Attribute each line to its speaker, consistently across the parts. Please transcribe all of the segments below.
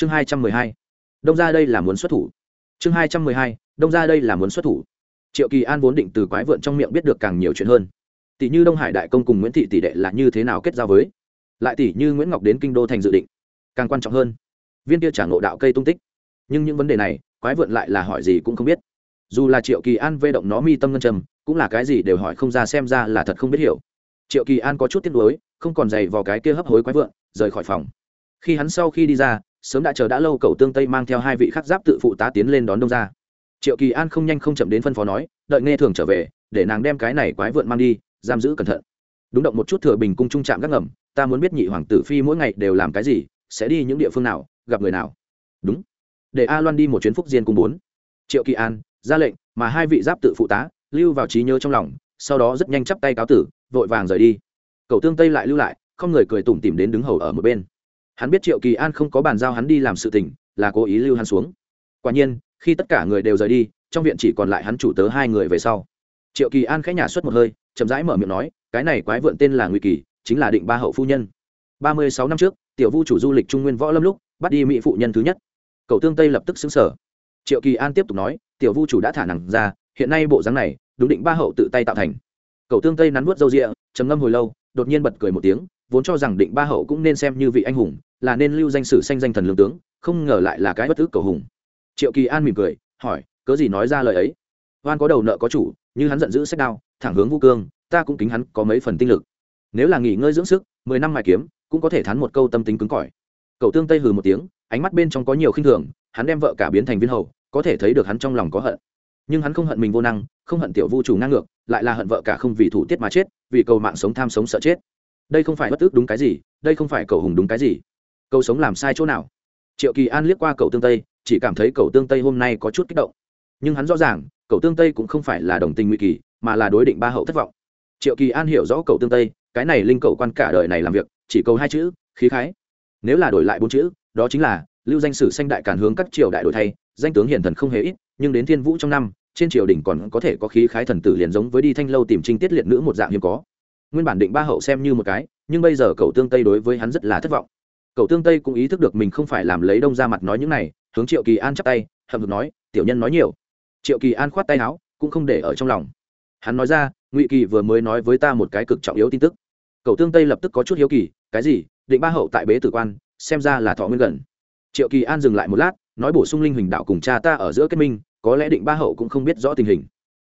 Speaker 1: chương hai trăm mười hai. Đông ra đây là muốn xuất thủ. Chương hai trăm mười hai, đông ra đây là muốn xuất thủ. Triệu kỳ an vốn định từ quái vượn trong miệng biết được càng nhiều chuyện hơn. Tỷ như đông hải đại công cùng nguyễn thị tỷ đệ là như thế nào kết giao với? Lại tỷ như nguyễn ngọc đến kinh đô thành dự định, càng quan trọng hơn, viên kia trả ngộ đạo cây tung tích. Nhưng những vấn đề này, quái vượn lại là hỏi gì cũng không biết. Dù là triệu kỳ an vê động nó mi tâm ngân trầm cũng là cái gì đều hỏi không ra xem ra là thật không biết hiểu. Triệu kỳ an có chút tiếc nuối, không còn dày vào cái kia hấp hối quái vượn, rời khỏi phòng. Khi hắn sau khi đi ra sớm đã chờ đã lâu cầu tương tây mang theo hai vị khắc giáp tự phụ tá tiến lên đón đông ra. Triệu kỳ an không nhanh không chậm đến phân phó nói, đợi nghe thường trở về, để nàng đem cái này quái vượn mang đi, giam giữ cẩn thận. Đúng động một chút thừa bình cung trung trạm các ngầm, ta muốn biết nhị hoàng tử phi mỗi ngày đều làm cái gì, sẽ đi những địa phương nào, gặp người nào? Đúng. Để a loan đi một chuyến phúc diên cung bốn. Triệu kỳ an, ra lệnh, mà hai vị giáp tự phụ tá, lưu vào trí nhớ trong lòng, sau đó rất nhanh chắp tay cáo tử, vội vàng rời đi. Cậu tương tây lại lưu lại, không người cười tủm tìm đến đứng hầu ở một bên hắn biết triệu kỳ an không có bàn giao hắn đi làm sự tình, là cố ý lưu hắn xuống. Quả nhiên, khi tất cả người đều rời đi, trong viện chỉ còn lại hắn chủ tớ hai người về sau. Triệu kỳ an khẽ nhả xuất một hơi, chậm rãi mở miệng nói, cái này quái vượn tên là nguy kỳ, chính là định ba hậu phu nhân. Ba mươi sáu năm trước, tiểu vu chủ du lịch trung nguyên võ lâm lúc, bắt đi mỹ phụ nhân thứ nhất. Cậu tương tây lập tức xứng sở. Triệu kỳ an tiếp tục nói, tiểu vu chủ đã thả nặng ra, hiện nay bộ dáng này, đúng định ba hậu tự tay tạo thành. Cậu tương tây nắn nuốt râu rịa trầm ngâm hồi lâu, đột nhiên bật cười một tiếng vốn cho rằng định ba hậu cũng nên xem như vị anh hùng, là nên lưu danh sử sanh danh thần lương tướng, không ngờ lại là cái bất ức cầu hùng. Triệu kỳ an mỉm cười, hỏi, cớ gì nói ra lời ấy? Oan có đầu nợ có chủ, như hắn giận dữ sách đao, thẳng hướng vũ cương, ta cũng kính hắn có mấy phần tinh lực. Nếu là nghỉ ngơi dưỡng sức, mười năm mài kiếm, cũng có thể thắn một câu tâm tính cứng cỏi. Cậu tương tây hừ một tiếng, ánh mắt bên trong có nhiều khinh thường, hắn đem vợ cả biến thành viên hầu, có thể thấy được hắn trong lòng có hận. Nhưng hắn không hận mình vô năng, không hận tiểu vu chủ ngang ngược, lại là hận vợ cả không vì thủ tiết mà chết, vì cầu mạng sống tham sống sợ chết đây không phải bất tức đúng cái gì, đây không phải cầu hùng đúng cái gì. Câu sống làm sai chỗ nào? Triệu kỳ an liếc qua cậu tương tây, chỉ cảm thấy cậu tương tây hôm nay có chút kích động. Nhưng hắn rõ ràng, cậu tương tây cũng không phải là đồng tình nguy kỳ, mà là đối định ba hậu thất vọng. Triệu kỳ an hiểu rõ cậu tương tây, cái này linh cậu quan cả đời này làm việc, chỉ cầu hai chữ, khí khái. Nếu là đổi lại bốn chữ, đó chính là, lưu danh sử sanh đại cản hướng các triều đại đổi thay, danh tướng hiển thần không hề ít, nhưng đến thiên vũ trong năm, trên triều đình còn có thể có khí khái thần tử liền giống với đi thanh lâu tìm trinh tiết liệt nữ một dạng hiếm có nguyên bản định ba hậu xem như một cái, nhưng bây giờ cậu tương tây đối với hắn rất là thất vọng. Cậu tương tây cũng ý thức được mình không phải làm lấy đông ra mặt nói những này, hướng triệu kỳ an chắp tay, hậm hực nói, tiểu nhân nói nhiều. Triệu kỳ an khoát tay áo, cũng không để ở trong lòng. Hắn nói ra, ngụy kỳ vừa mới nói với ta một cái cực trọng yếu tin tức. Cậu tương tây lập tức có chút hiếu kỳ, cái gì? Định ba hậu tại bế tử quan, xem ra là thọ nguyên gần. Triệu kỳ an dừng lại một lát, nói bổ sung linh hình đạo cùng cha ta ở giữa kết minh, có lẽ định ba hậu cũng không biết rõ tình hình.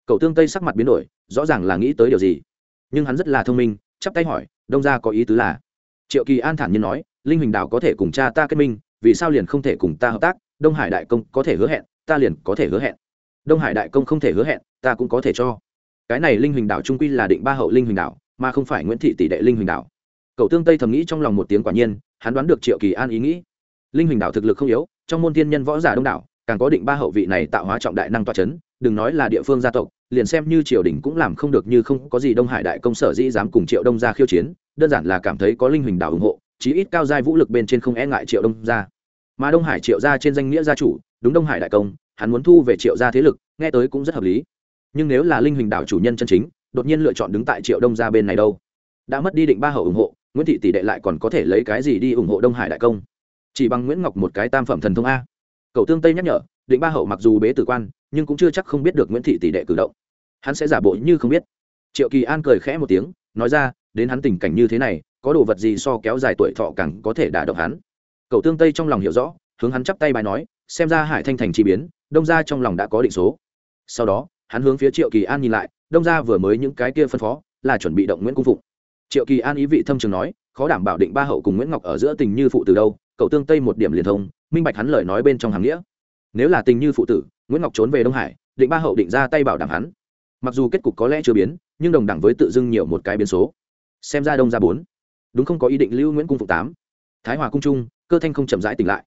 Speaker 1: Cậu tương tây sắc mặt biến đổi, rõ ràng là nghĩ tới điều gì nhưng hắn rất là thông minh, chắp tay hỏi, đông ra có ý tứ là? Triệu kỳ an thản nhiên nói, linh huỳnh đạo có thể cùng cha ta kết minh, vì sao liền không thể cùng ta hợp tác? Đông hải đại công có thể hứa hẹn, ta liền có thể hứa hẹn. Đông hải đại công không thể hứa hẹn, ta cũng có thể cho. Cái này linh huỳnh đạo trung quy là định ba hậu linh huỳnh đạo mà không phải nguyễn thị tỷ đệ linh huỳnh đạo cậu tương tây thầm nghĩ trong lòng một tiếng quả nhiên, hắn đoán được triệu kỳ an ý nghĩ. Linh huỳnh đạo thực lực không yếu, trong môn thiên nhân võ giả đông đảo, càng có định ba hậu vị này tạo hóa trọng đại năng toa c h ấ n đừng nói là địa phương gia tộc liền xem như triều đình cũng làm không được như không có gì đông hải đại công sở dĩ dám cùng triệu đông gia khiêu chiến, đơn giản là cảm thấy có linh hình đảo ủng hộ, chí ít cao giai vũ lực bên trên không e ngại triệu đông gia. Mà đông hải triệu gia trên danh nghĩa gia chủ, đúng đông hải đại công, hắn muốn thu về triệu gia thế lực, nghe tới cũng rất hợp lý. Nhưng nếu là linh hình đảo chủ nhân chân chính, đột nhiên lựa chọn đứng tại triệu đông gia bên này đâu? Đã mất đi định ba hậu ủng hộ, nguyễn thị tỷ đệ lại còn có thể lấy cái gì đi ủng hộ đông hải đại công? Chỉ bằng nguyễn ngọc một cái tam phẩm thần thông a. Cậu tương tây nhắc nhở, định ba hậu mặc dù bế tử quan nhưng cũng chưa chắc không biết được nguyễn thị tỷ đệ cử động. Hắn sẽ giả bộ như không biết. Triệu kỳ an cười khẽ một tiếng, nói ra, đến hắn tình cảnh như thế này, có đồ vật gì so kéo dài tuổi thọ càng có thể đả động hắn? Cậu tương tây trong lòng hiểu rõ, hướng hắn chắp tay bài nói, xem ra hải thanh thành chi biến, đông ra trong lòng đã có định số. Sau đó, hắn hướng phía triệu kỳ an nhìn lại, đông ra vừa mới những cái kia phân phó, là chuẩn bị động nguyễn cung phụng. Triệu kỳ an ý vị thâm trường nói, khó đảm bảo định ba hậu cùng nguyễn ngọc ở giữa tình như phụ từ đâu, cậu tương tây một điểm liền thông, minh bạch hắn lời nói bên trong hàng nghĩa. Nếu là tình như phụ tử nguyễn ngọc trốn về đông hải định ba hậu định ra tay bảo đảm hắn. Mặc dù kết cục có lẽ chưa biến nhưng đồng đẳng với tự dưng nhiều một cái biến số. Xem ra đông ra bốn. Đúng không có ý định lưu nguyễn cung phụ tám. Thái hòa cung trung cơ thanh không chậm rãi tỉnh lại.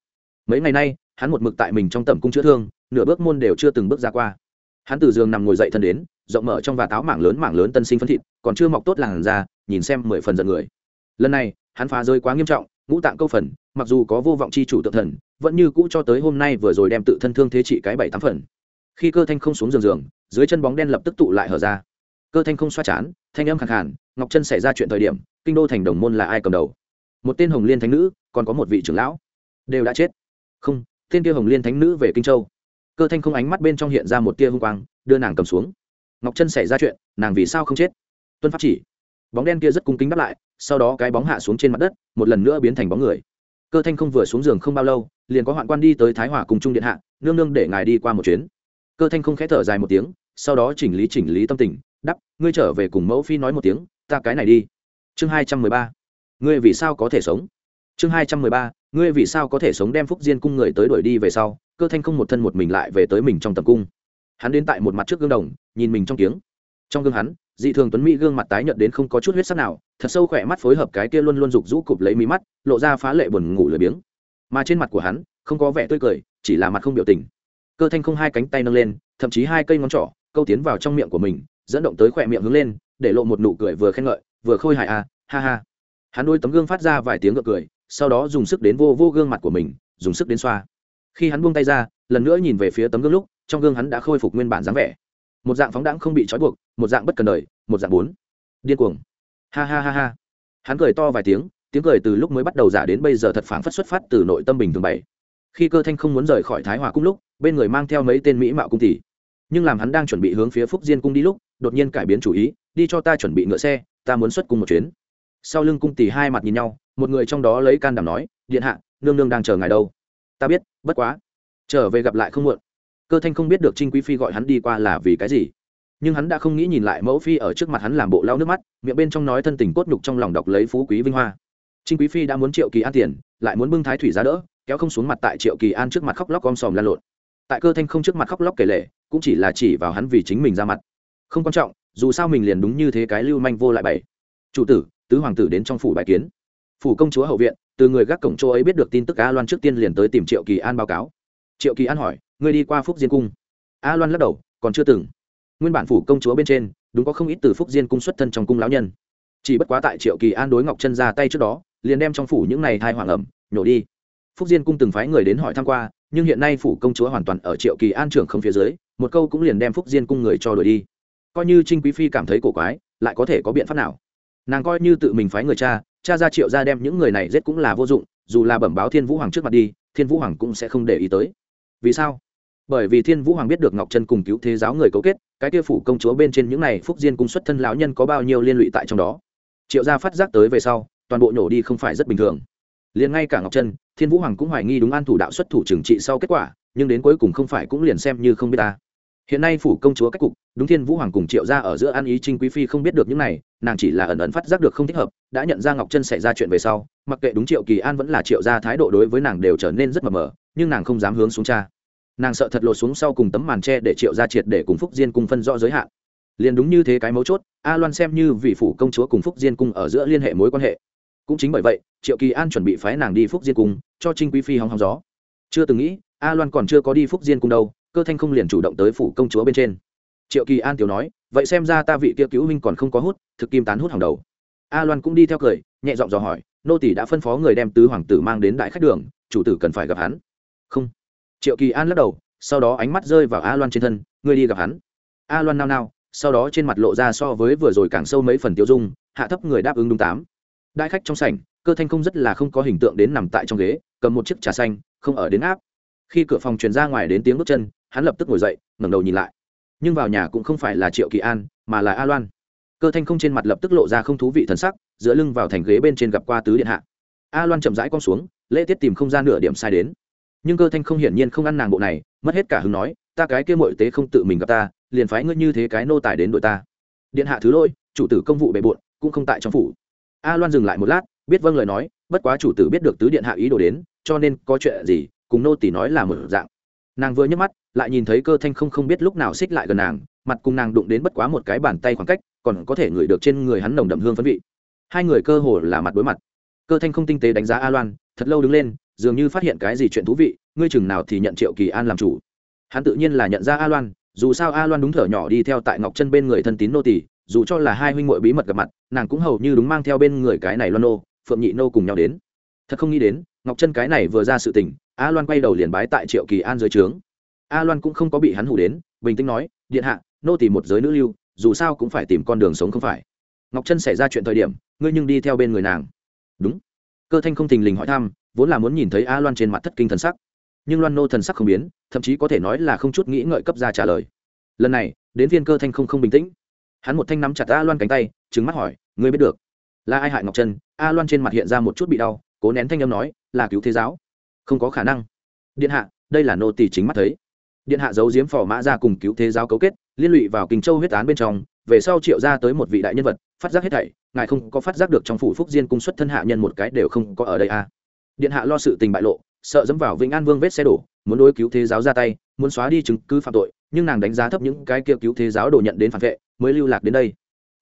Speaker 1: Mấy ngày nay hắn một mực tại mình trong tầm cung chữa thương nửa bước môn đều chưa từng bước ra qua. Hắn từ giường nằm ngồi dậy thân đến rộng mở trong và táo mảng lớn mảng lớn tân sinh phân thịt còn chưa mọc tốt làn da, nhìn xem mười phần giận người. Lần này hắn phá rơi quá nghiêm trọng ngũ tạng câu phần mặc dù có vô vọng chi chủ tự thần vẫn như cũ cho tới hôm nay vừa rồi đem tự thân thương thế trị cái bảy tám phần. Khi cơ thanh không xuống giường giường, dưới chân bóng đen lập tức tụ lại hở ra. Cơ thanh không xoa chán, thanh âm khẳng hẳn ngọc chân xảy ra chuyện thời điểm, kinh đô thành đồng môn là ai cầm đầu? Một tên hồng liên thánh nữ, còn có một vị trưởng lão. Đều đã chết. Không, tên kia hồng liên thánh nữ về kinh châu. Cơ thanh không ánh mắt bên trong hiện ra một tia hung quang, đưa nàng cầm xuống. Ngọc chân xảy ra chuyện, nàng vì sao không chết? Tuân pháp chỉ. Bóng đen kia rất cung kính đáp lại, sau đó cái bóng hạ xuống trên mặt đất, một lần nữa biến thành bóng người cơ thanh không vừa xuống giường không bao lâu, liền có hoạn quan đi tới thái hòa cùng trung điện hạ, nương nương để ngài đi qua một chuyến. Cơ thanh không khẽ thở dài một tiếng, sau đó chỉnh lý chỉnh lý tâm tình, đắp, ngươi trở về cùng mẫu phi nói một tiếng, ta cái này đi. Chương hai trăm mười ba, ngươi vì sao có thể sống? Chương hai trăm mười ba, ngươi vì sao có thể sống đem phúc diên cung người tới đuổi đi về sau? Cơ thanh không một thân một mình lại về tới mình trong tầm cung. Hắn đến tại một mặt trước gương đồng, nhìn mình trong tiếng trong gương hắn dị thường tuấn mỹ gương mặt tái nhợt đến không có chút huyết sắc nào, thật sâu khỏe mắt phối hợp cái kia luôn luôn rục rũ cụp lấy mí mắt, lộ ra phá lệ buồn ngủ lười biếng. Mà trên mặt của hắn, không có vẻ tươi cười, chỉ là mặt không biểu tình. Cơ thanh không hai cánh tay nâng lên, thậm chí hai cây ngón trỏ, câu tiến vào trong miệng của mình, dẫn động tới khỏe miệng hướng lên, để lộ một nụ cười vừa khen ngợi, vừa khôi hài à ha ha. Hắn đôi tấm gương phát ra vài tiếng gượng cười, sau đó dùng sức đến vô vô gương mặt của mình, dùng sức đến xoa. Khi hắn buông tay ra, lần nữa nhìn về phía tấm gương lúc, trong gương hắn đã khôi phục nguyên bản dáng vẻ một dạng phóng đãng không bị trói buộc, một dạng bất cần đời, một dạng bốn. Điên cuồng. Ha ha ha ha. Hắn cười to vài tiếng tiếng cười từ lúc mới bắt đầu giả đến bây giờ thật phảng phất xuất phát từ nội tâm bình thường bảy. Khi cơ thanh không muốn rời khỏi thái hòa cung lúc, bên người mang theo mấy tên mỹ mạo cung tỷ. Nhưng làm hắn đang chuẩn bị hướng phía phúc diên cung đi lúc, đột nhiên cải biến chủ ý, đi cho ta chuẩn bị ngựa xe, ta muốn xuất cung một chuyến. Sau lưng cung tỷ hai mặt nhìn nhau, một người trong đó lấy can đảm nói, điện hạ, nương nương đang chờ ngài đâu. Ta biết, bất quá, trở về gặp lại không muộn cơ thanh không biết được trinh quý phi gọi hắn đi qua là vì cái gì. Nhưng hắn đã không nghĩ nhìn lại mẫu phi ở trước mặt hắn làm bộ lau nước mắt, miệng bên trong nói thân tình cốt nhục trong lòng đọc lấy phú quý vinh hoa. Trinh quý phi đã muốn triệu kỳ an tiền, lại muốn bưng thái thủy ra đỡ, kéo không xuống mặt tại triệu kỳ an trước mặt khóc lóc om sòm lan lộn. Tại cơ thanh không trước mặt khóc lóc kể lệ cũng chỉ là chỉ vào hắn vì chính mình ra mặt. Không quan trọng, dù sao mình liền đúng như thế cái lưu manh vô lại bảy. Chủ tử, tứ hoàng tử đến trong phủ bài kiến. Phủ công chúa hậu viện, từ người gác cổng chỗ ấy biết được tin tức a loan trước tiên liền tới tìm triệu kỳ an báo cáo. Triệu kỳ an hỏi ngươi đi qua phúc diên cung. A loan lắc đầu, còn chưa từng. Nguyên bản phủ công chúa bên trên, đúng có không ít từ phúc diên cung xuất thân trong cung lão nhân. Chỉ bất quá tại triệu kỳ an đối ngọc chân ra tay trước đó, liền đem trong phủ những này thai hoàng ẩm, nhổ đi. Phúc diên cung từng phái người đến hỏi tham q u a nhưng hiện nay phủ công chúa hoàn toàn ở triệu kỳ an trưởng không phía dưới, một câu cũng liền đem phúc diên cung người cho đổi đi. Coi như trinh quý phi cảm thấy cổ quái, lại có thể có biện pháp nào? Nàng coi như tự mình phái người cha cha ra triệu ra đem những người này giết cũng là vô dụng, dù là bẩm báo thiên vũ hoàng trước mặt đi, thiên vũ hoàng cũng sẽ không để ý tới. Vì sao? Bởi vì thiên vũ hoàng biết được ngọc trân cùng cứu thế giáo người cấu kết, cái kia phủ công chúa bên trên những này phúc diên cung xuất thân lão nhân có bao nhiêu liên lụy tại trong đó. Triệu gia phát giác tới về sau, toàn bộ nhổ đi không phải rất bình thường. Liền ngay cả ngọc trân, thiên vũ hoàng cũng hoài nghi đúng an thủ đạo xuất thủ trừng trị sau kết quả, nhưng đến cuối cùng không phải cũng liền xem như không biết ta. Hiện nay phủ công chúa cách cục, đúng thiên vũ hoàng cùng triệu gia ở giữa an ý trinh quý phi không biết được những này, nàng chỉ là ẩn ẩn phát giác được không thích hợp, đã nhận ra ngọc trân xảy ra chuyện về sau, mặc kệ đúng triệu kỳ an vẫn là triệu gia thái độ đối với nàng đều trở nên rất mờ mờ, nhưng nàng không dám hướng xuống cha nàng sợ thật lột xuống sau cùng tấm màn tre để triệu gia triệt để cùng phúc diên cung phân rõ giới hạn. Liền đúng như thế cái mấu chốt, a loan xem như vị phủ công chúa cùng phúc diên cung ở giữa liên hệ mối quan hệ. Cũng chính bởi vậy, triệu kỳ an chuẩn bị phái nàng đi phúc diên cung, cho trinh quý phi hóng hóng gió. Chưa từng nghĩ, a loan còn chưa có đi phúc diên cung đâu, cơ thanh không liền chủ động tới phủ công chúa bên trên. Triệu kỳ an tiểu nói, vậy xem ra ta vị kia cứu huynh còn không có hút, thực kim tán hút hàng đầu. A loan cũng đi theo cười, nhẹ giọng dò hỏi, nô tỷ đã phân phó người đem tứ hoàng tử mang đến đại khách đường, chủ tử cần phải gặp hắn. Không triệu kỳ an lắc đầu, sau đó ánh mắt rơi vào a loan trên thân, ngươi đi gặp hắn. A loan nao nao, sau đó trên mặt lộ ra so với vừa rồi càng sâu mấy phần tiêu dung, hạ thấp người đáp ứng đúng tám. Đại khách trong sảnh, cơ thanh không rất là không có hình tượng đến nằm tại trong ghế, cầm một chiếc trà xanh, không ở đến áp. Khi cửa phòng truyền ra ngoài đến tiếng bước chân, hắn lập tức ngồi dậy, ngẩng đầu nhìn lại. Nhưng vào nhà cũng không phải là triệu kỳ an, mà là a loan. Cơ thanh không trên mặt lập tức lộ ra không thú vị thần sắc, giữa lưng vào thành ghế bên trên gặp qua tứ điện hạ. A loan chậm rãi con xuống, lễ tiết tìm không gian nửa điểm sai đến nhưng cơ thanh không hiển nhiên không ăn nàng bộ này, mất hết cả hứng nói, ta cái kia mội tế không tự mình gặp ta, liền phái ngươi như thế cái nô tài đến đội ta. Điện hạ thứ lỗi, chủ tử công vụ bề bộn, cũng không tại trong phủ. A loan dừng lại một lát, biết vâng lời nói, bất quá chủ tử biết được tứ điện hạ ý đồ đến, cho nên có chuyện gì, cùng nô tỷ nói là một dạng. Nàng vừa nhấc mắt, lại nhìn thấy cơ thanh không không biết lúc nào xích lại gần nàng, mặt cùng nàng đụng đến bất quá một cái bàn tay khoảng cách, còn có thể ngửi được trên người hắn nồng đậm hương phấn vị. Hai người cơ hồ là mặt đối mặt. Cơ thanh không tinh tế đánh giá a loan, thật lâu đứng lên dường như phát hiện cái gì chuyện thú vị, ngươi chừng nào thì nhận triệu kỳ an làm chủ. Hắn tự nhiên là nhận ra a loan, dù sao a loan đúng thở nhỏ đi theo tại ngọc chân bên người thân tín nô tỷ dù cho là hai huynh muội bí mật gặp mặt, nàng cũng hầu như đúng mang theo bên người cái này loan nô, phượng nhị nô cùng nhau đến. Thật không nghĩ đến, ngọc chân cái này vừa ra sự tình, a loan quay đầu liền bái tại triệu kỳ an dưới trướng. A loan cũng không có bị hắn hủ đến, bình tĩnh nói, điện hạ, nô tỷ một giới nữ lưu, dù sao cũng phải tìm con đường sống không phải. Ngọc chân xảy ra chuyện thời điểm, ngươi nhưng đi theo bên người nàng. Đúng cơ thanh không thình lình hỏi thăm, vốn là muốn nhìn thấy a loan trên mặt thất kinh thần sắc. Nhưng loan nô thần sắc không biến, thậm chí có thể nói là không chút nghĩ ngợi cấp ra trả lời. Lần này, đến viên cơ thanh không không bình tĩnh. Hắn một thanh nắm chặt a loan cánh tay trứng mắt hỏi, ngươi biết được là ai hại ngọc trân? A loan trên mặt hiện ra một chút bị đau, cố nén thanh âm nói, là cứu thế giáo. Không có khả năng. Điện hạ, đây là nô tỳ chính mắt thấy. Điện hạ giấu giếm phò mã ra cùng cứu thế giáo cấu kết, liên lụy vào kinh châu huyết án bên trong về sau triệu ra tới một vị đại nhân vật, phát giác hết thảy, ngài không có phát giác được trong phủ phúc diên cung xuất thân hạ nhân một cái đều không có ở đây à. điện hạ lo sự tình bại lộ, sợ dẫm vào vĩnh an vương vết xe đổ, muốn đối cứu thế giáo ra tay, muốn xóa đi chứng cứ phạm tội, nhưng nàng đánh giá thấp những cái kia cứu thế giáo đổ nhận đến phản vệ, mới lưu lạc đến đây.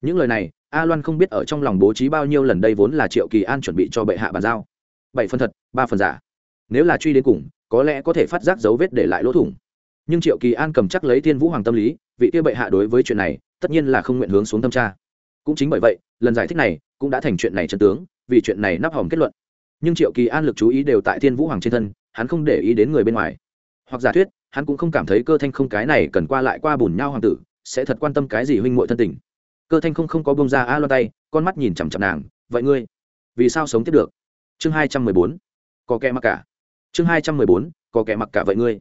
Speaker 1: Những lời này, a loan không biết ở trong lòng bố trí bao nhiêu lần đây vốn là triệu kỳ an chuẩn bị cho bệ hạ bàn giao. Bảy phần thật, ba phần giả. Nếu là truy đến cùng, có lẽ có thể phát giác dấu vết để lại lỗ thủng. Nhưng triệu kỳ an cầm chắc lấy thiên vũ hoàng tâm lý, vị kia bệ hạ đối với chuyện này tất nhiên là không nguyện hướng xuống tâm tra. Cũng chính bởi vậy, lần giải thích này cũng đã thành chuyện này chân tướng, vì chuyện này nắp hòm kết luận. Nhưng triệu kỳ an lực chú ý đều tại thiên vũ hoàng trên thân, hắn không để ý đến người bên ngoài. Hoặc giả thuyết, hắn cũng không cảm thấy cơ thanh không cái này cần qua lại qua bùn nhau hoàng tử, sẽ thật quan tâm cái gì huynh muội thân tình. Cơ thanh không không có bông ra a loan tay, con mắt nhìn chằm chằm nàng, vậy ngươi, vì sao sống tiếp được? Chương hai trăm mười bốn, có kẻ mặc cả. Chương hai trăm mười bốn, có kẻ mặc cả vậy ngươi,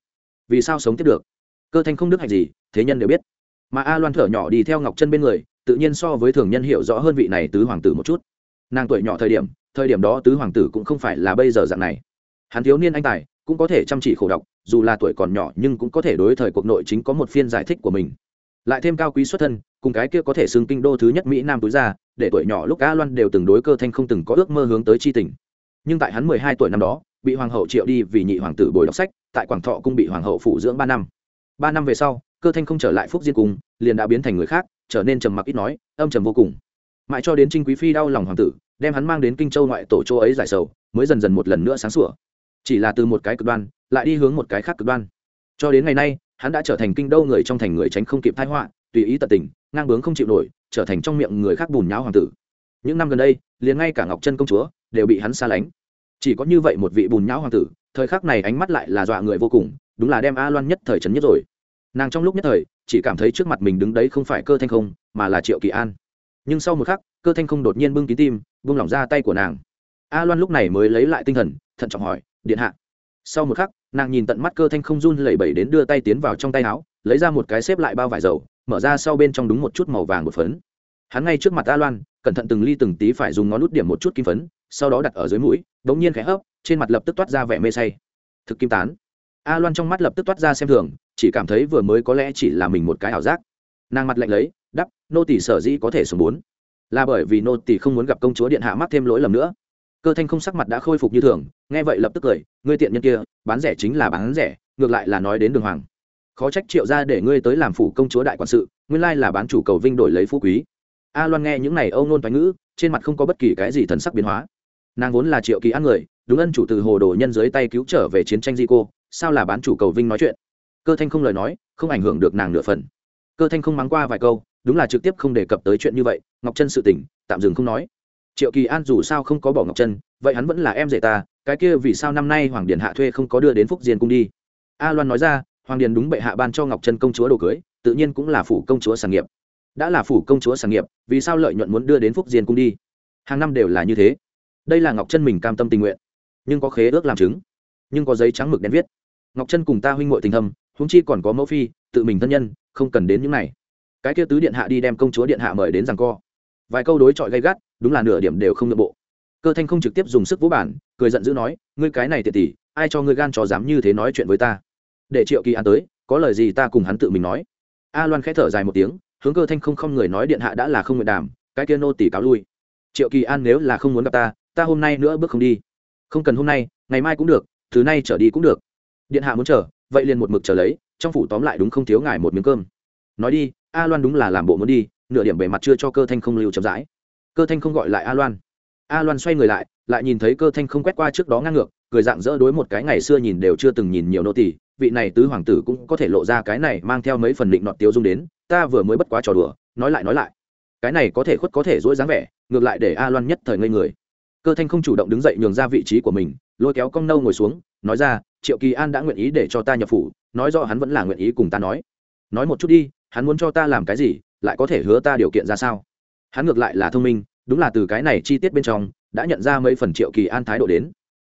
Speaker 1: vì sao sống tiếp được? Cơ thanh không đức hạnh gì, thế nhân đều biết mà a loan thở nhỏ đi theo ngọc chân bên người, tự nhiên so với thường nhân hiểu rõ hơn vị này tứ hoàng tử một chút. Nàng tuổi nhỏ thời điểm thời điểm đó tứ hoàng tử cũng không phải là bây giờ dạng này. Hắn thiếu niên anh tài, cũng có thể chăm chỉ khổ đọc dù là tuổi còn nhỏ nhưng cũng có thể đối thời cuộc nội chính có một phiên giải thích của mình. Lại thêm cao quý xuất thân, cùng cái kia có thể xưng kinh đô thứ nhất mỹ nam túi ra, để tuổi nhỏ lúc a loan đều từng đối cơ thanh không từng có ước mơ hướng tới c h i tình. Nhưng tại hắn mười hai tuổi năm đó, bị hoàng hậu triệu đi vì nhị hoàng tử bồi đọc sách, tại quảng thọ cung bị hoàng hậu phụ dưỡng ba năm. Ba năm về sau cơ thanh không trở lại phúc diên cung liền đã biến thành người khác, trở nên trầm mặc ít nói, âm trầm vô cùng. Mãi cho đến trinh quý phi đau lòng hoàng tử, đem hắn mang đến kinh châu ngoại tổ châu ấy giải sầu, mới dần dần một lần nữa sáng sủa. Chỉ là từ một cái cực đoan, lại đi hướng một cái khác cực đoan. Cho đến ngày nay, hắn đã trở thành kinh đô người trong thành người tránh không kịp thái họa, tùy ý tận tình, ngang bướng không chịu nổi, trở thành trong miệng người khác bùn nháo hoàng tử. Những năm gần đây, liền ngay cả ngọc chân công chúa đều bị hắn xa lánh. Chỉ có như vậy một vị bùn nhão hoàng tử, thời khắc này ánh mắt lại là dọa người vô cùng, đúng là đem a loan nhất thời trấn nhất rồi nàng trong lúc nhất thời chỉ cảm thấy trước mặt mình đứng đấy không phải cơ thanh không, mà là triệu kỳ an. Nhưng sau một khắc, cơ thanh không đột nhiên bưng kín tim bưng lỏng ra tay của nàng. A loan lúc này mới lấy lại tinh thần, thận trọng hỏi, điện hạ. Sau một khắc, nàng nhìn tận mắt cơ thanh không run lẩy bẩy đến đưa tay tiến vào trong tay áo, lấy ra một cái xếp lại bao vải dầu, mở ra sau bên trong đúng một chút màu vàng một phấn. Hắn ngay trước mặt a loan, cẩn thận từng ly từng tí phải dùng ngón nút điểm một chút kim phấn, sau đó đặt ở dưới mũi đ ỗ n g nhiên khẽ hấp, trên mặt lập tức toát ra vẻ mê say. Thực kim tán. A loan trong mắt lập tức toát ra xem thường chỉ cảm thấy vừa mới có lẽ chỉ là mình một cái ảo giác. Nàng mặt lạnh lấy đắp nô tỷ sở dĩ có thể xuống bốn? Là bởi vì nô tỷ không muốn gặp công chúa điện hạ mắc thêm lỗi lầm nữa. Cơ thanh không sắc mặt đã khôi phục như thường, nghe vậy lập tức cười, ngươi tiện nhân kia, bán rẻ chính là bán rẻ, ngược lại là nói đến đường hoàng. Khó trách triệu ra để ngươi tới làm phủ công chúa đại quản sự, nguyên lai là bán chủ cầu vinh đổi lấy phú quý. A loan nghe những này âu nôn toán ngữ, trên mặt không có bất kỳ cái gì thần sắc biến hóa. Nàng vốn là triệu kỳ ăn người, đúng ân chủ từ hồ đồ nhân dưới tay cứu trở về chiến tranh di cô, sao là bán chủ cầu vinh nói chuyện? Cơ thanh không lời nói, không ảnh hưởng được nàng nửa phần. Cơ thanh không mắng qua vài câu, đúng là trực tiếp không đề cập tới chuyện như vậy, ngọc chân sự tỉnh tạm dừng không nói. Triệu kỳ an dù sao không có bỏ ngọc chân vậy hắn vẫn là em rể ta, cái kia vì sao năm nay hoàng điền hạ thuê không có đưa đến phúc diên cung đi? A loan nói ra, hoàng điền đúng bệ hạ ban cho ngọc chân công chúa đồ cưới, tự nhiên cũng là phủ công chúa sản nghiệp. Đã là phủ công chúa sản nghiệp, vì sao lợi nhuận muốn đưa đến phúc diên cung đi? Hàng năm đều là như thế. Đây là ngọc chân mình cam tâm tình nguyện. Nhưng có khế ước làm chứng, nhưng có giấy trắng mực đen viết. Ngọc chân cùng ta huynh ngội tình thâm huống chi còn có mẫu phi, tự mình thân nhân, không cần đến những này. Cái kia tứ điện hạ đi đem công chúa điện hạ mời đến rằng co. Vài câu đối chọi gay gắt, đúng là nửa điểm đều không nội bộ. Cơ thanh không trực tiếp dùng sức vũ bản, cười giận dữ nói, ngươi cái này tiệt tỷ, ai cho ngươi gan cho dám như thế nói chuyện với ta? Để triệu kỳ an tới, có lời gì ta cùng hắn tự mình nói? A loan khẽ thở dài một tiếng, hướng cơ thanh không không người nói điện hạ đã là không nguyện đàm, cái kia nô tỷ cáo lui. Triệu kỳ an nếu là không muốn gặp ta ta hôm nay nữa bước không đi. Không cần hôm nay, ngày mai cũng được, thứ nay trở đi cũng được. Điện hạ muốn chờ vậy liền một mực chờ lấy, trong phủ tóm lại đúng không thiếu ngài một miếng cơm. Nói đi, a loan đúng là làm bộ muốn đi, nửa điểm bề mặt chưa cho cơ thanh không lưu chậm rãi. Cơ thanh không gọi lại a loan. A loan xoay người lại lại nhìn thấy cơ thanh không quét qua trước đó ngang ngược, cười dạng dỡ đối một cái ngày xưa nhìn đều chưa từng nhìn nhiều nô tỷ vị này tứ hoàng tử cũng có thể lộ ra cái này mang theo mấy phần định nọt tiêu dung đến, ta vừa mới bất quá trò đùa, nói lại nói lại. Cái này có thể khuất có thể dỗi dáng vẻ, ngược lại để a loan nhất thời ngây người. Cơ thanh không chủ động đứng dậy nhường ra vị trí của mình, lôi kéo cong nâu ngồi xuống, nói ra triệu kỳ an đã nguyện ý để cho ta nhập phủ, nói rõ hắn vẫn là nguyện ý cùng ta nói. Nói một chút đi, hắn muốn cho ta làm cái gì, lại có thể hứa ta điều kiện ra sao? Hắn ngược lại là thông minh, đúng là từ cái này chi tiết bên trong, đã nhận ra mấy phần triệu kỳ an thái độ đến.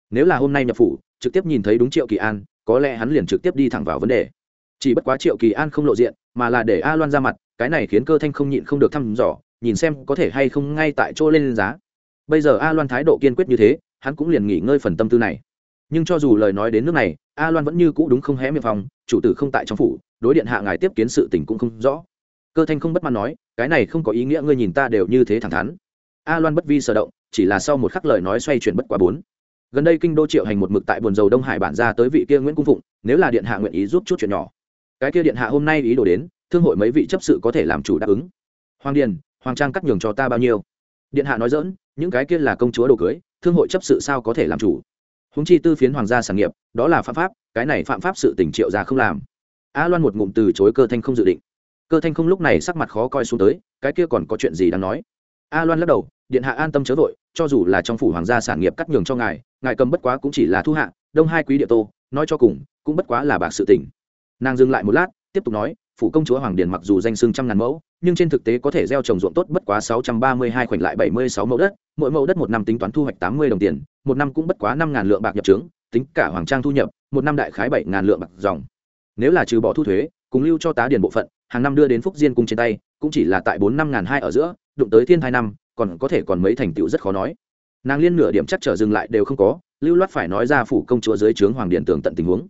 Speaker 1: Nếu là hôm nay nhập phủ, trực tiếp nhìn thấy đúng triệu kỳ an, có lẽ hắn liền trực tiếp đi thẳng vào vấn đề. Chỉ bất quá triệu kỳ an không lộ diện, mà là để a loan ra mặt, cái này khiến cơ thanh không nhịn không được thăm dò, nhìn xem có thể hay không ngay tại chỗ lên giá. Bây giờ a loan thái độ kiên quyết như thế, hắn cũng liền nghỉ ngơi phần tâm tư này nhưng cho dù lời nói đến nước này, a loan vẫn như cũ đúng không hé miệng phòng, chủ tử không tại trong phủ, đối điện hạ ngài tiếp kiến sự tình cũng không rõ. Cơ thanh không bất mãn nói, cái này không có ý nghĩa ngươi nhìn ta đều như thế thẳng thắn. A loan bất vi sở động, chỉ là sau một khắc lời nói xoay chuyển bất quá bốn. Gần đây kinh đô triệu hành một mực tại buồn dầu đông hải bản ra tới vị kia nguyễn cung phụng, nếu là điện hạ nguyện ý giúp chút chuyện nhỏ. Cái kia điện hạ hôm nay ý đồ đến, thương hội mấy vị chấp sự có thể làm chủ đáp ứng. Hoàng điền, hoàng trang cắt nhường cho ta bao nhiêu? Điện hạ nói dỡn những cái kia là công chúa đồ cưới, thương hội chấp sự sao có thể làm chủ? Húng chi tư phiến hoàng gia sản nghiệp, đó là phạm pháp, cái này phạm pháp sự tỉnh triệu gia không làm. A loan một ngụm từ chối cơ thanh không dự định. Cơ thanh không lúc này sắc mặt khó coi xuống tới, cái kia còn có chuyện gì đáng nói? A loan lắc đầu, điện hạ an tâm chớ vội, cho dù là trong phủ hoàng gia sản nghiệp cắt nhường cho ngài ngài cầm bất quá cũng chỉ là thu hạ, đông hai quý địa tô, nói cho cùng, cũng bất quá là bạc sự tỉnh nàng dừng lại một lát, tiếp tục nói, phủ công chúa hoàng điền mặc dù danh xưng trăm ngàn mẫu nhưng trên thực tế có thể gieo trồng ruộng tốt bất quá sáu trăm ba mươi hai khoảnh lại bảy mươi sáu mẫu đất, mỗi mẫu đất một năm tính toán thu hoạch tám mươi đồng tiền, một năm cũng bất quá 5000 lượng bạc nhập trướng, tính cả hoàng trang thu nhập, một năm đại khái 7000 lượng bạc dòng. Nếu là trừ bỏ thu thuế, cùng lưu cho tá điền bộ phận, hàng năm đưa đến phúc diên cung trên tay, cũng chỉ là tại bốn năm ngàn hai ở giữa, đụng tới thiên hai năm, còn có thể còn mấy thành tựu rất khó nói. Nàng liên nửa điểm chắc trở dừng lại đều không có, lưu loát phải nói ra phủ công chúa dưới trướng hoàng điện tưởng tận tình huống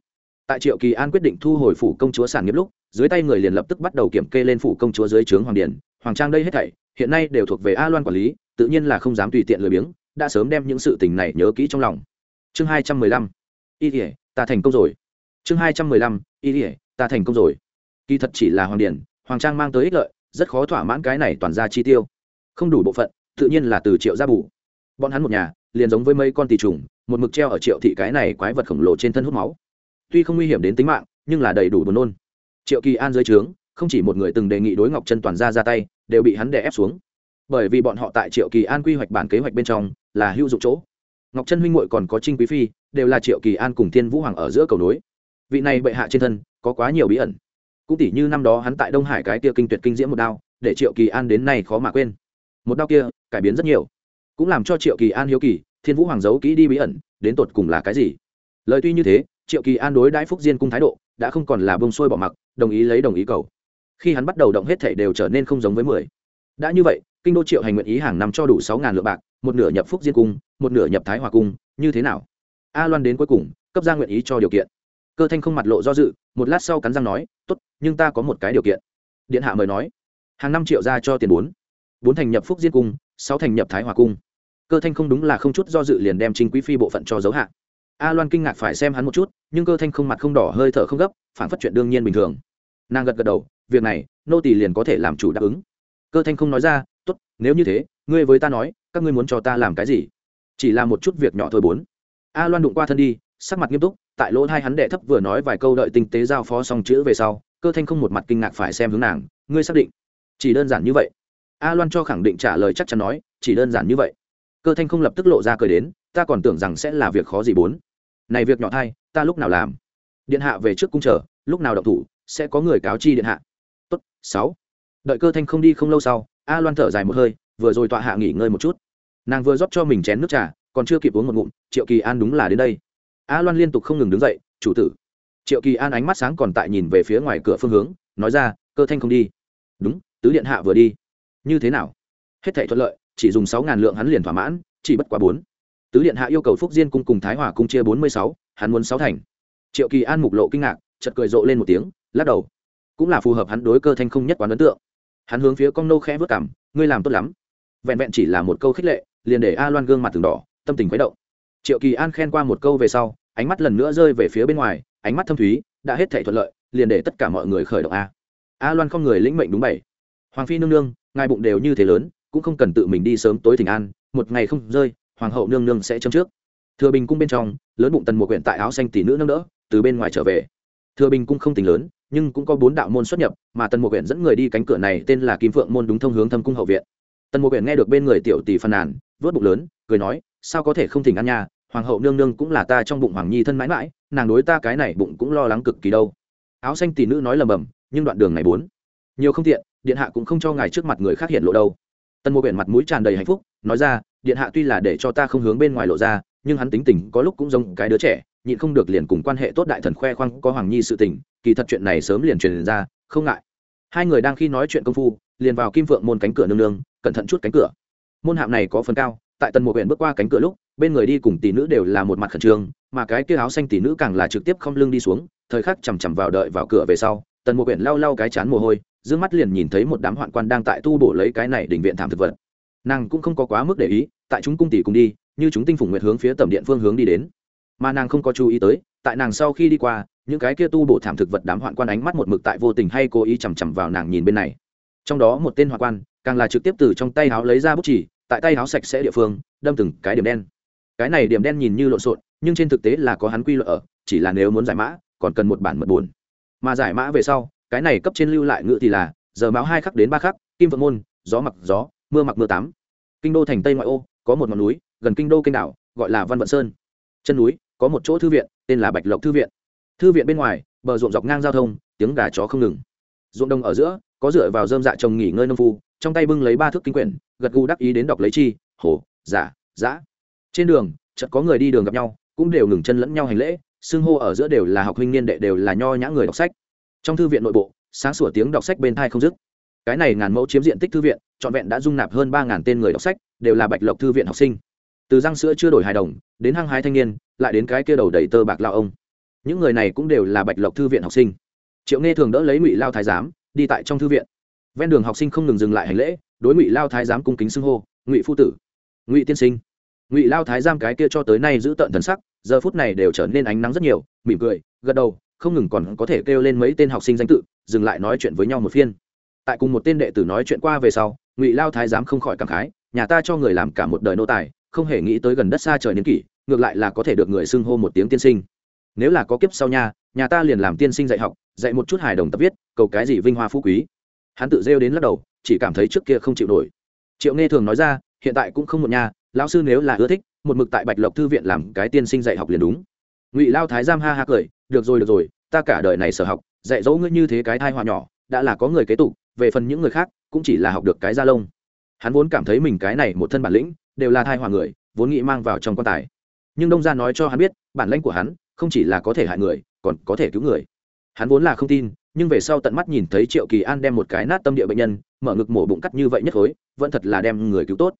Speaker 1: tại triệu kỳ an quyết định thu hồi phủ công chúa sản nghiệp lúc, dưới tay người liền lập tức bắt đầu kiểm kê lên phủ công chúa dưới trướng hoàng điện hoàng trang đây hết thảy, hiện nay đều thuộc về a loan quản lý, tự nhiên là không dám tùy tiện lười biếng, đã sớm đem những sự tình này nhớ kỹ trong lòng. Chương hai trăm mười lăm. Y ỉa ta thành công rồi. Chương hai trăm mười lăm. Y ỉa ta thành công rồi. Kỳ thật chỉ là hoàng điện hoàng trang mang tới ích lợi, rất khó thỏa mãn cái này toàn ra chi tiêu. Không đủ bộ phận, tự nhiên là từ triệu gia bù. Bọn hắn một nhà, liền giống với mấy con tỷ trùng, một mực treo ở triệu thị cái này quái vật khổng lồ trên thân hút máu tuy không nguy hiểm đến tính mạng, nhưng là đầy đủ buồn nôn. Triệu kỳ an dưới trướng, không chỉ một người từng đề nghị đối ngọc chân toàn ra ra tay, đều bị hắn đè ép xuống. Bởi vì bọn họ tại triệu kỳ an quy hoạch bản kế hoạch bên trong, là hữu dụng chỗ. Ngọc chân huynh muội còn có trinh quý phi, đều là triệu kỳ an cùng thiên vũ hoàng ở giữa cầu nối. Vị này bệ hạ trên thân, có quá nhiều bí ẩn. Cũng tỷ như năm đó hắn tại đông hải cái kia kinh tuyệt kinh diễm một đao, để triệu kỳ an đến nay khó mà quên. Một đao kia, cải biến rất nhiều. Cũng làm cho triệu kỳ an hiếu kỳ, thiên vũ hoàng giấu kỹ đi bí ẩn, đến tột cùng là cái gì? Lời tuy như thế triệu kỳ an đối đãi phúc diên cung thái độ, đã không còn là bông sôi bỏ mặc, đồng ý lấy đồng ý cầu. Khi hắn bắt đầu động hết thể đều trở nên không giống với mười. Đã như vậy, kinh đô triệu hành nguyện ý hàng năm cho đủ sáu ngàn lượng bạc, một nửa nhập phúc diên cung, một nửa nhập thái hòa cung, như thế nào? A loan đến cuối cùng, cấp ra nguyện ý cho điều kiện. Cơ thanh không mặt lộ do dự, một lát sau cắn răng nói t ố t nhưng ta có một cái điều kiện. Điện hạ mời nói, hàng năm triệu ra cho tiền bốn. Bốn thành nhập phúc diên cung, sáu thành nhập thái hòa cung. Cơ thanh không đúng là không chút do dự liền đem chính quý phi bộ phận cho dấu hạ a loan kinh ngạc phải xem hắn một chút, nhưng cơ thanh không mặt không đỏ hơi thở không gấp, phản phất chuyện đương nhiên bình thường. Nàng gật gật đầu, việc này, nô tỳ liền có thể làm chủ đáp ứng. Cơ thanh không nói ra t ố t nếu như thế, ngươi với ta nói, các ngươi muốn cho ta làm cái gì? Chỉ là một chút việc nhỏ thôi bốn. A loan đụng qua thân đi, sắc mặt nghiêm túc, tại lỗ hai hắn đệ thấp vừa nói vài câu đợi tinh tế giao phó xong chữ về sau, cơ thanh không một mặt kinh ngạc phải xem hướng nàng, ngươi xác định? Chỉ đơn giản như vậy. A loan cho khẳng định trả lời chắc chắn nói, chỉ đơn giản như vậy. Cơ thanh không lập tức lộ ra cười đến, ta còn tưởng rằng sẽ là việc khó gì bốn này việc nhỏ thay, ta lúc nào làm? Điện hạ về trước cung chờ lúc nào động thủ sẽ có người cáo chi điện hạ. Tốt sáu. Đợi cơ thanh không đi không lâu sau a loan thở dài một hơi vừa rồi tọa hạ nghỉ ngơi một chút. Nàng vừa rót cho mình chén nước trà còn chưa kịp uống một ngụm triệu kỳ an đúng là đến đây. A loan liên tục không ngừng đứng dậy chủ tử. Triệu kỳ an ánh mắt sáng còn tại nhìn về phía ngoài cửa phương hướng nói ra cơ thanh không đi. Đúng tứ điện hạ vừa đi. Như thế nào? Hết thảy thuận lợi chỉ dùng sáu ngàn lượng hắn liền thỏa mãn chỉ bất quá bốn tứ điện hạ yêu cầu phúc diên cung cùng thái hòa cung chia bốn mươi sáu, hắn muốn sáu thành. Triệu kỳ an mục lộ kinh ngạc chật cười rộ lên một tiếng, lắc đầu. Cũng là phù hợp hắn đối cơ thanh không nhất quán ấn tượng. Hắn hướng phía con nô khẽ vớt cảm, ngươi làm tốt lắm. Vẹn vẹn chỉ là một câu khích lệ, liền để a loan gương mặt từng đỏ, tâm tình khuấy động. Triệu kỳ an khen qua một câu về sau, ánh mắt lần nữa rơi về phía bên ngoài, ánh mắt thâm thúy, đã hết thể thuận lợi, liền để tất cả mọi người khởi động a. A loan không người lĩnh mệnh đúng bảy. Hoàng phi nương nương, ngài bụng đều như thế lớn, cũng không cần tự mình đi sớm tối thỉnh an, một ngày không rơi hoàng hậu nương nương sẽ châm trước. Thừa bình cung bên trong, lớn bụng tần một quyển tại áo xanh tỷ nữ nâng đỡ, từ bên ngoài trở về. Thừa bình cung không tính lớn, nhưng cũng có bốn đạo môn xuất nhập, mà tần một quyển dẫn người đi cánh cửa này tên là kim phượng môn đúng thông hướng thâm cung hậu viện. Tần một quyển nghe được bên người tiểu tỷ phàn nàn, vớt bụng lớn, cười nói, sao có thể không thỉnh ăn nhà hoàng hậu nương nương cũng là ta trong bụng hoàng nhi thân mãi mãi, nàng đối ta cái này bụng cũng lo lắng cực kỳ đâu. Áo xanh tỷ nữ nói lầm bầm, nhưng đoạn đường này bốn. Nhiều không tiện, điện hạ cũng không cho ngài trước mặt người khác hiện lộ đâu tần mộ quyển mặt mũi tràn đầy hạnh phúc, nói ra, điện hạ tuy là để cho ta không hướng bên ngoài lộ ra, nhưng hắn tính tình có lúc cũng giống cái đứa trẻ, nhịn không được liền cùng quan hệ tốt đại thần khoe khoang có hoàng nhi sự tình, kỳ thật chuyện này sớm liền truyền ra, không ngại. Hai người đang khi nói chuyện công phu, liền vào kim vượng môn cánh cửa nương nương, cẩn thận chút cánh cửa. Môn hạm này có phần cao, tại tần một huyện bước qua cánh cửa lúc, bên người đi cùng tỷ nữ đều là một mặt khẩn trương, mà cái kia áo xanh tỷ nữ càng là trực tiếp không lưng đi xuống, thời khắc chằm chằm vào đợi vào cửa về sau, tần một huyện lau lau cái chán mồ hôi dương mắt liền nhìn thấy một đám hoạn quan đang tại tu bổ lấy cái này đình viện thảm thực vật. Nàng cũng không có quá mức để ý, tại chúng cung tỷ cùng đi, như chúng tinh phủng nguyệt hướng phía tầm điện phương hướng đi đến. Mà nàng không có chú ý tới, tại nàng sau khi đi qua, những cái kia tu bổ thảm thực vật đám hoạn quan ánh mắt một mực tại vô tình hay cố ý chằm chằm vào nàng nhìn bên này. Trong đó một tên hoạn quan, càng là trực tiếp từ trong tay áo lấy ra bút chỉ tại tay áo sạch sẽ địa phương, đâm từng cái điểm đen. Cái này điểm đen nhìn như lộn xộn, nhưng trên thực tế là có hắn quy luật ở, chỉ là nếu muốn giải mã, còn cần một bản mật buồn. Mà giải mã về sau cái này cấp trên lưu lại ngữ thì là, giờ máu hai khắc đến ba khắc, kim vượng môn, gió mặc gió, mưa mặc mưa tám. Kinh đô thành tây ngoại ô, có một ngọn núi, gần kinh đô kênh đảo, gọi là văn vận sơn. Chân núi, có một chỗ thư viện, tên là bạch lộc thư viện. Thư viện bên ngoài, bờ ruộng dọc ngang giao thông, tiếng gà chó không ngừng. Ruộng đông ở giữa, có dựa vào dơm dạ trồng nghỉ ngơi nông phu, trong tay bưng lấy ba thước kinh quyển, gật gù đắc ý đến đọc lấy chi hổ giả giã trên đường, chợt có người đi đường gặp nhau, cũng đều ngừng chân lẫn nhau hành lễ, xưng hô ở giữa đều là học huynh niên đệ đều là nho nhã người đọc sách trong thư viện nội bộ, sáng sủa tiếng đọc sách bên thai không dứt. Cái này ngàn mẫu chiếm diện tích thư viện, trọn vẹn đã dung nạp hơn ba ngàn tên người đọc sách, đều là bạch lộc thư viện học sinh. Từ răng sữa chưa đổi hài đồng, đến hăng hái thanh niên, lại đến cái kia đầu đầy tơ bạc lao ông. Những người này cũng đều là bạch lộc thư viện học sinh. Triệu nghe thường đỡ lấy ngụy lao thái giám, đi tại trong thư viện. Ven đường học sinh không ngừng dừng lại hành lễ, đối ngụy lao thái giám cung kính xưng hô, ngụy phu tử, ngụy tiên sinh. Ngụy lao thái giam cái kia cho tới nay giữ tợn thần sắc, giờ phút này đều trở nên ánh nắng rất nhiều, mỉm cười, gật đầu không ngừng còn có thể kêu lên mấy tên học sinh danh tự, dừng lại nói chuyện với nhau một phiên. Tại cùng một tên đệ tử nói chuyện qua về sau, ngụy lao thái giám không khỏi cảm khái, nhà ta cho người làm cả một đời nô tài, không hề nghĩ tới gần đất xa trời niên kỷ, ngược lại là có thể được người xưng hô một tiếng tiên sinh. Nếu là có kiếp sau nha, nhà ta liền làm tiên sinh dạy học, dạy một chút hài đồng tập viết, cầu cái gì vinh hoa phú quý. Hắn tự rêu đến lắc đầu, chỉ cảm thấy trước kia không chịu nổi. Triệu nghe thường nói ra, hiện tại cũng không một nhà lão sư nếu là ưa thích, một mực tại bạch lộc thư viện làm cái tiên sinh dạy học liền đúng. Ngụy lao thái giam ha ha cười, được rồi được rồi ta cả đời này sở học, dạy dỗ ngươi như thế cái thai hòa nhỏ, đã là có người kế tục, về phần những người khác, cũng chỉ là học được cái da lông. Hắn vốn cảm thấy mình cái này một thân bản lĩnh, đều là thai hòa người, vốn nghĩ mang vào trong quan tài. Nhưng đông gia nói cho hắn biết, bản lãnh của hắn không chỉ là có thể hại người, còn có thể cứu người. Hắn vốn là không tin, nhưng về sau tận mắt nhìn thấy triệu kỳ an đem một cái nát tâm địa bệnh nhân, mở ngực mổ bụng cắt như vậy nhất khối vẫn thật là đem người cứu tốt.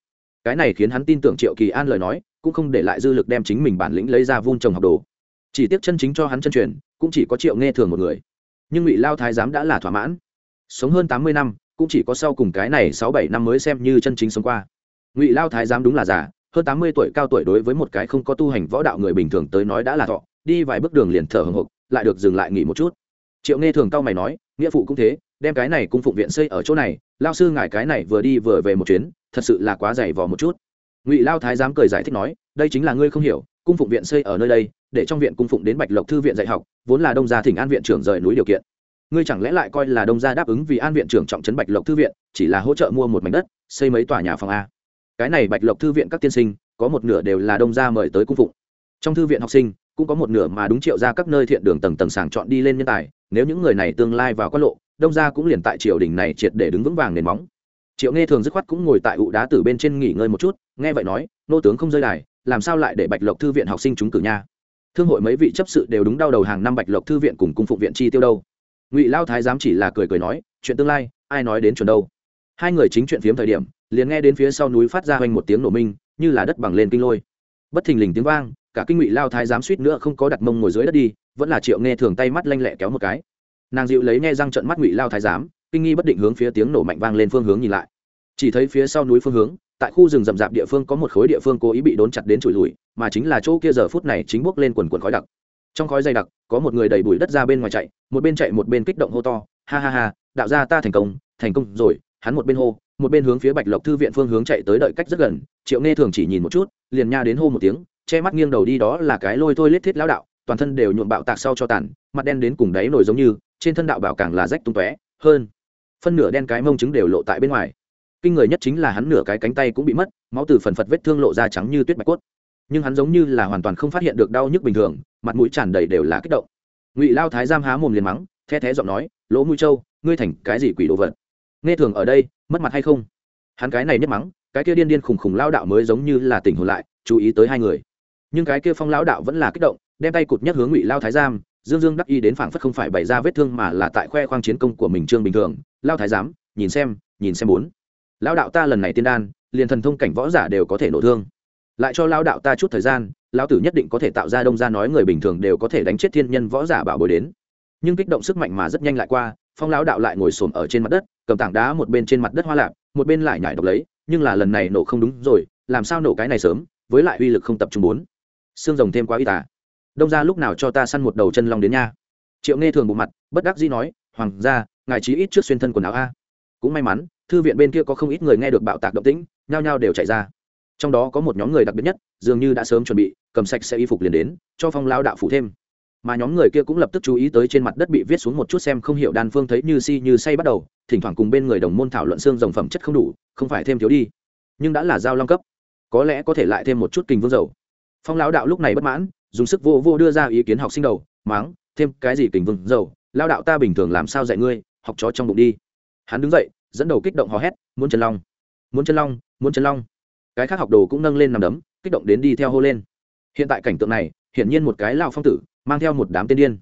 Speaker 1: Cái này khiến hắn tin tưởng triệu kỳ an lời nói, cũng không để lại dư lực đem chính mình bản lĩnh lấy ra vun trồng học đồ. Chỉ tiếc chân chính cho hắn chân truyền cũng chỉ có triệu nghe thường một người. Nhưng ngụy lao thái giám đã là thỏa mãn. Sống hơn tám mươi năm, cũng chỉ có sau cùng cái này sáu bảy năm mới xem như chân chính sống qua. Ngụy lao thái giám đúng là già, hơn tám mươi tuổi cao tuổi đối với một cái không có tu hành võ đạo người bình thường tới nói đã là thọ, đi vài bước đường liền thở hồng hộc, lại được dừng lại nghỉ một chút. Triệu nghe thường cao mày nói, nghĩa phụ cũng thế, đem cái này cung phụng viện xây ở chỗ này, lao sư ngài cái này vừa đi vừa về một chuyến, thật sự là quá dày vò một chút. Ngụy lao thái giám cười giải thích nói, đây chính là ngươi không hiểu, cung phụng viện xây ở nơi đây để trong viện cung phụng đến bạch lộc thư viện dạy học, vốn là đông gia thỉnh an viện trưởng rời núi điều kiện. Ngươi chẳng lẽ lại coi là đông gia đáp ứng vì an viện trưởng trọng trấn bạch lộc thư viện, chỉ là hỗ trợ mua một mảnh đất, xây mấy tòa nhà phòng a? Cái này bạch lộc thư viện các tiên sinh, có một nửa đều là đông gia mời tới cung phụng. Trong thư viện học sinh, cũng có một nửa mà đúng triệu ra các nơi thiện đường tầng tầng sàng chọn đi lên nhân tài, nếu những người này tương lai vào quan lộ, đông gia cũng liền tại triều đình này triệt để đứng vững vàng nền móng. Triệu nghe thường dứt khoát cũng ngồi tại ụ đá tử bên trên nghỉ ngơi một chút, nghe vậy nói, nô tướng không rơi đài, làm sao lại để bạch lộc thư viện học sinh chúng cử nha? Thương hội mấy vị chấp sự đều đúng đau đầu hàng năm bạch lộc thư viện cùng cung phụng viện chi tiêu đâu. Ngụy lao thái giám chỉ là cười cười nói, chuyện tương lai, ai nói đến chuẩn đâu. Hai người chính chuyện phiếm thời điểm, liền nghe đến phía sau núi phát ra hoành một tiếng nổ minh, như là đất bằng lên kinh lôi. Bất thình lình tiếng vang, cả kinh ngụy lao thái giám suýt nữa không có đặt mông ngồi dưới đất đi, vẫn là triệu nghe thường tay mắt lanh lẹ kéo một cái. Nàng dịu lấy nghe răng trận mắt ngụy lao thái giám kinh nghi bất định hướng phía tiếng nổ mạnh vang lên phương hướng nhìn lại. Chỉ thấy phía sau núi phương hướng tại khu rừng rậm rạp địa phương có một khối địa phương cố ý bị đốn chặt đến trụi lùi, mà chính là chỗ kia giờ phút này chính bốc lên quần quần khói đặc. Trong khói dày đặc, có một người đầy bụi đất ra bên ngoài chạy, một bên chạy một bên kích động hô to, ha ha ha, đạo gia ta thành công thành công rồi. Hắn một bên hô, một bên hướng phía bạch lộc thư viện phương hướng chạy tới đợi cách rất gần, triệu nghe thường chỉ nhìn một chút, liền nha đến hô một tiếng, che mắt nghiêng đầu đi đó là cái lôi thôi lết thiết lão đạo, toàn thân đều nhuộm bạo tạc sau cho tàn, mặt đen đến cùng đáy nổi giống như, trên thân đạo bảo càng là rách tung tóe, hơn, phân nửa đen cái mông trứng đều lộ tại bên ngoài kinh người nhất chính là hắn nửa cái cánh tay cũng bị mất, máu từ phần phật vết thương lộ ra trắng như tuyết bạch cốt. Nhưng hắn giống như là hoàn toàn không phát hiện được đau nhức bình thường, mặt mũi tràn đầy đều là kích động. Ngụy lao thái giam há mồm liền mắng, the thé giọng nói, lỗ mũi trâu ngươi thành cái gì quỷ đồ vật? Nghe thường ở đây, mất mặt hay không? Hắn cái này nhất mắng, cái kia điên điên khùng khùng lao đạo mới giống như là tỉnh hồn lại, chú ý tới hai người. Nhưng cái kia phong lão đạo vẫn là kích động, đem tay cụt nhất hướng ngụy lao thái giam, dương dương đắc y đến phảng phất không phải bày ra vết thương mà là tại khoe khoang chiến công của mình trương bình thường. Lao thái giám, nhìn xem nhìn xem bốn. Lão đạo ta lần này tiên đan, liền thần thông cảnh võ giả đều có thể nổ thương. Lại cho lão đạo ta chút thời gian, lão tử nhất định có thể tạo ra đông ra nói người bình thường đều có thể đánh chết thiên nhân võ giả bảo bối đến. Nhưng kích động sức mạnh mà rất nhanh lại qua, phong lão đạo lại ngồi xổm ở trên mặt đất, cầm tảng đá một bên trên mặt đất hoa lạp, một bên lại nhảy độc lấy, nhưng là lần này nổ không đúng rồi, làm sao nổ cái này sớm, với lại uy lực không tập trung bốn. Xương rồng thêm quá y tả đông ra lúc nào cho ta săn một đầu chân long đến nha? Triệu nghe thường bộ mặt, bất đắc dĩ nói, hoàng gia, ngài trí ít trước xuyên thân quần áo a cũng may mắn, thư viện bên kia có không ít người nghe được bạo tạc động tĩnh, nhao nhao đều chạy ra. Trong đó có một nhóm người đặc biệt nhất, dường như đã sớm chuẩn bị, cầm sạch xe y phục liền đến, cho phong lao đạo phủ thêm. Mà nhóm người kia cũng lập tức chú ý tới trên mặt đất bị viết xuống một chút xem không hiểu đan phương thấy như si như say bắt đầu, thỉnh thoảng cùng bên người đồng môn thảo luận xương dòng phẩm chất không đủ, không phải thêm thiếu đi. Nhưng đã là giao long cấp, có lẽ có thể lại thêm một chút kinh vương dầu. Phong lão đạo lúc này bất mãn, dùng sức vô vô đưa ra ý kiến học sinh đầu máng thêm cái gì kình vương dầu? Lao đạo ta bình thường làm sao dạy ngươi? Học chó trong bụng đi. Hắn đứng dậy dẫn đầu kích động hò hét, muốn chân long, muốn chân long, muốn chân long. Cái khác học đồ cũng nâng lên nằm đấm, kích động đến đi theo hô lên. Hiện tại cảnh tượng này, hiển nhiên một cái lao phong tử, mang theo một đám tên điên.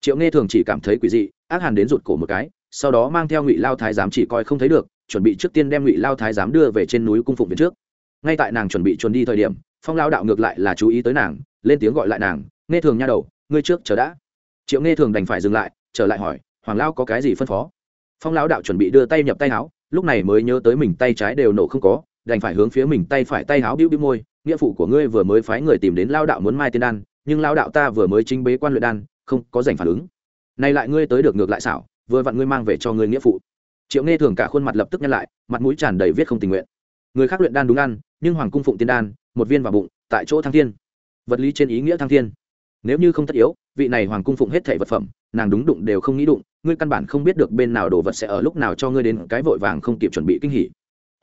Speaker 1: Triệu nghe thường chỉ cảm thấy quỷ dị, ác hàn đến rụt cổ một cái, sau đó mang theo ngụy lao thái giám chỉ coi không thấy được, chuẩn bị trước tiên đem ngụy lao thái giám đưa về trên núi cung phụng viện trước. Ngay tại nàng chuẩn bị chuẩn đi thời điểm, phong lao đạo ngược lại là chú ý tới nàng, lên tiếng gọi lại nàng nghe thường nha đầu, ngươi trước chờ đã. Triệu nghe thường đành phải dừng lại, trở lại hỏi, hoàng lao có cái gì phân phó? Phong Lão đạo chuẩn bị đưa tay nhập tay áo, lúc này mới nhớ tới mình tay trái đều nổ không có, đành phải hướng phía mình tay phải tay áo bĩu bĩu môi, nghĩa phụ của ngươi vừa mới phái người tìm đến lao đạo muốn mai tiên đan, nhưng lao đạo ta vừa mới chính bế quan luyện đan, không có dành phản ứng. Nay lại ngươi tới được ngược lại xảo, vừa vặn ngươi mang về cho ngươi nghĩa phụ. Triệu nghe thường cả khuôn mặt lập tức nhăn lại, mặt mũi tràn đầy viết không tình nguyện. Người khác luyện đan đúng ăn, nhưng hoàng cung phụng tiên đan, một viên vào bụng, tại chỗ thăng thiên. Vật lý trên ý nghĩa thăng thiên. Nếu như không tất yếu vị này hoàng cung phụng hết thể vật phẩm, nàng đúng đụng đều không nghĩ đụng, ngươi căn bản không biết được bên nào đồ vật sẽ ở lúc nào cho ngươi đến, cái vội vàng không kịp chuẩn bị kinh hỉ.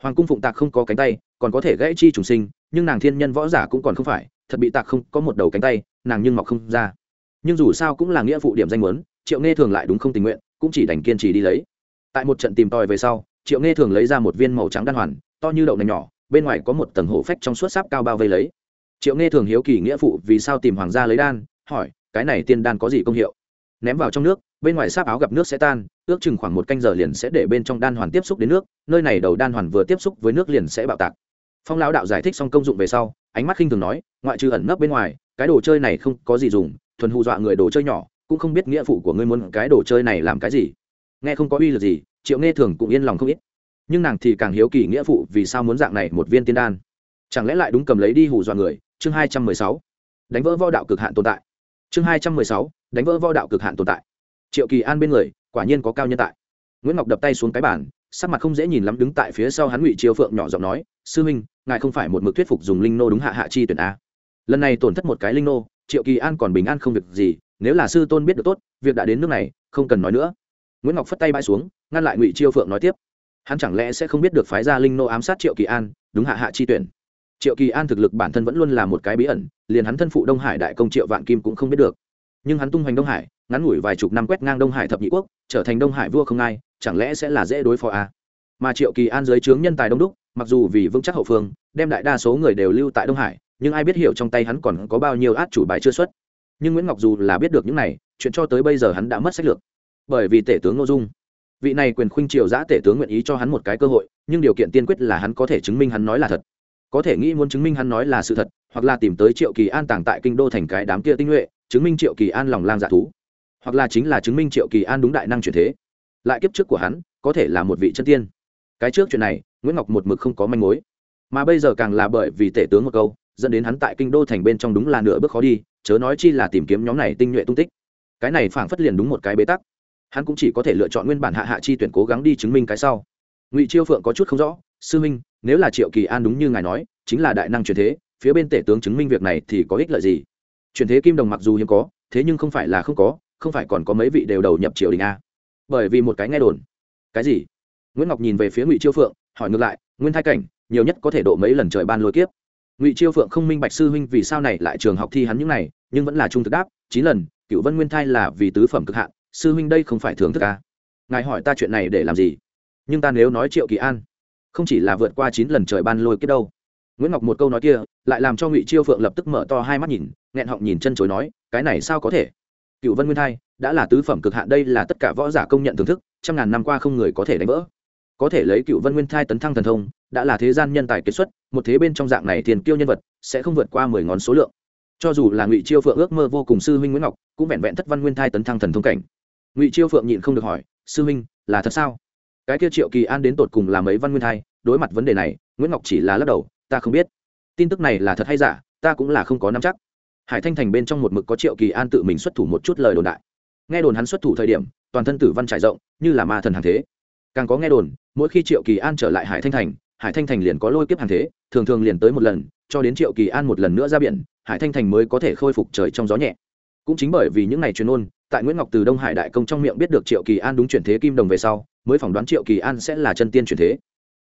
Speaker 1: Hoàng cung phụng tạc không có cánh tay, còn có thể gãy chi trùng sinh, nhưng nàng thiên nhân võ giả cũng còn không phải, thật bị tạc không có một đầu cánh tay, nàng nhưng mọc không ra. Nhưng dù sao cũng là nghĩa vụ điểm danh muốn, triệu nghe thường lại đúng không tình nguyện, cũng chỉ đành kiên trì đi lấy. Tại một trận tìm tòi về sau, triệu nghe thường lấy ra một viên màu trắng đan hoàn, to như đậu nành nhỏ, bên ngoài có một tầng hổ phách trong suốt sáp cao bao vây lấy. Triệu nghe thường hiếu kỳ nghĩa phụ vì sao tìm hoàng gia lấy đan, hỏi cái này tiên đan có gì công hiệu? Ném vào trong nước, bên ngoài sáp áo gặp nước sẽ tan, ước chừng khoảng một canh giờ liền sẽ để bên trong đan hoàn tiếp xúc đến nước, nơi này đầu đan hoàn vừa tiếp xúc với nước liền sẽ bạo tạc. Phong lão đạo giải thích xong công dụng về sau, ánh mắt khinh thường nói, ngoại trừ ẩn nấp bên ngoài, cái đồ chơi này không có gì dùng, thuần hù dọa người đồ chơi nhỏ, cũng không biết nghĩa phụ của ngươi muốn cái đồ chơi này làm cái gì. Nghe không có uy lực gì, triệu nghe thường cũng yên lòng không ít. Nhưng nàng thì càng hiếu kỳ nghĩa phụ vì sao muốn dạng này một viên tiên đan. Chẳng lẽ lại đúng cầm lấy đi hù dọa người? Chương hai trăm mười sáu. Đánh vỡ võ đạo cực hạn tồn tại chương hai trăm mười sáu, đánh vỡ võ đạo cực hạn tồn tại. Triệu kỳ an bên người, quả nhiên có cao nhân tại. Nguyễn ngọc đập tay xuống cái bàn, sắc mặt không dễ nhìn lắm đứng tại phía sau hắn ngụy triều phượng nhỏ giọng nói, sư huynh, ngài không phải một mực thuyết phục dùng linh nô đúng hạ hạ chi tuyển a? Lần này tổn thất một cái linh nô, triệu kỳ an còn bình an không việc gì, nếu là sư tôn biết được tốt, việc đã đến nước này, không cần nói nữa. Nguyễn ngọc phất tay bãi xuống, ngăn lại ngụy chiêu phượng nói tiếp, hắn chẳng lẽ sẽ không biết được phái gia linh nô ám sát triệu kỳ an, đúng hạ hạ chi tuyển? Triệu kỳ an thực lực bản thân vẫn luôn là một cái bí ẩn, liền hắn thân phụ đông hải đại công triệu vạn kim cũng không biết được. Nhưng hắn tung hoành đông hải, ngắn ngủi vài chục năm quét ngang đông hải thập nhị quốc, trở thành đông hải vua không ai, chẳng lẽ sẽ là dễ đối phó à? mà triệu kỳ an dưới trướng nhân tài đông đúc, mặc dù vì vững chắc hậu phương, đem đại đa số người đều lưu tại đông hải, nhưng ai biết hiểu trong tay hắn còn có bao nhiêu át chủ bài chưa xuất. Nhưng nguyễn ngọc dù là biết được những này, chuyện cho tới bây giờ hắn đã mất sách lược. Bởi vì tể tướng nội dung, vị này quyền khuynh triều giã tể tướng nguyện ý cho hắn một cái cơ hội, nhưng điều kiện tiên quyết là hắn có thể chứng minh hắn nói là thật có thể nghĩ muốn chứng minh hắn nói là sự thật, hoặc là tìm tới triệu kỳ an tàng tại kinh đô thành cái đám kia tinh nhuệ, chứng minh triệu kỳ an lòng lang dạ thú. Hoặc là chính là chứng minh triệu kỳ an đúng đại năng chuyển thế. Lại kiếp trước của hắn, có thể là một vị chân tiên. Cái trước chuyện này, nguyễn ngọc một mực không có manh mối. Mà bây giờ càng là bởi vì tể tướng một câu, dẫn đến hắn tại kinh đô thành bên trong đúng là nửa bước khó đi, chớ nói chi là tìm kiếm nhóm này tinh nhuệ tung tích. Cái này phảng phất liền đúng một cái bế tắc. Hắn cũng chỉ có thể lựa chọn nguyên bản hạ hạ chi tuyển cố gắng đi chứng minh cái sau. Ngụy chiêu phượng có chút không rõ sư minh, nếu là triệu kỳ an đúng như ngài nói, chính là đại năng truyền thế, phía bên tể tướng chứng minh việc này thì có ích lợi gì? Truyền thế kim đồng mặc dù hiếm có, thế nhưng không phải là không có, không phải còn có mấy vị đều đầu nhập triều đình a. Bởi vì một cái nghe đồn. Cái gì? Nguyễn ngọc nhìn về phía ngụy chiêu phượng, hỏi ngược lại, nguyên Thái cảnh, nhiều nhất có thể độ mấy lần trời ban lôi kiếp? Ngụy chiêu phượng không minh bạch sư huynh vì sao này lại trường học thi hắn những này, nhưng vẫn là trung thực đáp, chín lần cựu vân nguyên thai là vì tứ phẩm cực hạn, sư huynh đây không phải thường thức à? ngài hỏi ta chuyện này để làm gì? Nhưng ta nếu nói triệu kỳ an không chỉ là vượt qua chín lần trời ban lôi kết đâu. Nguyễn ngọc một câu nói kia lại làm cho ngụy chiêu phượng lập tức mở to hai mắt nhìn, nghẹn họng nhìn chân chối nói, cái này sao có thể? Cựu vân nguyên thai, đã là tứ phẩm cực hạn, đây là tất cả võ giả công nhận thưởng thức, trăm ngàn năm qua không người có thể đánh vỡ. Có thể lấy cựu vân nguyên thai tấn thăng thần thông, đã là thế gian nhân tài kết xuất, một thế bên trong dạng này tiền kiêu nhân vật, sẽ không vượt qua mười ngón số lượng. Cho dù là ngụy chiêu phượng ước mơ vô cùng sư huynh nguyễn ngọc, cũng vẹn vẹn thất văn nguyên thai tấn thăng thần thông cảnh. Ngụy chiêu phượng nhịn không được hỏi, sư huynh, là thật sao? Cái kia triệu kỳ an đến tột cùng là mấy văn nguyên thai đối mặt vấn đề này, nguyễn ngọc chỉ là lắc đầu, ta không biết. Tin tức này là thật hay giả, ta cũng là không có nắm chắc. Hải thanh thành bên trong một mực có triệu kỳ an tự mình xuất thủ một chút lời đồn đại. Nghe đồn hắn xuất thủ thời điểm, toàn thân tử văn trải rộng, như là ma thần hàng thế. Càng có nghe đồn, mỗi khi triệu kỳ an trở lại hải thanh thành, hải thanh thành liền có lôi kiếp hàng thế, thường thường liền tới một lần, cho đến triệu kỳ an một lần nữa ra biển, hải thanh thành mới có thể khôi phục trời trong gió nhẹ. Cũng chính bởi vì những ngày truyền ôn, tại nguyễn ngọc từ đông hải đại công trong miệng biết được triệu kỳ an đúng chuyển thế kim đồng về sau mới phỏng đoán triệu kỳ an sẽ là chân tiên truyền thế.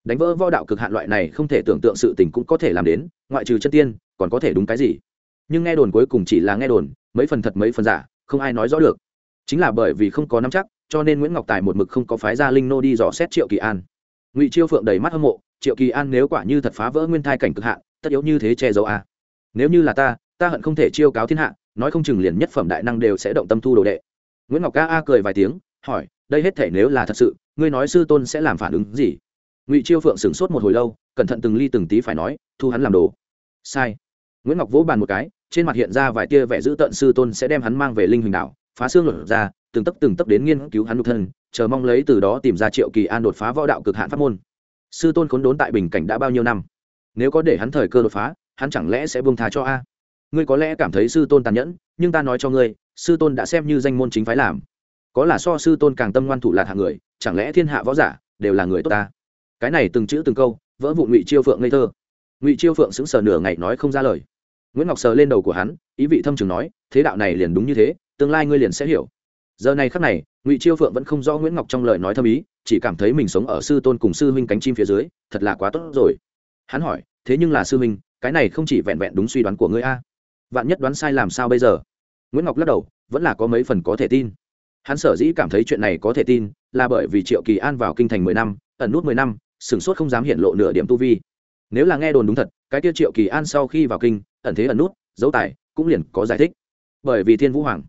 Speaker 1: Đánh vỡ võ đạo cực hạn loại này không thể tưởng tượng sự tình cũng có thể làm đến, ngoại trừ chân tiên, còn có thể đúng cái gì? Nhưng nghe đồn cuối cùng chỉ là nghe đồn, mấy phần thật mấy phần giả, không ai nói rõ được. Chính là bởi vì không có nắm chắc, cho nên nguyễn ngọc tài một mực không có phái ra linh nô đi dò xét triệu kỳ an. Ngụy chiêu phượng đầy mắt hâm mộ, triệu kỳ an nếu quả như thật phá vỡ nguyên thai cảnh cực hạn, tất yếu như thế che giấu a à. nếu như là ta ta hận không thể chiêu cáo thiên hạ, nói không chừng liền nhất phẩm đại năng đều sẽ động tâm thu đồ đệ. Nguyễn ngọc ca a cười vài tiếng, hỏi đây hết thể nếu là thật sự, ngươi nói sư tôn sẽ làm phản ứng gì? Ngụy chiêu phượng sửng sốt một hồi lâu, cẩn thận từng ly từng tí phải nói, thu hắn làm đồ. Sai. Nguyễn ngọc vỗ bàn một cái, trên mặt hiện ra vài tia vẻ giữ tận sư tôn sẽ đem hắn mang về linh huỳnh đảo, phá xương lột ra, từng tấc từng tấc đến nghiên cứu hắn nhục thân, chờ mong lấy từ đó tìm ra triệu kỳ an đột phá võ đạo cực hạn pháp môn. Sư tôn khốn đốn tại bình cảnh đã bao nhiêu năm? Nếu có để hắn thời cơ đột phá, hắn chẳng lẽ sẽ buông thà cho a? Ngươi có lẽ cảm thấy sư tôn tàn nhẫn, nhưng ta nói cho ngươi, sư tôn đã xem như danh môn chính phái làm có là so sư tôn càng tâm ngoan thủ lạc hạng người, chẳng lẽ thiên hạ võ giả đều là người tốt ta? Cái này từng chữ từng câu, vỡ vụ ngụy chiêu phượng ngây thơ. Ngụy chiêu phượng sững sờ nửa ngày nói không ra lời. Nguyễn ngọc sờ lên đầu của hắn, ý vị thâm trường nói, thế đạo này liền đúng như thế, tương lai ngươi liền sẽ hiểu. Giờ này khắc này, ngụy chiêu phượng vẫn không rõ nguyễn ngọc trong lời nói thâm ý, chỉ cảm thấy mình sống ở sư tôn cùng sư huynh cánh chim phía dưới, thật là quá tốt rồi. Hắn hỏi, thế nhưng là sư huynh, cái này không chỉ vẹn vẹn đúng suy đoán của ngươi a? Vạn nhất đoán sai làm sao bây giờ? Nguyễn ngọc lắc đầu, vẫn là có mấy phần có thể tin hắn sở dĩ cảm thấy chuyện này có thể tin, là bởi vì triệu kỳ an vào kinh thành mười năm, ẩn nút mười năm, sửng sốt không dám hiện lộ nửa điểm tu vi. Nếu là nghe đồn đúng thật, cái tiêu triệu kỳ an sau khi vào kinh, ẩn thế ẩn nút, dấu tài, cũng liền có giải thích. Bởi vì thiên vũ hoàng,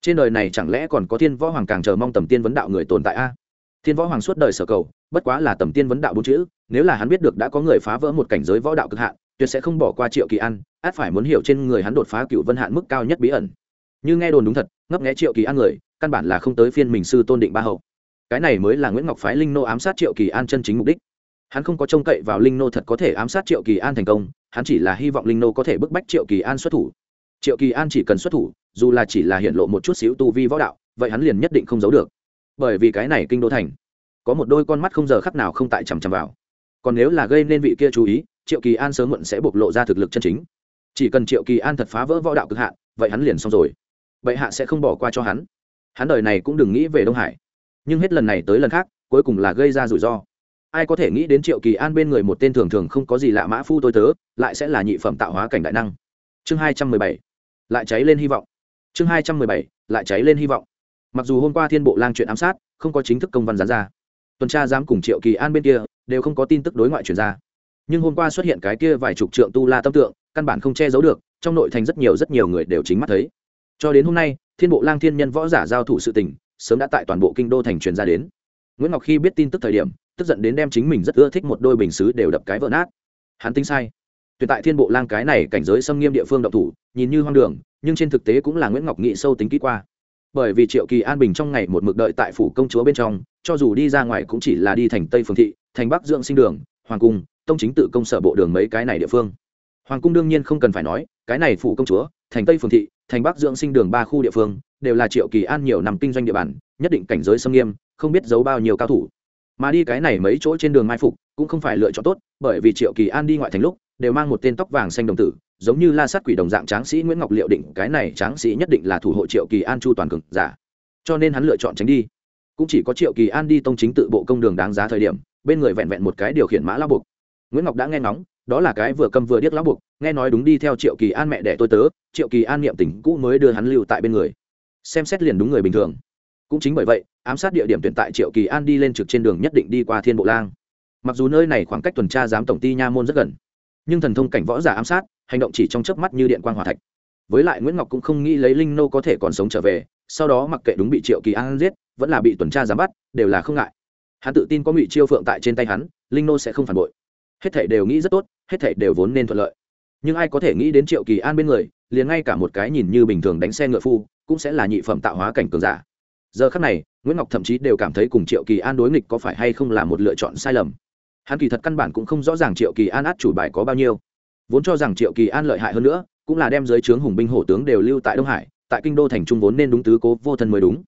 Speaker 1: trên đời này chẳng lẽ còn có thiên võ hoàng càng chờ mong tầm tiên vấn đạo người tồn tại a? Thiên võ hoàng suốt đời sở cầu, bất quá là tầm tiên vấn đạo bốn chữ, nếu là hắn biết được đã có người phá vỡ một cảnh giới võ đạo cực hạn, tuyệt sẽ không bỏ qua triệu kỳ an, át phải muốn hiểu trên người hắn đột phá cựu vân hạn mức cao nhất bí ẩn. Như nghe đồn đúng thật, ngấp nghé triệu kỳ an người căn bản là không tới phiên mình sư tôn định ba hậu. Cái này mới là nguyễn ngọc phái linh nô ám sát triệu kỳ an chân chính mục đích. Hắn không có trông cậy vào linh nô thật có thể ám sát triệu kỳ an thành công, hắn chỉ là hy vọng linh nô có thể bức bách triệu kỳ an xuất thủ. Triệu kỳ an chỉ cần xuất thủ, dù là chỉ là hiện lộ một chút xíu tu vi võ đạo, vậy hắn liền nhất định không giấu được. Bởi vì cái này kinh đô thành, có một đôi con mắt không giờ khắc nào không tại chằm chằm vào. Còn nếu là gây nên vị kia chú ý, triệu kỳ an sớm muộn sẽ bộc lộ ra thực lực chân chính. Chỉ cần triệu kỳ an thật phá vỡ võ đạo cực hạn, vậy hắn liền xong rồi. Vậy hạ sẽ không bỏ qua cho hắn hắn đời này cũng đừng nghĩ về đông hải. Nhưng hết lần này tới lần khác, cuối cùng là gây ra rủi ro. Ai có thể nghĩ đến triệu kỳ an bên người một tên thường thường không có gì lạ mã phu tôi tớ, lại sẽ là nhị phẩm tạo hóa cảnh đại năng. Chương hai trăm mười bảy. Lại cháy lên hy vọng. Chương hai trăm mười bảy. Lại cháy lên hy vọng. Mặc dù hôm qua thiên bộ lang chuyện ám sát, không có chính thức công văn gián ra. Tuần tra giám cùng triệu kỳ an bên kia, đều không có tin tức đối ngoại truyền ra. Nhưng hôm qua xuất hiện cái kia vài chục trượng tu la tâm tượng, căn bản không che giấu được, trong nội thành rất nhiều rất nhiều người đều chính mắt thấy. Cho đến hôm nay thiên bộ lang thiên nhân võ giả giao thủ sự tình, sớm đã tại toàn bộ kinh đô thành truyền ra đến. Nguyễn ngọc khi biết tin tức thời điểm, tức giận đến đem chính mình rất ưa thích một đôi bình xứ đều đập cái vỡ nát. Hắn tính sai. Tuyệt tại thiên bộ lang cái này cảnh giới xâm nghiêm địa phương động thủ, nhìn như hoang đường, nhưng trên thực tế cũng là nguyễn ngọc nghị sâu tính kỹ qua. Bởi vì triệu kỳ an bình trong ngày một mực đợi tại phủ công chúa bên trong, cho dù đi ra ngoài cũng chỉ là đi thành tây phương thị, thành bắc dưỡng sinh đường, hoàng cung, tông chính tự công sở bộ đường mấy cái này địa phương hoàng cung đương nhiên không cần phải nói, cái này phủ công chúa, thành tây Phường thị, thành bắc dưỡng sinh đường ba khu địa phương, đều là triệu kỳ an nhiều nằm kinh doanh địa bàn, nhất định cảnh giới xâm nghiêm, không biết giấu bao nhiêu cao thủ. Mà đi cái này mấy chỗ trên đường mai phục, cũng không phải lựa chọn tốt, bởi vì triệu kỳ an đi ngoại thành lúc, đều mang một tên tóc vàng xanh đồng tử, giống như la sát quỷ đồng dạng tráng sĩ nguyễn ngọc liệu định, cái này tráng sĩ nhất định là thủ hộ triệu kỳ an chu toàn cực giả. Cho nên hắn lựa chọn tránh đi. Cũng chỉ có triệu kỳ an đi tông chính tự bộ công đường đáng giá thời điểm, bên người vẹn vẹn một cái điều khiển mã lao buộc. Nguyễn ngọc đã nghe ngóng đó là cái vừa cầm vừa điếc lão buộc, nghe nói đúng đi theo triệu kỳ an mẹ đẻ tôi tớ, triệu kỳ an niệm tình cũ mới đưa hắn lưu tại bên người. Xem xét liền đúng người bình thường. Cũng chính bởi vậy, ám sát địa điểm tuyển tại triệu kỳ an đi lên trực trên đường nhất định đi qua thiên bộ lang. Mặc dù nơi này khoảng cách tuần tra giám tổng ty nha môn rất gần, nhưng thần thông cảnh võ giả ám sát, hành động chỉ trong chớp mắt như điện quang hòa thạch. Với lại nguyễn ngọc cũng không nghĩ lấy linh nô có thể còn sống trở về, sau đó mặc kệ đúng bị triệu kỳ an giết, vẫn là bị tuần tra giám bắt, đều là không ngại. Hắn tự tin có ngụy chiêu phượng tại trên tay hắn, linh nô sẽ không phản bội. Hết thể đều nghĩ rất tốt hết thảy đều vốn nên thuận lợi. Nhưng ai có thể nghĩ đến triệu kỳ an bên người, liền ngay cả một cái nhìn như bình thường đánh xe ngựa phu, cũng sẽ là nhị phẩm tạo hóa cảnh cường giả. Giờ khắc này, nguyễn ngọc thậm chí đều cảm thấy cùng triệu kỳ an đối nghịch có phải hay không là một lựa chọn sai lầm. Hắn kỳ thật căn bản cũng không rõ ràng triệu kỳ an át chủ bài có bao nhiêu. Vốn cho rằng triệu kỳ an lợi hại hơn nữa, cũng là đem giới trướng hùng binh hổ tướng đều lưu tại đông hải, tại kinh đô thành trung vốn nên đúng tứ cố vô thân mới đúng.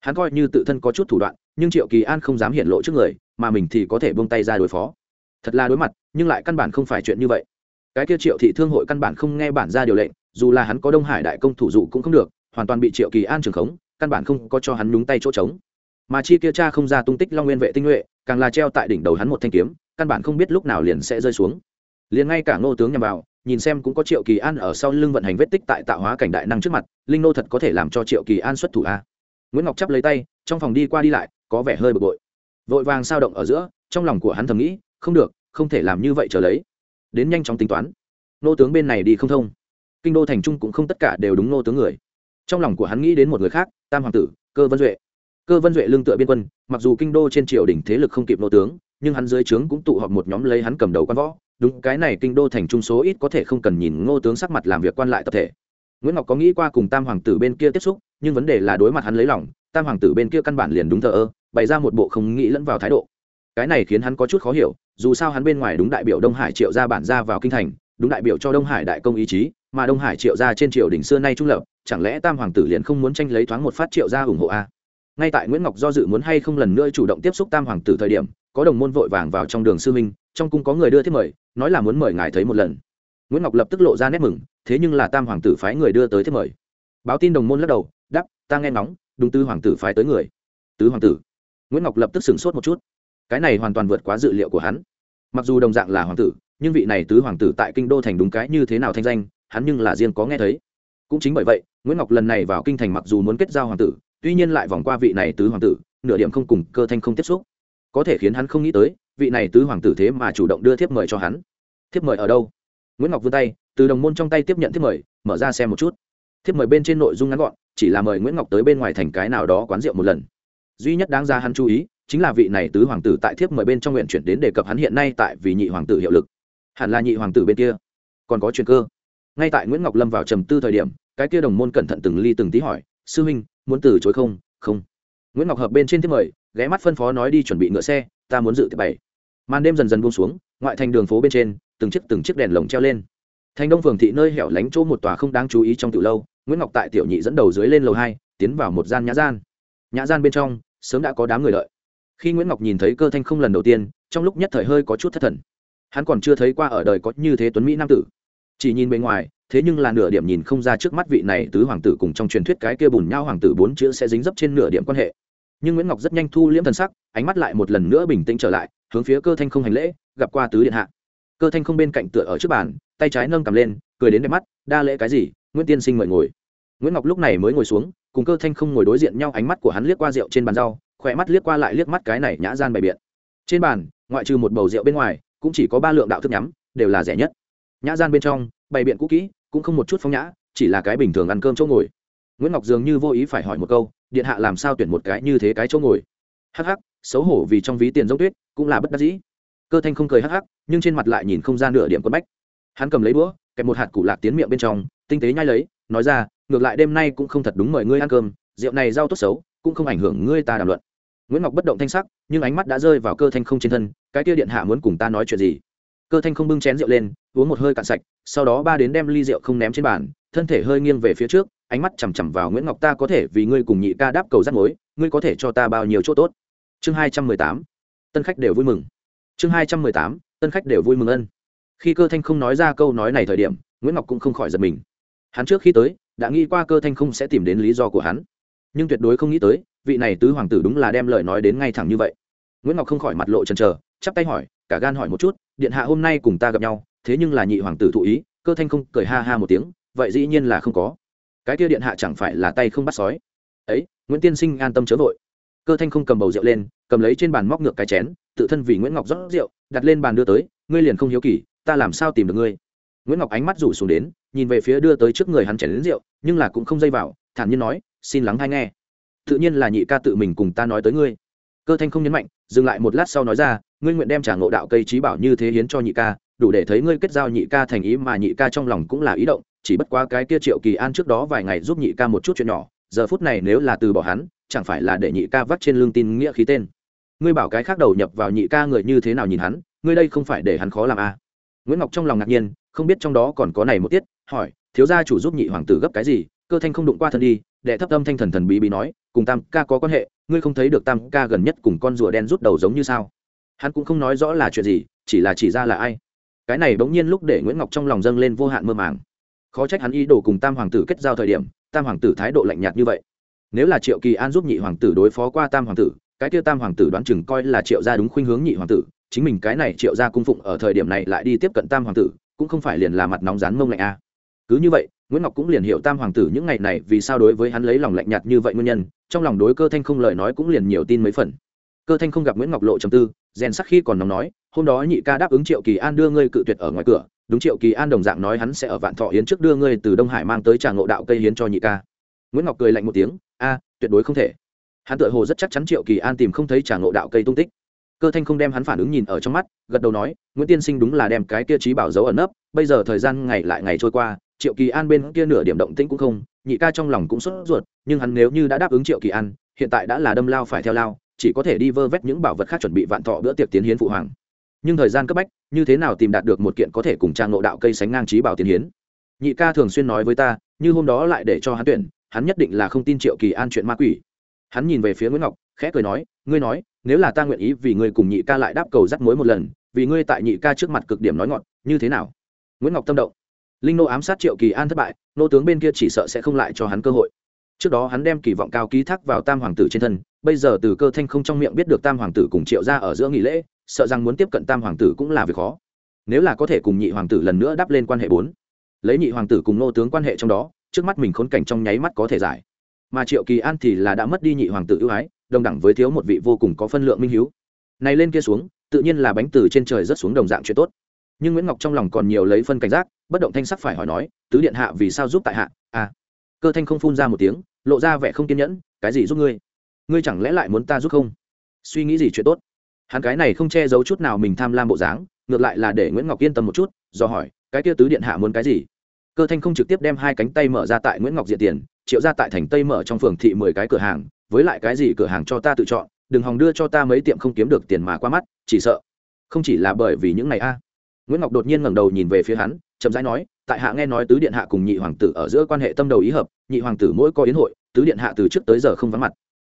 Speaker 1: Hắn coi như tự thân có chút thủ đoạn, nhưng triệu kỳ an không dám hiện lộ trước người, mà mình thì có thể buông tay ra đối phó. Thật là đối mặt nhưng lại căn bản không phải chuyện như vậy. Cái kia triệu thị thương hội căn bản không nghe bản ra điều lệnh, dù là hắn có đông hải đại công thủ dụ cũng không được, hoàn toàn bị triệu kỳ an trường khống, căn bản không có cho hắn nhúng tay chỗ trống. Mà chi kia cha không ra tung tích long nguyên vệ tinh nhuệ càng là treo tại đỉnh đầu hắn một thanh kiếm, căn bản không biết lúc nào liền sẽ rơi xuống. Liền ngay cả ngô tướng nhằm vào, nhìn xem cũng có triệu kỳ an ở sau lưng vận hành vết tích tại tạo hóa cảnh đại năng trước mặt, linh nô thật có thể làm cho triệu kỳ an xuất thủ a. Nguyễn ngọc chắp lấy tay, trong phòng đi qua đi lại, có vẻ hơi bực bội. Vội vàng sao động ở giữa, trong lòng của hắn thầm nghĩ, không được không thể làm như vậy trở lấy. Đến nhanh chóng tính toán. Nô tướng bên này đi không thông. Kinh đô thành trung cũng không tất cả đều đúng nô tướng người. Trong lòng của hắn nghĩ đến một người khác, tam hoàng tử, cơ vân duệ. Cơ vân duệ lương tựa biên quân, mặc dù kinh đô trên triều đình thế lực không kịp nô tướng, nhưng hắn dưới trướng cũng tụ họp một nhóm lấy hắn cầm đầu quan võ. Đúng, cái này kinh đô thành trung số ít có thể không cần nhìn ngô tướng sắc mặt làm việc quan lại tập thể. Nguyễn ngọc có nghĩ qua cùng tam hoàng tử bên kia tiếp xúc, nhưng vấn đề là đối mặt hắn lấy lòng, tam hoàng tử bên kia căn bản liền đúng thờ ơ, bày ra một bộ không nghĩ lẫn vào thái độ cái này khiến hắn có chút khó hiểu, dù sao hắn bên ngoài đúng đại biểu đông hải triệu ra bản ra vào kinh thành, đúng đại biểu cho đông hải đại công ý chí, mà đông hải triệu ra trên triều đình xưa nay trung lập, chẳng lẽ tam hoàng tử liền không muốn tranh lấy thoáng một phát triệu ra ủng hộ a? Ngay tại nguyễn ngọc do dự muốn hay không lần nữa chủ động tiếp xúc tam hoàng tử thời điểm, có đồng môn vội vàng vào trong đường sư minh trong cung có người đưa thiết mời, nói là muốn mời ngài thấy một lần. Nguyễn ngọc lập tức lộ ra nét mừng, thế nhưng là tam hoàng tử phái người đưa tới thiết mời. Báo tin đồng môn lắc đầu đắp ta nghe ngóng, đúng Tư hoàng tử phái tới người. Tứ hoàng tử? Nguyễn ngọc lập tức sửng sốt một chút cái này hoàn toàn vượt quá dự liệu của hắn. Mặc dù đồng dạng là hoàng tử, nhưng vị này tứ hoàng tử tại kinh đô thành đúng cái như thế nào thanh danh, hắn nhưng là riêng có nghe thấy. Cũng chính bởi vậy, nguyễn ngọc lần này vào kinh thành mặc dù muốn kết giao hoàng tử, tuy nhiên lại vòng qua vị này tứ hoàng tử, nửa điểm không cùng cơ thanh không tiếp xúc. Có thể khiến hắn không nghĩ tới, vị này tứ hoàng tử thế mà chủ động đưa thiếp mời cho hắn. Thiếp mời ở đâu? Nguyễn ngọc vươn tay, từ đồng môn trong tay tiếp nhận thiếp mời, mở ra xem một chút. Thiếp mời bên trên nội dung ngắn gọn, chỉ là mời nguyễn ngọc tới bên ngoài thành cái nào đó quán rượu một lần. Duy nhất đáng ra hắn chú ý chính là vị này tứ hoàng tử tại thiếp mời bên trong nguyện chuyển đến đề cập hắn hiện nay tại vì nhị hoàng tử hiệu lực. Hẳn là nhị hoàng tử bên kia. Còn có chuyện cơ. Ngay tại nguyễn ngọc lâm vào trầm tư thời điểm, cái kia đồng môn cẩn thận từng ly từng tí hỏi, sư huynh, muốn từ chối không? Không. Nguyễn ngọc hợp bên trên thiếp mời, ghé mắt phân phó nói đi chuẩn bị ngựa xe, ta muốn dự tiệc bày màn đêm dần dần buông xuống, ngoại thành đường phố bên trên, từng chiếc từng chiếc đèn lồng treo lên. Thành đông phường thị nơi hẻo lánh chỗ một tòa không đáng chú ý trong tiểu lâu, nguyễn ngọc tại tiểu nhị dẫn đầu dưới lên lầu hai, tiến vào một gian nhã gian. Nhã gian bên trong, sớm đã có đám người đợi khi nguyễn ngọc nhìn thấy cơ thanh không lần đầu tiên trong lúc nhất thời hơi có chút thất thần hắn còn chưa thấy qua ở đời có như thế tuấn mỹ nam tử chỉ nhìn bề ngoài thế nhưng là nửa điểm nhìn không ra trước mắt vị này tứ hoàng tử cùng trong truyền thuyết cái kia bùn nhau hoàng tử bốn chữ sẽ dính dấp trên nửa điểm quan hệ nhưng nguyễn ngọc rất nhanh thu liễm thần sắc ánh mắt lại một lần nữa bình tĩnh trở lại hướng phía cơ thanh không hành lễ gặp qua tứ điện hạ cơ thanh không bên cạnh tựa ở trước bàn tay trái nâng cầm lên cười đến đẹp mắt đa lễ cái gì nguyễn tiên sinh mời ngồi nguyễn ngọc lúc này mới ngồi xuống cùng cơ thanh không ngồi đối diện nhau ánh mắt của hắn liếc qua rượu trên bàn rau khỏe mắt liếc qua lại liếc mắt cái này nhã gian bày biện. Trên bàn, ngoại trừ một bầu rượu bên ngoài, cũng chỉ có ba lượng đạo thức nhắm, đều là rẻ nhất. Nhã gian bên trong, bày biện cũ kỹ, cũng không một chút phong nhã, chỉ là cái bình thường ăn cơm chỗ ngồi. Nguyễn ngọc dường như vô ý phải hỏi một câu, điện hạ làm sao tuyển một cái như thế cái chỗ ngồi? Hắc hắc, xấu hổ vì trong ví tiền giống tuyết, cũng là bất đắc dĩ. Cơ thanh không cười hắc hắc, nhưng trên mặt lại nhìn không ra nửa điểm quân bách. Hắn cầm lấy đũa, kẹp một hạt củ lạc tiến miệng bên trong, tinh tế nhai lấy, nói ra, ngược lại đêm nay cũng không thật đúng mời ngươi ăn cơm, rượu này rau tốt xấu, cũng không ảnh hưởng ngươi ta đàm luận nguyễn ngọc bất động thanh sắc, nhưng ánh mắt đã rơi vào cơ thanh không trên thân, cái kia điện hạ muốn cùng ta nói chuyện gì? Cơ thanh không bưng chén rượu lên, uống một hơi cạn sạch, sau đó ba đến đem ly rượu không ném trên bàn, thân thể hơi nghiêng về phía trước, ánh mắt chằm chằm vào nguyễn ngọc ta có thể vì ngươi cùng nhị ca đáp cầu rắt mối, ngươi có thể cho ta bao nhiêu chỗ tốt? Chương hai trăm mười tám, tân khách đều vui mừng. Chương hai trăm mười tám, tân khách đều vui mừng ân. Khi cơ thanh không nói ra câu nói này thời điểm, nguyễn ngọc cũng không khỏi giật mình. Hắn trước khi tới, đã nghĩ qua cơ thanh không sẽ tìm đến lý do của hắn nhưng tuyệt đối không nghĩ tới, vị này tứ hoàng tử đúng là đem lời nói đến ngay thẳng như vậy. Nguyễn ngọc không khỏi mặt lộ trần trờ chắp tay hỏi, cả gan hỏi một chút, điện hạ hôm nay cùng ta gặp nhau, thế nhưng là nhị hoàng tử thụ ý, cơ thanh không cười ha ha một tiếng, vậy dĩ nhiên là không có. Cái kia điện hạ chẳng phải là tay không bắt sói? Ấy, nguyễn tiên sinh an tâm chớ vội. Cơ thanh không cầm bầu rượu lên, cầm lấy trên bàn móc ngược cái chén, tự thân vì nguyễn ngọc rót rượu, đặt lên bàn đưa tới, ngươi liền không hiếu kỳ, ta làm sao tìm được ngươi? Nguyễn ngọc ánh mắt rủ xuống đến, nhìn về phía đưa tới trước người hắn chảy đến rượu, nhưng là cũng không dây vào, thản nhiên nói xin lắng hay nghe. Tự nhiên là nhị ca tự mình cùng ta nói tới ngươi. Cơ thanh không nhấn mạnh, dừng lại một lát sau nói ra, ngươi nguyện đem trả ngộ đạo cây trí bảo như thế hiến cho nhị ca, đủ để thấy ngươi kết giao nhị ca thành ý mà nhị ca trong lòng cũng là ý động, chỉ bất quá cái kia triệu kỳ an trước đó vài ngày giúp nhị ca một chút chuyện nhỏ, giờ phút này nếu là từ bỏ hắn, chẳng phải là để nhị ca vắt trên lưng tin nghĩa khí tên. Ngươi bảo cái khác đầu nhập vào nhị ca người như thế nào nhìn hắn, ngươi đây không phải để hắn khó làm à. nguyễn ngọc trong lòng ngạc nhiên, không biết trong đó còn có này một tiết, hỏi, thiếu gia chủ giúp nhị hoàng tử gấp cái gì cơ thanh không đụng qua thân đi, đệ thấp âm thanh thần thần bí bí nói, cùng tam ca có quan hệ, ngươi không thấy được tam ca gần nhất cùng con rùa đen rút đầu giống như sao? Hắn cũng không nói rõ là chuyện gì, chỉ là chỉ ra là ai. Cái này bỗng nhiên lúc để nguyễn ngọc trong lòng dâng lên vô hạn mơ màng. Khó trách hắn ý đồ cùng tam hoàng tử kết giao thời điểm, tam hoàng tử thái độ lạnh nhạt như vậy. Nếu là triệu kỳ an giúp nhị hoàng tử đối phó qua tam hoàng tử, cái kia tam hoàng tử đoán chừng coi là triệu gia đúng khuynh hướng nhị hoàng tử, chính mình cái này triệu gia cung phụng ở thời điểm này lại đi tiếp cận tam hoàng tử, cũng không phải liền là mặt nóng rán mông lạnh a. Cứ như vậy nguyễn ngọc cũng liền hiểu tam hoàng tử những ngày này vì sao đối với hắn lấy lòng lạnh nhạt như vậy nguyên nhân, trong lòng đối cơ thanh không lời nói cũng liền nhiều tin mấy phần. Cơ thanh không gặp nguyễn ngọc lộ trầm tư, rèn sắc khi còn nóng nói, hôm đó nhị ca đáp ứng triệu kỳ an đưa ngươi cự tuyệt ở ngoài cửa, đúng triệu kỳ an đồng dạng nói hắn sẽ ở vạn thọ hiến trước đưa ngươi từ đông hải mang tới trà ngộ đạo cây hiến cho nhị ca. Nguyễn ngọc cười lạnh một tiếng, a, tuyệt đối không thể. Hắn tự hồ rất chắc chắn triệu kỳ an tìm không thấy trà ngộ đạo cây tung tích. Cơ thanh không đem hắn phản ứng nhìn ở trong mắt, gật đầu nói, nguyễn tiên sinh đúng là đem cái kia trí bảo dấu ẩn nấp, bây giờ thời gian ngày lại ngày trôi qua triệu kỳ an bên kia nửa điểm động tĩnh cũng không, nhị ca trong lòng cũng sốt ruột, nhưng hắn nếu như đã đáp ứng triệu kỳ an, hiện tại đã là đâm lao phải theo lao, chỉ có thể đi vơ vét những bảo vật khác chuẩn bị vạn thọ bữa tiệc tiến hiến phụ hoàng. Nhưng thời gian cấp bách, như thế nào tìm đạt được một kiện có thể cùng trang ngộ đạo cây sánh ngang trí bảo tiến hiến? Nhị ca thường xuyên nói với ta, như hôm đó lại để cho hắn tuyển, hắn nhất định là không tin triệu kỳ an chuyện ma quỷ. Hắn nhìn về phía nguyễn ngọc, khẽ cười nói, ngươi nói, nếu là ta nguyện ý vì ngươi cùng nhị ca lại đáp cầu dắt mối một lần, vì ngươi tại nhị ca trước mặt cực điểm nói ngọn, như thế nào? Nguyễn ngọc tâm động linh nô ám sát triệu kỳ an thất bại, nô tướng bên kia chỉ sợ sẽ không lại cho hắn cơ hội. Trước đó hắn đem kỳ vọng cao ký thác vào tam hoàng tử trên thân, bây giờ từ cơ thanh không trong miệng biết được tam hoàng tử cùng triệu ra ở giữa nghỉ lễ, sợ rằng muốn tiếp cận tam hoàng tử cũng là việc khó. Nếu là có thể cùng nhị hoàng tử lần nữa đắp lên quan hệ bốn, lấy nhị hoàng tử cùng nô tướng quan hệ trong đó, trước mắt mình khốn cảnh trong nháy mắt có thể giải. Mà triệu kỳ an thì là đã mất đi nhị hoàng tử ưu ái, đồng đẳng với thiếu một vị vô cùng có phân lượng minh hiếu. Này lên kia xuống, tự nhiên là bánh từ trên trời rất xuống đồng dạng chuyện tốt nhưng nguyễn ngọc trong lòng còn nhiều lấy phân cảnh giác bất động thanh sắc phải hỏi nói tứ điện hạ vì sao giúp tại hạ à cơ thanh không phun ra một tiếng lộ ra vẻ không kiên nhẫn cái gì giúp ngươi ngươi chẳng lẽ lại muốn ta giúp không suy nghĩ gì chuyện tốt hắn cái này không che giấu chút nào mình tham lam bộ dáng ngược lại là để nguyễn ngọc yên tâm một chút do hỏi cái kia tứ điện hạ muốn cái gì cơ thanh không trực tiếp đem hai cánh tay mở ra tại nguyễn ngọc diện tiền triệu ra tại thành tây mở trong phường thị mười cái cửa hàng với lại cái gì cửa hàng cho ta tự chọn đừng hòng đưa cho ta mấy tiệm không kiếm được tiền mà qua mắt chỉ sợ không chỉ là bởi vì những này a nguyễn ngọc đột nhiên ngẩng đầu nhìn về phía hắn, chậm rãi nói, tại hạ nghe nói tứ điện hạ cùng nhị hoàng tử ở giữa quan hệ tâm đầu ý hợp, nhị hoàng tử mỗi có yến hội, tứ điện hạ từ trước tới giờ không vắng mặt.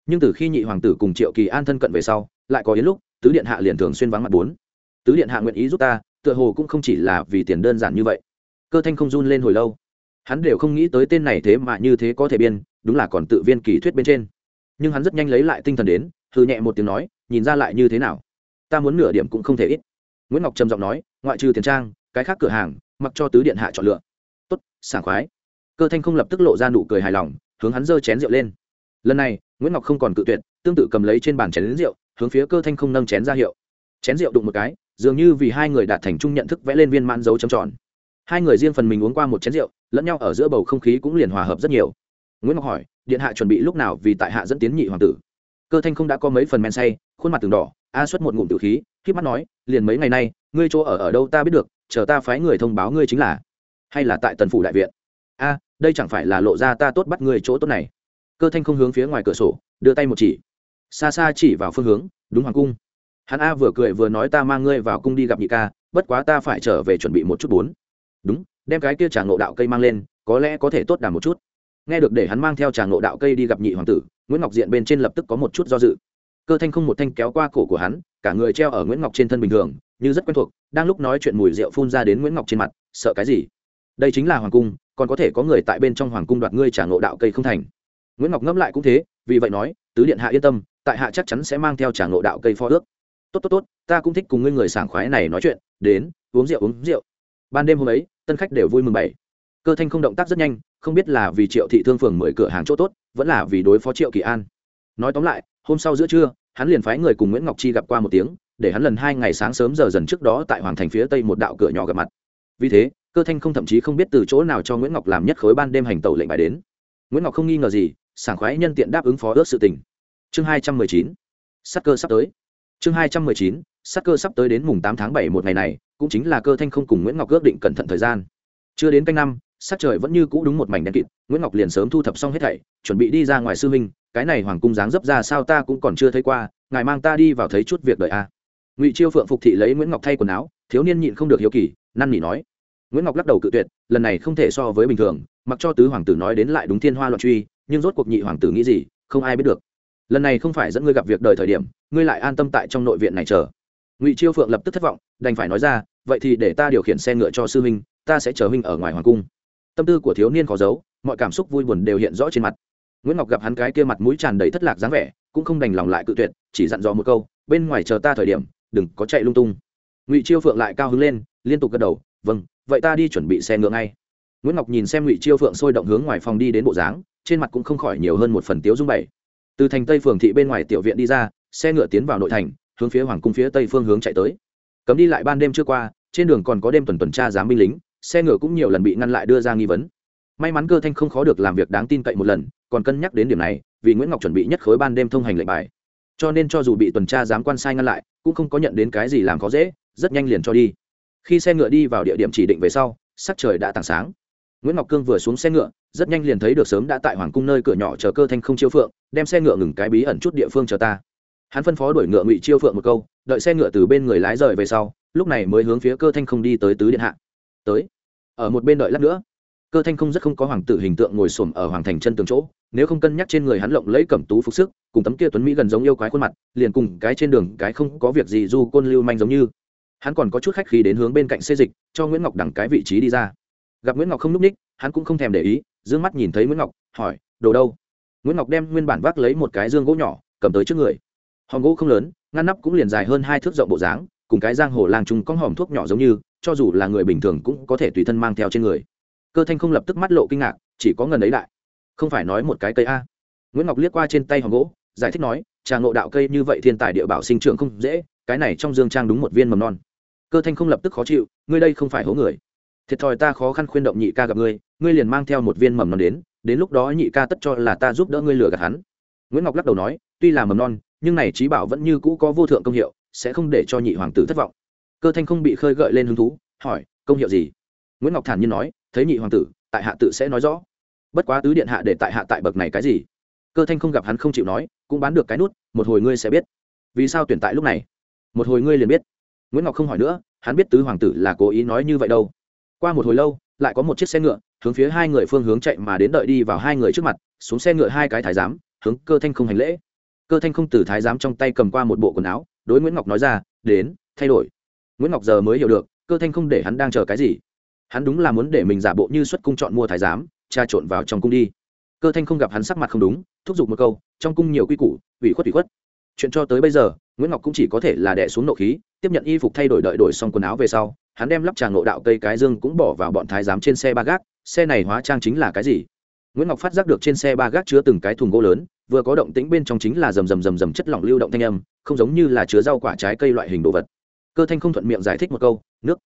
Speaker 1: Nhưng từ khi nhị hoàng tử cùng triệu kỳ an thân cận về sau, lại có yến lúc, tứ điện hạ liền thường xuyên vắng mặt bốn. Tứ điện hạ nguyện ý giúp ta, tựa hồ cũng không chỉ là vì tiền đơn giản như vậy. Cơ thanh không run lên hồi lâu. Hắn đều không nghĩ tới tên này thế mà như thế có thể biên, đúng là còn tự viên kỳ thuyết bên trên. Nhưng hắn rất nhanh lấy lại tinh thần đến hư nhẹ một tiếng nói, nhìn ra lại như thế nào? Ta muốn nửa điểm cũng không thể ít nguyễn ngọc trầm giọng nói, ngoại trừ tiền trang, cái khác cửa hàng, mặc cho tứ điện hạ chọn lựa. Tốt, sảng khoái. Cơ thanh không lập tức lộ ra nụ cười hài lòng, hướng hắn giơ chén rượu lên. Lần này, nguyễn ngọc không còn cự tuyệt, tương tự cầm lấy trên bàn chén đến rượu, hướng phía cơ thanh không nâng chén ra hiệu. Chén rượu đụng một cái, dường như vì hai người đạt thành chung nhận thức vẽ lên viên mãn dấu chấm tròn. Hai người riêng phần mình uống qua một chén rượu, lẫn nhau ở giữa bầu không khí cũng liền hòa hợp rất nhiều. Nguyễn ngọc hỏi, điện hạ chuẩn bị lúc nào vì tại hạ dẫn tiến nhị hoàng tử? Cơ thanh không đã có mấy phần men say, khuôn mặt từng đỏ, a xuất một ngụm tử khí k mắt nói, liền mấy ngày nay, ngươi chỗ ở ở đâu ta biết được, chờ ta phái người thông báo ngươi chính là, hay là tại tần phủ đại viện. A, đây chẳng phải là lộ ra ta tốt bắt ngươi chỗ tốt này. Cơ thanh không hướng phía ngoài cửa sổ, đưa tay một chỉ. Xa xa chỉ vào phương hướng, đúng hoàng cung. Hắn a vừa cười vừa nói ta mang ngươi vào cung đi gặp nhị ca, bất quá ta phải trở về chuẩn bị một chút bốn đúng, đem cái kia trà ngộ đạo cây mang lên, có lẽ có thể tốt đàm một chút. Nghe được để hắn mang theo trà ngộ đạo cây đi gặp nhị hoàng tử, nguyễn ngọc diện bên trên lập tức có một chút do dự. Cơ thanh không một thanh kéo qua cổ của hắn cả người treo ở nguyễn ngọc trên thân bình thường, như rất quen thuộc, đang lúc nói chuyện mùi rượu phun ra đến nguyễn ngọc trên mặt, sợ cái gì? Đây chính là hoàng cung, còn có thể có người tại bên trong hoàng cung đoạt ngươi trả ngộ đạo cây không thành. Nguyễn ngọc ngẫm lại cũng thế, vì vậy nói, tứ điện hạ yên tâm, tại hạ chắc chắn sẽ mang theo trả ngộ đạo cây phó ước. Tốt tốt tốt, ta cũng thích cùng ngươi người sảng khoái này nói chuyện, đến, uống rượu uống rượu. Ban đêm hôm ấy, tân khách đều vui mừng bảy. Cơ thanh không động tác rất nhanh, không biết là vì triệu thị thương phường mười cửa hàng chỗ tốt, vẫn là vì đối phó triệu kỳ an. Nói tóm lại, hôm sau giữa trưa hắn liền phái người cùng nguyễn ngọc chi gặp qua một tiếng, để hắn lần hai ngày sáng sớm giờ dần trước đó tại hoàng thành phía tây một đạo cửa nhỏ gặp mặt. Vì thế, cơ thanh không thậm chí không biết từ chỗ nào cho nguyễn ngọc làm nhất khối ban đêm hành tẩu lệnh bài đến. Nguyễn ngọc không nghi ngờ gì, sảng khoái nhân tiện đáp ứng phó ước sự tình. Chương hai trăm mười chín sắc cơ sắp tới. Chương hai trăm mười chín sắc cơ sắp tới đến mùng tám tháng bảy một ngày này, cũng chính là cơ thanh không cùng nguyễn ngọc ước định cẩn thận thời gian. Chưa đến canh năm, sắc trời vẫn như cũ đúng một mảnh đen kịt, nguyễn ngọc liền sớm thu thập xong hết thảy, chuẩn bị đi ra ngoài sư huynh cái này hoàng cung dáng dấp ra sao ta cũng còn chưa thấy qua, ngài mang ta đi vào thấy chút việc đợi a ngụy chiêu phượng phục thị lấy nguyễn ngọc thay quần áo, thiếu niên nhịn không được hiếu kỳ, năn nỉ nói. Nguyễn ngọc lắc đầu cự tuyệt, lần này không thể so với bình thường, mặc cho tứ hoàng tử nói đến lại đúng thiên hoa loạn truy, nhưng rốt cuộc nhị hoàng tử nghĩ gì, không ai biết được. Lần này không phải dẫn ngươi gặp việc đời thời điểm, ngươi lại an tâm tại trong nội viện này chờ. Ngụy chiêu phượng lập tức thất vọng, đành phải nói ra, vậy thì để ta điều khiển xe ngựa cho sư huynh, ta sẽ chờ huynh ở ngoài hoàng cung. Tâm tư của thiếu niên khó giấu, mọi cảm xúc vui buồn đều hiện rõ trên mặt nguyễn ngọc gặp hắn cái kia mặt mũi tràn đầy thất lạc dáng vẻ, cũng không đành lòng lại cự tuyệt, chỉ dặn dò một câu, bên ngoài chờ ta thời điểm, đừng có chạy lung tung. Ngụy chiêu phượng lại cao hứng lên, liên tục gật đầu vâng vậy ta đi chuẩn bị xe ngựa ngay. Nguyễn ngọc nhìn xem ngụy chiêu phượng sôi động hướng ngoài phòng đi đến bộ dáng, trên mặt cũng không khỏi nhiều hơn một phần tiếu dung bảy từ thành tây phường thị bên ngoài tiểu viện đi ra, xe ngựa tiến vào nội thành, hướng phía hoàng cung phía tây phương hướng chạy tới. Cấm đi lại ban đêm chưa qua, trên đường còn có đêm tuần tuần tra giám binh lính, xe ngựa cũng nhiều lần bị ngăn lại đưa ra nghi vấn. May mắn cơ thanh không khó được làm việc đáng tin cậy một lần còn cân nhắc đến điểm này, vì nguyễn ngọc chuẩn bị nhất khối ban đêm thông hành lệnh bài. Cho nên cho dù bị tuần tra giám quan sai ngăn lại, cũng không có nhận đến cái gì làm khó dễ, rất nhanh liền cho đi. Khi xe ngựa đi vào địa điểm chỉ định về sau, sắc trời đã tảng sáng. Nguyễn ngọc cương vừa xuống xe ngựa, rất nhanh liền thấy được sớm đã tại hoàng cung nơi cửa nhỏ chờ cơ thanh không chiêu phượng, đem xe ngựa ngừng cái bí ẩn chút địa phương chờ ta. Hắn phân phó đuổi ngựa ngụy chiêu phượng một câu, đợi xe ngựa từ bên người lái rời về sau, lúc này mới hướng phía cơ thanh không đi tới tứ điện hạ. Tới. Ở một bên đợi lát nữa cơ thanh không rất không có hoàng tử hình tượng ngồi xổm ở hoàng thành chân tường chỗ, nếu không cân nhắc trên người hắn lộng lấy cẩm tú phục sức, cùng tấm kia tuấn mỹ gần giống yêu quái khuôn mặt, liền cùng cái trên đường cái không có việc gì du côn lưu manh giống như. Hắn còn có chút khách khí đến hướng bên cạnh xê dịch, cho nguyễn ngọc đằng cái vị trí đi ra. Gặp nguyễn ngọc không n ú c ních, hắn cũng không thèm để ý d ư ơ n g mắt nhìn thấy nguyễn ngọc, hỏi, đồ đâu? Nguyễn ngọc đem nguyên bản vác lấy một cái dương gỗ nhỏ, cầm tới trước người. Hòm gỗ không lớn, ngăn nắp cũng liền dài hơn hai thước rộng bộ dáng, cùng cái giang hồ làng trùng con hòm thuốc nhỏ giống như, cho dù là người bình thường cũng có thể tùy thân mang theo trên người cơ thanh không lập tức mắt lộ kinh ngạc, chỉ có ngần ấy đại không phải nói một cái cây a. Nguyễn ngọc liếc qua trên tay hòm gỗ, giải thích nói, trà ngộ đạo cây như vậy thiên tài địa bảo sinh trưởng không dễ, cái này trong dương trang đúng một viên mầm non. Cơ thanh không lập tức khó chịu, ngươi đây không phải hố người. Thiệt thòi ta khó khăn khuyên động nhị ca gặp ngươi ngươi liền mang theo một viên mầm non đến đến lúc đó nhị ca tất cho là ta giúp đỡ ngươi lừa gạt hắn. Nguyễn ngọc lắc đầu nói, tuy là mầm non, nhưng này trí bảo vẫn như cũ có vô thượng công hiệu, sẽ không để cho nhị hoàng tử thất vọng. Cơ thanh không bị khơi gợi lên hứng thú, hỏi, công hiệu gì? Nguyễn ngọc thản nhiên nói thấy nhị hoàng tử, tại hạ tự sẽ nói rõ. Bất quá tứ điện hạ để tại hạ tại bậc này cái gì? Cơ thanh không gặp hắn không chịu nói, cũng bán được cái nút, một hồi ngươi sẽ biết. Vì sao tuyển tại lúc này? Một hồi ngươi liền biết. Nguyễn ngọc không hỏi nữa, hắn biết tứ hoàng tử là cố ý nói như vậy đâu. Qua một hồi lâu, lại có một chiếc xe ngựa, hướng phía hai người phương hướng chạy mà đến đợi đi vào hai người trước mặt, xuống xe ngựa hai cái thái giám, hướng cơ thanh không hành lễ. Cơ thanh không từ thái giám trong tay cầm qua một bộ quần áo, đối nguyễn ngọc nói ra, đến, thay đổi. Nguyễn ngọc giờ mới hiểu được, cơ thanh không để hắn đang chờ cái gì hắn đúng là muốn để mình giả bộ như xuất cung chọn mua thái giám, tra trộn vào trong cung đi. Cơ thanh không gặp hắn sắc mặt không đúng, thúc giục một câu, trong cung nhiều quy củ, ủy khuất ủy khuất. Chuyện cho tới bây giờ, nguyễn ngọc cũng chỉ có thể là đẻ xuống nộ khí, tiếp nhận y phục thay đổi đợi đổi xong quần áo về sau, hắn đem lắp tràng nộ đạo cây cái dương cũng bỏ vào bọn thái giám trên xe ba gác, xe này hóa trang chính là cái gì? Nguyễn ngọc phát giác được trên xe ba gác chứa từng cái thùng gỗ lớn, vừa có động tĩnh bên trong chính là rầm rầm rầm rầm chất lỏng lưu động thanh âm, không giống như là chứa rau quả trái cây loại hình đồ vật. Cơ thanh không thuận miệng giải thích một câu, nước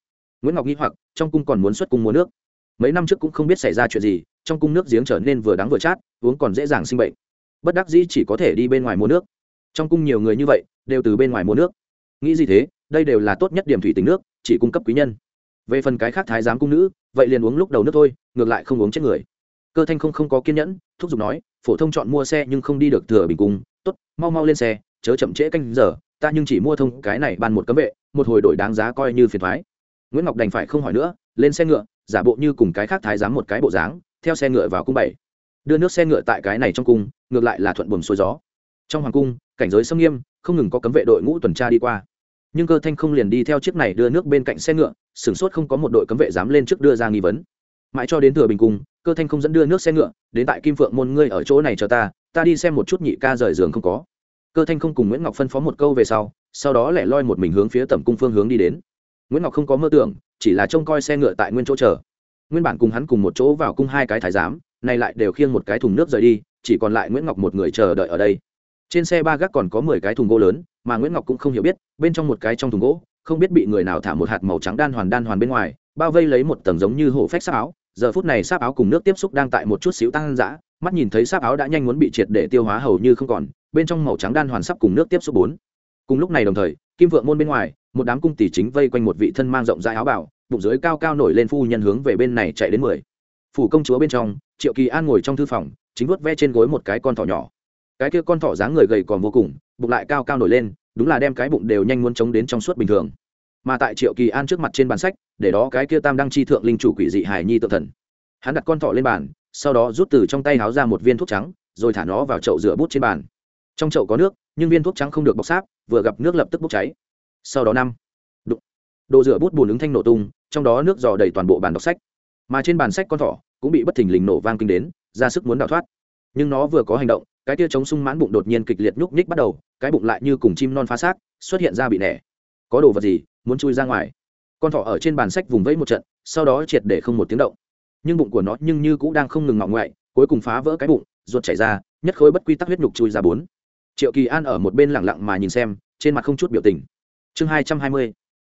Speaker 1: nguyễn ngọc nghĩ hoặc trong cung còn muốn xuất cung mua nước mấy năm trước cũng không biết xảy ra chuyện gì trong cung nước giếng trở nên vừa đắng vừa chát uống còn dễ dàng sinh bệnh bất đắc dĩ chỉ có thể đi bên ngoài mua nước trong cung nhiều người như vậy đều từ bên ngoài mua nước nghĩ gì thế đây đều là tốt nhất điểm thủy tính nước chỉ cung cấp quý nhân về phần cái khác thái giám cung nữ vậy liền uống lúc đầu nước thôi ngược lại không uống chết người cơ thanh không không có kiên nhẫn thúc giục nói phổ thông chọn mua xe nhưng không đi được thừa bình cung tốt mau mau lên xe chớ chậm trễ canh giờ ta nhưng chỉ mua thông cái này ban một cấm vệ một hồi đổi đáng giá coi như phiền thoái nguyễn ngọc đành phải không hỏi nữa, lên xe ngựa, giả bộ như cùng cái khác thái giám một cái bộ dáng, theo xe ngựa vào cung bảy. Đưa nước xe ngựa tại cái này trong cung, ngược lại là thuận buồm xuôi gió. Trong hoàng cung, cảnh giới sâm nghiêm, không ngừng có cấm vệ đội ngũ tuần tra đi qua. Nhưng cơ thanh không liền đi theo chiếc này đưa nước bên cạnh xe ngựa, sửng sốt không có một đội cấm vệ dám lên trước đưa ra nghi vấn. Mãi cho đến thừa bình cung, cơ thanh không dẫn đưa nước xe ngựa, đến tại kim phượng môn ngươi ở chỗ này cho ta ta đi xem một chút nhị ca rời giường không có. Cơ thanh không cùng nguyễn ngọc phân phó một câu về sau sau đó lẻ loi một mình hướng phía tầm cung phương hướng đi đến nguyễn ngọc không có mơ tưởng chỉ là trông coi xe ngựa tại nguyên chỗ chờ nguyên bản cùng hắn cùng một chỗ vào cung hai cái thái giám nay lại đều khiêng một cái thùng nước rời đi chỉ còn lại nguyễn ngọc một người chờ đợi ở đây trên xe ba gác còn có mười cái thùng gỗ lớn mà nguyễn ngọc cũng không hiểu biết bên trong một cái trong thùng gỗ không biết bị người nào thả một hạt màu trắng đan hoàn đan hoàn bên ngoài bao vây lấy một tầng giống như hổ phách sáp áo giờ phút này sáp áo cùng nước tiếp xúc đang tại một chút xíu tăng dã mắt nhìn thấy sáp áo đã nhanh muốn bị triệt để tiêu hóa hầu như không còn bên trong màu trắng đan hoàn sắp cùng nước tiếp xúc bốn cùng lúc này đồng thời kim vượng môn bên ngoài một đám cung tỷ chính vây quanh một vị thân mang rộng rãi áo bảo, bụng dưới cao cao nổi lên phu nhân hướng về bên này chạy đến mười. Phủ công chúa bên trong, triệu kỳ an ngồi trong thư phòng, chính vuốt ve trên gối một cái con thỏ nhỏ. Cái kia con thỏ dáng người gầy còn vô cùng, bụng lại cao cao nổi lên, đúng là đem cái bụng đều nhanh muốn chống đến trong suốt bình thường. Mà tại triệu kỳ an trước mặt trên bàn sách, để đó cái kia tam đăng chi thượng linh chủ quỷ dị hải nhi tự thần. Hắn đặt con thỏ lên bàn, sau đó rút từ trong tay háo ra một viên thuốc trắng, rồi thả nó vào chậu rửa bút trên bàn. Trong chậu có nước, nhưng viên thuốc trắng không được bọc sáp, vừa gặp nước lập tức bốc cháy sau đó năm đồ rửa bút bùn ứng thanh nổ tung, trong đó nước dò đầy toàn bộ bàn đọc sách. Mà trên bàn sách con thỏ cũng bị bất thình lình nổ vang kinh đến, ra sức muốn đào thoát. Nhưng nó vừa có hành động, cái tia chống sung mãn bụng đột nhiên kịch liệt nhúc nhích bắt đầu, cái bụng lại như cùng chim non phá xác, xuất hiện ra bị nẻ. Có đồ vật gì muốn chui ra ngoài? Con thỏ ở trên bàn sách vùng vẫy một trận, sau đó triệt để không một tiếng động. Nhưng bụng của nó nhưng như cũng đang không ngừng ngọng ngoại, cuối cùng phá vỡ cái bụng, ruột chảy ra, nhất khối bất quy tắc huyết nhục chui ra bốn. Triệu kỳ an ở một bên lẳng lặng mà nhìn xem, trên mặt không chút biểu tình chương hai trăm hai mươi,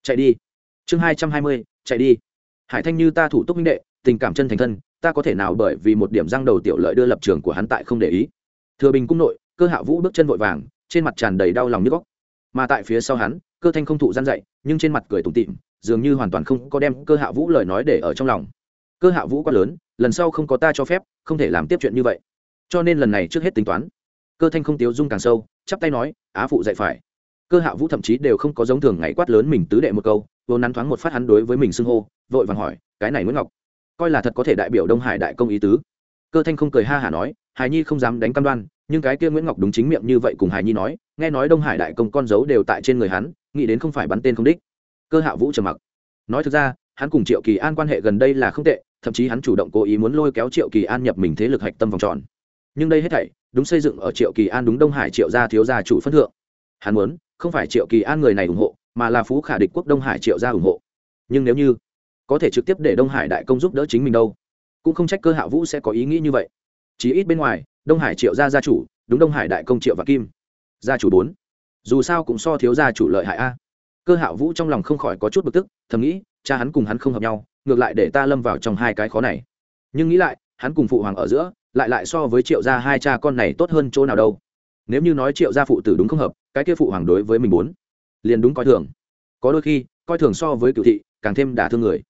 Speaker 1: chạy đi. Chương hai trăm hai mươi, chạy đi. Hải thanh như ta thủ túc minh đệ, tình cảm chân thành thân, ta có thể nào bởi vì một điểm răng đầu tiểu lợi đưa lập trường của hắn tại không để ý. Thừa bình cung nội, cơ hạ vũ bước chân vội vàng, trên mặt tràn đầy đau lòng nước góc mà tại phía sau hắn, cơ thanh không thụ gian dậy, nhưng trên mặt cười tủm tịm dường như hoàn toàn không có đem cơ hạ vũ lời nói để ở trong lòng. Cơ hạ vũ quá lớn, lần sau không có ta cho phép, không thể làm tiếp chuyện như vậy. Cho nên lần này trước hết tính toán. Cơ thanh không tiếu dung càng sâu, chắp tay nói, á phụ dạy phải cơ hạ vũ thậm chí đều không có giống thường ngày quát lớn mình tứ đệ một câu, vô nắn thoáng một phát hắn đối với mình xưng hô, vội vàng hỏi, cái này nguyễn ngọc, coi là thật có thể đại biểu đông hải đại công ý tứ? Cơ thanh không cười ha hả nói, Hải nhi không dám đánh cam đoan, nhưng cái kia nguyễn ngọc đúng chính miệng như vậy cùng Hải nhi nói, nghe nói đông hải đại công con dấu đều tại trên người hắn, nghĩ đến không phải bắn tên không đích. Cơ hạ vũ trầm mặc. Nói thực ra, hắn cùng triệu kỳ an quan hệ gần đây là không tệ, thậm chí hắn chủ động cố ý muốn lôi kéo triệu kỳ an nhập mình thế lực hạch tâm vòng tròn. Nhưng đây hết thảy, đúng xây dựng ở triệu kỳ an đúng đông hải triệu gia thiếu gia chủ phân thượng. Hắn muốn không phải triệu kỳ an người này ủng hộ, mà là phú khả địch quốc đông hải triệu gia ủng hộ. Nhưng nếu như có thể trực tiếp để đông hải đại công giúp đỡ chính mình đâu, cũng không trách cơ hạ vũ sẽ có ý nghĩ như vậy. Chỉ ít bên ngoài, đông hải triệu gia gia chủ, đúng đông hải đại công triệu và kim, gia chủ bốn. Dù sao cũng so thiếu gia chủ lợi hại a. Cơ hạ vũ trong lòng không khỏi có chút bực tức, thầm nghĩ, cha hắn cùng hắn không hợp nhau, ngược lại để ta lâm vào trong hai cái khó này. Nhưng nghĩ lại, hắn cùng phụ hoàng ở giữa, lại lại so với triệu gia hai cha con này tốt hơn chỗ nào đâu. Nếu như nói triệu gia phụ tử đúng không hợp cái kia phụ hoàng đối với mình muốn liền đúng coi thường. Có đôi khi, coi thường so với cựu thị, càng thêm đả thương người.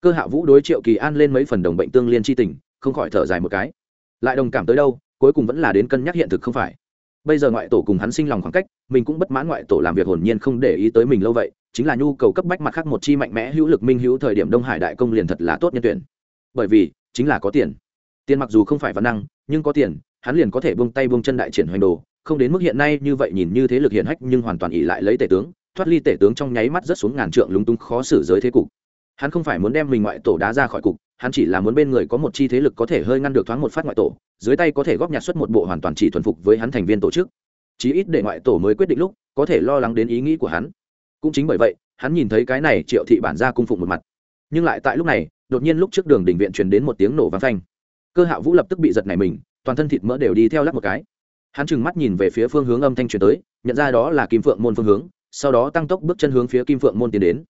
Speaker 1: Cơ hạ vũ đối triệu kỳ an lên mấy phần đồng bệnh tương liên tri tình, không khỏi thở dài một cái. Lại đồng cảm tới đâu, cuối cùng vẫn là đến cân nhắc hiện thực không phải. Bây giờ ngoại tổ cùng hắn sinh lòng khoảng cách, mình cũng bất mãn ngoại tổ làm việc hồn nhiên không để ý tới mình lâu vậy, chính là nhu cầu cấp bách mặt khác một chi mạnh mẽ hữu lực minh hữu thời điểm đông hải đại công liền thật là tốt nhân tuyển. Bởi vì, chính là có tiền. Tiền mặc dù không phải văn năng, nhưng có tiền, hắn liền có thể buông tay buông chân đại triển hoành đồ không đến mức hiện nay như vậy nhìn như thế lực hiện hách nhưng hoàn toàn ỉ lại lấy tể tướng, thoát ly tể tướng trong nháy mắt rất xuống ngàn trượng lúng túng khó xử giới thế cục. Hắn không phải muốn đem mình ngoại tổ đá ra khỏi cục, hắn chỉ là muốn bên người có một chi thế lực có thể hơi ngăn được thoáng một phát ngoại tổ, dưới tay có thể góp nhặt xuất một bộ hoàn toàn chỉ thuần phục với hắn thành viên tổ chức. Chí ít để ngoại tổ mới quyết định lúc, có thể lo lắng đến ý nghĩ của hắn. Cũng chính bởi vậy, hắn nhìn thấy cái này triệu thị bản ra cung phụng một mặt. Nhưng lại tại lúc này, đột nhiên lúc trước đường đình viện truyền đến một tiếng nổ vang phanh. Cơ hạ vũ lập tức bị giật này mình, toàn thân thịt mỡ đều đi theo lắc một cái hắn trừng mắt nhìn về phía phương hướng âm thanh truyền tới, nhận ra đó là kim phượng môn phương hướng, sau đó tăng tốc bước chân hướng phía kim phượng môn tiến đến.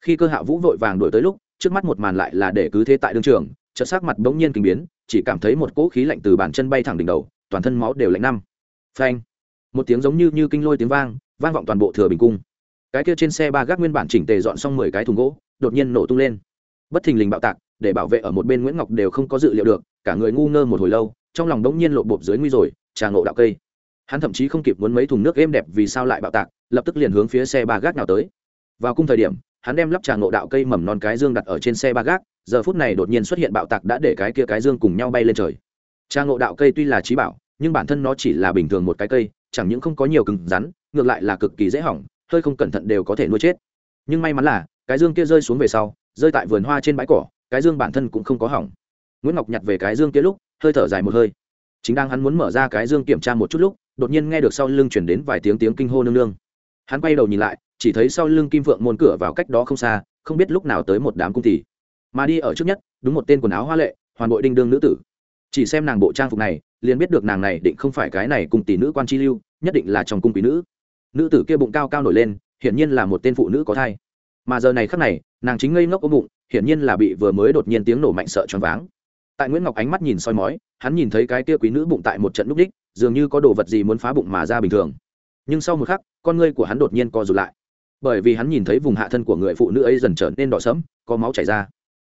Speaker 1: Khi cơ hạ vũ vội vàng đổi tới lúc, trước mắt một màn lại là để cứ thế tại đương trường, chợt sắc mặt bỗng nhiên kinh biến, chỉ cảm thấy một cỗ khí lạnh từ bàn chân bay thẳng đỉnh đầu, toàn thân máu đều lạnh năm. Phanh! Một tiếng giống như như kinh lôi tiếng vang vang vọng toàn bộ thừa bình cung. Cái kia trên xe ba gác nguyên bản chỉnh tề dọn xong mười cái thùng gỗ, đột nhiên nổ tung lên. Bất thình lình bạo tạc, để bảo vệ ở một bên nguyễn ngọc đều không có dự liệu được, cả người ngu ngơ một hồi lâu, trong lòng đống nhiên lộ bộp dưới nguy rồi trà ngộ đạo cây. Hắn thậm chí không kịp muốn mấy thùng nước êm đẹp vì sao lại bạo tạc, lập tức liền hướng phía xe ba gác nào tới. Vào cung thời điểm, hắn đem lắp trà ngộ đạo cây mầm non cái dương đặt ở trên xe ba gác, giờ phút này đột nhiên xuất hiện bạo tạc đã để cái kia cái dương cùng nhau bay lên trời. Trà ngộ đạo cây tuy là trí bảo, nhưng bản thân nó chỉ là bình thường một cái cây, chẳng những không có nhiều cứng rắn, ngược lại là cực kỳ dễ hỏng, hơi không cẩn thận đều có thể nuôi chết. Nhưng may mắn là, cái dương kia rơi xuống về sau, rơi tại vườn hoa trên bãi cỏ, cái dương bản thân cũng không có hỏng. Nguyễn ngọc nhặt về cái dương kia lúc, hơi thở dài một hơi chính đang hắn muốn mở ra cái dương kiểm tra một chút lúc, đột nhiên nghe được sau lưng chuyển đến vài tiếng tiếng kinh hô nương nương. Hắn quay đầu nhìn lại, chỉ thấy sau lưng kim phượng môn cửa vào cách đó không xa, không biết lúc nào tới một đám cung tỷ. Mà đi ở trước nhất, đúng một tên quần áo hoa lệ, hoàn bội đinh đương nữ tử. Chỉ xem nàng bộ trang phục này, liền biết được nàng này định không phải cái này cùng tỷ nữ quan chi lưu, nhất định là trong cung quý nữ. Nữ tử kia bụng cao cao nổi lên, hiển nhiên là một tên phụ nữ có thai. Mà giờ này khắc này, nàng chính ngây ngốc ôm bụng, hiển nhiên là bị vừa mới đột nhiên tiếng nổ mạnh sợ choáng váng tại nguyễn ngọc ánh mắt nhìn soi mói, hắn nhìn thấy cái kia quý nữ bụng tại một trận núp đích, dường như có đồ vật gì muốn phá bụng mà ra bình thường. Nhưng sau một khắc, con ngươi của hắn đột nhiên co rụt lại. Bởi vì hắn nhìn thấy vùng hạ thân của người phụ nữ ấy dần trở nên đỏ sẫm, có máu chảy ra.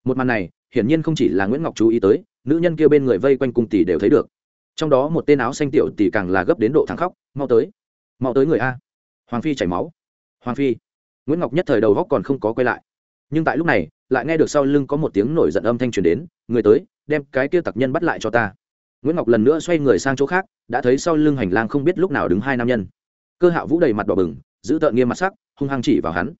Speaker 1: Một màn này, hiển nhiên không chỉ là nguyễn ngọc chú ý tới, nữ nhân kia bên người vây quanh cung tỷ đều thấy được. Trong đó một tên áo xanh tiểu tỷ càng là gấp đến độ thẳng khóc, mau tới mau tới người a. Hoàng phi chảy máu. Hoàng phi. Nguyễn ngọc nhất thời đầu góc còn không có quay lại. Nhưng tại lúc này, lại nghe được sau lưng có một tiếng nổi giận âm thanh truyền đến, người tới đem cái kia tặc nhân bắt lại cho ta. Nguyễn ngọc lần nữa xoay người sang chỗ khác, đã thấy sau lưng hành lang không biết lúc nào đứng hai nam nhân. Cơ hạ vũ đầy mặt đỏ bừng, giữ tợn nghiêm mặt sắc, hung hăng chỉ vào hắn.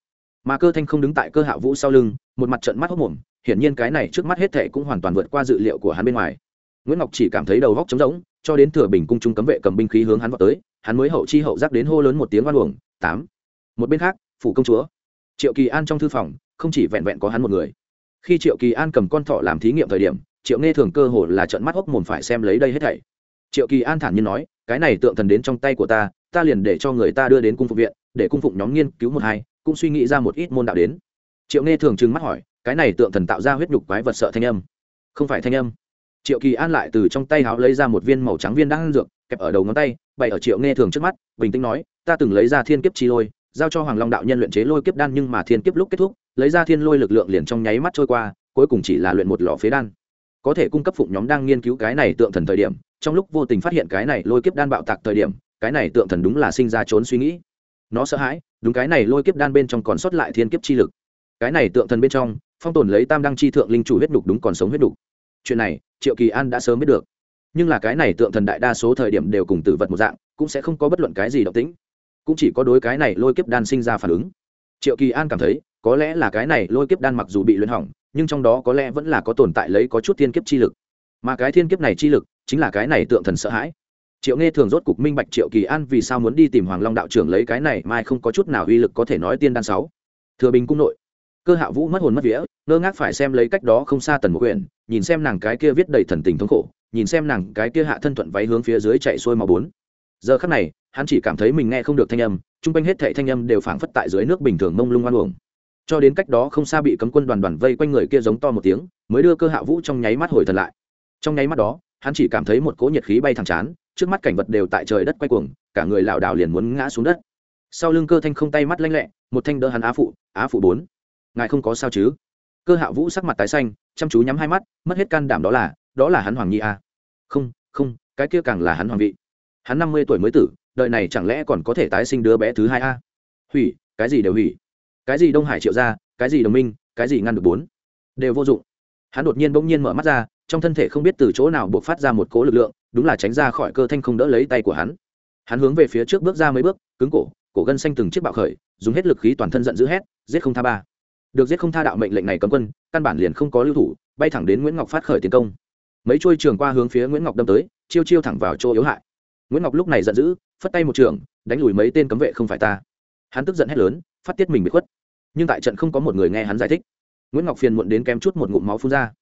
Speaker 1: Mà cơ thanh không đứng tại cơ hạ vũ sau lưng, một mặt trận mắt hốc mồm hiển nhiên cái này trước mắt hết thệ cũng hoàn toàn vượt qua dự liệu của hắn bên ngoài. Nguyễn ngọc chỉ cảm thấy đầu góc trống rỗng, cho đến thừa bình cung trung cấm vệ cầm binh khí hướng hắn vào tới, hắn mới hậu chi hậu giác đến hô lớn một tiếng oan uổng, tám. Một bên khác, phủ công chúa. Triệu kỳ an trong thư phòng, không chỉ vẹn vẹn có hắn một người. Khi triệu kỳ an cầm con thọ làm thí nghiệm thời điểm triệu nghe thường cơ hồ là trận mắt hốc mồm phải xem lấy đây hết thảy. Triệu kỳ an thản nhiên nói, cái này tượng thần đến trong tay của ta ta liền để cho người ta đưa đến cung phục viện, để cung phụng nhóm nghiên cứu một hai, cũng suy nghĩ ra một ít môn đạo đến. Triệu nghe thường trừng mắt hỏi, cái này tượng thần tạo ra huyết nhục quái vật sợ thanh âm? Không phải thanh âm. Triệu kỳ an lại từ trong tay háo lấy ra một viên màu trắng viên đang dược, kẹp ở đầu ngón tay, bày ở triệu nghe thường trước mắt, bình tĩnh nói, ta từng lấy ra thiên kiếp chi lôi, giao cho hoàng long đạo nhân luyện chế lôi kiếp đan nhưng mà thiên kiếp lúc kết thúc, lấy ra thiên lôi lực lượng liền trong nháy mắt trôi qua, cuối cùng chỉ là luyện một lò phế đan có thể cung cấp phụng nhóm đang nghiên cứu cái này tượng thần thời điểm, trong lúc vô tình phát hiện cái này lôi kiếp đan bạo tạc thời điểm, cái này tượng thần đúng là sinh ra trốn suy nghĩ. Nó sợ hãi, đúng cái này lôi kiếp đan bên trong còn sót lại thiên kiếp chi lực. Cái này tượng thần bên trong, phong tồn lấy tam đăng chi thượng linh chủ huyết đục đúng còn sống huyết đục chuyện này, triệu kỳ an đã sớm biết được. Nhưng là cái này tượng thần đại đa số thời điểm đều cùng tử vật một dạng, cũng sẽ không có bất luận cái gì động tĩnh. Cũng chỉ có đối cái này lôi kiếp đan sinh ra phản ứng. Triệu kỳ an cảm thấy, có lẽ là cái này lôi kiếp đan mặc dù bị luyện hỏng nhưng trong đó có lẽ vẫn là có tồn tại lấy có chút thiên kiếp chi lực. Mà cái thiên kiếp này chi lực, chính là cái này tượng thần sợ hãi. Triệu nghe thường rốt cục minh bạch triệu kỳ an vì sao muốn đi tìm hoàng long đạo trưởng lấy cái này, mai không có chút nào uy lực có thể nói tiên đan sáu. Thừa bình cung nội, cơ hạ vũ mất hồn mất vía, ngơ ngác phải xem lấy cách đó không xa tần một quyển nhìn xem nàng cái kia viết đầy thần tình thống khổ, nhìn xem nàng cái kia hạ thân thuận váy hướng phía dưới chạy xuôi màu bốn. Giờ khắc này, hắn chỉ cảm thấy mình nghe không được thanh âm, chung quanh hết thệ thanh âm đều phảng phất tại dưới nước bình thường mông lung oan uổng cho đến cách đó không xa bị cấm quân đoàn đoàn vây quanh người kia giống to một tiếng, mới đưa cơ hạ vũ trong nháy mắt hồi thần lại. Trong nháy mắt đó, hắn chỉ cảm thấy một cỗ nhiệt khí bay thẳng chán, trước mắt cảnh vật đều tại trời đất quay cuồng, cả người lảo đảo liền muốn ngã xuống đất. Sau lưng cơ thanh không tay mắt lanh lẹ, một thanh đỡ hắn á phụ á phụ bốn. Ngài không có sao chứ? Cơ hạ vũ sắc mặt tái xanh, chăm chú nhắm hai mắt, mất hết can đảm đó là đó là hắn hoàng nhi a. Không không, cái kia càng là hắn hoàng vị. Hắn năm mươi tuổi mới tử đợi này chẳng lẽ còn có thể tái sinh đứa bé thứ hai a? Hủy, cái gì đều hủy cái gì đông hải triệu ra cái gì đồng minh, cái gì ngăn được bốn, đều vô dụng. Hắn đột nhiên bỗng nhiên mở mắt ra, trong thân thể không biết từ chỗ nào buộc phát ra một cỗ lực lượng, đúng là tránh ra khỏi cơ thanh không đỡ lấy tay của hắn. Hắn hướng về phía trước bước ra mấy bước, cứng cổ cổ gân xanh từng chiếc bạo khởi, dùng hết lực khí toàn thân giận dữ hét, giết không tha ba. Được giết không tha đạo mệnh lệnh này cấm quân, căn bản liền không có lưu thủ, bay thẳng đến nguyễn ngọc phát khởi tiến công. Mấy chuôi trường qua hướng phía nguyễn ngọc đâm tới, chiêu chiêu thẳng vào chỗ yếu hại. Nguyễn ngọc lúc này giận dữ, phất tay một trường, đánh lùi mấy tên cấm vệ không phải ta. Hắn tức giận hét lớn phát tiết mình bị khuất. Nhưng tại trận không có một người nghe hắn giải thích. Nguyễn ngọc phiền muộn đến kém chút một ngụm máu phun ra.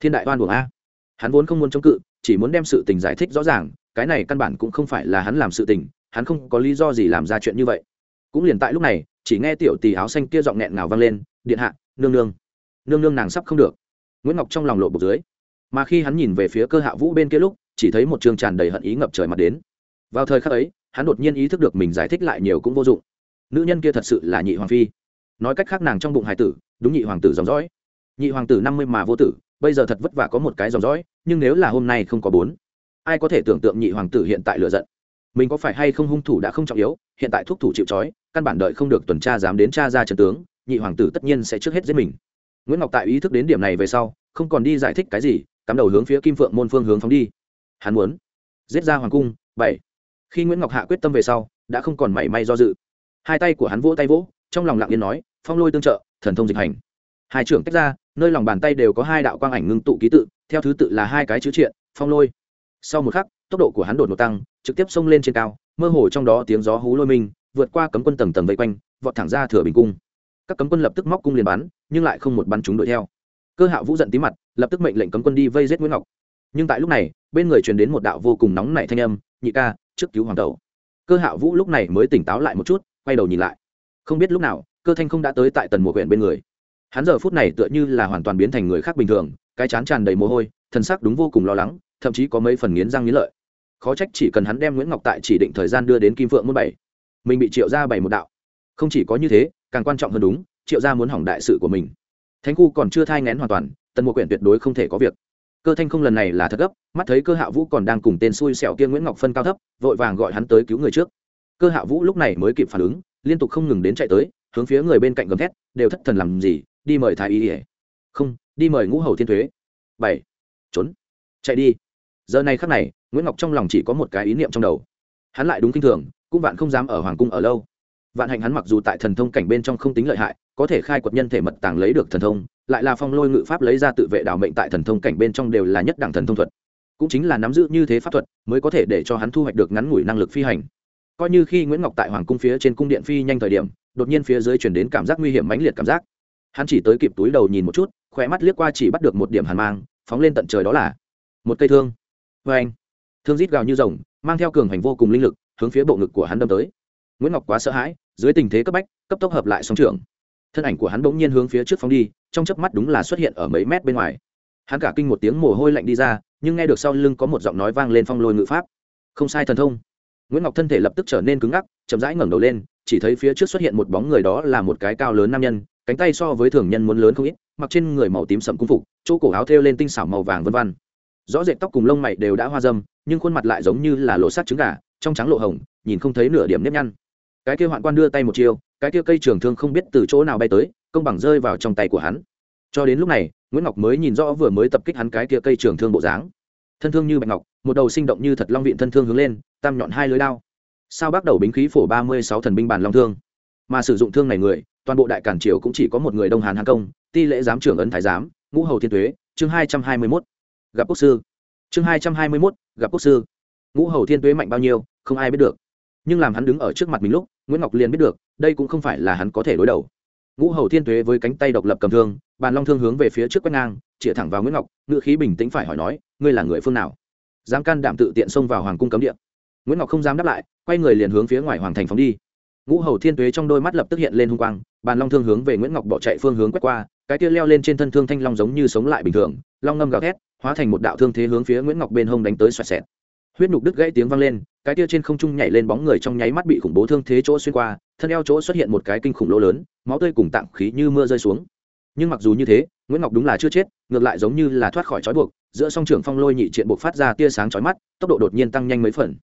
Speaker 1: Thiên đại oan buồng a. Hắn vốn không muốn chống cự, chỉ muốn đem sự tình giải thích rõ ràng, cái này căn bản cũng không phải là hắn làm sự tình, hắn không có lý do gì làm ra chuyện như vậy. Cũng liền tại lúc này, chỉ nghe tiểu tì áo xanh kia giọng nghẹn ngào vang lên, điện hạ, nương nương. Nương nương nàng sắp không được. Nguyễn ngọc trong lòng lộ bục dưới. Mà khi hắn nhìn về phía cơ hạ vũ bên kia lúc, chỉ thấy một trường tràn đầy hận ý ngập trời mặt đến. Vào thời khắc ấy, hắn đột nhiên ý thức được mình giải thích lại nhiều cũng vô dụng nữ nhân kia thật sự là nhị hoàng phi. Nói cách khác nàng trong bụng hải tử, đúng nhị hoàng tử dòng dõi. Nhị hoàng tử năm mươi mà vô tử, bây giờ thật vất vả có một cái dòng dõi, nhưng nếu là hôm nay không có bốn, ai có thể tưởng tượng nhị hoàng tử hiện tại lựa giận? Mình có phải hay không hung thủ đã không trọng yếu, hiện tại thúc thủ chịu trói, căn bản đợi không được tuần tra dám đến tra ra trần tướng, nhị hoàng tử tất nhiên sẽ trước hết giết mình. Nguyễn ngọc tại ý thức đến điểm này về sau, không còn đi giải thích cái gì, cắm đầu hướng phía kim phượng môn phương hướng phóng đi. Hắn muốn giết ra hoàng cung, bảy. Khi nguyễn ngọc hạ quyết tâm về sau, đã không còn mảy may do dự hai tay của hắn vỗ tay vỗ, trong lòng lặng yên nói, phong lôi tương trợ, thần thông dịch hành. Hai trưởng tách ra, nơi lòng bàn tay đều có hai đạo quang ảnh ngưng tụ ký tự, theo thứ tự là hai cái chữ triện, phong lôi. Sau một khắc, tốc độ của hắn đột ngột tăng, trực tiếp xông lên trên cao, mơ hồ trong đó tiếng gió hú lôi minh vượt qua cấm quân tầng tầng vây quanh, vọt thẳng ra thừa bình cung. Các cấm quân lập tức móc cung liền bắn, nhưng lại không một bắn chúng đuổi theo. Cơ hạo vũ giận tí mặt, lập tức mệnh lệnh cấm quân đi vây giết nguyễn ngọc. Nhưng tại lúc này, bên người truyền đến một đạo vô cùng nóng nảy thanh âm, nhị ca, trước cứu hoàng tẩu. Cơ hạo vũ lúc này mới tỉnh táo lại một chút quay đầu nhìn lại. Không biết lúc nào, cơ thanh không đã tới tại tần mùa quyển bên người. Hắn giờ phút này tựa như là hoàn toàn biến thành người khác bình thường, cái chán tràn đầy mồ hôi thân xác đúng vô cùng lo lắng, thậm chí có mấy phần nghiến răng nghiến lợi. Khó trách chỉ cần hắn đem nguyễn ngọc tại chỉ định thời gian đưa đến kim phượng môn bảy, mình bị triệu ra bảy một đạo. Không chỉ có như thế, càng quan trọng hơn đúng, triệu gia muốn hỏng đại sự của mình. Thánh khu còn chưa thai ngén hoàn toàn, tần Mộ quyển tuyệt đối không thể có việc. Cơ thanh không lần này là thật gấp, mắt thấy cơ hạ vũ còn đang cùng tên xui xẻo kia nguyễn ngọc phân cao thấp, vội vàng gọi hắn tới cứu người trước cơ hạ vũ lúc này mới kịp phản ứng, liên tục không ngừng đến chạy tới, hướng phía người bên cạnh gầm thét, đều thất thần làm gì, đi mời thái y ỉa không, đi mời ngũ hầu thiên thuế. Bảy, trốn, chạy đi. Giờ này khắc này, nguyễn ngọc trong lòng chỉ có một cái ý niệm trong đầu. Hắn lại đúng kinh thường, cũng vạn không dám ở hoàng cung ở lâu. Vạn hạnh hắn mặc dù tại thần thông cảnh bên trong không tính lợi hại, có thể khai quật nhân thể mật tàng lấy được thần thông, lại là phong lôi ngự pháp lấy ra tự vệ đảo mệnh tại thần thông cảnh bên trong đều là nhất đẳng thần thông thuật. Cũng chính là nắm giữ như thế pháp thuật, mới có thể để cho hắn thu hoạch được ngắn ngủi năng lực phi hành coi như khi nguyễn ngọc tại hoàng cung phía trên cung điện phi nhanh thời điểm đột nhiên phía dưới chuyển đến cảm giác nguy hiểm mãnh liệt cảm giác hắn chỉ tới kịp túi đầu nhìn một chút khỏe mắt liếc qua chỉ bắt được một điểm hàn mang phóng lên tận trời đó là một cây thương vê anh thương rít gào như rồng mang theo cường hành vô cùng linh lực hướng phía bộ ngực của hắn đâm tới nguyễn ngọc quá sợ hãi dưới tình thế cấp bách cấp tốc hợp lại sóng trường thân ảnh của hắn bỗng nhiên hướng phía trước phóng đi trong chớp mắt đúng là xuất hiện ở mấy mét bên ngoài hắn cả kinh một tiếng mồ hôi lạnh đi ra nhưng nghe được sau lưng có một giọng nói vang lên phong lôi ngự pháp không sai thần thông nguyễn ngọc thân thể lập tức trở nên cứng ngắc, chậm rãi ngẩng đầu lên, chỉ thấy phía trước xuất hiện một bóng người đó là một cái cao lớn nam nhân, cánh tay so với thường nhân muốn lớn không ít, mặc trên người màu tím sậm cung phục, chỗ cổ áo thêu lên tinh xảo màu vàng vân vân. Rõ rệt tóc cùng lông mày đều đã hoa dâm, nhưng khuôn mặt lại giống như là lỗ sắt trứng gà, trong trắng lộ hồng, nhìn không thấy nửa điểm nếp nhăn. Cái kia hoạn quan đưa tay một chiêu, cái kia cây trường thương không biết từ chỗ nào bay tới, công bằng rơi vào trong tay của hắn. Cho đến lúc này, nguyễn ngọc mới nhìn rõ vừa mới tập kích hắn cái kia cây trường thương bộ dáng. Thân thương như bạch ngọc, một đầu sinh động như thật long viện thân thương hướng lên tam nhọn hai lưới đao. Sao bắt đầu bính khí phổ ba mươi sáu thần binh bàn long thương? Mà sử dụng thương này người, toàn bộ đại cản triều cũng chỉ có một người đông hàn hàng công, ti lễ giám trưởng ấn thái giám, ngũ hầu thiên tuế, chương hai trăm hai mươi mốt. Gặp quốc sư. Chương hai trăm hai mươi mốt, gặp quốc sư. Ngũ hầu thiên tuế mạnh bao nhiêu, không ai biết được. Nhưng làm hắn đứng ở trước mặt mình lúc, nguyễn ngọc liền biết được, đây cũng không phải là hắn có thể đối đầu. Ngũ hầu thiên tuế với cánh tay độc lập cầm thương, bàn long thương hướng về phía trước quét ngang, chĩa thẳng vào nguyễn ngọc ngự khí bình tĩnh phải hỏi nói, ngươi là người phương nào? Dám can đảm tự tiện xông vào hoàng cung cấm địa nguyễn ngọc không dám đáp lại, quay người liền hướng phía ngoài hoàng thành phóng đi. Ngũ hầu thiên tuế trong đôi mắt lập tức hiện lên hung quang, bàn long thương hướng về nguyễn ngọc bỏ chạy phương hướng quét qua, cái kia leo lên trên thân thương thanh long giống như sống lại bình thường, long ngâm gào thét, hóa thành một đạo thương thế hướng phía nguyễn ngọc bên hông đánh tới xoẹt xẹt. Huyết nhục đứt gãy tiếng vang lên, cái kia trên không trung nhảy lên bóng người trong nháy mắt bị khủng bố thương thế chỗ xuyên qua, thân eo chỗ xuất hiện một cái kinh khủng lỗ lớn, máu tươi cùng tạng khí như mưa rơi xuống. Nhưng mặc dù như thế, nguyễn ngọc đúng là chưa chết, ngược lại giống như là thoát khỏi trói buộc, giữa song trưởng phong lôi nhị triện buộc phát ra tia sáng chói mắt, tốc độ đột nhiên tăng nhanh mấy phần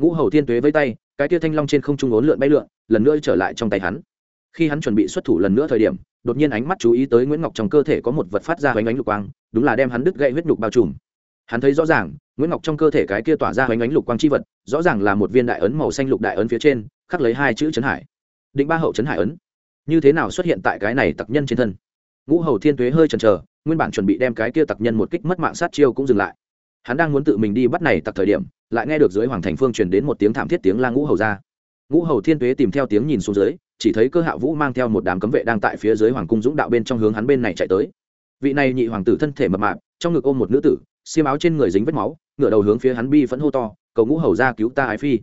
Speaker 1: ngũ hầu thiên tuế với tay, cái tia thanh long trên không trung ốn lượn bay lượn, lần nữa trở lại trong tay hắn. Khi hắn chuẩn bị xuất thủ lần nữa thời điểm, đột nhiên ánh mắt chú ý tới nguyễn ngọc trong cơ thể có một vật phát ra hoành ánh lục quang, đúng là đem hắn đứt gãy huyết nhục bao trùm. Hắn thấy rõ ràng, nguyễn ngọc trong cơ thể cái kia tỏa ra hoành ánh lục quang chi vật, rõ ràng là một viên đại ấn màu xanh lục đại ấn phía trên, khắc lấy hai chữ trấn hải. Định ba hậu trấn hải ấn. Như thế nào xuất hiện tại cái này tặc nhân trên thân? Ngũ hầu thiên tuế hơi chần chờ, nguyên bản chuẩn bị đem cái kia tặc nhân một kích mất mạng sát chiêu cũng dừng lại. Hắn đang muốn tự mình đi bắt này tặc thời điểm lại nghe được dưới hoàng thành phương truyền đến một tiếng thảm thiết tiếng la ngũ hầu ra. Ngũ hầu thiên tuế tìm theo tiếng nhìn xuống dưới, chỉ thấy cơ hạ vũ mang theo một đám cấm vệ đang tại phía dưới hoàng cung dũng đạo bên trong hướng hắn bên này chạy tới. Vị này nhị hoàng tử thân thể mập mạp, trong ngực ôm một nữ tử, xiêm áo trên người dính vết máu, ngửa đầu hướng phía hắn bi vẫn hô to, cầu ngũ hầu ra cứu ta ái phi.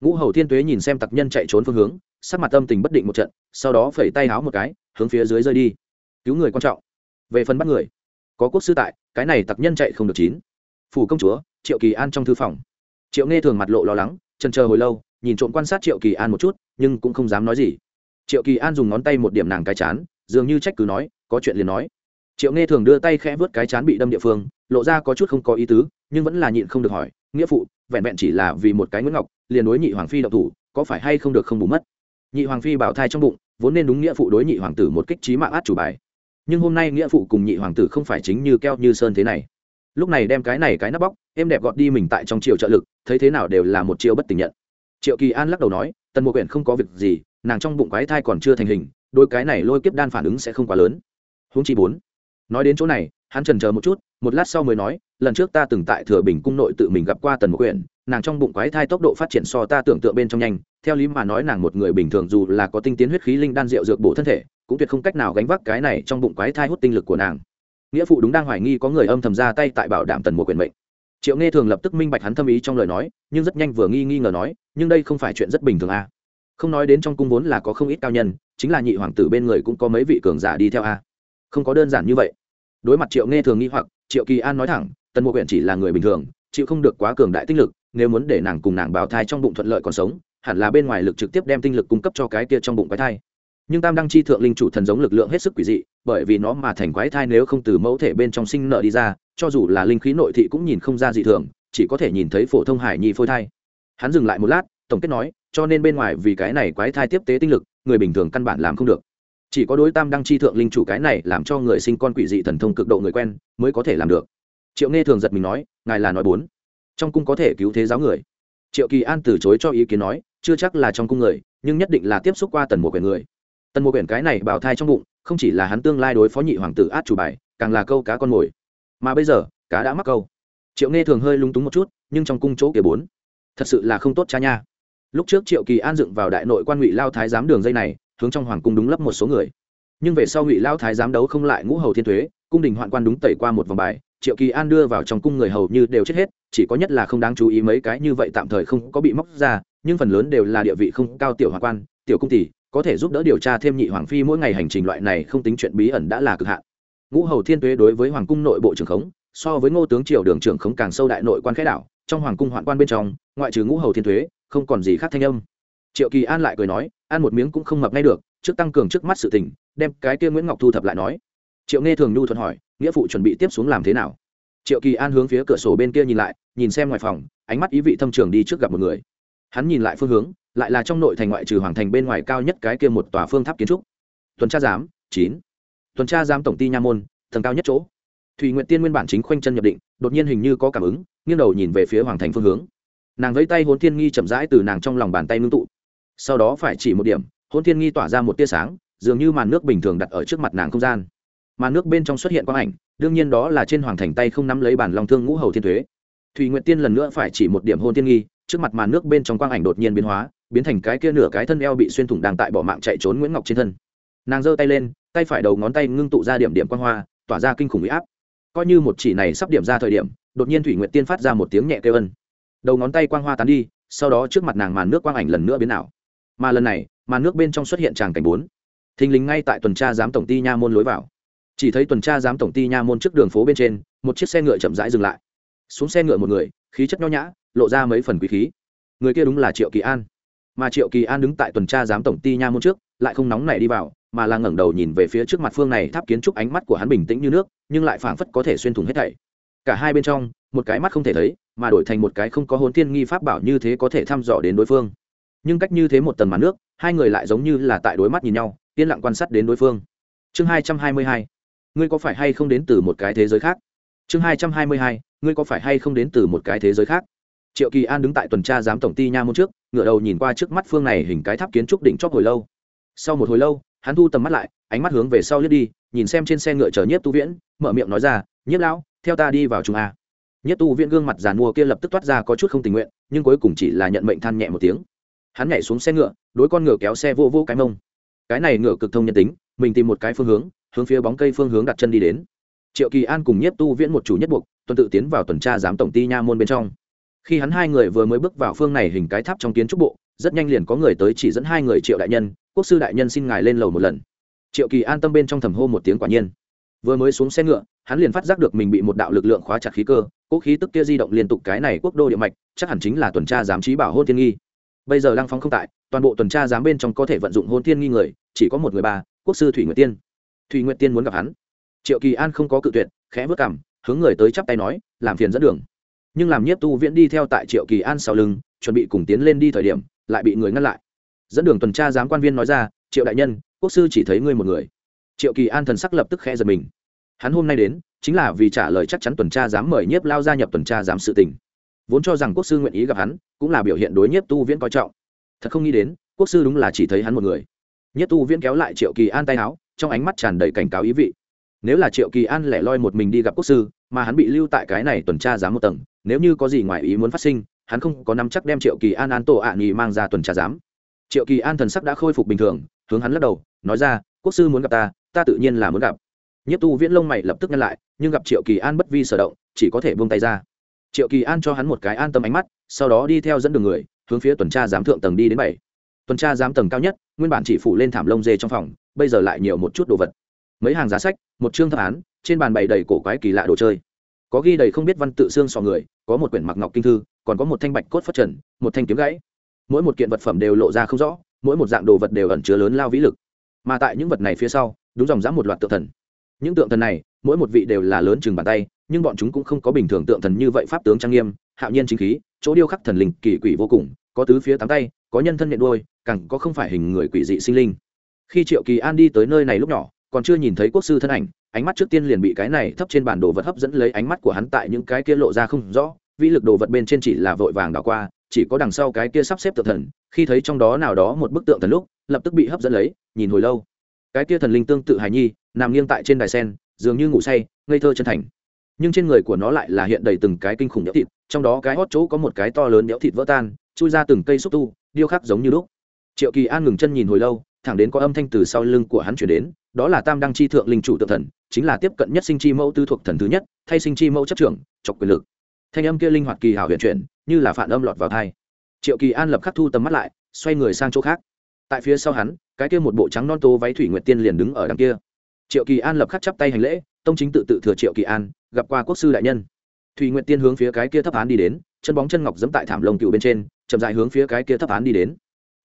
Speaker 1: Ngũ hầu thiên tuế nhìn xem tặc nhân chạy trốn phương hướng, sắc mặt tâm tình bất định một trận, sau đó phẩy tay háo một cái, hướng phía dưới rơi đi. Cứu người quan trọng. Về phần bắt người. Có quốc sư tại, cái này tặc nhân chạy không được chín. Phủ công chúa, triệu kỳ an trong thư phòng triệu nghe thường mặt lộ lo lắng chân chờ hồi lâu, nhìn trộm quan sát triệu kỳ an một chút, nhưng cũng không dám nói gì. Triệu kỳ an dùng ngón tay một điểm nàng cái chán, dường như trách cứ nói, có chuyện liền nói. Triệu nghe thường đưa tay khẽ vớt cái chán bị đâm địa phương, lộ ra có chút không có ý tứ, nhưng vẫn là nhịn không được hỏi, nghĩa phụ, vẹn vẹn chỉ là vì một cái nguyễn ngọc, liền đối nhị hoàng phi độc thủ, có phải hay không được không bù mất? Nhị hoàng phi bảo thai trong bụng, vốn nên đúng nghĩa phụ đối nhị hoàng tử một kích trí mạng át chủ bài. Nhưng hôm nay nghĩa phụ cùng nhị hoàng tử không phải chính như keo như sơn thế này lúc này đem cái này cái nắp bóc, em đẹp gọt đi mình tại trong triều trợ lực, thấy thế nào đều là một chiêu bất tình nhận. Triệu kỳ an lắc đầu nói, tần mộ quyển không có việc gì, nàng trong bụng quái thai còn chưa thành hình, đôi cái này lôi kiếp đan phản ứng sẽ không quá lớn. Huống chi bốn. Nói đến chỗ này, hắn trần chờ một chút, một lát sau mới nói, lần trước ta từng tại thừa bình cung nội tự mình gặp qua tần mộ quyển, nàng trong bụng quái thai tốc độ phát triển so ta tưởng tượng bên trong nhanh, theo lý mà nói nàng một người bình thường dù là có tinh tiến huyết khí linh đan rượu dược bổ thân thể, cũng tuyệt không cách nào gánh vác cái này trong bụng quái thai hút tinh lực của nàng nghĩa phụ đúng đang hoài nghi có người âm thầm ra tay tại bảo đảm tần một quyền mệnh. Triệu nghe thường lập tức minh bạch hắn thâm ý trong lời nói, nhưng rất nhanh vừa nghi nghi ngờ nói, nhưng đây không phải chuyện rất bình thường à. không nói đến trong cung vốn là có không ít cao nhân, chính là nhị hoàng tử bên người cũng có mấy vị cường giả đi theo a không có đơn giản như vậy. Đối mặt triệu nghe thường nghi hoặc, triệu kỳ an nói thẳng, tần mộ quyển chỉ là người bình thường, chịu không được quá cường đại tinh lực, nếu muốn để nàng cùng nàng bào thai trong bụng thuận lợi còn sống, hẳn là bên ngoài lực trực tiếp đem tinh lực cung cấp cho cái kia trong bụng cái thai nhưng tam đăng chi thượng linh chủ thần giống lực lượng hết sức quỷ dị, bởi vì nó mà thành quái thai nếu không từ mẫu thể bên trong sinh nợ đi ra, cho dù là linh khí nội thị cũng nhìn không ra dị thường, chỉ có thể nhìn thấy phổ thông hải nhi phôi thai. Hắn dừng lại một lát, tổng kết nói, cho nên bên ngoài vì cái này quái thai tiếp tế tinh lực, người bình thường căn bản làm không được. Chỉ có đối tam đăng chi thượng linh chủ cái này làm cho người sinh con quỷ dị thần thông cực độ người quen, mới có thể làm được. Triệu nghe thường giật mình nói, ngài là nói bốn. Trong cung có thể cứu thế giáo người. Triệu kỳ an từ chối cho ý kiến nói, chưa chắc là trong cung người, nhưng nhất định là tiếp xúc qua tần một quyền người tần một quyển cái này bảo thai trong bụng, không chỉ là hắn tương lai đối phó nhị hoàng tử át chủ bài, càng là câu cá con mồi. Mà bây giờ, cá đã mắc câu. Triệu nghe thường hơi lung túng một chút, nhưng trong cung chỗ kia bốn, thật sự là không tốt cha nha. Lúc trước triệu kỳ an dựng vào đại nội quan ngụy lao thái giám đường dây này, hướng trong hoàng cung đúng lấp một số người. Nhưng về sau ngụy lao thái giám đấu không lại ngũ hầu thiên thuế, cung đình hoạn quan đúng tẩy qua một vòng bài, triệu kỳ an đưa vào trong cung người hầu như đều chết hết, chỉ có nhất là không đáng chú ý mấy cái như vậy tạm thời không có bị móc ra, nhưng phần lớn đều là địa vị không cao tiểu hoàng quan, tiểu cung tỷ có thể giúp đỡ điều tra thêm nhị hoàng phi mỗi ngày hành trình loại này không tính chuyện bí ẩn đã là cực hạn. Ngũ hầu thiên tuế đối với hoàng cung nội bộ trưởng khống, so với ngô tướng triều đường trưởng khống càng sâu đại nội quan khẽ đảo, trong hoàng cung hoạn quan bên trong, ngoại trừ ngũ hầu thiên thuế không còn gì khác thanh âm. Triệu kỳ an lại cười nói, ăn một miếng cũng không mập ngay được, trước tăng cường trước mắt sự tình, đem cái kia nguyễn ngọc thu thập lại nói. Triệu nghe thường nhu thuận hỏi, nghĩa phụ chuẩn bị tiếp xuống làm thế nào? Triệu kỳ an hướng phía cửa sổ bên kia nhìn lại, nhìn xem ngoài phòng, ánh mắt ý vị thâm trường đi trước gặp một người. Hắn nhìn lại phương hướng lại là trong nội thành ngoại trừ hoàng thành bên ngoài cao nhất cái kia một tòa phương tháp kiến trúc. Tuần tra giám, chín. Tuần tra giám tổng ty nha môn, tầng cao nhất chỗ. Thùy nguyện tiên nguyên bản chính khoanh chân nhập định, đột nhiên hình như có cảm ứng, nghiêng đầu nhìn về phía hoàng thành phương hướng. Nàng vẫy tay hôn thiên nghi chậm rãi từ nàng trong lòng bàn tay ngưng tụ. Sau đó phải chỉ một điểm hôn thiên nghi tỏa ra một tia sáng, dường như màn nước bình thường đặt ở trước mặt nàng không gian. Màn nước bên trong xuất hiện quang ảnh, đương nhiên đó là trên hoàng thành tay không nắm lấy bản lòng thương ngũ hầu thiên thuế. Thùy nguyện tiên lần nữa phải chỉ một điểm hôn thiên nghi, trước mặt màn nước bên trong quang ảnh đột nhiên biến hóa biến thành cái kia nửa cái thân eo bị xuyên thủng đang tại bỏ mạng chạy trốn nguyễn ngọc trên thân. Nàng giơ tay lên, tay phải đầu ngón tay ngưng tụ ra điểm điểm quang hoa, tỏa ra kinh khủng huy áp. Coi như một chỉ này sắp điểm ra thời điểm, đột nhiên thủy nguyện tiên phát ra một tiếng nhẹ kêu ân. Đầu ngón tay quang hoa tán đi, sau đó trước mặt nàng màn nước quang ảnh lần nữa biến ảo. Mà lần này, màn nước bên trong xuất hiện tràng cảnh bốn. Thình lình ngay tại tuần tra giám tổng ty nha môn lối vào. Chỉ thấy tuần tra giám tổng ty nha môn trước đường phố bên trên, một chiếc xe ngựa chậm rãi dừng lại. Xuống xe ngựa một người, khí chất nho nhã, lộ ra mấy phần quý khí. Người kia đúng là triệu kỳ an mà triệu kỳ an đứng tại tuần tra giám tổng ty nha môn trước, lại không nóng này đi vào, mà là ngẩng đầu nhìn về phía trước mặt phương này tháp kiến trúc ánh mắt của hắn bình tĩnh như nước, nhưng lại phảng phất có thể xuyên thủng hết thảy. Cả hai bên trong, một cái mắt không thể thấy, mà đổi thành một cái không có hồn tiên nghi pháp bảo như thế có thể thăm dò đến đối phương. Nhưng cách như thế một tầng màn nước, hai người lại giống như là tại đối mắt nhìn nhau, yên lặng quan sát đến đối phương. Chương hai trăm hai mươi hai, ngươi có phải hay không đến từ một cái thế giới khác? Chương hai trăm hai mươi hai, ngươi có phải hay không đến từ một cái thế giới khác? Triệu kỳ an đứng tại tuần tra giám tổng ty nha môn trước ngựa đầu nhìn qua trước mắt phương này hình cái tháp kiến trúc đỉnh chót hồi lâu. Sau một hồi lâu, hắn thu tầm mắt lại, ánh mắt hướng về sau liếc đi, nhìn xem trên xe ngựa chở nhiếp tu viễn, mở miệng nói ra, nhiếp lão, theo ta đi vào trung a. Nhiếp tu viễn gương mặt giàn mua kia lập tức toát ra có chút không tình nguyện, nhưng cuối cùng chỉ là nhận mệnh than nhẹ một tiếng. Hắn nhảy xuống xe ngựa, đối con ngựa kéo xe vô vô cái mông. Cái này ngựa cực thông nhân tính, mình tìm một cái phương hướng hướng phía bóng cây phương hướng đặt chân đi đến. Triệu kỳ an cùng nhiếp tu viễn một chủ nhất buộc, tuần tự tiến vào tuần tra giám tổng ty nha môn bên trong khi hắn hai người vừa mới bước vào phương này hình cái tháp trong kiến trúc bộ, rất nhanh liền có người tới chỉ dẫn hai người triệu đại nhân, quốc sư đại nhân xin ngài lên lầu một lần. Triệu kỳ an tâm bên trong thầm hô một tiếng quả nhiên. Vừa mới xuống xe ngựa, hắn liền phát giác được mình bị một đạo lực lượng khóa chặt khí cơ cỗ khí tức kia di động liên tục cái này quốc đô địa mạch, chắc hẳn chính là tuần tra giám trí bảo hôn thiên nghi. Bây giờ lăng phong không tại, toàn bộ tuần tra giám bên trong có thể vận dụng hôn thiên nghi người, chỉ có một người ba, quốc sư thủy nguyệt tiên. Thủy nguyệt tiên muốn gặp hắn. Triệu kỳ an không có cự tuyệt, khẽ vớt cảm hướng người tới chắp tay nói, làm phiền dẫn đường nhưng làm nhiếp tu viễn đi theo tại triệu kỳ an sau lưng, chuẩn bị cùng tiến lên đi thời điểm, lại bị người ngăn lại. Dẫn đường tuần tra giám quan viên nói ra, triệu đại nhân, quốc sư chỉ thấy ngươi một người. Triệu kỳ an thần sắc lập tức khẽ giật mình. Hắn hôm nay đến, chính là vì trả lời chắc chắn tuần tra dám mời nhiếp lao gia nhập tuần tra giám sự tình. Vốn cho rằng quốc sư nguyện ý gặp hắn, cũng là biểu hiện đối nhiếp tu viễn coi trọng. Thật không nghĩ đến, quốc sư đúng là chỉ thấy hắn một người. Nhiếp tu viễn kéo lại triệu kỳ an tay áo, trong ánh mắt tràn đầy cảnh cáo ý vị. Nếu là triệu kỳ an lẻ loi một mình đi gặp quốc sư, mà hắn bị lưu tại cái này tuần tra giám một tầng nếu như có gì ngoài ý muốn phát sinh, hắn không có nắm chắc đem triệu kỳ an an tổ ạ à nghỉ mang ra tuần tra giám. Triệu kỳ an thần sắc đã khôi phục bình thường, hướng hắn lắc đầu, nói ra, quốc sư muốn gặp ta ta tự nhiên là muốn gặp. Nhất tu viễn lông mày lập tức ngăn lại, nhưng gặp triệu kỳ an bất vi sở động, chỉ có thể buông tay ra. Triệu kỳ an cho hắn một cái an tâm ánh mắt, sau đó đi theo dẫn đường người, hướng phía tuần tra giám thượng tầng đi đến bảy. Tuần tra giám tầng cao nhất, nguyên bản chỉ phủ lên thảm lông dê trong phòng, bây giờ lại nhiều một chút đồ vật. Mấy hàng giá sách, một chương tháp án, trên bàn bày đầy cổ quái kỳ lạ đồ chơi có ghi đầy không biết văn tự xương sò người, có một quyển mặc ngọc kinh thư, còn có một thanh bạch cốt phát trần, một thanh kiếm gãy. Mỗi một kiện vật phẩm đều lộ ra không rõ, mỗi một dạng đồ vật đều ẩn chứa lớn lao vĩ lực. Mà tại những vật này phía sau, đúng dòng dã một loạt tượng thần. Những tượng thần này, mỗi một vị đều là lớn chừng bàn tay, nhưng bọn chúng cũng không có bình thường tượng thần như vậy pháp tướng trang nghiêm, hạo nhiên chính khí, chỗ điêu khắc thần linh kỳ quỷ vô cùng, có tứ phía tám tay, có nhân thân nhện đôi càng có không phải hình người quỷ dị sinh linh. Khi triệu kỳ an đi tới nơi này lúc nhỏ, còn chưa nhìn thấy quốc sư thân ảnh ánh mắt trước tiên liền bị cái này thấp trên bản đồ vật hấp dẫn lấy ánh mắt của hắn tại những cái kia lộ ra không rõ, vĩ lực đồ vật bên trên chỉ là vội vàng đảo qua, chỉ có đằng sau cái kia sắp xếp tượng thần, khi thấy trong đó nào đó một bức tượng thần lúc, lập tức bị hấp dẫn lấy, nhìn hồi lâu. Cái kia thần linh tương tự hài nhi, nằm nghiêng tại trên đài sen, dường như ngủ say, ngây thơ chân thành. Nhưng trên người của nó lại là hiện đầy từng cái kinh khủng nhỡ thịt, trong đó cái hót chỗ có một cái to lớn nhỡ thịt vỡ tan, chui ra từng cây xúc tu, điêu khắc giống như lúc. Triệu kỳ an ngừng chân nhìn hồi lâu thẳng đến có âm thanh từ sau lưng của hắn chuyển đến, đó là tam đăng chi thượng linh chủ tự thần, chính là tiếp cận nhất sinh chi mẫu tư thuộc thần thứ nhất, thay sinh chi mẫu chấp trưởng, chọc quyền lực. Thanh âm kia linh hoạt kỳ hảo huyền chuyển, như là phản âm lọt vào thai triệu kỳ an lập khắc thu tầm mắt lại, xoay người sang chỗ khác. Tại phía sau hắn, cái kia một bộ trắng non tô váy thủy nguyệt tiên liền đứng ở đằng kia. Triệu kỳ an lập khắc chắp tay hành lễ, tông chính tự tự thừa triệu kỳ an, gặp qua quốc sư đại nhân. Thủy nguyệt tiên hướng phía cái kia thấp án đi đến, chân bóng chân ngọc dẫm tại thảm lông cựu bên trên, chậm dài hướng phía cái kia thấp án đi đến.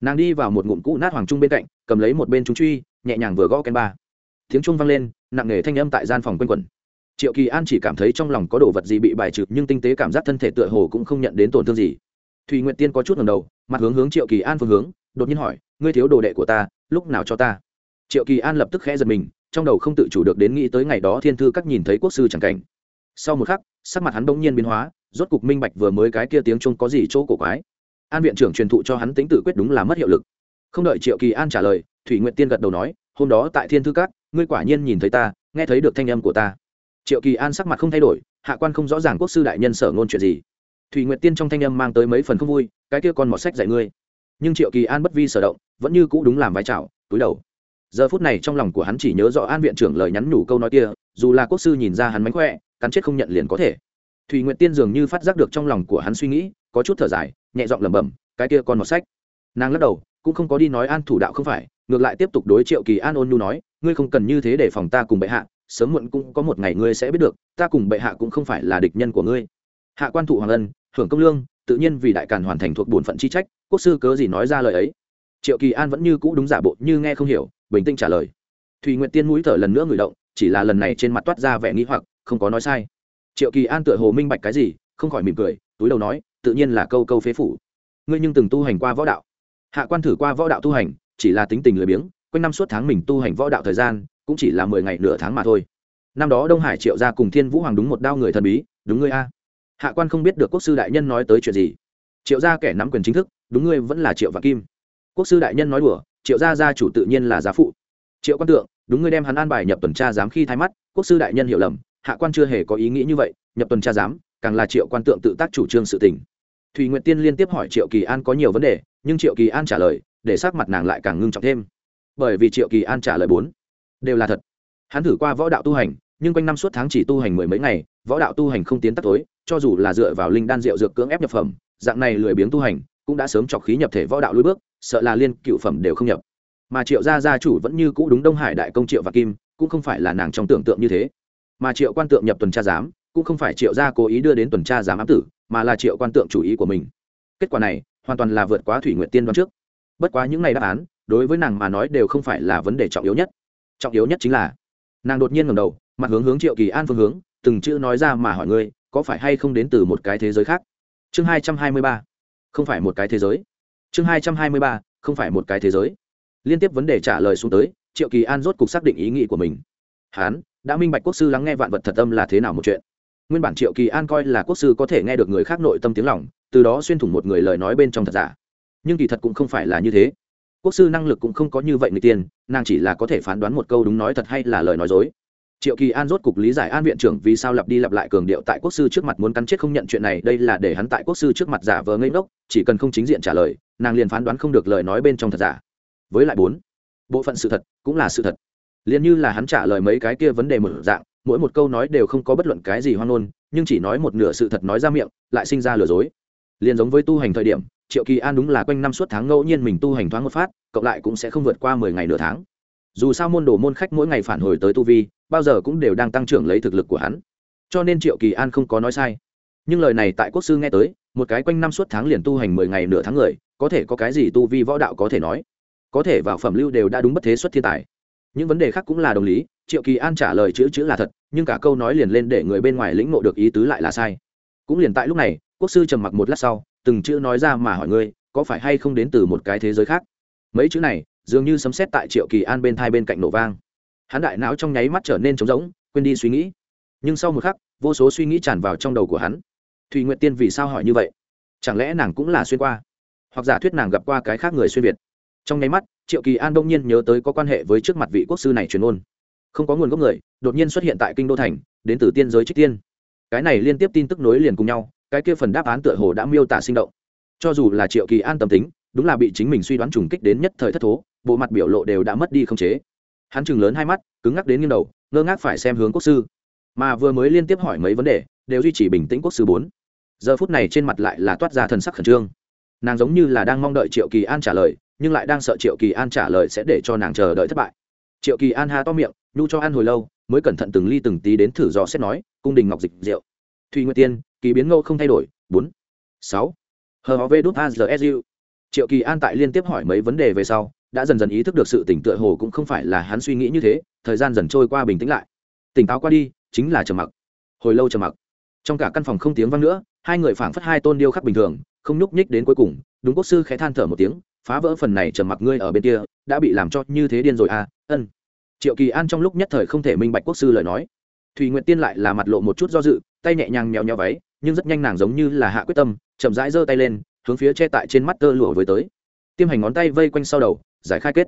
Speaker 1: Nàng đi vào một ngụm cũ nát hoàng trung bên cạnh cầm lấy một bên chúng truy, nhẹ nhàng vừa gõ ken ba. Tiếng trung vang lên, nặng nề thanh âm tại gian phòng quanh quẩn. Triệu kỳ an chỉ cảm thấy trong lòng có đồ vật gì bị bài trừ, nhưng tinh tế cảm giác thân thể tựa hồ cũng không nhận đến tổn thương gì. Thùy nguyện tiên có chút ngầm đầu, mặt hướng hướng triệu kỳ an phương hướng, đột nhiên hỏi, ngươi thiếu đồ đệ của ta, lúc nào cho ta? Triệu kỳ an lập tức khẽ giật mình, trong đầu không tự chủ được đến nghĩ tới ngày đó thiên thư các nhìn thấy quốc sư chẳng cảnh. Sau một khắc, sắc mặt hắn bỗng nhiên biến hóa, rốt cục minh bạch vừa mới cái kia tiếng trung có gì chỗ cổ quái. An viện trưởng truyền thụ cho hắn tính tự quyết đúng là mất hiệu lực không đợi triệu kỳ an trả lời thủy nguyện tiên gật đầu nói hôm đó tại thiên thư cát, ngươi quả nhiên nhìn thấy ta nghe thấy được thanh âm của ta. Triệu kỳ an sắc mặt không thay đổi hạ quan không rõ ràng quốc sư đại nhân sở ngôn chuyện gì. Thủy nguyện tiên trong thanh âm mang tới mấy phần không vui cái kia con mọt sách dạy ngươi. Nhưng triệu kỳ an bất vi sở động vẫn như cũ đúng làm vai trào túi đầu. Giờ phút này trong lòng của hắn chỉ nhớ rõ an viện trưởng lời nhắn nhủ câu nói kia dù là quốc sư nhìn ra hắn mánh khỏe cắn chết không nhận liền có thể. Thùy nguyện tiên dường như phát giác được trong lòng của hắn suy nghĩ có chút thở dài nhẹ giọng lẩm bẩm cái kia còn một sách. Nàng lắc đầu cũng không có đi nói an thủ đạo không phải, ngược lại tiếp tục đối triệu kỳ an ôn nhu nói, ngươi không cần như thế để phòng ta cùng bệ hạ, sớm muộn cũng có một ngày ngươi sẽ biết được, ta cùng bệ hạ cũng không phải là địch nhân của ngươi. Hạ quan thụ hoàng ân, hưởng công lương, tự nhiên vì đại càn hoàn thành thuộc bổn phận chi trách, quốc sư cớ gì nói ra lời ấy. Triệu kỳ an vẫn như cũ đúng giả bộ, như nghe không hiểu, bình tĩnh trả lời. Thùy nguyện tiên mũi thở lần nữa người động, chỉ là lần này trên mặt toát ra vẻ nghĩ hoặc, không có nói sai. Triệu kỳ an tựa hồ minh bạch cái gì, không khỏi mỉm cười, túi đầu nói, tự nhiên là câu câu phế phủ. Ngươi nhưng từng tu hành qua võ đạo hạ quan thử qua võ đạo tu hành, chỉ là tính tình lười biếng, quanh năm suốt tháng mình tu hành võ đạo thời gian, cũng chỉ là mười ngày nửa tháng mà thôi. Năm đó đông hải triệu ra cùng thiên vũ hoàng đúng một đao người thần bí, đúng ngươi a. Hạ quan không biết được quốc sư đại nhân nói tới chuyện gì. Triệu gia kẻ nắm quyền chính thức, đúng ngươi vẫn là triệu và kim. Quốc sư đại nhân nói đùa, triệu gia gia chủ tự nhiên là giá phụ. Triệu quan tượng, đúng ngươi đem hắn an bài nhập tuần tra giám khi thay mắt, quốc sư đại nhân hiểu lầm, hạ quan chưa hề có ý nghĩ như vậy, nhập tuần tra giám, càng là triệu quan tượng tự tác chủ trương sự tình. Thùy nguyện tiên liên tiếp hỏi triệu kỳ an có nhiều vấn đề nhưng triệu kỳ an trả lời để sắc mặt nàng lại càng ngưng trọng thêm bởi vì triệu kỳ an trả lời bốn đều là thật hắn thử qua võ đạo tu hành nhưng quanh năm suốt tháng chỉ tu hành mười mấy ngày võ đạo tu hành không tiến tắt tối cho dù là dựa vào linh đan rượu dược cưỡng ép nhập phẩm dạng này lười biếng tu hành cũng đã sớm chọc khí nhập thể võ đạo lùi bước sợ là liên cựu phẩm đều không nhập mà triệu gia gia chủ vẫn như cũ đúng đông hải đại công triệu và kim cũng không phải là nàng trong tưởng tượng như thế mà triệu quan tượng nhập tuần tra giám cũng không phải triệu gia cố ý đưa đến tuần tra giám ám tử mà là triệu quan tượng chủ ý của mình kết quả này hoàn toàn là vượt quá thủy nguyện tiên đoán trước. Bất quá những ngày đáp án, đối với nàng mà nói đều không phải là vấn đề trọng yếu nhất. Trọng yếu nhất chính là, nàng đột nhiên ngầm đầu, mặt hướng hướng triệu kỳ an phương hướng, từng chữ nói ra mà hỏi ngươi, có phải hay không đến từ một cái thế giới khác? Chương hai trăm hai mươi ba, không phải một cái thế giới. Chương hai trăm hai mươi ba, không phải một cái thế giới. Liên tiếp vấn đề trả lời xuống tới, triệu kỳ an rốt cục xác định ý nghĩ của mình. Hán, đã minh bạch quốc sư lắng nghe vạn vật thật âm là thế nào một chuyện nguyên bản triệu kỳ an coi là quốc sư có thể nghe được người khác nội tâm tiếng lòng, từ đó xuyên thủng một người lời nói bên trong thật giả. Nhưng kỳ thật cũng không phải là như thế. Quốc sư năng lực cũng không có như vậy người tiên, nàng chỉ là có thể phán đoán một câu đúng nói thật hay là lời nói dối. Triệu kỳ an rốt cục lý giải an viện trưởng vì sao lặp đi lặp lại cường điệu tại quốc sư trước mặt muốn cắn chết không nhận chuyện này, đây là để hắn tại quốc sư trước mặt giả vờ ngây ngốc, chỉ cần không chính diện trả lời, nàng liền phán đoán không được lời nói bên trong thật giả. Với lại bốn, bộ phận sự thật cũng là sự thật. Liền như là hắn trả lời mấy cái kia vấn đề một dạng mỗi một câu nói đều không có bất luận cái gì hoang ngôn, nhưng chỉ nói một nửa sự thật nói ra miệng, lại sinh ra lừa dối. Liền giống với tu hành thời điểm, triệu kỳ an đúng là quanh năm suốt tháng ngẫu nhiên mình tu hành thoáng một phát, cộng lại cũng sẽ không vượt qua mười ngày nửa tháng. Dù sao môn đồ môn khách mỗi ngày phản hồi tới tu vi, bao giờ cũng đều đang tăng trưởng lấy thực lực của hắn. Cho nên triệu kỳ an không có nói sai. Nhưng lời này tại quốc sư nghe tới, một cái quanh năm suốt tháng liền tu hành mười ngày nửa tháng người, có thể có cái gì tu vi võ đạo có thể nói. Có thể vào phẩm lưu đều đã đúng bất thế xuất thiên tài những vấn đề khác cũng là đồng lý, triệu kỳ an trả lời chữ chữ là thật, nhưng cả câu nói liền lên để người bên ngoài lĩnh ngộ được ý tứ lại là sai. Cũng liền tại lúc này, quốc sư trầm mặc một lát sau, từng chữ nói ra mà hỏi ngươi, có phải hay không đến từ một cái thế giới khác? Mấy chữ này, dường như sấm xét tại triệu kỳ an bên thai bên cạnh nổ vang. Hắn đại não trong nháy mắt trở nên trống rỗng, quên đi suy nghĩ. Nhưng sau một khắc, vô số suy nghĩ tràn vào trong đầu của hắn. Thùy nguyện tiên vì sao hỏi như vậy? Chẳng lẽ nàng cũng là xuyên qua? Hoặc giả thuyết nàng gặp qua cái khác người xuyên việt? Trong nháy mắt triệu kỳ an đông nhiên nhớ tới có quan hệ với trước mặt vị quốc sư này truyền ôn không có nguồn gốc người, đột nhiên xuất hiện tại kinh đô thành, đến từ tiên giới trích tiên. Cái này liên tiếp tin tức nối liền cùng nhau, cái kia phần đáp án tựa hồ đã miêu tả sinh động. Cho dù là triệu kỳ an tâm tính, đúng là bị chính mình suy đoán trùng kích đến nhất thời thất thố, bộ mặt biểu lộ đều đã mất đi không chế. Hắn chừng lớn hai mắt, cứng ngắc đến nghiêng đầu, ngơ ngác phải xem hướng quốc sư. Mà vừa mới liên tiếp hỏi mấy vấn đề, đều duy trì bình tĩnh quốc sư bốn. Giờ phút này trên mặt lại là toát ra thần sắc khẩn trương. Nàng giống như là đang mong đợi triệu kỳ an trả lời nhưng lại đang sợ triệu kỳ an trả lời sẽ để cho nàng chờ đợi thất bại. Triệu kỳ an ha to miệng, nhu cho ăn hồi lâu, mới cẩn thận từng ly từng tí đến thử dò xét nói, cung đình ngọc dịch rượu. Thùy nguyệt tiên, kỳ biến ngô không thay đổi, bốn, sáu. Hờ vê đút azsu triệu kỳ an tại liên tiếp hỏi mấy vấn đề về sau, đã dần dần ý thức được sự tỉnh tựa hồ cũng không phải là hắn suy nghĩ như thế, thời gian dần trôi qua bình tĩnh lại. Tỉnh táo qua đi, chính là trầm mặc. Hồi lâu trầm mặc. Trong cả căn phòng không tiếng vang nữa, hai người phảng phất hai tôn điêu khắc bình thường, không nhúc nhích đến cuối cùng, đúng quốc sư khẽ than thở một tiếng phá vỡ phần này trầm mặc ngươi ở bên kia, đã bị làm cho như thế điên rồi à ân. Triệu kỳ an trong lúc nhất thời không thể minh bạch quốc sư lời nói. Thùy nguyện tiên lại là mặt lộ một chút do dự, tay nhẹ nhàng mèo nheo váy, nhưng rất nhanh nàng giống như là hạ quyết tâm, chậm rãi giơ tay lên, hướng phía che tại trên mắt tơ lụa với tới. Tiêm hành ngón tay vây quanh sau đầu, giải khai kết.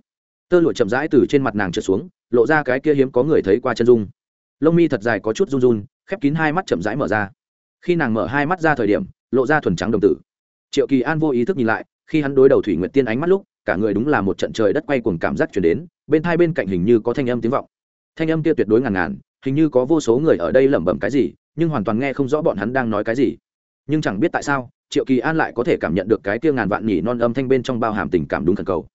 Speaker 1: Tơ lụa chậm rãi từ trên mặt nàng trượt xuống, lộ ra cái kia hiếm có người thấy qua chân dung. Lông mi thật dài có chút run run, khép kín hai mắt chậm rãi mở ra. Khi nàng mở hai mắt ra thời điểm, lộ ra thuần trắng đồng tử. Triệu kỳ an vô ý thức nhìn lại khi hắn đối đầu thủy nguyệt tiên ánh mắt lúc, cả người đúng là một trận trời đất quay cuồng cảm giác chuyển đến, bên hai bên cạnh hình như có thanh âm tiếng vọng. Thanh âm kia tuyệt đối ngàn ngàn, hình như có vô số người ở đây lẩm bẩm cái gì, nhưng hoàn toàn nghe không rõ bọn hắn đang nói cái gì. Nhưng chẳng biết tại sao, triệu kỳ an lại có thể cảm nhận được cái kia ngàn vạn nhỉ non âm thanh bên trong bao hàm tình cảm đúng thần cầu.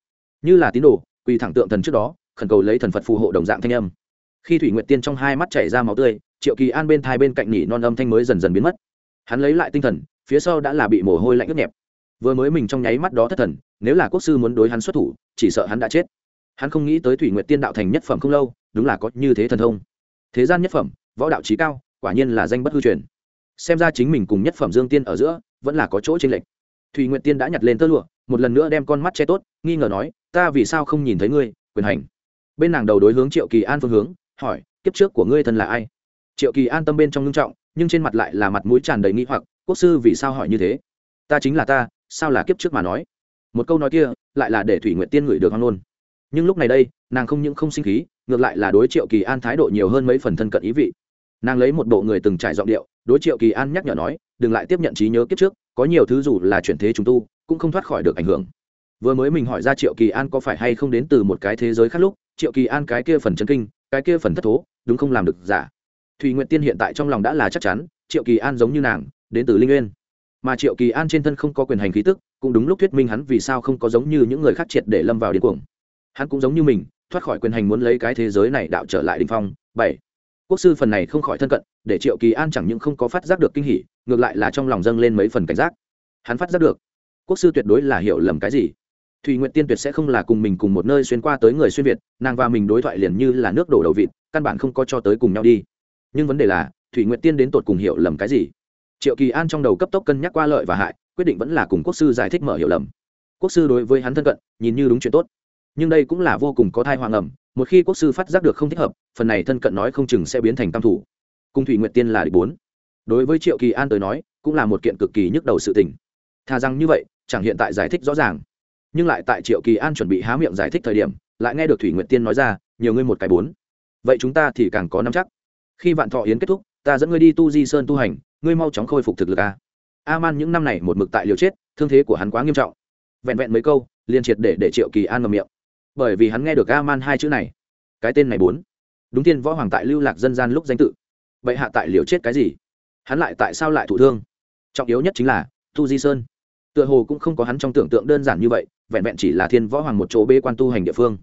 Speaker 1: Như là tín đồ, quỳ thẳng tượng thần trước đó, khẩn cầu lấy thần phật phù hộ đồng dạng thanh âm. Khi thủy nguyệt tiên trong hai mắt chảy ra máu tươi, triệu kỳ an bên thai bên cạnh nhỉ non âm thanh mới dần dần biến mất. Hắn lấy lại tinh thần, phía sau đã là bị mồ hôi lạnh ướt nhẹp vừa mới mình trong nháy mắt đó thất thần, nếu là quốc sư muốn đối hắn xuất thủ, chỉ sợ hắn đã chết. Hắn không nghĩ tới thủy nguyệt tiên đạo thành nhất phẩm không lâu, đúng là có như thế thần thông. Thế gian nhất phẩm, võ đạo trí cao, quả nhiên là danh bất hư truyền. Xem ra chính mình cùng nhất phẩm dương tiên ở giữa, vẫn là có chỗ trên lệch. Thủy nguyệt tiên đã nhặt lên tơ lụa, một lần nữa đem con mắt che tốt, nghi ngờ nói, ta vì sao không nhìn thấy ngươi, quyền hành? Bên nàng đầu đối hướng triệu kỳ an phương hướng, hỏi, kiếp trước của ngươi thân là ai? Triệu kỳ an tâm bên trong ngưng trọng, nhưng trên mặt lại là mặt mũi tràn đầy nghi hoặc, quốc sư vì sao hỏi như thế? Ta chính là ta sao là kiếp trước mà nói? Một câu nói kia lại là để thủy nguyện tiên ngửi được hoang nôn nhưng lúc này đây, nàng không những không sinh khí, ngược lại là đối triệu kỳ an thái độ nhiều hơn mấy phần thân cận ý vị. Nàng lấy một bộ người từng trải giọng điệu, đối triệu kỳ an nhắc nhở nói, đừng lại tiếp nhận trí nhớ kiếp trước, có nhiều thứ dù là chuyển thế chúng tu, cũng không thoát khỏi được ảnh hưởng. Vừa mới mình hỏi ra triệu kỳ an có phải hay không đến từ một cái thế giới khác lúc, triệu kỳ an cái kia phần chân kinh, cái kia phần thất thố, đúng không làm được giả. Thùy nguyện tiên hiện tại trong lòng đã là chắc chắn, triệu kỳ an giống như nàng, đến từ linh uyên mà triệu kỳ an trên thân không có quyền hành khí tức, cũng đúng lúc thuyết minh hắn vì sao không có giống như những người khác triệt để lâm vào điên cuồng. Hắn cũng giống như mình, thoát khỏi quyền hành muốn lấy cái thế giới này đạo trở lại đình phong. Bảy. Quốc sư phần này không khỏi thân cận, để triệu kỳ an chẳng những không có phát giác được kinh hỉ, ngược lại là trong lòng dâng lên mấy phần cảnh giác. Hắn phát giác được, quốc sư tuyệt đối là hiểu lầm cái gì. Thùy nguyện tiên tuyệt sẽ không là cùng mình cùng một nơi xuyên qua tới người xuyên việt, nàng và mình đối thoại liền như là nước đổ đầu vịt, căn bản không có cho tới cùng nhau đi. Nhưng vấn đề là, thủy nguyện tiên đến tột cùng hiểu lầm cái gì? Triệu kỳ an trong đầu cấp tốc cân nhắc qua lợi và hại, quyết định vẫn là cùng quốc sư giải thích mở hiểu lầm. Quốc sư đối với hắn thân cận, nhìn như đúng chuyện tốt. Nhưng đây cũng là vô cùng có thai hoàng ẩm, một khi quốc sư phát giác được không thích hợp, phần này thân cận nói không chừng sẽ biến thành tam thủ cung thủy nguyện tiên là địch bốn. Đối với triệu kỳ an tới nói, cũng là một kiện cực kỳ nhức đầu sự tình. Thà rằng như vậy, chẳng hiện tại giải thích rõ ràng. Nhưng lại tại triệu kỳ an chuẩn bị há miệng giải thích thời điểm, lại nghe được thủy nguyện tiên nói ra, nhiều ngươi một cái bốn. Vậy chúng ta thì càng có nắm chắc. Khi vạn thọ yến kết thúc, ta dẫn ngươi đi tu di sơn tu hành ngươi mau chóng khôi phục thực lực à. a a man những năm này một mực tại liều chết, thương thế của hắn quá nghiêm trọng. Vẹn vẹn mấy câu, liền triệt để để triệu kỳ an ngầm miệng. Bởi vì hắn nghe được a man hai chữ này, cái tên này bốn. Đúng tiên võ hoàng tại lưu lạc dân gian lúc danh tự. Vậy hạ tại liều chết cái gì? Hắn lại tại sao lại thụ thương? Trọng yếu nhất chính là, tu di sơn. Tựa hồ cũng không có hắn trong tưởng tượng đơn giản như vậy, vẹn vẹn chỉ là thiên võ hoàng một chỗ bê quan tu hành địa phương.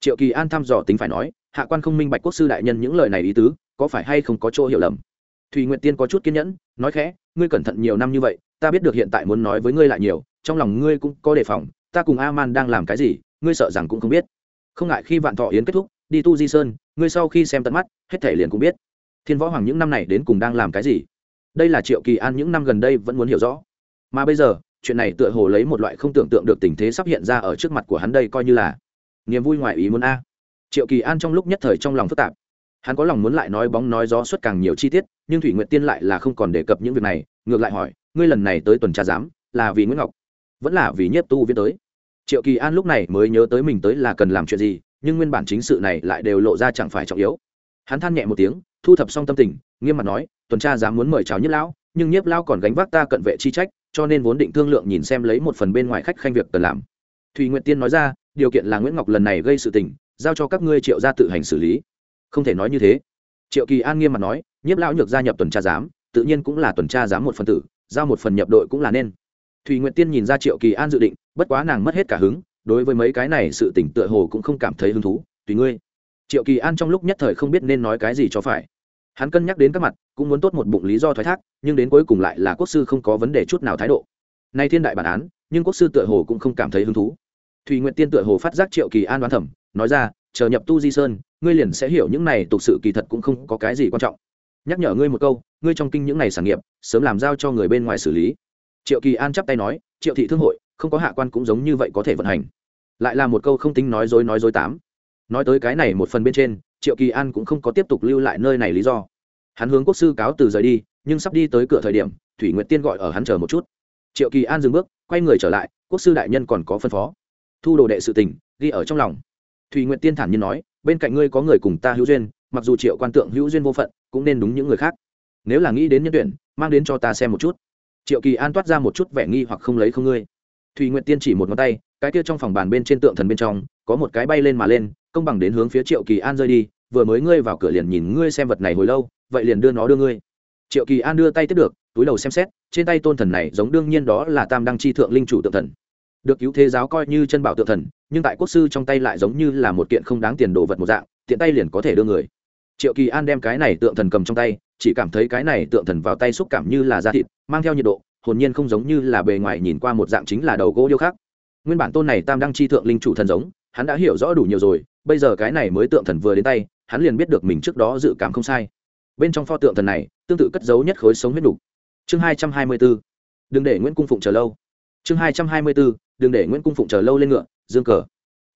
Speaker 1: Triệu kỳ an thăm dò tính phải nói, hạ quan không minh bạch quốc sư đại nhân những lời này ý tứ, có phải hay không có chỗ hiểu lầm? Thùy nguyện tiên có chút kiên nhẫn, nói khẽ, ngươi cẩn thận nhiều năm như vậy, ta biết được hiện tại muốn nói với ngươi lại nhiều, trong lòng ngươi cũng có đề phòng, ta cùng a man đang làm cái gì, ngươi sợ rằng cũng không biết. Không ngại khi vạn thọ yến kết thúc, đi tu di sơn, ngươi sau khi xem tận mắt, hết thể liền cũng biết. Thiên võ hoàng những năm này đến cùng đang làm cái gì? Đây là triệu kỳ an những năm gần đây vẫn muốn hiểu rõ. Mà bây giờ, chuyện này tựa hồ lấy một loại không tưởng tượng được tình thế sắp hiện ra ở trước mặt của hắn đây coi như là niềm vui ngoài ý muốn a. Triệu kỳ an trong lúc nhất thời trong lòng phức tạp hắn có lòng muốn lại nói bóng nói gió suốt càng nhiều chi tiết, nhưng thủy Nguyện tiên lại là không còn đề cập những việc này, ngược lại hỏi, ngươi lần này tới tuần tra giám, là vì nguyễn ngọc? Vẫn là vì nhiếp tu viết tới. Triệu kỳ an lúc này mới nhớ tới mình tới là cần làm chuyện gì, nhưng nguyên bản chính sự này lại đều lộ ra chẳng phải trọng yếu. Hắn than nhẹ một tiếng, thu thập xong tâm tình, nghiêm mặt nói, tuần tra dám muốn mời chào nhiếp lão, nhưng nhiếp lão còn gánh vác ta cận vệ chi trách, cho nên vốn định thương lượng nhìn xem lấy một phần bên ngoài khách khanh việc cần làm. Thùy nguyện tiên nói ra, điều kiện là nguyễn ngọc lần này gây sự tình, giao cho các ngươi triệu ra tự hành xử lý không thể nói như thế. Triệu kỳ an nghiêm mặt nói, nhiếp lão nhược gia nhập tuần tra giám, tự nhiên cũng là tuần tra giám một phần tử, giao một phần nhập đội cũng là nên. Thùy nguyện tiên nhìn ra triệu kỳ an dự định, bất quá nàng mất hết cả hứng, đối với mấy cái này sự tỉnh tựa hồ cũng không cảm thấy hứng thú, tùy ngươi. Triệu kỳ an trong lúc nhất thời không biết nên nói cái gì cho phải. Hắn cân nhắc đến các mặt, cũng muốn tốt một bụng lý do thoái thác, nhưng đến cuối cùng lại là quốc sư không có vấn đề chút nào thái độ. Nay thiên đại bản án, nhưng quốc sư tựa hồ cũng không cảm thấy hứng thú. Thùy nguyện tiên tựa hồ phát giác triệu kỳ an đoán thẩm nói ra, chờ nhập tu di sơn ngươi liền sẽ hiểu những này tục sự kỳ thật cũng không có cái gì quan trọng. Nhắc nhở ngươi một câu, ngươi trong kinh những này sản nghiệp, sớm làm giao cho người bên ngoài xử lý. Triệu kỳ an chắp tay nói, triệu thị thương hội, không có hạ quan cũng giống như vậy có thể vận hành. Lại là một câu không tính nói dối nói dối tám. Nói tới cái này một phần bên trên, triệu kỳ an cũng không có tiếp tục lưu lại nơi này lý do. Hắn hướng quốc sư cáo từ rời đi, nhưng sắp đi tới cửa thời điểm, thủy nguyệt tiên gọi ở hắn chờ một chút. Triệu kỳ an dừng bước, quay người trở lại, quốc sư đại nhân còn có phân phó. Thu đồ đệ sự tình, ghi ở trong lòng. Thủy nguyệt tiên thản nhiên nói bên cạnh ngươi có người cùng ta hữu duyên, mặc dù triệu quan tượng hữu duyên vô phận, cũng nên đúng những người khác. Nếu là nghĩ đến nhân tuyển, mang đến cho ta xem một chút. Triệu kỳ an toát ra một chút vẻ nghi hoặc không lấy không ngươi. Thùy nguyện tiên chỉ một ngón tay, cái kia trong phòng bàn bên trên tượng thần bên trong, có một cái bay lên mà lên, công bằng đến hướng phía triệu kỳ an rơi đi, vừa mới ngươi vào cửa liền nhìn ngươi xem vật này hồi lâu, vậy liền đưa nó đưa ngươi. Triệu kỳ an đưa tay tiếp được, túi đầu xem xét, trên tay tôn thần này giống đương nhiên đó là tam đăng chi thượng linh chủ tượng thần được cứu thế giáo coi như chân bảo tượng thần, nhưng tại quốc sư trong tay lại giống như là một kiện không đáng tiền đồ vật một dạng, tiện tay liền có thể đưa người. Triệu kỳ an đem cái này tượng thần cầm trong tay, chỉ cảm thấy cái này tượng thần vào tay xúc cảm như là da thịt, mang theo nhiệt độ, hồn nhiên không giống như là bề ngoài nhìn qua một dạng chính là đầu gỗ điêu khắc. Nguyên bản tôn này tam đăng chi thượng linh chủ thần giống, hắn đã hiểu rõ đủ nhiều rồi, bây giờ cái này mới tượng thần vừa đến tay, hắn liền biết được mình trước đó dự cảm không sai. Bên trong pho tượng thần này, tương tự cất giấu nhất khối sống huyết đục chương hai trăm hai mươi b ố đừng để nguyễn cung phụng chờ lâu. Chương hai trăm hai mươi b ố đừng để nguyễn cung phụng chờ lâu lên ngựa dương cờ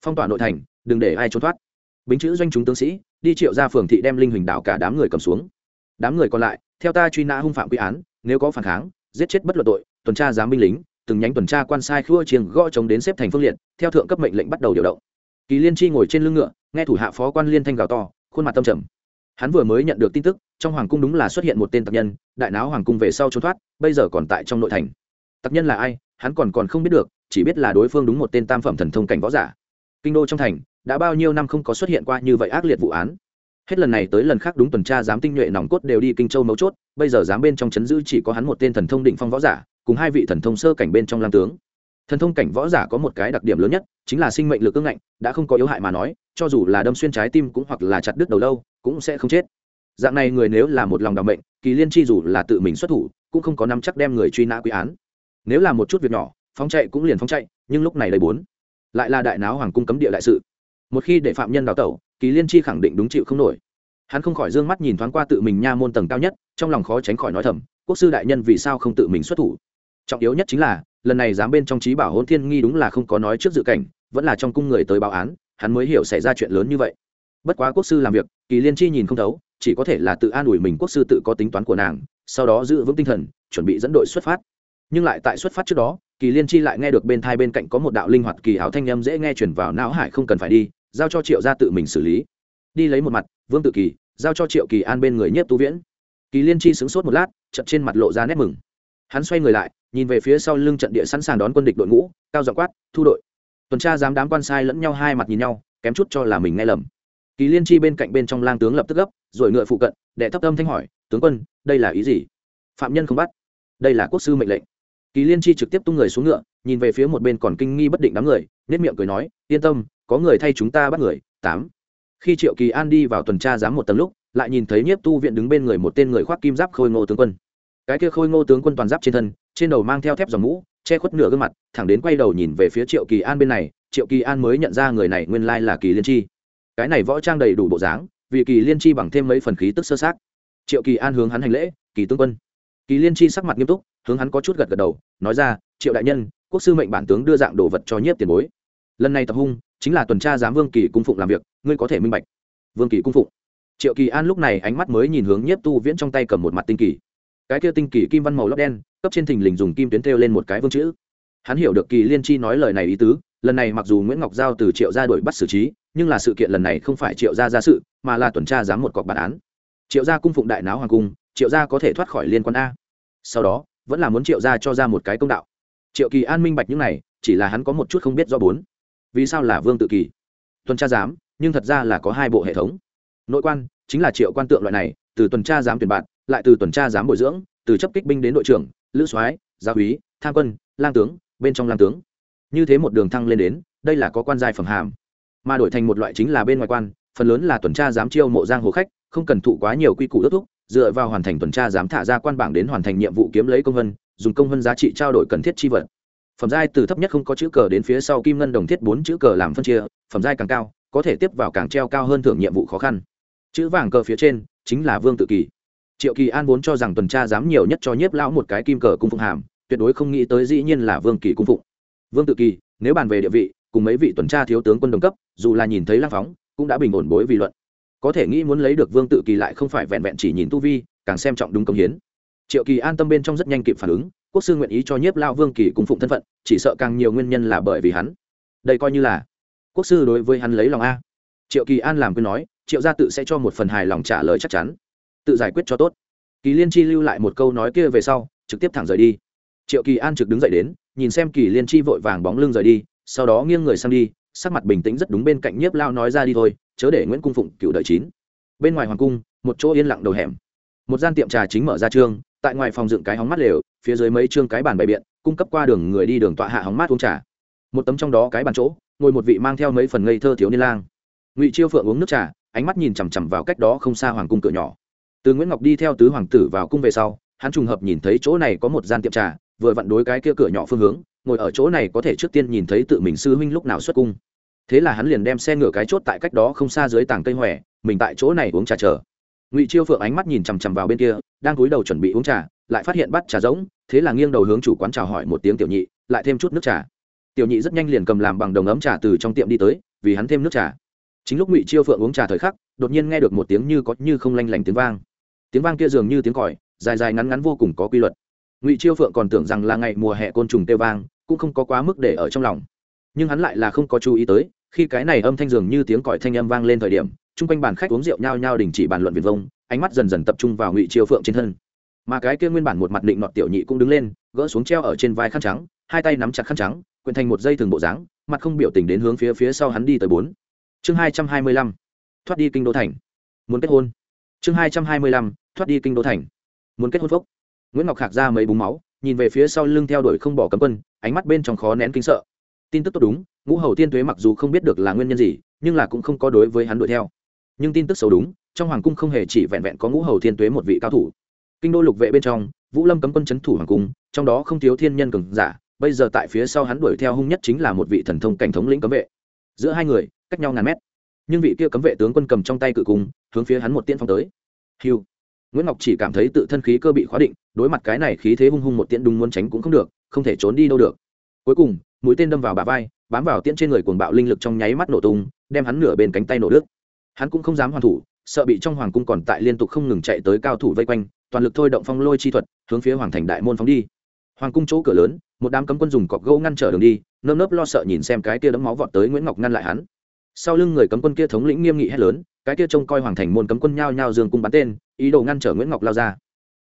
Speaker 1: phong tỏa nội thành đừng để ai trốn thoát bính chữ doanh chúng tướng sĩ đi triệu ra phường thị đem linh huỳnh đạo cả đám người cầm xuống đám người còn lại theo ta truy nã hung phạm quy án nếu có phản kháng giết chết bất luận tội tuần tra giám binh lính từng nhánh tuần tra quan sai khua chiêng gõ chống đến xếp thành phương liệt theo thượng cấp mệnh lệnh bắt đầu điều động kỳ liên chi ngồi trên lưng ngựa nghe thủ hạ phó quan liên thanh gào to khuôn mặt tâm trầm hắn vừa mới nhận được tin tức trong hoàng cung đúng là xuất hiện một tên tặc nhân đại náo hoàng cung về sau trốn thoát bây giờ còn tại trong nội thành tặc nhân là ai hắn còn còn không biết được chỉ biết là đối phương đúng một tên tam phẩm thần thông cảnh võ giả. Kinh đô trong thành, đã bao nhiêu năm không có xuất hiện qua như vậy ác liệt vụ án. Hết lần này tới lần khác đúng tuần tra giám tinh nhuệ nòng cốt đều đi kinh châu mấu chốt, bây giờ giám bên trong chấn giữ chỉ có hắn một tên thần thông định phong võ giả, cùng hai vị thần thông sơ cảnh bên trong lam tướng. Thần thông cảnh võ giả có một cái đặc điểm lớn nhất, chính là sinh mệnh lực ương ngạnh, đã không có yếu hại mà nói, cho dù là đâm xuyên trái tim cũng hoặc là chặt đứt đầu lâu, cũng sẽ không chết. Dạng này người nếu là một lòng đ mệnh, kỳ liên chi dù là tự mình xuất thủ, cũng không có nắm chắc đem người truy nã quy án. Nếu là một chút việc nhỏ phóng chạy cũng liền phóng chạy, nhưng lúc này đầy bốn, lại là đại náo hoàng cung cấm địa đại sự. Một khi để phạm nhân đào tẩu, kỳ liên chi khẳng định đúng chịu không nổi. Hắn không khỏi d ư ơ n g mắt nhìn thoáng qua tự mình nha môn tầng cao nhất, trong lòng khó tránh khỏi nói thầm, quốc sư đại nhân vì sao không tự mình xuất thủ? Trọng yếu nhất chính là, lần này dám bên trong trí bảo hôn thiên nghi đúng là không có nói trước dự cảnh, vẫn là trong cung người tới báo án, hắn mới hiểu xảy ra chuyện lớn như vậy. Bất quá quốc sư làm việc, kỳ liên chi nhìn không thấu, chỉ có thể là tự an ủi mình quốc sư tự có tính toán của nàng, sau đó giữ vững tinh thần, chuẩn bị dẫn đội xuất phát. Nhưng lại tại xuất phát trước đó kỳ liên chi lại nghe được bên thai bên cạnh có một đạo linh hoạt kỳ hảo thanh âm dễ nghe chuyển vào não hải không cần phải đi, giao cho triệu gia tự mình xử lý. Đi lấy một mặt, vương tự kỳ, giao cho triệu kỳ an bên người nhiếp tu viễn. Kỳ liên chi sững sốt một lát trận trên mặt lộ ra nét mừng. Hắn xoay người lại, nhìn về phía sau lưng trận địa sẵn sàng đón quân địch đội ngũ, cao dọ quát, thu đội. Tuần tra dám đám quan sai lẫn nhau hai mặt nhìn nhau, kém chút cho là mình nghe lầm. Kỳ liên chi bên cạnh bên trong lang tướng lập tức gấp, rồi ngựa phụ cận, đệ thấp âm thanh hỏi, tướng quân, đây là ý gì? Phạm nhân không bắt, đây là quốc sư mệnh lệnh kỳ liên chi trực tiếp tung người xuống ngựa, nhìn về phía một bên còn kinh nghi bất định đám người nết miệng cười nói, yên tâm, có người thay chúng ta bắt người, tám. Khi triệu kỳ an đi vào tuần tra giám một tầng lúc, lại nhìn thấy nhiếp tu viện đứng bên người một tên người khoác kim giáp khôi ngô tướng quân. Cái kia khôi ngô tướng quân toàn giáp trên thân, trên đầu mang theo thép dòng mũ, che khuất nửa gương mặt, thẳng đến quay đầu nhìn về phía triệu kỳ an bên này, triệu kỳ an mới nhận ra người này nguyên lai là kỳ liên chi. Cái này võ trang đầy đủ bộ dáng, vì kỳ liên chi bằng thêm mấy phần khí tức sơ sát triệu kỳ an hướng hắn hành lễ, kỳ tướng quân kỳ liên chi sắc mặt nghiêm túc, hướng hắn có chút gật gật đầu, nói ra, triệu đại nhân, quốc sư mệnh bản tướng đưa dạng đồ vật cho nhiếp tiền bối. Lần này tập hung, chính là tuần tra giám vương kỳ cung phụng làm việc, ngươi có thể minh bạch. Vương kỳ cung phụng. Triệu kỳ an lúc này ánh mắt mới nhìn hướng nhiếp tu viễn trong tay cầm một mặt tinh kỳ. Cái kia tinh kỳ kim văn màu lót đen, cấp trên thình lình dùng kim tuyến thêu lên một cái vương chữ. Hắn hiểu được kỳ liên chi nói lời này ý tứ, lần này mặc dù nguyễn ngọc giao từ triệu gia đuổi bắt xử trí, nhưng là sự kiện lần này không phải triệu gia ra sự, mà là tuần tra giám một cọc bản án. Triệu gia cung phụng đại náo hoàng cung triệu gia có thể thoát khỏi liên quan a. Sau đó, vẫn là muốn triệu gia cho ra một cái công đạo. Triệu kỳ an minh bạch những này, chỉ là hắn có một chút không biết do bốn. Vì sao là vương tự kỳ? Tuần tra giám, nhưng thật ra là có hai bộ hệ thống. Nội quan, chính là triệu quan tượng loại này, từ tuần tra giám tuyển bạn, lại từ tuần tra giám bồi dưỡng, từ chấp kích binh đến đội trưởng, lữ soái, gia úy, tham quân, lang tướng, bên trong lang tướng. Như thế một đường thăng lên đến, đây là có quan giai phẩm hàm. Mà đổi thành một loại chính là bên ngoài quan, phần lớn là tuần tra giám chiêu mộ giang hồ khách, không cần thụ quá nhiều quy củ đốc thúc dựa vào hoàn thành tuần tra dám thả ra quan bảng đến hoàn thành nhiệm vụ kiếm lấy công vân, dùng công vân giá trị trao đổi cần thiết chi vật. Phẩm giai từ thấp nhất không có chữ cờ đến phía sau kim ngân đồng thiết bốn chữ cờ làm phân chia, phẩm giai càng cao, có thể tiếp vào càng treo cao hơn thưởng nhiệm vụ khó khăn. Chữ vàng cờ phía trên, chính là vương tự kỳ. Triệu kỳ an vốn cho rằng tuần tra dám nhiều nhất cho nhiếp lão một cái kim cờ cung phụng hàm, tuyệt đối không nghĩ tới dĩ nhiên là vương kỳ cung phụng. Vương tự kỳ, nếu bàn về địa vị, cùng mấy vị tuần tra thiếu tướng quân đồng cấp, dù là nhìn thấy lang phóng, cũng đã bình ổn bối vì luận có thể nghĩ muốn lấy được vương tự kỳ lại không phải vẹn vẹn chỉ nhìn tu vi, càng xem trọng đúng công hiến. Triệu kỳ an tâm bên trong rất nhanh kịp phản ứng, quốc sư nguyện ý cho nhiếp lao vương kỳ cung phụng thân phận, chỉ sợ càng nhiều nguyên nhân là bởi vì hắn. Đây coi như là quốc sư đối với hắn lấy lòng a. Triệu kỳ an làm quên nói, triệu gia tự sẽ cho một phần hài lòng trả lời chắc chắn. Tự giải quyết cho tốt. Kỳ liên chi lưu lại một câu nói kia về sau, trực tiếp thẳng rời đi. Triệu kỳ an trực đứng dậy đến, nhìn xem kỳ liên chi vội vàng bóng lưng rời đi, sau đó nghiêng người sang đi sắc mặt bình tĩnh rất đúng bên cạnh nhiếp lao nói ra đi thôi, chớ để nguyễn cung phụng cựu đợi chín. Bên ngoài hoàng cung, một chỗ yên lặng đầu hẻm. Một gian tiệm trà chính mở ra trương, tại ngoài phòng dựng cái hóng mát lều, phía dưới mấy trương cái bàn bày biện, cung cấp qua đường người đi đường tọa hạ hóng mát uống trà. Một tấm trong đó cái bàn chỗ, ngồi một vị mang theo mấy phần ngây thơ thiếu niên lang. Ngụy chiêu phượng uống nước trà, ánh mắt nhìn chằm chằm vào cách đó không xa hoàng cung cửa nhỏ. Từ nguyễn ngọc đi theo tứ hoàng tử vào cung về sau, hắn trùng hợp nhìn thấy chỗ này có một gian tiệm trà, vừa vặn đối cái kia cửa nhỏ phương hướng ngồi ở chỗ này có thể trước tiên nhìn thấy tự mình sư huynh lúc nào xuất cung. Thế là hắn liền đem xe ngựa cái chốt tại cách đó không xa dưới tảng cây hòe, mình tại chỗ này uống trà chờ. Ngụy chiêu phượng ánh mắt nhìn chằm chằm vào bên kia, đang cúi đầu chuẩn bị uống trà, lại phát hiện bắt trà rỗng, thế là nghiêng đầu hướng chủ quán chào hỏi một tiếng tiểu nhị, lại thêm chút nước trà. Tiểu nhị rất nhanh liền cầm làm bằng đồng ấm trà từ trong tiệm đi tới, vì hắn thêm nước trà. Chính lúc ngụy chiêu phượng uống trà thời khắc, đột nhiên nghe được một tiếng như có như không lanh lảnh tiếng vang. Tiếng vang kia dường như tiếng còi, dài dài ngắn ngắn vô cùng có quy luật. Ngụy chiêu phượng còn tưởng rằng là ngày mùa hè côn trùng têu vang cũng không có quá mức để ở trong lòng. Nhưng hắn lại là không có chú ý tới, khi cái này âm thanh dường như tiếng còi thanh âm vang lên thời điểm, chung quanh bàn khách uống rượu nhao nhao đình chỉ bàn luận viền vông, ánh mắt dần dần tập trung vào ngụy chiêu phượng trên thân. Mà cái kia nguyên bản một mặt định nọt tiểu nhị cũng đứng lên, gỡ xuống treo ở trên vai khăn trắng, hai tay nắm chặt khăn trắng, quyện thành một dây thường bộ dáng, mặt không biểu tình đến hướng phía phía sau hắn đi tới bốn. Chương hai trăm hai mươi lăm, thoát đi kinh đô thành. Muốn kết hôn. Chương hai trăm hai mươi lăm, thoát đi kinh đô thành. Muốn kết hôn phốc nguyễn ngọc khạc ra mấy búng máu, nhìn về phía sau lưng theo đuổi không bỏ cấm quân ánh mắt bên trong khó nén kinh sợ. Tin tức tốt đúng, ngũ hầu tiên tuế mặc dù không biết được là nguyên nhân gì, nhưng là cũng không có đối với hắn đuổi theo. Nhưng tin tức xấu đúng, trong hoàng cung không hề chỉ vẹn vẹn có ngũ hầu thiên tuế một vị cao thủ. Kinh đô lục vệ bên trong, vũ lâm cấm quân c h ấ n thủ hoàng cung, trong đó không thiếu thiên nhân cường giả, bây giờ tại phía sau hắn đuổi theo hung nhất chính là một vị thần thông cảnh thống lĩnh cấm vệ. Giữa hai người, cách nhau ngàn mét. Nhưng vị kia cấm vệ tướng quân cầm trong tay cự cung, hướng phía hắn một tiễn phong tới. Hiu. Nguyễn ngọc chỉ cảm thấy tự thân khí cơ bị khóa định, đối mặt cái này khí thế hung hung một tiễn đúng muốn tránh cũng không được không thể trốn đi đâu được. Cuối cùng, mũi tên đâm vào bà vai, bám vào tiễn trên người cuồng bạo linh lực trong nháy mắt nổ tung, đem hắn nửa bên cánh tay nổ đứt. Hắn cũng không dám hoàn thủ, sợ bị trong hoàng cung còn tại liên tục không ngừng chạy tới cao thủ vây quanh, toàn lực thôi động phong lôi chi thuật, hướng phía hoàng thành đại môn phóng đi. Hoàng cung chỗ cửa lớn, một đám cấm quân dùng cọc gỗ ngăn trở đường đi, nơm nớp lo sợ nhìn xem cái kia đấm máu vọt tới nguyễn ngọc ngăn lại hắn. Sau lưng người cấm quân kia thống lĩnh nghiêm nghị hét lớn, cái kia trông coi hoàng thành môn cấm quân nhao nhao dương cung bắn tên, ý đồ ngăn trở nguyễn ngọc lao ra.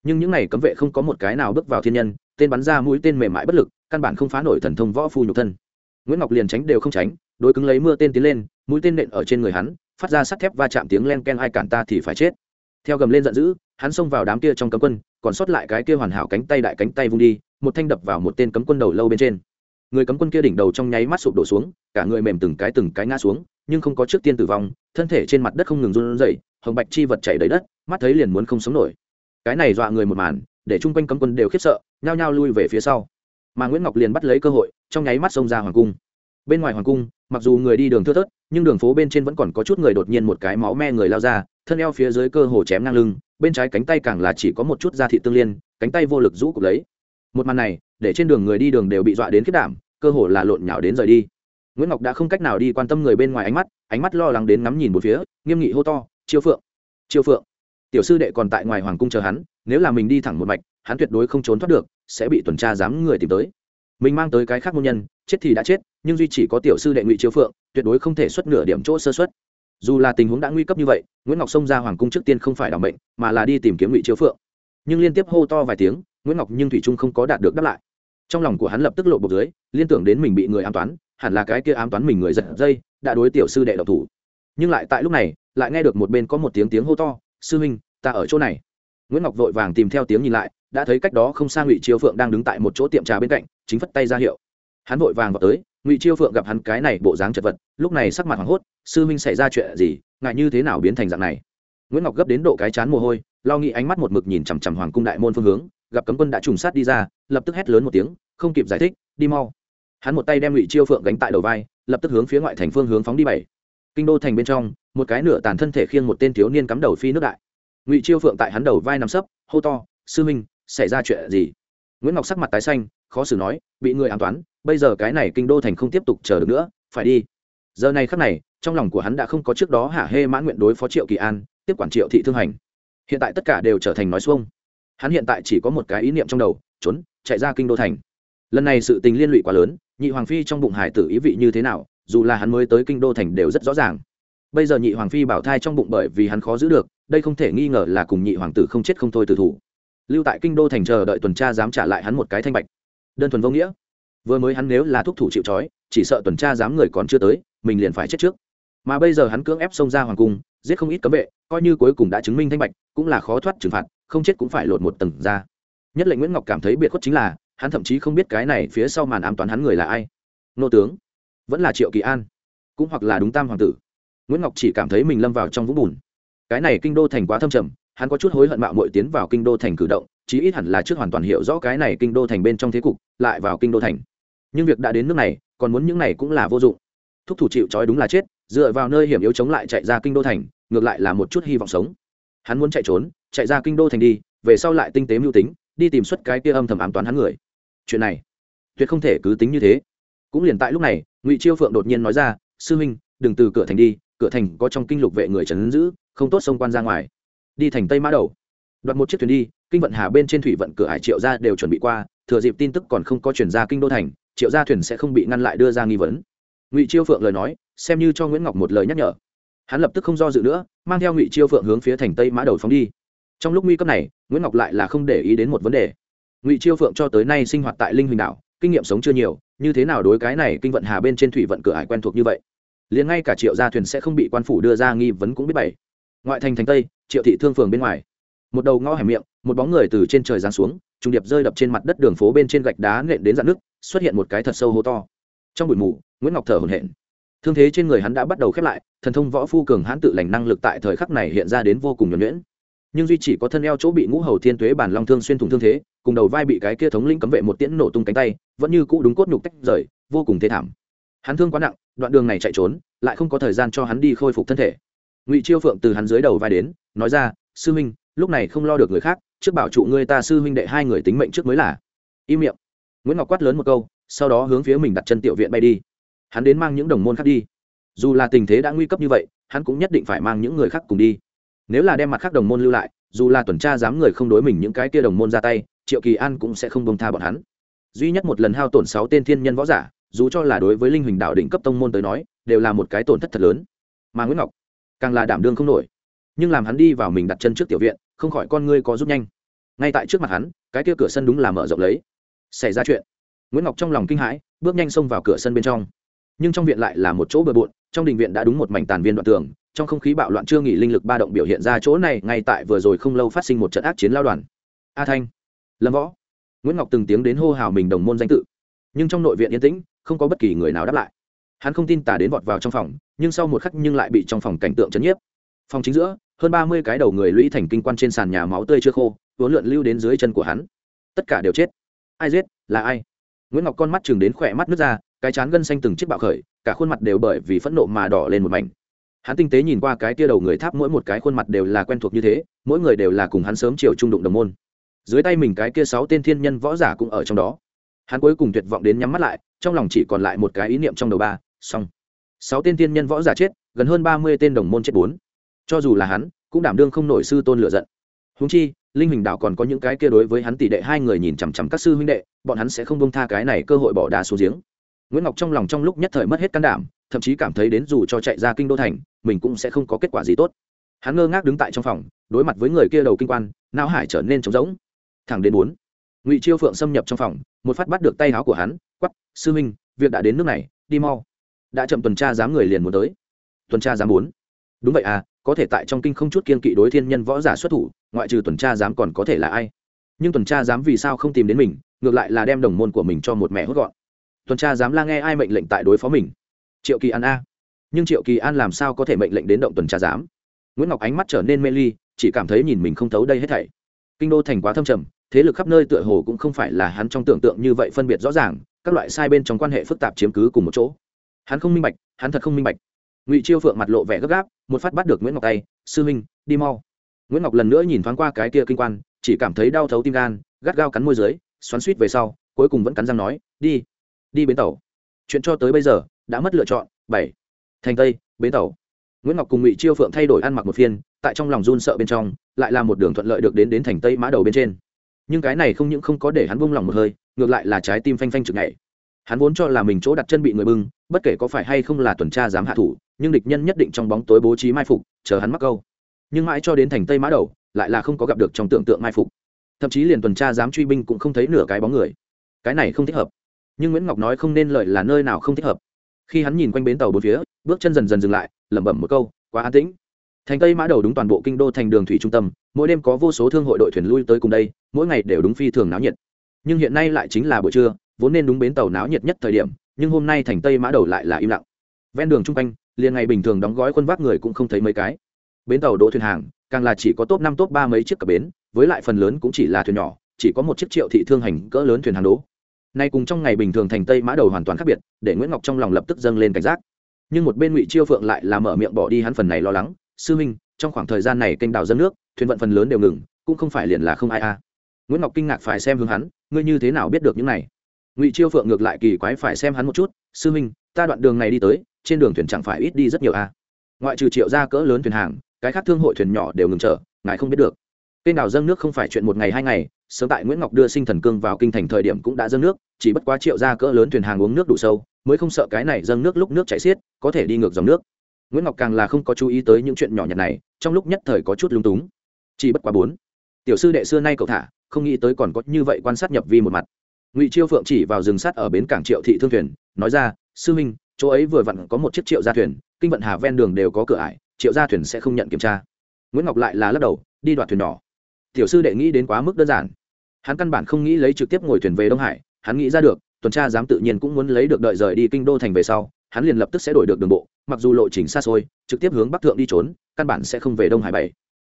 Speaker 1: Nhưng những này cấm vệ không có một cái nào bước vào thiên nhân tên bắn ra mũi tên mềm mại bất lực, căn bản không phá nổi thần thông võ phu nhục thân. Nguyễn ngọc liền tránh đều không tránh, đối cứng lấy mưa tên tiến lên, mũi tên nện ở trên người hắn, phát ra sắt thép va chạm tiếng len ken ai cản ta thì phải chết. Theo gầm lên giận dữ, hắn xông vào đám kia trong cấm quân, còn sót lại cái kia hoàn hảo cánh tay đại cánh tay vung đi, một thanh đập vào một tên cấm quân đầu lâu bên trên. Người cấm quân kia đỉnh đầu trong nháy mắt sụp đổ xuống, cả người mềm từng cái từng cái ngã xuống, nhưng không có trước tiên tử vong, thân thể trên mặt đất không ngừng run rẩy, hồng bạch chi vật chảy đầy đất, mắt thấy liền muốn không sống nổi. Cái này dọa người một màn để chung quanh cấm quân đều khiếp sợ, nhao nhao lui về phía sau. Mà nguyễn ngọc liền bắt lấy cơ hội, trong nháy mắt xông ra hoàng cung. Bên ngoài hoàng cung, mặc dù người đi đường thưa thớt, nhưng đường phố bên trên vẫn còn có chút người đột nhiên một cái máu me người lao ra, thân eo phía dưới cơ hồ chém ngang lưng, bên trái cánh tay càng là chỉ có một chút da thị tương liên, cánh tay vô lực rũ cục lấy. Một màn này, để trên đường người đi đường đều bị dọa đến khiết đảm, cơ hồ là lộn nhào đến rời đi. Nguyễn ngọc đã không cách nào đi quan tâm người bên ngoài ánh mắt ánh mắt lo lắng đến ngắm nhìn một phía, nghiêm nghị hô to, chiêu phượng! Chiêu phượng! Tiểu sư đệ còn tại ngoài hoàng cung chờ hắn nếu là mình đi thẳng một mạch, hắn tuyệt đối không trốn thoát được, sẽ bị tuần tra dám người tìm tới. Mình mang tới cái khác môn nhân, chết thì đã chết, nhưng duy chỉ có tiểu sư đệ ngụy chiếu phượng, tuyệt đối không thể xuất nửa điểm chỗ sơ xuất dù là tình huống đã nguy cấp như vậy, nguyễn ngọc xông ra hoàng cung trước tiên không phải đ bệnh mà là đi tìm kiếm ngụy chiếu phượng. Nhưng liên tiếp hô to vài tiếng, nguyễn ngọc nhưng thủy trung không có đạt được đáp lại. Trong lòng của hắn lập tức lộ bột dưới, liên tưởng đến mình bị người ám toán, hẳn là cái kia ám toán mình người giật dây, đã đối tiểu sư đệ độc thủ. Nhưng lại tại lúc này, lại nghe được một bên có một tiếng tiếng hô to, sư huynh, ta ở chỗ này nguyễn ngọc vội vàng tìm theo tiếng nhìn lại, đã thấy cách đó không xa ngụy chiêu phượng đang đứng tại một chỗ tiệm trà bên cạnh, chính phất tay ra hiệu. Hắn vội vàng vào tới, ngụy chiêu phượng gặp hắn cái này bộ dáng chật vật, lúc này sắc mặt hoảng hốt, sư huynh xảy ra chuyện gì? Ngại như thế nào biến thành dạng này? Nguyễn ngọc gấp đến độ cái chán mồ hôi, lo nghĩ ánh mắt một mực nhìn chằm chằm hoàng cung đại môn phương hướng, gặp cấm quân đã trùng sát đi ra, lập tức hét lớn một tiếng, không kịp giải thích, đi mau. Hắn một tay đem ngụy chiêu phượng gánh tại đầu vai, lập tức hướng phía ngoại thành phương hướng phóng đi bảy. Kinh đô thành bên trong, một cái nửa tàn thân thể khiêng một tên thiếu niên cắm đầu phi nước đại ngụy chiêu phượng tại hắn đầu vai nằm sấp hô to sư minh xảy ra chuyện gì nguyễn ngọc sắc mặt tái xanh khó xử nói bị người an toán bây giờ cái này kinh đô thành không tiếp tục chờ được nữa phải đi giờ này khắc này trong lòng của hắn đã không có trước đó hạ hê mãn nguyện đối phó triệu kỳ an tiếp quản triệu thị thương hành hiện tại tất cả đều trở thành nói xuông hắn hiện tại chỉ có một cái ý niệm trong đầu trốn chạy ra kinh đô thành lần này sự tình liên lụy quá lớn nhị hoàng phi trong bụng hải tử ý vị như thế nào dù là hắn mới tới kinh đô thành đều rất rõ ràng bây giờ nhị hoàng phi bảo thai trong bụng bởi vì hắn khó giữ được, đây không thể nghi ngờ là cùng nhị hoàng tử không chết không thôi từ thủ. Lưu tại kinh đô thành chờ đợi tuần tra dám trả lại hắn một cái thanh bạch. Đơn thuần vô nghĩa. Vừa mới hắn nếu là thúc thủ chịu trói, chỉ sợ tuần tra dám người còn chưa tới, mình liền phải chết trước. Mà bây giờ hắn cưỡng ép xông ra hoàng cung, giết không ít cấm vệ, coi như cuối cùng đã chứng minh thanh bạch, cũng là khó thoát trừng phạt, không chết cũng phải lột một tầng ra. Nhất lệnh nguyễn ngọc cảm thấy biệt khuất chính là, hắn thậm chí không biết cái này phía sau màn ám toán hắn người là ai. Nô tướng, vẫn là triệu kỳ an, cũng hoặc là đúng tam hoàng tử nguyễn ngọc chỉ cảm thấy mình lâm vào trong vũng bùn. Cái này kinh đô thành quá thâm trầm, hắn có chút hối hận mạo mội tiến vào kinh đô thành cử động, chí ít hẳn là trước hoàn toàn hiểu rõ cái này kinh đô thành bên trong thế cục, lại vào kinh đô thành. Nhưng việc đã đến nước này, còn muốn những này cũng là vô dụng. Thúc thủ chịu trói đúng là chết, dựa vào nơi hiểm yếu chống lại chạy ra kinh đô thành, ngược lại là một chút hy vọng sống. Hắn muốn chạy trốn, chạy ra kinh đô thành đi, về sau lại tinh tế mưu tính, đi tìm xuất cái kia âm thầm ám toán hắn người. Chuyện này, tuyệt không thể cứ tính như thế. Cũng liền tại lúc này, ngụy chiêu phượng đột nhiên nói ra, sư huynh đừng từ cửa thành đi cửa thành có trong kinh lục vệ người trấn giữ, không tốt xông quan ra ngoài. Đi thành tây mã đầu. Đoạt một chiếc thuyền đi, kinh vận hà bên trên thủy vận cửa hải triệu gia đều chuẩn bị qua, thừa dịp tin tức còn không có chuyển ra kinh đô thành, triệu gia thuyền sẽ không bị ngăn lại đưa ra nghi vấn. Ngụy chiêu phượng lời nói, xem như cho nguyễn ngọc một lời nhắc nhở. Hắn lập tức không do dự nữa, mang theo ngụy chiêu phượng hướng phía thành tây mã đầu phóng đi. Trong lúc nguy cấp này, nguyễn ngọc lại là không để ý đến một vấn đề. Ngụy chiêu phượng cho tới nay sinh hoạt tại linh huỳnh đảo, kinh nghiệm sống chưa nhiều, như thế nào đối cái này kinh vận hà bên trên thủy vận cửa hải quen thuộc như vậy? Liền ngay cả triệu gia thuyền sẽ không bị quan phủ đưa ra nghi vấn cũng biết bảy ngoại thành thành tây, triệu thị thương phường bên ngoài. Một đầu ngõ hẻm miệng, một bóng người từ trên trời giáng xuống, trùng điệp rơi đập trên mặt đất đường phố bên trên gạch đá nện đến dạn nước xuất hiện một cái thật sâu hố to. Trong bụi mù, nguyễn ngọc thở hổn hển. Thương thế trên người hắn đã bắt đầu khép lại, thần thông võ phu cường hãn tự lành năng lực tại thời khắc này hiện ra đến vô cùng nhuẩn nhuyễn. Nhưng duy chỉ có thân eo chỗ bị ngũ hầu thiên tuế bản long thương xuyên thủng thương thế, cùng đầu vai bị cái kia thống linh cấm vệ một tiễn nổ tung cánh tay, vẫn như cũ đúng cốt nhục tách rời, vô cùng thế thảm hắn thương quá nặng, đoạn đường này chạy trốn, lại không có thời gian cho hắn đi khôi phục thân thể. Ngụy chiêu phượng từ hắn dưới đầu vai đến, nói ra, sư huynh, lúc này không lo được người khác, trước bảo trụ ngươi ta sư huynh đệ hai người tính mệnh trước mới là. Im miệng. Nguyễn ngọc quát lớn một câu, sau đó hướng phía mình đặt chân tiểu viện bay đi. Hắn đến mang những đồng môn khác đi. Dù là tình thế đã nguy cấp như vậy, hắn cũng nhất định phải mang những người khác cùng đi. Nếu là đem mặt khác đồng môn lưu lại, dù là tuần tra dám người không đối mình những cái kia đồng môn ra tay, triệu kỳ an cũng sẽ không bông tha bọn hắn. Duy nhất một lần hao tổn sáu tên thiên nhân võ giả dù cho là đối với linh huỳnh đạo đỉnh cấp tông môn tới nói, đều là một cái tổn thất thật lớn. Mà nguyễn ngọc, càng là đảm đương không nổi. Nhưng làm hắn đi vào mình đặt chân trước tiểu viện, không khỏi con ngươi có giúp nhanh. Ngay tại trước mặt hắn, cái kia cửa sân đúng là mở rộng lấy. Xảy ra chuyện. Nguyễn ngọc trong lòng kinh hãi, bước nhanh xông vào cửa sân bên trong. Nhưng trong viện lại là một chỗ bừa bộn, trong đình viện đã đúng một mảnh tàn viên đoạn tường, trong không khí bạo loạn chưa nghỉ linh lực ba động biểu hiện ra chỗ này, ngay tại vừa rồi không lâu phát sinh một trận ác chiến lao đoàn. A thanh, lâm võ. Nguyễn ngọc từng tiếng đến hô hào mình đồng môn danh tự nhưng trong nội viện yên tĩnh, không có bất kỳ người nào đáp lại. Hắn không tin tả đến vọt vào trong phòng, nhưng sau một khắc nhưng lại bị trong phòng cảnh tượng chấn nhiếp. Phòng chính giữa, hơn ba mươi cái đầu người lũy thành kinh quan trên sàn nhà máu tươi chưa khô, vốn lượn lưu đến dưới chân của hắn. Tất cả đều chết. Ai giết, là ai? Nguyễn ngọc con mắt chừng đến khỏe mắt nước ra, cái chán gân xanh từng chiếc bạo khởi, cả khuôn mặt đều bởi vì phẫn nộ mà đỏ lên một mảnh. Hắn tinh tế nhìn qua cái tia đầu người tháp mỗi một cái khuôn mặt đều là quen thuộc như thế, mỗi người đều là cùng hắn sớm chiều trung đụng đồng môn. Dưới tay mình cái kia sáu tên thiên nhân võ giả cũng ở trong đó hắn cuối cùng tuyệt vọng đến nhắm mắt lại, trong lòng chỉ còn lại một cái ý niệm trong đầu ba, xong. Sáu tên thiên nhân võ giả chết, gần hơn ba mươi tên đồng môn chết bốn. Cho dù là hắn, cũng đảm đương không nổi sư tôn lựa giận. Húng chi, linh hình đạo còn có những cái kia đối với hắn tỷ đệ hai người nhìn chằm chằm các sư huynh đệ, bọn hắn sẽ không bông tha cái này cơ hội bỏ đá xuống giếng. Nguyễn ngọc trong lòng trong lúc nhất thời mất hết can đảm, thậm chí cảm thấy đến dù cho chạy ra kinh đô thành, mình cũng sẽ không có kết quả gì tốt. Hắn ngơ ngác đứng tại trong phòng, đối mặt với người kia đầu kinh quan, não hải trở nên trống rỗng. Thẳng đến bốn ngụy chiêu phượng xâm nhập trong phòng một phát bắt được tay áo của hắn quắp sư minh việc đã đến nước này đi mau đã chậm tuần tra dám người liền muốn tới tuần tra dám muốn. đúng vậy à có thể tại trong kinh không chút kiên kỵ đối thiên nhân võ giả xuất thủ ngoại trừ tuần tra dám còn có thể là ai nhưng tuần tra dám vì sao không tìm đến mình ngược lại là đem đồng môn của mình cho một mẹ hốt gọn tuần tra dám la nghe ai mệnh lệnh tại đối phó mình triệu kỳ an a nhưng triệu kỳ an làm sao có thể mệnh lệnh đến động tuần tra giám nguyễn ngọc ánh mắt trở nên mê ly chỉ cảm thấy nhìn mình không thấu đây hết thảy kinh đô thành quá thâm trầm thế lực khắp nơi tựa hồ cũng không phải là hắn trong tưởng tượng như vậy phân biệt rõ ràng, các loại sai bên trong quan hệ phức tạp chiếm cứ cùng một chỗ. Hắn không minh bạch, hắn thật không minh bạch. Ngụy chiêu phượng mặt lộ vẻ gấp gáp, một phát bắt được nguyễn ngọc tay, sư minh đi mau. Nguyễn ngọc lần nữa nhìn thoáng qua cái kia kinh quan, chỉ cảm thấy đau thấu tim gan, gắt gao cắn môi dưới, xoắn suýt về sau, cuối cùng vẫn cắn răng nói, đi đi bến tàu. Chuyện cho tới bây giờ, đã mất lựa chọn, bảy. Thành tây, bến tàu. Nguyễn ngọc cùng ngụy chiêu phượng thay đổi ăn mặc một phiên, tại trong lòng run sợ bên trong, lại là một đường thuận lợi được đến đến thành tây mã đầu bên trên nhưng cái này không những không có để hắn buông lòng một hơi, ngược lại là trái tim phanh phanh chực nhảy. Hắn vốn cho là mình chỗ đặt chân bị người bưng, bất kể có phải hay không là tuần tra dám hạ thủ, nhưng địch nhân nhất định trong bóng tối bố trí mai phục, chờ hắn mắc câu. Nhưng mãi cho đến thành tây mã đầu, lại là không có gặp được trong tưởng tượng mai phục. Thậm chí liền tuần tra dám truy binh cũng không thấy nửa cái bóng người. Cái này không thích hợp. Nhưng nguyễn ngọc nói không nên lợi là nơi nào không thích hợp. Khi hắn nhìn quanh bến tàu bốn phía, bước chân dần dần dừng lại, lẩm bẩm một câu, quá an tĩnh. Thành tây mã đầu đúng toàn bộ kinh đô thành đường thủy trung tâm, mỗi đêm có vô số thương hội đội thuyền lui tới cùng đây mỗi ngày đều đúng phi thường náo nhiệt. Nhưng hiện nay lại chính là buổi trưa, vốn nên đúng bến tàu náo nhiệt nhất thời điểm, nhưng hôm nay thành tây mã đầu lại là im lặng. Ven đường chung quanh, liền ngày bình thường đóng gói quân vác người cũng không thấy mấy cái. Bến tàu đỗ thuyền hàng, càng là chỉ có top năm, top ba mấy chiếc cập bến, với lại phần lớn cũng chỉ là thuyền nhỏ, chỉ có một chiếc triệu thị thương hành cỡ lớn thuyền hàng đỗ. Nay cùng trong ngày bình thường thành tây mã đầu hoàn toàn khác biệt, để nguyễn ngọc trong lòng lập tức dâng lên cảnh giác. Nhưng một bên ngụy chiêu phượng lại là mở miệng bỏ đi hắn phần này lo lắng, sư minh, trong khoảng thời gian này kênh đào dân nước, thuyền vận phần lớn đều ngừng, cũng không phải liền là không ai a nguyễn ngọc kinh ngạc phải xem hướng hắn, ngươi như thế nào biết được những này? Ngụy chiêu phượng ngược lại kỳ quái phải xem hắn một chút, sư minh ta đoạn đường này đi tới, trên đường thuyền chẳng phải ít đi rất nhiều a ngoại trừ triệu ra cỡ lớn thuyền hàng, cái khác thương hội thuyền nhỏ đều ngừng chở ngài không biết được. Kênh đào dâng nước không phải chuyện một ngày hai ngày, sớm tại nguyễn ngọc đưa sinh thần cương vào kinh thành thời điểm cũng đã dâng nước, chỉ bất quá triệu ra cỡ lớn thuyền hàng uống nước đủ sâu, mới không sợ cái này dâng nước lúc nước chảy xiết, có thể đi ngược dòng nước. Nguyễn ngọc càng là không có chú ý tới những chuyện nhỏ nhặt này, trong lúc nhất thời có chút lung túng. Chỉ bất quá bốn. Tiểu sư đệ xưa nay cậu thả không nghĩ tới còn có như vậy quan sát nhập vi một mặt. Ngụy chiêu phượng chỉ vào rừng sắt ở bến cảng triệu thị thương thuyền, nói ra, sư minh chỗ ấy vừa vặn có một chiếc triệu gia thuyền, kinh vận hà ven đường đều có cửa ải, triệu gia thuyền sẽ không nhận kiểm tra. Nguyễn ngọc lại là lắc đầu, đi đoạt thuyền nhỏ. Tiểu sư đệ nghĩ đến quá mức đơn giản. Hắn căn bản không nghĩ lấy trực tiếp ngồi thuyền về đông hải, hắn nghĩ ra được, tuần tra dám tự nhiên cũng muốn lấy được đợi rời đi kinh đô thành về sau, hắn liền lập tức sẽ đổi được đường bộ, mặc dù lộ trình xa xôi, trực tiếp hướng bắc thượng đi trốn, căn bản sẽ không về đông hải bảy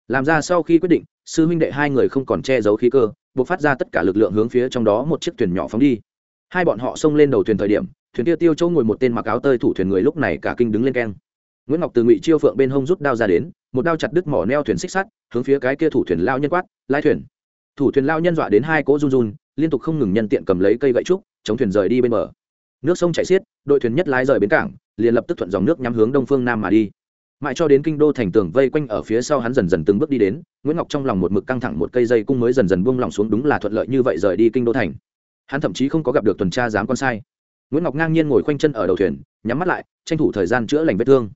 Speaker 1: làm ra sau khi quyết định, sư huynh đệ hai người không còn che giấu khí cơ, buộc phát ra tất cả lực lượng hướng phía trong đó một chiếc thuyền nhỏ phóng đi. Hai bọn họ xông lên đầu thuyền thời điểm, thuyền tiêu tiêu châu ngồi một tên mặc áo tơi thủ thuyền người lúc này cả kinh đứng lên keng. Nguyễn ngọc từ ngụy chiêu phượng bên hông rút đao ra đến, một đao chặt đứt mỏ neo thuyền xích sắt, hướng phía cái kia thủ thuyền lao nhân quát, lai thuyền. Thủ thuyền lao nhân dọa đến hai cỗ run run, liên tục không ngừng nhân tiện cầm lấy cây gậy trúc, chống thuyền rời đi bên bờ. Nước sông chảy xiết, đội thuyền nhất lái rời bến cảng, liền lập tức thuận dòng nước nhắm hướng đông phương nam mà đi mãi cho đến kinh đô thành tường vây quanh ở phía sau hắn dần dần từng bước đi đến, nguyễn ngọc trong lòng một mực căng thẳng một cây dây cung mới dần dần buông lỏng xuống đúng là thuận lợi như vậy rời đi kinh đô thành. Hắn thậm chí không có gặp được tuần tra dám con sai. Nguyễn ngọc ngang nhiên ngồi khoanh chân ở đầu thuyền, nhắm mắt lại, tranh thủ thời gian chữa lành vết thương.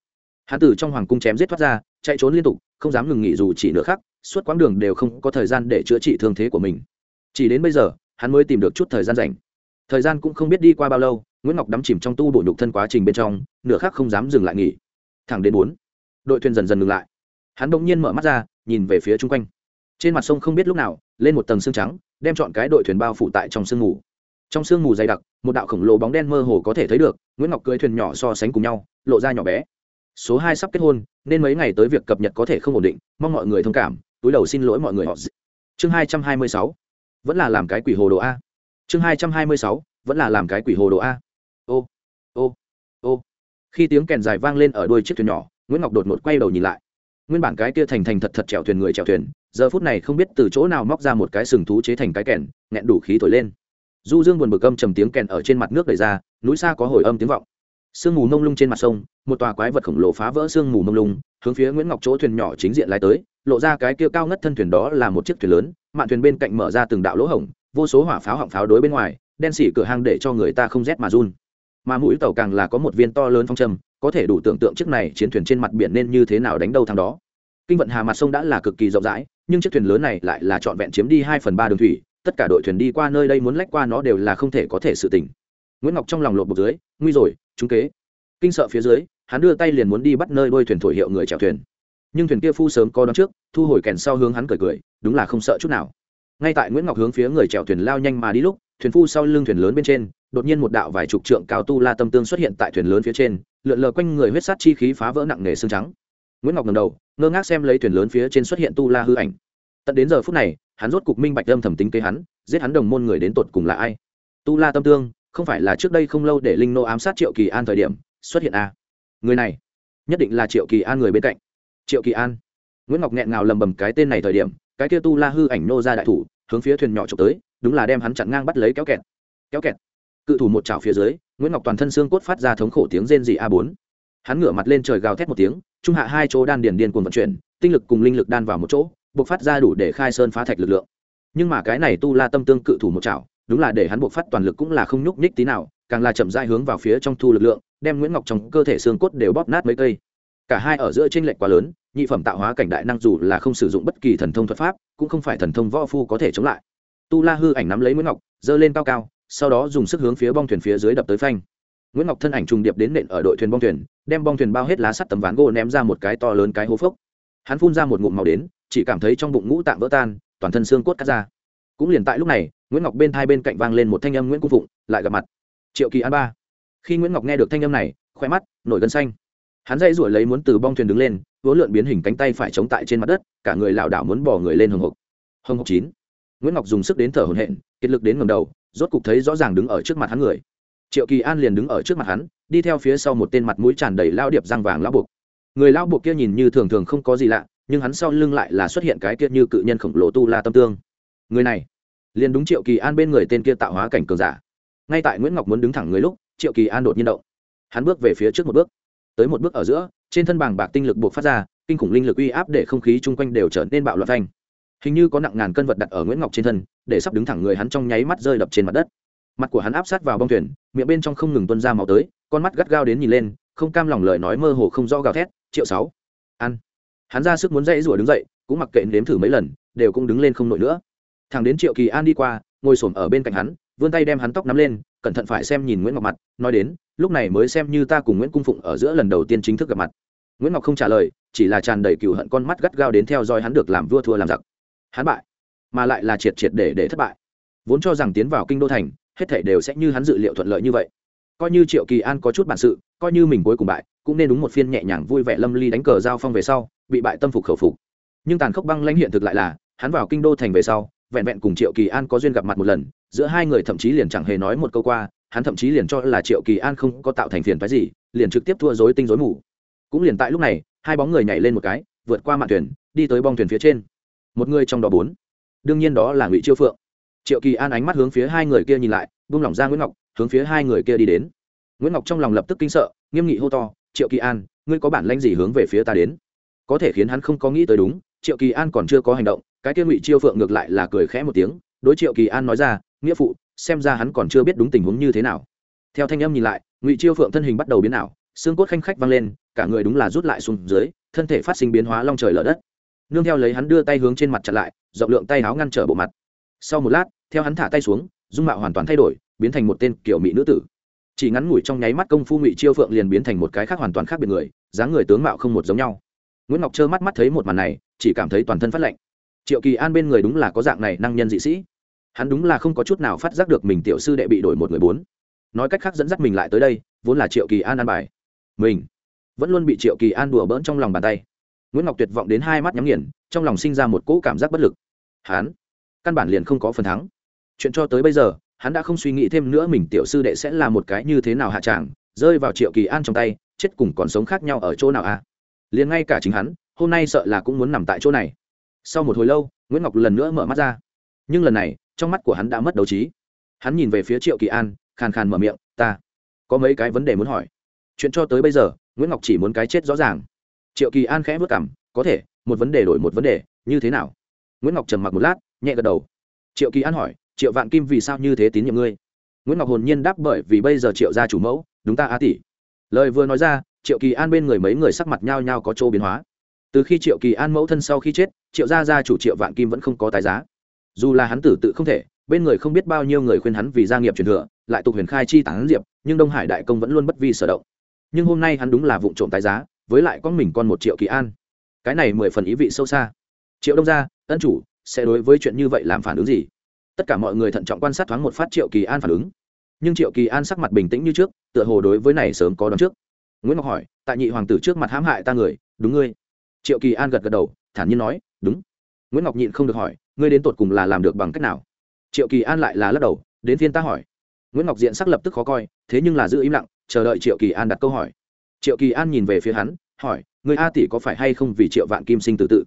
Speaker 1: Hắn từ trong hoàng cung chém giết thoát ra, chạy trốn liên tục, không dám ngừng nghỉ dù chỉ nửa khắc, suốt quãng đường đều không có thời gian để chữa trị thương thế của mình. Chỉ đến bây giờ, hắn mới tìm được chút thời gian rảnh. Thời gian cũng không biết đi qua bao lâu, nguyễn ngọc đắm chìm trong tu bổ nhục thân quá trình bên trong, nửa khắc không dám dừng lại nghỉ. Thẳng đến bốn đội thuyền dần dần ngừng lại. Hắn bỗng nhiên mở mắt ra, nhìn về phía chung quanh. Trên mặt sông không biết lúc nào, lên một tầng xương trắng, đem chọn cái đội thuyền bao phủ tại trong sương mù. Trong sương mù dày đặc, một đạo khổng lồ bóng đen mơ hồ có thể thấy được, nguyễn ngọc cưới thuyền nhỏ so sánh cùng nhau, lộ ra nhỏ bé. Số hai sắp kết hôn, nên mấy ngày tới việc cập nhật có thể không ổn định, mong mọi người thông cảm, túi đầu xin lỗi mọi người. Họ chương hai trăm hai mươi sáu, vẫn là làm cái quỷ hồ đồ a. Chương hai trăm hai mươi sáu, vẫn là làm cái quỷ hồ đồ a. Ô ô ô. Khi tiếng kèn dài vang lên ở đuôi chiếc thuyền nhỏ nguyễn ngọc đột ngột quay đầu nhìn lại. Nguyên bản cái kia thành thành thật thật chèo thuyền người chèo thuyền, giờ phút này không biết từ chỗ nào móc ra một cái sừng thú chế thành cái kèn, nghẹn đủ khí thổi lên. Du dương buồn bực âm trầm tiếng kèn ở trên mặt nước đầy ra, núi xa có hồi âm tiếng vọng. Sương mù mông lung trên mặt sông, một tòa quái vật khổng lồ phá vỡ sương mù mông lung, hướng phía nguyễn ngọc chỗ thuyền nhỏ chính diện lái tới, lộ ra cái kia cao ngất thân thuyền đó là một chiếc thuyền lớn, mạn thuyền bên cạnh mở ra từng đạo lỗ hổng, vô số hỏa pháo họng pháo đối bên ngoài, đen xỉ cửa hang để cho người ta không rét mà run. Mà mũi tàu càng là có một viên to lớn phong trầm có thể đủ tưởng tượng chiếc này chiến thuyền trên mặt biển nên như thế nào đánh đâu thằng đó. Kinh vận hà mặt sông đã là cực kỳ rộng rãi, nhưng chiếc thuyền lớn này lại là trọn vẹn chiếm đi hai phần ba đường thủy, tất cả đội thuyền đi qua nơi đây muốn lách qua nó đều là không thể có thể sự tỉnh nguyễn ngọc trong lòng lột bột dưới, nguy rồi, trúng kế. Kinh sợ phía dưới, hắn đưa tay liền muốn đi bắt nơi đôi thuyền thổi hiệu người chèo thuyền. Nhưng thuyền kia phu sớm có đón trước, thu hồi kèn sau hướng hắn cười cười, đúng là không sợ chút nào. Ngay tại nguyễn ngọc hướng phía người chèo thuyền lao nhanh mà đi lúc, thuyền phu sau lưng thuyền lớn bên trên, đột nhiên một đạo vài chục trượng cao tu la tâm tương xuất hiện tại thuyền lớn phía trên lượn lờ quanh người huyết sát chi khí phá vỡ nặng nề xương trắng. Nguyễn ngọc ngầm đầu, ngơ ngác xem lấy thuyền lớn phía trên xuất hiện tu la hư ảnh. Tận đến giờ phút này, hắn rốt cục minh bạch âm thầm tính kế hắn, giết hắn đồng môn người đến tột cùng là ai. Tu la tâm tương, không phải là trước đây không lâu để linh nô ám sát triệu kỳ an thời điểm, xuất hiện a. À? người này, nhất định là triệu kỳ an người bên cạnh. Triệu kỳ an. Nguyễn ngọc nghẹn ngào lầm bầm cái tên này thời điểm, cái kia tu la hư ảnh nô ra đại thủ, hướng phía thuyền nhỏ trộm tới, đúng là đem hắn chặn ngang bắt lấy kéo kẹt. Kéo kẹt. Cự thủ một chảo phía dưới nguyễn ngọc toàn thân xương cốt phát ra thống khổ tiếng rên dị a bốn. Hắn ngửa mặt lên trời gào thét một tiếng, trung hạ hai chỗ đan điền điên cuồng vận chuyển, tinh lực cùng linh lực đan vào một chỗ, buộc phát ra đủ để khai sơn phá thạch lực lượng. Nhưng mà cái này tu la tâm tương cự thủ một chảo, đúng là để hắn buộc phát toàn lực cũng là không nhúc nhích tí nào, càng là chậm dai hướng vào phía trong thu lực lượng, đem nguyễn ngọc trong cơ thể xương cốt đều bóp nát mấy cây. Cả hai ở giữa tranh lệch quá lớn, nhị phẩm tạo hóa cảnh đại năng dù là không sử dụng bất kỳ thần thông thuật pháp, cũng không phải thần thông võ phu có thể chống lại. Tu la hư ảnh nắm lấy nguyễn ngọc, giơ lên cao cao sau đó dùng sức hướng phía bong thuyền phía dưới đập tới phanh. Nguyễn ngọc thân ảnh trùng điệp đến nện ở đội thuyền bong thuyền, đem bong thuyền bao hết lá sắt tấm ván gỗ ném ra một cái to lớn cái hố phốc. Hắn phun ra một ngụm màu đến, chỉ cảm thấy trong bụng ngũ tạng vỡ tan, toàn thân xương cốt cắt ra. Cũng liền tại lúc này, nguyễn ngọc bên hai bên cạnh vang lên một thanh âm nguyễn cung phụng, lại gặp mặt. Triệu kỳ an ba. Khi nguyễn ngọc nghe được thanh âm này khoe mắt nổi gân xanh. Hắn dây ruổi lấy muốn từ bong thuyền đứng lên, vỗ lượn biến hình cánh tay phải chống tại trên mặt đất, cả người lảo đảo muốn bỏ người lên hồng hộc. Hồng hộc chín. Nguyễn ngọc dùng sức đến thở hổn hển, kiệt lực đến ngầm đầu rốt cục thấy rõ ràng đứng ở trước mặt hắn người. Triệu kỳ an liền đứng ở trước mặt hắn, đi theo phía sau một tên mặt mũi tràn đầy lao điệp răng vàng lao buộc. Người lao buộc kia nhìn như thường thường không có gì lạ, nhưng hắn sau lưng lại là xuất hiện cái kia như cự nhân khổng lồ tu la tâm tương. Người này, liền đúng triệu kỳ an bên người tên kia tạo hóa cảnh cường giả. Ngay tại nguyễn ngọc muốn đứng thẳng người lúc, triệu kỳ an đột nhiên động. Hắn bước về phía trước một bước. Tới một bước ở giữa, trên thân bảng bạc tinh lực buộc phát ra, kinh khủng linh lực uy áp để không khí chung quanh đều trở nên bạo loạn thanh hình như có nặng ngàn cân vật đặt ở nguyễn ngọc trên thân để sắp đứng thẳng người hắn trong nháy mắt rơi đập trên mặt đất. Mặt của hắn áp sát vào bong thuyền, miệng bên trong không ngừng tuân ra máu tới, con mắt gắt gao đến nhìn lên, không cam lòng lời nói mơ hồ không rõ gào thét, triệu sáu, ăn. Hắn ra sức muốn dãy rủa đứng dậy, cũng mặc kệ nếm thử mấy lần, đều cũng đứng lên không nổi nữa. Thằng đến triệu kỳ an đi qua, ngồi xổm ở bên cạnh hắn, vươn tay đem hắn tóc nắm lên, cẩn thận phải xem nhìn nguyễn ngọc mặt, nói đến, lúc này mới xem như ta cùng nguyễn cung phụng ở giữa lần đầu tiên chính thức gặp mặt. Nguyễn ngọc không trả lời, chỉ là tràn đầy cừu hận con mắt gắt gao đến theo dõi hắn được làm vua thua làm giặc. Hắn bại mà lại là triệt triệt để để thất bại. Vốn cho rằng tiến vào kinh đô thành, hết thảy đều sẽ như hắn dự liệu thuận lợi như vậy. Coi như triệu kỳ an có chút bản sự, coi như mình cuối cùng bại, cũng nên đúng một phiên nhẹ nhàng vui vẻ lâm ly đánh cờ giao phong về sau, bị bại tâm phục khẩu phục. Nhưng tàn khốc băng lãnh hiện thực lại là, hắn vào kinh đô thành về sau, vẹn vẹn cùng triệu kỳ an có duyên gặp mặt một lần, giữa hai người thậm chí liền chẳng hề nói một câu qua, hắn thậm chí liền cho là triệu kỳ an không có tạo thành phiền phái gì, liền trực tiếp thua dối tinh dối mù. Cũng liền tại lúc này, hai bóng người nhảy lên một cái, vượt qua mạn thuyền, đi tới bong thuyền phía trên. Một người trong đó bốn đương nhiên đó là ngụy chiêu phượng triệu kỳ an ánh mắt hướng phía hai người kia nhìn lại buông lỏng ra nguyễn ngọc hướng phía hai người kia đi đến nguyễn ngọc trong lòng lập tức kinh sợ nghiêm nghị hô to triệu kỳ an ngươi có bản lanh gì hướng về phía ta đến có thể khiến hắn không có nghĩ tới đúng triệu kỳ an còn chưa có hành động cái kia ngụy chiêu phượng ngược lại là cười khẽ một tiếng đối triệu kỳ an nói ra nghĩa phụ xem ra hắn còn chưa biết đúng tình huống như thế nào theo thanh âm nhìn lại ngụy chiêu phượng thân hình bắt đầu biến ảo xương cốt khanh khách văng lên cả người đúng là rút lại xuống dưới thân thể phát sinh biến hóa long trời lở đất nương theo lấy hắn đưa tay hướng trên mặt chặn lại, rộng lượng tay áo ngăn trở bộ mặt. Sau một lát, theo hắn thả tay xuống, dung mạo hoàn toàn thay đổi, biến thành một tên kiểu mỹ nữ tử. Chỉ ngắn ngủi trong nháy mắt công phu ngụy chiêu phượng liền biến thành một cái khác hoàn toàn khác biệt người, dáng người tướng mạo không một giống nhau. Nguyễn ngọc trơ mắt mắt thấy một màn này, chỉ cảm thấy toàn thân phát lạnh. Triệu kỳ an bên người đúng là có dạng này năng nhân dị sĩ. Hắn đúng là không có chút nào phát giác được mình tiểu sư đệ bị đổi một người bốn. Nói cách khác dẫn dắt mình lại tới đây, vốn là triệu kỳ an an bài. Mình vẫn luôn bị triệu kỳ an đùa bỡn trong lòng bàn tay nguyễn ngọc tuyệt vọng đến hai mắt nhắm nghiền, trong lòng sinh ra một cỗ cảm giác bất lực. Hắn căn bản liền không có phần thắng. Chuyện cho tới bây giờ, hắn đã không suy nghĩ thêm nữa mình tiểu sư đệ sẽ là một cái như thế nào hạ tràng, rơi vào triệu kỳ an trong tay, chết cùng còn sống khác nhau ở chỗ nào a à? liền ngay cả chính hắn, hôm nay sợ là cũng muốn nằm tại chỗ này. Sau một hồi lâu, nguyễn ngọc lần nữa mở mắt ra. Nhưng lần này, trong mắt của hắn đã mất đấu trí. Hắn nhìn về phía triệu kỳ an, khàn khàn mở miệng, ta có mấy cái vấn đề muốn hỏi. Chuyện cho tới bây giờ, nguyễn ngọc chỉ muốn cái chết rõ ràng triệu kỳ an khẽ vất cảm có thể, một vấn đề đổi một vấn đề, như thế nào? Nguyễn ngọc trầm mặc một lát, nhẹ gật đầu. Triệu kỳ an hỏi, triệu vạn kim vì sao như thế tín nhiệm ngươi? Nguyễn ngọc hồn nhiên đáp, bởi vì bây giờ triệu gia chủ mẫu, đúng ta a tỷ. Lời vừa nói ra, triệu kỳ an bên người mấy người sắc mặt nhau nhau có chỗ biến hóa. Từ khi triệu kỳ an mẫu thân sau khi chết, triệu gia gia chủ triệu vạn kim vẫn không có tài giá. Dù là hắn tử tự không thể, bên người không biết bao nhiêu người khuyên hắn vì gia nghiệp truyền thừa, lại tục huyền khai chi tán diệp, nhưng đông hải đại công vẫn luôn bất vi sở động. Nhưng hôm nay hắn đúng là vụ trộm tài giá với lại con mình con một triệu kỳ an. Cái này mười phần ý vị sâu xa. Triệu đông gia tân chủ, sẽ đối với chuyện như vậy làm phản ứng gì? Tất cả mọi người thận trọng quan sát thoáng một phát triệu kỳ an phản ứng. Nhưng triệu kỳ an sắc mặt bình tĩnh như trước, tựa hồ đối với này sớm có đón trước. Nguyễn ngọc hỏi, tại nhị hoàng tử trước mặt hãm hại ta người, đúng ngươi? Triệu kỳ an gật gật đầu, thản nhiên nói, đúng. Nguyễn ngọc nhịn không được hỏi, ngươi đến tột cùng là làm được bằng cách nào? Triệu kỳ an lại là lắc đầu, đến phiên ta hỏi. Nguyễn ngọc diện sắc lập tức khó coi, thế nhưng là giữ im lặng, chờ đợi triệu kỳ an đặt câu hỏi triệu kỳ an nhìn về phía hắn, hỏi người a tỷ có phải hay không vì triệu vạn kim sinh tự tự?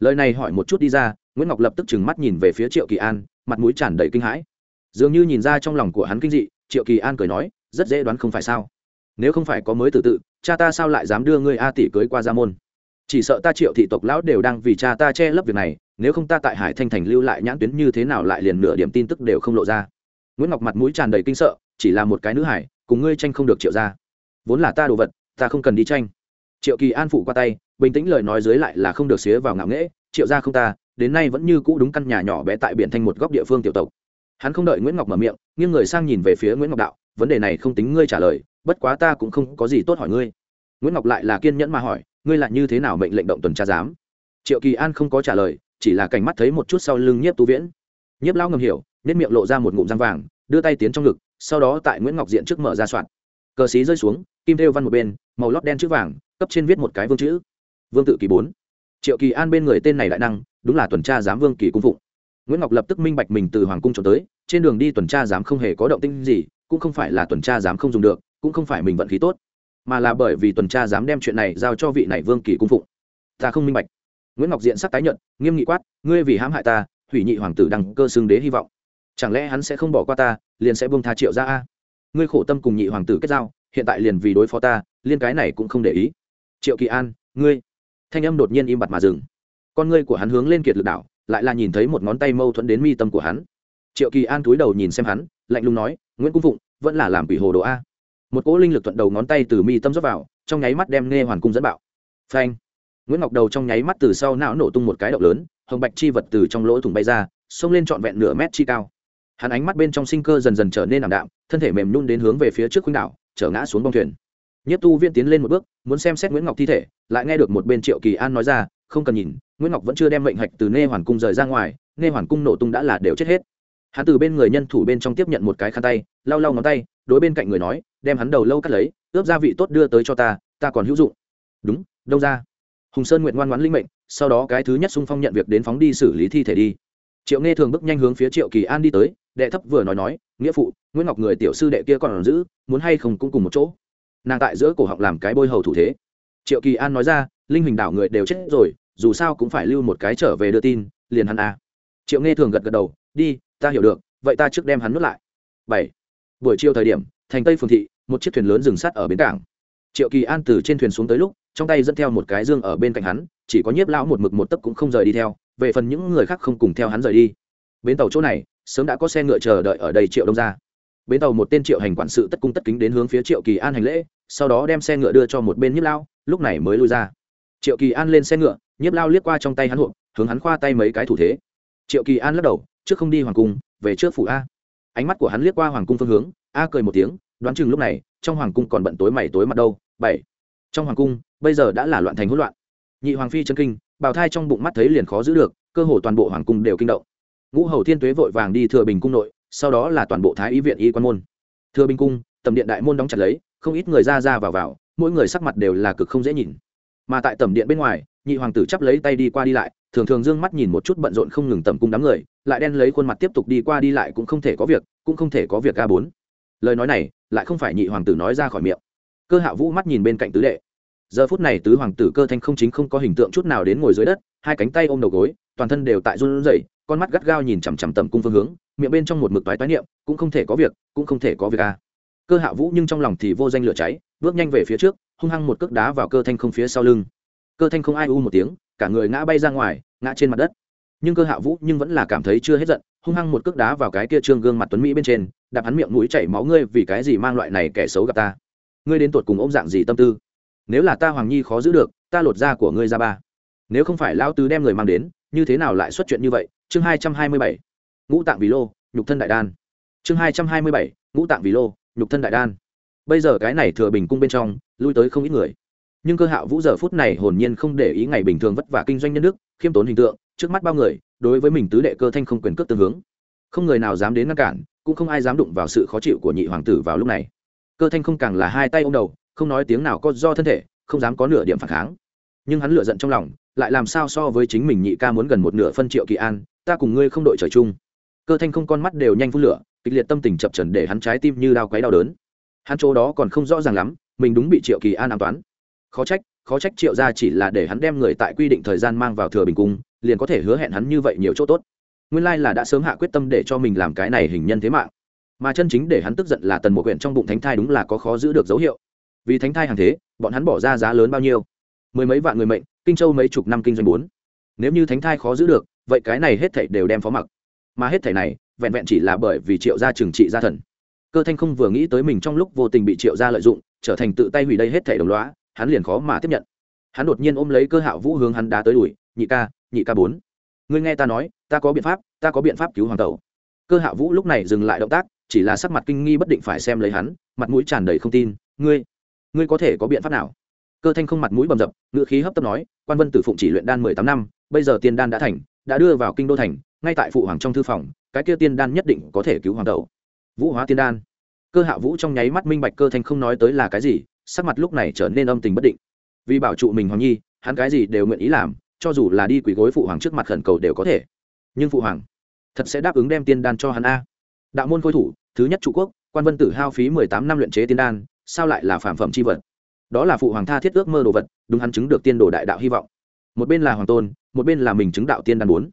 Speaker 1: Lời này hỏi một chút đi ra, nguyễn ngọc lập tức trừng mắt nhìn về phía triệu kỳ an, mặt mũi tràn đầy kinh hãi. Dường như nhìn ra trong lòng của hắn kinh dị, triệu kỳ an cười nói, rất dễ đoán không phải sao? Nếu không phải có mới tự tự, cha ta sao lại dám đưa ngươi a tỷ cưới qua gia môn? Chỉ sợ ta triệu thị tộc lão đều đang vì cha ta che lấp việc này, nếu không ta tại hải thanh thành lưu lại nhãn tuyến như thế nào lại liền nửa điểm tin tức đều không lộ ra. Nguyễn ngọc mặt mũi tràn đầy kinh sợ, chỉ là một cái nữ hải, cùng ngươi tranh không được triệu ra vốn là ta đồ vật ta không cần đi tranh. Triệu kỳ an phụ qua tay, bình tĩnh lời nói dưới lại là không được xía vào ngạo nghễ, triệu ra không ta, đến nay vẫn như cũ đúng căn nhà nhỏ bé tại biển thanh một góc địa phương tiểu tộc. Hắn không đợi nguyễn ngọc mở miệng, nghiêng người sang nhìn về phía nguyễn ngọc đạo, vấn đề này không tính ngươi trả lời, bất quá ta cũng không có gì tốt hỏi ngươi. Nguyễn ngọc lại là kiên nhẫn mà hỏi, ngươi lại như thế nào mệnh lệnh động tuần tra giám? Triệu kỳ an không có trả lời, chỉ là cảnh mắt thấy một chút sau lưng nhiếp tú viễn. Nhiếp lao ngầm hiểu nên miệng lộ ra một ngụm răng vàng, đưa tay tiến trong ngực, sau đó tại nguyễn ngọc diện trước mở ra soạn. Cờ xí rơi xuống, kim thêu văn một bên màu lót đen chữ vàng, cấp trên viết một cái vương chữ. Vương tự kỳ bốn. Triệu kỳ an bên người tên này đại năng, đúng là tuần tra giám vương kỳ cung phụng. Nguyễn ngọc lập tức minh bạch mình từ hoàng cung trốn tới, trên đường đi tuần tra giám không hề có động tinh gì, cũng không phải là tuần tra giám không dùng được, cũng không phải mình vận khí tốt, mà là bởi vì tuần tra giám đem chuyện này giao cho vị này vương kỳ cung phụng. Ta không minh bạch. Nguyễn ngọc diện sắc tái nhận nghiêm nghị quát, ngươi vì hãm hại ta hủy nhị hoàng tử đăng cơ xương đế hy vọng. Chẳng lẽ hắn sẽ không bỏ qua ta, liền sẽ buông tha triệu ra a? Ngươi khổ tâm cùng nhị hoàng tử kết giao hiện tại liền vì đối phó ta, liên cái này cũng không để ý. Triệu kỳ an, ngươi. Thanh âm đột nhiên im bặt mà dừng. Con ngươi của hắn hướng lên kiệt lực đảo lại là nhìn thấy một ngón tay mâu thuẫn đến mi tâm của hắn. Triệu kỳ an túi đầu nhìn xem hắn, lạnh lùng nói, nguyễn cung phụng, vẫn là làm quỷ hồ đồ a. Một cỗ linh lực thuận đầu ngón tay từ mi tâm rót vào, trong nháy mắt đem nghe hoàn cung dẫn bạo. Phanh. Nguyễn ngọc đầu trong nháy mắt từ sau não nổ tung một cái động lớn, hồng bạch chi vật từ trong lỗ thủng bay ra, xông lên trọn vẹn nửa mét chi cao. Hắn ánh mắt bên trong sinh cơ dần dần trở nên ảm đạm, thân thể mềm nhún đến hướng về phía trước khuynh đảo trở ngã xuống bông thuyền. Nhất tu viên tiến lên một bước, muốn xem xét nguyễn ngọc thi thể, lại nghe được một bên triệu kỳ an nói ra, không cần nhìn, nguyễn ngọc vẫn chưa đem mệnh hạch từ nê hoàn cung rời ra ngoài, nê hoàn cung nổ tung đã là đều chết hết. Hắn từ bên người nhân thủ bên trong tiếp nhận một cái khăn tay, lau lau ngón tay, đối bên cạnh người nói, đem hắn đầu lâu cắt lấy, ướp gia vị tốt đưa tới cho ta ta còn hữu dụng. Đúng đông ra. Hùng sơn nguyện ngoan ngoãn linh mệnh, sau đó cái thứ nhất xung phong nhận việc đến phóng đi xử lý thi thể đi triệu nghe thường bước nhanh hướng phía triệu kỳ an đi tới, đệ thấp vừa nói nói, nghĩa phụ nguyễn ngọc người tiểu sư đệ kia còn giữ, muốn hay không cũng cùng một chỗ. Nàng tại giữa cổ họng làm cái bôi hầu thủ thế. Triệu kỳ an nói ra, linh hình đảo người đều chết rồi, dù sao cũng phải lưu một cái trở về đưa tin, liền hắn a triệu nghe thường gật gật đầu, đi, ta hiểu được, vậy ta trước đem hắn nuốt lại. Bảy. Buổi chiều thời điểm, thành tây phường thị, một chiếc thuyền lớn dừng sắt ở bến cảng. Triệu kỳ an từ trên thuyền xuống tới lúc, trong tay dẫn theo một cái dương ở bên cạnh hắn, chỉ có nhiếp lão một mực một tấc cũng không rời đi theo về phần những người khác không cùng theo hắn rời đi. Bến tàu chỗ này, sớm đã có xe ngựa chờ đợi ở đây triệu đông ra. Bến tàu một tên triệu hành quản sự tất cung tất kính đến hướng phía triệu kỳ an hành lễ, sau đó đem xe ngựa đưa cho một bên nhiếp lao, lúc này mới lui ra. Triệu kỳ an lên xe ngựa, nhiếp lao liếc qua trong tay hắn hộp, hướng hắn khoa tay mấy cái thủ thế. Triệu kỳ an lắc đầu, trước không đi hoàng cung, về trước phủ a. Ánh mắt của hắn liếc qua hoàng cung phương hướng, a cười một tiếng, đoán chừng lúc này, trong hoàng cung còn bận tối mày tối mặt đâu. Bảy. Trong hoàng cung, bây giờ đã là loạn thành hỗn loạn. Nhị hoàng phi chân kinh bào thai trong bụng mắt thấy liền khó giữ được, cơ hồ toàn bộ hoàng cung đều kinh động. Ngũ hầu thiên tuế vội vàng đi thừa bình cung nội, sau đó là toàn bộ thái y viện y quan môn. Thừa bình cung, tầm điện đại môn đóng chặt lấy, không ít người ra ra vào vào, mỗi người sắc mặt đều là cực không dễ nhìn. Mà tại tầm điện bên ngoài, nhị hoàng tử chắp lấy tay đi qua đi lại, thường thường d ư ơ n g mắt nhìn một chút bận rộn không ngừng tầm cung đám người, lại đen lấy khuôn mặt tiếp tục đi qua đi lại cũng không thể có việc, cũng không thể có việc a bốn. Lời nói này, lại không phải nhị hoàng tử nói ra khỏi miệng. Cơ hạ vũ mắt nhìn bên cạnh tứ đệ giờ phút này tứ hoàng tử cơ thanh không chính không có hình tượng chút nào đến ngồi dưới đất, hai cánh tay ôm đầu gối, toàn thân đều tại run rẩy, con mắt gắt gao nhìn chằm chằm tầm cung phương hướng, miệng bên trong một mực toái toái niệm, cũng không thể có việc, cũng không thể có việc a cơ hạ vũ nhưng trong lòng thì vô danh lửa cháy, bước nhanh về phía trước, hung hăng một cước đá vào cơ thanh không phía sau lưng. Cơ thanh không ai u một tiếng, cả người ngã bay ra ngoài, ngã trên mặt đất. Nhưng cơ hạ vũ nhưng vẫn là cảm thấy chưa hết giận, hung hăng một cước đá vào cái kia trương gương mặt tuấn mỹ bên trên, đạp hắn miệng mũi chảy máu ngươi vì cái gì mang loại này kẻ xấu gặp ta? Ngươi đến tuột cùng ôm dạng gì tâm tư? Nếu là ta hoàng nhi khó giữ được, ta lột da của ngươi ra ba. Nếu không phải lao tứ đem người mang đến, như thế nào lại xuất chuyện như vậy? Chương hai trăm hai mươi bảy. Ngũ tạng vì lô, nhục thân đại đan. Chương hai trăm hai mươi bảy. Ngũ tạng vì lô, nhục thân đại đan. Bây giờ cái này thừa bình cung bên trong, lui tới không ít người. Nhưng cơ hạo vũ giờ phút này hồn nhiên không để ý ngày bình thường vất vả kinh doanh nhân đức, khiêm tốn hình tượng, trước mắt bao người, đối với mình tứ đệ cơ thanh không quyền cước tương hướng. Không người nào dám đến ngăn cản, cũng không ai dám đụng vào sự khó chịu của nhị hoàng tử vào lúc này. Cơ thanh không càng là hai tay ô m đầu không nói tiếng nào có do thân thể, không dám có nửa điểm phản kháng. Nhưng hắn lựa giận trong lòng, lại làm sao so với chính mình nhị ca muốn gần một nửa phân triệu kỳ an, ta cùng ngươi không đội trời chung. Cơ thanh không con mắt đều nhanh phút lửa, kịch liệt tâm tình chập trần để hắn trái tim như đau quấy đau đớn. Hắn chỗ đó còn không rõ ràng lắm, mình đúng bị triệu kỳ an an toán. Khó trách khó trách triệu ra chỉ là để hắn đem người tại quy định thời gian mang vào thừa bình cung, liền có thể hứa hẹn hắn như vậy nhiều chỗ tốt. Nguyên lai là đã sớm hạ quyết tâm để cho mình làm cái này hình nhân thế mạng. Mà chân chính để hắn tức giận là tần một quyển trong bụng thánh thai đúng là có khó giữ được dấu hiệu vì thánh thai hàng thế, bọn hắn bỏ ra giá lớn bao nhiêu? Mười mấy vạn người mệnh, kinh châu mấy chục năm kinh doanh bốn. Nếu như thánh thai khó giữ được, vậy cái này hết thảy đều đem phó mặc. Mà hết thảy này, vẹn vẹn chỉ là bởi vì triệu gia trừng trị gia thần. Cơ thanh không vừa nghĩ tới mình trong lúc vô tình bị triệu gia lợi dụng, trở thành tự tay hủy đây hết thảy đồng loá hắn liền khó mà tiếp nhận. Hắn đột nhiên ôm lấy cơ hạo vũ hướng hắn đá tới đuổi, nhị ca nhị ca bốn. Ngươi nghe ta nói, ta có biện pháp, ta có biện pháp cứu hoàng tẩu. Cơ hạo vũ lúc này dừng lại động tác, chỉ là sắc mặt kinh nghi bất định phải xem lấy hắn, mặt mũi tràn đầy không tin, ngươi ngươi có thể có biện pháp nào? Cơ thanh không mặt mũi bầm dập ngựa khí hấp tấp nói, quan vân tử phụng chỉ luyện đan mười tám năm, bây giờ tiên đan đã thành, đã đưa vào kinh đô thành, ngay tại phụ hoàng trong thư phòng, cái kia tiên đan nhất định có thể cứu hoàng tẩu. Vũ hóa tiên đan. Cơ hạ vũ trong nháy mắt minh bạch cơ thanh không nói tới là cái gì, sắc mặt lúc này trở nên âm tình bất định. Vì bảo trụ mình hoàng nhi, hắn cái gì đều nguyện ý làm, cho dù là đi quỳ gối phụ hoàng trước mặt khẩn cầu đều có thể. Nhưng phụ hoàng thật sẽ đáp ứng đem tiên đan cho hắn a. Đạo môn khôi thủ, thứ nhất trụ quốc, quan vân tử hao phí mười tám năm luyện chế tiên đan sao lại là phản phẩm c h i vật? Đó là phụ hoàng tha thiết ước mơ đồ vật, đúng hắn chứng được tiên đồ đại đạo hy vọng. Một bên là hoàng tôn, một bên là mình chứng đạo tiên đan bốn.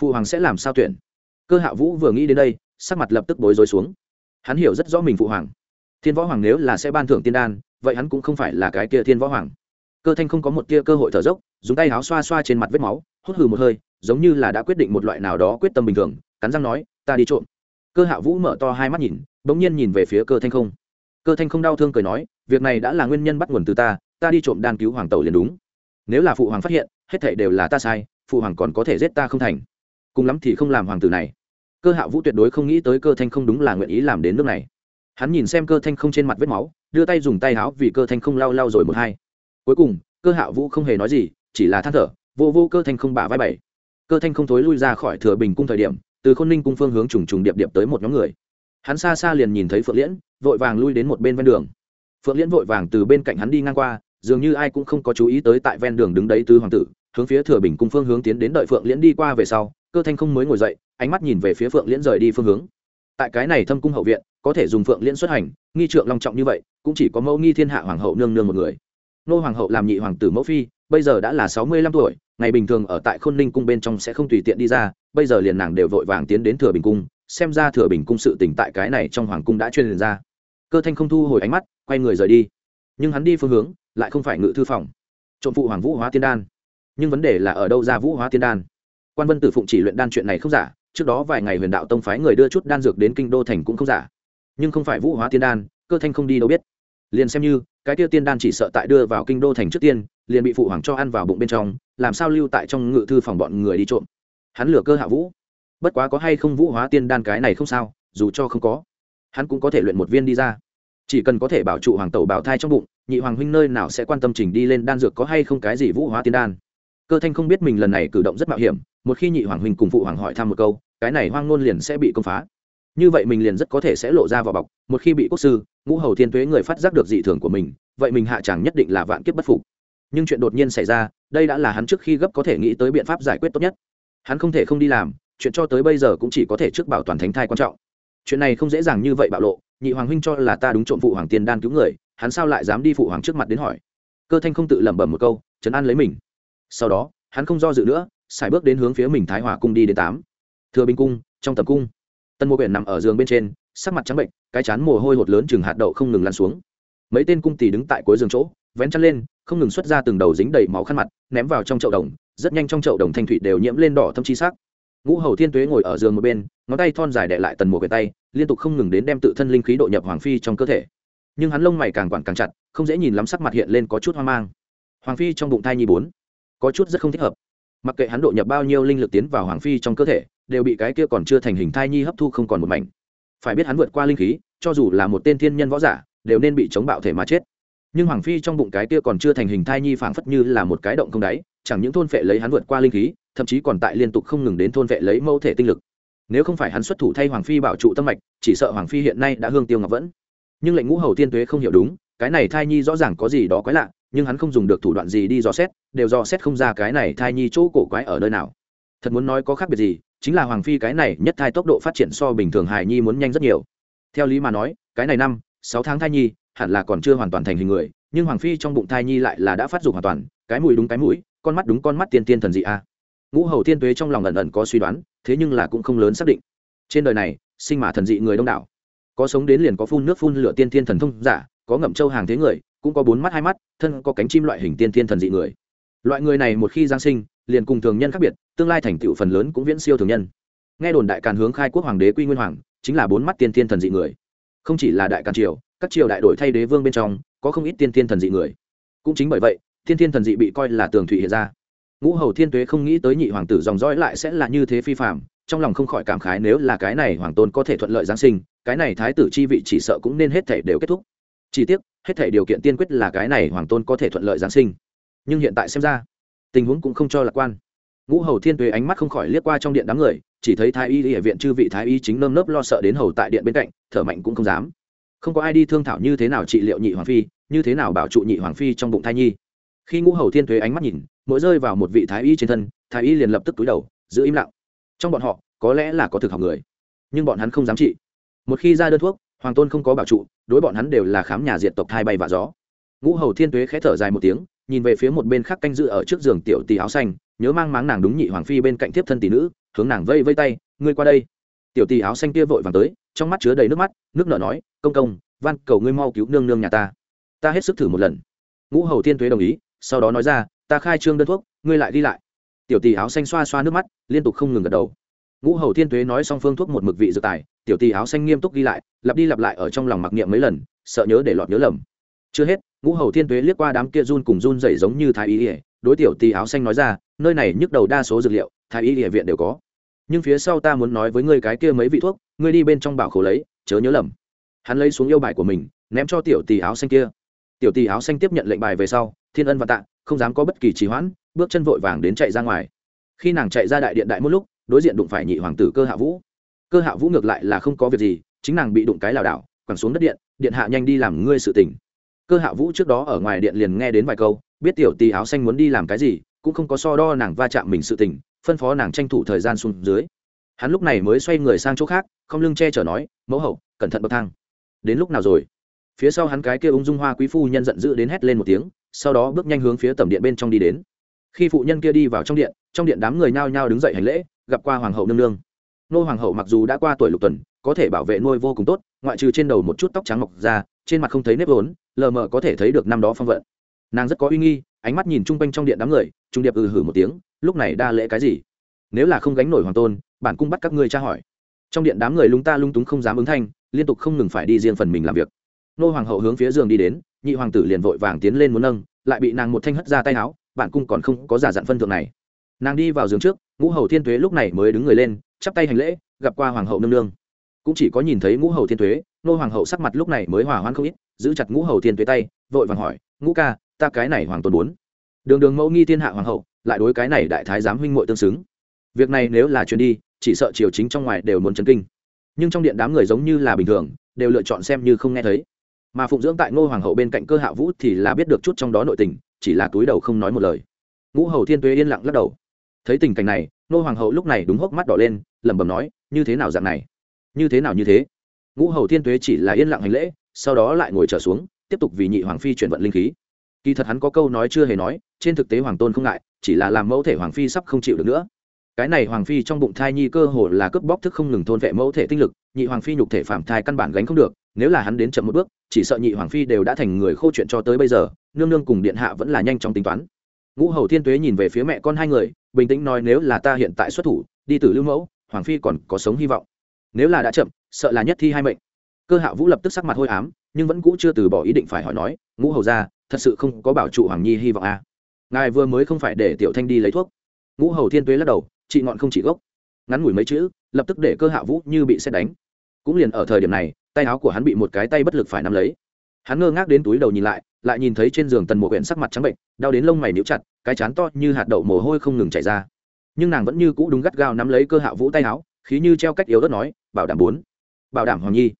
Speaker 1: Phụ hoàng sẽ làm sao tuyển? Cơ hạ vũ vừa nghĩ đến đây, sắc mặt lập tức bối rối xuống. Hắn hiểu rất rõ mình phụ hoàng. Thiên võ hoàng nếu là sẽ ban thưởng tiên đan, vậy hắn cũng không phải là cái kia thiên võ hoàng. Cơ thanh không có một tia cơ hội thở dốc, dùng tay áo xoa xoa trên mặt vết máu hốt hừ một hơi, giống như là đã quyết định một loại nào đó quyết tâm bình thường, cắn răng nói, ta đi trộm. Cơ hạ vũ mở to hai mắt nhìn, bỗng nhiên nhìn về phía cơ thanh không cơ thanh không đau thương cười nói, việc này đã là nguyên nhân bắt nguồn từ ta ta đi trộm đan cứu hoàng tẩu liền đúng. Nếu là phụ hoàng phát hiện, hết thảy đều là ta sai, phụ hoàng còn có thể giết ta không thành. Cùng lắm thì không làm hoàng tử này. Cơ hạ vũ tuyệt đối không nghĩ tới cơ thanh không đúng là nguyện ý làm đến nước này. Hắn nhìn xem cơ thanh không trên mặt vết máu, đưa tay dùng tay áo vì cơ thanh không lau lau rồi một hai. Cuối cùng, cơ hạ vũ không hề nói gì, chỉ là than thở, vô vô cơ thanh không bả vai bảy. Cơ thanh không thối lui ra khỏi thừa bình cung thời điểm, từ khôn ninh cung phương hướng trùng trùng điệp điệp tới một nhóm người hắn xa xa liền nhìn thấy phượng liễn, vội vàng lui đến một bên ven đường. Phượng liễn vội vàng từ bên cạnh hắn đi ngang qua, dường như ai cũng không có chú ý tới tại ven đường đứng đấy tứ hoàng tử, hướng phía thừa bình cung phương hướng tiến đến đợi phượng liễn đi qua về sau, cơ thanh không mới ngồi dậy, ánh mắt nhìn về phía phượng liễn rời đi phương hướng. Tại cái này thâm cung hậu viện, có thể dùng phượng liễn xuất hành, nghi trượng long trọng như vậy, cũng chỉ có mẫu nghi thiên hạ hoàng hậu nương nương một người. Nô hoàng hậu làm nhị hoàng tử mẫu phi, bây giờ đã là sáu mươi lăm tuổi, ngày bình thường ở tại khôn ninh cung bên trong sẽ không tùy tiện đi ra, bây giờ liền nàng đều vội vàng tiến đến thừa bình cung xem ra thừa bình cung sự tỉnh tại cái này trong hoàng cung đã truyền ra. Cơ thanh không thu hồi ánh mắt, quay người rời đi. Nhưng hắn đi phương hướng, lại không phải ngự thư phòng. Trộm phụ hoàng vũ hóa tiên đan. Nhưng vấn đề là ở đâu ra vũ hóa tiên đan? Quan vân tử phụng chỉ luyện đan chuyện này không giả, trước đó vài ngày huyền đạo tông phái người đưa chút đan dược đến kinh đô thành cũng không giả. Nhưng không phải vũ hóa tiên đan, cơ thanh không đi đâu biết. Liền xem như, cái tiêu tiên đan chỉ sợ tại đưa vào kinh đô thành trước tiên, liền bị phụ hoàng cho ăn vào bụng bên trong, làm sao lưu tại trong ngự thư phòng bọn người đi trộm? Hắn lừa cơ hạ vũ bất quá có hay không vũ hóa tiên đan cái này không sao, dù cho không có, hắn cũng có thể luyện một viên đi ra. Chỉ cần có thể bảo trụ hoàng tẩu bảo thai trong bụng, nhị hoàng huynh nơi nào sẽ quan tâm trình đi lên đan dược có hay không cái gì vũ hóa tiên đan. Cơ thanh không biết mình lần này cử động rất mạo hiểm, một khi nhị hoàng huynh cùng phụ hoàng hỏi thăm một câu, cái này hoang ngôn liền sẽ bị công phá. Như vậy mình liền rất có thể sẽ lộ ra vào bọc, một khi bị quốc sư, ngũ hầu thiên tuế người phát giác được dị thường của mình, vậy mình hạ chẳng nhất định là vạn kiếp bất phục. Nhưng chuyện đột nhiên xảy ra, đây đã là hắn trước khi gấp có thể nghĩ tới biện pháp giải quyết tốt nhất. Hắn không thể không đi làm chuyện cho tới bây giờ cũng chỉ có thể trước bảo toàn thánh thai quan trọng. Chuyện này không dễ dàng như vậy bạo lộ, nhị hoàng huynh cho là ta đúng trộm phụ hoàng tiên đan cứu người, hắn sao lại dám đi phụ hoàng trước mặt đến hỏi. Cơ thanh không tự lẩm bẩm một câu chấn an lấy mình. Sau đó, hắn không do dự nữa, xài bước đến hướng phía mình thái hòa cung đi đến tám. Thừa binh cung, trong tầm cung. Tân mô quyển nằm ở giường bên trên, sắc mặt trắng bệnh, cái chán mồ hôi hột lớn chừng hạt đậu không ngừng lăn xuống. Mấy tên cung tỷ đứng tại cuối giường chỗ, vén chăn lên, không ngừng xuất ra từng đầu dính đầy máu khăn mặt, ném vào trong chậu đồng, rất nhanh trong chậu đồng thanh thủy đều nhiễm lên đỏ thâm chi sắc ngũ hầu thiên tuế ngồi ở giường một bên, ngón tay thon dài đệ lại tần mùa về tay, liên tục không ngừng đến đem tự thân linh khí độ nhập hoàng phi trong cơ thể. Nhưng hắn lông mày càng quản càng chặt, không dễ nhìn lắm sắc mặt hiện lên có chút hoang mang. Hoàng phi trong bụng thai nhi bốn, có chút rất không thích hợp. Mặc kệ hắn độ nhập bao nhiêu linh lực tiến vào hoàng phi trong cơ thể, đều bị cái kia còn chưa thành hình thai nhi hấp thu không còn một mảnh. Phải biết hắn vượt qua linh khí, cho dù là một tên thiên nhân võ giả, đều nên bị chống bạo thể mà chết. Nhưng hoàng phi trong bụng cái kia còn chưa thành hình thai nhi phảng phất như là một cái động không đáy chẳng những thôn phệ lấy hắn vượt qua linh khí, thậm chí còn tại liên tục không ngừng đến thôn phệ lấy mâu thể tinh lực. Nếu không phải hắn xuất thủ thay hoàng phi bảo trụ tâm mạch, chỉ sợ hoàng phi hiện nay đã hương tiêu ngọc vẫn. Nhưng lệnh ngũ hầu tiên tuế không hiểu đúng, cái này thai nhi rõ ràng có gì đó quái lạ, nhưng hắn không dùng được thủ đoạn gì đi dò xét, đều dò xét không ra cái này thai nhi chỗ cổ quái ở nơi nào. Thật muốn nói có khác biệt gì, chính là hoàng phi cái này nhất thai tốc độ phát triển so bình thường hài nhi muốn nhanh rất nhiều. Theo lý mà nói, cái này năm, sáu tháng thai nhi, hẳn là còn chưa hoàn toàn thành hình người, nhưng hoàng phi trong bụng thai nhi lại là đã phát dục hoàn toàn, cái mũi đúng cái mũi con mắt đúng con mắt tiên tiên thần dị a. Ngũ hầu tiên tuế trong lòng ẩn ẩn có suy đoán, thế nhưng là cũng không lớn xác định. Trên đời này, sinh mà thần dị người đông đảo. Có sống đến liền có phun nước phun lửa tiên tiên thần thông giả, có ngậm châu hàng thế người, cũng có bốn mắt hai mắt, thân có cánh chim loại hình tiên tiên thần dị người. Loại người này một khi giang sinh, liền cùng thường nhân khác biệt, tương lai thành tựu phần lớn cũng viễn siêu thường nhân. Nghe đồn đại càn hướng khai quốc hoàng đế quy nguyên hoàng, chính là bốn mắt tiên tiên thần dị người. Không chỉ là đại càn triều, các triều đại đổi thay đế vương bên trong, có không ít tiên tiên thần dị người. Cũng chính bởi vậy Thiên Thiên thần dị bị coi là tường thủy hiện ra. Ngũ hầu thiên tuế không nghĩ tới nhị hoàng tử dòng dõi lại sẽ là như thế phi phạm trong lòng không khỏi cảm khái nếu là cái này hoàng tôn có thể thuận lợi giáng sinh, cái này thái tử chi vị chỉ sợ cũng nên hết thể đều kết thúc. Chỉ tiếc, hết thể điều kiện tiên quyết là cái này hoàng tôn có thể thuận lợi giáng sinh. Nhưng hiện tại xem ra, tình huống cũng không cho lạc quan. Ngũ hầu thiên tuế ánh mắt không khỏi liếc qua trong điện đám người, chỉ thấy thái y ở viện chư vị thái y chính nơm nớp lo sợ đến hầu tại điện bên cạnh, thở mạnh cũng không dám. Không có ai đi thương thảo như thế nào trị liệu nhị hoàng phi, như thế nào bảo trụ nhị hoàng phi trong bụng thai nhi khi ngũ hầu thiên tuế ánh mắt nhìn, mỗi rơi vào một vị thái y trên thân, thái y liền lập tức túi đầu, giữ im lặng. Trong bọn họ, có lẽ là có thực học người, nhưng bọn hắn không dám trị. Một khi ra đơn thuốc, hoàng tôn không có bảo trụ, đối bọn hắn đều là khám nhà diện tộc thai bay và gió. Ngũ hầu thiên tuế khẽ thở dài một tiếng, nhìn về phía một bên khác canh dự ở trước giường tiểu tì áo xanh, nhớ mang máng nàng đúng nhị hoàng phi bên cạnh tiếp thân tỷ nữ, hướng nàng vây vây tay, ngươi qua đây. Tiểu tì áo xanh kia vội vàng tới, trong mắt chứa đầy nước mắt, nước nở nói, công công, van cầu ngươi mau cứu nương nương nhà ta. Ta hết sức thử một lần. Ngũ hầu thiên tuế đồng ý sau đó nói ra, ta khai trương đơn thuốc, ngươi lại đi lại. Tiểu tỷ áo xanh xoa xoa nước mắt, liên tục không ngừng gật đầu. Ngũ hầu thiên tuế nói xong phương thuốc một mực vị dự tài, tiểu tỷ áo xanh nghiêm túc ghi lại, lặp đi lặp lại ở trong lòng mặc niệm mấy lần, sợ nhớ để lọt nhớ lầm. Chưa hết, ngũ hầu thiên tuế liếc qua đám kia run cùng run dày giống như thái y ỉa đối tiểu tỷ áo xanh nói ra, nơi này nhức đầu đa số dược liệu, thái y ỉa viện đều có. Nhưng phía sau ta muốn nói với ngươi cái kia mấy vị thuốc, ngươi đi bên trong bảo khổ lấy, chớ nhớ lầm. Hắn lấy xuống yêu bài của mình, ném cho tiểu tỷ áo xanh kia tiểu Tì áo xanh tiếp nhận lệnh bài về sau, thiên ân và tạ không dám có bất kỳ trì hoãn, bước chân vội vàng đến chạy ra ngoài. Khi nàng chạy ra đại điện đại một lúc, đối diện đụng phải nhị hoàng tử cơ hạ vũ. Cơ hạ vũ ngược lại là không có việc gì, chính nàng bị đụng cái lảo đảo, quẳng xuống đất điện điện hạ nhanh đi làm ngươi sự tình. Cơ hạ vũ trước đó ở ngoài điện liền nghe đến vài câu, biết tiểu tì áo xanh muốn đi làm cái gì, cũng không có so đo nàng va chạm mình sự tình, phân phó nàng tranh thủ thời gian xuống dưới. Hắn lúc này mới xoay người sang chỗ khác, không lưng che chở nói, mẫu hậu, cẩn thận bậc thang. Đến lúc nào rồi? Phía sau hắn cái kia ung dung hoa quý phu nhân giận dữ đến hét lên một tiếng, sau đó bước nhanh hướng phía tầm điện bên trong đi đến. Khi phụ nhân kia đi vào trong điện trong điện đám người nhao nhao đứng dậy hành lễ, gặp qua hoàng hậu nương nương. Nô hoàng hậu mặc dù đã qua tuổi lục tuần, có thể bảo vệ nuôi vô cùng tốt, ngoại trừ trên đầu một chút tóc trắng mọc ra, trên mặt không thấy nếp vốn, lờ mờ có thể thấy được năm đó phong vận. Nàng rất có uy nghi, ánh mắt nhìn chung quanh trong điện đám người, trung điệp ừ hử một tiếng, lúc này đa lễ cái gì? Nếu là không gánh nổi hoàng tôn, bản cung bắt các ngươi tra hỏi. Trong điện đám người lung ta lung túng không dám ứng thanh, liên tục không ngừng phải đi riêng phần mình làm việc nô hoàng hậu hướng phía giường đi đến, nhị hoàng tử liền vội vàng tiến lên muốn nâng, lại bị nàng một thanh hất ra tay áo, bản cung còn không có giả dặn phân thượng này. Nàng đi vào giường trước, ngũ hầu thiên tuế lúc này mới đứng người lên, chắp tay hành lễ, gặp qua hoàng hậu nương nương. Cũng chỉ có nhìn thấy ngũ hầu thiên tuế, nô hoàng hậu sắc mặt lúc này mới hòa hoan không ít, giữ chặt ngũ hầu thiên tuế tay, vội vàng hỏi, ngũ ca, ta cái này hoàng tôn bốn đường đường mẫu nghi thiên hạ hoàng hậu, lại đối cái này đại thái giám huynh muội tương xứng. Việc này nếu là truyền đi, chỉ sợ triều chính trong ngoài đều muốn chấn kinh. Nhưng trong điện đám người giống như là bình thường, đều lựa chọn xem như không nghe thấy mà phụng dưỡng tại ngô hoàng hậu bên cạnh cơ hạ vũ thì là biết được chút trong đó nội tình, chỉ là túi đầu không nói một lời. Ngũ hầu thiên tuế yên lặng lắc đầu. Thấy tình cảnh này, ngô hoàng hậu lúc này đúng hốc mắt đỏ lên, lẩm bẩm nói, như thế nào dạng này? Như thế nào như thế? Ngũ hầu thiên tuế chỉ là yên lặng hành lễ, sau đó lại ngồi trở xuống, tiếp tục vì nhị hoàng phi chuyển vận linh khí. Kỳ thật hắn có câu nói chưa hề nói, trên thực tế hoàng tôn không ngại, chỉ là làm mẫu thể hoàng phi sắp không chịu được nữa. Cái này hoàng phi trong bụng thai nhi cơ hồ là cướp bóc thức không ngừng thôn vệ mẫu thể tinh lực, nhị hoàng phi nhục thể phạm thai căn bản gánh không được nếu là hắn đến chậm một bước, chỉ sợ nhị hoàng phi đều đã thành người khô chuyện cho tới bây giờ, nương nương cùng điện hạ vẫn là nhanh chóng tính toán. Ngũ hầu thiên tuế nhìn về phía mẹ con hai người, bình tĩnh nói nếu là ta hiện tại xuất thủ, đi từ lưu mẫu, hoàng phi còn có sống hy vọng. Nếu là đã chậm, sợ là nhất thi hai mệnh. Cơ hạ vũ lập tức sắc mặt hôi ám, nhưng vẫn cũ chưa từ bỏ ý định phải hỏi nói, ngũ hầu ra thật sự không có bảo trụ hoàng nhi hy vọng à. ngài vừa mới không phải để tiểu thanh đi lấy thuốc. Ngũ hầu thiên tuế lắc đầu, chị ngọn không chỉ gốc. Ngắn ngủi mấy chữ, lập tức để cơ hạ vũ như bị xét đánh cũng liền ở thời điểm này, tay áo của hắn bị một cái tay bất lực phải nắm lấy. Hắn ngơ ngác đến túi đầu nhìn lại lại nhìn thấy trên giường tần mộ quyển sắc mặt trắng bệnh, đau đến lông mày níu chặt, cái chán to như hạt đậu mồ hôi không ngừng chảy ra. Nhưng nàng vẫn như cũ đúng gắt gao nắm lấy cơ hạ vũ tay áo, khí như treo cách yếu đất nói, bảo đảm bốn. Bảo đảm hoàng nhi.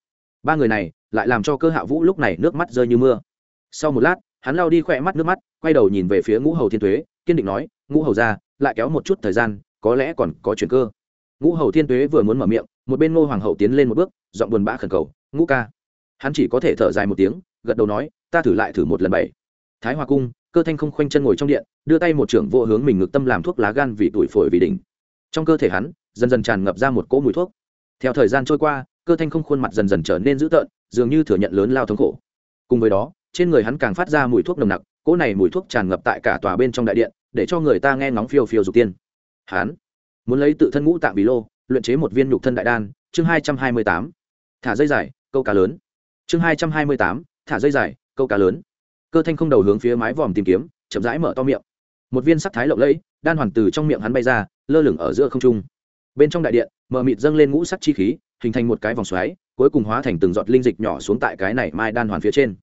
Speaker 1: Ba người này lại làm cho cơ hạ vũ lúc này nước mắt rơi như mưa. Sau một lát, hắn lao đi khỏe mắt nước mắt, quay đầu nhìn về phía ngũ hầu thiên thuế kiên định nói, ngũ hầu ra lại kéo một chút thời gian, có lẽ còn có chuyện cơ ngũ hầu thiên tuế vừa muốn mở miệng, một bên ngô hoàng hậu tiến lên một bước, giọng buồn bã khẩn cầu, ngũ ca. Hắn chỉ có thể thở dài một tiếng, gật đầu nói, ta thử lại thử một lần bảy. Thái hòa cung, cơ thanh không khoanh chân ngồi trong điện, đưa tay một trưởng vô hướng mình ngực tâm làm thuốc lá gan vì tuổi phổi vì đỉnh. Trong cơ thể hắn, dần dần tràn ngập ra một cỗ mùi thuốc. Theo thời gian trôi qua, cơ thanh không khuôn mặt dần dần trở nên dữ tợn, dường như thừa nhận lớn lao thống khổ. Cùng với đó, trên người hắn càng phát ra mùi thuốc nồng nặc, cỗ này mùi thuốc tràn ngập tại cả tòa bên trong đại điện, để cho người ta nghe ngóng phiêu phiêu dục tiên. Hắn muốn lấy tự thân ngũ tạng bí lô, luyện chế một viên nhục thân đại đan, chương hai trăm hai mươi tám. Thả dây dài, câu cá lớn. Chương hai trăm hai mươi tám, thả dây dài, câu cá lớn. Cơ thanh không đầu hướng phía mái vòm tìm kiếm, chậm rãi mở to miệng. Một viên sắc thái lộng lẫy, đan hoàn từ trong miệng hắn bay ra, lơ lửng ở giữa không trung. Bên trong đại điện, mờ mịt dâng lên ngũ sắc chi khí, hình thành một cái vòng xoáy, cuối cùng hóa thành từng giọt linh dịch nhỏ xuống tại cái này mai đan hoàn phía trên.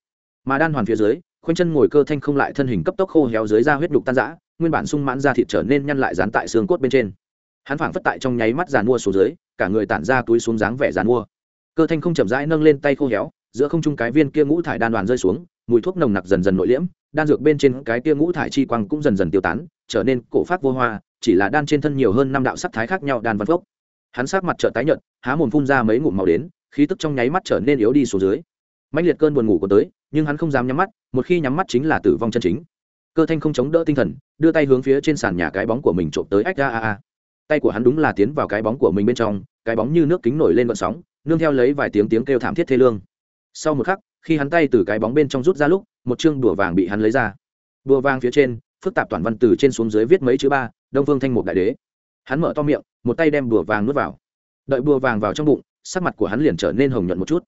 Speaker 1: Mà đan hoàn phía dưới, khoanh chân ngồi cơ thanh không lại thân hình cấp tốc khô héo dưới da huyết đục tan rã, nguyên bản sung mãn da thịt trở nên nhăn lại dán tại xương cốt bên trên hắn phảng phất tại trong nháy mắt giàn mua xuống dưới, cả người tản ra túi xuống dáng vẻ giàn mua. Cơ thanh không chậm rãi nâng lên tay khô héo, giữa không trung cái viên kia ngũ thải đan đoàn rơi xuống, mùi thuốc nồng nặc dần dần nội liễm, đan dược bên trên cái kia ngũ thải chi quang cũng dần dần tiêu tán, trở nên cổ phát vô hoa, chỉ là đan trên thân nhiều hơn năm đạo sắc thái khác nhau đan văn phốc hắn sát mặt trợ tái nhợt, há mồm phun ra mấy ngụm màu đến, khí tức trong nháy mắt trở nên yếu đi xuống dưới. Mạnh liệt cơn buồn ngủ có tới, nhưng hắn không dám nhắm mắt, một khi nhắm mắt chính là tử vong chân chính. Cơ thanh không chống đỡ tinh thần, đưa tay hướng phía trên sàn nhà cái bóng của mình trộm tới, ách a a a tay của hắn đúng là tiến vào cái bóng của mình bên trong, cái bóng như nước kính nổi lên vận sóng, nương theo lấy vài tiếng tiếng kêu thảm thiết thê lương. Sau một khắc, khi hắn tay từ cái bóng bên trong rút ra lúc, một chương đùa vàng bị hắn lấy ra. Đùa vàng phía trên, phức tạp toàn văn từ trên xuống dưới viết mấy chữ ba, đông vương thanh mục đại đế. Hắn mở to miệng, một tay đem đùa vàng nuốt vào. Đợi đùa vàng vào trong bụng, sắc mặt của hắn liền trở nên hồng nhuận một chút.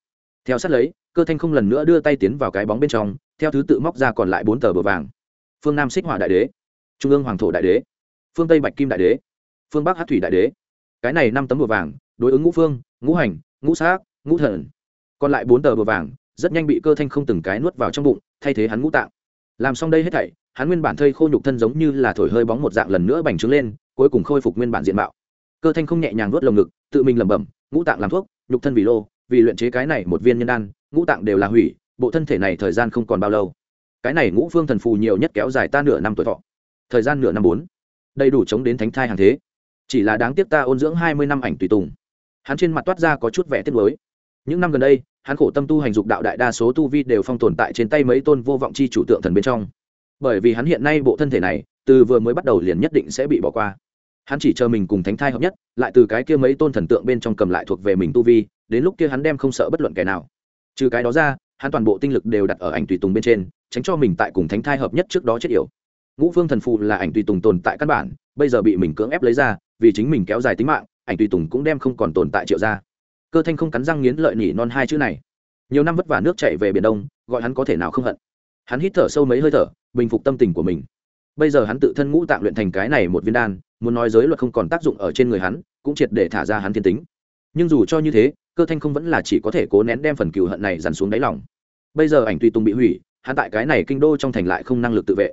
Speaker 1: Theo sát lấy, cơ thanh không lần nữa đưa tay tiến vào cái bóng bên trong, theo thứ tự móc ra còn lại bốn tờ bừa vàng. Phương nam xích hỏa đại đế. Trung ương hoàng thổ đại đế. Phương tây bạch kim đại đế phương bắc hát thủy đại đế. Cái này năm tấm bùa vàng, đối ứng ngũ phương, ngũ hành, ngũ xác ngũ thần. Còn lại bốn tờ bùa vàng, rất nhanh bị cơ thanh không từng cái nuốt vào trong bụng, thay thế hắn ngũ tạng. Làm xong đây hết thảy, hắn nguyên bản thây khô nhục thân giống như là thổi hơi bóng một dạng lần nữa bành trướng lên, cuối cùng khôi phục nguyên bản diện mạo. Cơ thanh không nhẹ nhàng nuốt lồng ngực, tự mình lẩm bẩm, ngũ tạng làm thuốc, nhục thân vì lô, vì luyện chế cái này một viên nhân đan, ngũ tạng đều là hủy, bộ thân thể này thời gian không còn bao lâu. Cái này ngũ phương thần phù nhiều nhất kéo dài ta nửa năm tuổi thọ. Thời gian nửa năm bốn. Đầy đủ chống đến thánh thai hàng thế chỉ là đáng tiếc ta ôn dưỡng hai mươi năm ảnh tùy tùng. Hắn trên mặt toát ra có chút vẻ tiếc mới những năm gần đây, hắn khổ tâm tu hành dục đạo đại đa số tu vi đều phong tồn tại trên tay mấy tôn vô vọng chi chủ tượng thần bên trong. Bởi vì hắn hiện nay bộ thân thể này, từ vừa mới bắt đầu liền nhất định sẽ bị bỏ qua. Hắn chỉ chờ mình cùng thánh thai hợp nhất, lại từ cái kia mấy tôn thần tượng bên trong cầm lại thuộc về mình tu vi, đến lúc kia hắn đem không sợ bất luận kẻ nào. Trừ cái đó ra, hắn toàn bộ tinh lực đều đặt ở ảnh tùy tùng bên trên, tránh cho mình tại cùng thánh thai hợp nhất trước đó chết yểu. Ngũ phương thần phù là ảnh tùy tùng tồn tại căn bản, bây giờ bị mình cưỡng ép lấy ra vì chính mình kéo dài tính mạng, ảnh tùy tùng cũng đem không còn tồn tại triệu ra. Cơ thanh không cắn răng nghiến lợi nỉ non hai chữ này. Nhiều năm vất vả nước chạy về biển đông, gọi hắn có thể nào không hận. Hắn hít thở sâu mấy hơi thở, bình phục tâm tình của mình. Bây giờ hắn tự thân ngũ tạng luyện thành cái này một viên đan, muốn nói giới luật không còn tác dụng ở trên người hắn, cũng triệt để thả ra hắn thiên tính. Nhưng dù cho như thế, cơ thanh không vẫn là chỉ có thể cố nén đem phần cừu hận này dằn xuống đáy lòng. Bây giờ ảnh tùy tùng bị hủy, hắn tại cái này kinh đô trong thành lại không năng lực tự vệ.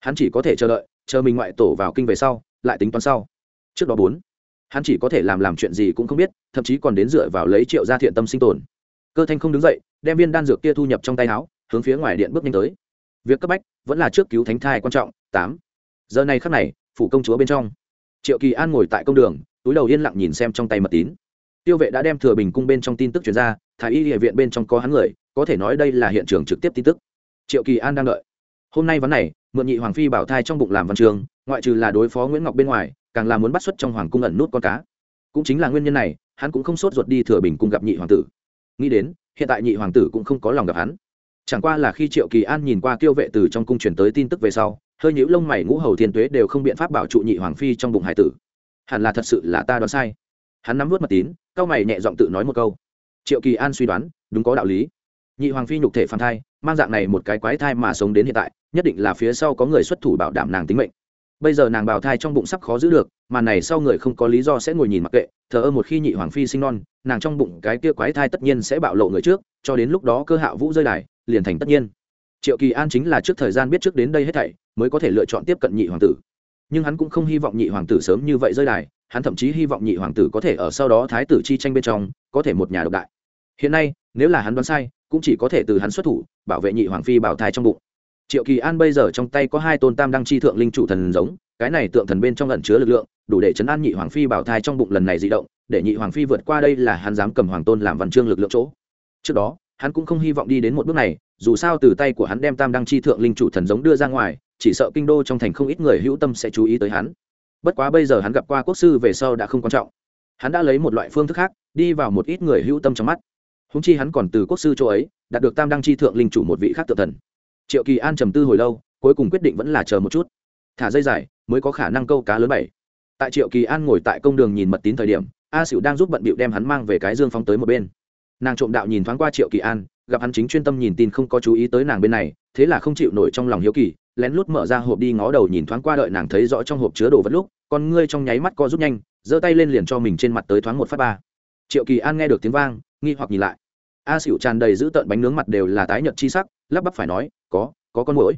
Speaker 1: Hắn chỉ có thể chờ đợi, chờ mình ngoại tổ vào kinh về sau, lại tính toán sau trước đó bốn, hắn chỉ có thể làm làm chuyện gì cũng không biết, thậm chí còn đến dựa vào lấy triệu gia thiện tâm sinh tồn. Cơ thanh không đứng dậy, đem viên đan dược kia thu nhập trong tay áo, hướng phía ngoài điện bước nhanh tới. Việc cấp bách, vẫn là trước cứu thánh thai quan trọng, tám. Giờ này khắc này, phủ công chúa bên trong, triệu kỳ an ngồi tại công đường, túi đầu yên lặng nhìn xem trong tay mật tín. Tiêu vệ đã đem thừa bình cung bên trong tin tức chuyển ra, thái y địa viện bên trong có hắn người, có thể nói đây là hiện trường trực tiếp tin tức. Triệu kỳ an đang đợi. Hôm nay vấn này mượn nhị hoàng phi bảo thai trong bụng làm văn trường, ngoại trừ là đối phó nguyễn ngọc bên ngoài, càng là muốn bắt xuất trong hoàng cung ẩn nút con cá. Cũng chính là nguyên nhân này, hắn cũng không sốt ruột đi thừa bình cung gặp nhị hoàng tử. Nghĩ đến, hiện tại nhị hoàng tử cũng không có lòng gặp hắn. Chẳng qua là khi triệu kỳ an nhìn qua kiêu vệ từ trong cung truyền tới tin tức về sau, hơi nhũ lông mày ngũ hầu thiên tuế đều không biện pháp bảo trụ nhị hoàng phi trong bụng hải tử. Hẳn là thật sự là ta đoán sai. Hắn nắm vớt mật tín, cao mày nhẹ giọng tự nói một câu. Triệu kỳ an suy đoán, đúng có đạo lý. Nhị hoàng phi nhục thể phản thai, mang dạng này một cái quái thai mà sống đến hiện tại nhất định là phía sau có người xuất thủ bảo đảm nàng tính mệnh. Bây giờ nàng bào thai trong bụng sắp khó giữ được, mà này sau người không có lý do sẽ ngồi nhìn mặc kệ, thờ ơ một khi nhị hoàng phi sinh non, nàng trong bụng cái kia quái thai tất nhiên sẽ bạo lộ người trước, cho đến lúc đó cơ hạ vũ rơi đài, liền thành tất nhiên. Triệu kỳ an chính là trước thời gian biết trước đến đây hết thảy, mới có thể lựa chọn tiếp cận nhị hoàng tử. Nhưng hắn cũng không hy vọng nhị hoàng tử sớm như vậy rơi đài, hắn thậm chí hy vọng nhị hoàng tử có thể ở sau đó thái tử chi tranh bên trong, có thể một nhà độc đại. Hiện nay, nếu là hắn đoán sai, cũng chỉ có thể từ hắn xuất thủ, bảo vệ nhị hoàng phi bảo thai trong bụng triệu kỳ an bây giờ trong tay có hai tôn tam đăng chi thượng linh chủ thần giống, cái này tượng thần bên trong lẩn chứa lực lượng, đủ để chấn an nhị hoàng phi bảo thai trong bụng lần này di động, để nhị hoàng phi vượt qua đây là hắn dám cầm hoàng tôn làm văn chương lực lượng chỗ. Trước đó, hắn cũng không hy vọng đi đến một bước này, dù sao từ tay của hắn đem tam đăng chi thượng linh chủ thần giống đưa ra ngoài, chỉ sợ kinh đô trong thành không ít người hữu tâm sẽ chú ý tới hắn. Bất quá bây giờ hắn gặp qua quốc sư về sau đã không quan trọng. Hắn đã lấy một loại phương thức khác, đi vào một ít người hữu tâm trong mắt. Húng chi hắn còn từ quốc sư chỗ ấy, đạt được tam đăng chi thượng linh chủ một vị khác tự thần triệu kỳ an trầm tư hồi lâu, cuối cùng quyết định vẫn là chờ một chút. Thả dây dài, mới có khả năng câu cá lớn bảy. Tại triệu kỳ an ngồi tại công đường nhìn mật tín thời điểm, a xỉu đang giúp bận bịu đem hắn mang về cái dương phóng tới một bên. Nàng trộm đạo nhìn thoáng qua triệu kỳ an, gặp hắn chính chuyên tâm nhìn tin không có chú ý tới nàng bên này, thế là không chịu nổi trong lòng hiếu kỳ, lén lút mở ra hộp đi ngó đầu nhìn thoáng qua đợi nàng thấy rõ trong hộp chứa đồ vật lúc, con ngươi trong nháy mắt co rút nhanh, giơ tay lên liền cho mình trên mặt tới thoáng một phát ba. Triệu kỳ an nghe được tiếng vang, nghi hoặc nhìn lại. A xỉu tràn đầy giữ tợn bánh nướng mặt đều là tái nhợt chi sắc lắp bắp phải nói, có có con mũi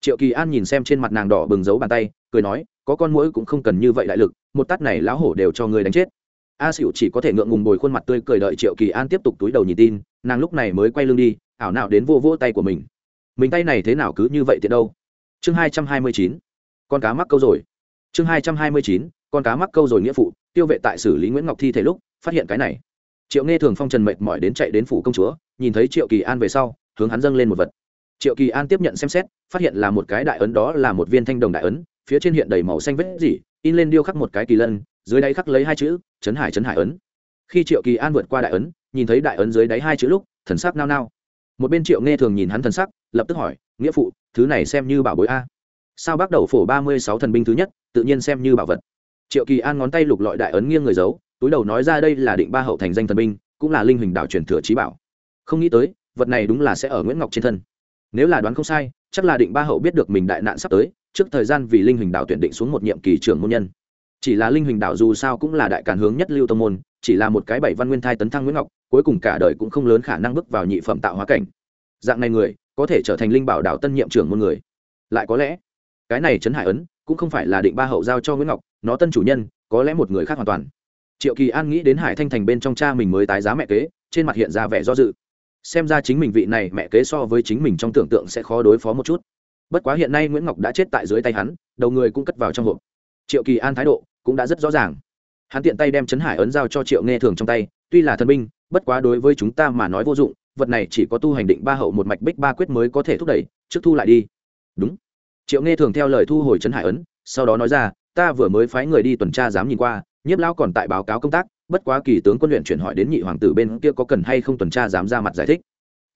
Speaker 1: triệu kỳ an nhìn xem trên mặt nàng đỏ bừng giấu bàn tay, cười nói, có con mũi cũng không cần như vậy đại lực, một tát này lão hổ đều cho người đánh chết. A xỉu chỉ có thể ngượng ngùng bồi khuôn mặt tươi cười đợi triệu kỳ an tiếp tục túi đầu nhìn tin, nàng lúc này mới quay lưng đi, ảo nào đến vô vỗ tay của mình. Mình tay này thế nào cứ như vậy thì đâu? Chương hai trăm hai mươi chín, con cá mắc câu rồi. Chương hai trăm hai mươi chín, con cá mắc câu rồi nghĩa phụ, tiêu vệ tại xử lý nguyễn ngọc thi thể lúc, phát hiện cái này. Triệu nghe thường phong trần mệt mỏi đến chạy đến phủ công chúa, nhìn thấy triệu kỳ an về sau hướng hắn dâng lên một vật. Triệu kỳ an tiếp nhận xem xét, phát hiện là một cái đại ấn, đó là một viên thanh đồng đại ấn, phía trên hiện đầy màu xanh vết dỉ in lên điêu khắc một cái kỳ lân, dưới đáy khắc lấy hai chữ trấn hải trấn hải ấn. Khi triệu kỳ an vượt qua đại ấn, nhìn thấy đại ấn dưới đáy hai chữ lúc, thần sắc nao nao. Một bên triệu nghe thường nhìn hắn thần sắc, lập tức hỏi, nghĩa phụ, thứ này xem như bảo bối a? Sao bắt đầu phổ ba mươi sáu thần binh thứ nhất, tự nhiên xem như bảo vật. Triệu kỳ an ngón tay lục lọi đại ấn nghiêng người giấu, túi đầu nói ra đây là định ba hậu thành danh thần binh, cũng là linh hình đạo truyền thừa trí bảo. Không nghĩ tới vật này đúng là sẽ ở nguyễn ngọc trên thân. Nếu là đoán không sai, chắc là định ba hậu biết được mình đại nạn sắp tới, trước thời gian vì linh hình đạo tuyển định xuống một nhiệm kỳ trưởng môn nhân. Chỉ là linh hình đạo dù sao cũng là đại cản hướng nhất lưu tông môn, chỉ là một cái bảy văn nguyên thai tấn thăng nguyễn ngọc, cuối cùng cả đời cũng không lớn khả năng bước vào nhị phẩm tạo hóa cảnh. Dạng này người, có thể trở thành linh bảo đạo tân nhiệm trưởng môn người. Lại có lẽ, cái này trấn hải ấn, cũng không phải là định ba hậu giao cho nguyễn ngọc, nó tân chủ nhân, có lẽ một người khác hoàn toàn. Triệu kỳ an nghĩ đến hải thanh thành bên trong cha mình mới tái giá mẹ kế, trên mặt hiện ra vẻ do dự xem ra chính mình vị này mẹ kế so với chính mình trong tưởng tượng sẽ khó đối phó một chút. Bất quá hiện nay nguyễn ngọc đã chết tại dưới tay hắn, đầu người cũng cất vào trong hộp. Triệu kỳ an thái độ cũng đã rất rõ ràng. Hắn tiện tay đem chấn hải ấn giao cho triệu nghe thường trong tay, tuy là thần binh, bất quá đối với chúng ta mà nói vô dụng, vật này chỉ có tu hành định ba hậu một mạch bích ba quyết mới có thể thúc đẩy, trước thu lại đi. Đúng. Triệu nghe thường theo lời thu hồi chấn hải ấn, sau đó nói ra, ta vừa mới phái người đi tuần tra dám nhìn qua, nhiếp lão còn tại báo cáo công tác bất quá kỳ tướng quân luyện chuyển hỏi đến nhị hoàng tử bên kia có cần hay không tuần tra dám ra mặt giải thích.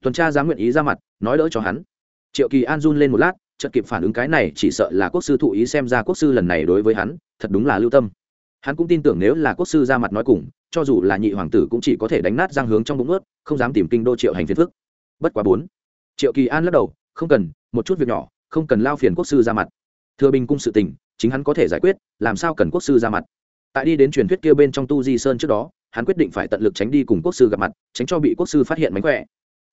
Speaker 1: Tuần tra dám nguyện ý ra mặt, nói đỡ cho hắn. Triệu kỳ an run lên một lát, chợt kịp phản ứng cái này, chỉ sợ là quốc sư thụ ý xem ra quốc sư lần này đối với hắn, thật đúng là lưu tâm. Hắn cũng tin tưởng nếu là quốc sư ra mặt nói cùng, cho dù là nhị hoàng tử cũng chỉ có thể đánh nát giang hướng trong bụng ướt không dám tìm kinh đô triệu hành phiền phức. Bất quá bốn. Triệu kỳ an lắc đầu, không cần, một chút việc nhỏ, không cần lao phiền quốc sư ra mặt. Thừa bình cung sự tình, chính hắn có thể giải quyết, làm sao cần quốc sư ra mặt? Tại đi đến truyền thuyết kia bên trong tu di sơn trước đó, hắn quyết định phải tận lực tránh đi cùng quốc sư gặp mặt, tránh cho bị quốc sư phát hiện mánh khỏe.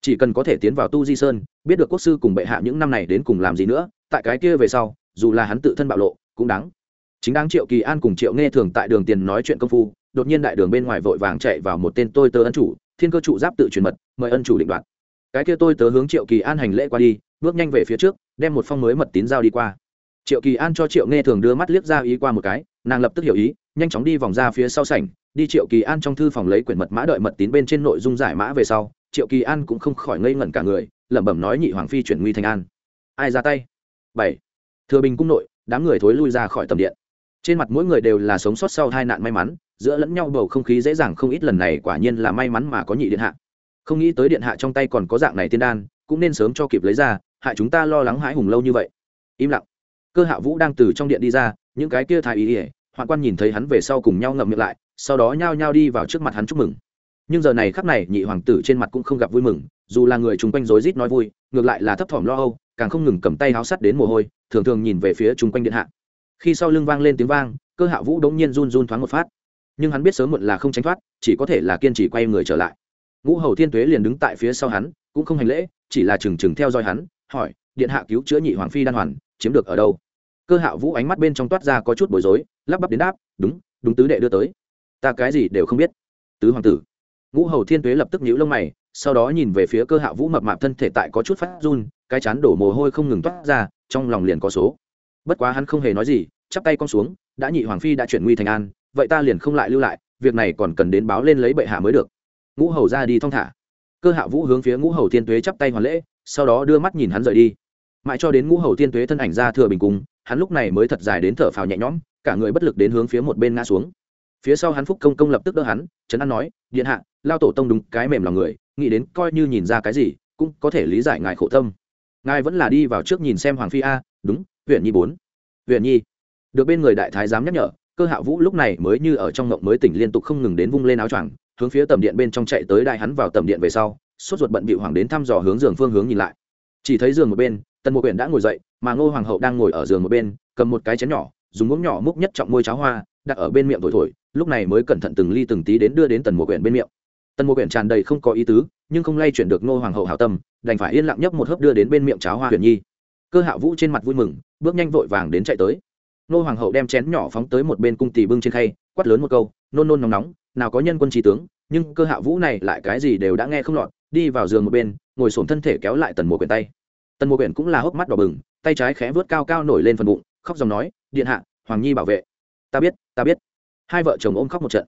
Speaker 1: Chỉ cần có thể tiến vào tu di sơn, biết được quốc sư cùng bệ hạ những năm này đến cùng làm gì nữa, tại cái kia về sau, dù là hắn tự thân bạo lộ, cũng đáng. Chính đáng triệu kỳ an cùng triệu nghe thường tại đường tiền nói chuyện công phu, đột nhiên đại đường bên ngoài vội vàng chạy vào một tên tôi tớ ân chủ, thiên cơ trụ giáp tự truyền mật, mời ân chủ định đoạt. Cái kia tôi tớ hướng triệu kỳ an hành lễ qua đi, bước nhanh về phía trước, đem một phong mới mật tín giao đi qua. Triệu kỳ an cho triệu nghe thường đưa mắt liếc ra ý qua một cái nàng lập tức hiểu ý, nhanh chóng đi vòng ra phía sau sảnh, đi triệu kỳ an trong thư phòng lấy quyển mật mã đợi mật tín bên trên nội dung giải mã về sau, triệu kỳ an cũng không khỏi ngây ngẩn cả người, lẩm bẩm nói nhị hoàng phi chuyển nguy thành an. Ai ra tay? Bảy. Thừa bình cung nội, đám người thối lui ra khỏi tầm điện. Trên mặt mỗi người đều là sống sót sau hai nạn may mắn, giữa lẫn nhau bầu không khí dễ dàng không ít lần này quả nhiên là may mắn mà có nhị điện hạ. Không nghĩ tới điện hạ trong tay còn có dạng này tiên đan, cũng nên sớm cho kịp lấy ra, hại chúng ta lo lắng hãi hùng lâu như vậy. Im lặng. Cơ hạ vũ đang từ trong điện đi ra những cái kia thái ý ỉa, hoạn quan nhìn thấy hắn về sau cùng nhau ngậm miệng lại, sau đó nhao nhao đi vào trước mặt hắn chúc mừng. Nhưng giờ này khắc này, nhị hoàng tử trên mặt cũng không gặp vui mừng, dù là người chung quanh rối rít nói vui, ngược lại là thấp thỏm lo âu, càng không ngừng cầm tay háo sắt đến mồ hôi, thường thường nhìn về phía chung quanh điện hạ. Khi sau lưng vang lên tiếng vang, cơ hạ vũ đống nhiên run run thoáng một phát. Nhưng hắn biết sớm muộn là không tránh thoát, chỉ có thể là kiên trì quay người trở lại. Ngũ hầu thiên tuế liền đứng tại phía sau hắn, cũng không hành lễ, chỉ là chừng chừng theo dõi hắn, hỏi, điện hạ cứu chữa nhị hoàng phi đan hoàn, chiếm được ở đâu? Cơ Hạo vũ ánh mắt bên trong toát ra có chút bối rối, lắp bắp đến đáp, đúng đúng tứ đệ đưa tới. Ta cái gì đều không biết. Tứ hoàng tử. Ngũ hầu thiên tuế lập tức nhíu lông mày, sau đó nhìn về phía cơ Hạo vũ mập mạp thân thể tại có chút phát run, cái chán đổ mồ hôi không ngừng toát ra, trong lòng liền có số. Bất quá hắn không hề nói gì, chắp tay con xuống, đã nhị hoàng phi đã chuyển nguy thành an, vậy ta liền không lại lưu lại, việc này còn cần đến báo lên lấy bệ hạ mới được. Ngũ hầu ra đi thong thả. Cơ hạ vũ hướng phía ngũ hầu thiên tuế chắp tay hoàn lễ, sau đó đưa mắt nhìn hắn rời đi mãi cho đến ngũ hầu tiên tuế thân ảnh ra thừa bình cung, hắn lúc này mới thật dài đến thở phào nhẹ nhõm, cả người bất lực đến hướng phía một bên ngã xuống. Phía sau hắn phúc công công lập tức đỡ hắn, trấn an nói, điện hạ, lao tổ tông đúng cái mềm lòng người, nghĩ đến coi như nhìn ra cái gì, cũng có thể lý giải ngài khổ tâm. Ngài vẫn là đi vào trước nhìn xem hoàng phi a, đúng huyện nhi bốn. Huyện nhi. Được bên người đại thái giám nhắc nhở, cơ hạ vũ lúc này mới như ở trong ngộng mới tỉnh liên tục không ngừng đến vung lên áo choàng, hướng phía tầm điện bên trong chạy tới đại hắn vào tầm điện về sau, sốt ruột bận bị hoàng đến thăm dò hướng giường phương hướng nhìn lại. Chỉ thấy giường một bên tần mộ quyển đã ngồi dậy, mà ngô hoàng hậu đang ngồi ở giường một bên, cầm một cái chén nhỏ, dùng muỗng nhỏ múc nhất trọng môi cháo hoa, đặt ở bên miệng thổi thổi, lúc này mới cẩn thận từng ly từng tí đến đưa đến tần mộ quyển bên miệng. Tần mộ quyển tràn đầy không có ý tứ, nhưng không lay chuyển được ngô hoàng hậu hảo tâm, đành phải yên lặng nhấp một hớp đưa đến bên miệng cháo hoa huyền nhi. Cơ hạ vũ trên mặt vui mừng, bước nhanh vội vàng đến chạy tới. Nô hoàng hậu đem chén nhỏ phóng tới một bên cung tỷ bưng trên khay, quát lớn một câu, nôn nôn nóng nóng, nào có nhân quân trí tướng, nhưng cơ hạ vũ này lại cái gì đều đã nghe không lọt, đi vào giường một bên, ngồi xổm thân thể kéo lại tần mùa quyển tay tần mộ quyển cũng là hốc mắt đỏ bừng, tay trái khẽ vớt cao cao nổi lên phần bụng, khóc dòng nói, điện hạ, hoàng nhi bảo vệ. Ta biết ta biết. Hai vợ chồng ôm khóc một trận.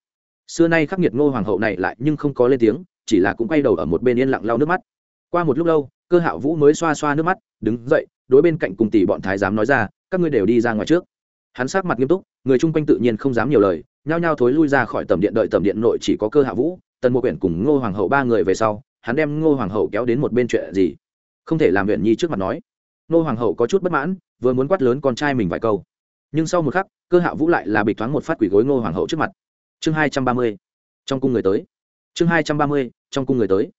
Speaker 1: Xưa nay khắc nghiệt ngô hoàng hậu này lại nhưng không có lên tiếng, chỉ là cũng quay đầu ở một bên yên lặng lau nước mắt. Qua một lúc lâu, cơ Hạo vũ mới xoa xoa nước mắt, đứng dậy, đối bên cạnh cùng tỷ bọn thái giám nói ra, các ngươi đều đi ra ngoài trước. Hắn sát mặt nghiêm túc, người chung quanh tự nhiên không dám nhiều lời, nhao nhao thối lui ra khỏi tầm điện đợi tầm điện nội chỉ có cơ hạ vũ, tần mộ quyển cùng ngô hoàng hậu ba người về sau, hắn đem ngô hoàng hậu kéo đến một bên chuyện gì? Không thể làm huyện nhi trước mặt nói. Nô hoàng hậu có chút bất mãn, vừa muốn quát lớn con trai mình vài câu. Nhưng sau một khắc, cơ hạ vũ lại là bịch thoáng một phát quỷ gối ngô hoàng hậu trước mặt. Chương hai trăm ba mươi, trong cung người tới. Chương hai trăm ba mươi, trong cung người tới.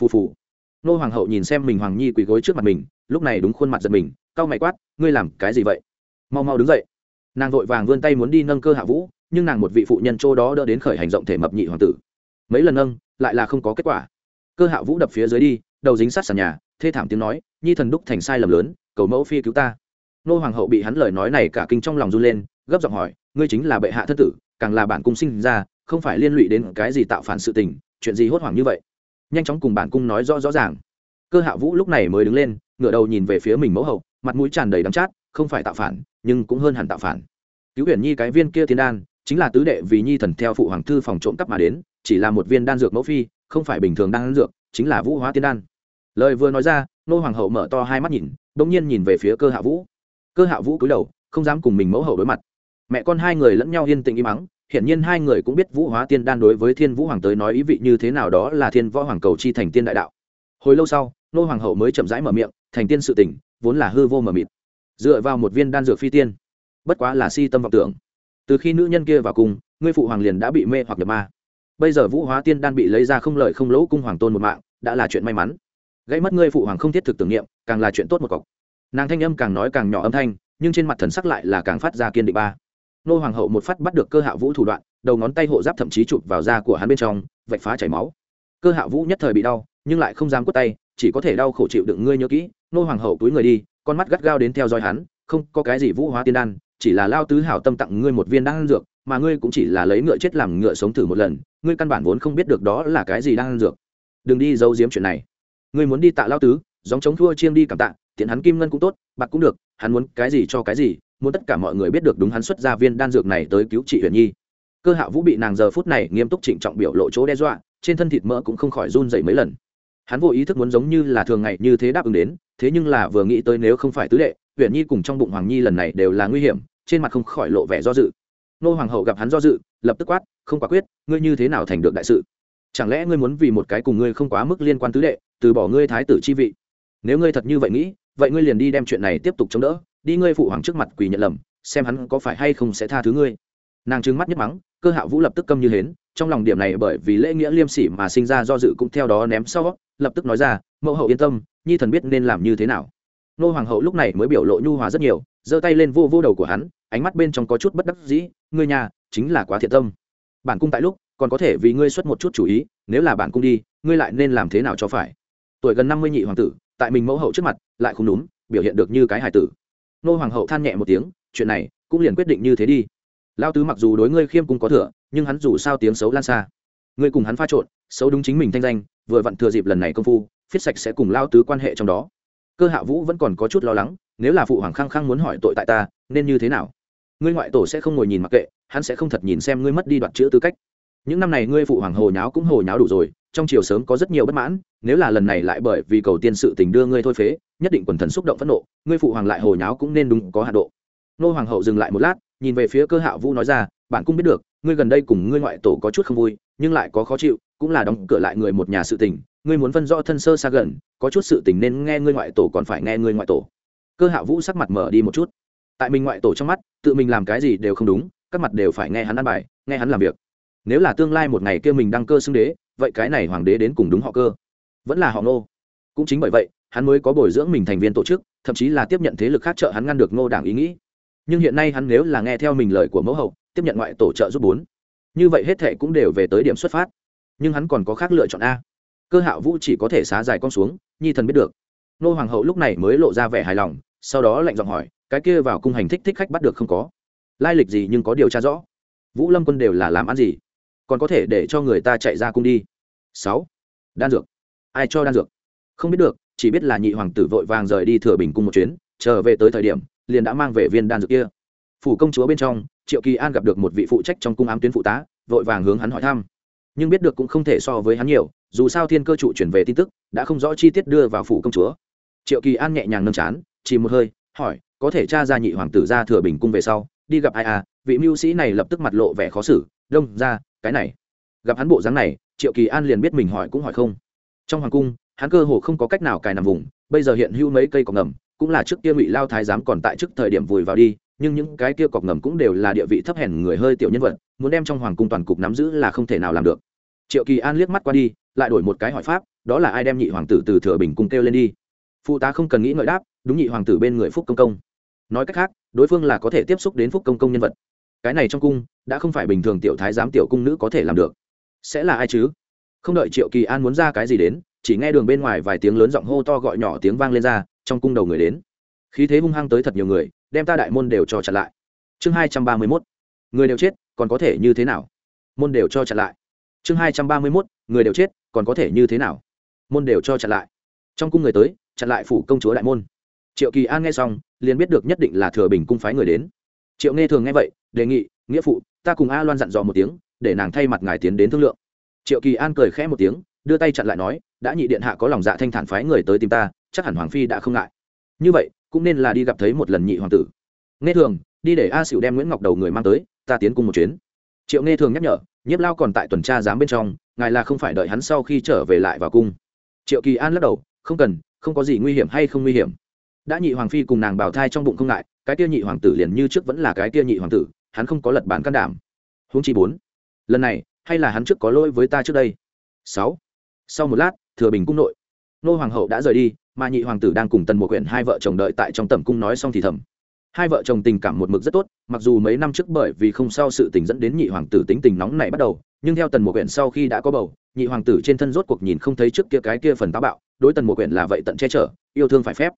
Speaker 1: Phù phù. Nô hoàng hậu nhìn xem mình hoàng nhi quỳ gối trước mặt mình, lúc này đúng khuôn mặt giật mình, cau mày quát, ngươi làm cái gì vậy? Mau mau đứng dậy. Nàng vội vàng vươn tay muốn đi nâng cơ hạ vũ, nhưng nàng một vị phụ nhân chỗ đó đỡ đến khởi hành rộng thể mập nhị hoàng tử. Mấy lần nâng, lại là không có kết quả. Cơ hạ vũ đập phía dưới đi, đầu dính sát sàn nhà thê thảm tiếng nói, nhi thần đúc thành sai lầm lớn, cầu mẫu phi cứu ta. Nô hoàng hậu bị hắn lời nói này cả kinh trong lòng run lên, gấp giọng hỏi, ngươi chính là bệ hạ thân tử, càng là bản cung sinh ra, không phải liên lụy đến cái gì tạo phản sự tình, chuyện gì hốt hoảng như vậy? Nhanh chóng cùng bản cung nói rõ rõ ràng. Cơ hạ vũ lúc này mới đứng lên, ngửa đầu nhìn về phía mình mẫu hậu, mặt mũi tràn đầy đắng chát, không phải tạo phản, nhưng cũng hơn hẳn tạo phản. Cứu huyền nhi cái viên kia thiên đan, chính là tứ đệ vì nhi thần theo phụ hoàng thư phòng trộm cắp mà đến, chỉ là một viên đan dược mẫu phi, không phải bình thường đan dược, chính là vũ hóa tiên đan lời vừa nói ra, nô hoàng hậu mở to hai mắt nhìn bỗng nhiên nhìn về phía cơ hạ vũ. Cơ hạ vũ cúi đầu, không dám cùng mình mẫu hậu đối mặt. Mẹ con hai người lẫn nhau yên tĩnh im mắng hiển nhiên hai người cũng biết vũ hóa tiên đan đối với thiên vũ hoàng tới nói ý vị như thế nào đó là thiên võ hoàng cầu chi thành tiên đại đạo. Hồi lâu sau, nô hoàng hậu mới chậm rãi mở miệng, thành tiên sự tỉnh vốn là hư vô mờ mịt. Dựa vào một viên đan dược phi tiên, bất quá là si tâm vọng tưởng. Từ khi nữ nhân kia vào cùng, ngươi phụ hoàng liền đã bị mê hoặc nhập ma. Bây giờ vũ hóa tiên đan bị lấy ra không lợi không lỗ cung hoàng tôn một mạng, đã là chuyện may mắn gãy mất ngươi phụ hoàng không thiết thực tưởng niệm, càng là chuyện tốt một cọc. Nàng thanh âm càng nói càng nhỏ âm thanh, nhưng trên mặt thần sắc lại là càng phát ra kiên định ba. Nô hoàng hậu một phát bắt được cơ hạ vũ thủ đoạn, đầu ngón tay hộ giáp thậm chí chụp vào da của hắn bên trong, vạch phá chảy máu. Cơ hạ vũ nhất thời bị đau, nhưng lại không dám quất tay, chỉ có thể đau khổ chịu đựng ngươi nhớ kỹ, nô hoàng hậu túi người đi, con mắt gắt gao đến theo dõi hắn, không có cái gì vũ hóa tiên đan, chỉ là lao tứ hảo tâm tặng ngươi một viên đan dược, mà ngươi cũng chỉ là lấy ngựa chết làm ngựa sống thử một lần, ngươi căn bản vốn không biết được đó là cái gì đan dược. Đừng đi giấu giếm chuyện này ngươi muốn đi tạ lao tứ dòng chống thua chiêng đi cảm tạ, tiện hắn kim ngân cũng tốt, bạc cũng được, hắn muốn cái gì cho cái gì, muốn tất cả mọi người biết được đúng hắn xuất ra viên đan dược này tới cứu trị huyền nhi. Cơ hạ vũ bị nàng giờ phút này nghiêm túc trịnh trọng biểu lộ chỗ đe dọa, trên thân thịt mỡ cũng không khỏi run dậy mấy lần. Hắn vô ý thức muốn giống như là thường ngày như thế đáp ứng đến, thế nhưng là vừa nghĩ tới nếu không phải tứ đệ, huyền nhi cùng trong bụng hoàng nhi lần này đều là nguy hiểm, trên mặt không khỏi lộ vẻ do dự. Nô hoàng hậu gặp hắn do dự, lập tức quát, không quả quyết, ngươi như thế nào thành được đại sự? Chẳng lẽ ngươi muốn vì một cái cùng ngươi không quá mức liên quan tứ đệ, từ bỏ ngươi thái tử chi vị? Nếu ngươi thật như vậy nghĩ, vậy ngươi liền đi đem chuyện này tiếp tục chống đỡ, đi ngươi phụ hoàng trước mặt quỳ nhận lầm, xem hắn có phải hay không sẽ tha thứ ngươi. Nàng trừng mắt nhất mắng, cơ hạ vũ lập tức câm như hến, trong lòng điểm này bởi vì lễ nghĩa liêm sỉ mà sinh ra do dự cũng theo đó ném sau, lập tức nói ra, mẫu hậu yên tâm, nhi thần biết nên làm như thế nào. Nô hoàng hậu lúc này mới biểu lộ nhu hòa rất nhiều, giơ tay lên vô vô đầu của hắn, ánh mắt bên trong có chút bất đắc dĩ, ngươi nhà, chính là quá thiện tâm. Bản cung tại lúc còn có thể vì ngươi xuất một chút chủ ý, nếu là bạn cung đi, ngươi lại nên làm thế nào cho phải? Tuổi gần năm mươi nhị hoàng tử, tại mình mẫu hậu trước mặt, lại không đúng, biểu hiện được như cái hài tử. Nô hoàng hậu than nhẹ một tiếng, chuyện này cũng liền quyết định như thế đi. Lao tứ mặc dù đối ngươi khiêm cung có thừa, nhưng hắn dù sao tiếng xấu lan xa. Ngươi cùng hắn pha trộn, xấu đúng chính mình thanh danh, vừa vặn thừa dịp lần này công phu, phiết sạch sẽ cùng lao tứ quan hệ trong đó. Cơ hạ vũ vẫn còn có chút lo lắng, nếu là phụ hoàng khăng khăng muốn hỏi tội tại ta, nên như thế nào? Ngươi ngoại tổ sẽ không ngồi nhìn mặc kệ, hắn sẽ không thật nhìn xem ngươi mất đi đoạn chữ tư cách những năm này ngươi phụ hoàng hồ nháo cũng hồ nháo đủ rồi, trong chiều sớm có rất nhiều bất mãn, nếu là lần này lại bởi vì cầu tiên sự tình đưa ngươi thôi phế, nhất định quần thần xúc động phẫn nộ, ngươi phụ hoàng lại hồ nháo cũng nên đúng có hạ độ. Nô hoàng hậu dừng lại một lát, nhìn về phía cơ hạ vũ nói ra, bạn cũng biết được, ngươi gần đây cùng ngươi ngoại tổ có chút không vui, nhưng lại có khó chịu, cũng là đóng cửa lại người một nhà sự tình, ngươi muốn phân rõ thân sơ xa gần, có chút sự tình nên nghe ngươi ngoại tổ còn phải nghe ngươi ngoại tổ. Cơ hạ vũ sắc mặt mở đi một chút. Tại mình ngoại tổ trong mắt, tự mình làm cái gì đều không đúng, các mặt đều phải nghe hắn ăn bài, nghe hắn làm việc nếu là tương lai một ngày kia mình đăng cơ xưng đế, vậy cái này hoàng đế đến cùng đúng họ cơ? Vẫn là họ ngô. Cũng chính bởi vậy, hắn mới có bồi dưỡng mình thành viên tổ chức, thậm chí là tiếp nhận thế lực khác trợ hắn ngăn được ngô đảng ý nghĩ. Nhưng hiện nay hắn nếu là nghe theo mình lời của mẫu hậu, tiếp nhận ngoại tổ trợ giúp bốn, như vậy hết thệ cũng đều về tới điểm xuất phát. Nhưng hắn còn có khác lựa chọn a. Cơ hạo vũ chỉ có thể xá dài con xuống, nhi thần biết được. Nô hoàng hậu lúc này mới lộ ra vẻ hài lòng, sau đó lạnh giọng hỏi, cái kia vào cung hành thích thích khách bắt được không có? Lai lịch gì nhưng có điều tra rõ. Vũ lâm quân đều là làm ăn gì? Còn có thể để cho người ta chạy ra cung đi. Sáu, đan dược. Ai cho đan dược? Không biết được, chỉ biết là nhị hoàng tử vội vàng rời đi thừa bình cung một chuyến trở về tới thời điểm, liền đã mang về viên đan dược kia. Phủ công chúa bên trong, triệu kỳ an gặp được một vị phụ trách trong cung ám tuyến phụ tá, vội vàng hướng hắn hỏi thăm. Nhưng biết được cũng không thể so với hắn nhiều, dù sao thiên cơ trụ chuyển về tin tức, đã không rõ chi tiết đưa vào phủ công chúa. Triệu kỳ an nhẹ nhàng nâng chán, chỉ một hơi, hỏi, có thể tra ra nhị hoàng tử ra thừa bình cung về sau, đi gặp ai à? Vị mưu sĩ này lập tức mặt lộ vẻ khó xử, đông ra cái này. Gặp hắn bộ dáng này, triệu kỳ an liền biết mình hỏi cũng hỏi không. Trong hoàng cung, hắn cơ hồ không có cách nào cài nằm vùng, bây giờ hiện hữu mấy cây cọc ngầm, cũng là trước kia ngụy lao thái giám còn tại trước thời điểm vùi vào đi, nhưng những cái kia cọc ngầm cũng đều là địa vị thấp hèn người hơi tiểu nhân vật, muốn đem trong hoàng cung toàn cục nắm giữ là không thể nào làm được. Triệu kỳ an liếc mắt qua đi, lại đổi một cái hỏi pháp, đó là ai đem nhị hoàng tử từ thừa bình cung kêu lên đi? Phụ tá không cần nghĩ ngợi đáp, đúng nhị hoàng tử bên người phúc công công. Nói cách khác, đối phương là có thể tiếp xúc đến phúc công công nhân vật cái này trong cung đã không phải bình thường tiểu thái giám tiểu cung nữ có thể làm được. Sẽ là ai chứ? Không đợi triệu kỳ an muốn ra cái gì đến, chỉ nghe đường bên ngoài vài tiếng lớn giọng hô to gọi nhỏ tiếng vang lên ra, trong cung đầu người đến. Khí thế hung hăng tới thật nhiều người, đem ta đại môn đều cho chặn lại. Chương hai trăm ba mươi mốt. Người đều chết, còn có thể như thế nào? Môn đều cho chặn lại. Chương hai trăm ba mươi mốt. Người đều chết, còn có thể như thế nào? Môn đều cho chặn lại. Trong cung người tới, chặn lại phủ công chúa đại môn. Triệu kỳ an nghe xong, liền biết được nhất định là thừa bình cung phái người đến triệu nghe thường nghe vậy, đề nghị, nghĩa phụ, ta cùng a loan dặn dò một tiếng, để nàng thay mặt ngài tiến đến thương lượng. Triệu kỳ an cười khẽ một tiếng, đưa tay chặn lại nói, đã nhị điện hạ có lòng dạ thanh thản phái người tới tìm ta, chắc hẳn hoàng phi đã không ngại. Như vậy, cũng nên là đi gặp thấy một lần nhị hoàng tử. Nghe thường, đi để a xỉu đem nguyễn ngọc đầu người mang tới, ta tiến cùng một chuyến. Triệu nghe thường nhắc nhở, nhiếp lao còn tại tuần tra giám bên trong, ngài là không phải đợi hắn sau khi trở về lại vào cung. Triệu kỳ an lắc đầu, không cần, không có gì nguy hiểm hay không nguy hiểm đã nhị hoàng phi cùng nàng bào thai trong bụng không ngại, cái kia nhị hoàng tử liền như trước vẫn là cái kia nhị hoàng tử, hắn không có lật bản can đảm. Huống chi bốn, lần này, hay là hắn trước có lỗi với ta trước đây? Sáu, sau một lát, thừa bình cung nội, nô hoàng hậu đã rời đi, mà nhị hoàng tử đang cùng tần một quyển hai vợ chồng đợi tại trong tầm cung nói xong thì thầm. Hai vợ chồng tình cảm một mực rất tốt, mặc dù mấy năm trước bởi vì không sao sự tình dẫn đến nhị hoàng tử tính tình nóng này bắt đầu, nhưng theo tần một quyển sau khi đã có bầu, nhị hoàng tử trên thân rốt cuộc nhìn không thấy trước kia cái kia phần táo bạo, đối tần một quyển là vậy tận che chở, yêu thương phải phép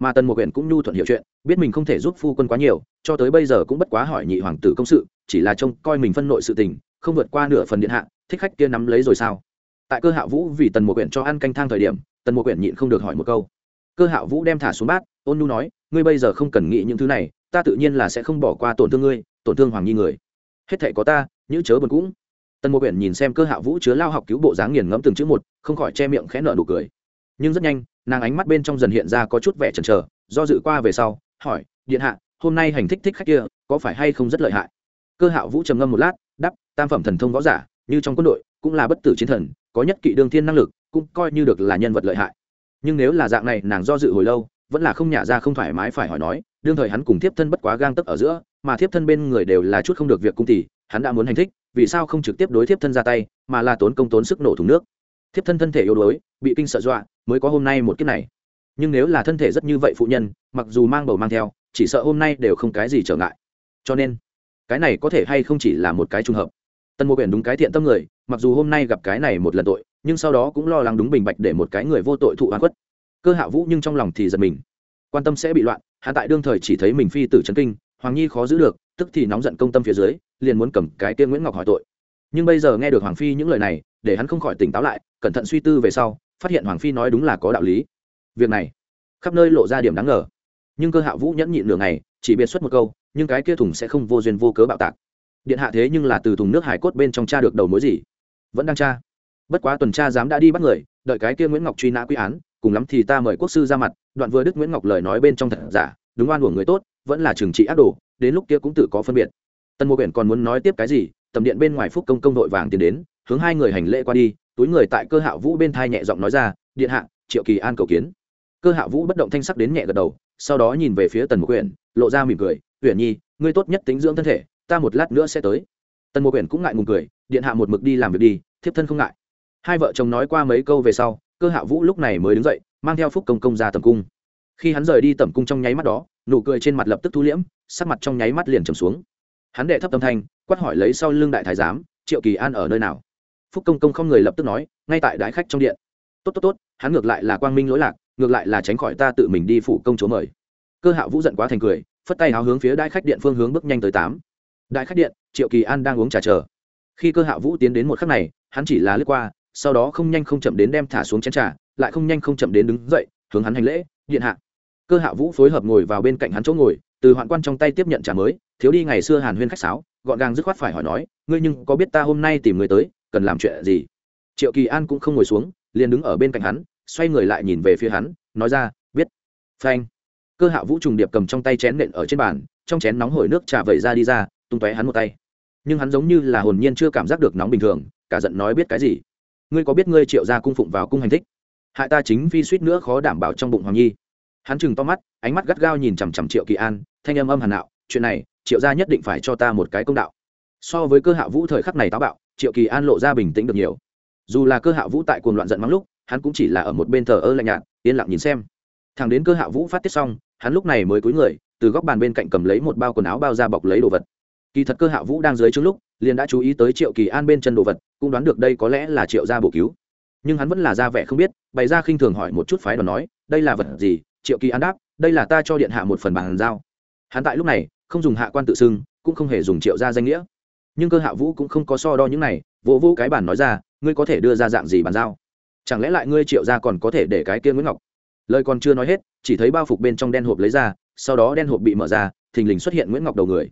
Speaker 1: mà tần một huyện cũng nhu thuận hiểu chuyện, biết mình không thể giúp phu quân quá nhiều, cho tới bây giờ cũng bất quá hỏi nhị hoàng tử công sự, chỉ là trông coi mình phân nội sự tình, không vượt qua nửa phần điện hạ, thích khách kia nắm lấy rồi sao? Tại cơ hạ vũ vì tần một huyện cho ăn canh thang thời điểm, tần một huyện nhịn không được hỏi một câu. Cơ hạ vũ đem thả xuống bát, ôn nhu nói, ngươi bây giờ không cần nghĩ những thứ này, ta tự nhiên là sẽ không bỏ qua tổn thương ngươi, tổn thương hoàng nhi người. Hết thể có ta như chớ buồn cũng. Tần một huyện nhìn xem cơ hạ vũ chứa lao học cứu bộ dáng nghiền ngẫm từng chữ một, không khỏi che miệng khẽ nợ nụ cười nhưng rất nhanh, nàng ánh mắt bên trong dần hiện ra có chút vẻ chần chờ, do dự qua về sau, hỏi, điện hạ, hôm nay hành thích thích khách kia, có phải hay không rất lợi hại? Cơ hạo vũ trầm ngâm một lát đắp tam phẩm thần thông võ giả, như trong quân đội, cũng là bất tử chiến thần, có nhất kỵ đương thiên năng lực, cũng coi như được là nhân vật lợi hại. Nhưng nếu là dạng này, nàng do dự hồi lâu, vẫn là không nhả ra không thoải mái phải hỏi nói, đương thời hắn cùng thiếp thân bất quá gang tấp ở giữa, mà thiếp thân bên người đều là chút không được việc cung tỷ, hắn đã muốn hành thích, vì sao không trực tiếp đối thiếp thân ra tay, mà là tốn công tốn sức nổ thùng nước? Thiếp thân thân thể yếu đuối, bị kinh sợ dọa, mới có hôm nay một kiếp này. Nhưng nếu là thân thể rất như vậy phụ nhân, mặc dù mang bầu mang theo, chỉ sợ hôm nay đều không cái gì trở ngại. Cho nên, cái này có thể hay không chỉ là một cái trùng hợp. Tân mô quyển đúng cái thiện tâm người, mặc dù hôm nay gặp cái này một lần tội, nhưng sau đó cũng lo lắng đúng bình bạch để một cái người vô tội thụ oan khuất. Cơ hạ vũ nhưng trong lòng thì giật mình. Quan tâm sẽ bị loạn hạ tại đương thời chỉ thấy mình phi tử trấn kinh, hoàng nhi khó giữ được, tức thì nóng giận công tâm phía dưới, liền muốn cầm cái tiên nguyễn ngọc hỏi tội nhưng bây giờ nghe được hoàng phi những lời này, để hắn không khỏi tỉnh táo lại, cẩn thận suy tư về sau, phát hiện hoàng phi nói đúng là có đạo lý. Việc này, khắp nơi lộ ra điểm đáng ngờ. Nhưng cơ hạ vũ nhẫn nhịn nửa ngày, chỉ biệt xuất một câu, nhưng cái kia thùng sẽ không vô duyên vô cớ bạo tạc. Điện hạ thế nhưng là từ thùng nước hải cốt bên trong cha được đầu mối gì? Vẫn đang tra. Bất quá tuần tra dám đã đi bắt người, đợi cái kia nguyễn ngọc truy nã quy án, cùng lắm thì ta mời quốc sư ra mặt, đoạn vừa đức nguyễn ngọc lời nói bên trong thật giả, đúng oan của người tốt, vẫn là trừng trị ác đồ, đến lúc kia cũng tự có phân biệt. Tân mô quyển còn muốn nói tiếp cái gì tầm điện bên ngoài phúc công công đội vàng tiến đến, hướng hai người hành lễ qua đi, túi người tại cơ hạ vũ bên thai nhẹ giọng nói ra, điện hạ, triệu kỳ an cầu kiến. Cơ hạ vũ bất động thanh sắc đến nhẹ gật đầu, sau đó nhìn về phía tần mục quyển, lộ ra mỉm cười huyền nhi, ngươi tốt nhất tính dưỡng thân thể, ta một lát nữa sẽ tới. Tần mục quyển cũng ngại ngùng cười, điện hạ một mực đi làm việc đi, thiếp thân không ngại. Hai vợ chồng nói qua mấy câu về sau, cơ hạ vũ lúc này mới đứng dậy, mang theo phúc công công ra tầm cung. Khi hắn rời đi tầm cung trong nháy mắt đó, nụ cười trên mặt lập tức thu liễm, sắc mặt trong nháy mắt liền trầm xuống hắn đệ thấp tâm thanh, quát hỏi lấy sau lưng đại thái giám, triệu kỳ an ở nơi nào? Phúc công công không người lập tức nói, ngay tại đái khách trong điện. Tốt tốt tốt, hắn ngược lại là quang minh lỗi lạc, ngược lại là tránh khỏi ta tự mình đi phủ công chúa mời. Cơ hạ vũ giận quá thành cười, phất tay háo hướng phía đại khách điện phương hướng bước nhanh tới tám. Đại khách điện, triệu kỳ an đang uống trà chờ. Khi cơ hạ vũ tiến đến một khắc này, hắn chỉ là lướt qua, sau đó không nhanh không chậm đến đem thả xuống chén trà, lại không nhanh không chậm đến đứng dậy, hướng hắn hành lễ, điện hạ. Cơ hạ vũ phối hợp ngồi vào bên cạnh hắn chỗ ngồi, từ hoạn quan trong tay tiếp nhận trà mới thiếu đi ngày xưa hàn huyên khách sáo, gọn gàng dứt khoát phải hỏi nói, ngươi nhưng có biết ta hôm nay tìm người tới, cần làm chuyện gì? Triệu kỳ an cũng không ngồi xuống, liền đứng ở bên cạnh hắn, xoay người lại nhìn về phía hắn, nói ra, biết. Phanh. Cơ hạ vũ trùng điệp cầm trong tay chén nện ở trên bàn, trong chén nóng hổi nước trà vẩy ra đi ra, tung tóe hắn một tay. Nhưng hắn giống như là hồn nhiên chưa cảm giác được nóng bình thường, cả giận nói biết cái gì? Ngươi có biết ngươi triệu ra cung phụng vào cung hành thích? Hại ta chính phi suýt nữa khó đảm bảo trong bụng hoàng nhi. Hắn chừng to mắt, ánh mắt gắt gao nhìn chằm chằm triệu kỳ an, thanh âm âm hàn nạo chuyện này, triệu gia nhất định phải cho ta một cái công đạo. So với cơ hạ vũ thời khắc này táo bạo, triệu kỳ an lộ ra bình tĩnh được nhiều. Dù là cơ hạ vũ tại cuồng loạn giận mắng lúc, hắn cũng chỉ là ở một bên thờ ơ lạnh nhạt, yên lặng nhìn xem. Thằng đến cơ hạ vũ phát tiết xong, hắn lúc này mới cúi người, từ góc bàn bên cạnh cầm lấy một bao quần áo bao ra bọc lấy đồ vật. Kỳ thật cơ hạ vũ đang dưới trước lúc, liền đã chú ý tới triệu kỳ an bên chân đồ vật, cũng đoán được đây có lẽ là triệu gia bổ cứu. Nhưng hắn vẫn là ra vẻ không biết, bày ra khinh thường hỏi một chút phái đoàn nói, đây là vật gì? Triệu kỳ an đáp, đây là ta cho điện hạ một phần bàn giao. Hắn tại lúc này không dùng hạ quan tự xưng, cũng không hề dùng triệu gia danh nghĩa. Nhưng cơ hạ vũ cũng không có so đo những này, vỗ vỗ cái bản nói ra, ngươi có thể đưa ra dạng gì bàn giao? Chẳng lẽ lại ngươi triệu gia còn có thể để cái kia nguyễn ngọc? Lời còn chưa nói hết, chỉ thấy bao phục bên trong đen hộp lấy ra, sau đó đen hộp bị mở ra, thình lình xuất hiện nguyễn ngọc đầu người.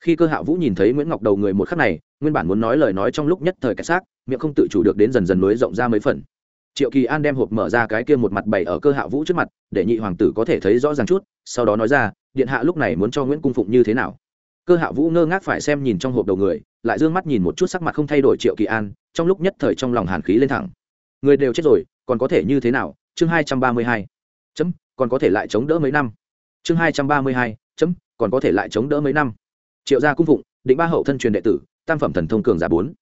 Speaker 1: Khi cơ hạ vũ nhìn thấy nguyễn ngọc đầu người một khắc này, nguyên bản muốn nói lời nói trong lúc nhất thời cái xác miệng không tự chủ được đến dần dần mới rộng ra mấy phần triệu kỳ an đem hộp mở ra cái kia một mặt bày ở cơ hạ vũ trước mặt, để nhị hoàng tử có thể thấy rõ ràng chút, sau đó nói ra, điện hạ lúc này muốn cho nguyễn cung phụng như thế nào? Cơ hạ vũ ngơ ngác phải xem nhìn trong hộp đầu người, lại d ư ơ n g mắt nhìn một chút sắc mặt không thay đổi triệu kỳ an, trong lúc nhất thời trong lòng hàn khí lên thẳng. Người đều chết rồi, còn có thể như thế nào? Chương hai trăm ba mươi hai. Chấm, còn có thể lại chống đỡ mấy năm? Chương hai trăm ba mươi hai. Chấm, còn có thể lại chống đỡ mấy năm? Triệu gia cung phụng, định ba hậu thân truyền đệ tử, tam phẩm thần thông cường giả bốn.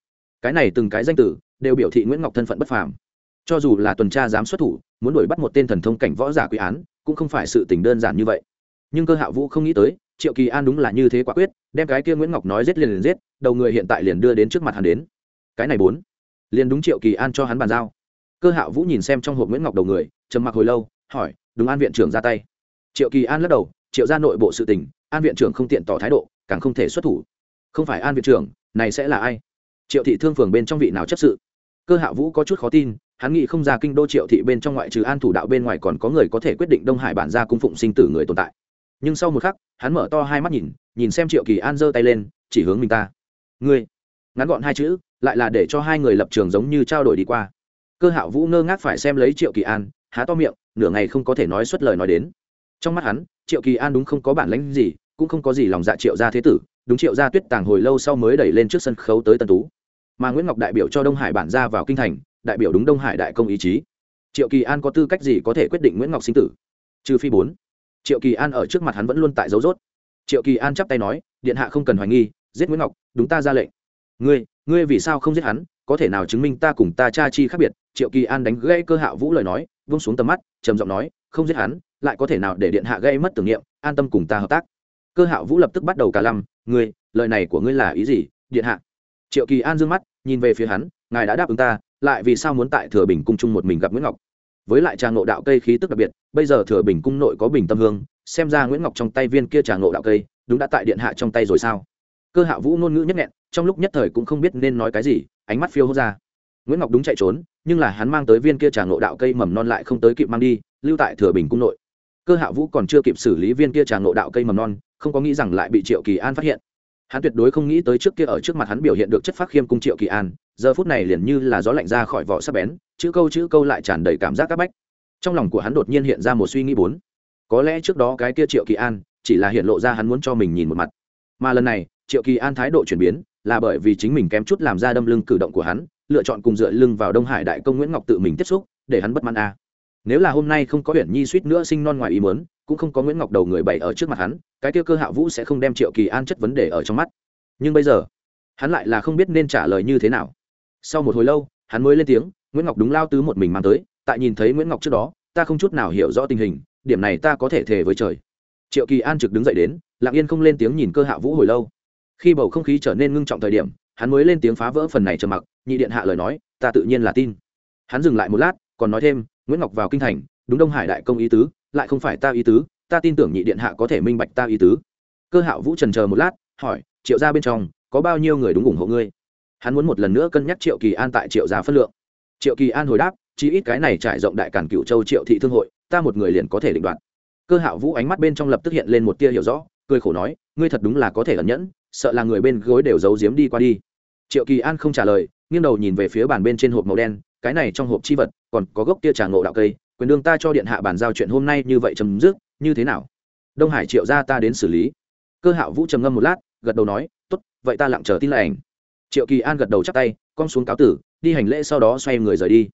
Speaker 1: Cái này từng cái danh tử, đều biểu thị nguyễn ngọc thân phận bất phàm cho dù là tuần tra dám xuất thủ, muốn đuổi bắt một tên thần thông cảnh võ giả quy án, cũng không phải sự tình đơn giản như vậy. Nhưng cơ hạ vũ không nghĩ tới, triệu kỳ an đúng là như thế quả quyết, đem cái kia nguyễn ngọc nói giết liền liền giết, đầu người hiện tại liền đưa đến trước mặt hắn đến. Cái này bốn, liền đúng triệu kỳ an cho hắn bàn giao. Cơ hạ vũ nhìn xem trong hộp nguyễn ngọc đầu người, trầm mặc hồi lâu, hỏi, đúng an viện trưởng ra tay. Triệu kỳ an lắc đầu, triệu ra nội bộ sự tình, an viện trưởng không tiện tỏ thái độ, càng không thể xuất thủ. Không phải an viện trưởng, này sẽ là ai? Triệu thị thương phường bên trong vị nào chấp sự. Cơ hạ vũ có chút khó tin hắn nghĩ không ra kinh đô triệu thị bên trong ngoại trừ an thủ đạo bên ngoài còn có người có thể quyết định đông hải bản gia cung phụng sinh tử người tồn tại nhưng sau một khắc hắn mở to hai mắt nhìn nhìn xem triệu kỳ an giơ tay lên chỉ hướng mình ta ngươi ngắn gọn hai chữ lại là để cho hai người lập trường giống như trao đổi đi qua cơ hạ vũ ngơ ngác phải xem lấy triệu kỳ an há to miệng nửa ngày không có thể nói xuất lời nói đến trong mắt hắn triệu kỳ an đúng không có bản lãnh gì cũng không có gì lòng dạ triệu gia thế tử đúng triệu gia tuyết tàng hồi lâu sau mới đẩy lên trước sân khấu tới tân tú mà nguyễn ngọc đại biểu cho đông hải bản ra vào kinh thành đại biểu đúng đông hải đại công ý chí. Triệu kỳ an có tư cách gì có thể quyết định nguyễn ngọc sinh tử? Trừ phi bốn. Triệu kỳ an ở trước mặt hắn vẫn luôn tại dấu rốt triệu kỳ an chắp tay nói, điện hạ không cần hoài nghi, giết nguyễn ngọc, đúng ta ra lệnh. Ngươi ngươi vì sao không giết hắn? Có thể nào chứng minh ta cùng ta cha chi khác biệt? Triệu kỳ an đánh gãy cơ hạ vũ lời nói, vung xuống tầm mắt, trầm giọng nói, không giết hắn, lại có thể nào để điện hạ gây mất tưởng niệm, an tâm cùng ta hợp tác? Cơ hạ vũ lập tức bắt đầu cả lăm, ngươi, lời này của ngươi là ý gì, điện hạ? Triệu kỳ an dương mắt, nhìn về phía hắn, ngài đã đáp ứng ta lại vì sao muốn tại thừa bình cung chung một mình gặp nguyễn ngọc? Với lại trà ngộ đạo cây khí tức đặc biệt, bây giờ thừa bình cung nội có bình tâm hương, xem ra nguyễn ngọc trong tay viên kia trà ngộ đạo cây, đúng đã tại điện hạ trong tay rồi sao? Cơ hạ vũ ngôn ngữ nhất nghẹn, trong lúc nhất thời cũng không biết nên nói cái gì, ánh mắt phiêu hốt ra. Nguyễn ngọc đúng chạy trốn, nhưng là hắn mang tới viên kia trà ngộ đạo cây mầm non lại không tới kịp mang đi, lưu tại thừa bình cung nội. Cơ hạ vũ còn chưa kịp xử lý viên kia trà ngộ đạo cây mầm non, không có nghĩ rằng lại bị triệu kỳ an phát hiện hắn tuyệt đối không nghĩ tới trước kia ở trước mặt hắn biểu hiện được chất phác khiêm cung triệu kỳ an, giờ phút này liền như là gió lạnh ra khỏi vỏ sắp bén, chữ câu chữ câu lại tràn đầy cảm giác áp bách. Trong lòng của hắn đột nhiên hiện ra một suy nghĩ bốn. Có lẽ trước đó cái kia triệu kỳ an, chỉ là hiện lộ ra hắn muốn cho mình nhìn một mặt. Mà lần này, triệu kỳ an thái độ chuyển biến, là bởi vì chính mình kém chút làm ra đâm lưng cử động của hắn, lựa chọn cùng dựa lưng vào đông hải đại công nguyễn ngọc tự mình tiếp xúc, để hắn bất mãn a. Nếu là hôm nay không có huyện nhi suýt nữa sinh non ngoài ý muốn cũng không có nguyễn ngọc đầu người bày ở trước mặt hắn cái kia cơ hạ vũ sẽ không đem triệu kỳ an chất vấn đề ở trong mắt nhưng bây giờ hắn lại là không biết nên trả lời như thế nào sau một hồi lâu hắn mới lên tiếng nguyễn ngọc đúng lao tứ một mình mang tới tại nhìn thấy nguyễn ngọc trước đó ta không chút nào hiểu rõ tình hình điểm này ta có thể thề với trời triệu kỳ an trực đứng dậy đến lặng yên không lên tiếng nhìn cơ hạ vũ hồi lâu khi bầu không khí trở nên ngưng trọng thời điểm hắn mới lên tiếng phá vỡ phần này trầm mặc nhị điện hạ lời nói ta tự nhiên là tin hắn dừng lại một lát còn nói thêm nguyễn ngọc vào kinh thành đúng đông hải đại công ý tứ lại không phải ta ý tứ, ta tin tưởng nhị điện hạ có thể minh bạch ta ý tứ. Cơ hạo vũ trần chờ một lát, hỏi, triệu gia bên trong, có bao nhiêu người đúng ủng hộ ngươi? Hắn muốn một lần nữa cân nhắc triệu kỳ an tại triệu gia phân lượng. Triệu kỳ an hồi đáp chỉ ít cái này trải rộng đại cản cựu châu triệu thị thương hội, ta một người liền có thể định đoạt. Cơ hạo vũ ánh mắt bên trong lập tức hiện lên một tia hiểu rõ, cười khổ nói, ngươi thật đúng là có thể ẩn nhẫn, sợ là người bên gối đều giấu giếm đi qua đi. Triệu kỳ an không trả lời, nghiêng đầu nhìn về phía bàn bên trên hộp màu đen, cái này trong hộp chi vật, còn có gốc tia trà ngộ đạo cây quyền đương ta cho điện hạ bàn giao chuyện hôm nay như vậy chấm dứt, như thế nào? Đông hải triệu ra ta đến xử lý. Cơ hạo vũ trầm ngâm một lát, gật đầu nói, tốt, vậy ta lặng chờ tin lành. Triệu kỳ an gật đầu chắp tay con xuống cáo tử, đi hành lễ sau đó xoay người rời đi.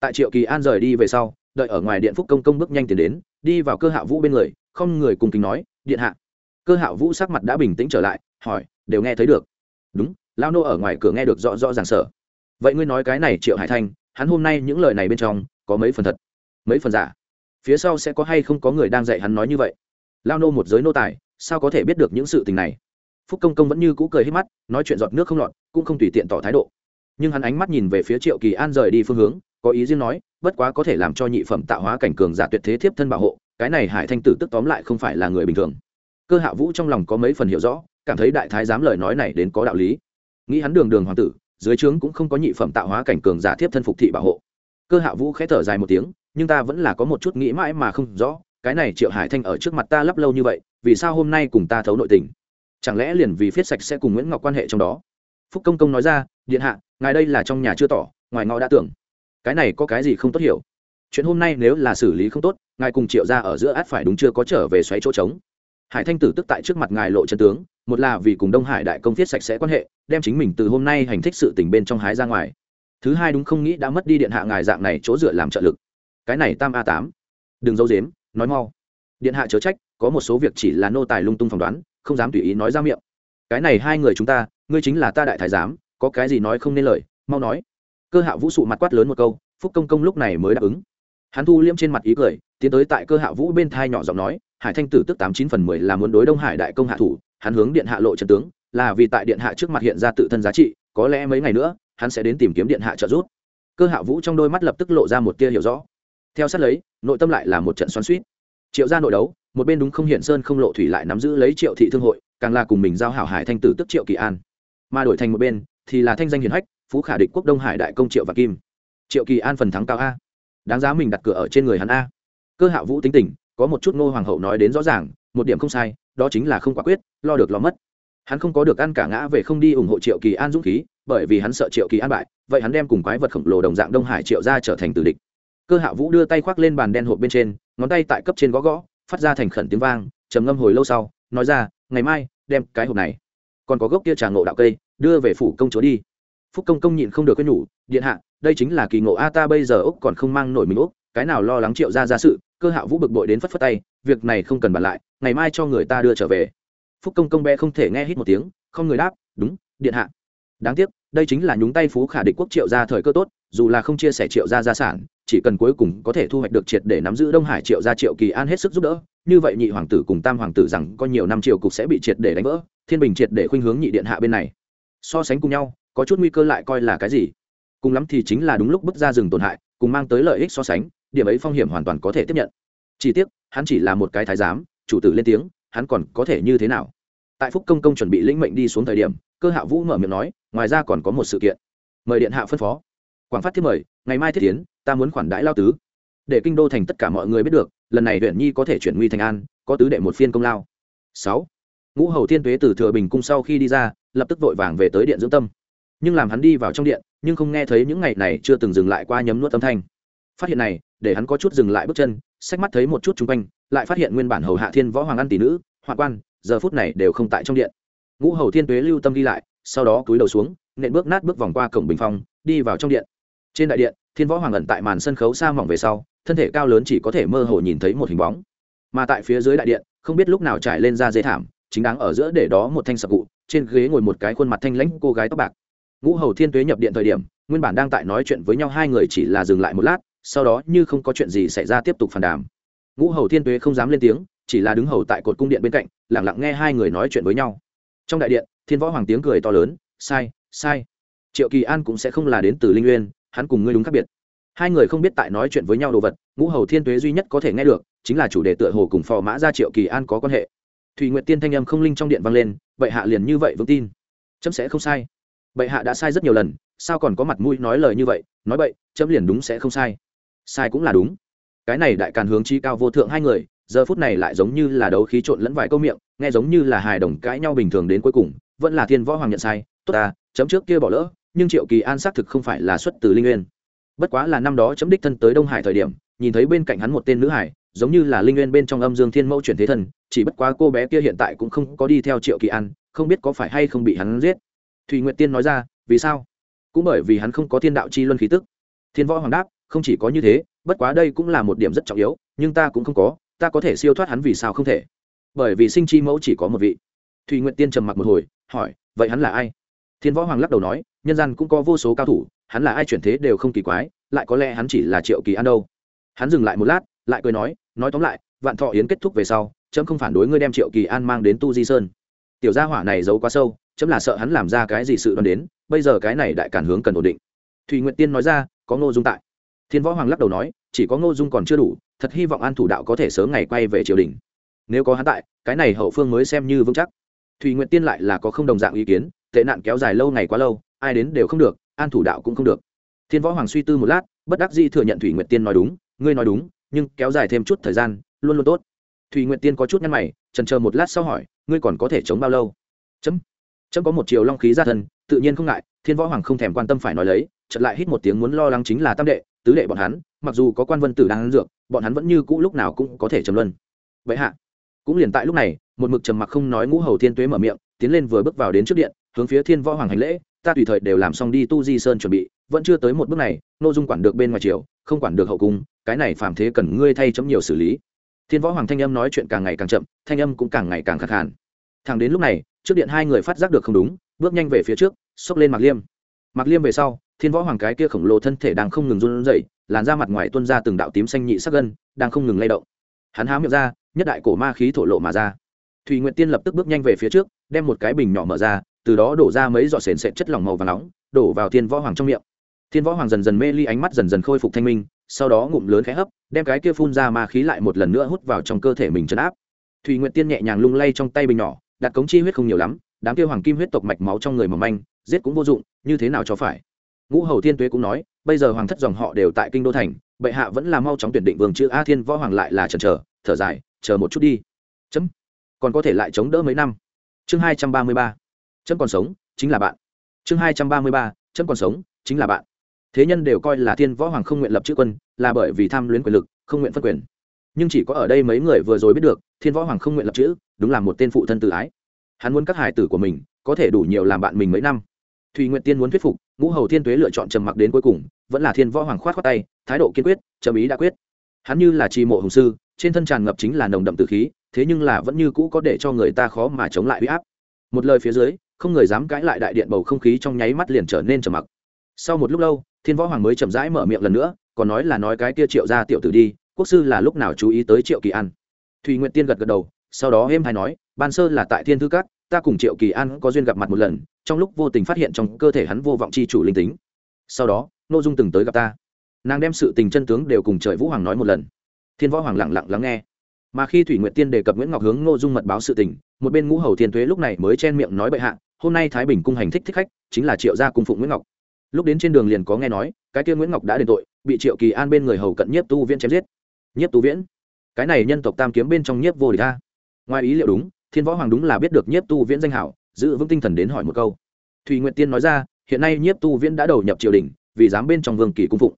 Speaker 1: Tại triệu kỳ an rời đi về sau, đợi ở ngoài điện phúc công công bước nhanh tiến đến, đi vào cơ Hạo vũ bên người, không người cùng kính nói, điện hạ. Cơ Hạo vũ sắc mặt đã bình tĩnh trở lại, hỏi, đều nghe thấy được? Đúng lao nô ở ngoài cửa nghe được rõ rõ ràng sở vậy ngươi nói cái này triệu hải thanh, hắn hôm nay những lời này bên trong có mấy phần thật? Mấy phần giả. Phía sau sẽ có hay không có người đang dạy hắn nói như vậy? Lao nô một giới nô tài, sao có thể biết được những sự tình này? Phúc công công vẫn như cũ cười hết mắt, nói chuyện giọt nước không lọt, cũng không tùy tiện tỏ thái độ. Nhưng hắn ánh mắt nhìn về phía triệu kỳ an rời đi phương hướng, có ý riêng nói, bất quá có thể làm cho nhị phẩm tạo hóa cảnh cường giả tuyệt thế thiếp thân bảo hộ, cái này hải thanh tử tức tóm lại không phải là người bình thường. Cơ hạ vũ trong lòng có mấy phần hiểu rõ, cảm thấy đại thái dám lời nói này đến có đạo lý. Nghĩ hắn đường đường hoàng tử, dưới trướng cũng không có nhị phẩm tạo hóa cảnh cường giả thiếp thân phục thị bảo hộ. Cơ hạ vũ khẽ thở dài một tiếng nhưng ta vẫn là có một chút nghĩ mãi mà không rõ, cái này triệu hải thanh ở trước mặt ta lấp lâu như vậy, vì sao hôm nay cùng ta thấu nội tình? Chẳng lẽ liền vì viết sạch sẽ cùng nguyễn ngọc quan hệ trong đó? Phúc công công nói ra, điện hạ, ngài đây là trong nhà chưa tỏ, ngoài ngõ đã tưởng. Cái này có cái gì không tốt hiểu? Chuyện hôm nay nếu là xử lý không tốt, ngài cùng triệu ra ở giữa át phải đúng chưa có trở về xoáy chỗ trống? Hải thanh tử tức tại trước mặt ngài lộ chân tướng, một là vì cùng đông hải đại công viết sạch sẽ quan hệ, đem chính mình từ hôm nay hành thích sự tình bên trong hái ra ngoài. Thứ hai đúng không nghĩ đã mất đi điện hạ ngài dạng này chỗ dựa làm trợ lực cái này tam a tám. Đừng dâu dếm nói mau. Điện hạ chớ trách, có một số việc chỉ là nô tài lung tung phỏng đoán, không dám tùy ý nói ra miệng. Cái này hai người chúng ta, ngươi chính là ta đại thái giám, có cái gì nói không nên lời, mau nói. Cơ hạ vũ sụ mặt quát lớn một câu, phúc công công lúc này mới đáp ứng. Hắn thu liêm trên mặt ý cười, tiến tới tại cơ hạ vũ bên thai nhỏ giọng nói, hải thanh tử tức tám chín phần mười là muốn đối đông hải đại công hạ thủ, hắn hướng điện hạ lộ trận tướng, là vì tại điện hạ trước mặt hiện ra tự thân giá trị, có lẽ mấy ngày nữa, hắn sẽ đến tìm kiếm điện hạ trợ giúp. Cơ hạ vũ trong đôi mắt lập tức lộ ra một tia hiểu rõ theo sát lấy, nội tâm lại là một trận xoắn suýt triệu gia nội đấu, một bên đúng không hiển sơn không lộ thủy lại nắm giữ lấy triệu thị thương hội, càng là cùng mình giao hảo hải thanh tử tức triệu kỳ an. Mà đổi thành một bên, thì là thanh danh hiền hách, phú khả địch quốc đông hải đại công triệu và kim. Triệu kỳ an phần thắng cao a. Đáng giá mình đặt cửa ở trên người hắn a. Cơ hạ vũ tính tình, có một chút ngô hoàng hậu nói đến rõ ràng, một điểm không sai, đó chính là không quả quyết, lo được lo mất. Hắn không có được ăn cả ngã về không đi ủng hộ triệu kỳ an dũng khí, bởi vì hắn sợ triệu kỳ an bại, vậy hắn đem cùng quái vật khổng lồ đồng dạng đông hải triệu ra trở thành tử địch cơ hạ vũ đưa tay khoác lên bàn đen hộp bên trên, ngón tay tại cấp trên gõ gõ, phát ra thành khẩn tiếng vang, trầm ngâm hồi lâu sau, nói ra, ngày mai, đem cái hộp này, còn có gốc kia trà ngộ đạo cây, đưa về phủ công chúa đi. Phúc công công nhịn không được quên nhủ, điện hạ, đây chính là kỳ ngộ a ta bây giờ úc còn không mang nổi mình úc, cái nào lo lắng triệu ra ra sự. Cơ hạ vũ bực bội đến phất phất tay, việc này không cần bàn lại, ngày mai cho người ta đưa trở về. Phúc công công bé không thể nghe hít một tiếng, không người đáp, đúng, điện hạ. Đáng tiếc đây chính là nhúng tay phú khả địch quốc triệu ra thời cơ tốt, dù là không chia sẻ triệu gia gia sản, chỉ cần cuối cùng có thể thu hoạch được triệt để nắm giữ đông hải triệu gia triệu kỳ an hết sức giúp đỡ, như vậy nhị hoàng tử cùng tam hoàng tử rằng có nhiều năm triều cục sẽ bị triệt để đánh vỡ, thiên bình triệt để khuynh hướng nhị điện hạ bên này. So sánh cùng nhau, có chút nguy cơ lại coi là cái gì? Cùng lắm thì chính là đúng lúc bước ra rừng tổn hại, cùng mang tới lợi ích so sánh, điểm ấy phong hiểm hoàn toàn có thể tiếp nhận. Chỉ tiếc, hắn chỉ là một cái thái giám, chủ tử lên tiếng, hắn còn có thể như thế nào? Tại phúc công công chuẩn bị lĩnh mệnh đi xuống thời điểm, cơ hạ vũ mở miệng nói, ngoài ra còn có một sự kiện. Mời điện hạ phân phó. Quảng phát thiết mời, ngày mai thiết tiến, ta muốn khoản đãi lao tứ. Để kinh đô thành tất cả mọi người biết được, lần này huyện nhi có thể chuyển nguy thành an, có tứ đệ một phiên công lao. Sáu. Ngũ hầu thiên tuế từ thừa bình cung sau khi đi ra, lập tức vội vàng về tới điện dưỡng tâm. Nhưng làm hắn đi vào trong điện, nhưng không nghe thấy những ngày này chưa từng dừng lại qua nhấm nuốt âm thanh. Phát hiện này, để hắn có chút dừng lại bước chân, xách mắt thấy một chút chung quanh, lại phát hiện nguyên bản hầu hạ thiên võ hoàng ăn tỷ nữ, hoạn quan giờ phút này đều không tại trong điện. Ngũ hầu thiên tuế lưu tâm đi lại, sau đó cúi đầu xuống, nện bước nát bước vòng qua cổng bình phong, đi vào trong điện. Trên đại điện, thiên võ hoàng ẩn tại màn sân khấu xa mỏng về sau, thân thể cao lớn chỉ có thể mơ hồ nhìn thấy một hình bóng. Mà tại phía dưới đại điện, không biết lúc nào trải lên ra dây thảm, chính đáng ở giữa để đó một thanh sập cụ, trên ghế ngồi một cái khuôn mặt thanh lãnh cô gái tóc bạc. Ngũ hầu thiên tuế nhập điện thời điểm, nguyên bản đang tại nói chuyện với nhau hai người chỉ là dừng lại một lát, sau đó như không có chuyện gì xảy ra tiếp tục phản đàm. Ngũ hầu thiên tuế không dám lên tiếng chỉ là đứng hầu tại cột cung điện bên cạnh lẳng lặng nghe hai người nói chuyện với nhau. Trong đại điện thiên võ hoàng tiếng cười to lớn sai sai. Triệu kỳ an cũng sẽ không là đến từ linh uyên hắn cùng ngươi đúng khác biệt. Hai người không biết tại nói chuyện với nhau đồ vật ngũ hầu thiên tuế duy nhất có thể nghe được chính là chủ đề tựa hồ cùng phò mã gia triệu kỳ an có quan hệ. Thùy nguyện tiên thanh âm không linh trong điện vang lên bệ hạ liền như vậy vững tin. Chấm sẽ không sai. Bệ hạ đã sai rất nhiều lần sao còn có mặt mũi nói lời như vậy? Nói vậy, chấm liền đúng sẽ không sai. Sai cũng là đúng. Cái này đại càn hướng chi cao vô thượng hai người giờ phút này lại giống như là đấu khí trộn lẫn vài câu miệng, nghe giống như là hài đồng cãi nhau bình thường đến cuối cùng, vẫn là thiên võ hoàng nhận sai, tốt ta, chấm trước kia bỏ lỡ, nhưng triệu kỳ an xác thực không phải là xuất từ linh nguyên. Bất quá là năm đó chấm đích thân tới đông hải thời điểm, nhìn thấy bên cạnh hắn một tên nữ hải, giống như là linh nguyên bên trong âm dương thiên mẫu chuyển thế thân chỉ bất quá cô bé kia hiện tại cũng không có đi theo triệu kỳ an, không biết có phải hay không bị hắn giết. Thùy nguyệt tiên nói ra, vì sao? Cũng bởi vì hắn không có thiên đạo chi luân khí tức. Thiên võ hoàng đáp, không chỉ có như thế, bất quá đây cũng là một điểm rất trọng yếu, nhưng ta cũng không có ta có thể siêu thoát hắn vì sao không thể? Bởi vì sinh chi mẫu chỉ có một vị. Thùy Nguyện tiên trầm mặc một hồi, hỏi, vậy hắn là ai? Thiên võ hoàng lắc đầu nói, nhân gian cũng có vô số cao thủ, hắn là ai chuyển thế đều không kỳ quái, lại có lẽ hắn chỉ là triệu kỳ an đâu. Hắn dừng lại một lát, lại cười nói nói tóm lại, vạn thọ yến kết thúc về sau trẫm không phản đối ngươi đem triệu kỳ an mang đến tu di sơn. Tiểu gia hỏa này giấu quá sâu, chấm là sợ hắn làm ra cái gì sự đoán đến, bây giờ cái này đại cản hướng cần ổn định. Thùy nguyện tiên nói ra, có ngô dung tại. Thiên võ hoàng lắc đầu nói chỉ có ngô dung còn chưa đủ, thật hy vọng an thủ đạo có thể sớm ngày quay về triều đình. Nếu có hắn tại, cái này hậu phương mới xem như vững chắc. Thùy nguyện tiên lại là có không đồng dạng ý kiến, tệ nạn kéo dài lâu ngày quá lâu, ai đến đều không được, an thủ đạo cũng không được. Thiên võ hoàng suy tư một lát, bất đắc dĩ thừa nhận thủy nguyệt tiên nói đúng, ngươi nói đúng, nhưng kéo dài thêm chút thời gian, luôn luôn tốt. Thùy nguyệt tiên có chút nhăn mày, trần chờ một lát sau hỏi, ngươi còn có thể chống bao lâu? Chấm. Chấm có một chiều long khí ra thân, tự nhiên không ngại, thiên võ hoàng không thèm quan tâm phải nói lấy chật lại hít một tiếng muốn lo lắng chính là tam đệ tứ đệ bọn hắn, mặc dù có quan vân tử đang ăn dược, bọn hắn vẫn như cũ lúc nào cũng có thể trầm luân. Vậy hạ, cũng liền tại lúc này, một mực trầm mặc không nói ngũ hầu thiên tuế mở miệng, tiến lên vừa bước vào đến trước điện, hướng phía thiên võ hoàng hành lễ, ta tùy thời đều làm xong đi tu di sơn chuẩn bị, vẫn chưa tới một bước này nội dung quản được bên ngoài triều, không quản được hậu cung, cái này phàm thế cần ngươi thay chấm nhiều xử lý. Thiên võ hoàng thanh âm nói chuyện càng ngày càng chậm, thanh âm cũng càng ngày càng khắc hàn thẳng đến lúc này, trước điện hai người phát giác được không đúng, bước nhanh về phía trước, xốc lên mặc liêm. Mặc liêm về sau thiên võ hoàng cái kia khổng lồ thân thể đang không ngừng run rẩy, làn da mặt ngoài tuôn ra từng đạo tím xanh nhị sắc gân, đang không ngừng lay động. Hắn há miệng ra, nhất đại cổ ma khí thổ lộ mà ra. Thùy nguyện tiên lập tức bước nhanh về phía trước, đem một cái bình nhỏ mở ra, từ đó đổ ra mấy giọt sền sệt chất lỏng màu và nóng, đổ vào thiên võ hoàng trong miệng. Thiên võ hoàng dần dần mê ly ánh mắt dần dần khôi phục thanh minh, sau đó ngụm lớn khẽ hấp, đem cái kia phun ra ma khí lại một lần nữa hút vào trong cơ thể mình chấn áp. Thùy nguyện tiên nhẹ nhàng lung lay trong tay bình nhỏ, đặt cống chi huyết không nhiều lắm, đám kia hoàng kim huyết tộc mạch máu trong người mỏng manh, giết cũng vô dụng, như thế nào cho phải? Ngũ hầu thiên tuế cũng nói, bây giờ hoàng thất dòng họ đều tại kinh đô thành, bệ hạ vẫn là mau chóng tuyển định vương chữ a thiên võ hoàng lại là chần chờ, thở dài, chờ một chút đi. Chấm. Còn có thể lại chống đỡ mấy năm. Chương hai trăm ba mươi ba. Chấm còn sống, chính là bạn. Chương hai trăm ba mươi ba. Chấm còn sống, chính là bạn. Thế nhân đều coi là thiên võ hoàng không nguyện lập chữ quân, là bởi vì tham luyến quyền lực, không nguyện phân quyền. Nhưng chỉ có ở đây mấy người vừa rồi biết được, thiên võ hoàng không nguyện lập chữ, đúng là một tên phụ thân tự ái. Hắn muốn các hải tử của mình, có thể đủ nhiều làm bạn mình mấy năm. Thùy nguyện tiên muốn thuyết phục ngũ hầu thiên tuế lựa chọn trầm mặc đến cuối cùng, vẫn là thiên võ hoàng khoát khoát tay, thái độ kiên quyết trầm ý đã quyết. Hắn như là tri mộ hùng sư, trên thân tràn ngập chính là nồng đậm tử khí, thế nhưng là vẫn như cũ có để cho người ta khó mà chống lại huy áp. Một lời phía dưới, không người dám cãi lại đại điện bầu không khí trong nháy mắt liền trở nên trầm mặc. Sau một lúc lâu, thiên võ hoàng mới chậm rãi mở miệng lần nữa, còn nói là nói cái kia triệu ra tiểu tử đi, quốc sư là lúc nào chú ý tới triệu kỳ an. Thùy nguyện tiên gật gật đầu, sau đó êm hay nói, ban sơ là tại thiên thư cát ta cùng triệu kỳ an có duyên gặp mặt một lần trong lúc vô tình phát hiện trong cơ thể hắn vô vọng chi chủ linh tính. Sau đó n ô dung từng tới gặp ta. Nàng đem sự tình chân tướng đều cùng trời vũ hoàng nói một lần. Thiên võ hoàng lặng lặng lắng nghe. Mà khi thủy nguyện tiên đề cập nguyễn ngọc hướng n ô dung mật báo sự tình, một bên ngũ hầu thiên thuế lúc này mới chen miệng nói bệ hạ, hôm nay thái bình cung hành thích thích khách, chính là triệu gia cung phụng nguyễn ngọc. Lúc đến trên đường liền có nghe nói, cái kia nguyễn ngọc đã đền tội, bị triệu kỳ an bên người hầu cận nhiếp tu viễn chém giết. Nhiếp tu viễn? Cái này nhân tộc tam kiếm bên trong nhiếp vô địch ta ngoài ý liệu đúng, thiên võ hoàng đúng là biết được nhiếp tu viễn danh hảo giữ vững tinh thần đến hỏi một câu. Thùy nguyện tiên nói ra, hiện nay nhiếp tu viễn đã đầu nhập triều đình, vì dám bên trong vương kỳ cung phụng.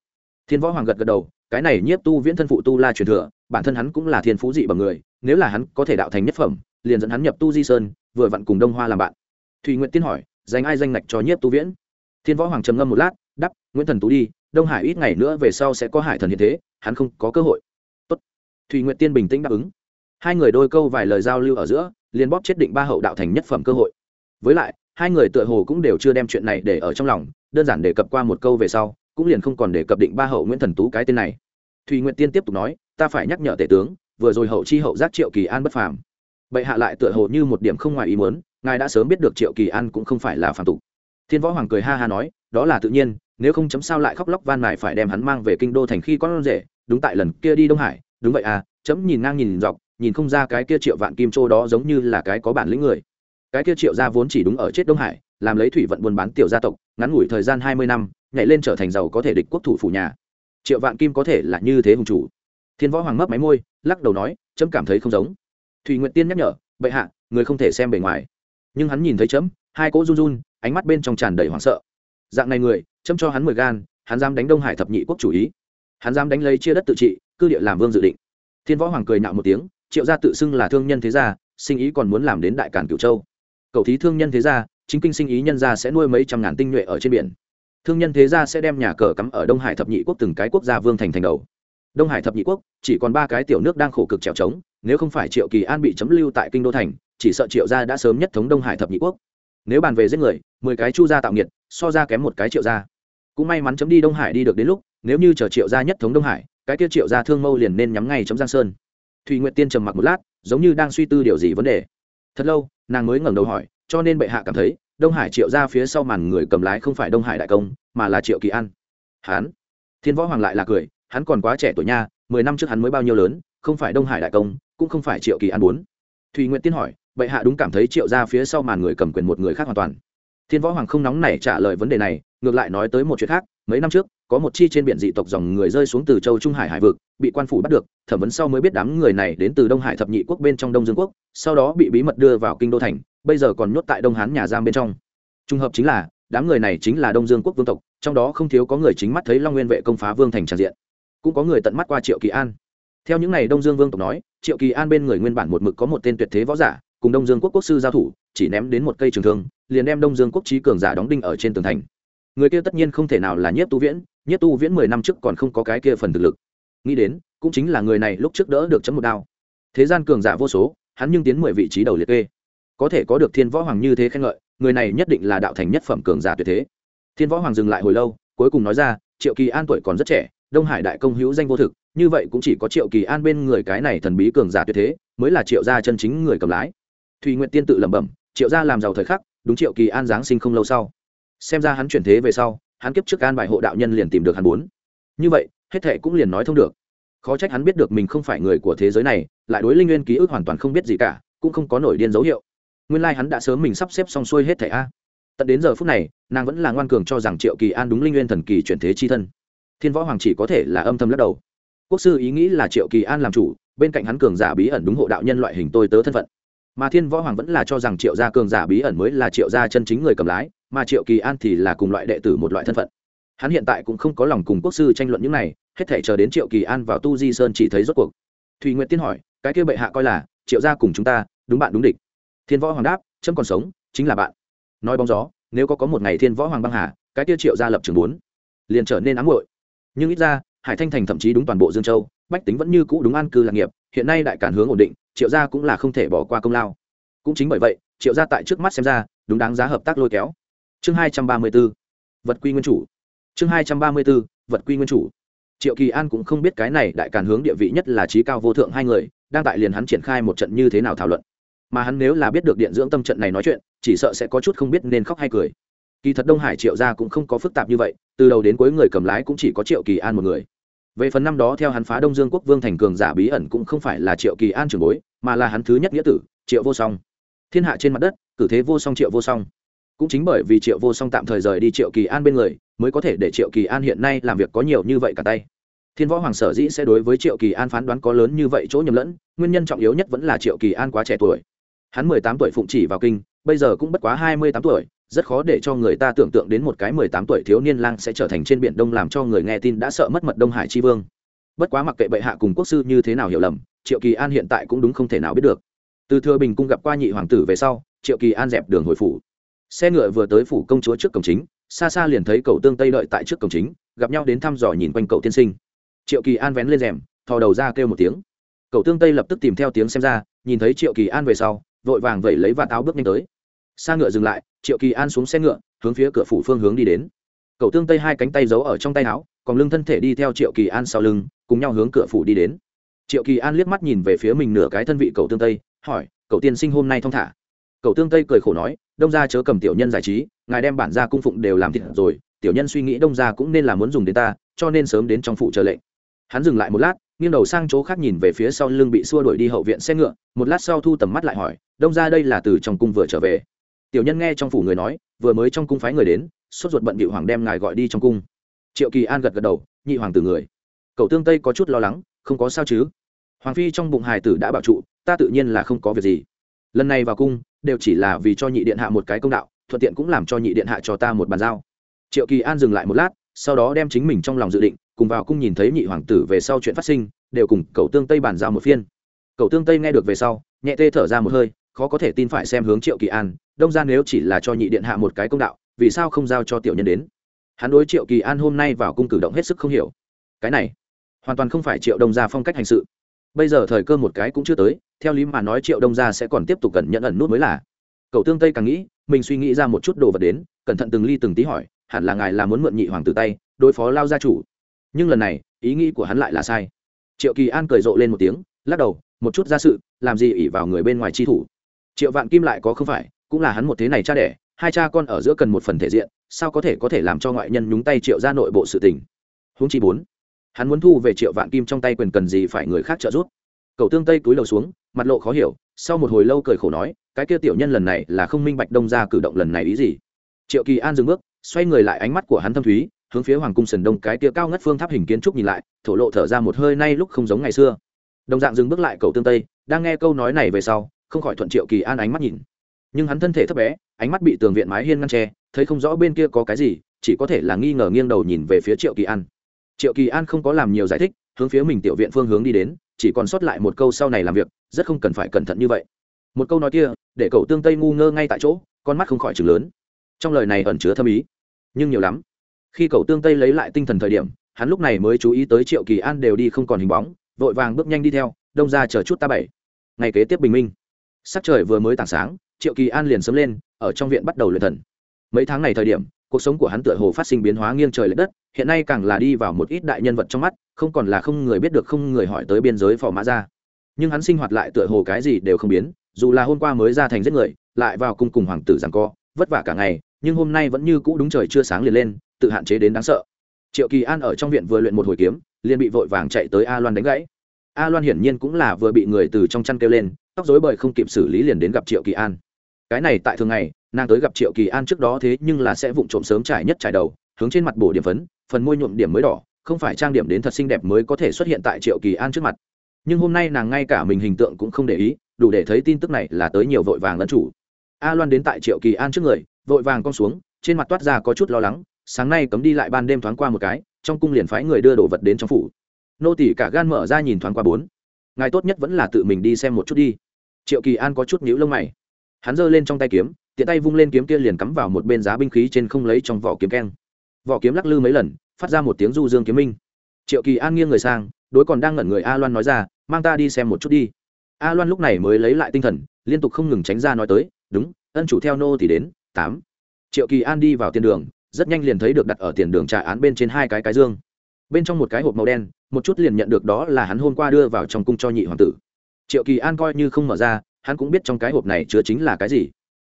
Speaker 1: Thiên võ hoàng gật gật đầu, cái này nhiếp tu viễn thân phụ tu la truyền thừa, bản thân hắn cũng là thiên phú dị bằng người, nếu là hắn có thể đạo thành nhất phẩm, liền dẫn hắn nhập tu di sơn, vừa vặn cùng đông hoa làm bạn. Thùy nguyện tiên hỏi, dành ai danh ngạch cho nhiếp tu viễn? Thiên võ hoàng trầm ngâm một lát đắp nguyễn thần tú đi, đông hải ít ngày nữa về sau sẽ có hải thần hiện thế, hắn không có cơ hội. Tốt. thùy nguyện tiên bình tĩnh đáp ứng. Hai người đôi câu vài lời giao lưu ở giữa, liền bóp chết định ba hậu đạo thành nhất phẩm cơ hội với lại, hai người tựa hồ cũng đều chưa đem chuyện này để ở trong lòng, đơn giản đề cập qua một câu về sau, cũng liền không còn đề cập định ba hậu nguyễn thần tú cái tên này. Thùy nguyện tiên tiếp tục nói, ta phải nhắc nhở tể tướng, vừa rồi hậu chi hậu giác triệu kỳ an bất phàm. Bệ hạ lại tựa hồ như một điểm không ngoài ý muốn, ngài đã sớm biết được triệu kỳ an cũng không phải là phàm tục. Thiên võ hoàng cười ha ha nói, đó là tự nhiên, nếu không chấm sao lại khóc lóc van mài phải đem hắn mang về kinh đô thành khi con rể, đúng tại lần kia đi đông hải. Đúng vậy à chấm nhìn ngang nhìn dọc, nhìn không ra cái kia triệu vạn kim châu đó giống như là cái có bản lĩnh người cái kia triệu gia vốn chỉ đúng ở chết đông hải, làm lấy thủy vận buôn bán tiểu gia tộc, ngắn ngủi thời gian hai mươi năm, nhảy lên trở thành giàu có thể địch quốc thủ phủ nhà. Triệu vạn kim có thể là như thế hùng chủ. Thiên võ hoàng mấp máy môi, lắc đầu nói, chấm cảm thấy không giống. Thùy nguyện tiên nhắc nhở, bệ hạ, người không thể xem bề ngoài. Nhưng hắn nhìn thấy chấm, hai cỗ run run, ánh mắt bên trong tràn đầy hoảng sợ. Dạng này người, chấm cho hắn mười gan, hắn dám đánh đông hải thập nhị quốc chủ ý. Hắn dám đánh lấy chia đất tự trị, cư địa làm vương dự định. Thiên võ hoàng cười nạo một tiếng, triệu gia tự xưng là thương nhân thế gia, sinh ý còn muốn làm đến đại cản cửu châu cầu thí thương nhân thế gia, chính kinh sinh ý nhân gia sẽ nuôi mấy trăm ngàn tinh nhuệ ở trên biển. Thương nhân thế gia sẽ đem nhà cờ cắm ở đông hải thập nhị quốc từng cái quốc gia vương thành thành đầu. Đông hải thập nhị quốc, chỉ còn ba cái tiểu nước đang khổ cực trèo trống, nếu không phải triệu kỳ an bị chấm lưu tại kinh đô thành, chỉ sợ triệu gia đã sớm nhất thống đông hải thập nhị quốc. Nếu bàn về giết người, mười cái chu gia tạo nghiệt, so ra kém một cái triệu gia. Cũng may mắn chấm đi đông hải đi được đến lúc, nếu như chờ triệu gia nhất thống đông hải, cái kia triệu gia thương mâu liền nên nhắm ngay chấm giang sơn. Thùy nguyệt tiên trầm mặc một lát, giống như đang suy tư điều gì vấn đề. Thật lâu nàng mới ngẩng đầu hỏi, cho nên bệ hạ cảm thấy, đông hải triệu ra phía sau màn người cầm lái không phải đông hải đại công, mà là triệu kỳ an. Hắn? Thiên võ hoàng lại là cười, hắn còn quá trẻ tuổi nha, mười năm trước hắn mới bao nhiêu lớn, không phải đông hải đại công, cũng không phải triệu kỳ an bốn. Thùy nguyện tiên hỏi, bệ hạ đúng cảm thấy triệu ra phía sau màn người cầm quyền một người khác hoàn toàn thiên võ hoàng không nóng nảy trả lời vấn đề này, ngược lại nói tới một chuyện khác, mấy năm trước, có một chi trên biển dị tộc dòng người rơi xuống từ châu trung hải hải vực, bị quan phủ bắt được, thẩm vấn sau mới biết đám người này đến từ đông hải thập nhị quốc bên trong đông dương quốc, sau đó bị bí mật đưa vào kinh đô thành, bây giờ còn nhốt tại đông hán nhà giam bên trong. Trùng hợp chính là, đám người này chính là đông dương quốc vương tộc, trong đó không thiếu có người chính mắt thấy long nguyên vệ công phá vương thành tràn diện. Cũng có người tận mắt qua triệu kỳ an. Theo những ngày đông dương vương tộc nói, triệu kỳ an bên người nguyên bản một mực có một tên tuyệt thế võ giả, cùng đông dương quốc quốc sư giao thủ, chỉ ném đến một cây trường thương liền đem đông dương quốc trí cường giả đóng đinh ở trên tường thành. Người kia tất nhiên không thể nào là nhiếp tu viễn, nhiếp tu viễn mười năm trước còn không có cái kia phần thực lực. Nghĩ đến, cũng chính là người này lúc trước đỡ được chấm một đao. Thế gian cường giả vô số, hắn nhưng tiến mười vị trí đầu liệt kê. Có thể có được thiên võ hoàng như thế khen ngợi, người này nhất định là đạo thành nhất phẩm cường giả tuyệt thế. Thiên võ hoàng dừng lại hồi lâu, cuối cùng nói ra, triệu kỳ an tuổi còn rất trẻ, đông hải đại công hữu danh vô thực, như vậy cũng chỉ có triệu kỳ an bên người cái này thần bí cường giả tuyệt thế, mới là triệu gia chân chính người cầm lái. Thùy nguyện tiên tự lẩm bẩm, triệu gia làm giàu thời khắc đúng triệu kỳ an giáng sinh không lâu sau. Xem ra hắn chuyển thế về sau, hắn kiếp trước an bài hộ đạo nhân liền tìm được hắn bốn như vậy, hết thệ cũng liền nói thông được. Khó trách hắn biết được mình không phải người của thế giới này, lại đối linh nguyên ký ức hoàn toàn không biết gì cả, cũng không có nổi điên dấu hiệu. Nguyên lai、like、hắn đã sớm mình sắp xếp xong xuôi hết thẻ a. Tận đến giờ phút này, nàng vẫn là ngoan cường cho rằng triệu kỳ an đúng linh nguyên thần kỳ chuyển thế chi thân. Thiên võ hoàng chỉ có thể là âm thầm lắc đầu. Quốc sư ý nghĩ là triệu kỳ an làm chủ, bên cạnh hắn cường giả bí ẩn đúng hộ đạo nhân loại hình tôi tớ thân phận mà thiên võ hoàng vẫn là cho rằng triệu gia cường giả bí ẩn mới là triệu gia chân chính người cầm lái, mà triệu kỳ an thì là cùng loại đệ tử một loại thân phận. Hắn hiện tại cũng không có lòng cùng quốc sư tranh luận những này, hết thể chờ đến triệu kỳ an vào tu di sơn chỉ thấy rốt cuộc. Thùy nguyệt tiên hỏi, cái kia bệ hạ coi là, triệu gia cùng chúng ta, đúng bạn đúng địch? Thiên võ hoàng đáp, chấm còn sống, chính là bạn. Nói bóng gió, nếu có có một ngày thiên võ hoàng băng hà, cái kia triệu gia lập trường bốn liền trở nên ám hội nhưng ít ra, hải thanh thành thậm chí đúng toàn bộ dương châu, bách tính vẫn như cũ đúng an cư lạc nghiệp, hiện nay đại cản hướng ổn định triệu gia cũng là không thể bỏ qua công lao. Cũng chính bởi vậy, triệu gia tại trước mắt xem ra, đúng đáng giá hợp tác lôi kéo. Chương hai trăm ba mươi b ố vật quy nguyên chủ. Chương hai trăm ba mươi b ố vật quy nguyên chủ. Triệu kỳ an cũng không biết cái này đại càn hướng địa vị nhất là trí cao vô thượng hai người, đang tại liền hắn triển khai một trận như thế nào thảo luận. Mà hắn nếu là biết được điện dưỡng tâm trận này nói chuyện, chỉ sợ sẽ có chút không biết nên khóc hay cười. Kỳ thật đông hải triệu gia cũng không có phức tạp như vậy, từ đầu đến cuối người cầm lái cũng chỉ có triệu kỳ an một người về phần năm đó theo hắn phá đông dương quốc vương thành cường giả bí ẩn cũng không phải là triệu kỳ an trường bối, mà là hắn thứ nhất nghĩa tử, triệu vô song. Thiên hạ trên mặt đất, cử thế vô song triệu vô song. Cũng chính bởi vì triệu vô song tạm thời rời đi triệu kỳ an bên người, mới có thể để triệu kỳ an hiện nay làm việc có nhiều như vậy cả tay. Thiên võ hoàng sở dĩ sẽ đối với triệu kỳ an phán đoán có lớn như vậy chỗ nhầm lẫn, nguyên nhân trọng yếu nhất vẫn là triệu kỳ an quá trẻ tuổi. Hắn mười tám tuổi phụng chỉ vào kinh, bây giờ cũng bất quá hai mươi tám tuổi rất khó để cho người ta tưởng tượng đến một cái mười tám tuổi thiếu niên lang sẽ trở thành trên biển đông làm cho người nghe tin đã sợ mất mật đông hải tri vương. Bất quá mặc kệ bệ hạ cùng quốc sư như thế nào hiểu lầm, triệu kỳ an hiện tại cũng đúng không thể nào biết được. Từ thừa bình cung gặp qua nhị hoàng tử về sau, triệu kỳ an dẹp đường hồi phủ. Xe ngựa vừa tới phủ công chúa trước cổng chính, xa xa liền thấy cậu tương tây đợi tại trước cổng chính, gặp nhau đến thăm dò nhìn quanh cậu tiên sinh. Triệu kỳ an vén lên rèm, thò đầu ra kêu một tiếng. Cậu tương tây lập tức tìm theo tiếng xem ra, nhìn thấy triệu kỳ an về sau, vội vàng vẩy lấy và táo bước nhanh tới xa ngựa dừng lại, triệu kỳ an xuống xe ngựa, hướng phía cửa phủ phương hướng đi đến. Cậu tương tây hai cánh tay giấu ở trong tay áo, còn lưng thân thể đi theo triệu kỳ an sau lưng, cùng nhau hướng cửa phủ đi đến. Triệu kỳ an liếc mắt nhìn về phía mình nửa cái thân vị cậu tương tây, hỏi, cậu tiên sinh hôm nay thong thả? Cậu tương tây cười khổ nói, đông gia chớ cầm tiểu nhân giải trí, ngài đem bản gia cung phụng đều làm thịt rồi, tiểu nhân suy nghĩ đông gia cũng nên là muốn dùng đến ta, cho nên sớm đến trong phủ chờ lệnh. Hắn dừng lại một lát, nghiêng đầu sang chỗ khác nhìn về phía sau lưng bị xua đuổi đi hậu viện xe ngựa, một lát sau thu tầm mắt lại hỏi, đông gia đây là từ trong cung vừa trở về? Tiểu nhân nghe trong phủ người nói, vừa mới trong cung phái người đến, sốt ruột bận bị hoàng đem ngài gọi đi trong cung. Triệu kỳ an gật gật đầu, nhị hoàng tử người. Cậu tương tây có chút lo lắng, không có sao chứ? Hoàng phi trong bụng hài tử đã bảo trụ, ta tự nhiên là không có việc gì. Lần này vào cung, đều chỉ là vì cho nhị điện hạ một cái công đạo, thuận tiện cũng làm cho nhị điện hạ cho ta một bàn giao. Triệu kỳ an dừng lại một lát, sau đó đem chính mình trong lòng dự định, cùng vào cung nhìn thấy nhị hoàng tử về sau chuyện phát sinh, đều cùng cậu tương tây bàn giao một phiên. Cậu tương tây nghe được về sau, nhẹ tê thở ra một hơi, khó có thể tin phải xem hướng triệu kỳ an đông ra nếu chỉ là cho nhị điện hạ một cái công đạo, vì sao không giao cho tiểu nhân đến? Hắn đối triệu kỳ an hôm nay vào cung cử động hết sức không hiểu. Cái này, hoàn toàn không phải triệu đông gia phong cách hành sự. Bây giờ thời cơ một cái cũng chưa tới, theo lý mà nói triệu đông gia sẽ còn tiếp tục cẩn nhận ẩn nút mới là. Cậu tương tây càng nghĩ, mình suy nghĩ ra một chút đồ vật đến, cẩn thận từng ly từng tí hỏi, hẳn là ngài là muốn mượn nhị hoàng tử tay, đối phó lao gia chủ. Nhưng lần này, ý nghĩ của hắn lại là sai. Triệu kỳ an cười rộ lên một tiếng, lắc đầu, một chút ra sự, làm gì ỉ vào người bên ngoài chi thủ. Triệu vạn kim lại có không phải cũng là hắn một thế này cha đẻ, hai cha con ở giữa cần một phần thể diện, sao có thể có thể làm cho ngoại nhân nhúng tay triệu ra nội bộ sự tình? Huống chi bốn, hắn muốn thu về triệu vạn kim trong tay quyền cần gì phải người khác trợ giúp? Cậu tương tây túi đầu xuống, mặt lộ khó hiểu, sau một hồi lâu cười khổ nói, cái kia tiểu nhân lần này là không minh bạch đông ra cử động lần này ý gì. Triệu kỳ an dừng bước, xoay người lại ánh mắt của hắn thâm thúy, hướng phía hoàng cung sần đông cái kia cao ngất phương tháp hình kiến trúc nhìn lại, thổ lộ thở ra một hơi nay lúc không giống ngày xưa. Đồng dạng dừng bước lại cầu tương tây, đang nghe câu nói này về sau, không khỏi thuận triệu kỳ an ánh mắt nhìn nhưng hắn thân thể thấp bé, ánh mắt bị tường viện mái hiên ngăn tre thấy không rõ bên kia có cái gì, chỉ có thể là nghi ngờ nghiêng đầu nhìn về phía triệu kỳ an. Triệu kỳ an không có làm nhiều giải thích, hướng phía mình tiểu viện phương hướng đi đến, chỉ còn sót lại một câu sau này làm việc, rất không cần phải cẩn thận như vậy. Một câu nói kia, để cậu tương tây ngu ngơ ngay tại chỗ, con mắt không khỏi chừng lớn. Trong lời này ẩn chứa thâm ý, nhưng nhiều lắm. Khi cậu tương tây lấy lại tinh thần thời điểm, hắn lúc này mới chú ý tới triệu kỳ an đều đi không còn hình bóng, vội vàng bước nhanh đi theo, đông ra chờ chút ta bảy. Ngày kế tiếp bình minh. Sắc trời vừa mới tảng sáng triệu kỳ an liền sớm lên, ở trong viện bắt đầu luyện thần. Mấy tháng này thời điểm, cuộc sống của hắn tựa hồ phát sinh biến hóa nghiêng trời l ệ đất, hiện nay càng là đi vào một ít đại nhân vật trong mắt, không còn là không người biết được, không người hỏi tới biên giới phò mã ra. Nhưng hắn sinh hoạt lại tựa hồ cái gì đều không biến, dù là hôm qua mới ra thành giết người, lại vào cung cùng hoàng tử rằng co, vất vả cả ngày, nhưng hôm nay vẫn như cũ đúng trời chưa sáng liền lên, tự hạn chế đến đáng sợ. Triệu kỳ an ở trong viện vừa luyện một hồi kiếm, liền bị vội vàng chạy tới a loan đánh gãy. A loan hiển nhiên cũng là vừa bị người từ trong chăn kêu lên, tóc dối bời không kịp xử lý liền đến gặp triệu kỳ an cái này tại thường ngày, nàng tới gặp triệu kỳ an trước đó thế nhưng là sẽ vụng trộm sớm trải nhất trải đầu, hướng trên mặt bổ điểm phấn, phần môi nhuộm điểm mới đỏ, không phải trang điểm đến thật xinh đẹp mới có thể xuất hiện tại triệu kỳ an trước mặt. Nhưng hôm nay nàng ngay cả mình hình tượng cũng không để ý, đủ để thấy tin tức này là tới nhiều vội vàng lẫn chủ. A loan đến tại triệu kỳ an trước người, vội vàng cong xuống, trên mặt toát ra có chút lo lắng, sáng nay cấm đi lại ban đêm thoáng qua một cái, trong cung liền phái người đưa đồ vật đến trong phủ. Nô tỷ cả gan mở ra nhìn thoáng qua bốn. Ngài tốt nhất vẫn là tự mình đi xem một chút đi. Triệu kỳ an có chút nhíu lông mày hắn giơ lên trong tay kiếm, tiện tay vung lên kiếm kia liền cắm vào một bên giá binh khí trên không lấy trong vỏ kiếm keng. Vỏ kiếm lắc lư mấy lần, phát ra một tiếng du dương kiếm minh. Triệu kỳ an nghiêng người sang, đối còn đang ngẩn người a loan nói ra, mang ta đi xem một chút đi. A loan lúc này mới lấy lại tinh thần, liên tục không ngừng tránh ra nói tới, đúng, ân chủ theo nô thì đến, tám. Triệu kỳ an đi vào tiền đường, rất nhanh liền thấy được đặt ở tiền đường trà án bên trên hai cái cái dương. Bên trong một cái hộp màu đen, một chút liền nhận được đó là hắn hôm qua đưa vào trong cung cho nhị hoàng tử. Triệu kỳ an coi như không mở ra hắn cũng biết trong cái hộp này chứa chính là cái gì.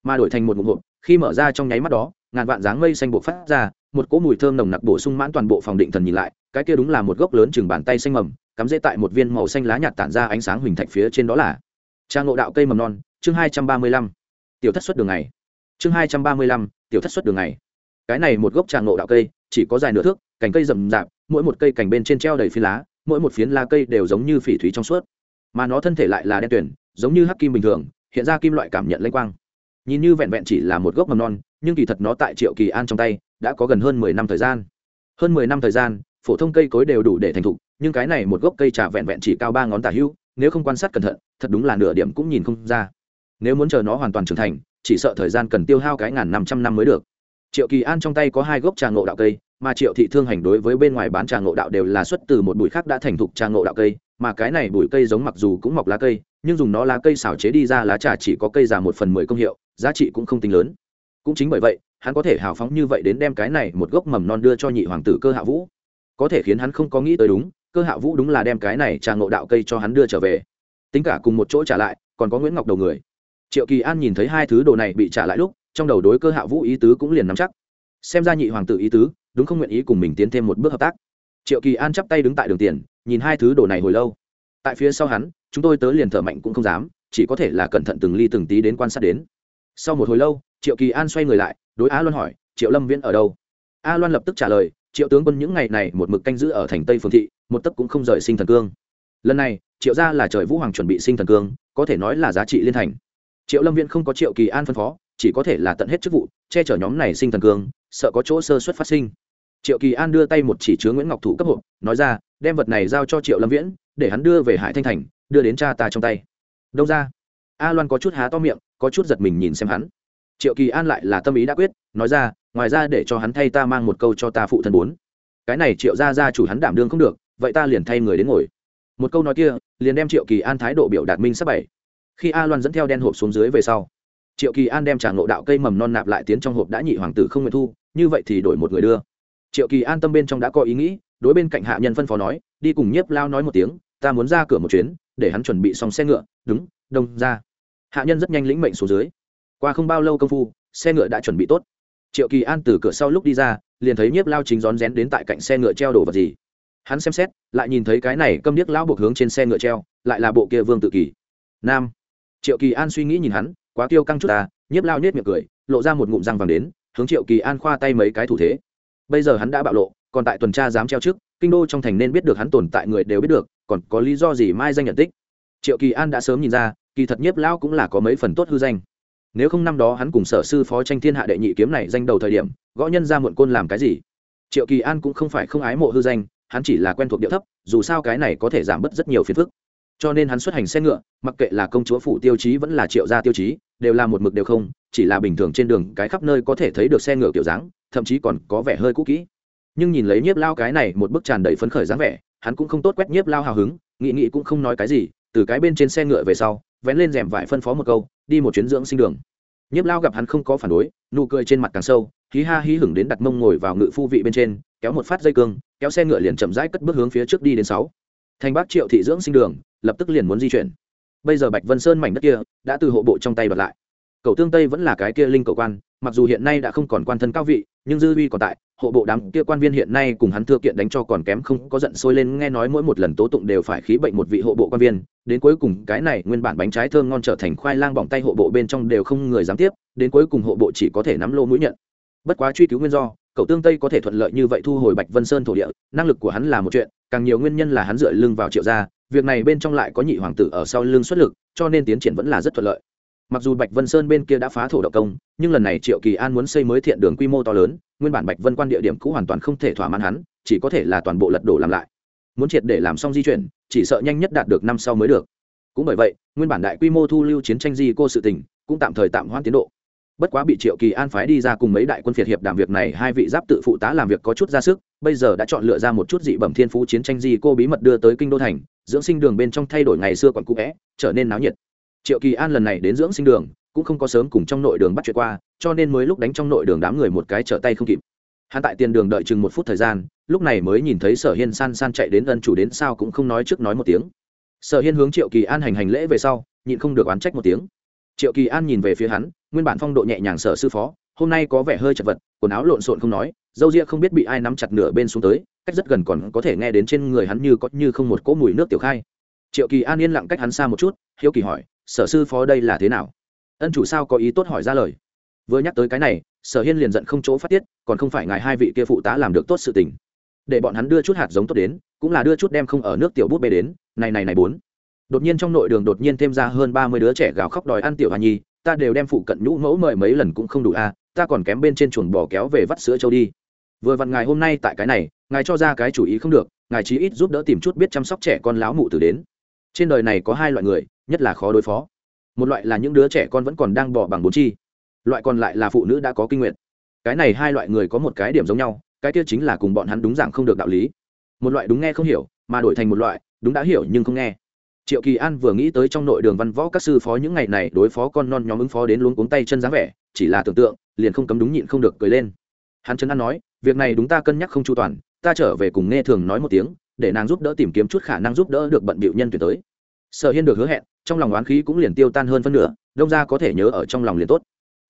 Speaker 1: Mà đổi thành một ngụm hộp, khi mở ra trong nháy mắt đó, ngàn vạn dáng mây xanh buộc phát ra, một cỗ mùi thơm nồng nặc bổ sung mãn toàn bộ phòng định thần nhìn lại, cái kia đúng là một gốc lớn chừng bàn tay xanh mầm, cắm rễ tại một viên màu xanh lá nhạt tản ra ánh sáng huỳnh thạch phía trên đó là trang ngộ đạo cây mầm non, chương hai trăm ba mươi lăm. Tiểu thất xuất đường này chương hai trăm ba mươi lăm, tiểu thất xuất đường này cái này một gốc trà ngộ đạo cây, chỉ có dài nửa thước, cành cây rậm rạp, mỗi một cây cành bên trên treo đầy phi lá, mỗi một phiến lá cây đều giống như phỉ thúy trong suốt. Mà nó thân thể lại là đen tuyển giống như hắc kim bình thường, hiện ra kim loại cảm nhận lênh quang. Nhìn như vẹn vẹn chỉ là một gốc mầm non, nhưng kỳ thật nó tại triệu kỳ an trong tay đã có gần hơn mười năm thời gian. Hơn mười năm thời gian, phổ thông cây cối đều đủ để thành thục, nhưng cái này một gốc cây trà vẹn vẹn chỉ cao ba ngón tả hữu, nếu không quan sát cẩn thận, thật đúng là nửa điểm cũng nhìn không ra. Nếu muốn chờ nó hoàn toàn trưởng thành, chỉ sợ thời gian cần tiêu hao cái ngàn năm trăm năm mới được. Triệu kỳ an trong tay có hai gốc trà ngộ đạo cây, mà triệu thị thương hành đối với bên ngoài bán trà ngộ đạo đều là xuất từ một bụi khác đã thành thục trà ngộ đạo cây, mà cái này bụi cây giống mặc dù cũng mọc lá cây nhưng dùng nó lá cây xào chế đi ra lá trà chỉ có cây già một phần mười công hiệu, giá trị cũng không tính lớn. Cũng chính bởi vậy, hắn có thể hào phóng như vậy đến đem cái này một gốc mầm non đưa cho nhị hoàng tử cơ hạ vũ. Có thể khiến hắn không có nghĩ tới đúng, cơ hạ vũ đúng là đem cái này trà ngộ đạo cây cho hắn đưa trở về. Tính cả cùng một chỗ trả lại, còn có nguyễn ngọc đầu người. Triệu kỳ an nhìn thấy hai thứ đồ này bị trả lại lúc, trong đầu đối cơ hạ vũ ý tứ cũng liền nắm chắc. Xem ra nhị hoàng tử ý tứ, đúng không nguyện ý cùng mình tiến thêm một bước hợp tác. Triệu kỳ an chắp tay đứng tại đường tiền, nhìn hai thứ đồ này hồi lâu. Tại phía sau hắn chúng tôi tớ liền thở mạnh cũng không dám, chỉ có thể là cẩn thận từng ly từng tí đến quan sát đến. Sau một hồi lâu, triệu kỳ an xoay người lại, đối a loan hỏi, triệu lâm viễn ở đâu? A loan lập tức trả lời, triệu tướng quân những ngày này một mực canh giữ ở thành tây phương thị, một tấc cũng không rời sinh thần cương. Lần này, triệu ra là trời vũ hoàng chuẩn bị sinh thần cương, có thể nói là giá trị liên thành. Triệu lâm viễn không có triệu kỳ an phân phó, chỉ có thể là tận hết chức vụ, che chở nhóm này sinh thần cương, sợ có chỗ sơ xuất phát sinh. Triệu kỳ an đưa tay một chỉ chứa nguyễn ngọc thủ cấp hộp nói ra, đem vật này giao cho triệu lâm viễn để hắn đưa về hải thanh thành, đưa đến cha ta trong tay. Đâu ra. A loan có chút há to miệng, có chút giật mình nhìn xem hắn. Triệu kỳ an lại là tâm ý đã quyết, nói ra, ngoài ra để cho hắn thay ta mang một câu cho ta phụ thân bốn. Cái này triệu ra ra chủ hắn đảm đương không được, vậy ta liền thay người đến ngồi. Một câu nói kia, liền đem triệu kỳ an thái độ biểu đạt minh sắp bảy. Khi a loan dẫn theo đen hộp xuống dưới về sau, triệu kỳ an đem trả ngộ đạo cây mầm non nạp lại tiến trong hộp đã nhị hoàng tử không nguyện thu, như vậy thì đổi một người đưa. Triệu kỳ an tâm bên trong đã có ý nghĩ, đối bên cạnh hạ nhân phân phó nói, đi cùng nhiếp lao nói một tiếng ta muốn ra cửa một chuyến, để hắn chuẩn bị xong xe ngựa. Đúng, đông ra hạ nhân rất nhanh lĩnh mệnh xuống dưới. Qua không bao lâu công phu, xe ngựa đã chuẩn bị tốt. Triệu kỳ an từ cửa sau lúc đi ra, liền thấy nhiếp lao chính rón rén đến tại cạnh xe ngựa treo đổ vật gì. Hắn xem xét, lại nhìn thấy cái này câm điếc lão buộc hướng trên xe ngựa treo, lại là bộ kia vương tự kỳ. Nam. Triệu kỳ an suy nghĩ nhìn hắn, quá tiêu căng chút ta. Nhiếp lao nhét miệng cười, lộ ra một ngụm răng vàng đến, hướng triệu kỳ an khoa tay mấy cái thủ thế. Bây giờ hắn đã bạo lộ, còn tại tuần tra dám treo trước kinh đô trong thành nên biết được hắn tồn tại người đều biết được, còn có lý do gì mai danh nhận tích? Triệu kỳ an đã sớm nhìn ra, kỳ thật nhiếp lão cũng là có mấy phần tốt hư danh. Nếu không năm đó hắn cùng sở sư phó tranh thiên hạ đệ nhị kiếm này danh đầu thời điểm, gõ nhân ra muộn côn làm cái gì? Triệu kỳ an cũng không phải không ái mộ hư danh, hắn chỉ là quen thuộc điệu thấp, dù sao cái này có thể giảm bớt rất nhiều phiền phức. Cho nên hắn xuất hành xe ngựa, mặc kệ là công chúa phủ tiêu chí vẫn là triệu gia tiêu chí, đều là một mực đều không, chỉ là bình thường trên đường cái khắp nơi có thể thấy được xe ngựa kiểu dáng, thậm chí còn có vẻ hơi cũ kỹ nhưng nhìn lấy nhiếp lao cái này một bức tràn đầy phấn khởi dáng vẻ, hắn cũng không tốt quét nhiếp lao hào hứng, nghị nghị cũng không nói cái gì, từ cái bên trên xe ngựa về sau, vén lên rèm vải phân phó một câu, đi một chuyến dưỡng sinh đường. Nhiếp lao gặp hắn không có phản đối, nụ cười trên mặt càng sâu, hí ha hí hửng đến đặt mông ngồi vào ngự phu vị bên trên, kéo một phát dây cương, kéo xe ngựa liền chậm rãi cất bước hướng phía trước đi đến sáu. Thành bác triệu thị dưỡng sinh đường, lập tức liền muốn di chuyển. Bây giờ bạch vân sơn mảnh đất kia, đã từ hộ bộ trong tay bật lại. Cầu tương tây vẫn là cái kia linh cầu quan, mặc dù hiện nay đã không còn quan thân cao vị, nhưng dư uy còn tại hộ bộ đám kia quan viên hiện nay cùng hắn thưa kiện đánh cho còn kém không có giận sôi lên, nghe nói mỗi một lần tố tụng đều phải khí bệnh một vị hộ bộ quan viên, đến cuối cùng cái này nguyên bản bánh trái thơm ngon trở thành khoai lang bỏng tay hộ bộ bên trong đều không người dám tiếp, đến cuối cùng hộ bộ chỉ có thể nắm lô mũi nhận. Bất quá truy cứu nguyên do, cậu tương tây có thể thuận lợi như vậy thu hồi bạch vân sơn thổ địa, năng lực của hắn là một chuyện, càng nhiều nguyên nhân là hắn dựa lưng vào triệu gia, việc này bên trong lại có nhị hoàng tử ở sau lưng xuất lực, cho nên tiến triển vẫn là rất thuận lợi. Mặc dù bạch vân sơn bên kia đã phá thổ độc công, nhưng lần này triệu kỳ an muốn xây mới thiện đường quy mô to lớn nguyên bản bạch vân quan địa điểm cũ hoàn toàn không thể thỏa mãn hắn, chỉ có thể là toàn bộ lật đổ làm lại. Muốn triệt để làm xong di chuyển, chỉ sợ nhanh nhất đạt được năm sau mới được. Cũng bởi vậy, nguyên bản đại quy mô thu lưu chiến tranh di cô sự tình, cũng tạm thời tạm hoãn tiến độ. Bất quá bị triệu kỳ an phái đi ra cùng mấy đại quân phiệt hiệp đàm việc này, hai vị giáp tự phụ tá làm việc có chút ra sức, bây giờ đã chọn lựa ra một chút dị bẩm thiên phú chiến tranh di cô bí mật đưa tới kinh đô thành, dưỡng sinh đường bên trong thay đổi ngày xưa còn cũ vẽ, trở nên náo nhiệt triệu kỳ an lần này đến dưỡng sinh đường, cũng không có sớm cùng trong nội đường bắt chuyện qua, cho nên mới lúc đánh trong nội đường đám người một cái trở tay không kịp. Hắn tại tiền đường đợi chừng một phút thời gian, lúc này mới nhìn thấy sở hiên san san chạy đến ân chủ đến sao cũng không nói trước nói một tiếng. Sở hiên hướng triệu kỳ an hành hành lễ về sau, nhịn không được oán trách một tiếng. Triệu kỳ an nhìn về phía hắn, nguyên bản phong độ nhẹ nhàng sở sư phó, hôm nay có vẻ hơi chật vật, quần áo lộn xộn không nói, dâu ria không biết bị ai nắm chặt nửa bên xuống tới, cách rất gần còn có thể nghe đến trên người hắn như có như không một cỗ mùi nước tiểu khai triệu kỳ an yên lặng cách hắn xa một chút hiếu kỳ hỏi sở sư phó đây là thế nào? Ân chủ sao có ý tốt hỏi ra lời. Vừa nhắc tới cái này sở hiên liền giận không chỗ phát tiết còn không phải ngài hai vị kia phụ tá làm được tốt sự tình. Để bọn hắn đưa chút hạt giống tốt đến cũng là đưa chút đem không ở nước tiểu bút bê đến này này này bốn. Đột nhiên trong nội đường đột nhiên thêm ra hơn ba mươi đứa trẻ gào khóc đòi ăn tiểu hà nhi ta đều đem phụ cận nhũ mẫu mời mấy lần cũng không đủ a à, ta còn kém bên trên chuồng bò kéo về vắt sữa châu đi. Vừa vặn ngài hôm nay tại cái này ngài cho ra cái chủ ý không được ngài chí ít giúp đỡ tìm chút biết chăm sóc trẻ con láo mụ từ đến trên đời này có hai loại người, nhất là khó đối phó. Một loại là những đứa trẻ con vẫn còn đang bỏ bằng bốn chi, loại còn lại là phụ nữ đã có kinh nguyện cái này hai loại người có một cái điểm giống nhau, cái kia chính là cùng bọn hắn đúng dạng không được đạo lý. Một loại đúng nghe không hiểu, mà đổi thành một loại, đúng đã hiểu nhưng không nghe. Triệu kỳ an vừa nghĩ tới trong nội đường văn võ các sư phó những ngày này đối phó con non nhóm ứng phó đến luống cuống tay chân dáng vẻ, chỉ là tưởng tượng, liền không cấm đúng nhịn không được cười lên. Hắn chấn an nói, việc này đúng ta cân nhắc không chu toàn, ta trở về cùng nghe thường nói một tiếng để nàng giúp đỡ tìm kiếm chút khả năng giúp đỡ được bận bịu nhân tuyển tới. Sở hiên được hứa hẹn, trong lòng oán khí cũng liền tiêu tan hơn phân nửa, đông ra có thể nhớ ở trong lòng liền tốt.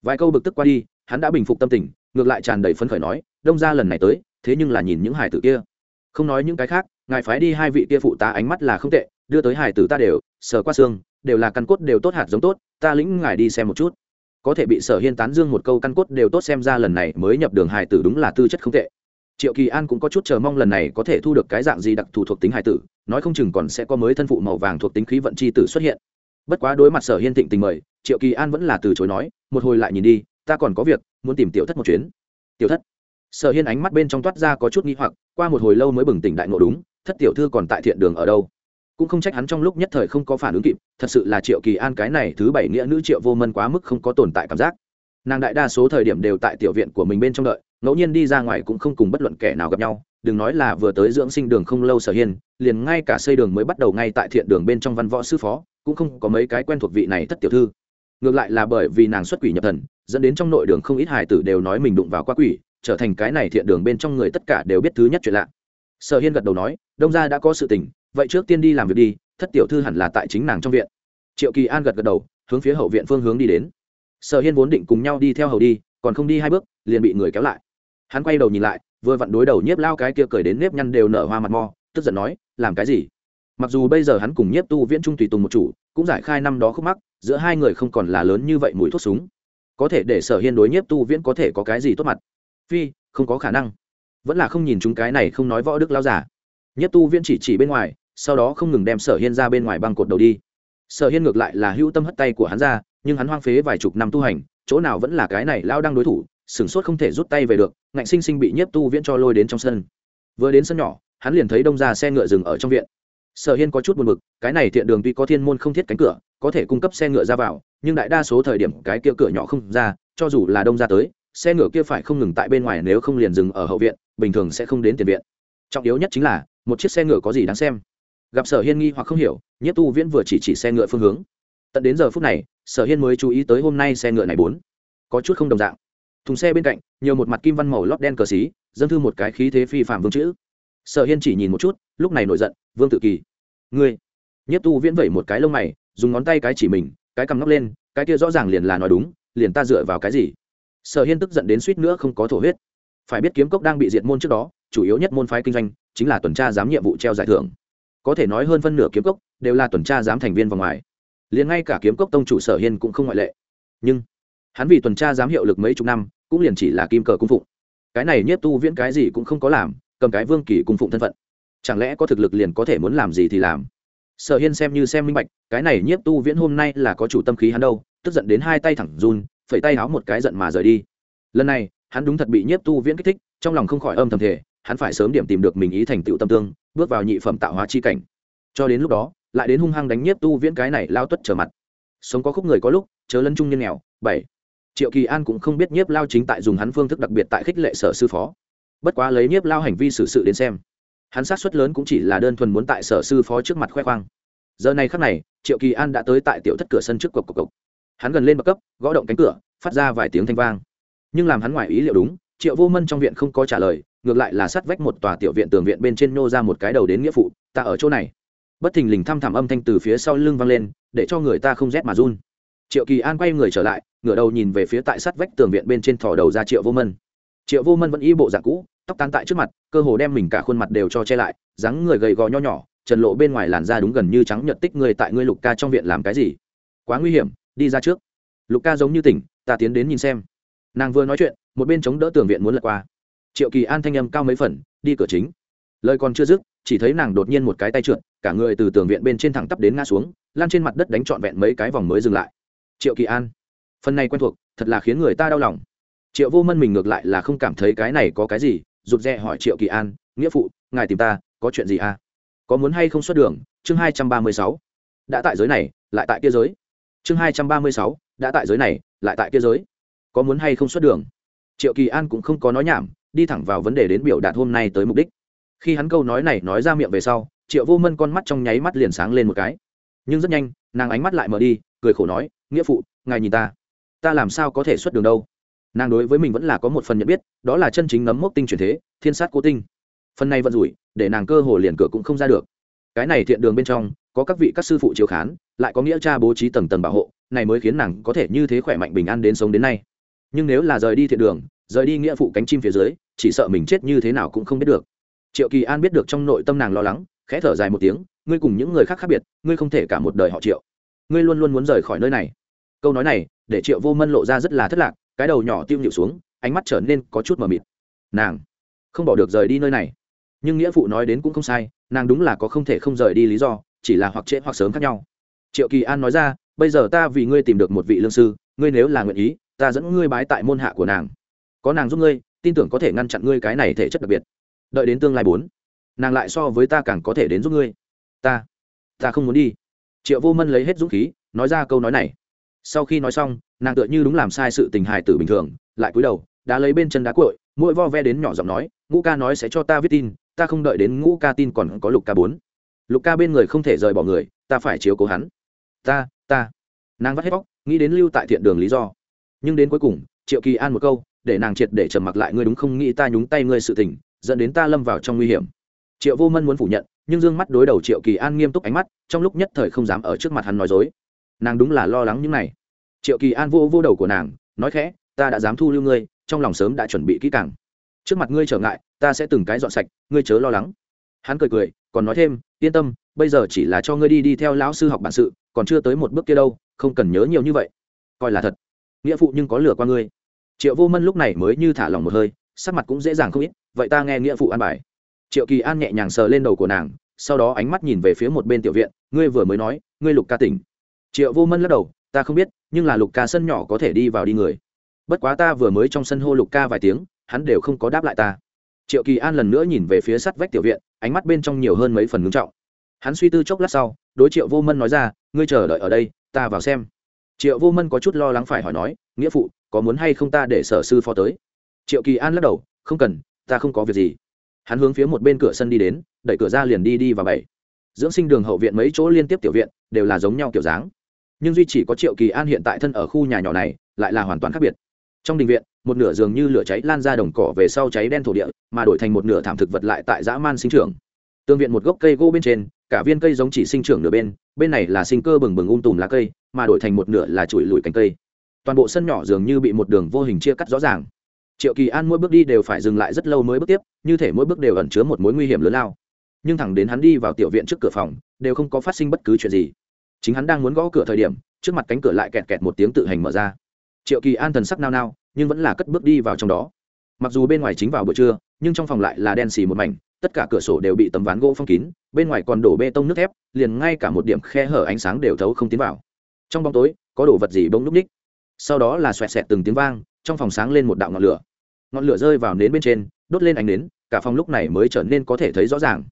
Speaker 1: Vài câu bực tức qua đi, hắn đã bình phục tâm tình, ngược lại tràn đầy phấn khởi nói, đông ra lần này tới, thế nhưng là nhìn những hải tử kia. Không nói những cái khác, ngài phái đi hai vị kia phụ tá ánh mắt là không tệ, đưa tới hải tử ta đều sờ qua xương đều là căn cốt đều tốt hạt giống tốt, ta lĩnh ngài đi xem một chút. Có thể bị sở hiên tán dương một câu căn cốt đều tốt xem ra lần này mới nhập đường hải tử đúng là tư chất không tệ triệu kỳ an cũng có chút chờ mong lần này có thể thu được cái dạng gì đặc thù thuộc tính hải tử, nói không chừng còn sẽ có mới thân phụ màu vàng thuộc tính khí vận c h i tử xuất hiện. Bất quá đối mặt sở hiên thịnh tình mời, triệu kỳ an vẫn là từ chối nói, một hồi lại nhìn đi, ta còn có việc, muốn tìm tiểu thất một chuyến. Tiểu thất? Sở hiên ánh mắt bên trong toát ra có chút n g h i hoặc, qua một hồi lâu mới bừng tỉnh đại ngộ đúng, thất tiểu thư còn tại thiện đường ở đâu? Cũng không trách hắn trong lúc nhất thời không có phản ứng kịp, thật sự là triệu kỳ an cái này thứ bảy nghĩa nữ triệu vô mân quá mức không có tồn tại cảm giác nàng đại đa số thời điểm đều tại tiểu viện của mình bên trong đợi, ngẫu nhiên đi ra ngoài cũng không cùng bất luận kẻ nào gặp nhau, đừng nói là vừa tới dưỡng sinh đường không lâu sở hiên, liền ngay cả xây đường mới bắt đầu ngay tại thiện đường bên trong văn võ sư phó, cũng không có mấy cái quen thuộc vị này thất tiểu thư. Ngược lại là bởi vì nàng xuất quỷ nhập thần, dẫn đến trong nội đường không ít hài tử đều nói mình đụng vào quá quỷ, trở thành cái này thiện đường bên trong người tất cả đều biết thứ nhất chuyện lạ. Sở hiên gật đầu nói, đông gia đã có sự tình, vậy trước tiên đi làm việc đi, thất tiểu thư hẳn là tại chính nàng trong viện. Triệu kỳ an gật gật đầu, hướng phía hậu viện phương hướng đi đến sở hiên vốn định cùng nhau đi theo hầu đi còn không đi hai bước liền bị người kéo lại. Hắn quay đầu nhìn lại vừa vặn đối đầu nhiếp lao cái kia cười đến nếp nhăn đều nở hoa mặt mò, tức giận nói làm cái gì? Mặc dù bây giờ hắn cùng nhiếp tu viễn trung tùy tùng một chủ cũng giải khai năm đó khúc mắc giữa hai người không còn là lớn như vậy mùi thuốc súng. Có thể để sở hiên đối nhiếp tu viễn có thể có cái gì tốt mặt? Phi không có khả năng. Vẫn là không nhìn chúng cái này không nói võ đức lao giả. Nhiếp tu viễn chỉ chỉ bên ngoài sau đó không ngừng đem sở hiên ra bên ngoài băng cột đầu đi. Sở hiên ngược lại là hữu tâm hất tay của hắn ra nhưng hắn hoang phế vài chục năm tu hành, chỗ nào vẫn là cái này lao đang đối thủ, sửng sốt không thể rút tay về được, ngạnh sinh sinh bị nhiếp tu viễn cho lôi đến trong sân. Vừa đến sân nhỏ, hắn liền thấy đông ra xe ngựa dừng ở trong viện. Sở hiên có chút buồn bực, cái này thiện đường tuy có thiên môn không thiết cánh cửa, có thể cung cấp xe ngựa ra vào, nhưng đại đa số thời điểm cái kia cửa nhỏ không ra, cho dù là đông ra tới, xe ngựa kia phải không ngừng tại bên ngoài nếu không liền dừng ở hậu viện, bình thường sẽ không đến tiền viện. Trọng yếu nhất chính là, một chiếc xe ngựa có gì đáng xem. Gặp sở hiên nghi hoặc không hiểu nhất tu viễn vừa chỉ chỉ xe ngựa phương hướng. Tận đến giờ phút này sở hiên mới chú ý tới hôm nay xe ngựa này bốn. Có chút không đồng dạng. Thùng xe bên cạnh, nhiều một mặt kim văn màu lót đen cờ xí, dâng thư một cái khí thế phi phạm vương chữ. Sở hiên chỉ nhìn một chút, lúc này nổi giận, vương tự kỳ, ngươi. Nhất tu viễn vẩy một cái lông mày, dùng ngón tay cái chỉ mình, cái cầm ngóc lên, cái kia rõ ràng liền là nói đúng, liền ta dựa vào cái gì? Sở hiên tức giận đến suýt nữa không có thổ huyết. Phải biết kiếm cốc đang bị diệt môn trước đó, chủ yếu nhất môn phái kinh doanh, chính là tuần tra giám nhiệm vụ treo giải thưởng. Có thể nói hơn phân nửa kiếm cốc, đều là tuần tra giám thành viên vòng ngoài liền ngay cả kiếm cốc tông chủ sở hiên cũng không ngoại lệ. Nhưng, hắn vì tuần tra giám hiệu lực mấy chục năm, cũng liền chỉ là kim cờ cung phụng. Cái này nhất tu viễn cái gì cũng không có làm, cầm cái vương kỳ cung phụng thân phận. Chẳng lẽ có thực lực liền có thể muốn làm gì thì làm? Sở hiên xem như xem minh bạch, cái này nhiếp tu viễn hôm nay là có chủ tâm khí hắn đâu, tức giận đến hai tay thẳng run, phẩy tay háo một cái giận mà rời đi. Lần này, hắn đúng thật bị nhiếp tu viễn kích thích, trong lòng không khỏi âm thầm thể hắn phải sớm điểm tìm được mình ý thành tựu tâm tương, bước vào nhị phẩm tạo hóa chi cảnh. Cho đến lúc đó lại đến hung hăng đánh nhiếp tu viễn cái này lao tuất trở mặt. Sống có khúc người có lúc, chớ lân trung nhân nghèo, bảy. Triệu kỳ an cũng không biết nhiếp lao chính tại dùng hắn phương thức đặc biệt tại khích lệ sở sư phó. Bất quá lấy nhiếp lao hành vi xử sự đến xem, hắn sát xuất lớn cũng chỉ là đơn thuần muốn tại sở sư phó trước mặt khoe khoang. Giờ này khắc này, triệu kỳ an đã tới tại tiểu thất cửa sân trước cộc cộc cộc. Hắn gần lên bậc cấp, gõ động cánh cửa, phát ra vài tiếng thanh vang. Nhưng làm hắn ngoài ý liệu đúng, triệu vô mân trong viện không có trả lời, ngược lại là sát vách một tòa tiểu viện tường viện bên trên nô ra một cái đầu đến nghĩa phụ, ta ở chỗ này bất thình lình thăm thẳm âm thanh từ phía sau lưng vang lên, để cho người ta không rét mà run. Triệu kỳ an quay người trở lại, ngửa đầu nhìn về phía tại sát vách tường viện bên trên thò đầu ra triệu vô mân. Triệu vô mân vẫn y bộ dạng cũ, tóc tán tại trước mặt, cơ hồ đem mình cả khuôn mặt đều cho che lại, dáng người gầy gò nho nhỏ, trần lộ bên ngoài làn da đúng gần như trắng nhợt tích người tại ngươi lục ca trong viện làm cái gì? Quá nguy hiểm, đi ra trước. Lục ca giống như tỉnh, ta tiến đến nhìn xem. Nàng vừa nói chuyện, một bên chống đỡ tường viện muốn lật qua. Triệu kỳ an thanh âm cao mấy phần, đi cửa chính. Lời còn chưa dứt chỉ thấy nàng đột nhiên một cái tay trượt, cả người từ tường viện bên trên thẳng tắp đến ngã xuống lan trên mặt đất đánh trọn vẹn mấy cái vòng mới dừng lại. Triệu kỳ an, phần này quen thuộc, thật là khiến người ta đau lòng. Triệu vô mân mình ngược lại là không cảm thấy cái này có cái gì, rụt rè hỏi triệu kỳ an, nghĩa phụ, ngài tìm ta, có chuyện gì à? Có muốn hay không xuất đường? Chương hai trăm ba mươi sáu. Đã tại giới này, lại tại kia giới. Chương hai trăm ba mươi sáu. Đã tại giới này, lại tại kia giới. Có muốn hay không xuất đường? Triệu kỳ an cũng không có nói nhảm, đi thẳng vào vấn đề đến biểu đạt hôm nay tới mục đích khi hắn câu nói này nói ra miệng về sau, triệu vô mân con mắt trong nháy mắt liền sáng lên một cái. Nhưng rất nhanh, nàng ánh mắt lại mở đi, cười khổ nói, nghĩa phụ, ngài nhìn ta. Ta làm sao có thể xuất đường đâu? Nàng đối với mình vẫn là có một phần nhận biết, đó là chân chính ngấm mốc tinh truyền thế, thiên sát cố tinh. Phần này vận rủi, để nàng cơ hồ liền cửa cũng không ra được. Cái này thiện đường bên trong, có các vị các sư phụ chiếu khán, lại có nghĩa cha bố trí tầng tầng bảo hộ, này mới khiến nàng có thể như thế khỏe mạnh bình an đến sống đến nay. Nhưng nếu là rời đi thiện đường, rời đi nghĩa phụ cánh chim phía dưới, chỉ sợ mình chết như thế nào cũng không biết được triệu kỳ an biết được trong nội tâm nàng lo lắng, khẽ thở dài một tiếng, ngươi cùng những người khác khác biệt, ngươi không thể cả một đời họ triệu. Ngươi luôn luôn muốn rời khỏi nơi này. Câu nói này, để triệu vô mân lộ ra rất là thất lạc, cái đầu nhỏ tiêu nhịu xuống, ánh mắt trở nên có chút mờ mịt. Nàng không bỏ được rời đi nơi này. Nhưng nghĩa phụ nói đến cũng không sai, nàng đúng là có không thể không rời đi lý do, chỉ là hoặc trễ hoặc sớm khác nhau. Triệu kỳ an nói ra, bây giờ ta vì ngươi tìm được một vị lương sư, ngươi nếu là nguyện ý, ta dẫn ngươi bái tại môn hạ của nàng. Có nàng giúp ngươi, tin tưởng có thể ngăn chặn ngươi cái này thể chất đặc biệt đợi đến tương lai bốn. Nàng lại so với ta càng có thể đến giúp ngươi. Ta ta không muốn đi. Triệu vô mân lấy hết dũng khí, nói ra câu nói này. Sau khi nói xong, nàng tựa như đúng làm sai sự tình hài tử bình thường, lại cúi đầu đã lấy bên chân đá cội mỗi vo ve đến nhỏ giọng nói, ngũ ca nói sẽ cho ta viết tin, ta không đợi đến ngũ ca tin còn có lục ca bốn. Lục ca bên người không thể rời bỏ người, ta phải chiếu cố hắn. Ta ta. Nàng vắt hết bóc nghĩ đến lưu tại thiện đường lý do. Nhưng đến cuối cùng, triệu kỳ an một câu, để nàng triệt để trầm mặc lại, ngươi đúng không nghĩ ta nhúng tay ngươi sự tình dẫn đến ta lâm vào trong nguy hiểm. Triệu vô mân muốn phủ nhận, nhưng d ư ơ n g mắt đối đầu triệu kỳ an nghiêm túc ánh mắt, trong lúc nhất thời không dám ở trước mặt hắn nói dối. Nàng đúng là lo lắng những này. Triệu kỳ an vô vô đầu của nàng, nói khẽ, ta đã dám thu lưu ngươi, trong lòng sớm đã chuẩn bị kỹ càng. Trước mặt ngươi trở ngại, ta sẽ từng cái dọn sạch, ngươi chớ lo lắng. Hắn cười cười, còn nói thêm, yên tâm, bây giờ chỉ là cho ngươi đi đi theo lão sư học bản sự, còn chưa tới một bước kia đâu, không cần nhớ nhiều như vậy. Coi là thật. Nghĩa phụ nhưng có lửa qua ngươi. Triệu vô mân lúc này mới như thả lòng một hơi, sắc mặt cũng dễ dàng không ít vậy ta nghe nghĩa phụ an bài. Triệu kỳ an nhẹ nhàng sờ lên đầu của nàng, sau đó ánh mắt nhìn về phía một bên tiểu viện, ngươi vừa mới nói, ngươi lục ca tỉnh. Triệu vô mân lắc đầu, ta không biết, nhưng là lục ca sân nhỏ có thể đi vào đi người. Bất quá ta vừa mới trong sân hô lục ca vài tiếng, hắn đều không có đáp lại ta. Triệu kỳ an lần nữa nhìn về phía sắt vách tiểu viện, ánh mắt bên trong nhiều hơn mấy phần ngưng trọng. Hắn suy tư chốc lát sau, đối triệu vô mân nói ra, ngươi chờ đợi ở đây, ta vào xem. Triệu vô mân có chút lo lắng phải hỏi nói, nghĩa phụ, có muốn hay không ta để sở sư phó tới? Triệu kỳ an lắc đầu, không cần ta không có việc gì. Hắn hướng phía một bên cửa sân đi đến, đẩy cửa ra liền đi đi và bảy. Dưỡng sinh đường hậu viện mấy chỗ liên tiếp tiểu viện, đều là giống nhau kiểu dáng. Nhưng duy chỉ có triệu kỳ an hiện tại thân ở khu nhà nhỏ này, lại là hoàn toàn khác biệt. Trong đình viện, một nửa dường như lửa cháy lan ra đồng cỏ về sau cháy đen thổ địa, mà đổi thành một nửa thảm thực vật lại tại dã man sinh trưởng. Tương viện một gốc cây gỗ bên trên, cả viên cây giống chỉ sinh trưởng nửa bên bên này là sinh cơ bừng bừng ung um tùm lá cây, mà đổi thành một nửa là chùi lùi cánh cây. Toàn bộ sân nhỏ dường như bị một đường vô hình chia cắt rõ ràng triệu kỳ an mỗi bước đi đều phải dừng lại rất lâu mới bước tiếp, như thể mỗi bước đều ẩn chứa một mối nguy hiểm lớn lao. Nhưng thẳng đến hắn đi vào tiểu viện trước cửa phòng, đều không có phát sinh bất cứ chuyện gì. Chính hắn đang muốn gõ cửa thời điểm, trước mặt cánh cửa lại kẹt kẹt một tiếng tự hành mở ra. Triệu kỳ an thần sắc nao nao, nhưng vẫn là cất bước đi vào trong đó. Mặc dù bên ngoài chính vào buổi trưa, nhưng trong phòng lại là đen xì một mảnh, tất cả cửa sổ đều bị tấm ván gỗ phong kín, bên ngoài còn đổ bê tông nước thép, liền ngay cả một điểm khe hở ánh sáng đều thấu không tiến vào. Trong bóng tối, có đồ vật gì bỗng núp ních? Sau đó là xoẹt xẹt từng tiếng vang trong phòng sáng lên một đạo ngọn lửa. Ngọn lửa rơi vào nến bên trên, đốt lên ánh nến, cả phòng lúc này mới trở nên có thể thấy rõ ràng.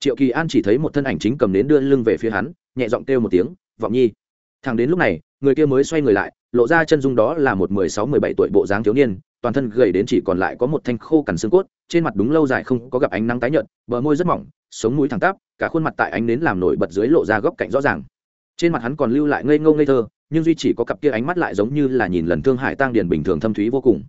Speaker 1: Triệu kỳ an chỉ thấy một thân ảnh chính cầm nến đưa lưng về phía hắn, nhẹ giọng kêu một tiếng, vọng nhi. Thằng đến lúc này, người kia mới xoay người lại, lộ ra chân dung đó là một mười sáu mười bảy tuổi bộ dáng thiếu niên, toàn thân gầy đến chỉ còn lại có một thanh khô cằn xương cốt, trên mặt đúng lâu dài không có gặp ánh nắng tái nhợt, bờ môi rất mỏng, sống mũi thẳng tắp, cả khuôn mặt tại ánh nến làm nổi bật dưới lộ ra góc cạnh rõ ràng. Trên mặt hắn còn lưu lại ngây ngô ngây thơ nhưng duy chỉ có cặp kia ánh mắt lại giống như là nhìn lần thương hải tăng điền bình thường thâm thúy vô cùng.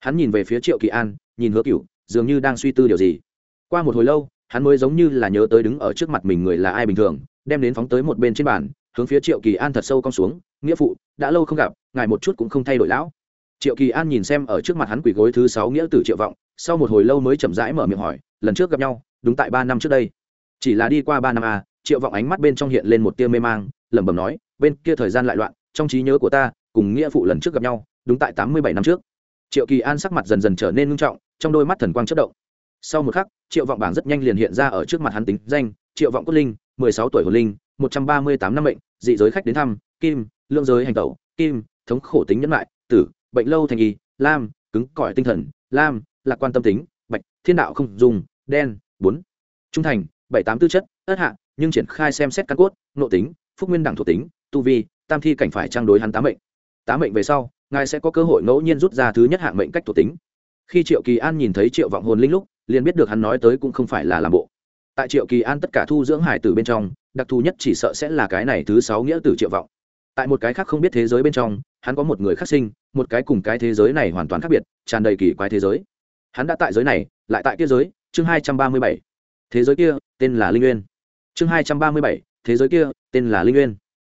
Speaker 1: Hắn nhìn về phía triệu kỳ an, nhìn hứa cựu dường như đang suy tư điều gì. Qua một hồi lâu, hắn mới giống như là nhớ tới đứng ở trước mặt mình người là ai bình thường, đem đến phóng tới một bên trên bàn, hướng phía triệu kỳ an thật sâu cong xuống, nghĩa phụ, đã lâu không gặp, ngài một chút cũng không thay đổi lão. Triệu kỳ an nhìn xem ở trước mặt hắn quỳ gối thứ sáu nghĩa tử triệu vọng, sau một hồi lâu mới chậm rãi mở miệng hỏi, lần trước gặp nhau, đúng tại ba năm trước đây. Chỉ là đi qua ba năm à? Triệu vọng ánh mắt bên trong hiện lên một tia mê mang, lẩm bẩm nói, bên kia thời gian lại loạn trong trí nhớ của ta, cùng nghĩa phụ lần trước gặp nhau, đúng tại tám mươi bảy năm trước. Triệu kỳ an sắc mặt dần dần trở nên ngưng trọng, trong đôi mắt thần quang chất động. Sau một khắc, triệu vọng bảng rất nhanh liền hiện ra ở trước mặt hắn tính danh, triệu vọng cốt linh, mười sáu tuổi hồn linh, một trăm ba mươi tám năm bệnh, dị giới khách đến thăm, kim lương giới hành tẩu, kim, thống khổ tính nhẫn lại tử, bệnh lâu thành y, lam, cứng cỏi tinh thần, lam, lạc quan tâm tính, bạch, thiên đạo không dùng, đen, bốn. Trung thành, bảy tám tư chất, ất hạ, nhưng triển khai xem xét căn cốt, nội tính, phúc nguyên đẳng thuộc tính, tu vi tam thi cảnh phải trang đối hắn tám mệnh. Tám mệnh về sau, ngài sẽ có cơ hội ngẫu nhiên rút ra thứ nhất hạng mệnh cách thuộc tính. Khi triệu kỳ an nhìn thấy triệu vọng hồn linh lúc, liền biết được hắn nói tới cũng không phải là làm bộ. Tại triệu kỳ an tất cả thu dưỡng hải tử bên trong, đặc thù nhất chỉ sợ sẽ là cái này thứ sáu nghĩa tử triệu vọng. Tại một cái khác không biết thế giới bên trong, hắn có một người khắc sinh, một cái cùng cái thế giới này hoàn toàn khác biệt, tràn đầy kỳ quái thế giới. Hắn đã tại giới này, lại tại kia giới, chương hai trăm ba mươi bảy. Thế giới kia, tên là linh nguyên. Chương hai trăm ba mươi bảy, thế giới kia, tên là linh nguyên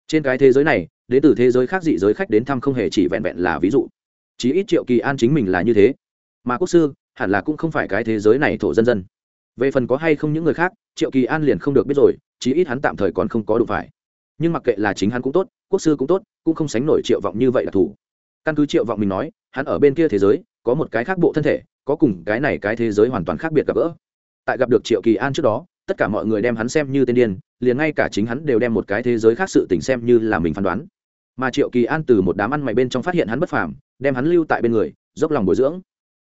Speaker 1: trên cái thế giới này, đến từ thế giới khác dị giới khách đến thăm không hề chỉ vẹn vẹn là ví dụ. Chí ít triệu kỳ an chính mình là như thế. Mà quốc sư, hẳn là cũng không phải cái thế giới này thổ dân dân. Về phần có hay không những người khác, triệu kỳ an liền không được biết rồi, chí ít hắn tạm thời còn không có đủ phải. Nhưng mặc kệ là chính hắn cũng tốt, quốc sư cũng tốt, cũng không sánh nổi triệu vọng như vậy là thủ. Căn cứ triệu vọng mình nói, hắn ở bên kia thế giới, có một cái khác bộ thân thể, có cùng cái này cái thế giới hoàn toàn khác biệt gặp gỡ. Tại gặp được triệu kỳ an trước đó tất cả mọi người đem hắn xem như tên điên, liền ngay cả chính hắn đều đem một cái thế giới khác sự tình xem như là mình phán đoán. Mà triệu kỳ an từ một đám ăn mày bên trong phát hiện hắn bất phàm, đem hắn lưu tại bên người, dốc lòng bồi dưỡng.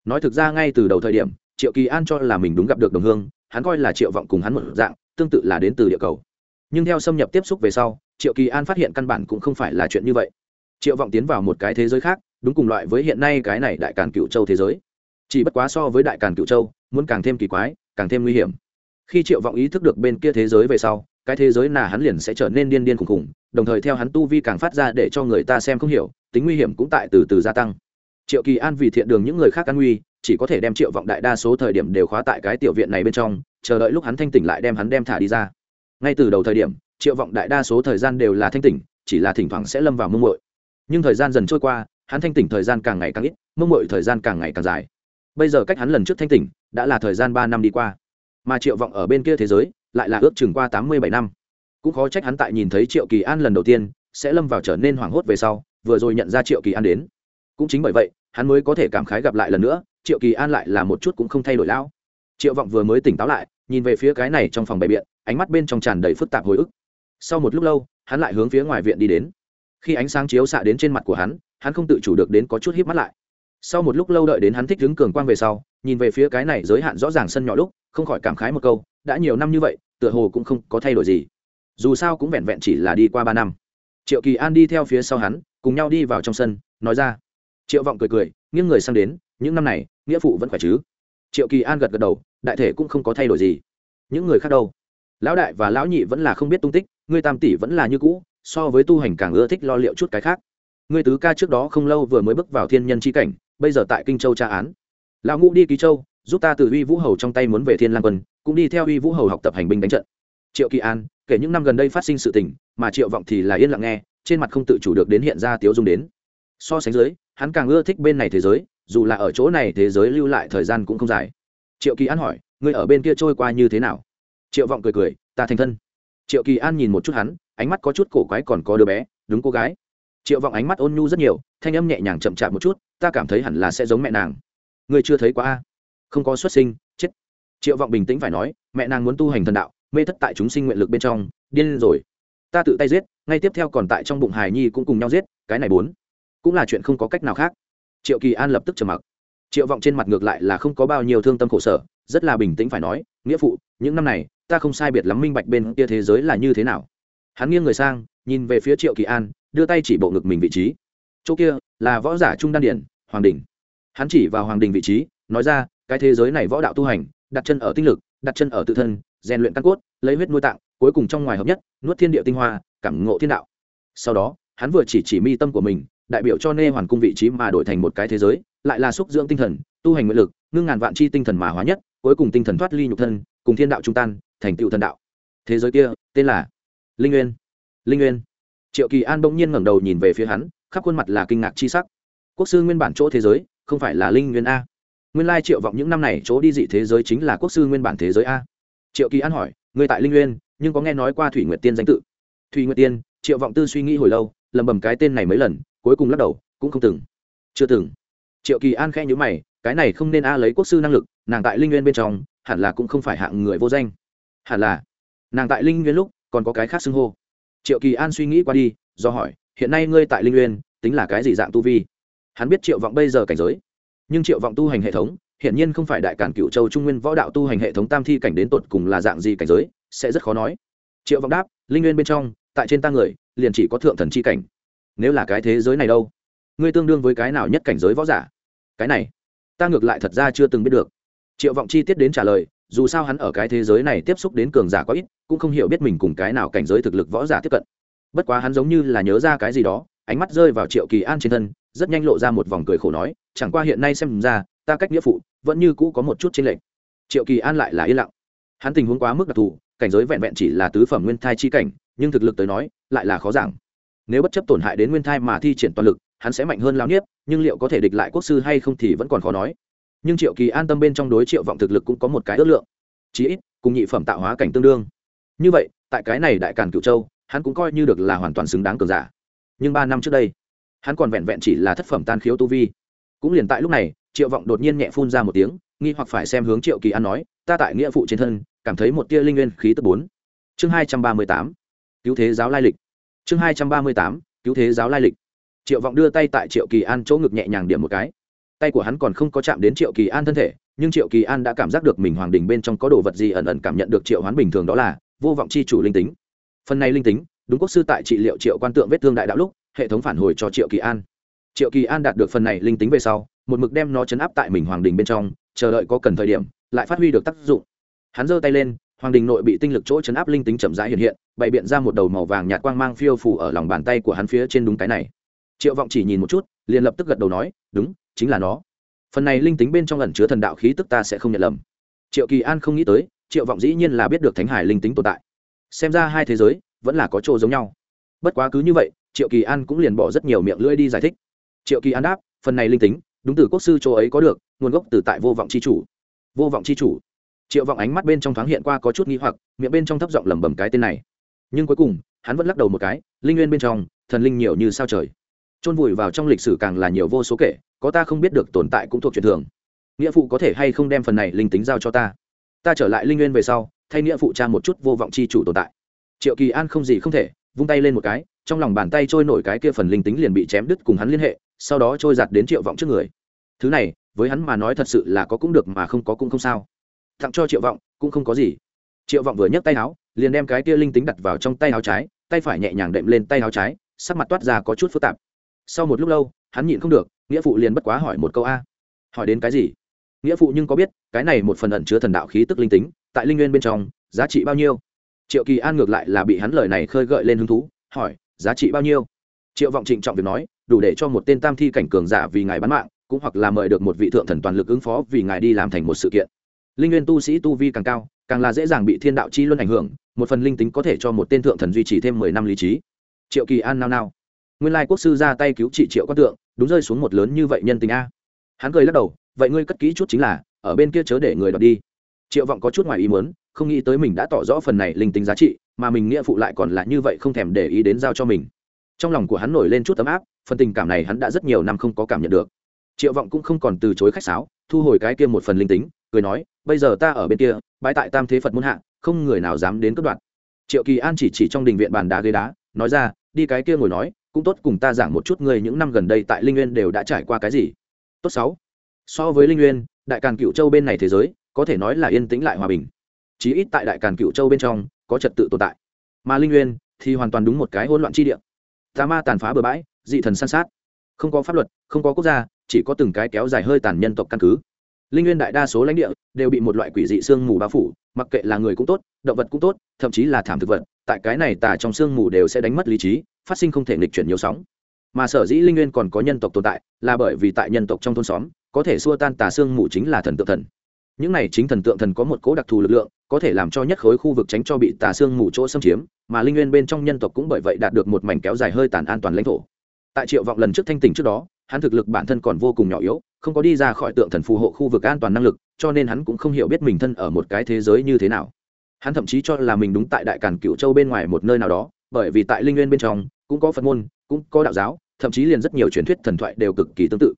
Speaker 1: Nói thực ra ngay từ đầu thời điểm, triệu kỳ an cho là mình đúng gặp được đồng hương, hắn coi là triệu vọng cùng hắn một dạng, tương tự là đến từ địa cầu. Nhưng theo xâm nhập tiếp xúc về sau, triệu kỳ an phát hiện căn bản cũng không phải là chuyện như vậy. Triệu vọng tiến vào một cái thế giới khác, đúng cùng loại với hiện nay cái này đại càn cựu châu thế giới. Chỉ bất quá so với đại càn cựu châu, muốn càng thêm kỳ quái, càng thêm nguy hiểm khi triệu vọng ý thức được bên kia thế giới về sau, cái thế giới nào hắn liền sẽ trở nên điên điên khùng khùng đồng thời theo hắn tu vi càng phát ra để cho người ta xem không hiểu, tính nguy hiểm cũng tại từ từ gia tăng. Triệu kỳ an vì thiện đường những người khác an nguy, chỉ có thể đem triệu vọng đại đa số thời điểm đều khóa tại cái tiểu viện này bên trong, chờ đợi lúc hắn thanh tỉnh lại đem hắn đem thả đi ra. Ngay từ đầu thời điểm, triệu vọng đại đa số thời gian đều là thanh tỉnh, chỉ là thỉnh thoảng sẽ lâm vào mông mội nhưng thời gian dần trôi qua, hắn thanh tỉnh thời gian càng ngày càng ít, mông mội thời gian càng ngày càng dài. Bây giờ cách hắn lần trước thanh tỉnh, đã là thời gian ba năm đi qua mà triệu vọng ở bên kia thế giới lại là ước chừng qua tám mươi bảy năm. Cũng khó trách hắn tại nhìn thấy triệu kỳ an lần đầu tiên, sẽ lâm vào trở nên hoảng hốt về sau, vừa rồi nhận ra triệu kỳ an đến. Cũng chính bởi vậy, hắn mới có thể cảm khái gặp lại lần nữa, triệu kỳ an lại là một chút cũng không thay đổi lão. Triệu vọng vừa mới tỉnh táo lại, nhìn về phía cái này trong phòng bày biện, ánh mắt bên trong tràn đầy phức tạp hồi ức. Sau một lúc lâu, hắn lại hướng phía ngoài viện đi đến. Khi ánh sáng chiếu xạ đến trên mặt của hắn hắn không tự chủ được đến có chút híp mắt lại sau một lúc lâu đợi đến hắn thích đứng cường quang về sau, nhìn về phía cái này giới hạn rõ ràng sân nhỏ lúc, không khỏi cảm khái một câu, đã nhiều năm như vậy, tựa hồ cũng không có thay đổi gì. Dù sao cũng vẹn vẹn chỉ là đi qua ba năm. Triệu kỳ an đi theo phía sau hắn, cùng nhau đi vào trong sân, nói ra. Triệu vọng cười cười, nghiêng người sang đến, những năm này, nghĩa phụ vẫn khỏe chứ? Triệu kỳ an gật gật đầu, đại thể cũng không có thay đổi gì. Những người khác đâu? Lão đại và lão nhị vẫn là không biết tung tích, ngươi tam tỷ vẫn là như cũ, so với tu hành càng ưa thích lo liệu chút cái khác. Ngươi tứ ca trước đó không lâu vừa mới bước vào thiên nhân c h i cảnh bây giờ tại kinh châu tra án. Lão ngũ đi ký châu, giúp ta từ uy vũ hầu trong tay muốn về thiên lang quân, cũng đi theo uy vũ hầu học tập hành binh đánh trận. Triệu kỳ an, kể những năm gần đây phát sinh sự tình, mà triệu vọng thì là yên lặng nghe, trên mặt không tự chủ được đến hiện ra tiếu dung đến. So sánh dưới, hắn càng ưa thích bên này thế giới, dù là ở chỗ này thế giới lưu lại thời gian cũng không dài. Triệu kỳ an hỏi, ngươi ở bên kia trôi qua như thế nào? Triệu vọng cười cười, ta thành thân. Triệu kỳ an nhìn một chút hắn, ánh mắt có chút cổ quái còn có đứa bé, đúng cô gái triệu vọng ánh mắt ôn nhu rất nhiều, thanh âm nhẹ nhàng chậm chạp một chút, ta cảm thấy hẳn là sẽ giống mẹ nàng. Ngươi chưa thấy quá a. Không có xuất sinh, chết. Triệu vọng bình tĩnh phải nói, mẹ nàng muốn tu hành thần đạo, mê thất tại chúng sinh nguyện lực bên trong, điên rồi. Ta tự tay giết, ngay tiếp theo còn tại trong bụng hài nhi cũng cùng nhau giết, cái này bốn, cũng là chuyện không có cách nào khác. Triệu kỳ an lập tức trầm mặc. Triệu vọng trên mặt ngược lại là không có bao nhiêu thương tâm khổ sở, rất là bình tĩnh phải nói, nghĩa phụ, những năm này, ta không sai biệt lắm minh bạch bên kia thế giới là như thế nào. Hắn nghiêng người sang, nhìn về phía triệu kỳ an đưa tay chỉ bộ ngực mình vị trí. Chỗ kia là võ giả trung đan điển hoàng đình. Hắn chỉ vào hoàng đình vị trí, nói ra, cái thế giới này võ đạo tu hành, đặt chân ở tinh lực, đặt chân ở tự thân, rèn luyện căn cốt, lấy huyết nuôi tạng, cuối cùng trong ngoài hợp nhất, nuốt thiên địa tinh hoa, cảm ngộ thiên đạo. Sau đó, hắn vừa chỉ chỉ mi tâm của mình, đại biểu cho nê hoàn cung vị trí mà đổi thành một cái thế giới, lại là xúc dưỡng tinh thần, tu hành nguyện lực, ngưng ngàn vạn chi tinh thần mà hóa nhất, cuối cùng tinh thần thoát ly nhục thân, cùng thiên đạo trung tan, thành tựu thần đạo. Thế giới kia, tên là linh nguyên. Linh nguyên triệu kỳ an bỗng nhiên ngẩng đầu nhìn về phía hắn, khắp khuôn mặt là kinh ngạc chi sắc. Quốc sư nguyên bản chỗ thế giới, không phải là linh nguyên a. Nguyên lai triệu vọng những năm này chỗ đi dị thế giới chính là quốc sư nguyên bản thế giới a. Triệu kỳ an hỏi người tại linh nguyên, nhưng có nghe nói qua thủy nguyệt tiên danh tự? Thủy nguyệt tiên? Triệu vọng tư suy nghĩ hồi lâu, lầm bầm cái tên này mấy lần, cuối cùng lắc đầu, cũng không từng. Chưa từng. Triệu kỳ an khẽ nhữ mày, cái này không nên a lấy quốc sư năng lực, nàng tại linh nguyên bên trong, hẳn là cũng không phải hạng người vô danh. Hẳn là. Nàng tại linh nguyên lúc, còn có cái khác xưng hô triệu kỳ an suy nghĩ qua đi, do hỏi, hiện nay ngươi tại linh nguyên tính là cái gì dạng tu vi? Hắn biết triệu vọng bây giờ cảnh giới, nhưng triệu vọng tu hành hệ thống hiện nhiên không phải đại cản cựu châu trung nguyên võ đạo tu hành hệ thống tam thi cảnh đến tột cùng là dạng gì cảnh giới, sẽ rất khó nói. Triệu vọng đáp, linh nguyên bên trong, tại trên ta người, liền chỉ có thượng thần chi cảnh. Nếu là cái thế giới này đâu, ngươi tương đương với cái nào nhất cảnh giới võ giả? Cái này, ta ngược lại thật ra chưa từng biết được. Triệu vọng chi tiết đến trả lời dù sao hắn ở cái thế giới này tiếp xúc đến cường giả có ít, cũng không hiểu biết mình cùng cái nào cảnh giới thực lực võ giả tiếp cận. Bất quá hắn giống như là nhớ ra cái gì đó, ánh mắt rơi vào triệu kỳ an trên thân, rất nhanh lộ ra một vòng cười khổ nói, chẳng qua hiện nay xem ra, ta cách nghĩa phụ vẫn như cũ có một chút chênh lệch. Triệu kỳ an lại là yên lặng. Hắn tình huống quá mức đặc thù, cảnh giới vẹn vẹn chỉ là tứ phẩm nguyên thai chi cảnh, nhưng thực lực tới nói, lại là khó giảng. Nếu bất chấp tổn hại đến nguyên thai mà thi triển toàn lực, hắn sẽ mạnh hơn lao niếp, nhưng liệu có thể địch lại quốc sư hay không thì vẫn còn khó nói nhưng triệu kỳ an tâm bên trong đối triệu vọng thực lực cũng có một cái ước lượng. Chí ít, cùng nhị phẩm tạo hóa cảnh tương đương. Như vậy, tại cái này đại càn cựu châu, hắn cũng coi như được là hoàn toàn xứng đáng cường giả. Nhưng ba năm trước đây, hắn còn vẹn vẹn chỉ là thất phẩm tan khiếu tu vi. Cũng liền tại lúc này, triệu vọng đột nhiên nhẹ phun ra một tiếng, nghi hoặc phải xem hướng triệu kỳ an nói, ta tại nghĩa phụ trên thân, cảm thấy một tia linh nguyên khí tức bốn. Chương hai trăm ba mươi tám, cứu thế giáo lai lịch. Chương hai trăm ba mươi tám, cứu thế giáo lai lịch. Triệu vọng đưa tay tại triệu kỳ an chỗ ngực nhẹ nhàng điểm một cái tay của hắn còn không có chạm đến triệu kỳ an thân thể, nhưng triệu kỳ an đã cảm giác được mình hoàng đình bên trong có đồ vật gì ẩn ẩn cảm nhận được triệu hoán bình thường đó là vô vọng chi chủ linh tính. Phần này linh tính, đúng quốc sư tại trị liệu triệu quan tượng vết thương đại đạo lúc, hệ thống phản hồi cho triệu kỳ an. Triệu kỳ an đạt được phần này linh tính về sau, một mực đem nó chấn áp tại mình hoàng đình bên trong, chờ đợi có cần thời điểm, lại phát huy được tác dụng. Hắn giơ tay lên, hoàng đình nội bị tinh lực chỗ chấn áp linh tính chậm rãi hiện hiện, bày biện ra một đầu màu vàng nhạt quang mang phiêu phủ ở lòng bàn tay của hắn phía trên đúng cái này. Triệu vọng chỉ nhìn một chút, liền lập tức gật đầu nói, đúng chính là nó. Phần này linh tính bên trong ẩn chứa thần đạo khí tức ta sẽ không nhận lầm. Triệu kỳ an không nghĩ tới, triệu vọng dĩ nhiên là biết được thánh hải linh tính tồn tại. Xem ra hai thế giới vẫn là có chỗ giống nhau. Bất quá cứ như vậy, triệu kỳ an cũng liền bỏ rất nhiều miệng lưỡi đi giải thích. Triệu kỳ an đáp, phần này linh tính, đúng từ quốc sư chỗ ấy có được, nguồn gốc từ tại vô vọng c h i chủ. Vô vọng c h i chủ. Triệu vọng ánh mắt bên trong thoáng hiện qua có chút nghi hoặc, miệng bên trong thấp giọng lẩm bẩm cái tên này. Nhưng cuối cùng, hắn vẫn lắc đầu một cái, linh nguyên bên trong, thần linh nhiều như sao trời. Chôn vùi vào trong lịch sử càng là nhiều vô số kể có ta không biết được tồn tại cũng thuộc truyền thường. Nghĩa phụ có thể hay không đem phần này linh tính giao cho ta? Ta trở lại linh nguyên về sau, thay nghĩa phụ cha một chút vô vọng c h i chủ tồn tại. Triệu kỳ an không gì không thể, vung tay lên một cái, trong lòng bàn tay trôi nổi cái kia phần linh tính liền bị chém đứt cùng hắn liên hệ, sau đó trôi giặt đến triệu vọng trước người. Thứ này, với hắn mà nói thật sự là có cũng được mà không có cũng không sao. Tặng cho triệu vọng, cũng không có gì. Triệu vọng vừa nhấc tay áo, liền đem cái kia linh tính đặt vào trong tay áo trái, tay phải nhẹ nhàng đệm lên tay áo trái, sắc mặt toát ra có chút phức tạp. Sau một lúc lâu, hắn nhịn không được nghĩa phụ liền bất quá hỏi một câu a. Hỏi đến cái gì? Nghĩa phụ nhưng có biết, cái này một phần ẩn chứa thần đạo khí tức linh tính, tại linh nguyên bên trong, giá trị bao nhiêu? Triệu kỳ an ngược lại là bị hắn lời này khơi gợi lên hứng thú, hỏi, giá trị bao nhiêu? Triệu vọng trịnh trọng việc nói, đủ để cho một tên tam thi cảnh cường giả vì ngài bán mạng, cũng hoặc là mời được một vị thượng thần toàn lực ứng phó vì ngài đi làm thành một sự kiện. Linh nguyên tu sĩ tu vi càng cao, càng là dễ dàng bị thiên đạo chi luân ảnh hưởng, một phần linh tính có thể cho một tên thượng thần duy trì thêm mười năm lý trí. Triệu kỳ an nao nao. Nguyên lai quốc sư ra tay cứu trị triệu quan tượng đúng rơi xuống một lớn như vậy nhân tình a. Hắn cười lắc đầu, vậy ngươi cất kỹ chút chính là, ở bên kia chớ để người đoạt đi. Triệu vọng có chút ngoài ý muốn, không nghĩ tới mình đã tỏ rõ phần này linh tính giá trị, mà mình nghĩa phụ lại còn là như vậy không thèm để ý đến giao cho mình. Trong lòng của hắn nổi lên chút ấm áp, phần tình cảm này hắn đã rất nhiều năm không có cảm nhận được. Triệu vọng cũng không còn từ chối khách sáo, thu hồi cái kia một phần linh tính, cười nói, bây giờ ta ở bên kia bãi tại tam thế phật muôn hạ, không người nào dám đến cất đoạn triệu kỳ an chỉ chỉ trong đình viện bàn đá ghế đá, nói ra, đi cái kia ngồi nói cũng tốt cùng ta giảng một chút ngươi những năm gần đây tại linh nguyên đều đã trải qua cái gì. Tốt sáu. So với linh nguyên, đại càn cựu châu bên này thế giới, có thể nói là yên tĩnh lại hòa bình. Chí ít tại đại càn cựu châu bên trong, có trật tự tồn tại. Mà linh nguyên thì hoàn toàn đúng một cái hỗn loạn chi địa. Tà ma tàn phá bừa bãi, dị thần san sát. Không có pháp luật, không có quốc gia, chỉ có từng cái kéo dài hơi tàn nhân tộc căn cứ. Linh nguyên đại đa số lãnh địa đều bị một loại quỷ dị sương mù bao phủ, mặc kệ là người cũng tốt, động vật cũng tốt, thậm chí là thảm thực vật tại cái này tà trong sương mù đều sẽ đánh mất lý trí, phát sinh không thể nghịch chuyển nhiều sóng. Mà sở dĩ linh nguyên còn có nhân tộc tồn tại, là bởi vì tại nhân tộc trong thôn xóm, có thể xua tan tà sương mù chính là thần tượng thần. Những này chính thần tượng thần có một cố đặc thù lực lượng, có thể làm cho nhất khối khu vực tránh cho bị tà sương mù chỗ xâm chiếm, mà linh nguyên bên trong nhân tộc cũng bởi vậy đạt được một mảnh kéo dài hơi tàn an toàn lãnh thổ. Tại triệu vọng lần trước thanh tỉnh trước đó, hắn thực lực bản thân còn vô cùng nhỏ yếu, không có đi ra khỏi tượng thần phù hộ khu vực an toàn năng lực, cho nên hắn cũng không hiểu biết mình thân ở một cái thế giới như thế nào hắn thậm chí cho là mình đúng tại đại càn cựu châu bên ngoài một nơi nào đó, bởi vì tại linh nguyên bên trong, cũng có phật môn, cũng có đạo giáo, thậm chí liền rất nhiều truyền thuyết thần thoại đều cực kỳ tương tự.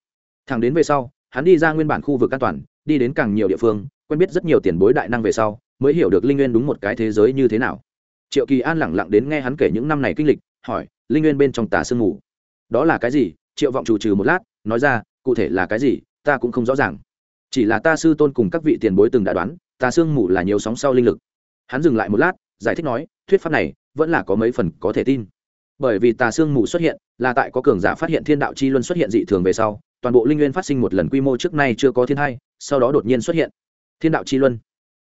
Speaker 1: Thẳng đến về sau, hắn đi ra nguyên bản khu vực an toàn, đi đến càng nhiều địa phương, quen biết rất nhiều tiền bối đại năng về sau, mới hiểu được linh nguyên đúng một cái thế giới như thế nào. Triệu kỳ an lẳng lặng đến nghe hắn kể những năm này kinh lịch, hỏi, linh nguyên bên trong tà sương ngủ? Đó là cái gì? Triệu vọng chủ trừ một lát, nói ra, cụ thể là cái gì, ta cũng không rõ ràng. Chỉ là ta sư tôn cùng các vị tiền bối từng đã đoán, tà sương mù là nhiều sóng sau linh lực hắn dừng lại một lát, giải thích nói, thuyết pháp này vẫn là có mấy phần có thể tin. Bởi vì tà sương mù xuất hiện, là tại có cường giả phát hiện thiên đạo chi luân xuất hiện dị thường về sau, toàn bộ linh nguyên phát sinh một lần quy mô trước nay chưa có thiên hai, sau đó đột nhiên xuất hiện. Thiên đạo chi luân.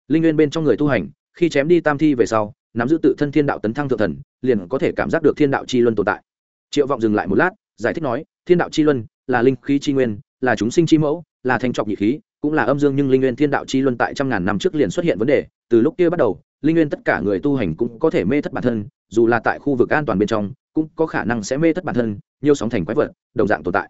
Speaker 1: Linh nguyên bên trong người tu hành, khi chém đi tam thi về sau, nắm giữ tự thân thiên đạo tấn thăng thượng thần, liền có thể cảm giác được thiên đạo chi luân tồn tại. Triệu vọng dừng lại một lát, giải thích nói, thiên đạo chi luân là linh khí chi nguyên, là chúng sinh chi mẫu, là thanh trọc nhị khí, cũng là âm dương nhưng linh nguyên thiên đạo chi luân tại trăm ngàn năm trước liền xuất hiện vấn đề, từ lúc kia bắt đầu linh nguyên tất cả người tu hành cũng có thể mê thất bản thân, dù là tại khu vực an toàn bên trong, cũng có khả năng sẽ mê thất bản thân, nhiều sóng thành quái vật, đồng dạng tồn tại.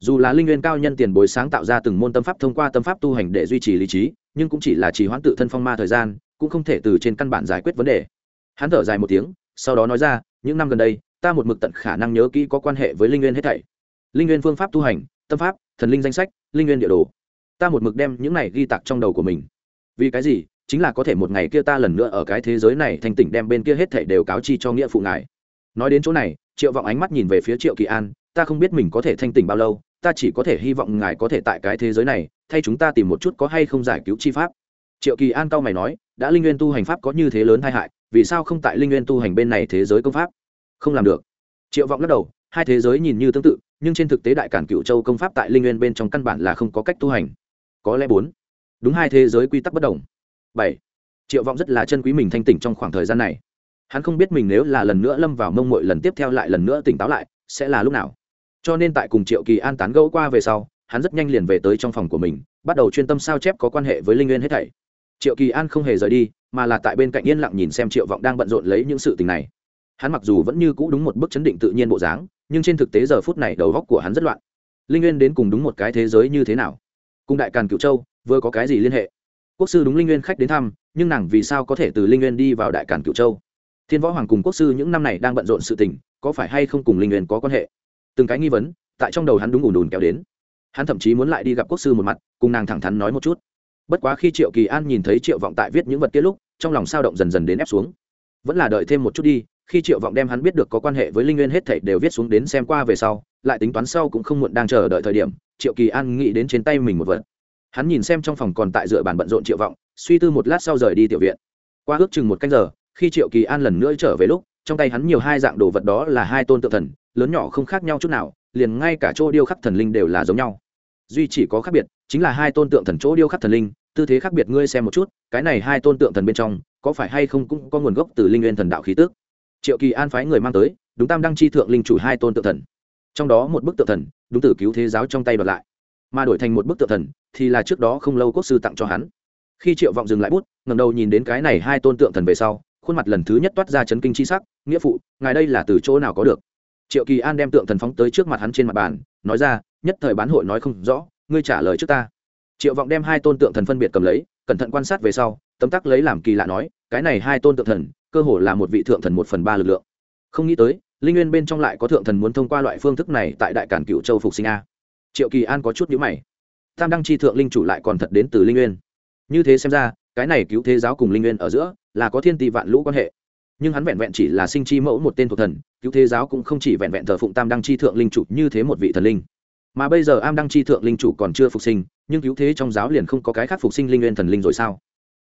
Speaker 1: Dù là linh nguyên cao nhân tiền bối sáng tạo ra từng môn tâm pháp thông qua tâm pháp tu hành để duy trì lý trí, nhưng cũng chỉ là trì hoãn tự thân phong ma thời gian, cũng không thể từ trên căn bản giải quyết vấn đề. Hắn thở dài một tiếng, sau đó nói ra, những năm gần đây, ta một mực tận khả năng nhớ kỹ có quan hệ với linh nguyên hết thảy. Linh nguyên phương pháp tu hành, tâm pháp, thần linh danh sách, linh nguyên địa đồ. Ta một mực đem những này ghi tặc trong đầu của mình. Vì cái gì? Chính là có thể một ngày kia ta lần nữa ở cái thế giới này thành tỉnh đem bên kia hết thảy đều cáo chi cho nghĩa phụ ngài. Nói đến chỗ này, triệu vọng ánh mắt nhìn về phía triệu kỳ an, ta không biết mình có thể thanh tỉnh bao lâu, ta chỉ có thể hy vọng ngài có thể tại cái thế giới này, thay chúng ta tìm một chút có hay không giải cứu chi pháp. Triệu kỳ an cao mày nói, đã linh nguyên tu hành pháp có như thế lớn tai hại, vì sao không tại linh nguyên tu hành bên này thế giới công pháp? Không làm được. Triệu vọng lắc đầu, hai thế giới nhìn như tương tự, nhưng trên thực tế đại cản cựu châu công pháp tại linh nguyên bên trong căn bản là không có cách tu hành. Có lẽ bốn. Đúng hai thế giới quy tắc bất đồng bảy. Triệu vọng rất là chân quý mình thanh tỉnh trong khoảng thời gian này. Hắn không biết mình nếu là lần nữa lâm vào mông mội lần tiếp theo lại lần nữa tỉnh táo lại, sẽ là lúc nào. Cho nên tại cùng triệu kỳ an tán gẫu qua về sau, hắn rất nhanh liền về tới trong phòng của mình, bắt đầu chuyên tâm sao chép có quan hệ với linh nguyên hết thảy. Triệu kỳ an không hề rời đi, mà là tại bên cạnh yên lặng nhìn xem triệu vọng đang bận rộn lấy những sự tình này. Hắn mặc dù vẫn như cũ đúng một bức chấn định tự nhiên bộ dáng, nhưng trên thực tế giờ phút này đầu góc của hắn rất loạn. Linh nguyên đến cùng đúng một cái thế giới như thế nào? Cùng đại càn cựu châu, vừa có cái gì liên hệ? Quốc sư đúng linh nguyên khách đến thăm, nhưng nàng vì sao có thể từ linh nguyên đi vào đại Cản cựu châu? Thiên võ hoàng cùng quốc sư những năm này đang bận rộn sự tình, có phải hay không cùng linh nguyên có quan hệ? Từng cái nghi vấn, tại trong đầu hắn đúng ùn ùn kéo đến. Hắn thậm chí muốn lại đi gặp quốc sư một mặt, cùng nàng thẳng thắn nói một chút. Bất quá khi triệu kỳ an nhìn thấy triệu vọng tại viết những vật kia lúc, trong lòng sao động dần dần đến ép xuống. Vẫn là đợi thêm một chút đi, khi triệu vọng đem hắn biết được có quan hệ với linh nguyên hết thảy đều viết xuống đến xem qua về sau, lại tính toán sau cũng không muộn đang chờ đợi thời điểm, triệu kỳ an nghĩ đến trên tay mình một vật hắn nhìn xem trong phòng còn tại dựa bàn bận rộn triệu vọng, suy tư một lát sau rời đi tiểu viện. Qua ước chừng một canh giờ, khi triệu kỳ an lần nữa trở về lúc, trong tay hắn nhiều hai dạng đồ vật đó là hai tôn tượng thần, lớn nhỏ không khác nhau chút nào, liền ngay cả chỗ điêu khắc thần linh đều là giống nhau. Duy chỉ có khác biệt, chính là hai tôn tượng thần chỗ điêu khắc thần linh, tư thế khác biệt ngươi xem một chút, cái này hai tôn tượng thần bên trong, có phải hay không cũng có nguồn gốc từ linh nguyên thần đạo khí tước triệu kỳ an phái người mang tới, đúng tam đăng chi thượng linh chủ hai tôn tượng thần. Trong đó một bức tượng thần, đúng tử cứu thế giáo trong tay đoạt lại, mà đổi thành một bức tượng thần thì là trước đó không lâu quốc sư tặng cho hắn. Khi triệu vọng dừng lại bút ngầm đầu nhìn đến cái này hai tôn tượng thần về sau, khuôn mặt lần thứ nhất toát ra chấn kinh c h i sắc, nghĩa phụ, ngài đây là từ chỗ nào có được? Triệu kỳ an đem tượng thần phóng tới trước mặt hắn trên mặt bàn, nói ra, nhất thời bán hội nói không rõ, ngươi trả lời trước ta. Triệu vọng đem hai tôn tượng thần phân biệt cầm lấy, cẩn thận quan sát về sau, tấm tắc lấy làm kỳ lạ nói, cái này hai tôn tượng thần, cơ hồ là một vị thượng thần một phần ba lực lượng. Không nghĩ tới, linh nguyên bên trong lại có thượng thần muốn thông qua loại phương thức này tại đại cản cựu châu phục sinh a. Triệu kỳ an có chút nhữ mày tam đăng chi thượng linh chủ lại còn thật đến từ linh nguyên. Như thế xem ra, cái này cứu thế giáo cùng linh nguyên ở giữa là có thiên tỷ vạn lũ quan hệ. Nhưng hắn vẹn vẹn chỉ là sinh chi mẫu một tên thuộc thần, cứu thế giáo cũng không chỉ vẹn vẹn thờ phụng tam đăng chi thượng linh chủ như thế một vị thần linh. Mà bây giờ am đăng chi thượng linh chủ còn chưa phục sinh, nhưng cứu thế trong giáo liền không có cái khác phục sinh linh nguyên thần linh rồi sao?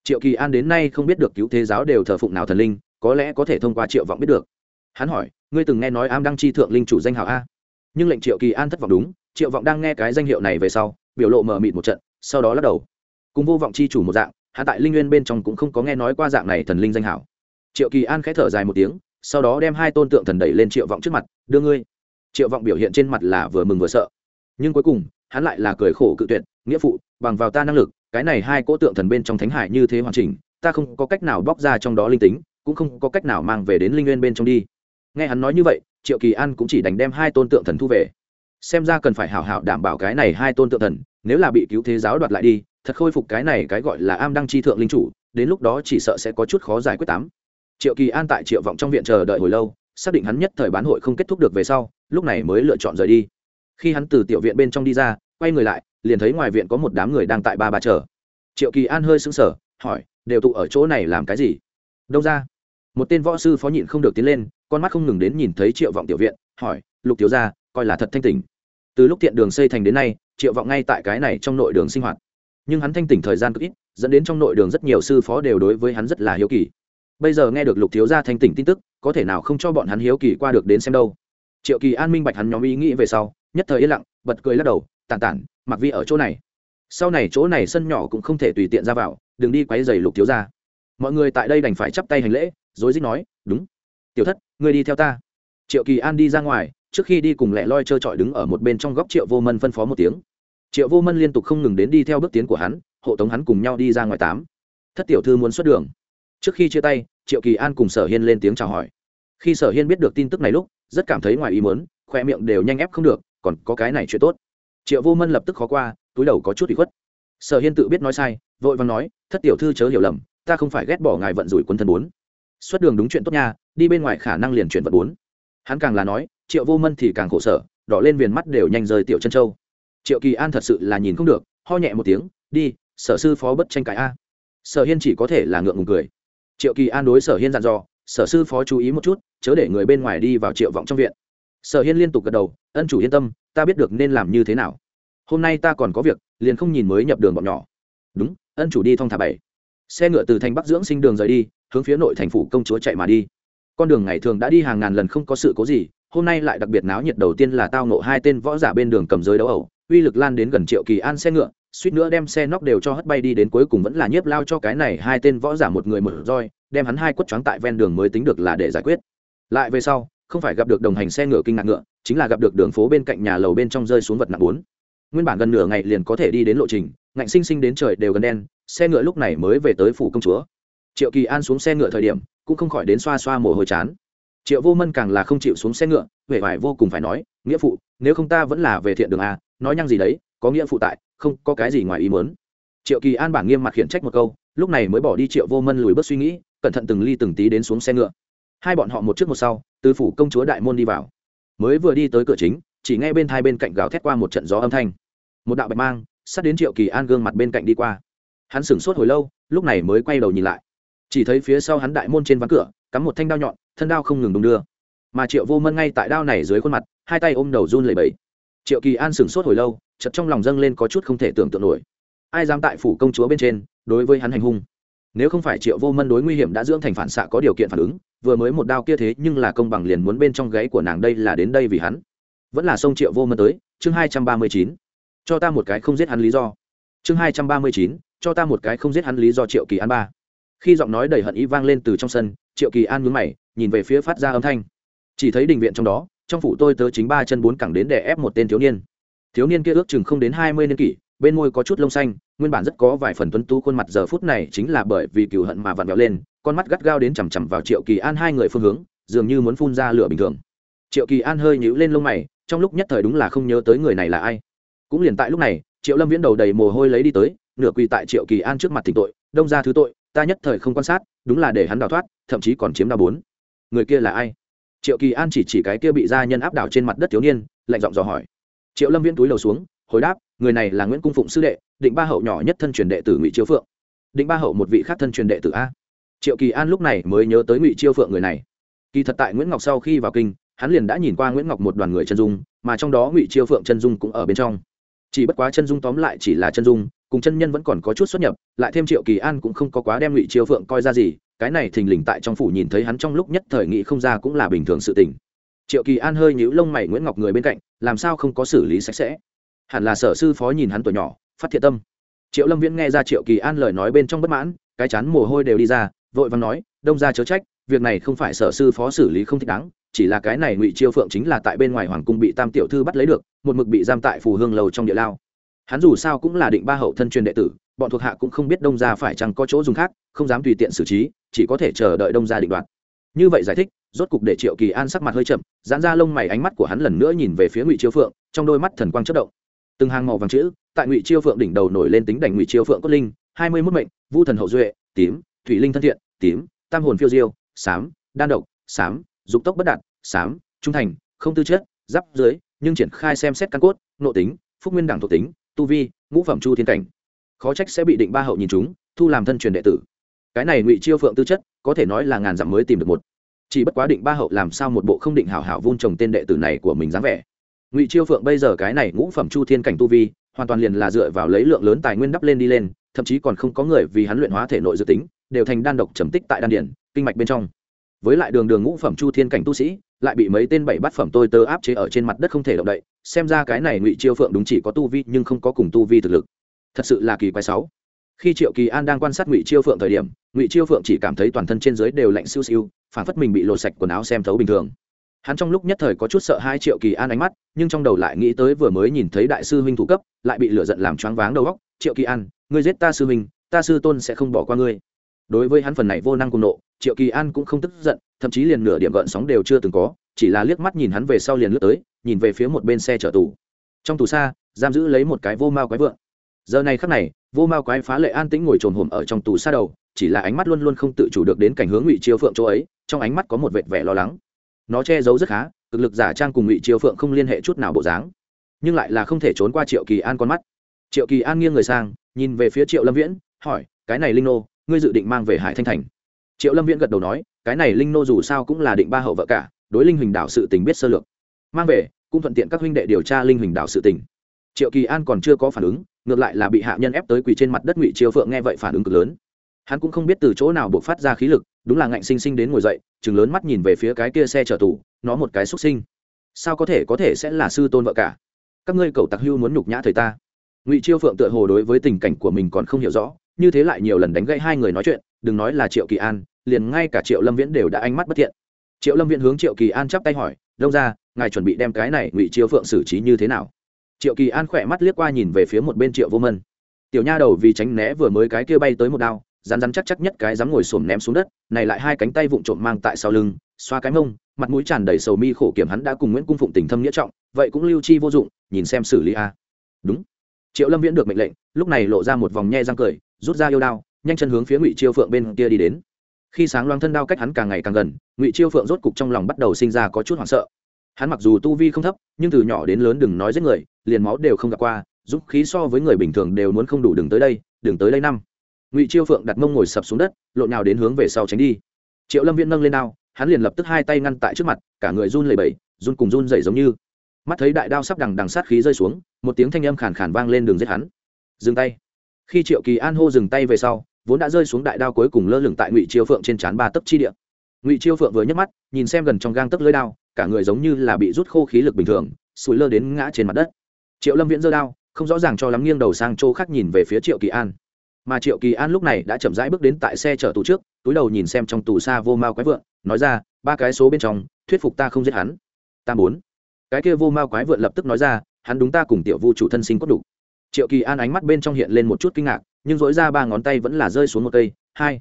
Speaker 1: Triệu kỳ an đến nay không biết được cứu thế giáo đều thờ phụng nào thần linh, có lẽ có thể thông qua triệu vọng biết được. Hắn hỏi, ngươi từng nghe nói am đăng chi thượng linh chủ danh hào a? Nhưng lệnh triệu kỳ an thất vọng đúng, triệu vọng đang nghe cái danh hiệu này về sau biểu lộ mờ mịt một trận, sau đó lắc đầu. Cùng vô vọng chi chủ một dạng, hạ tại linh nguyên bên trong cũng không có nghe nói qua dạng này thần linh danh hảo. Triệu kỳ an khẽ thở dài một tiếng, sau đó đem hai tôn tượng thần đẩy lên triệu vọng trước mặt, đưa ngươi. Triệu vọng biểu hiện trên mặt là vừa mừng vừa sợ. Nhưng cuối cùng, hắn lại là cười khổ cự tuyệt, nghĩa phụ, bằng vào ta năng lực, cái này hai cỗ tượng thần bên trong thánh hải như thế hoàn chỉnh, ta không có cách nào bóc ra trong đó linh tính, cũng không có cách nào mang về đến linh nguyên bên trong đi. Nghe hắn nói như vậy, triệu kỳ an cũng chỉ đành đem hai tôn tượng thần thu về xem ra cần phải hảo hảo đảm bảo cái này hai tôn tượng thần, nếu là bị cứu thế giáo đoạt lại đi, thật khôi phục cái này cái gọi là am đăng chi thượng linh chủ, đến lúc đó chỉ sợ sẽ có chút khó giải quyết tám. Triệu kỳ an tại triệu vọng trong viện chờ đợi hồi lâu, xác định hắn nhất thời bán hội không kết thúc được về sau, lúc này mới lựa chọn rời đi. Khi hắn từ tiểu viện bên trong đi ra, quay người lại, liền thấy ngoài viện có một đám người đang tại ba ba chờ. Triệu kỳ an hơi sững sờ, hỏi, đều tụ ở chỗ này làm cái gì? Đâu ra một tên võ sư phó nhịn không được tiến lên, con mắt không ngừng đến nhìn thấy triệu vọng tiểu viện, hỏi, lục tiểu gia, coi là thật thanh tình từ lúc thiện đường xây thành đến nay, triệu vọng ngay tại cái này trong nội đường sinh hoạt. Nhưng hắn thanh tỉnh thời gian cực ít, dẫn đến trong nội đường rất nhiều sư phó đều đối với hắn rất là hiếu kỳ. Bây giờ nghe được lục thiếu gia thanh tỉnh tin tức, có thể nào không cho bọn hắn hiếu kỳ qua được đến xem đâu. Triệu kỳ an minh bạch hắn nhóm ý nghĩ về sau, nhất thời yên lặng, bật cười lắc đầu tàn tản mặc vi ở chỗ này. Sau này chỗ này sân nhỏ cũng không thể tùy tiện ra vào, đừng đi quấy giày lục thiếu gia. Mọi người tại đây đành phải chắp tay hành lễ, rối rít nói, đúng. Tiểu thất, ngươi đi theo ta. Triệu kỳ an đi ra ngoài trước khi đi cùng lẹ loi trơ trọi đứng ở một bên trong góc triệu vô mân phân phó một tiếng. Triệu vô mân liên tục không ngừng đến đi theo bước tiến của hắn, hộ tống hắn cùng nhau đi ra ngoài tám. Thất tiểu thư muốn xuất đường. Trước khi chia tay, triệu kỳ an cùng sở hiên lên tiếng chào hỏi. Khi sở hiên biết được tin tức này lúc, rất cảm thấy ngoài ý mớn khoe miệng đều nhanh ép không được, còn có cái này chuyện tốt. Triệu vô mân lập tức khó qua, túi đầu có chút bị khuất. Sở hiên tự biết nói sai, vội và nói, thất tiểu thư chớ hiểu lầm, ta không phải ghét bỏ ngài vận rủi quân thân bốn. Xuất đường đúng chuyện tốt nha, đi bên ngoài khả năng liền chuyển vận bốn hắn càng là nói, triệu vô mân thì càng khổ sở, đỏ lên viền mắt đều nhanh rời tiểu chân châu. Triệu kỳ an thật sự là nhìn không được, ho nhẹ một tiếng, đi, sở sư phó bất tranh cãi a. Sở hiên chỉ có thể là ngượng ngùng cười. Triệu kỳ an đối sở hiên dặn dò, sở sư phó chú ý một chút, chớ để người bên ngoài đi vào triệu vọng trong viện. Sở hiên liên tục gật đầu, ân chủ yên tâm, ta biết được nên làm như thế nào. Hôm nay ta còn có việc, liền không nhìn mới nhập đường bọn nhỏ. Đúng, ân chủ đi thong thả bảy. Xe ngựa từ thành bắc dưỡng sinh đường rời đi, hướng phía nội thành phủ công chúa chạy mà đi con đường ngày thường đã đi hàng ngàn lần không có sự cố gì, hôm nay lại đặc biệt náo nhiệt đầu tiên là tao nộ hai tên võ giả bên đường cầm giới đấu ẩu, uy lực lan đến gần triệu kỳ an xe ngựa, suýt nữa đem xe nóc đều cho hất bay đi đến cuối cùng vẫn là nhiếp lao cho cái này hai tên võ giả một người một roi, đem hắn hai quất choáng tại ven đường mới tính được là để giải quyết. Lại về sau, không phải gặp được đồng hành xe ngựa kinh ngạc ngựa, chính là gặp được đường phố bên cạnh nhà lầu bên trong rơi xuống vật nặng bốn. Nguyên bản gần nửa ngày liền có thể đi đến lộ trình, ngạnh sinh sinh đến trời đều gần đen, xe ngựa lúc này mới về tới phủ công chúa. Triệu kỳ an xuống xe ngựa thời điểm cũng không khỏi đến xoa xoa mồ hôi chán. Triệu vô mân càng là không chịu xuống xe ngựa huệ vải vô cùng phải nói, nghĩa phụ, nếu không ta vẫn là về thiện đường a, nói nhăng gì đấy, có nghĩa phụ tại, không có cái gì ngoài ý muốn. Triệu kỳ an bản nghiêm mặt khiển trách một câu, lúc này mới bỏ đi triệu vô mân lùi bước suy nghĩ, cẩn thận từng ly từng tí đến xuống xe ngựa. Hai bọn họ một trước một sau, từ phủ công chúa đại môn đi vào. Mới vừa đi tới cửa chính, chỉ nghe bên thai bên cạnh gào thét qua một trận gió âm thanh. Một đạo bạch mang sát đến triệu kỳ an gương mặt bên cạnh đi qua. Hắn sửng sốt hồi lâu, lúc này mới quay đầu nhìn lại chỉ thấy phía sau hắn đại môn trên ván cửa, cắm một thanh đao nhọn, thân đao không ngừng đung đưa. Mà triệu vô mân ngay tại đao này dưới khuôn mặt, hai tay ôm đầu run lẩy bẩy. Triệu kỳ an sửng sốt hồi lâu chật trong lòng dâng lên có chút không thể tưởng tượng nổi. Ai dám tại phủ công chúa bên trên, đối với hắn hành hung? Nếu không phải triệu vô mân đối nguy hiểm đã dưỡng thành phản xạ có điều kiện phản ứng, vừa mới một đao kia thế nhưng là công bằng liền muốn bên trong gáy của nàng đây là đến đây vì hắn. Vẫn là sông triệu vô mân tới, chương hai trăm ba mươi chín. Cho ta một cái không giết hắn lý do. Chương hai trăm ba mươi chín, cho ta một cái không giết hắn lý do triệu kỳ an ba khi giọng nói đầy hận ý vang lên từ trong sân, triệu kỳ an mướn mày, nhìn về phía phát ra âm thanh. Chỉ thấy đình viện trong đó, trong phủ tôi tớ chính ba chân bốn cẳng đến để ép một tên thiếu niên. Thiếu niên kia ước chừng không đến hai mươi niên kỷ, bên môi có chút lông xanh, nguyên bản rất có vài phần tuấn tú khuôn mặt giờ phút này chính là bởi vì cựu hận mà vặn vẹo lên, con mắt gắt gao đến chằm chằm vào triệu kỳ an hai người phương hướng, dường như muốn phun ra lửa bình thường. Triệu kỳ an hơi nhíu lên lông mày, trong lúc nhất thời đúng là không nhớ tới người này là ai. Cũng liền tại lúc này, triệu lâm viễn đầu đầy mồ hôi lấy đi tới, nửa quỳ tại triệu kỳ an trước mặt thỉnh tội, đông ra thứ tội ta nhất thời không quan sát, đúng là để hắn đào thoát, thậm chí còn chiếm đa bốn. Người kia là ai? Triệu kỳ an chỉ chỉ cái kia bị gia nhân áp đảo trên mặt đất thiếu niên, lạnh giọng dò hỏi. Triệu lâm viễn túi đầu xuống, hồi đáp, người này là nguyễn cung phụng sư đệ, định ba hậu nhỏ nhất thân truyền đệ tử ngụy chiêu phượng. Định ba hậu một vị khác thân truyền đệ tử a. Triệu kỳ an lúc này mới nhớ tới ngụy chiêu phượng người này. Kỳ thật tại nguyễn ngọc sau khi vào kinh, hắn liền đã nhìn qua nguyễn ngọc một đoàn người chân dung, mà trong đó ngụy chiêu phượng chân dung cũng ở bên trong chỉ bất quá chân dung tóm lại chỉ là chân dung, cùng chân nhân vẫn còn có chút xuất nhập, lại thêm triệu kỳ an cũng không có quá đem ngụy chiêu phượng coi ra gì, cái này thình lình tại trong phủ nhìn thấy hắn trong lúc nhất thời nghị không ra cũng là bình thường sự tình. Triệu kỳ an hơi nhíu lông mày nguyễn ngọc người bên cạnh, làm sao không có xử lý sạch sẽ? Hẳn là sở sư phó nhìn hắn tuổi nhỏ, phát thiện tâm. Triệu lâm viễn nghe ra triệu kỳ an lời nói bên trong bất mãn, cái chán mồ hôi đều đi ra, vội vàng nói, đông ra chớ trách, việc này không phải sở sư phó xử lý không thích đáng chỉ là cái này ngụy chiêu phượng chính là tại bên ngoài hoàng cung bị tam tiểu thư bắt lấy được, một mực bị giam tại phù hương lầu trong địa lao. Hắn dù sao cũng là định ba hậu thân truyền đệ tử, bọn thuộc hạ cũng không biết đông gia phải chăng có chỗ dùng khác, không dám tùy tiện xử trí, chỉ có thể chờ đợi đông gia định đoạt. Như vậy giải thích, rốt cục để triệu kỳ an sắc mặt hơi chậm, giãn ra lông mày ánh mắt của hắn lần nữa nhìn về phía ngụy chiêu phượng, trong đôi mắt thần quang chất động. Từng hàng màu vàng chữ, tại ngụy chiêu phượng đỉnh đầu nổi lên tính đành ngụy chiêu phượng cốt linh, hai mươi mốt mệnh, vu thần hậu duệ, tím, thủy linh thân thiện, tím, tam hồn phiêu diêu sám đan độc sám dục tốc bất đạt, sám, trung thành, không tư chất, giáp dưới, nhưng triển khai xem xét căn cốt, nội tính, phúc nguyên đẳng thuộc tính, tu vi, ngũ phẩm chu thiên cảnh. Khó trách sẽ bị định ba hậu nhìn chúng, thu làm thân truyền đệ tử. Cái này ngụy chiêu phượng tư chất, có thể nói là ngàn dặm mới tìm được một. Chỉ bất quá định ba hậu làm sao một bộ không định hảo hảo vun trồng tên đệ tử này của mình dáng vẻ. Ngụy chiêu phượng bây giờ cái này ngũ phẩm chu thiên cảnh tu vi, hoàn toàn liền là dựa vào lấy lượng lớn tài nguyên đắp lên đi lên, thậm chí còn không có người vì hắn luyện hóa thể nội dự tính, đều thành đan độc trầm tích tại đan điển, kinh mạch bên trong với lại đường đường ngũ phẩm chu thiên cảnh tu sĩ, lại bị mấy tên bảy bát phẩm tôi tớ áp chế ở trên mặt đất không thể động đậy, xem ra cái này ngụy chiêu phượng đúng chỉ có tu vi nhưng không có cùng tu vi thực lực. Thật sự là kỳ quái sáu. Khi triệu kỳ an đang quan sát ngụy chiêu phượng thời điểm, ngụy chiêu phượng chỉ cảm thấy toàn thân trên dưới đều lạnh siêu siêu, phản phất mình bị lột sạch quần áo xem thấu bình thường. Hắn trong lúc nhất thời có chút sợ hai triệu kỳ an ánh mắt, nhưng trong đầu lại nghĩ tới vừa mới nhìn thấy đại sư huynh thủ cấp, lại bị lửa giận làm choáng váng đầu óc. Triệu kỳ an, ngươi giết ta sư huynh, ta sư tôn sẽ không bỏ qua ngươi đối với hắn phần này vô năng cùng nộ, triệu kỳ an cũng không tức giận, thậm chí liền nửa điểm gợn sóng đều chưa từng có, chỉ là liếc mắt nhìn hắn về sau liền lướt tới, nhìn về phía một bên xe chở tù. Trong tù xa, giam giữ lấy một cái vô mao quái vượng. Giờ này khắc này, vô mao quái phá lệ an tĩnh ngồi trồn hồm ở trong tù xa đầu, chỉ là ánh mắt luôn luôn không tự chủ được đến cảnh hướng ngụy chiêu phượng chỗ ấy, trong ánh mắt có một vệt vẻ lo lắng. Nó che giấu rất khá, cực lực giả trang cùng ngụy chiêu phượng không liên hệ chút nào bộ dáng, nhưng lại là không thể trốn qua triệu kỳ an con mắt. Triệu kỳ an nghiêng người sang, nhìn về phía triệu lâm viễn, hỏi, cái này linh nô ngươi dự định mang về hải thanh thành. Triệu lâm viễn gật đầu nói, cái này linh nô dù sao cũng là định ba hậu vợ cả, đối linh huỳnh đảo sự tình biết sơ lược. Mang về, cũng thuận tiện các huynh đệ điều tra linh huỳnh đảo sự tình. Triệu kỳ an còn chưa có phản ứng, ngược lại là bị hạ nhân ép tới quỳ trên mặt đất ngụy chiêu phượng nghe vậy phản ứng cực lớn. Hắn cũng không biết từ chỗ nào buộc phát ra khí lực, đúng là ngạnh sinh sinh đến ngồi dậy chừng lớn mắt nhìn về phía cái kia xe chở tù, nó một cái xúc sinh. Sao có thể có thể sẽ là sư tôn vợ cả? Các ngươi cầu tặc hưu muốn nhục nhã thời ta. Ngụy chiêu phượng tựa hồ đối với tình cảnh của mình còn không hiểu rõ như thế lại nhiều lần đánh gãy hai người nói chuyện, đừng nói là triệu kỳ an, liền ngay cả triệu lâm viễn đều đã ánh mắt bất thiện. Triệu lâm viễn hướng triệu kỳ an chắp tay hỏi, đông ra ngài chuẩn bị đem cái này ngụy chiêu phượng xử trí như thế nào? Triệu kỳ an khỏe mắt liếc qua nhìn về phía một bên triệu vô mân. Tiểu nha đầu vì tránh né vừa mới cái kia bay tới một đao rán rán chắc chắc nhất cái dám ngồi xổm ném xuống đất, này lại hai cánh tay vụng trộm mang tại sau lưng, xoa cái mông, mặt mũi tràn đầy sầu mi khổ kiểm hắn đã cùng nguyễn cung phụng tình thâm nghĩa trọng, vậy cũng lưu chi vô dụng, nhìn xem xử lý a. Đúng triệu lâm viễn được mệnh lệnh, lúc này lộ ra một vòng nhe răng cười, rút ra yêu đao, nhanh chân hướng phía ngụy chiêu phượng bên kia đi đến. Khi sáng loang thân đao cách hắn càng ngày càng gần, ngụy chiêu phượng rốt cục trong lòng bắt đầu sinh ra có chút hoảng sợ. Hắn mặc dù tu vi không thấp, nhưng từ nhỏ đến lớn đừng nói giết người, liền máu đều không gặp qua giúp khí so với người bình thường đều muốn không đủ đừng tới đây, đừng tới đây năm. Ngụy chiêu phượng đặt mông ngồi sập xuống đất, lộn nào đến hướng về sau tránh đi. Triệu lâm viễn nâng lên đao, hắn liền lập tức hai tay ngăn tại trước mặt, cả người run lẩy bẩy, run cùng run dậy giống như mắt thấy đại đao sắp đằng đằng sát khí rơi xuống một tiếng thanh âm khàn khàn vang lên đường giết hắn. Dừng tay. Khi triệu kỳ an hô dừng tay về sau vốn đã rơi xuống đại đao cuối cùng lơ lửng tại ngụy chiêu phượng trên trán ba tấc chi địa. Ngụy chiêu phượng vừa nhấc mắt nhìn xem gần trong gang tấc lưới đao cả người giống như là bị rút khô khí lực bình thường sủi lơ đến ngã trên mặt đất. Triệu lâm viễn giơ đao không rõ ràng cho lắm nghiêng đầu sang chỗ khác nhìn về phía triệu kỳ an. Mà triệu kỳ an lúc này đã chậm rãi bước đến tại xe chở tù trước túi đầu nhìn xem trong tù xa vô mao quái vượng, nói ra ba cái số bên trong thuyết phục ta không giết hắn. Ta bốn cái kia vô mao quái vượn lập tức nói ra, hắn đúng ta cùng tiểu vu chủ thân sinh cốt đủ. Triệu kỳ an ánh mắt bên trong hiện lên một chút kinh ngạc, nhưng dối ra ba ngón tay vẫn là rơi xuống một cây. Hai.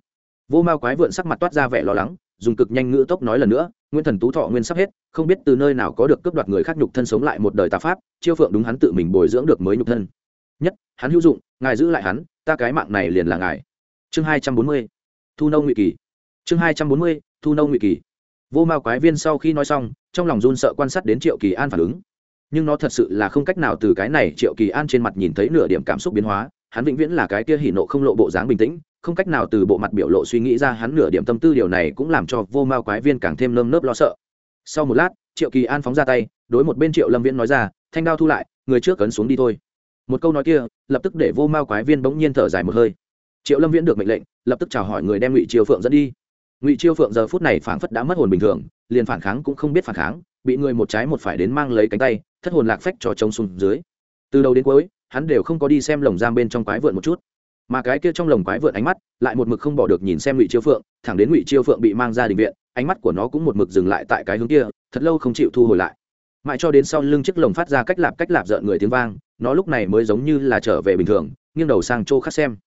Speaker 1: Vô mao quái vượn sắc mặt toát ra vẻ lo lắng, dùng cực nhanh ngữ tốc nói lần nữa, nguyên thần tú thọ nguyên sắp hết, không biết từ nơi nào có được cướp đoạt người khác nhục thân sống lại một đời tà pháp, chiêu phượng đúng hắn tự mình bồi dưỡng được mới nhục thân. Nhất, hắn hữu dụng, ngài giữ lại hắn, ta cái mạng này liền là ngài. Chương hai trăm bốn mươi, thu nâu ngụy kỳ. Chương hai trăm bốn mươi, thu nâu ngụy kỳ vô mao quái viên sau khi nói xong, trong lòng run sợ quan sát đến triệu kỳ an phản ứng. Nhưng nó thật sự là không cách nào từ cái này triệu kỳ an trên mặt nhìn thấy nửa điểm cảm xúc biến hóa, hắn vĩnh viễn là cái kia hỉ nộ không lộ bộ dáng bình tĩnh, không cách nào từ bộ mặt biểu lộ suy nghĩ ra hắn nửa điểm tâm tư, điều này cũng làm cho vô mao quái viên càng thêm nơm nớp lo sợ. Sau một lát, triệu kỳ an phóng ra tay, đối một bên triệu lâm viễn nói ra, thanh đao thu lại, người trước cấn xuống đi thôi. Một câu nói kia, lập tức để vô mao quái viên bỗng nhiên thở dài một hơi. Triệu lâm viễn được mệnh lệnh, lập tức chào hỏi người đem ngụy triều phượng dẫn đi ngụy chiêu phượng giờ phút này phảng phất đã mất hồn bình thường, liền phản kháng cũng không biết phản kháng, bị người một trái một phải đến mang lấy cánh tay, thất hồn lạc phách cho trông xuống dưới. Từ đầu đến cuối, hắn đều không có đi xem lồng giam bên trong quái vượn một chút. Mà cái kia trong lồng quái vượn ánh mắt, lại một mực không bỏ được nhìn xem ngụy chiêu phượng, thẳng đến ngụy chiêu phượng bị mang ra định viện, ánh mắt của nó cũng một mực dừng lại tại cái hướng kia, thật lâu không chịu thu hồi lại. Mãi cho đến sau lưng chiếc lồng phát ra cách lạp cách lạp rợn người tiếng vang, nó lúc này mới giống như là trở về bình thường, nghiêng đầu sang chỗ khác xem.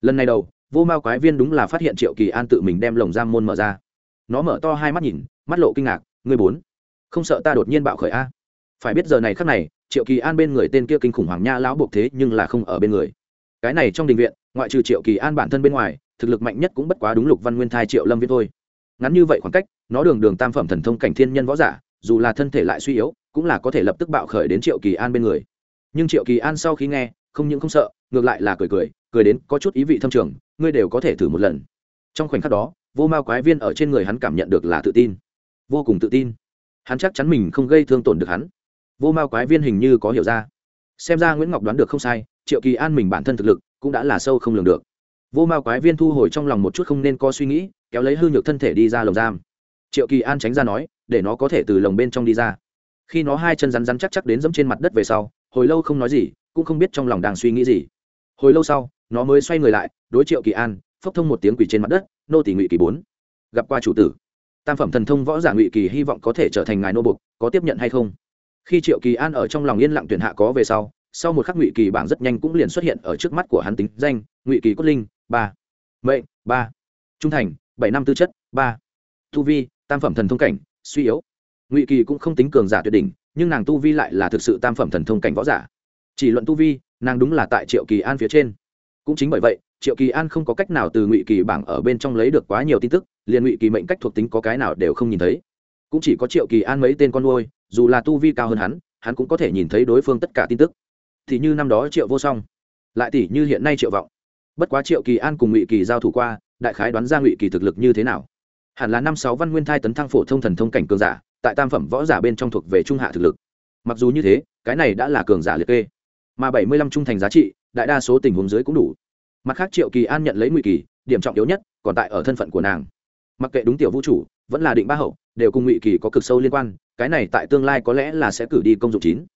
Speaker 1: Lần này đầu vô mao quái viên đúng là phát hiện triệu kỳ an tự mình đem lồng giam môn mở ra. Nó mở to hai mắt nhìn, mắt lộ kinh ngạc người bốn, không sợ ta đột nhiên bạo khởi a? Phải biết giờ này khắc này, triệu kỳ an bên người tên kia kinh khủng hoàng nha lão buộc thế nhưng là không ở bên người. Cái này trong đình viện, ngoại trừ triệu kỳ an bản thân bên ngoài, thực lực mạnh nhất cũng bất quá đúng lục văn nguyên thai triệu lâm viên thôi. Ngắn như vậy khoảng cách, nó đường đường tam phẩm thần thông cảnh thiên nhân võ giả, dù là thân thể lại suy yếu, cũng là có thể lập tức bạo khởi đến triệu kỳ an bên người. Nhưng triệu kỳ an sau khi nghe, không những không sợ ngược lại là cười cười cười đến có chút ý vị thâm trường, ngươi đều có thể thử một lần. Trong khoảnh khắc đó, vô mao quái viên ở trên người hắn cảm nhận được là tự tin. Vô cùng tự tin. Hắn chắc chắn mình không gây thương tổn được hắn. Vô mao quái viên hình như có hiểu ra. Xem ra nguyễn ngọc đoán được không sai, triệu kỳ an mình bản thân thực lực cũng đã là sâu không lường được. Vô mao quái viên thu hồi trong lòng một chút không nên có suy nghĩ, kéo lấy hư nhược thân thể đi ra lồng giam. Triệu kỳ an tránh ra nói, để nó có thể từ lồng bên trong đi ra. Khi nó hai chân rắn rắn chắc chắc đến dẫm trên mặt đất về sau, hồi lâu không nói gì, cũng không biết trong lòng đang suy nghĩ gì hồi lâu sau, nó mới xoay người lại, đối triệu kỳ an, phốc thông một tiếng quỷ trên mặt đất, nô tỷ ngụy kỳ bốn, gặp qua chủ tử. Tam phẩm thần thông võ giả ngụy kỳ hy vọng có thể trở thành ngài nô bục có tiếp nhận hay không? Khi triệu kỳ an ở trong lòng yên lặng tuyển hạ có về sau sau một khắc ngụy kỳ bảng rất nhanh cũng liền xuất hiện ở trước mắt của hắn tính danh, ngụy kỳ cốt linh, ba. Mệnh, ba. Trung thành, bảy năm tư chất, ba. Tu vi, tam phẩm thần thông cảnh, suy yếu. Ngụy kỳ cũng không tính cường giả tuyệt đỉnh, nhưng nàng tu vi lại là thực sự tam phẩm thần thông cảnh võ giả chỉ luận tu vi, nàng đúng là tại triệu kỳ an phía trên. Cũng chính bởi vậy, triệu kỳ an không có cách nào từ ngụy kỳ bảng ở bên trong lấy được quá nhiều tin tức, liền ngụy kỳ mệnh cách thuộc tính có cái nào đều không nhìn thấy. Cũng chỉ có triệu kỳ an mấy tên con nuôi, dù là tu vi cao hơn hắn hắn cũng có thể nhìn thấy đối phương tất cả tin tức. Thì như năm đó triệu vô song, lại tỷ như hiện nay triệu vọng. Bất quá triệu kỳ an cùng ngụy kỳ giao thủ qua, đại khái đoán ra ngụy kỳ thực lực như thế nào. Hẳn là năm sáu văn nguyên thai tấn thăng phổ thông thần thông cảnh cường giả, tại tam phẩm võ giả bên trong thuộc về trung hạ thực lực. Mặc dù như thế, cái này đã là cường giả liệt kê mà bảy mươi lăm trung thành giá trị, đại đa số tình huống dưới cũng đủ. Mặt khác, triệu kỳ an nhận lấy ngụy kỳ, điểm trọng yếu nhất còn tại ở thân phận của nàng. Mặc kệ đúng tiểu vũ trụ, vẫn là định ba hậu, đều cùng ngụy kỳ có cực sâu liên quan, cái này tại tương lai có lẽ là sẽ cử đi công dụng chín.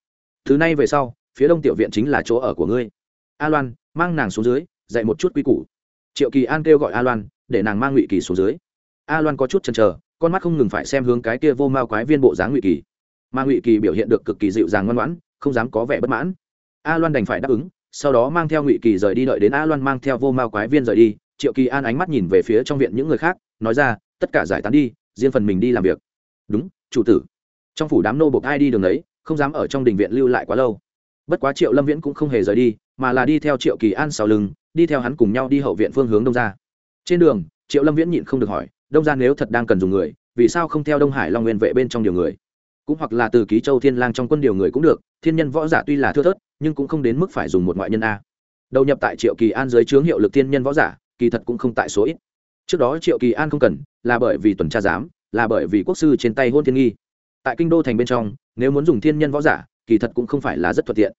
Speaker 1: Thứ này về sau, phía đông tiểu viện chính là chỗ ở của ngươi. A loan, mang nàng xuống dưới, dạy một chút quy củ. Triệu kỳ an kêu gọi a loan, để nàng mang ngụy kỳ xuống dưới. A loan có chút chần chờ, con mắt không ngừng phải xem hướng cái kia vô mao quái viên bộ dáng ngụy kỳ. Mà ngụy kỳ biểu hiện được cực kỳ dịu dàng ngoan ngoãn, không dám có vẻ bất mãn a loan đành phải đáp ứng, sau đó mang theo ngụy kỳ rời đi đợi đến a loan mang theo vô mao quái viên rời đi, triệu kỳ an ánh mắt nhìn về phía trong viện những người khác, nói ra, tất cả giải tán đi, riêng phần mình đi làm việc. Đúng, chủ tử. Trong phủ đám nô buộc ai đi đường ấy, không dám ở trong đình viện lưu lại quá lâu. Bất quá triệu lâm viễn cũng không hề rời đi, mà là đi theo triệu kỳ an sau lưng, đi theo hắn cùng nhau đi hậu viện phương hướng đông ra trên đường, triệu lâm viễn nhịn không được hỏi, đông ra nếu thật đang cần dùng người, vì sao không theo đông hải long nguyên vệ bên trong điều người? Cũng hoặc là từ ký châu thiên lang trong quân điều người cũng được, thiên nhân võ giả tuy là thưa thớt, nhưng cũng không đến mức phải dùng một ngoại nhân a. Đầu nhập tại triệu kỳ an dưới trướng hiệu lực thiên nhân võ giả, kỳ thật cũng không tại số ít. Trước đó triệu kỳ an không cần, là bởi vì tuần tra giám, là bởi vì quốc sư trên tay hôn thiên nghi. Tại kinh đô thành bên trong, nếu muốn dùng thiên nhân võ giả, kỳ thật cũng không phải là rất thuận tiện.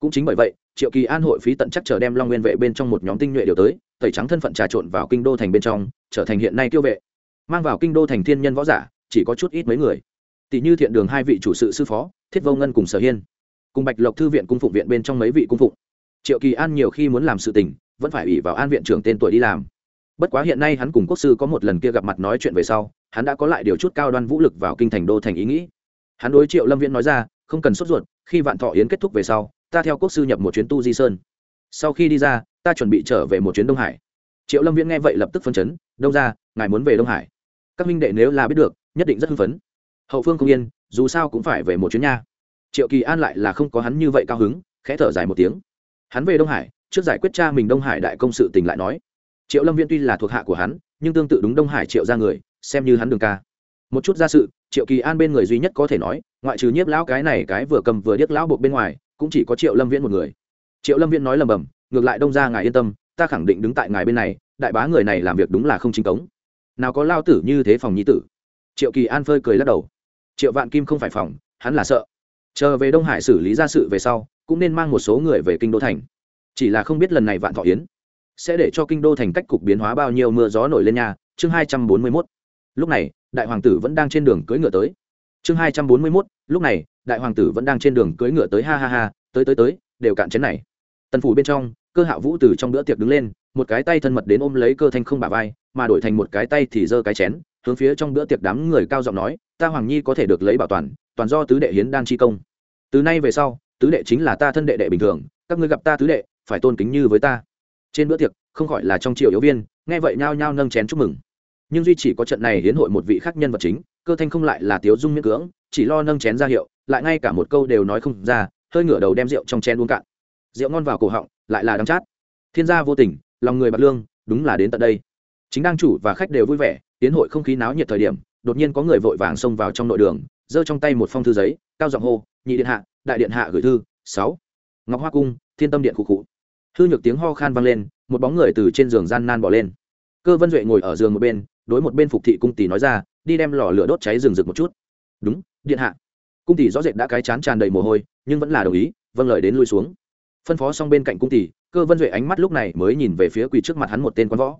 Speaker 1: Cũng chính bởi vậy, triệu kỳ an hội phí tận chắc chờ đem long nguyên vệ bên trong một nhóm tinh nhuệ điều tới, tẩy trắng thân phận trà trộn vào kinh đô thành bên trong, trở thành hiện nay tiêu vệ. Mang vào kinh đô thành thiên nhân võ giả, chỉ có chút ít mấy người tỷ như thiện đường hai vị chủ sự sư phó, thiết vô ngân cùng sở hiên. Cùng bạch lộc thư viện cung phụng viện bên trong mấy vị cung phụng. Triệu kỳ an nhiều khi muốn làm sự tình, vẫn phải ủy vào an viện trưởng tên tuổi đi làm. Bất quá hiện nay hắn cùng quốc sư có một lần kia gặp mặt nói chuyện về sau, hắn đã có lại điều chút cao đoan vũ lực vào kinh thành đô thành ý nghĩ. Hắn đối triệu lâm viễn nói ra, không cần sốt ruột, khi vạn thọ yến kết thúc về sau, ta theo quốc sư nhập một chuyến tu di sơn. Sau khi đi ra, ta chuẩn bị trở về một chuyến đông hải. Triệu lâm viễn nghe vậy lập tức phân chấn, đông ra ngài muốn về đông hải? Các minh đệ nếu là biết được, nhất định rất hưng phấn hậu phương không yên, dù sao cũng phải về một chuyến nha. Triệu kỳ an lại là không có hắn như vậy cao hứng, khẽ thở dài một tiếng. Hắn về đông hải, trước giải quyết cha mình đông hải đại công sự tình lại nói. Triệu lâm viên tuy là thuộc hạ của hắn, nhưng tương tự đúng đông hải triệu ra người, xem như hắn đường ca. Một chút ra sự, triệu kỳ an bên người duy nhất có thể nói, ngoại trừ nhiếp lão cái này cái vừa cầm vừa điếc lão buộc bên ngoài, cũng chỉ có triệu lâm viễn một người. Triệu lâm viễn nói lầm bầm ngược lại đông ra ngài yên tâm, ta khẳng định đứng tại ngài bên này, đại bá người này làm việc đúng là không chính cống. Nào có lao tử như thế phòng nhi tử. Triệu kỳ an phơi cười lắc đầu triệu vạn kim không phải phòng, hắn là sợ. Chờ về đông hải xử lý ra sự về sau, cũng nên mang một số người về kinh đô thành. Chỉ là không biết lần này vạn thọ yến sẽ để cho kinh đô thành cách cục biến hóa bao nhiêu mưa gió nổi lên nhà chương hai trăm bốn mươi mốt. Lúc này, đại hoàng tử vẫn đang trên đường cưỡi ngựa tới. Chương hai trăm bốn mươi mốt. Lúc này, đại hoàng tử vẫn đang trên đường cưỡi ngựa tới. Ha ha ha, tới tới tới, đều cạn chén này. Tần phủ bên trong, cơ hạ vũ từ trong bữa tiệc đứng lên, một cái tay thân mật đến ôm lấy cơ thanh không bà vai, mà đổi thành một cái tay thì giơ cái chén, hướng phía trong bữa tiệc đám người cao giọng nói ta hoàng nhi có thể được lấy bảo toàn toàn do tứ đệ hiến đan chi công. Từ nay về sau, tứ đệ chính là ta thân đệ đệ bình thường, các ngươi gặp ta tứ đệ, phải tôn kính như với ta. Trên bữa tiệc, không khỏi là trong triều yếu viên, nghe vậy nhao nhao nâng chén chúc mừng. Nhưng duy chỉ có trận này hiến hội một vị khác nhân vật chính, cơ thanh không lại là tiếu dung miễn cưỡng, chỉ lo nâng chén ra hiệu, lại ngay cả một câu đều nói không ra, hơi ngửa đầu đem rượu trong chén uống cạn. Rượu ngon vào cổ họng, lại là đắng chát. Thiên gia vô tình, lòng người bạc lương, đúng là đến tận đây. Chính đang chủ và khách đều vui vẻ tiến hội không khí náo nhiệt thời điểm đột nhiên có người vội vàng xông vào trong nội đường, giơ trong tay một phong thư giấy, cao giọng hô, nhị điện hạ, đại điện hạ gửi thư, sáu. Ngọc hoa cung, thiên tâm điện khu cụ hư nhược tiếng ho khan vang lên, một bóng người từ trên giường gian nan bỏ lên. Cơ vân duệ ngồi ở giường một bên, đối một bên phục thị cung tỷ nói ra, đi đem lò lửa đốt cháy rừng rực một chút. Đúng, điện hạ. Cung tỷ rõ rệt đã cái chán tràn đầy mồ hôi, nhưng vẫn là đồng ý vâng lời đến lui xuống. Phân phó xong bên cạnh cung tỷ, cơ vân duệ ánh mắt lúc này mới nhìn về phía quỳ trước mặt hắn một tên quan võ.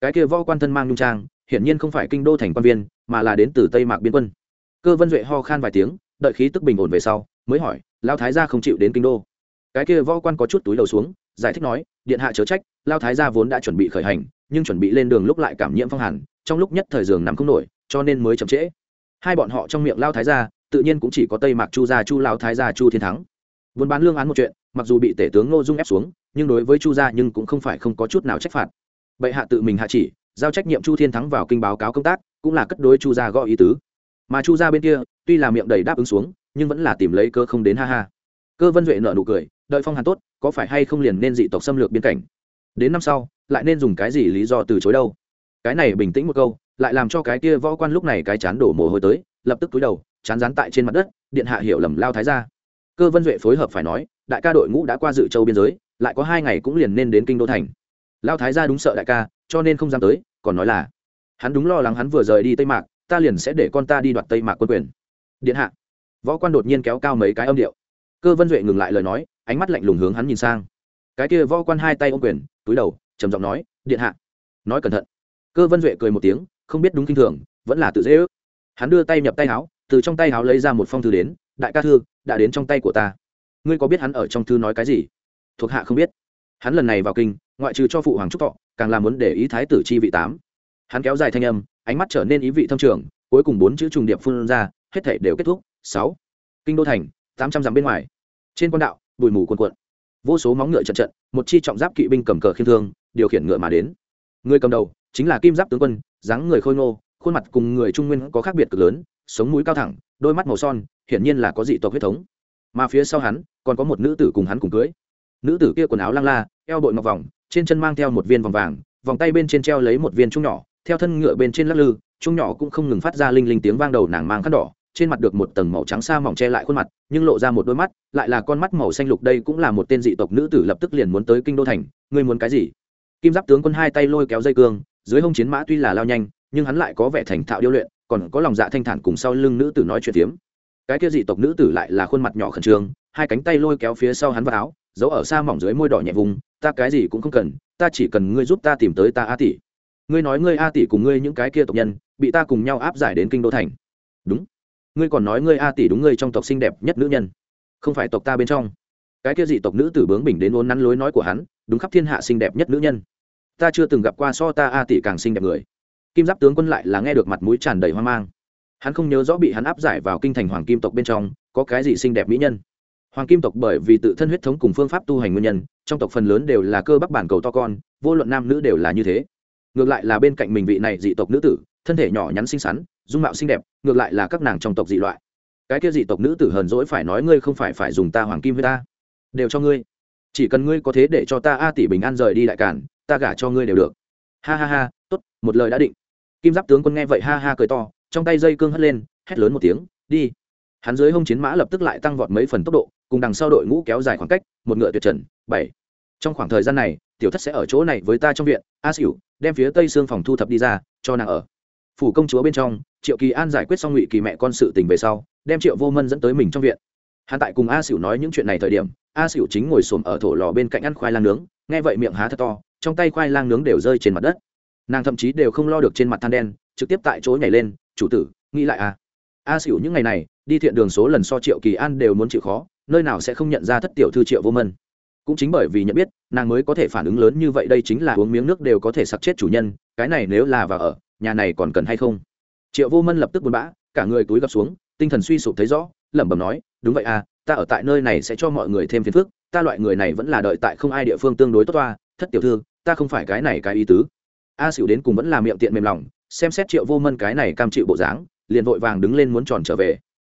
Speaker 1: Cái kia võ quan thân mang nhung trang, hiển nhiên không phải kinh đô thành quan viên mà là đến từ tây mạc biên quân. Cơ vân duệ ho khan vài tiếng, đợi khí tức bình ổn về sau, mới hỏi, lao thái gia không chịu đến kinh đô? Cái kia võ quan có chút túi đầu xuống, giải thích nói, điện hạ chớ trách, lao thái gia vốn đã chuẩn bị khởi hành, nhưng chuẩn bị lên đường lúc lại cảm nhiễm phong hàn, trong lúc nhất thời giường nằm không nổi, cho nên mới chậm trễ. Hai bọn họ trong miệng lao thái gia, tự nhiên cũng chỉ có tây mạc chu gia chu lao thái gia chu thiên thắng. Buôn bán lương án một chuyện, mặc dù bị tể tướng ngô dung ép xuống, nhưng đối với chu gia nhưng cũng không phải không có chút nào trách phạt. Bệ hạ tự mình hạ chỉ, giao trách nhiệm chu thiên thắng vào kinh báo cáo công tác cũng là cất đối chu gia gõ ý tứ. Mà chu gia bên kia, tuy là miệng đầy đáp ứng xuống, nhưng vẫn là tìm lấy cơ không đến ha ha. Cơ vân duệ nợ nụ cười, đợi phong hàn tốt, có phải hay không liền nên dị tộc xâm lược biên cảnh? Đến năm sau, lại nên dùng cái gì lý do từ chối đâu? Cái này bình tĩnh một câu, lại làm cho cái kia võ quan lúc này cái chán đổ mồ hôi tới, lập tức cúi đầu, chán rán tại trên mặt đất, điện hạ hiểu lầm lao thái ra cơ vân duệ phối hợp phải nói, đại ca đội ngũ đã qua dự châu biên giới, lại có hai ngày cũng liền nên đến kinh đô thành. Lao thái ra đúng sợ đại ca, cho nên không dám tới, còn nói là hắn đúng lo lắng hắn vừa rời đi tây mạc, ta liền sẽ để con ta đi đoạt tây mạc quân quyền. Điện hạ. Võ quan đột nhiên kéo cao mấy cái âm điệu. Cơ vân duệ ngừng lại lời nói, ánh mắt lạnh lùng hướng hắn nhìn sang. Cái kia võ quan hai tay ôm quyền, túi đầu, trầm giọng nói, điện hạ. Nói cẩn thận. Cơ vân duệ cười một tiếng, không biết đúng kinh thường, vẫn là tự dễ ước. Hắn đưa tay nhập tay áo, từ trong tay áo lấy ra một phong thư đến, đại ca thư, đã đến trong tay của ta. Ngươi có biết hắn ở trong thư nói cái gì? Thuộc hạ không biết. Hắn lần này vào kinh, ngoại trừ cho phụ hoàng trúc thọ, càng là muốn để ý thái tử chi vị tám hắn kéo dài thanh âm, ánh mắt trở nên ý vị thâm trường, cuối cùng bốn chữ trùng điệp phun ra, hết thể đều kết thúc. Sáu. Kinh đô thành, tám trăm dặm bên ngoài. Trên quan đạo, bụi mù cuồn cuộn. Vô số móng ngựa trận trận, một chi trọng giáp kỵ binh cầm cờ khiêm thương, điều khiển ngựa mà đến. Người cầm đầu chính là kim giáp tướng quân, dáng người khôi ngô, khuôn mặt cùng người trung nguyên có khác biệt cực lớn, sống mũi cao thẳng, đôi mắt màu son, hiển nhiên là có dị tộc huyết thống. Mà phía sau hắn, còn có một nữ tử cùng hắn cùng cưới. Nữ tử kia quần áo lăng la, eo bội ngọc vòng, trên chân mang theo một viên vòng vàng, vòng tay bên trên treo lấy một viên trung nhỏ theo thân ngựa bên trên lắc lư trung nhỏ cũng không ngừng phát ra linh linh tiếng vang đầu nàng mang khăn đỏ, trên mặt được một tầng màu trắng xa mỏng che lại khuôn mặt, nhưng lộ ra một đôi mắt, lại là con mắt màu xanh lục đây cũng là một tên dị tộc nữ tử lập tức liền muốn tới kinh đô thành. Ngươi muốn cái gì? Kim giáp tướng quân hai tay lôi kéo dây cương, dưới hông chiến mã tuy là lao nhanh, nhưng hắn lại có vẻ thành thạo điêu luyện, còn có lòng dạ thanh thản cùng sau lưng nữ tử nói chuyện tiếm cái kia dị tộc nữ tử lại là khuôn mặt nhỏ khẩn trương, hai cánh tay lôi kéo phía sau hắn vào áo, giấu ở xa mỏng dưới môi đỏ nhẹ vùng, ta cái gì cũng không cần, ta chỉ cần ngươi giúp ta tìm tới ta a tỷ ngươi nói ngươi a tỷ cùng ngươi những cái kia tộc nhân, bị ta cùng nhau áp giải đến kinh đô thành. Đúng. Ngươi còn nói ngươi a tỷ đúng ngươi trong tộc xinh đẹp nhất nữ nhân. Không phải tộc ta bên trong. Cái kia dị tộc nữ tử bướng bình đến uốn nắn lối nói của hắn, đúng khắp thiên hạ xinh đẹp nhất nữ nhân. Ta chưa từng gặp qua so ta a tỷ càng xinh đẹp người. Kim giáp tướng quân lại là nghe được mặt mũi tràn đầy hoang mang. Hắn không nhớ rõ bị hắn áp giải vào kinh thành hoàng kim tộc bên trong, có cái gì xinh đẹp mỹ nhân. Hoàng kim tộc bởi vì tự thân huyết thống cùng phương pháp tu hành nguyên nhân, trong tộc phần lớn đều là cơ bắc bản cầu to con, vô luận nam nữ đều là như thế ngược lại là bên cạnh mình vị này dị tộc nữ tử, thân thể nhỏ nhắn xinh xắn, dung mạo xinh đẹp, ngược lại là các nàng trong tộc dị loại. Cái kia dị tộc nữ tử hờn dỗi phải nói ngươi không phải phải dùng ta hoàng kim với ta. Đều cho ngươi. Chỉ cần ngươi có thế để cho ta a tỷ bình an rời đi đại cản, ta gả cho ngươi đều được. Ha ha ha, tốt, một lời đã định. Kim giáp tướng quân nghe vậy ha ha cười to, trong tay dây cương hất lên, hét lớn một tiếng, đi. Hắn dưới hông chiến mã lập tức lại tăng vọt mấy phần tốc độ, cùng đằng sau đội ngũ kéo dài khoảng cách, một ngựa tuyệt trần, bảy trong khoảng thời gian này, tiểu thất sẽ ở chỗ này với ta trong viện, a xỉu đem phía tây xương phòng thu thập đi ra, cho nàng ở. Phủ công chúa bên trong, triệu kỳ an giải quyết xong ngụy kỳ mẹ con sự tình về sau, đem triệu vô mân dẫn tới mình trong viện. Hắn tại cùng a xỉu nói những chuyện này thời điểm, a xỉu chính ngồi xổm ở thổ lò bên cạnh ăn khoai lang nướng, nghe vậy miệng há thật to, trong tay khoai lang nướng đều rơi trên mặt đất. Nàng thậm chí đều không lo được trên mặt than đen, trực tiếp tại chỗ nhảy lên, chủ tử, nghĩ lại à? a a xỉu những ngày này, đi thiện đường số lần so triệu kỳ an đều muốn chịu khó, nơi nào sẽ không nhận ra thất tiểu thư triệu vô mân cũng chính bởi vì nhận biết, nàng mới có thể phản ứng lớn như vậy đây chính là uống miếng nước đều có thể sặc chết chủ nhân, cái này nếu là vào ở, nhà này còn cần hay không? Triệu vô mân lập tức buồn bã, cả người túi gập xuống, tinh thần suy sụp thấy rõ, lẩm bẩm nói, đúng vậy à ta ở tại nơi này sẽ cho mọi người thêm phiền phức, ta loại người này vẫn là đợi tại không ai địa phương tương đối tốt toa, thất tiểu thư, ta không phải cái này cái ý tứ. A xỉu đến cùng vẫn là miệng tiện mềm lòng, xem xét triệu vô mân cái này cam chịu bộ dáng, liền vội vàng đứng lên muốn tròn trở về.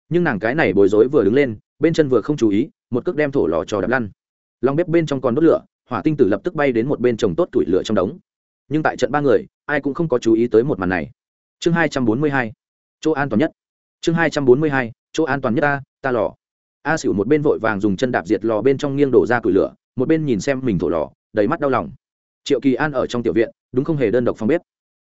Speaker 1: Nhưng nàng cái này bối rối vừa đứng lên, bên chân vừa không chú ý, một cước đem thổ lò trò đập lăn lòng bếp bên trong còn đốt lửa, hỏa tinh tử lập tức bay đến một bên trồng tốt tuổi lửa trong đống. Nhưng tại trận ba người, ai cũng không có chú ý tới một màn này. Chương hai trăm bốn mươi hai, chỗ an toàn nhất. Chương hai trăm bốn mươi hai, chỗ an toàn nhất ta ta lò. A xỉu một bên vội vàng dùng chân đạp diệt lò bên trong nghiêng đổ ra cửi lửa, một bên nhìn xem mình thổ lò, đầy mắt đau lòng. Triệu kỳ an ở trong tiểu viện, đúng không hề đơn độc phòng bếp.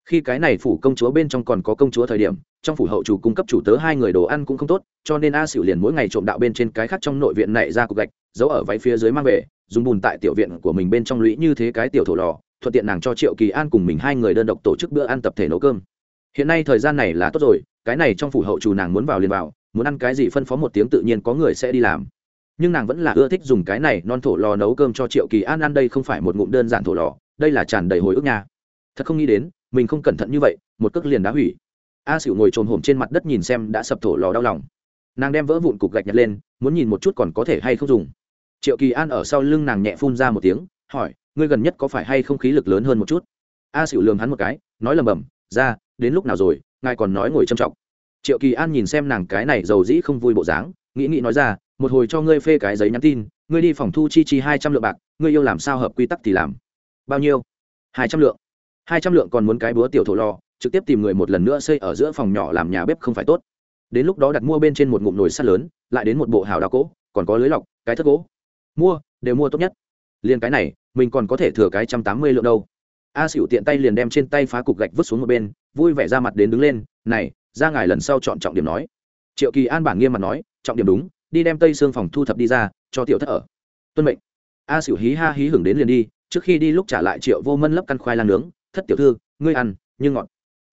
Speaker 1: Khi cái này phủ công chúa bên trong còn có công chúa thời điểm, trong phủ hậu chủ cung cấp chủ tớ hai người đồ ăn cũng không tốt, cho nên a xỉu liền mỗi ngày trộm đạo bên trên cái khác trong nội viện này ra cục gạch giấu ở váy phía dưới mang về, dùng bùn tại tiểu viện của mình bên trong lũy như thế cái tiểu thổ lò, thuận tiện nàng cho triệu kỳ an cùng mình hai người đơn độc tổ chức bữa ăn tập thể nấu cơm. Hiện nay thời gian này là tốt rồi, cái này trong phủ hậu chủ nàng muốn vào liền vào, muốn ăn cái gì phân phó một tiếng tự nhiên có người sẽ đi làm. Nhưng nàng vẫn là ưa thích dùng cái này non thổ lò nấu cơm cho triệu kỳ an ăn đây không phải một ngụm đơn giản thổ lò, đây là tràn đầy hồi ức nha. Thật không nghĩ đến, mình không cẩn thận như vậy, một cước liền đã hủy. A xỉu ngồi trồm hổm trên mặt đất nhìn xem đã sập thổ lò đau lòng. Nàng đem vỡ vụn cục gạch nhặt lên, muốn nhìn một chút còn có thể hay không dùng triệu kỳ an ở sau lưng nàng nhẹ phun ra một tiếng, hỏi, ngươi gần nhất có phải hay không khí lực lớn hơn một chút? A xỉu lường hắn một cái, nói lầm bầm ra, đến lúc nào rồi, ngài còn nói ngồi châm trọng triệu kỳ an nhìn xem nàng cái này giàu dĩ không vui bộ dáng, nghĩ nghĩ nói ra, một hồi cho ngươi phê cái giấy nhắn tin, ngươi đi phòng thu chi chi hai trăm lượng bạc, ngươi yêu làm sao hợp quy tắc thì làm. Bao nhiêu? Hai trăm lượng. Hai trăm lượng còn muốn cái búa tiểu thổ lò, trực tiếp tìm người một lần nữa xây ở giữa phòng nhỏ làm nhà bếp không phải tốt. Đến lúc đó đặt mua bên trên một ngụm nồi sắt lớn, lại đến một bộ hào đào cỗ, còn có lưới lọc, cái thất gỗ mua, đều mua tốt nhất. Liền cái này, mình còn có thể thừa cái trăm tám mươi lượng đâu. A xỉu tiện tay liền đem trên tay phá cục gạch vứt xuống một bên, vui vẻ ra mặt đến đứng lên, này, ra ngài lần sau chọn trọng điểm nói. Triệu kỳ an bản nghiêm mặt nói, trọng điểm đúng, đi đem tây xương phòng thu thập đi ra, cho tiểu thất ở. Tuân mệnh. A xỉu hí ha hí hưởng đến liền đi, trước khi đi lúc trả lại triệu vô mân lấp căn khoai lang nướng, thất tiểu thư, ngươi ăn, nhưng ngọt.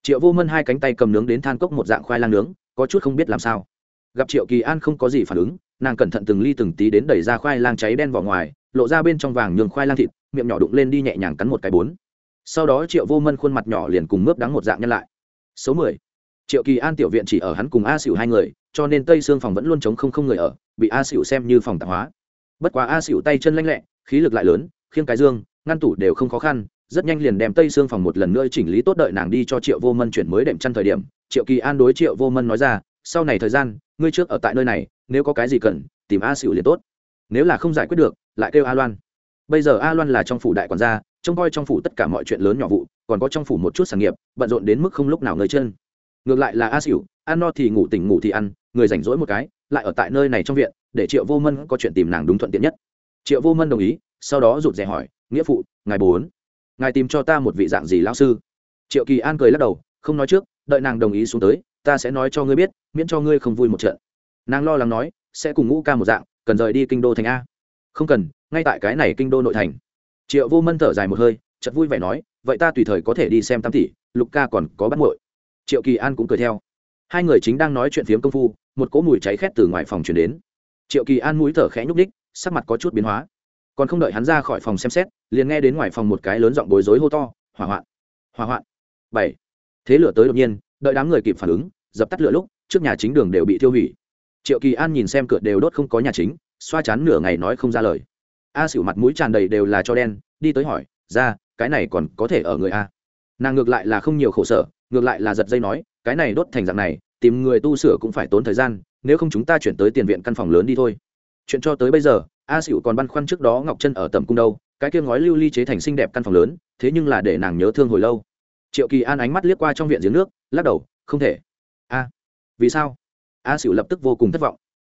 Speaker 1: Triệu vô mân hai cánh tay cầm nướng đến than cốc một dạng khoai lang nướng, có chút không biết làm sao. Gặp triệu kỳ an không có gì phản ứng nàng cẩn thận từng ly từng tí đến đẩy ra khoai lang cháy đen vào ngoài, lộ ra bên trong vàng nhường khoai lang thịt, miệng nhỏ đụng lên đi nhẹ nhàng cắn một cái bốn. Sau đó triệu vô mân khuôn mặt nhỏ liền cùng mướp đắng một dạng nhân lại. Số mười. Triệu kỳ an tiểu viện chỉ ở hắn cùng a xỉu hai người, cho nên tây xương phòng vẫn luôn chống không không người ở, bị a xỉu xem như phòng tạp hóa. Bất quá a xỉu tay chân lanh lẹ, khí lực lại lớn, khiêng cái dương, ngăn tủ đều không khó khăn, rất nhanh liền đem tây xương phòng một lần nữa chỉnh lý tốt đợi nàng đi cho triệu vô mân chuyển mới đệm chăn thời điểm, triệu kỳ an đối triệu vô mân nói ra, sau này thời gian ngươi trước ở tại nơi này, nếu có cái gì cần, tìm a xỉu liền tốt. Nếu là không giải quyết được, lại kêu a loan. Bây giờ a loan là trong phủ đại quản gia, trông coi trong phủ tất cả mọi chuyện lớn nhỏ vụ, còn có trong phủ một chút sản nghiệp, bận rộn đến mức không lúc nào ngơi chân. Ngược lại là a xỉu ăn no thì ngủ tỉnh ngủ thì ăn, người rảnh rỗi một cái, lại ở tại nơi này trong viện, để triệu vô mân có chuyện tìm nàng đúng thuận tiện nhất. Triệu vô mân đồng ý, sau đó rụt rè hỏi, nghĩa phụ, ngài bốn, ngài tìm cho ta một vị dạng gì lao sư? Triệu kỳ an cười lắc đầu, không nói trước, đợi nàng đồng ý xuống tới ta sẽ nói cho ngươi biết, miễn cho ngươi không vui một trận. Nàng lo lắng nói, sẽ cùng ngũ ca một dạng, cần rời đi kinh đô thành a. Không cần, ngay tại cái này kinh đô nội thành. Triệu vô mân thở dài một hơi chật vui vẻ nói, vậy ta tùy thời có thể đi xem tam tỷ, lục ca còn có bắt muội. Triệu kỳ an cũng cười theo. Hai người chính đang nói chuyện phiếm công phu, một cỗ mùi cháy khét từ ngoài phòng chuyển đến. Triệu kỳ an mũi thở khẽ nhúc đích sắc mặt có chút biến hóa. Còn không đợi hắn ra khỏi phòng xem xét, liền nghe đến ngoài phòng một cái lớn giọng bối rối hô to, hỏa hoạn hỏa hoạn. Bảy. Thế lửa tới đột nhiên đợi đám người kịp phản ứng, dập tắt lửa lúc, trước nhà chính đường đều bị thiêu hủy. Triệu kỳ an nhìn xem cửa đều đốt không có nhà chính, xoa chán nửa ngày nói không ra lời. A xỉu mặt mũi tràn đầy đều là cho đen, đi tới hỏi, ra, cái này còn có thể ở người a? Nàng ngược lại là không nhiều khổ sở, ngược lại là giật dây nói, cái này đốt thành dạng này, tìm người tu sửa cũng phải tốn thời gian, nếu không chúng ta chuyển tới tiền viện căn phòng lớn đi thôi. Chuyện cho tới bây giờ, a xỉu còn băn khoăn trước đó ngọc chân ở tầm cung đâu, cái kia ngói lưu ly chế thành xinh đẹp căn phòng lớn, thế nhưng là để nàng nhớ thương hồi lâu triệu kỳ an ánh mắt liếc qua trong viện giếng nước, lắc đầu, không thể. A, vì sao? A xỉu lập tức vô cùng thất vọng.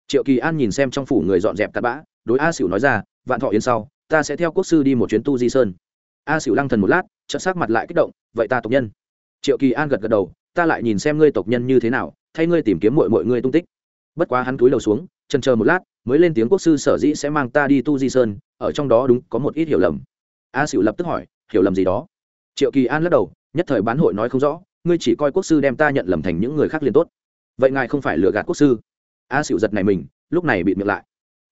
Speaker 1: Triệu kỳ an nhìn xem trong phủ người dọn dẹp tạt bã, đối a xỉu nói ra, vạn thọ yên sau, ta sẽ theo quốc sư đi một chuyến tu di sơn. A xỉu lăng thần một lát, chợt sắc mặt lại kích động, vậy ta tộc nhân. Triệu kỳ an gật gật đầu, ta lại nhìn xem ngươi tộc nhân như thế nào, thay ngươi tìm kiếm mọi mọi ngươi tung tích. Bất quá hắn túi đầu xuống chân chờ một lát, mới lên tiếng quốc sư sở dĩ sẽ mang ta đi tu di sơn, ở trong đó đúng có một ít hiểu lầm. A xỉu lập tức hỏi, hiểu lầm gì đó? Triệu kỳ an lắc đầu nhất thời bán hội nói không rõ, ngươi chỉ coi quốc sư đem ta nhận lầm thành những người khác liền tốt. Vậy ngài không phải lừa gạt quốc sư? A xịu giật này mình, lúc này bị miệng lại.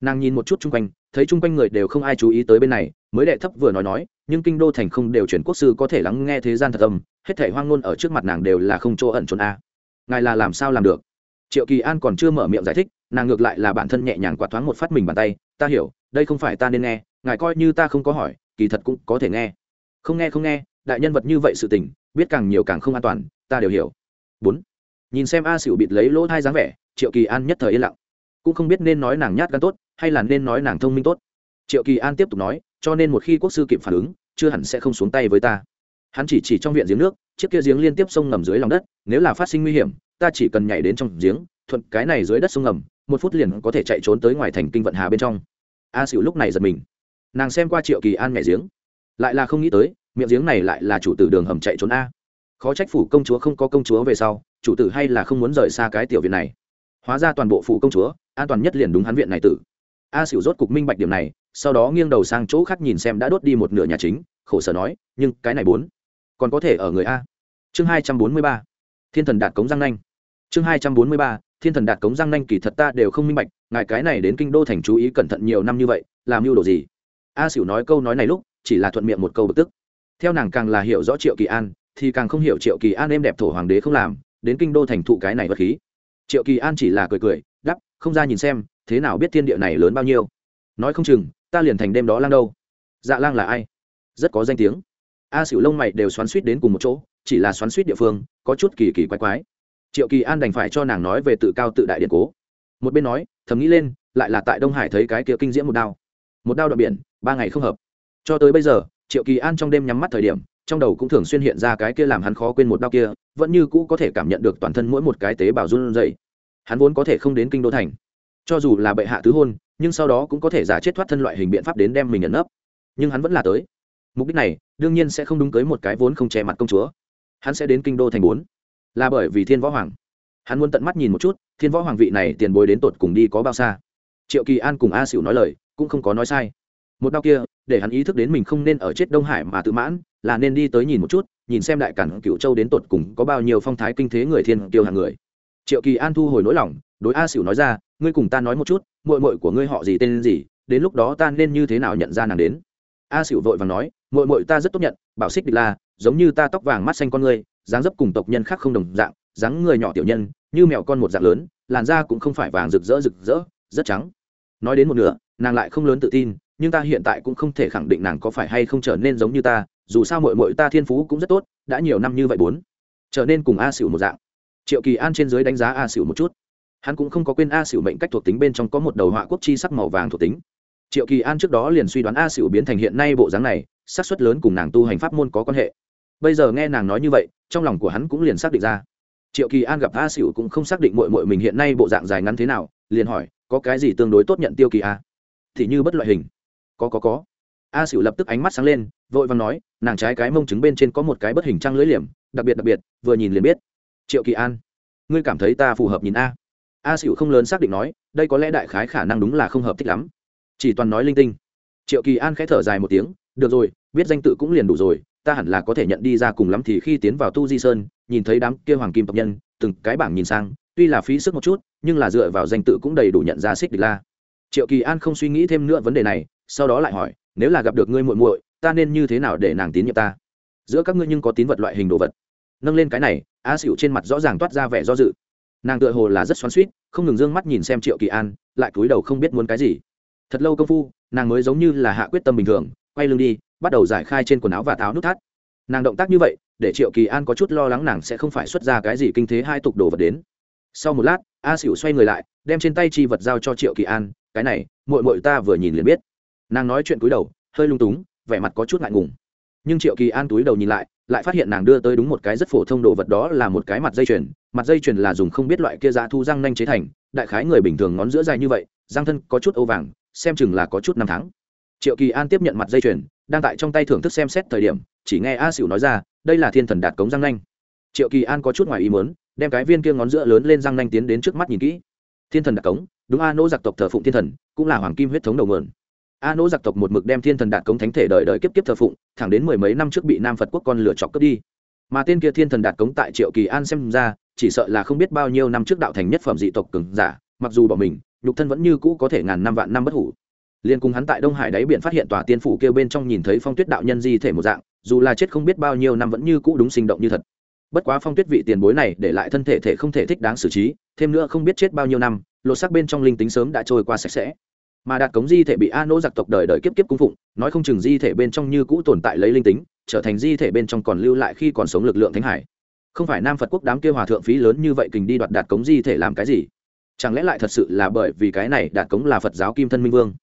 Speaker 1: Nàng nhìn một chút chung quanh, thấy chung quanh người đều không ai chú ý tới bên này, mới đệ thấp vừa nói nói, nhưng kinh đô thành không đều chuyển quốc sư có thể lắng nghe thế gian thật âm, hết thể hoang ngôn ở trước mặt nàng đều là không chỗ ẩn trốn a. Ngài là làm sao làm được? Triệu kỳ an còn chưa mở miệng giải thích, nàng ngược lại là bản thân nhẹ nhàng quạt thoáng một phát mình bàn tay, ta hiểu, đây không phải ta nên nghe, ngài coi như ta không có hỏi, kỳ thật cũng có thể nghe. Không nghe không nghe đại nhân vật như vậy sự tình, biết càng nhiều càng không an toàn, ta đều hiểu. Bốn, nhìn xem a xỉu bịt lấy lỗ thai dáng vẻ, triệu kỳ an nhất thời yên lặng. Cũng không biết nên nói nàng nhát gan tốt, hay là nên nói nàng thông minh tốt. Triệu kỳ an tiếp tục nói, cho nên một khi quốc sư kịp phản ứng, chưa hẳn sẽ không xuống tay với ta. Hắn chỉ chỉ trong viện giếng nước, chiếc kia giếng liên tiếp sông ngầm dưới lòng đất, nếu là phát sinh nguy hiểm, ta chỉ cần nhảy đến trong giếng, thuận cái này dưới đất sông ngầm, một phút liền có thể chạy trốn tới ngoài thành kinh vận hà bên trong. A xỉu lúc này giật mình. Nàng xem qua triệu kỳ an nhảy giếng lại là không nghĩ tới, miệng giếng này lại là chủ tử đường hầm chạy trốn a. Khó trách phủ công chúa không có công chúa về sau, chủ tử hay là không muốn rời xa cái tiểu viện này. Hóa ra toàn bộ phủ công chúa, an toàn nhất liền đúng hắn viện này tử. A xỉu rốt cục minh bạch điểm này, sau đó nghiêng đầu sang chỗ khác nhìn xem đã đốt đi một nửa nhà chính, khổ sở nói, nhưng cái này bốn, còn có thể ở người a. Chương hai trăm bốn mươi ba, thiên thần đạt cống giang nanh. Chương hai trăm bốn mươi ba, thiên thần đạt cống giang nanh kỳ thật ta đều không minh bạch, ngài cái này đến kinh đô thành chú ý cẩn thận nhiều năm như vậy, làm mưu đồ gì? A xỉu nói câu nói này lúc chỉ là thuận miệng một câu bực tức. Theo nàng càng là hiểu rõ triệu kỳ an, thì càng không hiểu triệu kỳ an em đẹp thổ hoàng đế không làm, đến kinh đô thành thụ cái này vật khí. Triệu kỳ an chỉ là cười cười đắp không ra nhìn xem, thế nào biết thiên địa này lớn bao nhiêu? Nói không chừng, ta liền thành đêm đó lang đâu. Dạ lang là ai? Rất có danh tiếng. A xỉu lông mày đều xoắn suýt đến cùng một chỗ, chỉ là xoắn suýt địa phương, có chút kỳ kỳ quái quái. Triệu kỳ an đành phải cho nàng nói về tự cao tự đại điện cố. Một bên nói, thầm nghĩ lên, lại là tại đông hải thấy cái kia kinh diễm một đao. Một đao đoạn biển, ba ngày không hợp cho tới bây giờ, triệu kỳ an trong đêm nhắm mắt thời điểm, trong đầu cũng thường xuyên hiện ra cái kia làm hắn khó quên một đao kia, vẫn như cũ có thể cảm nhận được toàn thân mỗi một cái tế bào run dậy hắn vốn có thể không đến kinh đô thành. Cho dù là bệ hạ tứ hôn, nhưng sau đó cũng có thể giả chết thoát thân loại hình biện pháp đến đem mình ẩn nấp. Nhưng hắn vẫn là tới. Mục đích này, đương nhiên sẽ không đúng cưới một cái vốn không che mặt công chúa. Hắn sẽ đến kinh đô thành bốn. Là bởi vì thiên võ hoàng. Hắn muốn tận mắt nhìn một chút, thiên võ hoàng vị này tiền bối đến tột cùng đi có bao xa. Triệu kỳ an cùng a xỉu nói lời, cũng không có nói sai. Một đau kia để hắn ý thức đến mình không nên ở chết đông hải mà tự mãn, là nên đi tới nhìn một chút, nhìn xem đại cản cựu châu đến tột cùng có bao nhiêu phong thái kinh thế người thiên tiêu hàng người. Triệu kỳ an thu hồi nỗi lòng, đối a xỉu nói ra, ngươi cùng ta nói một chút mội mội của ngươi họ gì tên gì, đến lúc đó ta nên như thế nào nhận ra nàng đến? A xỉu vội và nói mội mội ta rất tốt nhận, bảo xích địch la giống như ta tóc vàng mắt xanh con ngươi, dáng dấp cùng tộc nhân khác không đồng dạng, dáng người nhỏ tiểu nhân, như mèo con một dạng lớn, làn da cũng không phải vàng rực rỡ rực rỡ, rất trắng. Nói đến một nửa, nàng lại không lớn tự tin nhưng ta hiện tại cũng không thể khẳng định nàng có phải hay không trở nên giống như ta, dù sao mội mội ta thiên phú cũng rất tốt, đã nhiều năm như vậy bốn, trở nên cùng a xỉu một dạng. Triệu kỳ an trên dưới đánh giá a xỉu một chút. Hắn cũng không có quên a xỉu mệnh cách thuộc tính bên trong có một đầu họa quốc chi sắc màu vàng thuộc tính. Triệu kỳ an trước đó liền suy đoán a xỉu biến thành hiện nay bộ dáng này, xác suất lớn cùng nàng tu hành pháp môn có quan hệ. Bây giờ nghe nàng nói như vậy, trong lòng của hắn cũng liền xác định ra. Triệu kỳ an gặp a xỉu cũng không xác định mội mội mình hiện nay bộ dạng dài ngắn thế nào, liền hỏi, có cái gì tương đối tốt nhận tiêu kỳ a? Thì như bất loại hình có có có. A xỉu lập tức ánh mắt sáng lên, vội vàng nói, nàng trái cái mông trứng bên trên có một cái bất hình trăng lưỡi liềm, đặc biệt đặc biệt, vừa nhìn liền biết. Triệu kỳ an, ngươi cảm thấy ta phù hợp nhìn a? A xỉu không lớn xác định nói, đây có lẽ đại khái khả năng đúng là không hợp thích lắm. Chỉ toàn nói linh tinh. Triệu kỳ an khẽ thở dài một tiếng, được rồi, biết danh tự cũng liền đủ rồi, ta hẳn là có thể nhận đi ra cùng lắm thì khi tiến vào tu di sơn, nhìn thấy đám kia hoàng kim tộc nhân, từng cái bảng nhìn sang, tuy là phí sức một chút, nhưng là dựa vào danh tự cũng đầy đủ nhận ra xích địch la. Triệu kỳ an không suy nghĩ thêm nữa vấn đề này sau đó lại hỏi, nếu là gặp được ngươi muội muội, ta nên như thế nào để nàng tín nhiệm ta? Giữa các ngươi nhưng có tín vật loại hình đồ vật. Nâng lên cái này, a xỉu trên mặt rõ ràng toát ra vẻ do dự. Nàng tựa hồ là rất xoắn suýt không ngừng d ư ơ n g mắt nhìn xem triệu kỳ an, lại cúi đầu không biết muốn cái gì. Thật lâu công phu, nàng mới giống như là hạ quyết tâm bình thường, quay lưng đi, bắt đầu giải khai trên quần áo và tháo nút thắt. Nàng động tác như vậy, để triệu kỳ an có chút lo lắng nàng sẽ không phải xuất ra cái gì kinh thế hai tục đồ vật đến. Sau một lát, a xỉu xoay người lại, đem trên tay chi vật giao cho triệu kỳ an, cái này mội mội ta vừa nhìn liền biết nàng nói chuyện cúi đầu, hơi lung túng, vẻ mặt có chút ngại ngùng. Nhưng triệu kỳ an túi đầu nhìn lại lại phát hiện nàng đưa tới đúng một cái rất phổ thông đồ vật đó là một cái mặt dây chuyền. Mặt dây chuyền là dùng không biết loại kia giá thu răng nanh chế thành, đại khái người bình thường ngón giữa dài như vậy, răng thân có chút âu vàng, xem chừng là có chút năm tháng. Triệu kỳ an tiếp nhận mặt dây chuyền, đang tại trong tay thưởng thức xem xét thời điểm, chỉ nghe a xỉu nói ra, đây là thiên thần đạt cống răng nanh. Triệu kỳ an có chút ngoài ý muốn, đem cái viên kia ngón giữa lớn lên răng nanh tiến đến trước mắt nhìn kỹ. Thiên thần đạt cống, đúng a nỗ giặc tộc thờ phụng thiên thần, cũng là hoàng kim huyết thống đầu mượn a nỗ giặc tộc một mực đem thiên thần đạt cống thánh thể đời đời kiếp kiếp thờ phụng, thẳng đến mười mấy năm trước bị nam phật quốc con lửa chọc cướp đi. Mà tên kia thiên thần đạt cống tại triệu kỳ an xem ra, chỉ sợ là không biết bao nhiêu năm trước đạo thành nhất phẩm dị tộc cường giả, mặc dù bỏ mình, nhục thân vẫn như cũ có thể ngàn năm vạn năm bất hủ. Liên cùng hắn tại đông hải đáy biển phát hiện tòa tiên phủ kêu bên trong nhìn thấy phong tuyết đạo nhân di thể một dạng, dù là chết không biết bao nhiêu năm vẫn như cũ đúng sinh động như thật. Bất quá phong tuyết vị tiền bối này để lại thân thể thể không thể thích đáng xử trí, thêm nữa không biết chết bao nhiêu năm, lột xác bên trong linh tính sớm đã trôi qua sạch sẽ mà đạt cống di thể bị a nỗ giặc tộc đời đời kiếp kiếp cung phụng, nói không chừng di thể bên trong như cũ tồn tại lấy linh tính, trở thành di thể bên trong còn lưu lại khi còn sống lực lượng thánh hải. Không phải nam phật quốc đám kêu hòa thượng phí lớn như vậy kình đi đoạt đạt cống di thể làm cái gì? Chẳng lẽ lại thật sự là bởi vì cái này đạt cống là phật giáo kim thân minh vương?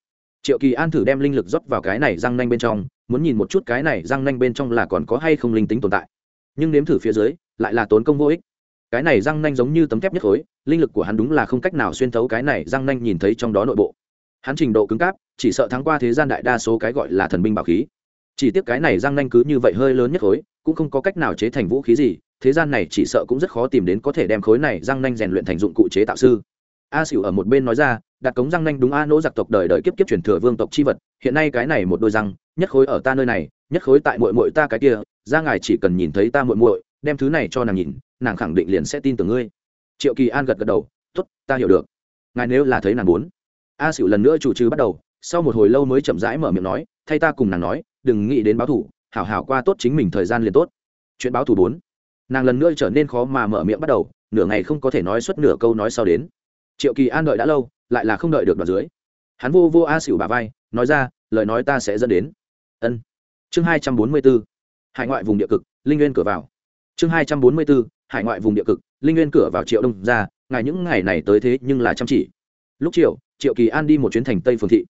Speaker 1: Triệu kỳ an thử đem linh lực rót vào cái này răng nanh bên trong, muốn nhìn một chút cái này răng nanh bên trong là còn có hay không linh tính tồn tại. Nhưng nếm thử phía dưới, lại là tốn công vô ích. Cái này răng nanh giống như tấm thép nhất khối, linh lực của hắn đúng là không cách nào xuyên thấu cái này răng nanh nhìn thấy trong đó nội bộ hắn trình độ cứng cáp, chỉ sợ thắng qua thế gian đại đa số cái gọi là thần binh bảo khí. Chỉ tiếc cái này răng nanh cứ như vậy hơi lớn nhất khối, cũng không có cách nào chế thành vũ khí gì, thế gian này chỉ sợ cũng rất khó tìm đến có thể đem khối này răng nanh rèn luyện thành dụng cụ chế tạo sư. A xỉu ở một bên nói ra, đặt cống răng nanh đúng a nỗ giặc tộc đời đời kiếp kiếp truyền thừa vương tộc chi vật, hiện nay cái này một đôi răng, nhất khối ở ta nơi này, nhất khối tại muội muội ta cái kia, ra ngài chỉ cần nhìn thấy ta muội muội, đem thứ này cho nàng nhìn, nàng khẳng định liền sẽ tin tưởng ngươi. Triệu kỳ an gật gật đầu t ố t ta hiểu được. Ngài nếu là thấy nàng muốn a xỉu lần nữa chủ trừ bắt đầu, sau một hồi lâu mới chậm rãi mở miệng nói, thay ta cùng nàng nói, đừng nghĩ đến báo thủ, hảo hảo qua tốt chính mình thời gian liền tốt. Chuyện báo thủ bốn. Nàng lần nữa trở nên khó mà mở miệng bắt đầu, nửa ngày không có thể nói suốt nửa câu nói sau đến. Triệu kỳ an đợi đã lâu, lại là không đợi được đoạn dưới. Hắn vô vô a xỉu bà vai, nói ra, lời nói ta sẽ dẫn đến. Ân. Chương hai trăm bốn mươi b ố hải ngoại vùng địa cực, linh nguyên cửa vào. Chương hai trăm bốn mươi bốn hải ngoại vùng địa cực, linh nguyên cửa vào triệu đông ra, ngài những ngày này tới thế nhưng là chăm chỉ. Lúc triệu triệu kỳ an đi một chuyến thành tây phương thị.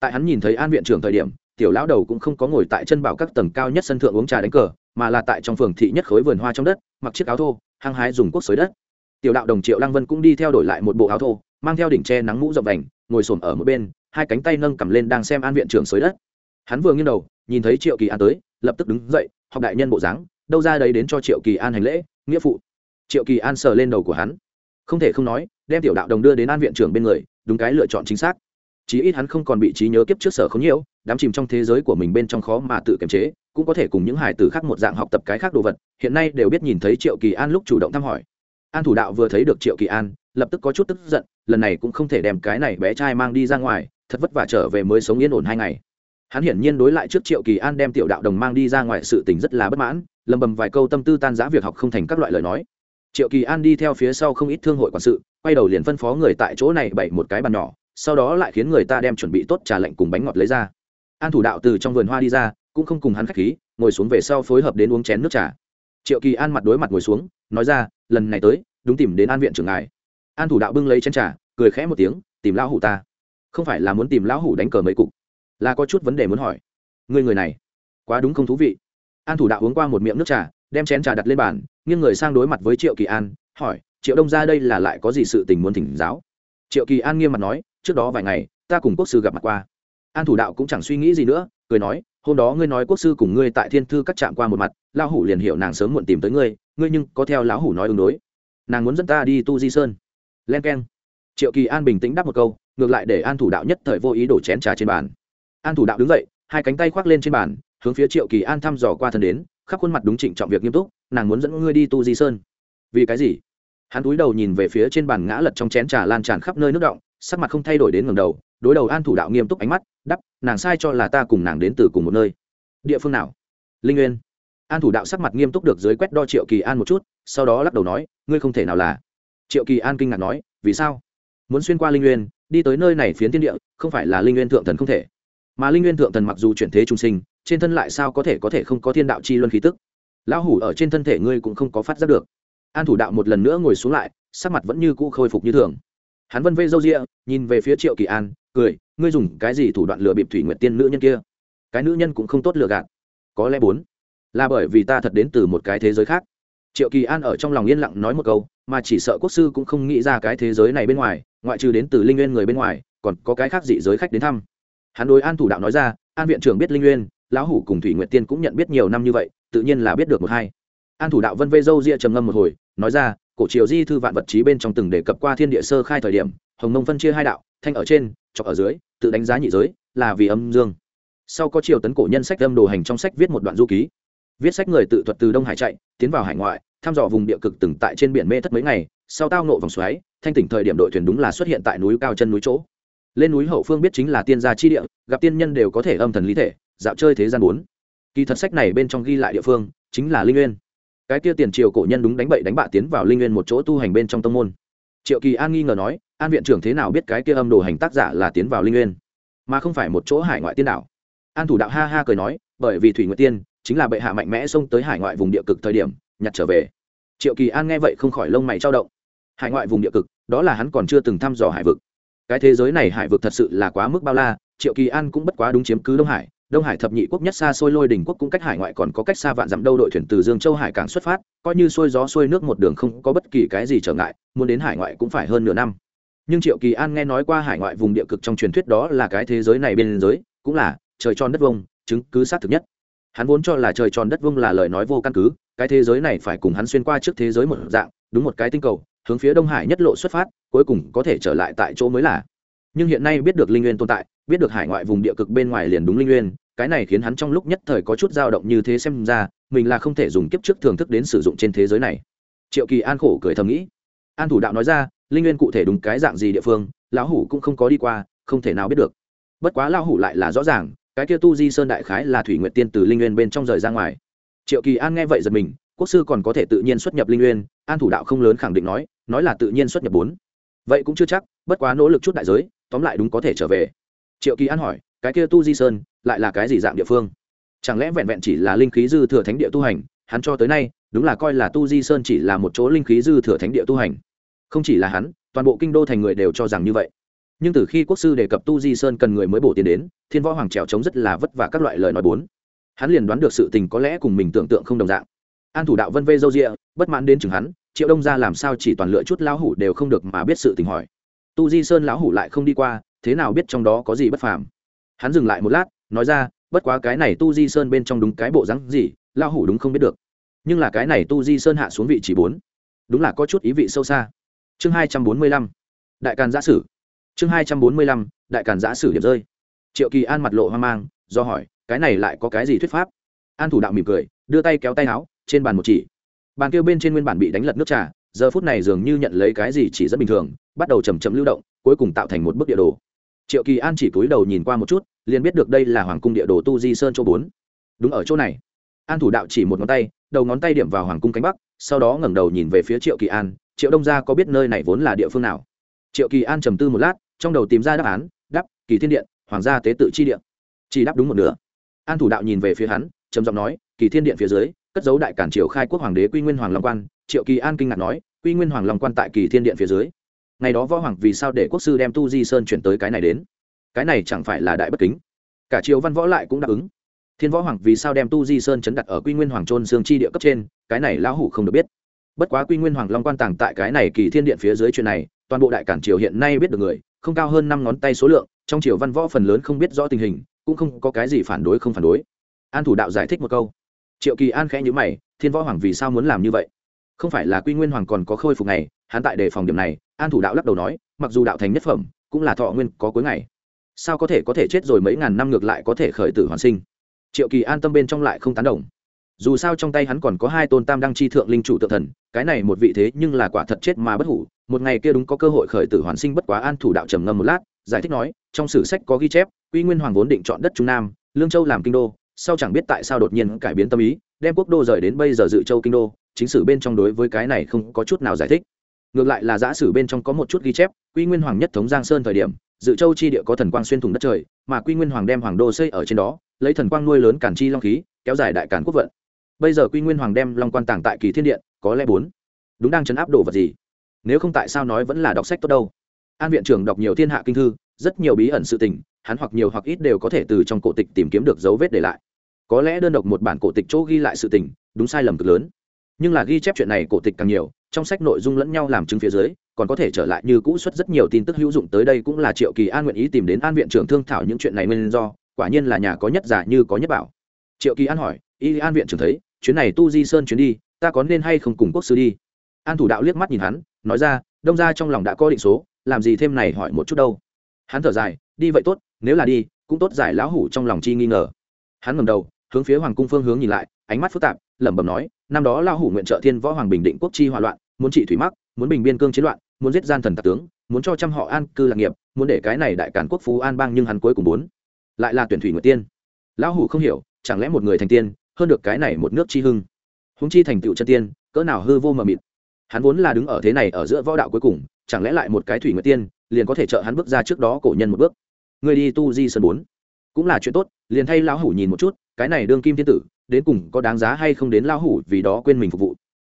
Speaker 1: Tại hắn nhìn thấy an viện trưởng thời điểm, tiểu lão đầu cũng không có ngồi tại chân bảo các tầng cao nhất sân thượng uống trà đánh cờ, mà là tại trong phường thị nhất khối vườn hoa trong đất, mặc chiếc áo thô, hăng hái dùng quốc xới đất. Tiểu đạo đồng triệu lăng vân cũng đi theo đổi lại một bộ áo thô, mang theo đỉnh tre nắng mũ rộng vành, ngồi xổm ở một bên, hai cánh tay nâng cầm lên đang xem an viện trưởng xới đất. Hắn vừa nghiêng đầu, nhìn thấy triệu kỳ an tới, lập tức đứng dậy, học đại nhân bộ dáng, đâu ra đấy đến cho triệu kỳ an hành lễ, nghĩa phụ. Triệu kỳ an sờ lên đầu của hắn. Không thể không nói đem tiểu đạo đồng đưa đến an viện trưởng bên người, đúng cái lựa chọn chính xác. Chí ít hắn không còn bị trí nhớ kiếp trước sở không nhiễu đám chìm trong thế giới của mình bên trong khó mà tự kiềm chế, cũng có thể cùng những hải tử khác một dạng học tập cái khác đồ vật, hiện nay đều biết nhìn thấy triệu kỳ an lúc chủ động thăm hỏi. An thủ đạo vừa thấy được triệu kỳ an, lập tức có chút tức giận, lần này cũng không thể đem cái này bé trai mang đi ra ngoài, thật vất vả trở về mới sống yên ổn hai ngày. Hắn hiển nhiên đối lại trước triệu kỳ an đem tiểu đạo đồng mang đi ra ngoài sự tình rất là bất mãn, lầm bầm vài câu tâm tư tan giã việc học không thành các loại lời nói. Triệu kỳ an đi theo phía sau không ít thương hội quản sự quay đầu liền phân phó người tại chỗ này bày một cái bàn nhỏ, sau đó lại khiến người ta đem chuẩn bị tốt trà lạnh cùng bánh ngọt lấy ra. An thủ đạo từ trong vườn hoa đi ra, cũng không cùng hắn khách khí, ngồi xuống về sau phối hợp đến uống chén nước trà. Triệu kỳ an mặt đối mặt ngồi xuống, nói ra, lần này tới, đúng tìm đến an viện trưởng ngài. An thủ đạo bưng lấy chén trà, cười khẽ một tiếng, tìm lão hủ ta. Không phải là muốn tìm lão hủ đánh cờ mấy cục, là có chút vấn đề muốn hỏi. Người người này, quá đúng không thú vị. An thủ đạo uống qua một miệng nước trà, đem chén trà đặt lên bàn, nghiêng người sang đối mặt với triệu kỳ an, hỏi triệu đông ra đây là lại có gì sự tình muốn thỉnh giáo? Triệu kỳ an nghiêm mặt nói, trước đó vài ngày, ta cùng quốc sư gặp mặt qua. An thủ đạo cũng chẳng suy nghĩ gì nữa, cười nói, hôm đó ngươi nói quốc sư cùng ngươi tại thiên thư cắt chạm qua một mặt, lão hủ liền hiểu nàng sớm muộn tìm tới ngươi ngươi nhưng có theo lão hủ nói ứng đối. Nàng muốn dẫn ta đi tu di sơn. Len k e n triệu kỳ an bình tĩnh đáp một câu, ngược lại để an thủ đạo nhất thời vô ý đổ chén trà trên bàn. An thủ đạo đứng dậy, hai cánh tay khoác lên trên bàn, hướng phía triệu kỳ an thăm dò qua thân đến, khắp khuôn mặt đúng trịnh trọng việc nghiêm túc, nàng muốn dẫn ngươi đi tu di sơn. Vì cái gì? Hắn túi đầu nhìn về phía trên bàn ngã lật trong chén trà lan tràn khắp nơi nước động, sắc mặt không thay đổi đến ngầm đầu, đối đầu an thủ đạo nghiêm túc ánh mắt, đắp, nàng sai cho là ta cùng nàng đến từ cùng một nơi. Địa phương nào? Linh nguyên. An thủ đạo sắc mặt nghiêm túc được dưới quét đo triệu kỳ an một chút, sau đó lắc đầu nói, ngươi không thể nào là. Triệu kỳ an kinh ngạc nói, vì sao? Muốn xuyên qua linh nguyên, đi tới nơi này phiến thiên địa, không phải là linh nguyên thượng thần không thể. Mà linh nguyên thượng thần mặc dù chuyển thế trung sinh, trên thân lại sao có thể có thể không có thiên đạo chi luân khí tức? Lão hủ ở trên thân thể ngươi cũng không có phát giác được an thủ đạo một lần nữa ngồi xuống lại, sắc mặt vẫn như cũ khôi phục như thường. Hắn vân vê râu rịa nhìn về phía triệu kỳ an, cười, ngươi dùng cái gì thủ đoạn lừa bịp thủy nguyệt tiên nữ nhân kia? Cái nữ nhân cũng không tốt lừa gạt. Có lẽ bốn. Là bởi vì ta thật đến từ một cái thế giới khác. Triệu kỳ an ở trong lòng yên lặng nói một câu, mà chỉ sợ quốc sư cũng không nghĩ ra cái thế giới này bên ngoài, ngoại trừ đến từ linh nguyên người bên ngoài, còn có cái khác dị giới khách đến thăm. Hắn đối an thủ đạo nói ra, an viện trưởng biết linh nguyên, lão hủ cùng thủy nguyệt tiên cũng nhận biết nhiều năm như vậy, tự nhiên là biết được một hai. An thủ đạo vân vê dâu ria trầm ngâm một hồi nói ra, cổ triều di thư vạn vật trí bên trong từng đề cập qua thiên địa sơ khai thời điểm, hồng mông phân chia hai đạo, thanh ở trên, chọc ở dưới, tự đánh giá nhị giới, là vì âm dương. Sau có triều tấn cổ nhân sách âm đồ hành trong sách viết một đoạn du ký. Viết sách người tự thuật từ đông hải chạy, tiến vào hải ngoại, thăm dò vùng địa cực từng tại trên biển mê thất mấy ngày, sau tao nộ vòng xoáy, thanh tỉnh thời điểm đội thuyền đúng là xuất hiện tại núi cao chân núi chỗ. Lên núi hậu phương biết chính là tiên gia chi địa, gặp tiên nhân đều có thể âm thần lý thể, dạo chơi thế gian bốn. Kỳ thật sách này bên trong ghi lại địa phương, chính là linh nguyên cái kia tiền triều cổ nhân đúng đánh bậy đánh bạ tiến vào linh nguyên một chỗ tu hành bên trong tông môn. Triệu kỳ an nghi ngờ nói, an viện trưởng thế nào biết cái kia âm đồ hành tác giả là tiến vào linh nguyên, mà không phải một chỗ hải ngoại tiên đảo? An thủ đạo ha ha cười nói, bởi vì thủy nguyệt tiên chính là bệ hạ mạnh mẽ xông tới hải ngoại vùng địa cực thời điểm, nhặt trở về. Triệu kỳ an nghe vậy không khỏi lông mày trao động. Hải ngoại vùng địa cực, đó là hắn còn chưa từng thăm dò hải vực. Cái thế giới này hải vực thật sự là quá mức bao la, triệu kỳ an cũng bất quá đúng chiếm cứ đông hải đông hải thập nhị quốc nhất xa xôi lôi đỉnh quốc cũng cách hải ngoại còn có cách xa vạn dặm đâu đội thuyền từ dương châu hải cảng xuất phát, coi như xuôi gió xuôi nước một đường không có bất kỳ cái gì trở ngại, muốn đến hải ngoại cũng phải hơn nửa năm. Nhưng triệu kỳ an nghe nói qua hải ngoại vùng địa cực trong truyền thuyết đó là cái thế giới này bên giới cũng là trời tròn đất vông chứng cứ xác thực nhất. Hắn vốn cho là trời tròn đất vông là lời nói vô căn cứ, cái thế giới này phải cùng hắn xuyên qua trước thế giới một dạng, đúng một cái tinh cầu, hướng phía đông hải nhất lộ xuất phát, cuối cùng có thể trở lại tại chỗ mới là. Nhưng hiện nay biết được linh nguyên tồn tại, biết được hải ngoại vùng địa cực bên ngoài liền đúng linh nguyên cái này khiến hắn trong lúc nhất thời có chút dao động như thế xem ra, mình là không thể dùng kiếp trước thưởng thức đến sử dụng trên thế giới này. Triệu kỳ an khổ cười thầm nghĩ. An thủ đạo nói ra, linh nguyên cụ thể đúng cái dạng gì địa phương, lão hủ cũng không có đi qua, không thể nào biết được. Bất quá lão hủ lại là rõ ràng, cái kia tu di sơn đại khái là thủy nguyện tiên từ linh nguyên bên trong rời ra ngoài. Triệu kỳ an nghe vậy giật mình, quốc sư còn có thể tự nhiên xuất nhập linh nguyên, an thủ đạo không lớn khẳng định nói nói là tự nhiên xuất nhập bốn. Vậy cũng chưa chắc, bất quá nỗ lực chút đại giới, tóm lại đúng có thể trở về. Triệu kỳ an hỏi, cái kia tu di sơn lại là cái gì dạng địa phương? Chẳng lẽ vẹn vẹn chỉ là linh khí dư thừa thánh địa tu hành? Hắn cho tới nay, đúng là coi là tu di sơn chỉ là một chỗ linh khí dư thừa thánh địa tu hành. Không chỉ là hắn, toàn bộ kinh đô thành người đều cho rằng như vậy. Nhưng từ khi quốc sư đề cập tu di sơn cần người mới bổ tiền đến, thiên võ hoàng trèo trống rất là vất vả các loại lời nói bốn. Hắn liền đoán được sự tình có lẽ cùng mình tưởng tượng không đồng dạng. An thủ đạo vân vê dâu rịa bất mãn đến chừng hắn, triệu đông ra làm sao chỉ toàn lựa chút lão hủ đều không được mà biết sự tình hỏi. Tu di sơn lão hủ lại không đi qua, thế nào biết trong đó có gì bất phàm? Hắn dừng lại một lát nói ra, bất quá cái này tu di sơn bên trong đúng cái bộ rắn gì lao hủ đúng không biết được. Nhưng là cái này tu di sơn hạ xuống vị trí bốn, đúng là có chút ý vị sâu xa. Chương hai trăm bốn mươi lăm, đại càn giã sử. Chương hai trăm bốn mươi lăm, đại càn giã sử điểm rơi. Triệu kỳ an mặt lộ hoang mang, do hỏi, cái này lại có cái gì thuyết pháp? An thủ đạo mỉm cười, đưa tay kéo tay áo, trên bàn một chỉ. Bàn kêu bên trên nguyên bản bị đánh lật nước trà, giờ phút này dường như nhận lấy cái gì chỉ rất bình thường, bắt đầu chầm chậm lưu động, cuối cùng tạo thành một bức địa đồ triệu kỳ an chỉ cúi đầu nhìn qua một chút, liền biết được đây là hoàng cung địa đồ tu di sơn chỗ bốn. Đúng ở chỗ này. An thủ đạo chỉ một ngón tay, đầu ngón tay điểm vào hoàng cung cánh bắc, sau đó ngẩng đầu nhìn về phía triệu kỳ an, triệu đông gia có biết nơi này vốn là địa phương nào? Triệu kỳ an trầm tư một lát, trong đầu tìm ra đáp án, đáp, kỳ thiên điện, hoàng gia tế tự chi điện chỉ đáp đúng một nửa. An thủ đạo nhìn về phía hắn, trầm giọng nói, kỳ thiên điện phía dưới, cất dấu đại cản triều khai quốc hoàng đế quy nguyên hoàng long quan. Triệu kỳ an kinh ngạc nói, quy nguyên hoàng long quan tại kỳ thiên điện phía dưới ngày đó võ hoàng vì sao để quốc sư đem tu di sơn chuyển tới cái này đến? Cái này chẳng phải là đại bất kính. Cả triều văn võ lại cũng đáp ứng. Thiên võ hoàng vì sao đem tu di sơn chấn đặt ở quy nguyên hoàng trôn xương chi địa cấp trên, cái này lão hủ không được biết. Bất quá quy nguyên hoàng long quan tàng tại cái này kỳ thiên điện phía dưới chuyện này, toàn bộ đại cản triều hiện nay biết được người, không cao hơn năm ngón tay số lượng, trong triều văn võ phần lớn không biết rõ tình hình, cũng không có cái gì phản đối không phản đối. An thủ đạo giải thích một câu. Triệu kỳ an khẽ nhữ mày, thiên võ hoàng vì sao muốn làm như vậy? Không phải là quy nguyên hoàng còn có khôi phục này, hắn tại đề phòng điểm này an thủ đạo lắc đầu nói, mặc dù đạo thành nhất phẩm, cũng là thọ nguyên có cuối ngày. Sao có thể có thể chết rồi mấy ngàn năm ngược lại có thể khởi tử hoàn sinh? Triệu kỳ an tâm bên trong lại không tán đồng. Dù sao trong tay hắn còn có hai tôn tam đăng chi thượng linh chủ tự thần, cái này một vị thế nhưng là quả thật chết mà bất hủ. Một ngày kia đúng có cơ hội khởi tử hoàn sinh bất quá an thủ đạo trầm ngâm một lát, giải thích nói, trong sử sách có ghi chép, quy nguyên hoàng vốn định chọn đất trung nam, lương châu làm kinh đô, sau chẳng biết tại sao đột nhiên cải biến tâm ý, đem quốc đô rời đến bây giờ dự châu kinh đô, chính sử bên trong đối với cái này không có chút nào giải thích ngược lại là giã sử bên trong có một chút ghi chép, quy nguyên hoàng nhất thống giang sơn thời điểm, dự châu chi địa có thần quang xuyên thủng đất trời, mà quy nguyên hoàng đem hoàng đô xây ở trên đó, lấy thần quang nuôi lớn cản chi long khí, kéo dài đại cản quốc vận. Bây giờ quy nguyên hoàng đem long quan tàng tại kỳ thiên điện, có lẽ bốn. Đúng đang chấn áp đồ vật gì? Nếu không tại sao nói vẫn là đọc sách tốt đâu? An viện trưởng đọc nhiều thiên hạ kinh thư, rất nhiều bí ẩn sự tình, hắn hoặc nhiều hoặc ít đều có thể từ trong cổ tịch tìm kiếm được dấu vết để lại. Có lẽ đơn độc một bản cổ tịch chỗ ghi lại sự tình, đúng sai lầm cực lớn. Nhưng là ghi chép chuyện này cổ tịch càng nhiều trong sách nội dung lẫn nhau làm chứng phía dưới, còn có thể trở lại như cũ xuất rất nhiều tin tức hữu dụng tới đây cũng là triệu kỳ an nguyện ý tìm đến an viện trưởng thương thảo những chuyện này nguyên do, quả nhiên là nhà có nhất giả như có nhất bảo. Triệu kỳ an hỏi, y, an viện trưởng thấy, chuyến này tu di sơn chuyến đi, ta có nên hay không cùng quốc sư đi? An thủ đạo liếc mắt nhìn hắn, nói ra, đông ra trong lòng đã có định số, làm gì thêm này hỏi một chút đâu. Hắn thở dài, đi vậy tốt, nếu là đi, cũng tốt giải lão hủ trong lòng chi nghi ngờ. Hắn ngầm đầu, hướng phía hoàng cung phương hướng nhìn lại, ánh mắt phức tạp, lẩm bẩm nói năm đó lão hủ nguyện trợ thiên võ hoàng bình định quốc chi hòa loạn, muốn trị thủy mắc, muốn bình biên cương chiến loạn, muốn giết gian thần tặc tướng, muốn cho trăm họ an cư lạc nghiệp, muốn để cái này đại cản quốc phú an bang nhưng hắn cuối cùng muốn. Lại là tuyển thủy nguyệt tiên. Lão hủ không hiểu, chẳng lẽ một người thành tiên, hơn được cái này một nước chi hưng. Húng chi thành tựu chân tiên, cỡ nào hư vô mờ mịt. Hắn vốn là đứng ở thế này ở giữa võ đạo cuối cùng, chẳng lẽ lại một cái thủy nguyệt tiên, liền có thể trợ hắn bước ra trước đó cổ nhân một bước. Người đi tu di sơn bốn. Cũng là chuyện tốt, liền thay lão hủ nhìn một chút cái này đương kim thiên tử, đến cùng có đáng giá hay không đến lao hủ vì đó quên mình phục vụ.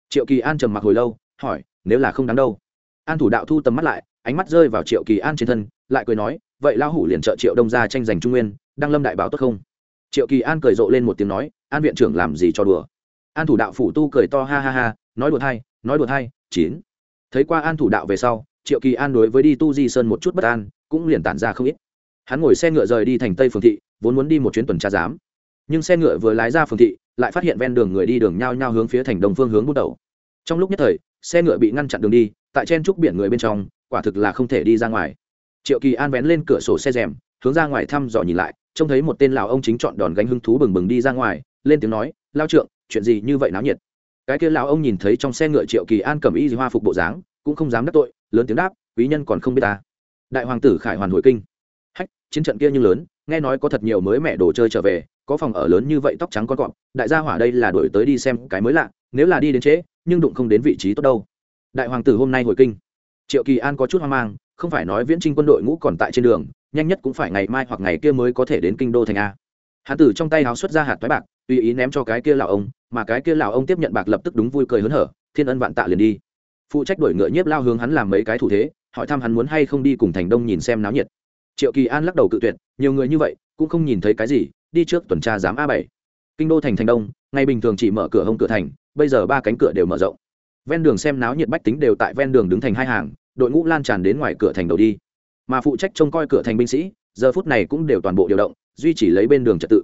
Speaker 1: Triệu kỳ an trầm mặc hồi lâu, hỏi, nếu là không đáng đâu? An thủ đạo thu tầm mắt lại, ánh mắt rơi vào triệu kỳ an trên thân, lại cười nói, vậy lao hủ liền trợ triệu đông ra tranh giành trung nguyên, đăng lâm đại báo tốt không? Triệu kỳ an cười rộ lên một tiếng nói, an viện trưởng làm gì cho đùa? An thủ đạo phủ tu cười to ha ha ha, nói đùa thay, nói đùa thay, chín. Thấy qua an thủ đạo về sau, triệu kỳ an đối với đi tu di sơn một chút bất an, cũng liền tản ra không ít. Hắn ngồi xe ngựa rời đi thành tây phường thị, vốn muốn đi một chuyến tuần tra giám nhưng xe ngựa vừa lái ra phường thị, lại phát hiện ven đường người đi đường nhao nhao hướng phía thành đông phương hướng bút đầu. Trong lúc nhất thời, xe ngựa bị ngăn chặn đường đi, tại trên trúc biển người bên trong, quả thực là không thể đi ra ngoài. Triệu kỳ an vén lên cửa sổ xe rèm, hướng ra ngoài thăm dò nhìn lại, trông thấy một tên lào ông chính chọn đòn gánh hưng thú bừng bừng đi ra ngoài, lên tiếng nói, lao trượng, chuyện gì như vậy náo nhiệt? Cái kia lão ông nhìn thấy trong xe ngựa triệu kỳ an cầm y hoa phục bộ dáng, cũng không dám đắc tội, lớn tiếng đáp, quý nhân còn không biết ta. Đại hoàng tử khải hoàn hồi kinh. Hách, chiến trận kia như lớn nghe nói có thật nhiều mới mẹ đồ chơi trở về, có phòng ở lớn như vậy tóc trắng con cọp, đại gia hỏa đây là đổi tới đi xem cái mới lạ, nếu là đi đến trễ, nhưng đụng không đến vị trí tốt đâu. Đại hoàng tử hôm nay hồi kinh. Triệu kỳ an có chút hoang mang, không phải nói viễn trinh quân đội ngũ còn tại trên đường, nhanh nhất cũng phải ngày mai hoặc ngày kia mới có thể đến kinh đô thành a. Hán tử trong tay háo xuất ra hạt toái bạc, tùy ý ném cho cái kia lão ông, mà cái kia lão ông tiếp nhận bạc lập tức đúng vui cười hớn hở, thiên ân vạn tạ liền đi. Phụ trách đổi ngựa nhiếp lao hướng hắn làm mấy cái thủ thế, hỏi thăm hắn muốn hay không đi cùng thành đông nhìn xem náo nhiệt triệu kỳ an lắc đầu cự tuyệt, nhiều người như vậy cũng không nhìn thấy cái gì, đi trước tuần tra giám a bảy. Kinh đô thành thành đông ngày bình thường chỉ mở cửa hông cửa thành, bây giờ ba cánh cửa đều mở rộng. Ven đường xem náo nhiệt bách tính đều tại ven đường đứng thành hai hàng, đội ngũ lan tràn đến ngoài cửa thành đầu đi. Mà phụ trách trông coi cửa thành binh sĩ, giờ phút này cũng đều toàn bộ điều động, duy trì lấy bên đường trật tự.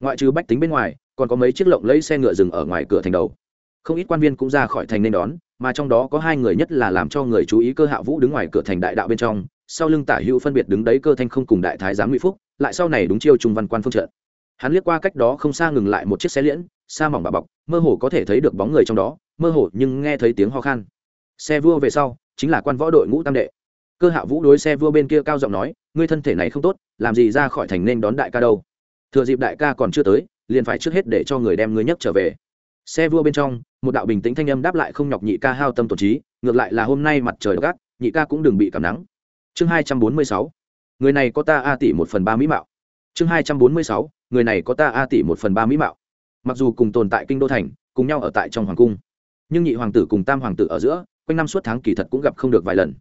Speaker 1: Ngoại trừ bách tính bên ngoài, còn có mấy chiếc lộng lấy xe ngựa dừng ở ngoài cửa thành đầu. Không ít quan viên cũng ra khỏi thành nên đón, mà trong đó có hai người nhất là làm cho người chú ý cơ hạ vũ đứng ngoài cửa thành đại đạo bên trong sau lưng tả hữu phân biệt đứng đấy cơ thanh không cùng đại thái giám ngụy phúc, lại sau này đúng chiêu trung văn quan phương trận. Hắn liếc qua cách đó không xa ngừng lại một chiếc xe liễn xa mỏng bà bọc, mơ hồ có thể thấy được bóng người trong đó, mơ hồ nhưng nghe thấy tiếng ho khan. Xe vua về sau, chính là quan võ đội ngũ tam đệ. Cơ hạ vũ đối xe vua bên kia cao giọng nói, ngươi thân thể này không tốt, làm gì ra khỏi thành nên đón đại ca đâu. Thừa dịp đại ca còn chưa tới, liền phải trước hết để cho người đem ngươi nhấc trở về. Xe vua bên trong, một đạo bình tĩnh thanh âm đáp lại không nhọc nhị ca hao tâm tổn trí, ngược lại là hôm nay mặt trời gác nhị ca cũng đừng bị cảm nắng chương hai trăm bốn mươi sáu. Người này có ta a tỷ một phần ba mỹ mạo. Chương hai trăm bốn mươi sáu. Người này có ta a tỷ một phần ba mỹ mạo. Mặc dù cùng tồn tại kinh đô thành, cùng nhau ở tại trong hoàng cung, nhưng nhị hoàng tử cùng tam hoàng tử ở giữa, quanh năm suốt tháng kỳ thật cũng gặp không được vài lần.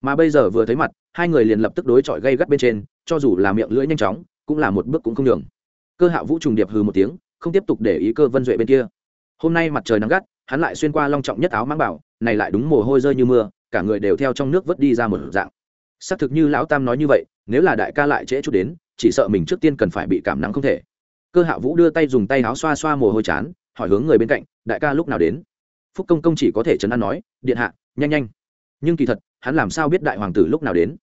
Speaker 1: Mà bây giờ vừa thấy mặt, hai người liền lập tức đối chọi gây gắt bên trên, cho dù là miệng lưỡi nhanh chóng, cũng là một bước cũng không đường cơ hạ vũ trùng điệp hừ một tiếng, không tiếp tục để ý cơ vân duệ bên kia. Hôm nay mặt trời nắng gắt, hắn lại xuyên qua long trọng nhất áo mang bảo, này lại đúng mồ hôi rơi như mưa, cả người đều theo trong nước vớt đi ra một dạng xác thực như lão tam nói như vậy, nếu là đại ca lại trễ chút đến, chỉ sợ mình trước tiên cần phải bị cảm nắng không thể. Cơ hạ vũ đưa tay dùng tay áo xoa xoa mồ hôi chán, hỏi hướng người bên cạnh, đại ca lúc nào đến? Phúc công công chỉ có thể chấn an nói, điện hạ, nhanh nhanh. Nhưng kỳ thật, hắn làm sao biết đại hoàng tử lúc nào đến?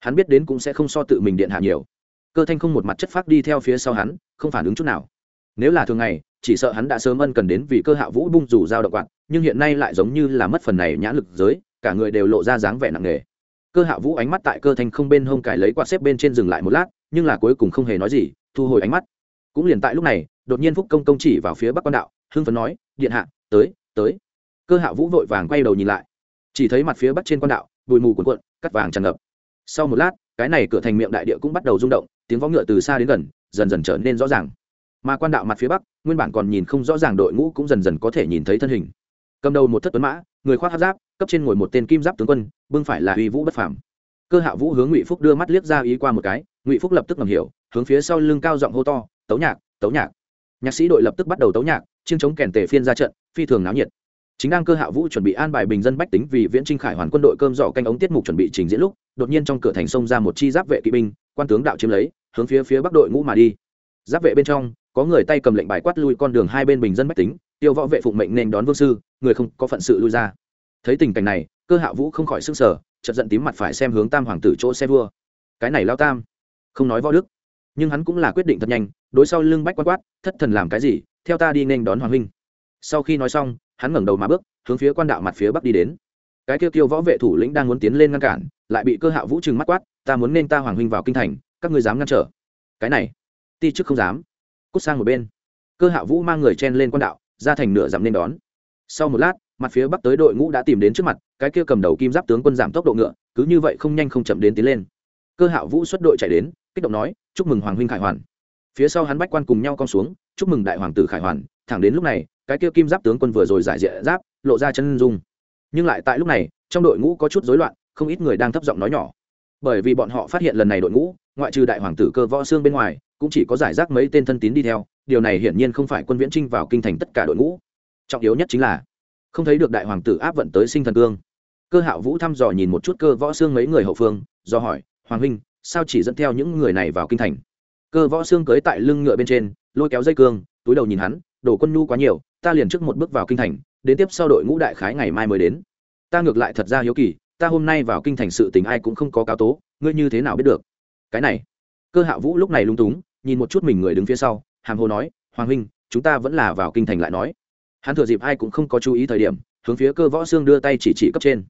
Speaker 1: Hắn biết đến cũng sẽ không so tự mình điện hạ nhiều. Cơ thanh không một mặt chất phác đi theo phía sau hắn, không phản ứng chút nào. Nếu là thường ngày, chỉ sợ hắn đã sớm ân cần đến vì cơ hạ vũ bung rủ dao động quạt, nhưng hiện nay lại giống như là mất phần này nhãn lực giới, cả người đều lộ ra dáng vẻ nặng nề cơ hạ vũ ánh mắt tại cơ thanh không bên hông cải lấy quạt xếp bên trên dừng lại một lát, nhưng là cuối cùng không hề nói gì, thu hồi ánh mắt. Cũng liền tại lúc này, đột nhiên phúc công công chỉ vào phía bắc quan đạo, hưng phấn nói, điện hạ, tới tới. Cơ hạ vũ vội vàng quay đầu nhìn lại. Chỉ thấy mặt phía bắc trên quan đạo, bụi mù cuồn cuộn, cắt vàng tràn ngập. Sau một lát, cái này cửa thành miệng đại địa cũng bắt đầu rung động, tiếng võ ngựa từ xa đến gần, dần dần trở nên rõ ràng. Mà quan đạo mặt phía bắc, nguyên bản còn nhìn không rõ ràng đội ngũ cũng dần dần có thể nhìn thấy thân hình. Cầm đầu một thất tuấn mã người khoác hát giáp, cấp trên ngồi một tên kim giáp tướng quân, bưng phải là uy vũ bất phàm. Cơ hạ vũ hướng ngụy phúc đưa mắt liếc ra ý qua một cái, ngụy phúc lập tức ngầm hiểu, hướng phía sau lưng cao giọng hô to, tấu nhạc tấu nhạc. Nhạc sĩ đội lập tức bắt đầu tấu nhạc, chiêng chống kèn tề phiên ra trận, phi thường náo nhiệt. Chính đang cơ hạ vũ chuẩn bị an bài bình dân bách tính vì viễn trinh khải hoàn quân đội cơm giỏ canh ống tiết mục chuẩn bị trình diễn lúc, đột nhiên trong cửa thành sông ra một chi giáp vệ kỵ binh, quan tướng đạo chiếm lấy, hướng phía phía bắc đội ngũ mà đi. Giáp vệ bên trong, có người tay cầm lệnh bài quát lui con đường hai bên bình dân bách tính tiêu võ vệ phụng mệnh nên đón vương sư, người không có phận sự lui ra. Thấy tình cảnh này, cơ hạ vũ không khỏi sức sở chật giận tím mặt phải xem hướng tam hoàng tử chỗ xe vua. Cái này lao tam, không nói võ đức, nhưng hắn cũng là quyết định thật nhanh, đối sau lưng bách quát quát, thất thần làm cái gì? Theo ta đi nên đón hoàng huynh. Sau khi nói xong, hắn ngẩng đầu mà bước, hướng phía quan đạo mặt phía bắc đi đến. Cái kêu tiêu võ vệ thủ lĩnh đang muốn tiến lên ngăn cản, lại bị cơ hạ vũ trừng mắt quát, ta muốn nên ta hoàng huynh vào kinh thành, các ngươi dám ngăn trở? Cái này, ti chức không dám. Cút sang một bên. Cơ hạ vũ mang người chen lên quan đạo ra thành nửa dặm nên đón. Sau một lát, mặt phía bắc tới đội ngũ đã tìm đến trước mặt, cái kia cầm đầu kim giáp tướng quân giảm tốc độ ngựa, cứ như vậy không nhanh không chậm đến tiến lên. Cơ Hạo vũ xuất đội chạy đến, kích động nói, chúc mừng hoàng huynh khải hoàn. Phía sau hắn bách quan cùng nhau cong xuống, chúc mừng đại hoàng tử khải hoàn, thẳng đến lúc này, cái kia kim giáp tướng quân vừa rồi giải diện giáp, lộ ra chân dung. Nhưng lại tại lúc này, trong đội ngũ có chút rối loạn, không ít người đang thấp giọng nói nhỏ. Bởi vì bọn họ phát hiện lần này đội ngũ, ngoại trừ đại hoàng tử cơ võ xương bên ngoài, cũng chỉ có giải rác mấy tên thân tín đi theo điều này hiển nhiên không phải quân viễn trinh vào kinh thành tất cả đội ngũ. Trọng yếu nhất chính là, không thấy được đại hoàng tử áp vận tới sinh thần cương. Cơ hạo vũ thăm dò nhìn một chút cơ võ xương mấy người hậu phương, do hỏi, hoàng huynh, sao chỉ dẫn theo những người này vào kinh thành? Cơ võ xương cưới tại lưng ngựa bên trên, lôi kéo dây cương, túi đầu nhìn hắn đổ quân nhu quá nhiều, ta liền trước một bước vào kinh thành, đến tiếp sau đội ngũ đại khái ngày mai mới đến. Ta ngược lại thật ra hiếu kỳ, ta hôm nay vào kinh thành sự tình ai cũng không có cáo tố, ngươi như thế nào biết được? Cái này, cơ hạ vũ lúc này lung túng, nhìn một chút mình người đứng phía sau hàm hồ nói, hoàng huynh, chúng ta vẫn là vào kinh thành lại nói. Hắn thừa dịp ai cũng không có chú ý thời điểm, hướng phía cơ võ xương đưa tay chỉ chỉ cấp trên.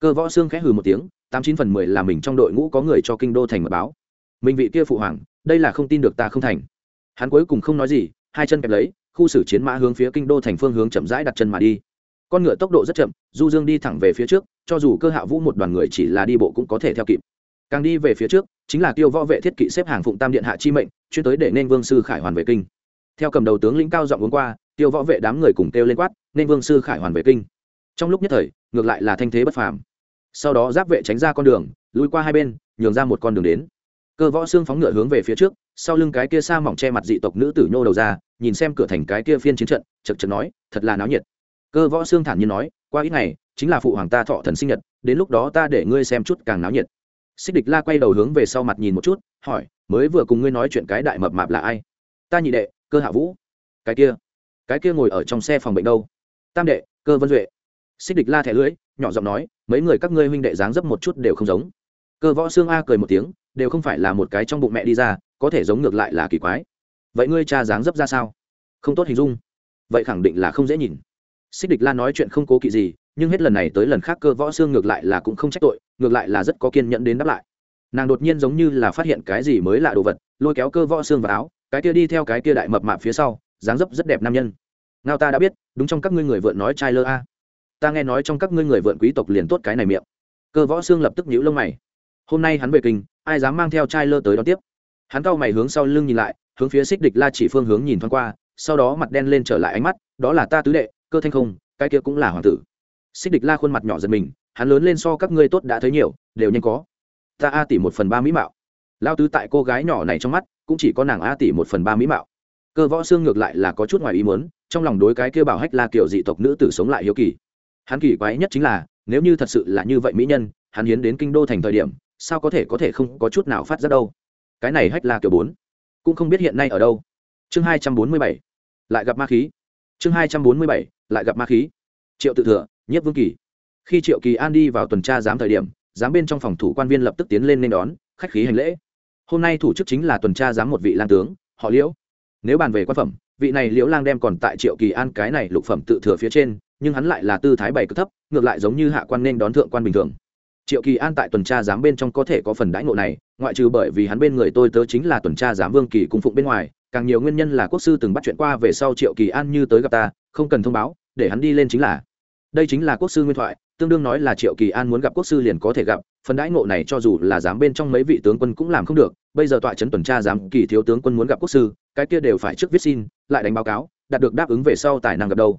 Speaker 1: Cơ võ xương khẽ hừ một tiếng, tám chín phần mười là mình trong đội ngũ có người cho kinh đô thành mật báo. Mình vị kia phụ hoàng, đây là không tin được ta không thành. Hắn cuối cùng không nói gì, hai chân kẹp lấy, khu xử chiến mã hướng phía kinh đô thành phương hướng chậm rãi đặt chân mà đi. Con ngựa tốc độ rất chậm, du dương đi thẳng về phía trước, cho dù cơ hạ vũ một đoàn người chỉ là đi bộ cũng có thể theo kịp càng đi về phía trước, chính là tiêu võ vệ thiết kỵ xếp hàng phụng tam điện hạ chi mệnh, chuyên tới để nên vương sư khải hoàn về kinh. Theo cầm đầu tướng lĩnh cao giọng uống qua tiêu võ vệ đám người cùng kêu lên quát, nên vương sư khải hoàn về kinh. Trong lúc nhất thời, ngược lại là thanh thế bất phàm. Sau đó giáp vệ tránh ra con đường lùi qua hai bên, nhường ra một con đường đến. Cơ võ xương phóng ngựa hướng về phía trước, sau lưng cái kia xa mỏng che mặt dị tộc nữ tử nhô đầu ra, nhìn xem cửa thành cái kia phiên chiến trận, chật chật nói, thật là náo nhiệt. Cơ võ xương thản nhiên nói, qua ít ngày, chính là phụ hoàng ta thọ thần sinh nhật, đến lúc đó ta để ngươi xem chút càng náo nhiệt xích địch la quay đầu hướng về sau mặt nhìn một chút, hỏi, mới vừa cùng ngươi nói chuyện cái đại mập mạp là ai? Ta nhị đệ, cơ hạ vũ. Cái kia cái kia ngồi ở trong xe phòng bệnh đâu? Tam đệ, cơ vân duệ. Xích địch la thẻ lưỡi, nhỏ giọng nói, mấy người các ngươi huynh đệ dáng dấp một chút đều không giống. Cơ võ xương a cười một tiếng, đều không phải là một cái trong bụng mẹ đi ra, có thể giống ngược lại là kỳ quái. Vậy ngươi cha dáng dấp ra sao? Không tốt hình dung. Vậy khẳng định là không dễ nhìn. Xích địch la nói chuyện không cố kỵ gì nhưng hết lần này tới lần khác cơ võ xương ngược lại là cũng không trách tội, ngược lại là rất có kiên nhẫn đến đáp lại. Nàng đột nhiên giống như là phát hiện cái gì mới lạ đồ vật, lôi kéo cơ võ xương vào áo, cái kia đi theo cái kia đại mập mạp phía sau, dáng dấp rất đẹp nam nhân. Ngao ta đã biết, đúng trong các ngươi người vợn nói trai lơ a. Ta nghe nói trong các ngươi người vợn quý tộc liền tốt cái này miệng. Cơ võ xương lập tức nhíu lông mày. Hôm nay hắn về kinh, ai dám mang theo trai lơ tới đón tiếp? Hắn cau mày hướng sau lưng nhìn lại, hướng phía xích địch la chỉ phương hướng nhìn thoáng qua, sau đó mặt đen lên trở lại ánh mắt, đó là ta tứ đệ, cơ thanh không, cái kia cũng là hoàng tử xích địch la khuôn mặt nhỏ giật mình, hắn lớn lên so các ngươi tốt đã thấy nhiều, đều nhanh có. Ta a tỷ một phần ba mỹ mạo. Lao tứ tại cô gái nhỏ này trong mắt, cũng chỉ có nàng a tỷ một phần ba mỹ mạo. Cơ võ xương ngược lại là có chút ngoài ý muốn, trong lòng đối cái kia bảo hách la kiểu dị tộc nữ tử sống lại hiếu kỳ. Hắn kỳ quái nhất chính là, nếu như thật sự là như vậy mỹ nhân, hắn hiến đến kinh đô thành thời điểm, sao có thể có thể không có chút nào phát ra đâu? Cái này hách la kiểu bốn, cũng không biết hiện nay ở đâu. Chương hai trăm bốn mươi bảy, lại gặp ma khí. Chương hai trăm bốn mươi bảy, lại gặp ma khí. Triệu tự thừa. Nhiếp vương kỳ. Khi triệu kỳ an đi vào tuần tra giám thời điểm, giám bên trong phòng thủ quan viên lập tức tiến lên nên đón, khách khí hành lễ. Hôm nay thủ chức chính là tuần tra giám một vị lang tướng, họ liễu. Nếu bàn về quan phẩm, vị này liễu lang đem còn tại triệu kỳ an cái này lục phẩm tự thừa phía trên, nhưng hắn lại là tư thái bảy cực thấp, ngược lại giống như hạ quan nên đón thượng quan bình thường. Triệu kỳ an tại tuần tra giám bên trong có thể có phần đãi ngộ này, ngoại trừ bởi vì hắn bên người tôi tớ chính là tuần tra giám vương kỳ cung phụng bên ngoài, càng nhiều nguyên nhân là quốc sư từng bắt chuyện qua về sau triệu kỳ an như tới gặp ta, không cần thông báo, để hắn đi lên chính là đây chính là quốc sư nguyên thoại, tương đương nói là triệu kỳ an muốn gặp quốc sư liền có thể gặp, phần đãi ngộ này cho dù là dám bên trong mấy vị tướng quân cũng làm không được, bây giờ tọa trấn tuần tra giám kỳ thiếu tướng quân muốn gặp quốc sư, cái kia đều phải trước viết xin, lại đánh báo cáo, đạt được đáp ứng về sau tài năng gặp đâu.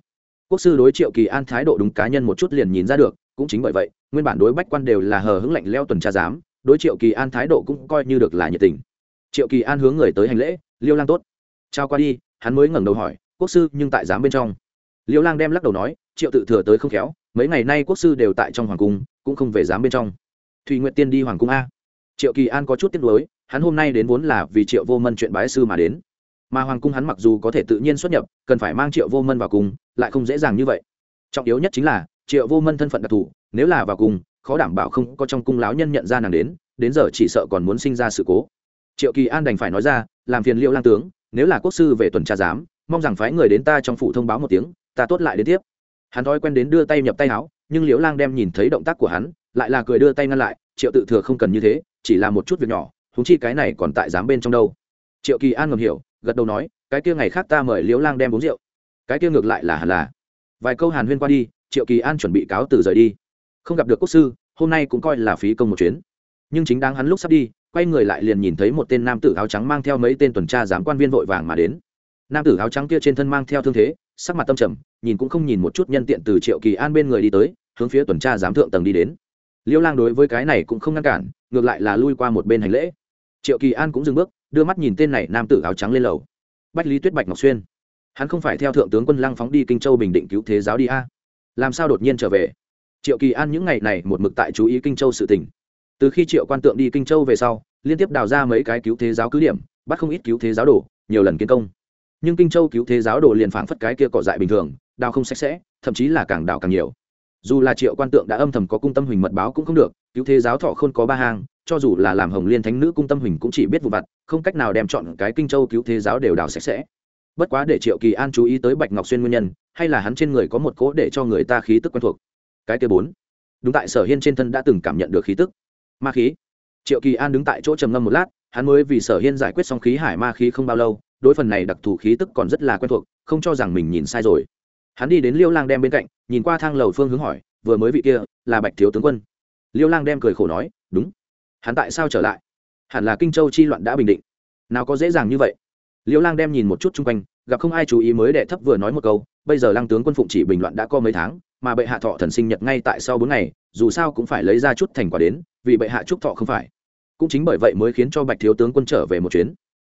Speaker 1: Quốc sư đối triệu kỳ an thái độ đúng cá nhân một chút liền nhìn ra được, cũng chính bởi vậy, nguyên bản đối bách quan đều là hờ hững lạnh leo tuần tra giám, đối triệu kỳ an thái độ cũng coi như được là nhiệt tình. Triệu kỳ an hướng người tới hành lễ, liêu lang tốt. Trao qua đi. Hắn mới ngẩng đầu hỏi, quốc sư nhưng tại giám bên trong? Liêu lang đem lắc đầu nói triệu tự thừa tới không khéo, mấy ngày nay quốc sư đều tại trong hoàng cung, cũng không về dám bên trong. Thùy nguyện tiên đi hoàng cung a. Triệu kỳ an có chút tiếc nuối, hắn hôm nay đến vốn là vì triệu vô mân chuyện bái sư mà đến. Mà hoàng cung hắn mặc dù có thể tự nhiên xuất nhập, cần phải mang triệu vô mân vào cùng, lại không dễ dàng như vậy. Trọng yếu nhất chính là, triệu vô mân thân phận đặc thù, nếu là vào cùng, khó đảm bảo không có trong cung lão nhân nhận ra nàng đến đến giờ chỉ sợ còn muốn sinh ra sự cố. Triệu kỳ an đành phải nói ra, làm phiền liệu lang tướng, nếu là quốc sư về tuần tra giám, mong rằng phái người đến ta trong phủ thông báo một tiếng, ta tốt lại đến tiếp hắn thói quen đến đưa tay nhập tay áo, nhưng liễu lang đem nhìn thấy động tác của hắn, lại là cười đưa tay ngăn lại, triệu tự thừa không cần như thế, chỉ là một chút việc nhỏ húng chi cái này còn tại giám bên trong đâu. Triệu kỳ an ngầm hiểu, gật đầu nói, cái kia ngày khác ta mời liễu lang đem uống rượu. Cái kia ngược lại là hẳn là. Vài câu hàn huyên qua đi, triệu kỳ an chuẩn bị cáo từ rời đi. Không gặp được quốc sư, hôm nay cũng coi là phí công một chuyến. Nhưng chính đáng hắn lúc sắp đi, quay người lại liền nhìn thấy một tên nam tử áo trắng mang theo mấy tên tuần tra giám quan viên vội vàng mà đến. Nam tử áo trắng kia trên thân mang theo thương thế sắc mặt tâm trầm, nhìn cũng không nhìn một chút nhân tiện từ triệu kỳ an bên người đi tới, hướng phía tuần tra giám thượng tầng đi đến. Liêu lang đối với cái này cũng không ngăn cản, ngược lại là lui qua một bên hành lễ. Triệu kỳ an cũng dừng bước, đưa mắt nhìn tên này nam tử áo trắng lên lầu. Bách lý tuyết bạch ngọc xuyên. Hắn không phải theo thượng tướng quân lăng phóng đi kinh châu bình định cứu thế giáo đi a? Làm sao đột nhiên trở về? Triệu kỳ an những ngày này một mực tại chú ý kinh châu sự tỉnh từ khi triệu quan tượng đi kinh châu về sau, liên tiếp đào ra mấy cái cứu thế giáo cứ điểm, bắt không ít cứu thế giáo đồ, nhiều lần kiến công nhưng kinh châu cứu thế giáo đồ liền phảng phất cái kia cỏ dại bình thường, đào không sạch sẽ, thậm chí là càng đào càng nhiều. Dù là triệu quan tượng đã âm thầm có cung tâm huỳnh mật báo cũng không được, cứu thế giáo thọ không có ba hàng cho dù là làm hồng liên thánh nữ cung tâm huỳnh cũng chỉ biết vụ vặt, không cách nào đem chọn cái kinh châu cứu thế giáo đều đào sạch sẽ. Bất quá để triệu kỳ an chú ý tới bạch ngọc xuyên nguyên nhân, hay là hắn trên người có một cỗ để cho người ta khí tức quen thuộc. Cái kia bốn. Đúng tại sở hiên trên thân đã từng cảm nhận được khí tức. Ma khí. Triệu kỳ an đứng tại chỗ trầm ngâm một lát, hắn mới vì sở hiên giải quyết xong khí hải ma khí không bao lâu đối phần này đặc thù khí tức còn rất là quen thuộc, không cho rằng mình nhìn sai rồi. Hắn đi đến liêu lang đem bên cạnh, nhìn qua thang lầu phương hướng hỏi, vừa mới vị kia là bạch thiếu tướng quân? Liêu lang đem cười khổ nói, đúng. Hắn tại sao trở lại? Hẳn là kinh châu chi loạn đã bình định. Nào có dễ dàng như vậy. Liêu lang đem nhìn một chút chung quanh, gặp không ai chú ý mới đệ thấp vừa nói một câu, bây giờ lang tướng quân phụng chỉ bình loạn đã có mấy tháng, mà bệ hạ thọ thần sinh nhật ngay tại sau bốn ngày, dù sao cũng phải lấy ra chút thành quả đến, vì bệ hạ chúc thọ không phải. Cũng chính bởi vậy mới khiến cho bạch thiếu tướng quân trở về một chuyến.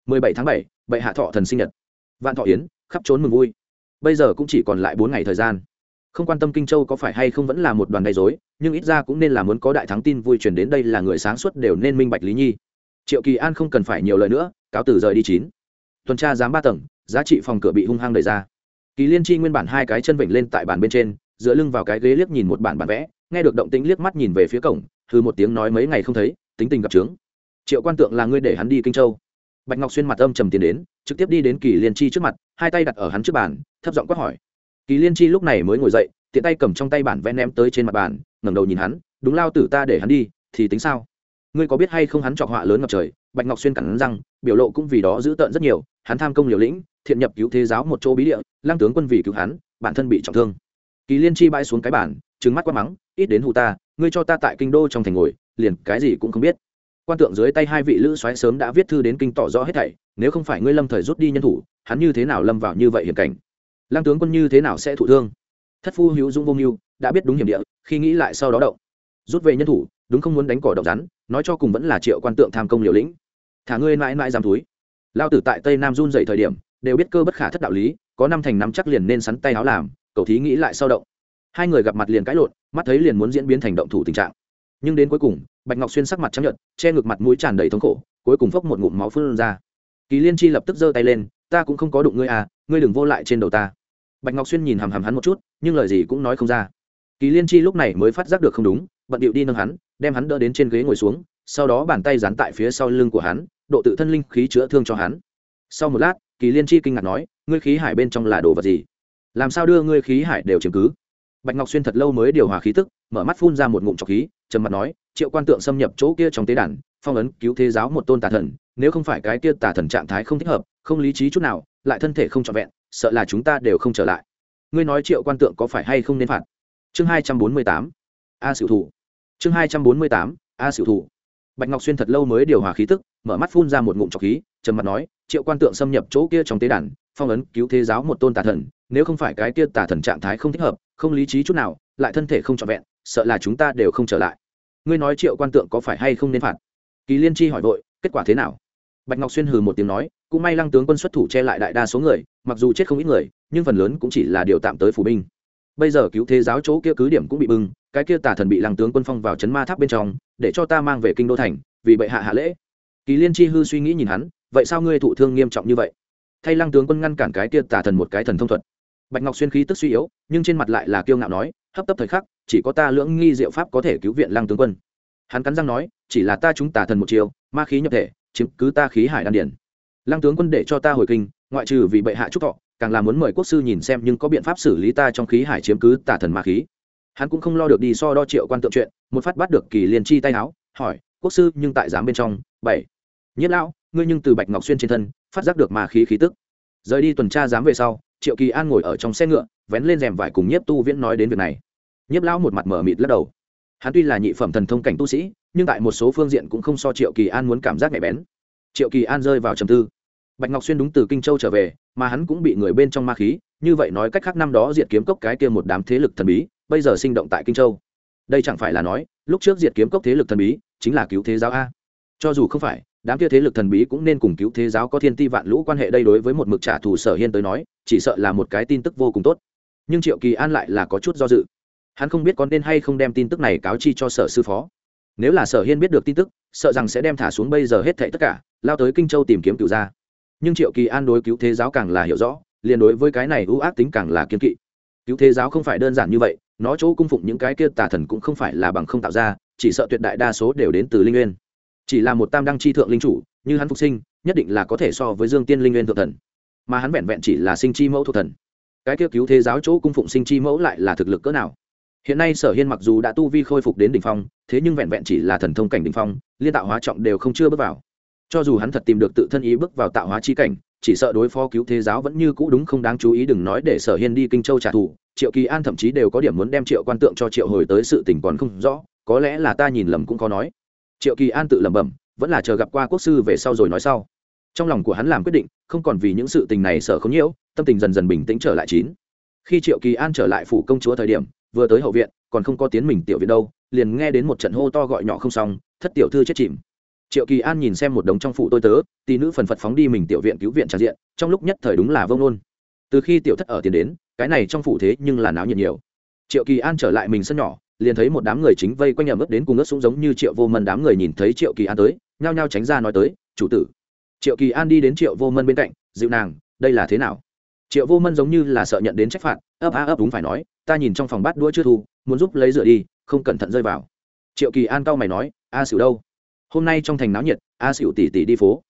Speaker 1: 17 tháng 7, bệ hạ thọ thần sinh nhật. Vạn thọ yến khắp trốn mừng vui. Bây giờ cũng chỉ còn lại bốn ngày thời gian. Không quan tâm kinh châu có phải hay không vẫn là một đoàn gây dối nhưng ít ra cũng nên là muốn có đại thắng tin vui truyền đến đây là người sáng suốt đều nên minh bạch lý nhi. Triệu kỳ an không cần phải nhiều lời nữa cáo từ rời đi chín. Tuần tra giám ba tầng giá trị phòng cửa bị hung hăng đẩy ra. Kỳ liên chi nguyên bản hai cái chân vịnh lên tại bàn bên trên dựa lưng vào cái ghế liếc nhìn một bản bản vẽ nghe được động tĩnh liếc mắt nhìn về phía cổng thư một tiếng nói mấy ngày không thấy tính tình gặp trướng. Triệu quan tượng là ngươi để hắn đi kinh châu bạch ngọc xuyên mặt âm trầm tiến đến, trực tiếp đi đến kỳ liên chi trước mặt, hai tay đặt ở hắn trước bàn, thấp giọng quát hỏi. Kỳ liên chi lúc này mới ngồi dậy, tiện tay cầm trong tay bản vẽ ném tới trên mặt bàn, ngẩng đầu nhìn hắn, đúng lao tử ta để hắn đi, thì tính sao? Ngươi có biết hay không hắn trọc họa lớn ngập trời? Bạch ngọc xuyên cẳng răng, biểu lộ cũng vì đó giữ tợn rất nhiều, hắn tham công liều lĩnh, thiện nhập cứu thế giáo một chỗ bí địa, lang tướng quân vì cứu hắn, bản thân bị trọng thương. Kỳ liên chi bãi xuống cái bản trứng mắt quát mắng, ít đến hù ta, ngươi cho ta tại kinh đô trong thành ngồi, liền cái gì cũng không biết quan tượng dưới tay hai vị lữ soái sớm đã viết thư đến kinh tỏ rõ hết thảy, nếu không phải ngươi lâm thời rút đi nhân thủ, hắn như thế nào lâm vào như vậy hiểm cảnh? Lang tướng quân như thế nào sẽ thụ thương? Thất phu hữu dũng vô mưu đã biết đúng hiểm địa, khi nghĩ lại sau đó động. Rút về nhân thủ, đúng không muốn đánh cỏ độc rắn, nói cho cùng vẫn là triệu quan tượng tham công liều lĩnh. Thả ngươi mãi mãi giam túi. Lao tử tại tây nam run dậy thời điểm, đều biết cơ bất khả thất đạo lý, có năm thành năm chắc liền nên sắn tay áo làm, cầu thí nghĩ lại sau động. Hai người gặp mặt liền cãi lộn, mắt thấy liền muốn diễn biến thành động thủ tình trạng nhưng đến cuối cùng, bạch ngọc xuyên sắc mặt chấp nhận che ngực mặt mũi tràn đầy thống khổ, cuối cùng phốc một ngụm máu phun ra. Kỳ liên chi lập tức giơ tay lên, ta cũng không có đụng ngươi à ngươi đừng vô lại trên đầu ta. Bạch ngọc xuyên nhìn hằm hằm hắn một chút, nhưng lời gì cũng nói không ra. Kỳ liên chi lúc này mới phát giác được không đúng, bận điệu đi nâng hắn, đem hắn đỡ đến trên ghế ngồi xuống, sau đó bàn tay dán tại phía sau lưng của hắn, độ tự thân linh khí chữa thương cho hắn. Sau một lát, kỳ liên chi kinh ngạc nói, ngươi khí hải bên trong là đồ vật gì? Làm sao đưa ngươi khí hải đều chiếm cứ? Bạch ngọc xuyên thật lâu mới điều hòa khí tức, mở mắt phun ra một ngụm trọc khí, trầm mặt nói, triệu quan tượng xâm nhập chỗ kia trong tế đàn, phong ấn cứu thế giáo một tôn tà thần, nếu không phải cái kia tà thần trạng thái không thích hợp, không lý trí chút nào, lại thân thể không trọn vẹn, sợ là chúng ta đều không trở lại. Ngươi nói triệu quan tượng có phải hay không nên phạt? Chương hai trăm bốn mươi tám, a xỉu thủ. Chương hai trăm bốn mươi tám, a xỉu thủ. Bạch ngọc xuyên thật lâu mới điều hòa khí tức, mở mắt phun ra một ngụm trọc khí, trầm mặt nói, triệu quan tượng xâm nhập chỗ kia trong tế đàn, phong ấn cứu thế giáo một tôn tà thần nếu không phải cái kia tà thần trạng thái không thích hợp, không lý trí chút nào, lại thân thể không trọn vẹn, sợ là chúng ta đều không trở lại. Ngươi nói triệu quan tượng có phải hay không nên phạt? Kỳ liên chi hỏi vội, kết quả thế nào? Bạch ngọc xuyên hừ một tiếng nói, cũng may lăng tướng quân xuất thủ che lại đại đa số người, mặc dù chết không ít người, nhưng phần lớn cũng chỉ là điều tạm tới phủ binh. Bây giờ cứu thế giáo chỗ kia cứ điểm cũng bị bưng, cái kia tà thần bị lăng tướng quân phong vào chấn ma tháp bên trong, để cho ta mang về kinh đô thành, vì bệ hạ hạ lễ. Kỳ liên chi hư suy nghĩ nhìn hắn, vậy sao ngươi thụ thương nghiêm trọng như vậy? Thay lăng tướng quân ngăn cản cái kia tà thần một cái thần thông thuật bạch ngọc xuyên khí tức suy yếu, nhưng trên mặt lại là kiêu ngạo nói, hấp tấp thời khắc, chỉ có ta lưỡng nghi diệu pháp có thể cứu viện lăng tướng quân. Hắn cắn răng nói, chỉ là ta chúng tà thần một chiều ma khí nhập thể, chiếm cứ ta khí hải đan điển. Lăng tướng quân để cho ta hồi kinh, ngoại trừ vì bệ hạ trúc thọ, càng là muốn mời quốc sư nhìn xem nhưng có biện pháp xử lý ta trong khí hải chiếm cứ tà thần ma khí. Hắn cũng không lo được đi so đo triệu quan tượng chuyện, một phát bắt được kỳ liền chi tay áo, hỏi, quốc sư, nhưng tại giám bên trong, bảy, nhất lão, ngươi nhưng từ bạch ngọc xuyên trên thân, phát giác được ma khí khí tức. Rời đi tuần tra giám về sau triệu kỳ an ngồi ở trong xe ngựa, vén lên rèm vải cùng nhiếp tu viễn nói đến việc này. Nhiếp lão một mặt mở mịt lắc đầu. Hắn tuy là nhị phẩm thần thông cảnh tu sĩ, nhưng tại một số phương diện cũng không so triệu kỳ an muốn cảm giác nhạy bén. Triệu kỳ an rơi vào trầm tư. Bạch ngọc xuyên đúng từ kinh châu trở về, mà hắn cũng bị người bên trong ma khí, như vậy nói cách khác năm đó diệt kiếm cốc cái kia một đám thế lực thần bí, bây giờ sinh động tại kinh châu. Đây chẳng phải là nói, lúc trước diệt kiếm cốc thế lực thần bí chính là cứu thế giáo a. Cho dù không phải, đám kia thế lực thần bí cũng nên cùng cứu thế giáo có thiên ti vạn lũ quan hệ đây đối với một mực trả thù sở hiên tới nói chỉ sợ là một cái tin tức vô cùng tốt. Nhưng triệu kỳ an lại là có chút do dự. Hắn không biết có nên hay không đem tin tức này cáo chi cho sở sư phó. Nếu là sở hiên biết được tin tức, sợ rằng sẽ đem thả xuống bây giờ hết thệ tất cả, lao tới kinh châu tìm kiếm cựu gia. Nhưng triệu kỳ an đối cứu thế giáo càng là hiểu rõ, liền đối với cái này ưu ác tính càng là kiên kỵ. Cứu thế giáo không phải đơn giản như vậy, nó chỗ cung phụng những cái kia tà thần cũng không phải là bằng không tạo ra, chỉ sợ tuyệt đại đa số đều đến từ linh nguyên. Chỉ là một tam đăng chi thượng linh chủ, như hắn phục sinh, nhất định là có thể so với dương tiên linh nguyên thượng thần mà hắn vẹn vẹn chỉ là sinh chi mẫu thuộc thần. Cái kia cứu thế giáo chỗ cung phụng sinh chi mẫu lại là thực lực cỡ nào? Hiện nay sở hiên mặc dù đã tu vi khôi phục đến đ ỉ n h phong, thế nhưng vẹn vẹn chỉ là thần thông cảnh đ ỉ n h phong, liên tạo hóa trọng đều không chưa bước vào. Cho dù hắn thật tìm được tự thân ý bước vào tạo hóa chi cảnh, chỉ sợ đối phó cứu thế giáo vẫn như cũ đúng không đáng chú ý, đừng nói để sở hiên đi kinh châu trả thù, triệu kỳ an thậm chí đều có điểm muốn đem triệu quan tượng cho triệu hồi tới sự tình còn không rõ, có lẽ là ta nhìn lầm cũng có nói. Triệu kỳ an tự lẩm bẩm, vẫn là chờ gặp qua quốc sư về sau rồi nói sau trong lòng của hắn làm quyết định, không còn vì những sự tình này sợ không nhiễu, tâm tình dần dần bình tĩnh trở lại chín. Khi triệu kỳ an trở lại phủ công chúa thời điểm, vừa tới hậu viện, còn không có tiến mình tiểu viện đâu, liền nghe đến một trận hô to gọi nhỏ không xong, thất tiểu thư chết chìm. Triệu kỳ an nhìn xem một đống trong phủ tôi tớ, tỷ nữ phần phật phóng đi mình tiểu viện cứu viện tràn diện, trong lúc nhất thời đúng là vông nôn từ khi tiểu thất ở tiền đến, cái này trong phủ thế nhưng là náo nhiệt nhiều. Triệu kỳ an trở lại mình sân nhỏ, liền thấy một đám người chính vây quanh nhầm ướt đến cùng ướt súng giống như triệu vô mân đám người nhìn thấy triệu kỳ an tới, nhao nhao tránh ra nói tới, chủ tử triệu kỳ an đi đến triệu vô mân bên cạnh, dịu nàng, đây là thế nào? Triệu vô mân giống như là sợ nhận đến trách phạt, ấp á, ấp đúng phải nói, ta nhìn trong phòng bát đũa chưa thu, muốn giúp lấy rửa đi, không cẩn thận rơi vào. Triệu kỳ an cao mày nói, a xỉu đâu? Hôm nay trong thành náo nhiệt, a xỉu tỉ tỉ đi phố.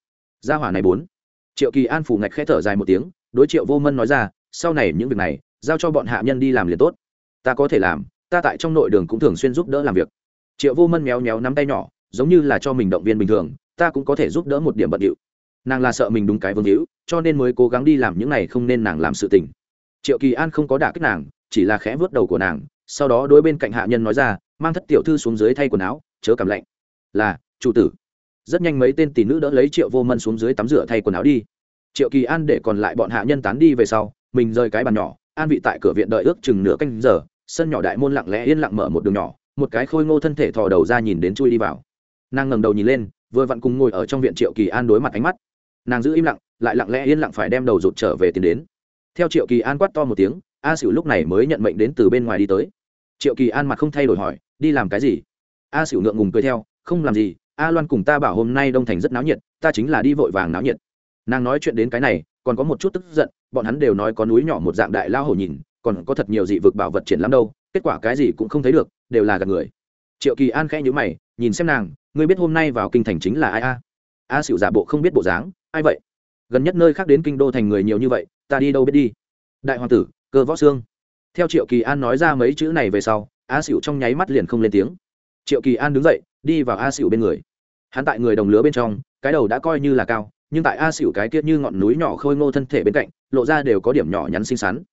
Speaker 1: Gia hỏa này bốn. Triệu kỳ an phủ ngạch khẽ thở dài một tiếng, đối triệu vô mân nói ra, sau này những việc này, giao cho bọn hạ nhân đi làm liền tốt. Ta có thể làm, ta tại trong nội đường cũng thường xuyên giúp đỡ làm việc. Triệu vô mân méo méo nắm tay nhỏ, giống như là cho mình động viên bình thường, ta cũng có thể giúp đỡ một điểm bận điệu nàng là sợ mình đúng cái vương hữu, cho nên mới cố gắng đi làm những này không nên nàng làm sự tình. Triệu kỳ an không có đả kích nàng, chỉ là khẽ vớt đầu của nàng, sau đó đối bên cạnh hạ nhân nói ra, mang thất tiểu thư xuống dưới thay quần áo, chớ cảm lạnh. Là, chủ tử. Rất nhanh mấy tên tỷ nữ đỡ lấy triệu vô mân xuống dưới tắm rửa thay quần áo đi. Triệu kỳ an để còn lại bọn hạ nhân tán đi về sau, mình rời cái bàn nhỏ, an vị tại cửa viện đợi ước chừng nửa canh giờ, sân nhỏ đại môn lặng lẽ yên lặng mở một đường nhỏ, một cái khôi ngô thân thể thò đầu ra nhìn đến chui đi vào. Nàng ngẩng đầu nhìn lên, vừa vặn cùng ngồi ở trong viện triệu kỳ an đối mặt ánh mắt nàng giữ im lặng, lại lặng lẽ yên lặng phải đem đầu rụt trở về tiến đến. Theo triệu kỳ an quát to một tiếng, a xỉu lúc này mới nhận mệnh đến từ bên ngoài đi tới. Triệu kỳ an mặt không thay đổi hỏi, đi làm cái gì? A xỉu ngượng ngùng cười theo, không làm gì, a loan cùng ta bảo hôm nay đông thành rất náo nhiệt, ta chính là đi vội vàng náo nhiệt. Nàng nói chuyện đến cái này, còn có một chút tức giận, bọn hắn đều nói có núi nhỏ một dạng đại lao hổ nhìn, còn có thật nhiều dị vực bảo vật triển lắm đâu, kết quả cái gì cũng không thấy được, đều là gạt người. Triệu kỳ an khẽ nhữ mày, nhìn xem nàng, ngươi biết hôm nay vào kinh thành chính là ai a? A xỉu giả bộ không biết bộ dáng ai vậy? Gần nhất nơi khác đến kinh đô thành người nhiều như vậy, ta đi đâu biết đi? Đại hoàng tử, cơ võ xương. Theo triệu kỳ an nói ra mấy chữ này về sau, a xỉu trong nháy mắt liền không lên tiếng. Triệu kỳ an đứng dậy, đi vào a xỉu bên người. Hắn tại người đồng lứa bên trong, cái đầu đã coi như là cao, nhưng tại a xỉu cái tiết như ngọn núi nhỏ khôi ngô thân thể bên cạnh, lộ ra đều có điểm nhỏ nhắn xinh xắn.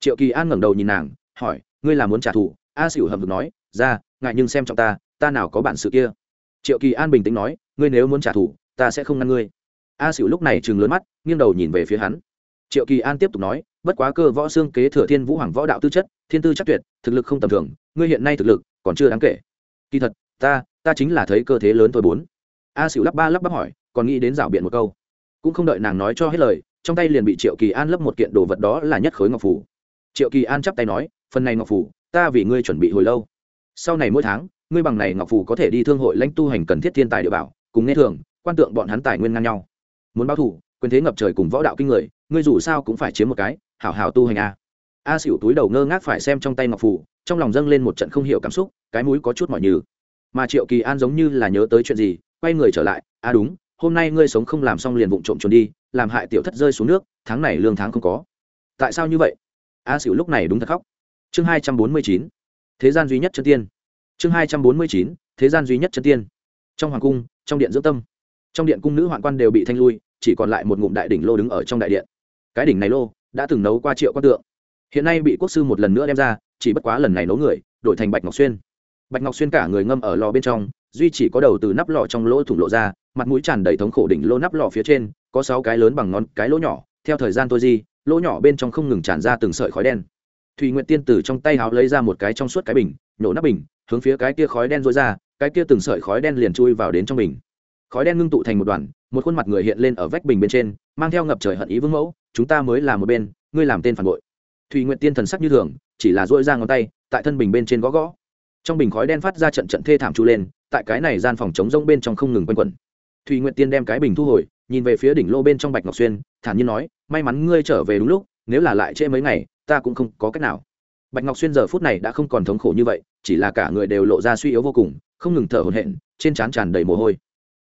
Speaker 1: Triệu kỳ an ngẩng đầu nhìn nàng, hỏi, ngươi là muốn trả thù? A xỉu hầm hực nói, ra, ngại nhưng xem trọng ta ta nào có bản sự kia. Triệu kỳ an bình tĩnh nói, ngươi nếu muốn trả thù, ta sẽ không ngăn ngươi a xỉu lúc này chừng lớn mắt, nghiêng đầu nhìn về phía hắn. Triệu kỳ an tiếp tục nói, bất quá cơ võ xương kế thừa thiên vũ hoàng võ đạo tư chất, thiên tư chắc tuyệt, thực lực không tầm thường, ngươi hiện nay thực lực còn chưa đáng kể. Kỳ thật, ta ta chính là thấy cơ thế lớn thôi bốn. A xỉu lắp ba lắp bắp hỏi, còn nghĩ đến rảo biện một câu. Cũng không đợi nàng nói cho hết lời, trong tay liền bị triệu kỳ an lấp một kiện đồ vật đó là nhất khối ngọc phủ. Triệu kỳ an chắp tay nói, phần này ngọc phủ, ta vì ngươi chuẩn bị hồi lâu. Sau này mỗi tháng, ngươi bằng này ngọc phủ có thể đi thương hội lãnh tu hành cần thiết thiên tài địa bảo, cùng nghe thường, quan tượng bọn hắn tài nguyên ngang nhau muốn báo thủ quyền thế ngập trời cùng võ đạo kinh người, ngươi dù sao cũng phải chiếm một cái, hảo hảo tu hành à. a a xỉu túi đầu ngơ ngác phải xem trong tay ngọc phủ trong lòng dâng lên một trận không hiểu cảm xúc, cái mũi có chút mỏi nhừ. Mà triệu kỳ an giống như là nhớ tới chuyện gì, quay người trở lại a đúng, hôm nay ngươi sống không làm xong liền vụng trộm trốn đi, làm hại tiểu thất rơi xuống nước, tháng này lương tháng không có. Tại sao như vậy? A xỉu lúc này đúng thật khóc. Chương hai trăm bốn mươi chín, thế gian duy nhất chân tiên. Chương hai trăm bốn mươi chín, thế gian duy nhất chân tiên. Trong hoàng cung, trong điện dưỡng tâm. Trong điện cung nữ hoạn quan đều bị thanh lui chỉ còn lại một ngụm đại đỉnh lô đứng ở trong đại điện. Cái đỉnh này lô đã từng nấu qua triệu quan tượng. Hiện nay bị quốc sư một lần nữa đem ra, chỉ bất quá lần này nấu người, đổi thành bạch ngọc xuyên. Bạch ngọc xuyên cả người ngâm ở lò bên trong, duy chỉ có đầu từ nắp lò trong lỗ thủng lộ ra, mặt mũi tràn đầy thống khổ đỉnh lô nắp lò phía trên, có sáu cái lớn bằng ngón cái lỗ nhỏ, theo thời gian tôi di, lỗ nhỏ bên trong không ngừng tràn ra từng sợi khói đen. Thùy nguyện tiên tử trong tay háo lấy ra một cái trong suốt cái bình nhổ nắp bình, hướng phía cái kia khói đen rối ra, cái kia từng sợi khói đen liền chui vào đến trong bình khói đen ngưng tụ thành một đoàn, một khuôn mặt người hiện lên ở vách bình bên trên, mang theo ngập trời hận ý vương mẫu, chúng ta mới là một bên, ngươi làm tên phản bội. Thùy nguyện tiên thần sắc như thường, chỉ là dỗi ra ngón tay, tại thân bình bên trên gõ gõ. Trong bình khói đen phát ra trận trận thê thảm chu lên, tại cái này gian phòng chống rông bên trong không ngừng quanh quẩn. Thùy nguyện tiên đem cái bình thu hồi, nhìn về phía đỉnh lô bên trong bạch ngọc xuyên, thản nhiên nói, may mắn ngươi trở về đúng lúc, nếu là lại trễ mấy ngày, ta cũng không có cách nào. Bạch ngọc xuyên giờ phút này đã không còn thống khổ như vậy, chỉ là cả người đều lộ ra suy yếu vô cùng, không ngừng thở hổn hển, trên trán tràn đầy mồ hôi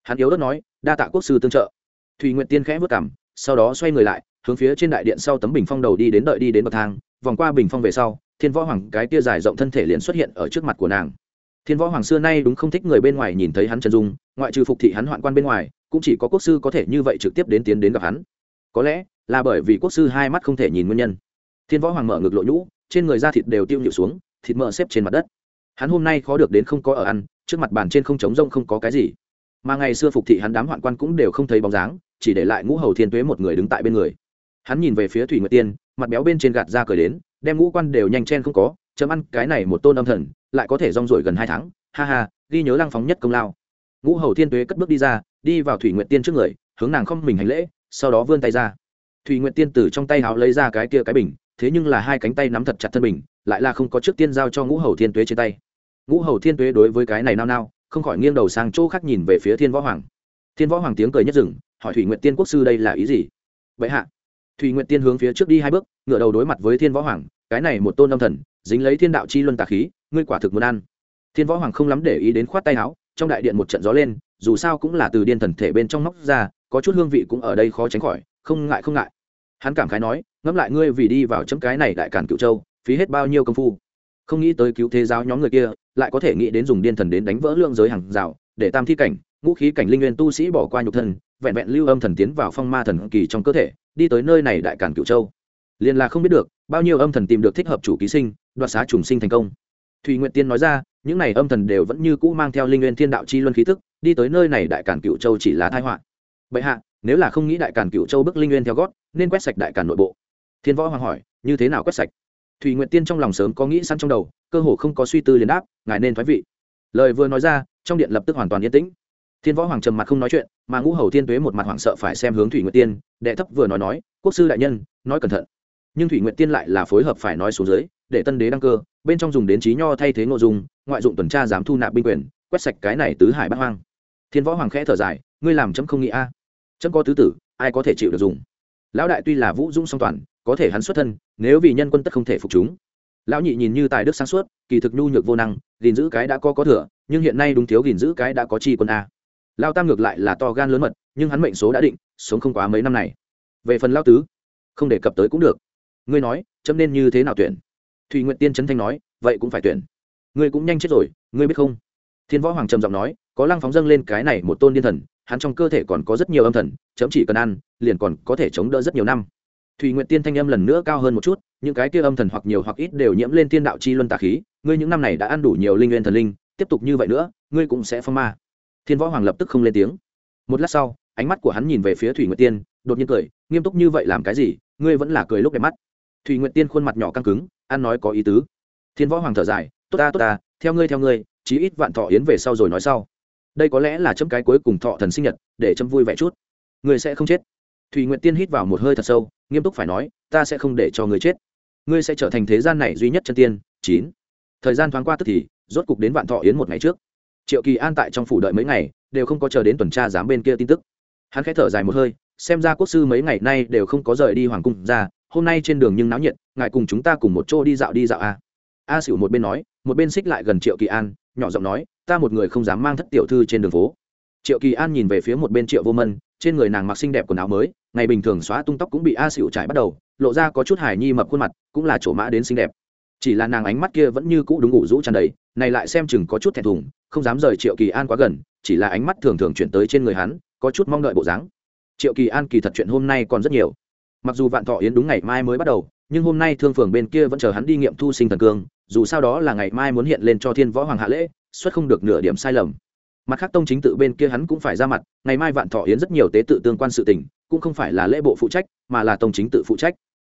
Speaker 1: hắn yếu đất nói, đa tạ quốc sư tương trợ. Thùy nguyện tiên khẽ vất cảm sau đó xoay người lại, hướng phía trên đại điện sau tấm bình phong đầu đi đến đợi đi đến bậc thang. Vòng qua bình phong về sau, thiên võ hoàng cái tia dài rộng thân thể liền xuất hiện ở trước mặt của nàng. Thiên võ hoàng xưa nay đúng không thích người bên ngoài nhìn thấy hắn chân dung, ngoại trừ phục thị hắn hoạn quan bên ngoài, cũng chỉ có quốc sư có thể như vậy trực tiếp đến tiến đến gặp hắn. Có lẽ là bởi vì quốc sư hai mắt không thể nhìn nguyên nhân. Thiên võ hoàng mở ngực lộ nhũ, trên người da thịt đều tiêu nhịu xuống, thịt mỡ xếp trên mặt đất. Hắn hôm nay khó được đến không có ở ăn, trước mặt bàn trên không trống rông không có cái gì mà ngày xưa phục thị hắn đám hoạn quan cũng đều không thấy bóng dáng, chỉ để lại ngũ hầu thiên tuế một người đứng tại bên người. Hắn nhìn về phía thủy nguyệt tiên, mặt béo bên trên gạt ra cười đến, đem ngũ quan đều nhanh chen không có, chấm ăn cái này một tôn âm thần, lại có thể rong rổi gần hai tháng, ha ha, ghi nhớ lăng phóng nhất công lao. Ngũ hầu thiên tuế cất bước đi ra, đi vào thủy nguyệt tiên trước người, hướng nàng không mình hành lễ, sau đó vươn tay ra. Thủy nguyệt tiên từ trong tay háo lấy ra cái kia cái bình, thế nhưng là hai cánh tay nắm thật chặt thân bình, lại là không có trước tiên giao cho ngũ hầu thiên tuế trên tay. Ngũ hầu thiên tuế đối với cái này nao nao không khỏi nghiêng đầu sang chỗ khác nhìn về phía thiên võ hoàng. Thiên võ hoàng tiếng cười nhất rừng hỏi thủy nguyệt tiên quốc sư đây là ý gì? Vậy hạ. Thủy nguyệt tiên hướng phía trước đi hai bước ngựa đầu đối mặt với thiên võ hoàng, cái này một tôn âm thần, dính lấy thiên đạo chi luân tà khí, ngươi quả thực muốn ăn. Thiên võ hoàng không lắm để ý đến khoát tay áo, trong đại điện một trận gió lên, dù sao cũng là từ điên thần thể bên trong móc ra, có chút hương vị cũng ở đây khó tránh khỏi, không ngại không ngại. Hắn cảm khái nói, ngẫm lại ngươi vì đi vào chấm cái này đại cản cựu châu, phí hết bao nhiêu công phu. Không nghĩ tới cứu thế giáo nhóm người kia lại có thể nghĩ đến dùng điên thần đến đánh vỡ lượng giới hàng rào, để tam thi cảnh, ngũ khí cảnh linh nguyên tu sĩ bỏ qua nhục thân, vẹn vẹn lưu âm thần tiến vào phong ma thần kỳ trong cơ thể, đi tới nơi này đại cản cựu châu. Liền là không biết được, bao nhiêu âm thần tìm được thích hợp chủ ký sinh, đoạt xá trùng sinh thành công. Thùy nguyện tiên nói ra, những này âm thần đều vẫn như cũ mang theo linh nguyên thiên đạo chi luân khí thức, đi tới nơi này đại cản cựu châu chỉ là thái họa. Bệ hạ, nếu là không nghĩ đại cản cựu châu bức linh nguyên theo gót, nên quét sạch đại cản nội bộ. Thiên võ hoàng hỏi, như thế nào quét sạch? Thùy nguyện tiên trong lòng sớm có nghĩ săn trong đầu cơ hồ không có suy tư liền đáp, ngài nên thoái vị. Lời vừa nói ra, trong điện lập tức hoàn toàn yên tĩnh. Thiên võ hoàng trầm mặt không nói chuyện, mà ngũ hầu thiên tuế một mặt hoảng sợ phải xem hướng thủy nguyệt tiên, đệ thấp vừa nói nói, quốc sư đại nhân, nói cẩn thận. Nhưng thủy nguyệt tiên lại là phối hợp phải nói xuống dưới, để tân đế đăng cơ, bên trong dùng đến trí nho thay thế nội dung, ngoại dụng tuần tra dám thu nạp binh quyền, quét sạch cái này tứ hải bát hoang. Thiên võ hoàng khẽ thở dài, ngươi làm chấm không nghĩ a. À. chấm có tứ tử, ai có thể chịu được dùng? Lão đại tuy là vũ dũng song toàn, có thể hắn xuất thân, nếu vì nhân quân tất không thể phục chúng lão nhị nhìn như tài đức sáng suốt, kỳ thực nhu nhược vô năng, gìn giữ cái đã có có thừa, nhưng hiện nay đúng thiếu gìn giữ cái đã có chi quân a. Lao tam ngược lại là to gan lớn mật, nhưng hắn mệnh số đã định, sống không quá mấy năm này. Về phần lao tứ, không đề cập tới cũng được. Ngươi nói, chấm nên như thế nào tuyển? Thùy nguyện tiên trấn thanh nói, vậy cũng phải tuyển. Ngươi cũng nhanh chết rồi, ngươi biết không? Thiên võ hoàng trầm giọng nói, có lăng phóng dâng lên cái này một tôn điên thần, hắn trong cơ thể còn có rất nhiều âm thần, chấm chỉ cần ăn, liền còn có thể chống đỡ rất nhiều năm thùy nguyện tiên thanh âm lần nữa cao hơn một chút, những cái kia âm thần hoặc nhiều hoặc ít đều nhiễm lên tiên đạo chi luân tà khí, ngươi những năm này đã ăn đủ nhiều linh nguyên thần linh, tiếp tục như vậy nữa, ngươi cũng sẽ phong ma. Thiên võ hoàng lập tức không lên tiếng. Một lát sau, ánh mắt của hắn nhìn về phía thủy nguyệt tiên, đột nhiên cười, nghiêm túc như vậy làm cái gì, ngươi vẫn là cười lúc đẹp mắt. Thủy nguyện tiên khuôn mặt nhỏ căng cứng, ăn nói có ý tứ. Thiên võ hoàng thở dài, tốt ta tốt ta, theo ngươi theo ngươi, chí ít vạn thọ yến về sau rồi nói sau. Đây có lẽ là chấm cái cuối cùng thọ thần sinh nhật, để chấm vui vẻ chút. Ngươi sẽ không chết. Thùy nguyện tiên hít vào một hơi thật sâu nghiêm túc phải nói, ta sẽ không để cho ngươi chết. Ngươi sẽ trở thành thế gian này duy nhất chân tiên. Chín. Thời gian thoáng qua tức thì, rốt cục đến vạn thọ yến một ngày trước. Triệu kỳ an tại trong phủ đợi mấy ngày, đều không có chờ đến tuần tra giám bên kia tin tức. Hắn khẽ thở dài một hơi, xem ra quốc sư mấy ngày nay đều không có rời đi hoàng cung ra, hôm nay trên đường nhưng náo nhiệt, ngài cùng chúng ta cùng một chỗ đi dạo đi dạo a à. a xỉu một bên nói, một bên xích lại gần triệu kỳ an, nhỏ giọng nói, ta một người không dám mang thất tiểu thư trên đường phố. Triệu kỳ an nhìn về phía một bên triệu vô mân trên người nàng mặc xinh đẹp quần áo mới, ngày bình thường xóa tung tóc cũng bị a xỉu trải bắt đầu, lộ ra có chút hài nhi mập khuôn mặt, cũng là chỗ mã đến xinh đẹp. Chỉ là nàng ánh mắt kia vẫn như cũ đúng ngủ rũ tràn đầy, này lại xem chừng có chút thẹn thùng, không dám rời triệu kỳ an quá gần, chỉ là ánh mắt thường thường chuyển tới trên người hắn, có chút mong đợi bộ dáng. Triệu kỳ an kỳ thật chuyện hôm nay còn rất nhiều. Mặc dù vạn thọ yến đúng ngày mai mới bắt đầu, nhưng hôm nay thương phường bên kia vẫn chờ hắn đi nghiệm thu sinh thần cương, dù sao đó là ngày mai muốn hiện lên cho thiên võ hoàng hạ lễ xuất không được nửa điểm sai lầm mặt khác tông chính tự bên kia hắn cũng phải ra mặt, ngày mai vạn thọ yến rất nhiều tế tự tương quan sự tình, cũng không phải là lễ bộ phụ trách, mà là tông chính tự phụ trách.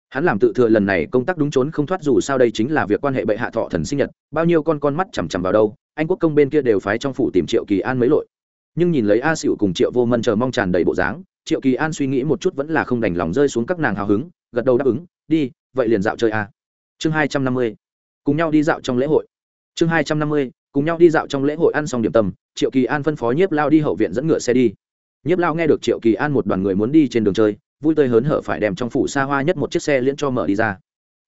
Speaker 1: Hắn làm tự thừa lần này công tác đúng trốn không thoát dù sao đây chính là việc quan hệ bệ hạ thọ thần sinh nhật, bao nhiêu con con mắt chằm chằm vào đâu, anh quốc công bên kia đều phái trong phủ tìm triệu kỳ an mấy lội. Nhưng nhìn lấy a xỉu cùng triệu vô mân chờ mong tràn đầy bộ dáng, triệu kỳ an suy nghĩ một chút vẫn là không đành lòng rơi xuống các nàng hào hứng, gật đầu đáp ứng, đi, vậy liền dạo chơi a. Chương hai trăm năm mươi. Cùng nhau đi dạo trong lễ hội. Chương hai trăm năm mươi cùng nhau đi dạo trong lễ hội ăn xong điểm tâm, triệu kỳ an phân phó nhiếp lao đi hậu viện dẫn ngựa xe đi. Nhiếp lao nghe được triệu kỳ an một đoàn người muốn đi trên đường chơi, vui tươi hớn hở phải đem trong phủ xa hoa nhất một chiếc xe liễn cho mở đi ra.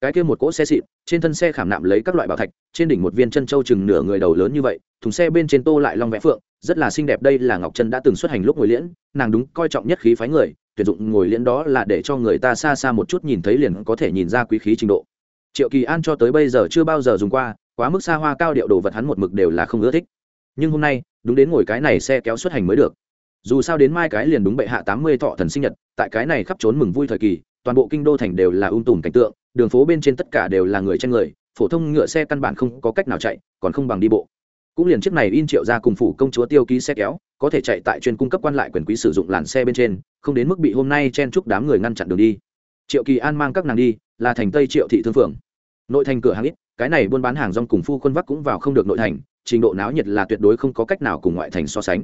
Speaker 1: Cái kia một cỗ xe xịn, trên thân xe khảm nạm lấy các loại bảo thạch, trên đỉnh một viên chân trâu chừng nửa người đầu lớn như vậy, thùng xe bên trên tô lại long vẽ phượng, rất là xinh đẹp đây là ngọc trân đã từng xuất hành lúc ngồi liễn, nàng đúng coi trọng nhất khí phái người, tuyển dụng ngồi liễn đó là để cho người ta xa xa một chút nhìn thấy liền có thể nhìn ra quý khí trình độ. Triệu kỳ an cho tới bây giờ chưa bao giờ dùng qua quá mức xa hoa cao điệu đồ vật hắn một mực đều là không ưa thích. Nhưng hôm nay, đúng đến ngồi cái này xe kéo xuất hành mới được. Dù sao đến mai cái liền đúng bệ hạ tám mươi thọ thần sinh nhật, tại cái này khắp trốn mừng vui thời kỳ, toàn bộ kinh đô thành đều là ung tùm cảnh tượng, đường phố bên trên tất cả đều là người tranh người, phổ thông ngựa xe căn bản không có cách nào chạy, còn không bằng đi bộ. Cũng liền chiếc này in triệu ra cùng phủ công chúa tiêu ký xe kéo, có thể chạy tại chuyên cung cấp quan lại quyền quý sử dụng làn xe bên trên, không đến mức bị hôm nay chen chúc đám người ngăn chặn đường đi. Triệu kỳ an mang các nàng đi, là thành tây triệu thị thương phường. Nội thành cửa hàng ít cái này buôn bán hàng rong cùng phu quân vắc cũng vào không được nội thành, trình độ náo nhiệt là tuyệt đối không có cách nào cùng ngoại thành so sánh.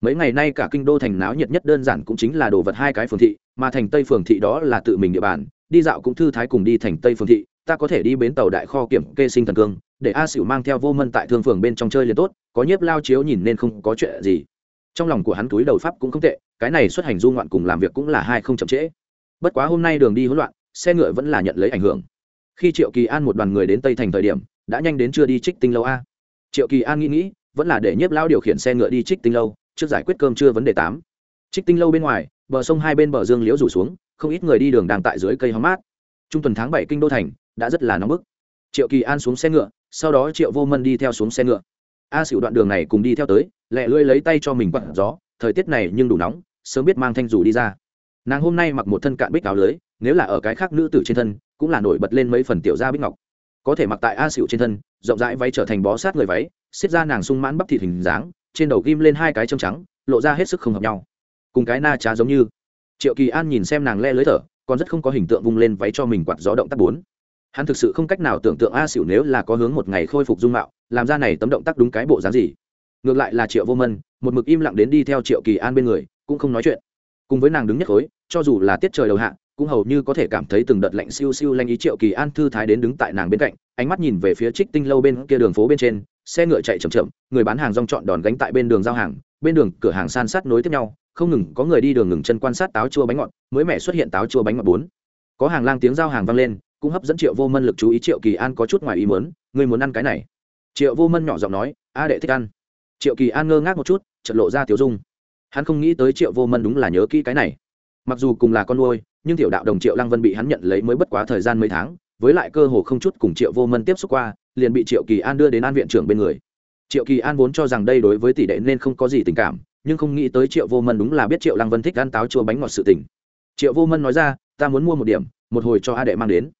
Speaker 1: Mấy ngày nay cả kinh đô thành náo nhiệt nhất đơn giản cũng chính là đồ vật hai cái phường thị, mà thành tây phường thị đó là tự mình địa bàn, đi dạo cũng thư thái cùng đi thành tây phường thị, ta có thể đi bến tàu đại kho kiểm kê sinh thần cương, để a xỉu mang theo vô mân tại thương phường bên trong chơi liền tốt, có nhiếp lao chiếu nhìn nên không có chuyện gì. Trong lòng của hắn túi đầu pháp cũng không tệ, cái này xuất hành du ngoạn cùng làm việc cũng là hai không chậm trễ. Bất quá hôm nay đường đi hỗn loạn, xe ngựa vẫn là nhận lấy ảnh hưởng khi triệu kỳ an một đoàn người đến tây thành thời điểm, đã nhanh đến chưa đi trích tinh lâu a. Triệu kỳ an nghĩ nghĩ, vẫn là để nhiếp lao điều khiển xe ngựa đi trích tinh lâu, trước giải quyết cơm trưa vấn đề tám. Trích tinh lâu bên ngoài, bờ sông hai bên bờ dương liễu rủ xuống, không ít người đi đường đang tại dưới cây hóng mát. Trung tuần tháng bảy kinh đô thành, đã rất là nóng bức. Triệu kỳ an xuống xe ngựa, sau đó triệu vô mân đi theo xuống xe ngựa. A xịu đoạn đường này cùng đi theo tới, lẹ lưỡi lấy tay cho mình quặn gió, thời tiết này nhưng đủ nóng, sớm biết mang thanh rủ đi ra nàng hôm nay mặc một thân cạn bích áo lưới, nếu là ở cái khác nữ tử trên thân, cũng là nổi bật lên mấy phần tiểu da bích ngọc. Có thể mặc tại a xịu trên thân, rộng rãi váy trở thành bó sát người váy, xiết ra nàng sung mãn bắp thịt hình dáng, trên đầu ghim lên hai cái châm trắng, lộ ra hết sức không hợp nhau. Cùng cái na trá giống như. Triệu kỳ an nhìn xem nàng le lưới thở, còn rất không có hình tượng vung lên váy cho mình quạt gió động tác bốn. Hắn thực sự không cách nào tưởng tượng a xỉu nếu là có hướng một ngày khôi phục dung mạo, làm ra này tấm động tác đúng cái bộ dáng gì. Ngược lại là triệu vô mân, một mực im lặng đến đi theo triệu kỳ an bên người, cũng không nói chuyện cùng với nàng đứng nhất khối, cho dù là tiết trời đầu hạ, cũng hầu như có thể cảm thấy từng đợt lạnh siêu siêu lanh ý triệu kỳ an thư thái đến đứng tại nàng bên cạnh, ánh mắt nhìn về phía trích tinh lâu bên kia đường phố bên trên, xe ngựa chạy chậm chậm, người bán hàng rong trọn đòn gánh tại bên đường giao hàng, bên đường cửa hàng san sát nối tiếp nhau, không ngừng có người đi đường ngừng chân quan sát táo chua bánh ngọt, mới mẻ xuất hiện táo chua bánh ngọt bốn. Có hàng lang tiếng giao hàng vang lên, cũng hấp dẫn triệu vô mân lực chú ý triệu kỳ an có chút ngoài ý muốn người muốn ăn cái này? Triệu vô mân nhỏ giọng nói, a đệ thích ăn. Triệu kỳ an ngơ ngác một chút chật lộ ra tiểu dung hắn không nghĩ tới triệu vô mân đúng là nhớ kỹ cái này. Mặc dù cùng là con nuôi, nhưng tiểu đạo đồng triệu lăng vân bị hắn nhận lấy mới bất quá thời gian mấy tháng, với lại cơ hồ không chút cùng triệu vô mân tiếp xúc qua, liền bị triệu kỳ an đưa đến an viện trưởng bên người. Triệu kỳ an vốn cho rằng đây đối với tỷ đệ nên không có gì tình cảm, nhưng không nghĩ tới triệu vô mân đúng là biết triệu lăng vân thích ăn táo chua bánh ngọt sự tình. Triệu vô mân nói ra, ta muốn mua một điểm, một hồi cho a đệ mang đến.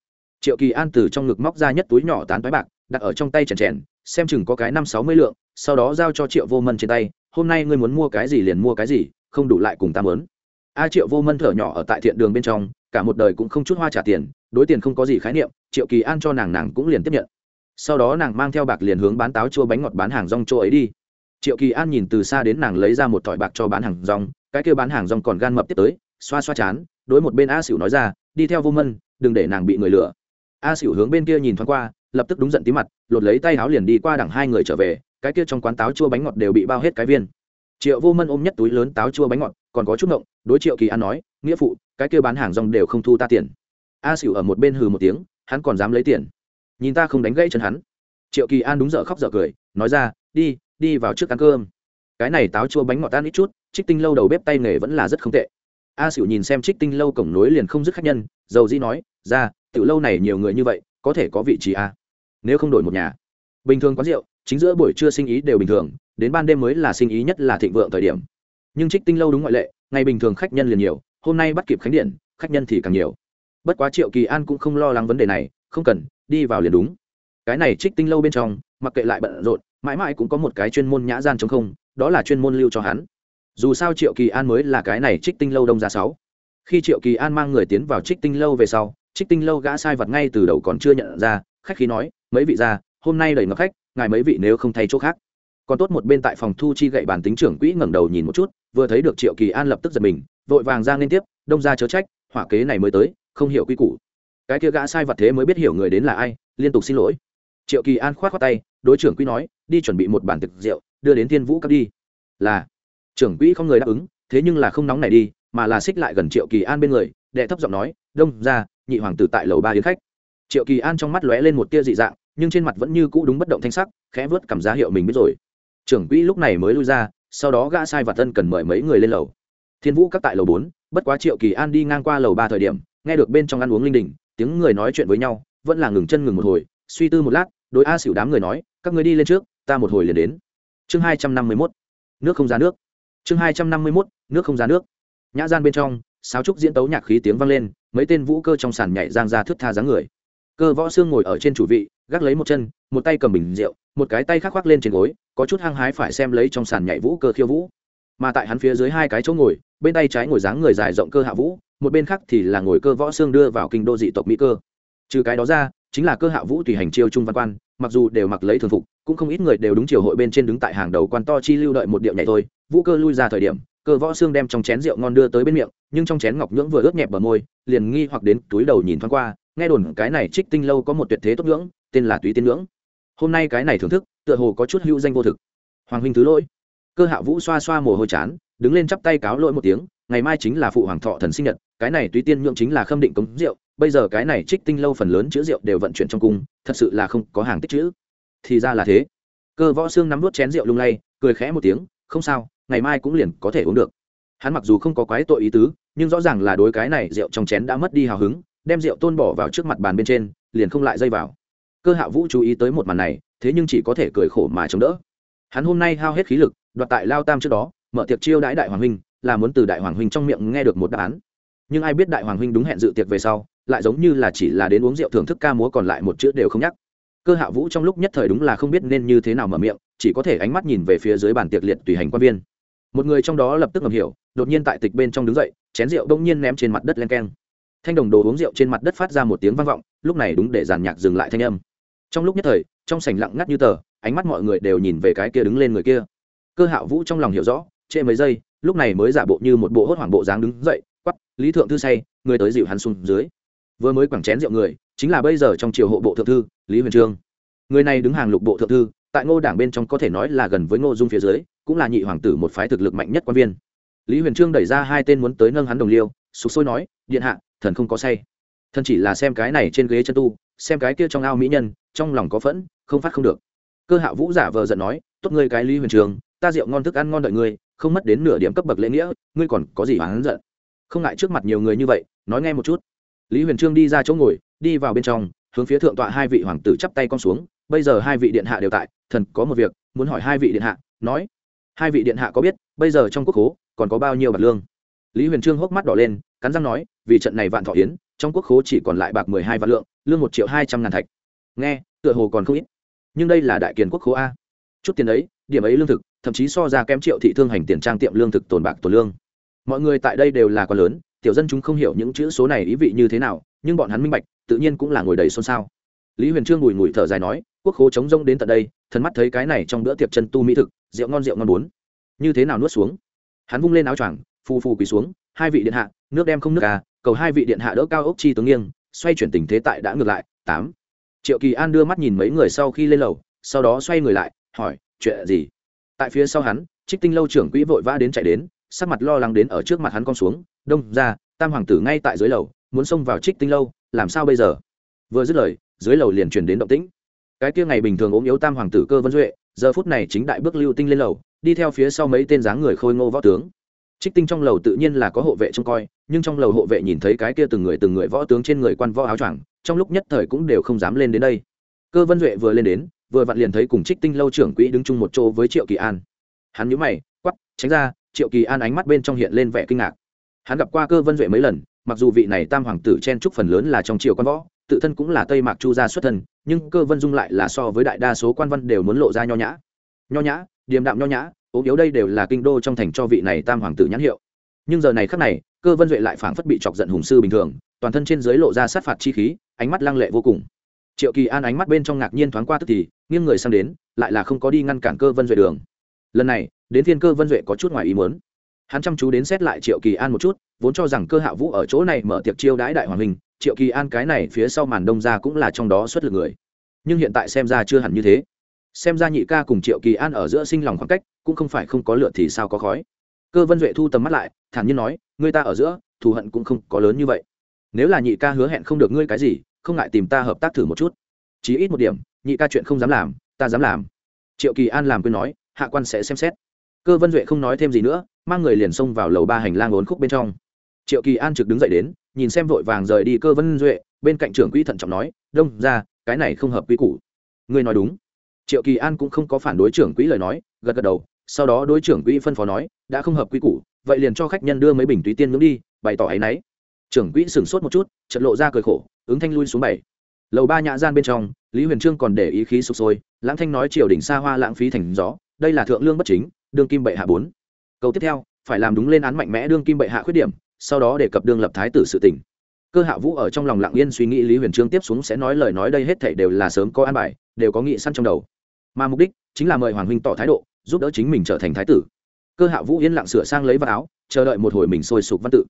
Speaker 1: Triệu kỳ an từ trong ngực móc ra nhất túi nhỏ tán toái bạc, đặt ở trong tay chèn chèn xem chừng có cái năm sáu mươi lượng, sau đó giao cho triệu vô mân trên tay, hôm nay ngươi muốn mua cái gì liền mua cái gì, không đủ lại cùng ta mớn. A triệu vô mân thở nhỏ ở tại thiện đường bên trong, cả một đời cũng không chút hoa trả tiền, đối tiền không có gì khái niệm, triệu kỳ an cho nàng nàng cũng liền tiếp nhận. Sau đó nàng mang theo bạc liền hướng bán táo chua bánh ngọt bán hàng rong chỗ ấy đi. Triệu kỳ an nhìn từ xa đến nàng lấy ra một thỏi bạc cho bán hàng rong, cái kêu bán hàng rong còn gan mập tiếp tới, xoa xoa chán, đối một bên a xỉu nói ra, đi theo vô mân, đừng để nàng bị người lừa. A xỉu hướng bên kia nhìn thoáng qua lập tức đúng giận tí mặt, lột lấy tay áo liền đi qua đẳng hai người trở về, cái kia trong quán táo chua bánh ngọt đều bị bao hết cái viên. Triệu vô mân ôm nhất túi lớn táo chua bánh ngọt, còn có chút ngộng, đối triệu kỳ an nói, nghĩa phụ, cái kia bán hàng rong đều không thu ta tiền. A xỉu ở một bên hừ một tiếng, hắn còn dám lấy tiền. Nhìn ta không đánh gãy chân hắn. Triệu kỳ an đúng dở khóc dở cười, nói ra, đi đi vào trước ăn cơm. Cái này táo chua bánh ngọt tan ít chút, trích tinh lâu đầu bếp tay nghề vẫn là rất không tệ. A xỉu nhìn xem trích tinh lâu cổng nối liền không dứt khách nhân, dầu dĩ nói, ra, tiểu lâu này nhiều người như vậy, có thể có vị trí a nếu không đổi một nhà. Bình thường quán rượu, chính giữa buổi trưa sinh ý đều bình thường, đến ban đêm mới là sinh ý nhất là thịnh vượng thời điểm. Nhưng trích tinh lâu đúng ngoại lệ, ngày bình thường khách nhân liền nhiều, hôm nay bắt kịp khánh điện, khách nhân thì càng nhiều. Bất quá triệu kỳ an cũng không lo lắng vấn đề này, không cần, đi vào liền đúng. Cái này trích tinh lâu bên trong, mặc kệ lại bận rộn, mãi mãi cũng có một cái chuyên môn nhã gian chống không, đó là chuyên môn lưu cho hắn. Dù sao triệu kỳ an mới là cái này trích tinh lâu đông ra sáu. Khi triệu kỳ an mang người tiến vào trích tinh lâu về sau, trích tinh lâu gã sai vật ngay từ đầu còn chưa nhận ra, khách khí nói mấy vị ra, hôm nay đầy ngập khách, ngài mấy vị nếu không thay chỗ khác. Còn tốt một bên tại phòng thu chi gậy bàn tính trưởng quỹ ngẩng đầu nhìn một chút, vừa thấy được triệu kỳ an lập tức giật mình, vội vàng ra liên tiếp, đông ra chớ trách, hỏa kế này mới tới, không hiểu quy củ. Cái kia gã sai vật thế mới biết hiểu người đến là ai, liên tục xin lỗi. Triệu kỳ an khoát khoát tay, đối trưởng quỹ nói, đi chuẩn bị một bản thực rượu, đưa đến thiên vũ cấp đi. Là, trưởng quỹ không người đáp ứng, thế nhưng là không nóng này đi, mà là xích lại gần triệu kỳ an bên người, đệ thấp giọng nói, đông ra, nhị hoàng tử tại lầu ba yến khách. Triệu kỳ an trong mắt lóe lên một tia dị dạng nhưng trên mặt vẫn như cũ đúng bất động thanh sắc, khẽ vớt cảm giá hiệu mình biết rồi. Trưởng quỹ lúc này mới lui ra, sau đó gã sai và tân cần mời mấy người lên lầu. Thiên vũ các tại lầu bốn, bất quá triệu kỳ an đi ngang qua lầu ba thời điểm, nghe được bên trong ăn uống linh đình, tiếng người nói chuyện với nhau, vẫn là ngừng chân ngừng một hồi, suy tư một lát, đối a xỉu đám người nói, các người đi lên trước, ta một hồi liền đến. Chương hai trăm năm mươi mốt, nước không ra nước. Chương hai trăm năm mươi mốt, nước không ra nước. Nhã gian bên trong, sáo trúc diễn tấu nhạc khí tiếng vang lên, mấy tên vũ cơ trong sàn nhảy giang ra thước tha dáng người. Cơ võ xương ngồi ở trên chủ vị gác lấy một chân, một tay cầm bình rượu, một cái tay khác khoác lên trên gối, có chút hăng hái phải xem lấy trong sàn nhảy vũ cơ khiêu vũ. Mà tại hắn phía dưới hai cái chỗ ngồi, bên tay trái ngồi dáng người dài rộng cơ hạ vũ, một bên khác thì là ngồi cơ võ xương đưa vào kinh đô dị tộc mỹ cơ. Trừ cái đó ra, chính là cơ hạ vũ tùy hành chiêu trung văn quan, mặc dù đều mặc lấy thường phục, cũng không ít người đều đúng chiều hội bên trên đứng tại hàng đầu quan to chi lưu đợi một điệu nhảy thôi. Vũ cơ lui ra thời điểm, cơ võ xương đem trong chén rượu ngon đưa tới bên miệng, nhưng trong chén ngọc nhưỡng vừa ướt nhẹp bờ môi, liền nghi hoặc đến túi đầu nhìn thoáng qua nghe đồn cái này trích tinh lâu có một tuyệt thế tốt nhưỡng tên là túy tiên nhưỡng hôm nay cái này thưởng thức, tựa hồ có chút hữu danh vô thực. Hoàng huynh thứ lỗi. Cơ hạ vũ xoa xoa mồ hôi chán, đứng lên chắp tay cáo lỗi một tiếng, ngày mai chính là phụ hoàng thọ thần sinh nhật, cái này túy tiên nhưỡng chính là khâm định cống rượu, bây giờ cái này trích tinh lâu phần lớn chữ rượu đều vận chuyển trong cung, thật sự là không có hàng tích chữ. Thì ra là thế. Cơ võ xương nắm vút chén rượu lung lay, cười khẽ một tiếng, không sao, ngày mai cũng liền có thể uống được. Hắn mặc dù không có quái tội ý tứ, nhưng rõ ràng là đối cái này rượu trong chén đã mất đi hào hứng đem rượu tôn bỏ vào trước mặt bàn bên trên, liền không lại dây vào. Cơ hạ vũ chú ý tới một màn này, thế nhưng chỉ có thể cười khổ mà chống đỡ. Hắn hôm nay hao hết khí lực, đoạt tại lao tam trước đó, mở tiệc chiêu đãi đại hoàng huynh, là muốn từ đại hoàng huynh trong miệng nghe được một đáp án. Nhưng ai biết đại hoàng huynh đúng hẹn dự tiệc về sau, lại giống như là chỉ là đến uống rượu thưởng thức ca múa còn lại một chữ đều không nhắc. Cơ hạ vũ trong lúc nhất thời đúng là không biết nên như thế nào mở miệng, chỉ có thể ánh mắt nhìn về phía dưới bàn tiệc liệt tùy hành quan viên. Một người trong đó lập tức ngầm hiểu, đột nhiên tại tịch bên trong đứng dậy, chén rượu đông nhiên ném trên mặt đất len keng thanh đồng đồ uống rượu trên mặt đất phát ra một tiếng vang vọng, lúc này đúng để giàn nhạc dừng lại thanh âm. Trong lúc nhất thời, trong sảnh lặng ngắt như tờ, ánh mắt mọi người đều nhìn về cái kia đứng lên người kia. Cơ Hạo vũ trong lòng hiểu rõ, trễ mấy giây, lúc này mới giả bộ như một bộ hốt hoảng bộ dáng đứng dậy quắp lý thượng thư say, người tới dịu hắn xuống dưới. Vừa mới quẳng chén rượu người, chính là bây giờ trong triều hộ bộ thượng thư, lý huyền trương. Người này đứng hàng lục bộ thượng thư, tại ngô đảng bên trong có thể nói là gần với ngô dung phía dưới, cũng là nhị hoàng tử một phái thực lực mạnh nhất quan viên. Lý huyền trương đẩy ra hai tên muốn tới nâng hắn đồng liêu, sục sôi nói, điện hạ thần không có say. Thần chỉ là xem cái này trên ghế chân tu, xem cái kia trong ao mỹ nhân, trong lòng có phẫn, không phát không được. Cơ hạ vũ giả vờ giận nói, tốt ngươi cái lý huyền trường, ta rượu ngon thức ăn ngon đợi ngươi, không mất đến nửa điểm cấp bậc lễ nghĩa, ngươi còn có gì hắn giận? Không ngại trước mặt nhiều người như vậy, nói nghe một chút. Lý huyền trương đi ra chỗ ngồi, đi vào bên trong, hướng phía thượng tọa hai vị hoàng tử chắp tay con xuống. Bây giờ hai vị điện hạ đều tại, thần có một việc, muốn hỏi hai vị điện hạ, nói, hai vị điện hạ có biết, bây giờ trong quốc hố còn có bao nhiêu bạc lương? Lý huyền trương hốc mắt đỏ lên, cắn răng nói, vì trận này vạn thọ yến, trong quốc khố chỉ còn lại bạc mười hai vạn lượng, lương một triệu hai trăm ngàn thạch. Nghe, tựa hồ còn không ít. Nhưng đây là đại kiền quốc khố a. Chút tiền ấy, điểm ấy lương thực, thậm chí so ra kém triệu thị thương hành tiền trang tiệm lương thực tồn bạc tồn lương. Mọi người tại đây đều là con lớn, tiểu dân chúng không hiểu những chữ số này ý vị như thế nào, nhưng bọn hắn minh bạch, tự nhiên cũng là ngồi đầy xôn xao. Lý huyền trương bùi ngùi thở dài nói, quốc khố chống rông đến tận đây, thần mắt thấy cái này trong bữa tiệc chân tu mỹ thực, rượu ngon rượu ngon bốn. Như thế nào nuốt xuống? Hắn vung lên áo choàng phù phù quỳ xuống, hai vị điện hạ, nước đem không nước à cầu hai vị điện hạ đỡ cao ốc chi tướng nghiêng, xoay chuyển tình thế tại đã ngược lại, tám. Triệu kỳ an đưa mắt nhìn mấy người sau khi lên lầu, sau đó xoay người lại, hỏi, chuyện gì? Tại phía sau hắn, trích tinh lâu trưởng quỹ vội vã đến chạy đến, sắc mặt lo lắng đến ở trước mặt hắn con xuống, đông ra, tam hoàng tử ngay tại dưới lầu, muốn xông vào trích tinh lâu, làm sao bây giờ? Vừa dứt lời, dưới lầu liền truyền đến động tĩnh. Cái kia ngày bình thường ốm yếu tam hoàng tử cơ vân duệ, giờ phút này chính đại bước lưu tinh lên lầu, đi theo phía sau mấy tên dáng người khôi ngô võ tướng trích tinh trong lầu tự nhiên là có hộ vệ trông coi, nhưng trong lầu hộ vệ nhìn thấy cái kia từng người từng người võ tướng trên người quan võ áo choàng, trong lúc nhất thời cũng đều không dám lên đến đây. Cơ vân duệ vừa lên đến, vừa vặn liền thấy cùng trích tinh lâu trưởng quỹ đứng chung một chỗ với triệu kỳ an. Hắn nhíu mày quắp tránh ra, triệu kỳ an ánh mắt bên trong hiện lên vẻ kinh ngạc. Hắn gặp qua cơ vân duệ mấy lần, mặc dù vị này tam hoàng tử chen trúc phần lớn là trong triều quan võ, tự thân cũng là tây mạc chu gia xuất thân, nhưng cơ vân dung lại là so với đại đa số quan văn đều muốn lộ ra nho nhã. Nho nhã, điềm đạm nho nhã ốm yếu đây đều là kinh đô trong thành cho vị này tam hoàng tử nhãn hiệu. Nhưng giờ này khắc này, cơ vân duệ lại phảng phất bị chọc giận hùng sư bình thường, toàn thân trên dưới lộ ra sát phạt chi khí, ánh mắt lăng lệ vô cùng. Triệu kỳ an ánh mắt bên trong ngạc nhiên thoáng qua tức thì, nghiêng người sang đến, lại là không có đi ngăn cản cơ vân duệ đường. Lần này, đến thiên cơ vân duệ có chút ngoài ý muốn. Hắn chăm chú đến xét lại triệu kỳ an một chút, vốn cho rằng cơ hạ vũ ở chỗ này mở tiệc chiêu đãi đại hoàng minh triệu kỳ an cái này phía sau màn đông ra cũng là trong đó xuất lực người. Nhưng hiện tại xem ra chưa hẳn như thế xem ra nhị ca cùng triệu kỳ an ở giữa sinh lòng khoảng cách, cũng không phải không có lửa thì sao có khói. Cơ vân duệ thu tầm mắt lại, thản nhiên nói người ta ở giữa, thù hận cũng không có lớn như vậy. Nếu là nhị ca hứa hẹn không được ngươi cái gì, không ngại tìm ta hợp tác thử một chút. Chí ít một điểm, nhị ca chuyện không dám làm, ta dám làm. Triệu kỳ an làm quên nói, hạ quan sẽ xem xét. Cơ vân duệ không nói thêm gì nữa, mang người liền xông vào lầu ba hành lang ốn khúc bên trong. Triệu kỳ an trực đứng dậy đến, nhìn xem vội vàng rời đi cơ vân duệ, bên cạnh trưởng quỹ thận trọng nói, đông ra, cái này không hợp quy củ. Ngươi nói đúng triệu kỳ an cũng không có phản đối trưởng quỹ lời nói, gật gật đầu, sau đó đối trưởng quỹ phân phó nói, đã không hợp quy củ, vậy liền cho khách nhân đưa mấy bình túy tiên ngưỡng đi, bày tỏ ấ y n ấ y trưởng quỹ sửng sốt một chút trận lộ ra cười khổ, ứng thanh lui xuống bảy. Lầu ba nhã gian bên trong, lý huyền trương còn để ý khí sụp sôi, lãng thanh nói triều đỉnh xa hoa lãng phí thành gió, đây là thượng lương bất chính, đương kim bệ hạ bốn. Câu tiếp theo, phải làm đúng lên án mạnh mẽ đương kim bệ hạ khuyết điểm, sau đó đề cập đương lập thái tử sự tỉnh cơ hạ vũ ở trong lòng lặng yên suy nghĩ lý huyền trương tiếp xuống sẽ nói lời nói đây hết thảy đều là sớm có an bài, đều có nghị săn trong đầu. Mà mục đích chính là mời hoàng huynh tỏ thái độ, giúp đỡ chính mình trở thành thái tử. Cơ hạ vũ yên lặng sửa sang lấy vào áo, chờ đợi một hồi mình sôi sục văn tự.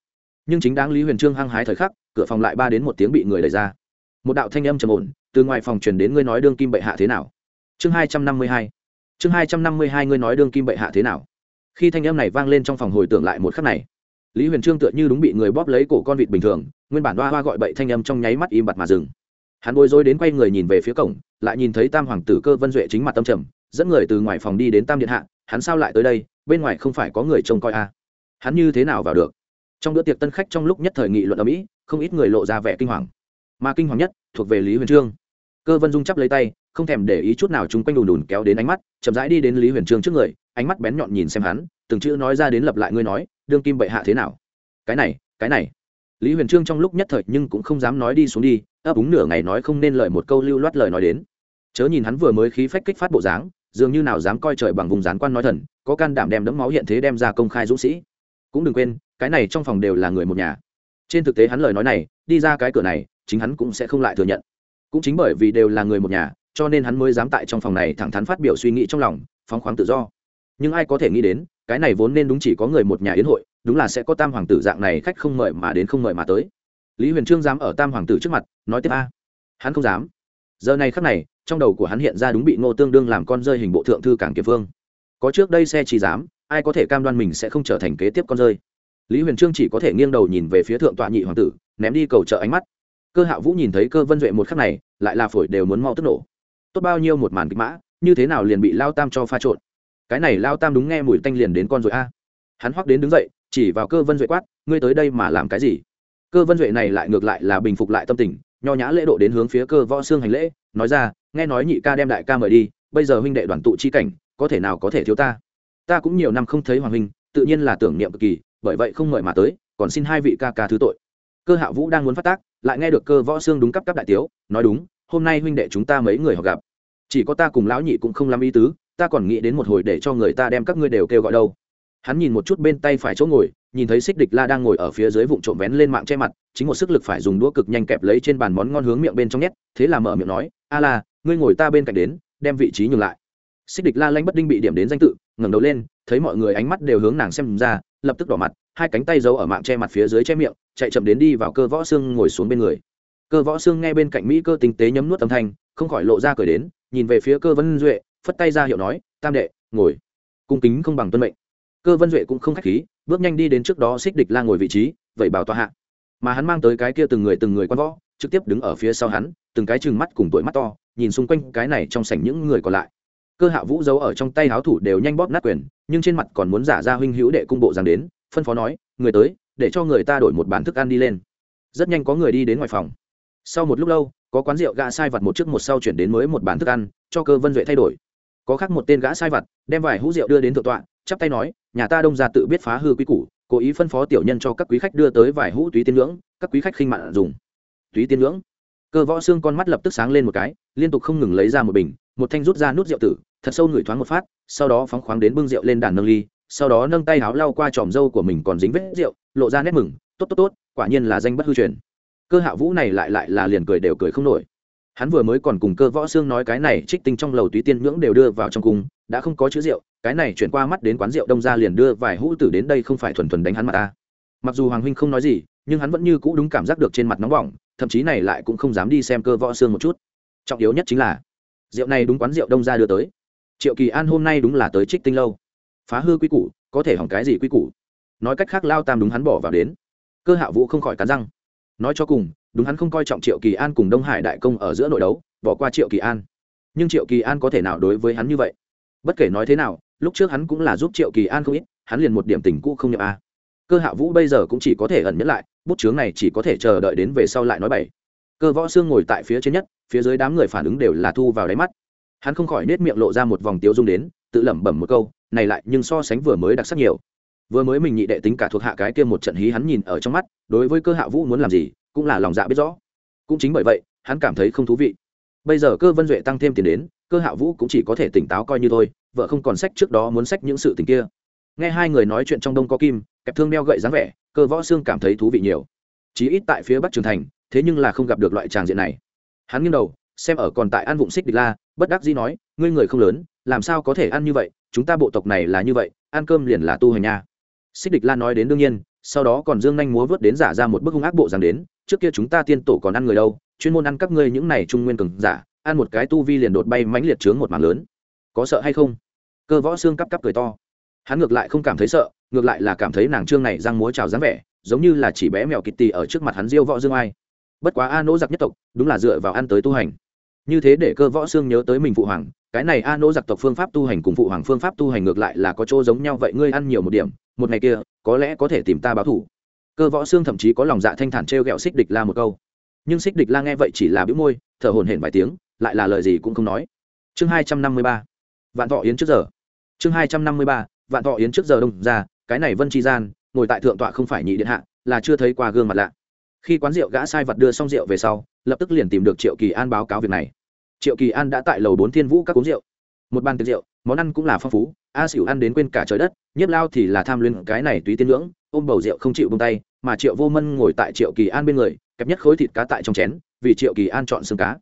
Speaker 1: Nhưng chính đáng lý huyền trương hăng hái thời khắc, cửa phòng lại ba đến một tiếng bị người đẩy ra. Một đạo thanh âm trầm ổn, từ ngoài phòng truyền đến ngươi nói đương kim bệ hạ thế nào? Chương hai trăm năm mươi hai. Chương hai trăm năm mươi hai ngươi nói đương kim bệ hạ thế nào? Khi thanh âm này vang lên trong phòng hồi tưởng lại một khắc này, lý huyền trương tựa như đúng bị người bóp lấy cổ con vịt bình thường nguyên bản đoa hoa gọi bậy thanh âm trong nháy mắt im bặt mà dừng. Hắn bối rối đến quay người nhìn về phía cổng, lại nhìn thấy tam hoàng tử cơ vân duệ chính mặt tâm trầm, dẫn người từ ngoài phòng đi đến tam điện hạ, hắn sao lại tới đây? Bên ngoài không phải có người trông coi à. hắn như thế nào vào được? Trong bữa tiệc tân khách trong lúc nhất thời nghị luận ở mỹ không ít người lộ ra vẻ kinh hoàng. Mà kinh hoàng nhất thuộc về lý huyền trương. Cơ vân dung chắp lấy tay, không thèm để ý chút nào chung quanh đùn đùn kéo đến ánh mắt, chậm rãi đi đến lý huyền trương trước người, ánh mắt bén nhọn nhìn xem hắn, từng chữ nói ra đến lập lại ngươi nói, đương kim bệ hạ thế nào? Cái này cái này lý huyền trương trong lúc nhất thời nhưng cũng không dám nói đi xuống đi, ấp úng nửa ngày nói không nên lời một câu lưu loát lời nói đến. Chớ nhìn hắn vừa mới khí phách kích phát bộ dáng, dường như nào dám coi trời bằng vùng gián quan nói thần, có can đảm đem đấm máu hiện thế đem ra công khai dũng sĩ. Cũng đừng quên, cái này trong phòng đều là người một nhà. Trên thực tế hắn lời nói này, đi ra cái cửa này, chính hắn cũng sẽ không lại thừa nhận. Cũng chính bởi vì đều là người một nhà, cho nên hắn mới dám tại trong phòng này thẳng thắn phát biểu suy nghĩ trong lòng, phóng khoáng tự do. Nhưng ai có thể nghĩ đến, cái này vốn nên đúng chỉ có người một nhà yến hội đúng là sẽ có tam hoàng tử dạng này khách không mời mà đến không mời mà tới. Lý huyền trương dám ở tam hoàng tử trước mặt, nói tiếp a. Hắn không dám. Giờ này khắc này, trong đầu của hắn hiện ra đúng bị ngô tương đương làm con rơi hình bộ thượng thư cảng kiệp vương. Có trước đây xe chỉ dám, ai có thể cam đoan mình sẽ không trở thành kế tiếp con rơi? Lý huyền trương chỉ có thể nghiêng đầu nhìn về phía thượng tọa nhị hoàng tử, ném đi cầu trợ ánh mắt. Cơ hạ vũ nhìn thấy cơ vân duệ một khắc này, lại là phổi đều muốn mau tức nổ. Tốt bao nhiêu một màn kịch mã, như thế nào liền bị lao tam cho pha trộn? Cái này lao tam đúng nghe mùi tanh liền đến con rồi a. Hắn hoắc đến đứng dậy chỉ vào cơ vân duệ quát, ngươi tới đây mà làm cái gì? Cơ vân duệ này lại ngược lại là bình phục lại tâm tình, nho nhã lễ độ đến hướng phía cơ võ xương hành lễ, nói ra, nghe nói nhị ca đem đại ca mời đi, bây giờ huynh đệ đoàn tụ chi cảnh, có thể nào có thể thiếu ta? Ta cũng nhiều năm không thấy hoàng huynh, tự nhiên là tưởng niệm cực kỳ, bởi vậy không mời mà tới, còn xin hai vị ca ca thứ tội. Cơ hạ vũ đang muốn phát tác, lại nghe được cơ võ xương đúng cấp cấp đại tiếu, nói đúng, hôm nay huynh đệ chúng ta mấy người họ gặp. Chỉ có ta cùng lão nhị cũng không làm ý tứ, ta còn nghĩ đến một hồi để cho người ta đem các ngươi đều kêu gọi đâu hắn nhìn một chút bên tay phải chỗ ngồi, nhìn thấy xích địch la đang ngồi ở phía dưới vụ trộm vén lên mạng che mặt, chính một sức lực phải dùng đũa cực nhanh kẹp lấy trên bàn món ngon hướng miệng bên trong nhét, thế là mở miệng nói, a la, ngươi ngồi ta bên cạnh đến, đem vị trí nhường lại. Xích địch la lanh bất đinh bị điểm đến danh tự, ngẩng đầu lên, thấy mọi người ánh mắt đều hướng nàng xem ra, lập tức đỏ mặt, hai cánh tay giấu ở mạng che mặt phía dưới che miệng, chạy chậm đến đi vào cơ võ xương ngồi xuống bên người. Cơ võ xương nghe bên cạnh mỹ cơ tinh tế nhấm nuốt âm thanh, không khỏi lộ ra cười đến, nhìn về phía cơ vân duệ, phất tay ra hiệu nói, tam đệ, ngồi. Cung kính không bằng tuân mệnh cơ vân duệ cũng không khách khí, bước nhanh đi đến trước đó xích địch la ngồi vị trí, vậy bảo tòa hạ. Mà hắn mang tới cái kia từng người từng người quan võ, trực tiếp đứng ở phía sau hắn, từng cái chừng mắt cùng tuổi mắt to, nhìn xung quanh cái này trong sảnh những người còn lại. Cơ hạ vũ giấu ở trong tay háo thủ đều nhanh bóp nát quyền, nhưng trên mặt còn muốn giả ra huynh hữu đệ cung bộ rằng đến, phân phó nói, người tới, để cho người ta đổi một bản thức ăn đi lên. Rất nhanh có người đi đến ngoài phòng. Sau một lúc lâu, có quán rượu gã sai vặt một trước một sau chuyển đến mới một bản thức ăn, cho cơ vân duệ thay đổi. Có khác một tên gã sai vặt, đem vài hũ rượu đưa đến thượng tọa, chắp tay nói nhà ta đông ra tự biết phá hư quý củ, cố ý phân phó tiểu nhân cho các quý khách đưa tới vài hũ túy tiên ngưỡng các quý khách khinh mạn dùng. Túy tiên ngưỡng cơ võ xương con mắt lập tức sáng lên một cái, liên tục không ngừng lấy ra một bình, một thanh rút ra nút rượu tử, thật sâu ngửi thoáng một phát, sau đó phóng khoáng đến bưng rượu lên đàn nâng ly, sau đó nâng tay áo lau qua tròm râu của mình còn dính vết rượu, lộ ra nét mừng, tốt tốt tốt, quả nhiên là danh bất hư truyền. Cơ hạ vũ này lại lại là liền cười đều cười không nổi hắn vừa mới còn cùng cơ võ xương nói cái này trích tinh trong lầu túy tiên nhưỡng đều đưa vào trong cung, đã không có chữ rượu, cái này chuyển qua mắt đến quán rượu đông ra liền đưa vài hũ tử đến đây không phải thuần thuần đánh hắn mặt ta. Mặc dù hoàng huynh không nói gì, nhưng hắn vẫn như cũ đúng cảm giác được trên mặt nóng bỏng, thậm chí này lại cũng không dám đi xem cơ võ xương một chút. Trọng yếu nhất chính là, rượu này đúng quán rượu đông ra đưa tới. Triệu kỳ an hôm nay đúng là tới trích tinh lâu. Phá hư quy củ, có thể hỏng cái gì quy củ? Nói cách khác lao tam đúng hắn bỏ vào đến. Cơ hạ vũ không khỏi cắn răng. Nói cho cùng đúng hắn không coi trọng triệu kỳ an cùng đông hải đại công ở giữa nội đấu, bỏ qua triệu kỳ an. Nhưng triệu kỳ an có thể nào đối với hắn như vậy? Bất kể nói thế nào, lúc trước hắn cũng là giúp triệu kỳ an không ít, hắn liền một điểm tình cũ không nhập a. Cơ hạ vũ bây giờ cũng chỉ có thể ẩn nhất lại, bút chướng này chỉ có thể chờ đợi đến về sau lại nói bảy cơ võ xương ngồi tại phía trên nhất, phía dưới đám người phản ứng đều là thu vào đáy mắt. Hắn không khỏi nết miệng lộ ra một vòng tiếu dung đến, tự lẩm bẩm một câu, này lại, nhưng so sánh vừa mới đặc sắc nhiều. Vừa mới mình nhị đệ tính cả thuộc hạ cái kia một trận hí hắn nhìn ở trong mắt, đối với cơ hạ vũ muốn làm gì cũng là lòng dạ biết rõ. Cũng chính bởi vậy, hắn cảm thấy không thú vị. Bây giờ cơ vân duệ tăng thêm tiền đến, cơ hạ vũ cũng chỉ có thể tỉnh táo coi như thôi, vợ không còn sách trước đó muốn sách những sự tình kia. Nghe hai người nói chuyện trong đông có kim, kẹp thương đeo gậy dáng vẻ, cơ võ xương cảm thấy thú vị nhiều. Chí ít tại phía bắc trường thành, thế nhưng là không gặp được loại tràng diện này. Hắn nghiêng đầu, xem ở còn tại ăn vụng xích địch la, bất đắc dĩ nói, ngươi người không lớn, làm sao có thể ăn như vậy? Chúng ta bộ tộc này là như vậy, ăn cơm liền là tu hành nha. Xích địch la nói đến đương nhiên, sau đó còn dương nhanh múa vớt đến giả ra một bức hung ác bộ rằng đến trước kia chúng ta tiên tổ còn ăn người đâu, chuyên môn ăn các ngươi những này trung nguyên cường giả, ăn một cái tu vi liền đột bay mãnh liệt trướng một mảng lớn. Có sợ hay không? Cơ võ xương cắp cắp cười to. Hắn ngược lại không cảm thấy sợ, ngược lại là cảm thấy nàng trương này răng múa trào dáng vẻ, giống như là chỉ bé mèo kịt tì ở trước mặt hắn diêu võ dương ai. Bất quá a nỗ giặc nhất tộc, đúng là dựa vào ăn tới tu hành. Như thế để cơ võ xương nhớ tới mình phụ hoàng, cái này a nỗ giặc tộc phương pháp tu hành cùng phụ hoàng phương pháp tu hành ngược lại là có chỗ giống nhau, vậy ngươi ăn nhiều một điểm, một ngày kia, có lẽ có thể tìm ta báo thủ cơ võ xương thậm chí có lòng dạ thanh thản t r e o g ẹ o xích địch la một câu. Nhưng xích địch la nghe vậy chỉ là bĩu môi, thở hồn hển vài tiếng, lại là lời gì cũng không nói. Chương hai trăm năm mươi ba. Vạn thọ yến trước giờ. Chương hai trăm năm mươi ba, vạn thọ yến trước giờ đông ra, cái này vân tri gian, ngồi tại thượng tọa không phải nhị điện hạ, là chưa thấy qua gương mặt lạ. Khi quán rượu gã sai vật đưa xong rượu về sau, lập tức liền tìm được triệu kỳ an báo cáo việc này. Triệu kỳ an đã tại lầu bốn thiên vũ các uống rượu. Một bàn tiệc rượu, món ăn cũng là phong phú, a xỉu ăn đến quên cả trời đất, nhiếp lao thì là tham luyện cái này tùy tiên ngưỡng ôm bầu rượu không chịu bông tay, mà triệu vô mân ngồi tại triệu kỳ an bên người, kẹp nhất khối thịt cá tại trong chén, vì triệu kỳ an chọn xương cá.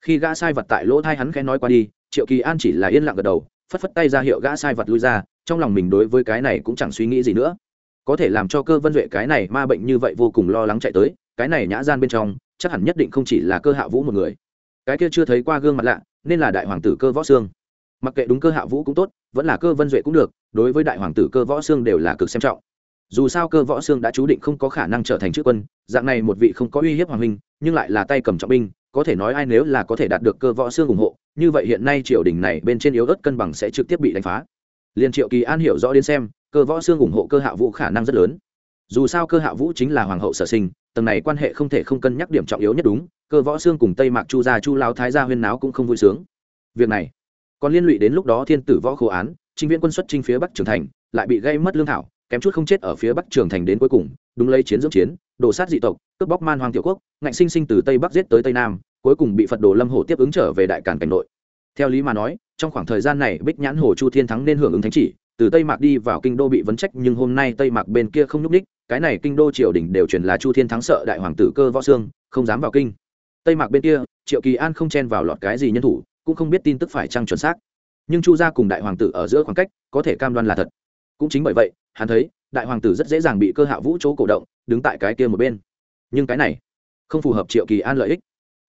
Speaker 1: Khi gã sai vật tại lỗ thai hắn khẽ nói qua đi, triệu kỳ an chỉ là yên lặng gật đầu, phất phất tay ra hiệu gã sai vật lui ra, trong lòng mình đối với cái này cũng chẳng suy nghĩ gì nữa. Có thể làm cho cơ vân duệ cái này ma bệnh như vậy vô cùng lo lắng chạy tới, cái này nhã gian bên trong, chắc hẳn nhất định không chỉ là cơ hạ vũ một người. Cái kia chưa thấy qua gương mặt lạ, nên là đại hoàng tử cơ võ xương. Mặc kệ đúng cơ hạ vũ cũng tốt, vẫn là cơ vân duệ cũng được, đối với đại hoàng tử cơ võ xương đều là cực xem trọng dù sao cơ võ xương đã chú định không có khả năng trở thành chữ quân, dạng này một vị không có uy hiếp hoàng minh nhưng lại là tay cầm trọng binh, có thể nói ai nếu là có thể đạt được cơ võ xương ủng hộ, như vậy hiện nay triều đình này bên trên yếu ớt cân bằng sẽ trực tiếp bị đánh phá. Liền triệu kỳ an hiểu rõ đến xem, cơ võ xương ủng hộ cơ hạ vũ khả năng rất lớn. Dù sao cơ hạ vũ chính là hoàng hậu sở sinh, tầng này quan hệ không thể không cân nhắc điểm trọng yếu nhất đúng, cơ võ xương cùng tây mạc chu gia chu lao thái gia huyên náo cũng không vui sướng. Việc này còn liên lụy đến lúc đó thiên tử võ khổ án, trinh viên quân xuất trinh phía bắc trường thành, lại bị gây mất lương thảo kém chút không chết ở phía bắc trường thành đến cuối cùng, đúng lấy chiến dưỡng chiến đổ sát dị tộc, cướp bóc man Hoang tiểu quốc, ngạnh sinh sinh từ tây bắc giết tới tây nam, cuối cùng bị phật đồ lâm hồ tiếp ứng trở về đại cản cảnh nội. Theo lý mà nói, trong khoảng thời gian này bích nhãn hồ chu thiên thắng nên hưởng ứng thánh chỉ, từ tây mạc đi vào kinh đô bị vấn trách nhưng hôm nay tây mạc bên kia không nhúc ních cái này kinh đô triều đình đều truyền là chu thiên thắng sợ đại hoàng tử cơ võ sương không dám vào kinh. Tây mạc bên kia, triệu kỳ an không chen vào lọt cái gì nhân thủ, cũng không biết tin tức phải trăng chuẩn xác. Nhưng chu gia cùng đại hoàng tử ở giữa khoảng cách, có thể cam đoan là thật. Cũng chính bởi vậy hắn thấy, đại hoàng tử rất dễ dàng bị cơ hạ vũ chỗ cổ động, đứng tại cái kia một bên. Nhưng cái này, không phù hợp triệu kỳ an lợi ích.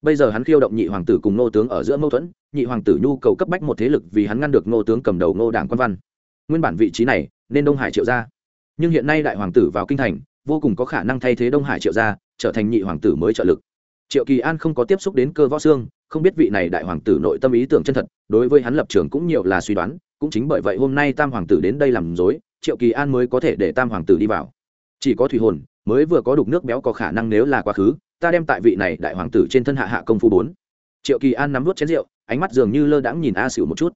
Speaker 1: Bây giờ hắn khiêu động nhị hoàng tử cùng nô tướng ở giữa mâu thuẫn, nhị hoàng tử nhu cầu cấp bách một thế lực vì hắn ngăn được nô tướng cầm đầu nô đảng quan văn. Nguyên bản vị trí này, nên đông hải triệu ra nhưng hiện nay đại hoàng tử vào kinh thành, vô cùng có khả năng thay thế đông hải triệu ra trở thành nhị hoàng tử mới trợ lực. Triệu kỳ an không có tiếp xúc đến cơ võ xương, không biết vị này đại hoàng tử nội tâm ý tưởng chân thật, đối với hắn lập trường cũng nhiều là suy đoán, cũng chính bởi vậy hôm nay tam hoàng tử đến đây làm dối triệu kỳ an mới có thể để tam hoàng tử đi vào. Chỉ có thủy hồn, mới vừa có đục nước béo có khả năng nếu là quá khứ, ta đem tại vị này đại hoàng tử trên thân hạ hạ công phu bốn. Triệu kỳ an nắm vút chén rượu, ánh mắt dường như lơ đãng nhìn a xỉu một chút.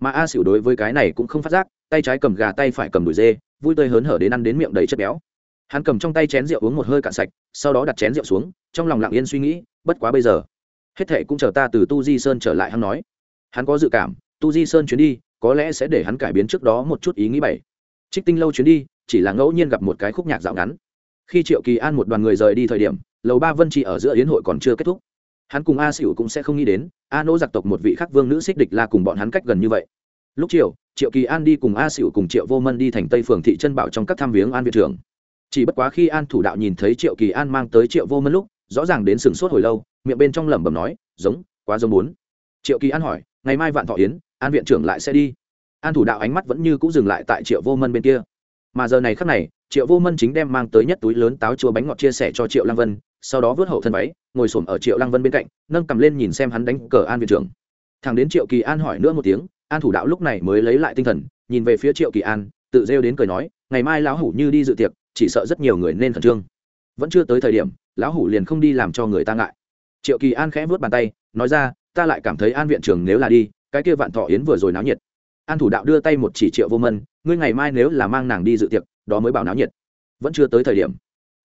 Speaker 1: Mà a xỉu đối với cái này cũng không phát giác, tay trái cầm gà tay phải cầm đùi dê, vui tươi hớn hở đến ăn đến miệng đầy chất béo. Hắn cầm trong tay chén rượu uống một hơi cạn sạch, sau đó đặt chén rượu xuống, trong lòng lặng yên suy nghĩ, bất quá bây giờ, hết thệ cũng chờ ta từ tu di sơn trở lại hắn nói. Hắn có dự cảm, tu di sơn chuyến đi, có lẽ sẽ để hắn cải biến trước đó một chút ý nghĩ bảy trích tinh lâu chuyến đi, chỉ là ngẫu nhiên gặp một cái khúc nhạc dạo ngắn. Khi triệu kỳ an một đoàn người rời đi thời điểm, lầu ba vân chỉ ở giữa yến hội còn chưa kết thúc. Hắn cùng a xỉu cũng sẽ không nghĩ đến, a nỗ giặc tộc một vị khắc vương nữ xích địch la cùng bọn hắn cách gần như vậy. Lúc chiều, triệu kỳ an đi cùng a xỉu cùng triệu vô mân đi thành tây phường thị trân bảo trong các tham viếng an viện trưởng. Chỉ bất quá khi an thủ đạo nhìn thấy triệu kỳ an mang tới triệu vô mân lúc, rõ ràng đến sừng sốt hồi lâu, miệng bên trong lẩm bẩm nói, giống, quá giống bốn triệu kỳ an hỏi, ngày mai vạn thọ yến, an viện trưởng lại sẽ đi an thủ đạo ánh mắt vẫn như cũng dừng lại tại triệu vô mân bên kia. Mà giờ này khắc này, triệu vô mân chính đem mang tới nhất túi lớn táo chua bánh ngọt chia sẻ cho triệu lăng vân, sau đó vớt hậu thân váy, ngồi s ở triệu lăng vân bên cạnh, nâng cầm lên nhìn xem hắn đánh cờ an viện trưởng. Thằng đến triệu kỳ an hỏi nữa một tiếng, an thủ đạo lúc này mới lấy lại tinh thần, nhìn về phía triệu kỳ an, tự rêu đến cười nói, ngày mai lão hủ như đi dự tiệc, chỉ sợ rất nhiều người nên khẩn trương. Vẫn chưa tới thời điểm, lão hủ liền không đi làm cho người ta ngại. Triệu kỳ an khẽ vớt bàn tay, nói ra, ta lại cảm thấy an viện trưởng nếu là đi, cái kia vạn thọ yến vừa rồi náo nhiệt an thủ đạo đưa tay một chỉ triệu vô mân, ngươi ngày mai nếu là mang nàng đi dự tiệc, đó mới bảo náo nhiệt. Vẫn chưa tới thời điểm.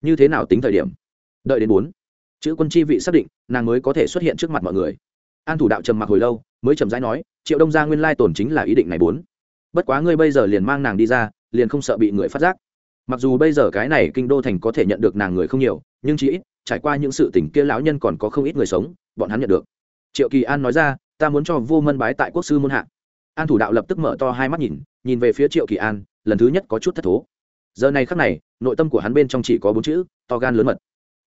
Speaker 1: Như thế nào tính thời điểm? Đợi đến bốn. Chữ quân chi vị xác định, nàng mới có thể xuất hiện trước mặt mọi người. An thủ đạo trầm mặc hồi lâu, mới trầm rãi nói, triệu đông gia nguyên lai tổn chính là ý định này bốn. Bất quá ngươi bây giờ liền mang nàng đi ra, liền không sợ bị người phát giác. Mặc dù bây giờ cái này kinh đô thành có thể nhận được nàng người không nhiều, nhưng chỉ ít, trải qua những sự tình kia lão nhân còn có không ít người sống, bọn hắn nhận được. Triệu kỳ an nói ra, ta muốn cho vô mân bái tại quốc sư môn hạ an thủ đạo lập tức mở to hai mắt nhìn nhìn về phía triệu kỳ an, lần thứ nhất có chút thất thố. Giờ này khắc này, nội tâm của hắn bên trong chỉ có bốn chữ, to gan lớn mật.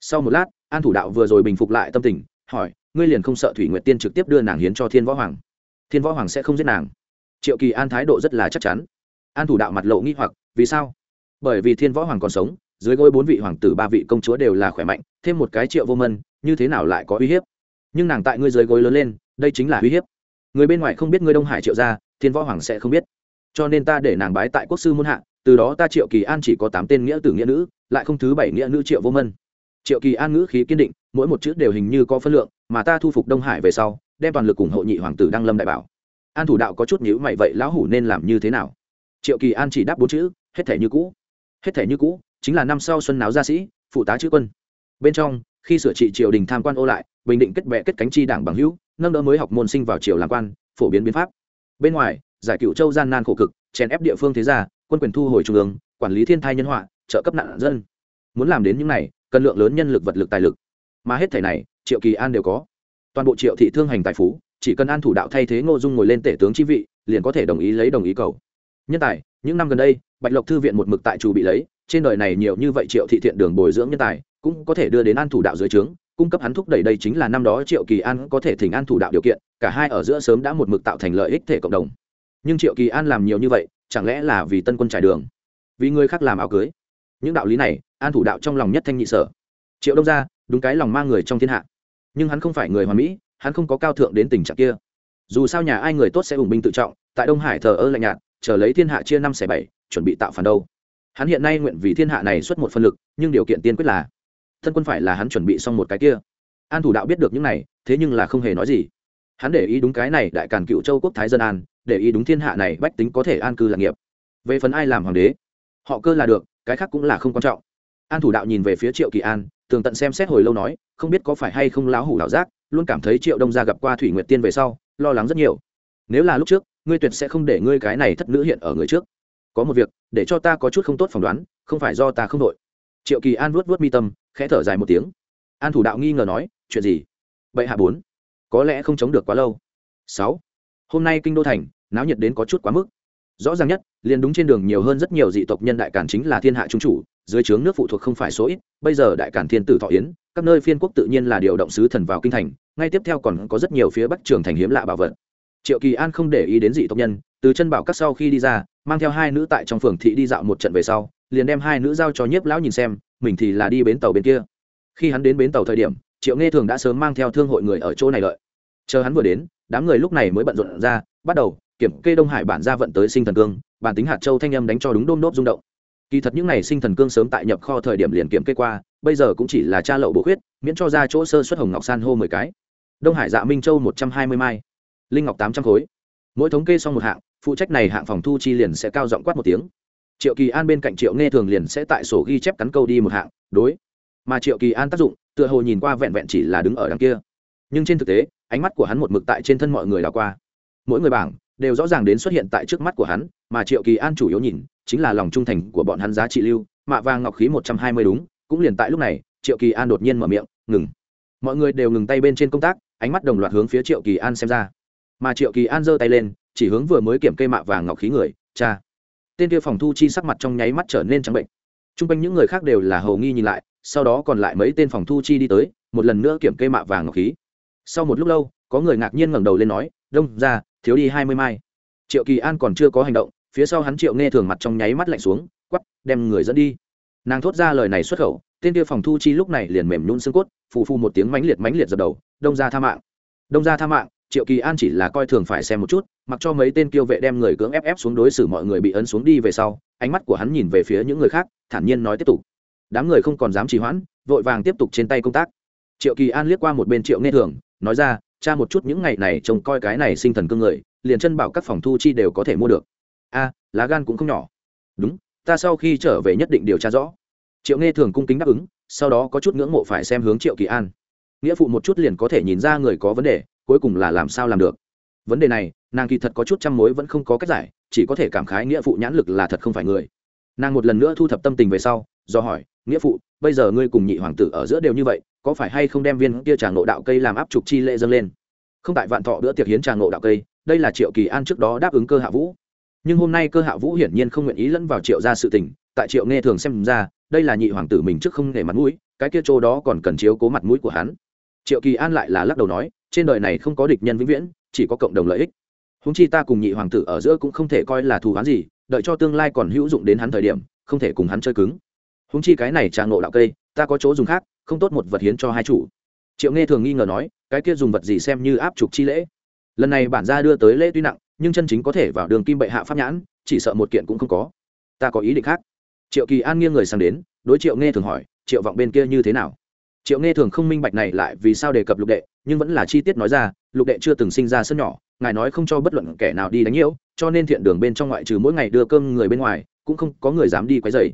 Speaker 1: Sau một lát, an thủ đạo vừa rồi bình phục lại tâm tình, hỏi, ngươi liền không sợ thủy nguyệt tiên trực tiếp đưa nàng hiến cho thiên võ hoàng? Thiên võ hoàng sẽ không giết nàng? Triệu kỳ an thái độ rất là chắc chắn. An thủ đạo mặt lộ nghi hoặc, vì sao? Bởi vì thiên võ hoàng còn sống, dưới gối bốn vị hoàng tử ba vị công chúa đều là khỏe mạnh, thêm một cái triệu vô mân, như thế nào lại có uy hiếp? Nhưng nàng tại ngươi dưới gối lớn lên, đây chính là uy hiếp người bên ngoài không biết ngươi đông hải triệu gia, thiên võ hoàng sẽ không biết. Cho nên ta để nàng bái tại quốc sư muôn hạ, từ đó ta triệu kỳ an chỉ có tám tên nghĩa tử nghĩa nữ, lại không thứ bảy nghĩa nữ triệu vô mân. Triệu kỳ an ngữ khí kiên định, mỗi một chữ đều hình như có phân lượng, mà ta thu phục đông hải về sau, đem toàn lực ủng hộ nhị hoàng tử đăng lâm đại bảo. An thủ đạo có chút nhữ mày vậy lão hủ nên làm như thế nào? Triệu kỳ an chỉ đáp bốn chữ, hết thể như cũ. Hết thể như cũ, chính là năm sau xuân náo gia sĩ, phụ tá chữ quân. Bên trong, khi sửa trị triều đình tham quan ô lại, bình định kết bệ kết cánh chi đảng bằng hữu nâng đỡ mới học môn sinh vào triều làm quan, phổ biến biến pháp. Bên ngoài, giải cựu châu gian nan khổ cực, chèn ép địa phương thế gia, quân quyền thu hồi trung ương, quản lý thiên thai nhân họa, trợ cấp nạn dân. Muốn làm đến những này, cần lượng lớn nhân lực vật lực tài lực. Mà hết thể này, triệu kỳ an đều có. Toàn bộ triệu thị thương hành tài phú, chỉ cần an thủ đạo thay thế ngô dung ngồi lên tể tướng chi vị, liền có thể đồng ý lấy đồng ý cầu. Nhân tài, những năm gần đây, bạch lộc thư viện một mực tại chủ bị lấy, trên đời này nhiều như vậy triệu thị thiện đường bồi dưỡng nhân tài, cũng có thể đưa đến an thủ đạo dưới trướng cung cấp hắn thúc đẩy đây chính là năm đó triệu kỳ an có thể thỉnh an thủ đạo điều kiện, cả hai ở giữa sớm đã một mực tạo thành lợi ích thể cộng đồng. Nhưng triệu kỳ an làm nhiều như vậy, chẳng lẽ là vì tân quân trải đường? Vì người khác làm áo cưới? Những đạo lý này, an thủ đạo trong lòng nhất thanh nhị sở. Triệu đông ra đúng cái lòng mang người trong thiên hạ. Nhưng hắn không phải người hoàn mỹ, hắn không có cao thượng đến tình trạng kia. Dù sao nhà ai người tốt sẽ ủng binh tự trọng, tại đông hải thờ ơ lạnh nhạt, chờ lấy thiên hạ chia năm xẻ bảy, chuẩn bị tạo phản đâu. Hắn hiện nay nguyện vì thiên hạ này xuất một phân lực, nhưng điều kiện tiên quyết là thân quân phải là hắn chuẩn bị xong một cái kia. An thủ đạo biết được những này, thế nhưng là không hề nói gì. Hắn để ý đúng cái này đại càn cựu châu quốc thái dân an, để ý đúng thiên hạ này bách tính có thể an cư lạc nghiệp. Về phần ai làm hoàng đế, họ cơ là được, cái khác cũng là không quan trọng. An thủ đạo nhìn về phía triệu kỳ an, tường tận xem xét hồi lâu nói, không biết có phải hay không láo hủ đạo giác, luôn cảm thấy triệu đông gia gặp qua thủy nguyệt tiên về sau, lo lắng rất nhiều. Nếu là lúc trước, ngươi tuyệt sẽ không để ngươi cái này thất nữ hiện ở người trước. Có một việc, để cho ta có chút không tốt phỏng đoán, không phải do ta không đội. Triệu kỳ an vuốt vuốt mi tâm khẽ thở dài một tiếng. An thủ đạo nghi ngờ nói, chuyện gì? Bệ hạ bốn, có lẽ không chống được quá lâu. Sáu, hôm nay kinh đô thành, náo nhiệt đến có chút quá mức. Rõ ràng nhất, liền đúng trên đường nhiều hơn rất nhiều dị tộc nhân đại cản chính là thiên hạ trung chủ, dưới trướng nước phụ thuộc không phải số ít, bây giờ đại cản thiên tử thọ yến, các nơi phiên quốc tự nhiên là điều động sứ thần vào kinh thành, ngay tiếp theo còn có rất nhiều phía bắc trường thành hiếm lạ bảo vật. Triệu kỳ an không để ý đến dị tộc nhân, từ chân bảo các sau khi đi ra, mang theo hai nữ tại trong phường thị đi dạo một trận về sau, liền đem hai nữ giao cho nhiếp lão nhìn xem mình thì là đi bến tàu bên kia. Khi hắn đến bến tàu thời điểm, triệu nghe thường đã sớm mang theo thương hội người ở chỗ này lợi. Chờ hắn vừa đến, đám người lúc này mới bận rộn ra, bắt đầu, kiểm kê đông hải bản ra vận tới sinh thần cương, bản tính hạt châu thanh âm đánh cho đúng đôm nốt rung động. Kỳ thật những n à y sinh thần cương sớm tại nhập kho thời điểm liền kiểm kê qua, bây giờ cũng chỉ là cha lậu bổ khuyết, miễn cho ra chỗ sơ xuất hồng ngọc san hô mười cái. Đông hải dạ minh châu một trăm hai mươi mai. Linh ngọc tám trăm khối. Mỗi thống kê xong một hạng, phụ trách này hạng phòng thu chi liền sẽ cao giọng quát một tiếng triệu kỳ an bên cạnh triệu nghe thường liền sẽ tại sổ ghi chép cắn câu đi một hạng, đối. Mà triệu kỳ an tác dụng, tựa hồ nhìn qua vẹn vẹn chỉ là đứng ở đằng kia. Nhưng trên thực tế, ánh mắt của hắn một mực tại trên thân mọi người đảo qua. Mỗi người bảng đều rõ ràng đến xuất hiện tại trước mắt của hắn, mà triệu kỳ an chủ yếu nhìn chính là lòng trung thành của bọn hắn giá trị lưu, mạ vàng ngọc khí một trăm hai mươi đúng, cũng liền tại lúc này, triệu kỳ an đột nhiên mở miệng, ngừng. Mọi người đều ngừng tay bên trên công tác, ánh mắt đồng loạt hướng phía triệu kỳ an xem ra. Mà triệu kỳ an giơ tay lên, chỉ hướng vừa mới kiểm kê mạ vàng ngọc khí người, cha tên kia phòng thu chi sắc mặt trong nháy mắt trở nên trắng bệnh. T r u n g quanh những người khác đều là hầu nghi nhìn lại, sau đó còn lại mấy tên phòng thu chi đi tới, một lần nữa kiểm kê mạ vàng ngọc khí. Sau một lúc lâu, có người ngạc nhiên ngẩng đầu lên nói, đông ra thiếu đi hai mươi mai. Triệu kỳ an còn chưa có hành động, phía sau hắn triệu nghe thường mặt trong nháy mắt lạnh xuống quắp đem người dẫn đi. Nàng thốt ra lời này xuất khẩu, tên kia phòng thu chi lúc này liền mềm nhún xương cốt, phù phù một tiếng mãnh liệt mãnh liệt dập đầu, đông ra tha mạng. Đông ra tha mạng triệu kỳ an chỉ là coi thường phải xem một chút, mặc cho mấy tên kiêu vệ đem người cưỡng ép ép xuống đối xử mọi người bị ấn xuống đi về sau, ánh mắt của hắn nhìn về phía những người khác, thản nhiên nói tiếp tục. Đám người không còn dám trì hoãn, vội vàng tiếp tục trên tay công tác. Triệu kỳ an liếc qua một bên triệu nghe thường, nói ra, cha một chút những ngày này trông coi cái này sinh thần cương người, liền chân bảo các phòng thu chi đều có thể mua được. A, lá gan cũng không nhỏ. Đúng, ta sau khi trở về nhất định điều tra rõ. Triệu nghe thường cung kính đáp ứng, sau đó có chút ngưỡng mộ phải xem hướng triệu kỳ an. Nghĩa phụ một chút liền có thể nhìn ra người có vấn đề cuối cùng là làm sao làm được. Vấn đề này, nàng kỳ thật có chút trăm mối vẫn không có cách giải, chỉ có thể cảm khái nghĩa phụ nhãn lực là thật không phải người. Nàng một lần nữa thu thập tâm tình về sau, do hỏi, nghĩa phụ, bây giờ ngươi cùng nhị hoàng tử ở giữa đều như vậy, có phải hay không đem viên kia tràng nộ đạo cây làm áp trục chi lệ dâng lên? Không tại vạn thọ bữa tiệc hiến tràng nộ đạo cây, đây là triệu kỳ an trước đó đáp ứng cơ hạ vũ. Nhưng hôm nay cơ hạ vũ hiển nhiên không nguyện ý lẫn vào triệu ra sự tình, tại triệu nghe thường xem ra, đây là nhị hoàng tử mình trước không nể mặt mũi, cái kia chỗ đó còn cần chiếu cố mặt mũi của hắn. Triệu kỳ an lại là lắc đầu nói trên đời này không có địch nhân vĩnh viễn, chỉ có cộng đồng lợi ích. Húng chi ta cùng nhị hoàng tử ở giữa cũng không thể coi là thù hắn gì, đợi cho tương lai còn hữu dụng đến hắn thời điểm, không thể cùng hắn chơi cứng. Húng chi cái này trà ngộ đạo cây, ta có chỗ dùng khác, không tốt một vật hiến cho hai chủ. Triệu nghe thường nghi ngờ nói, cái kia dùng vật gì xem như áp trục chi lễ? Lần này bản gia đưa tới lễ tuy nặng, nhưng chân chính có thể vào đường kim bệ hạ pháp nhãn, chỉ sợ một kiện cũng không có. Ta có ý định khác. Triệu kỳ an nghiêng người sang đến, đối triệu nghe thường hỏi, triệu vọng bên kia như thế nào? Triệu nghe thường không minh bạch này lại vì sao đề cập lục đệ, nhưng vẫn là chi tiết nói ra, lục đệ chưa từng sinh ra sân nhỏ, ngài nói không cho bất luận kẻ nào đi đánh nhiễu, cho nên thiện đường bên trong ngoại trừ mỗi ngày đưa cơm người bên ngoài, cũng không có người dám đi quấy dày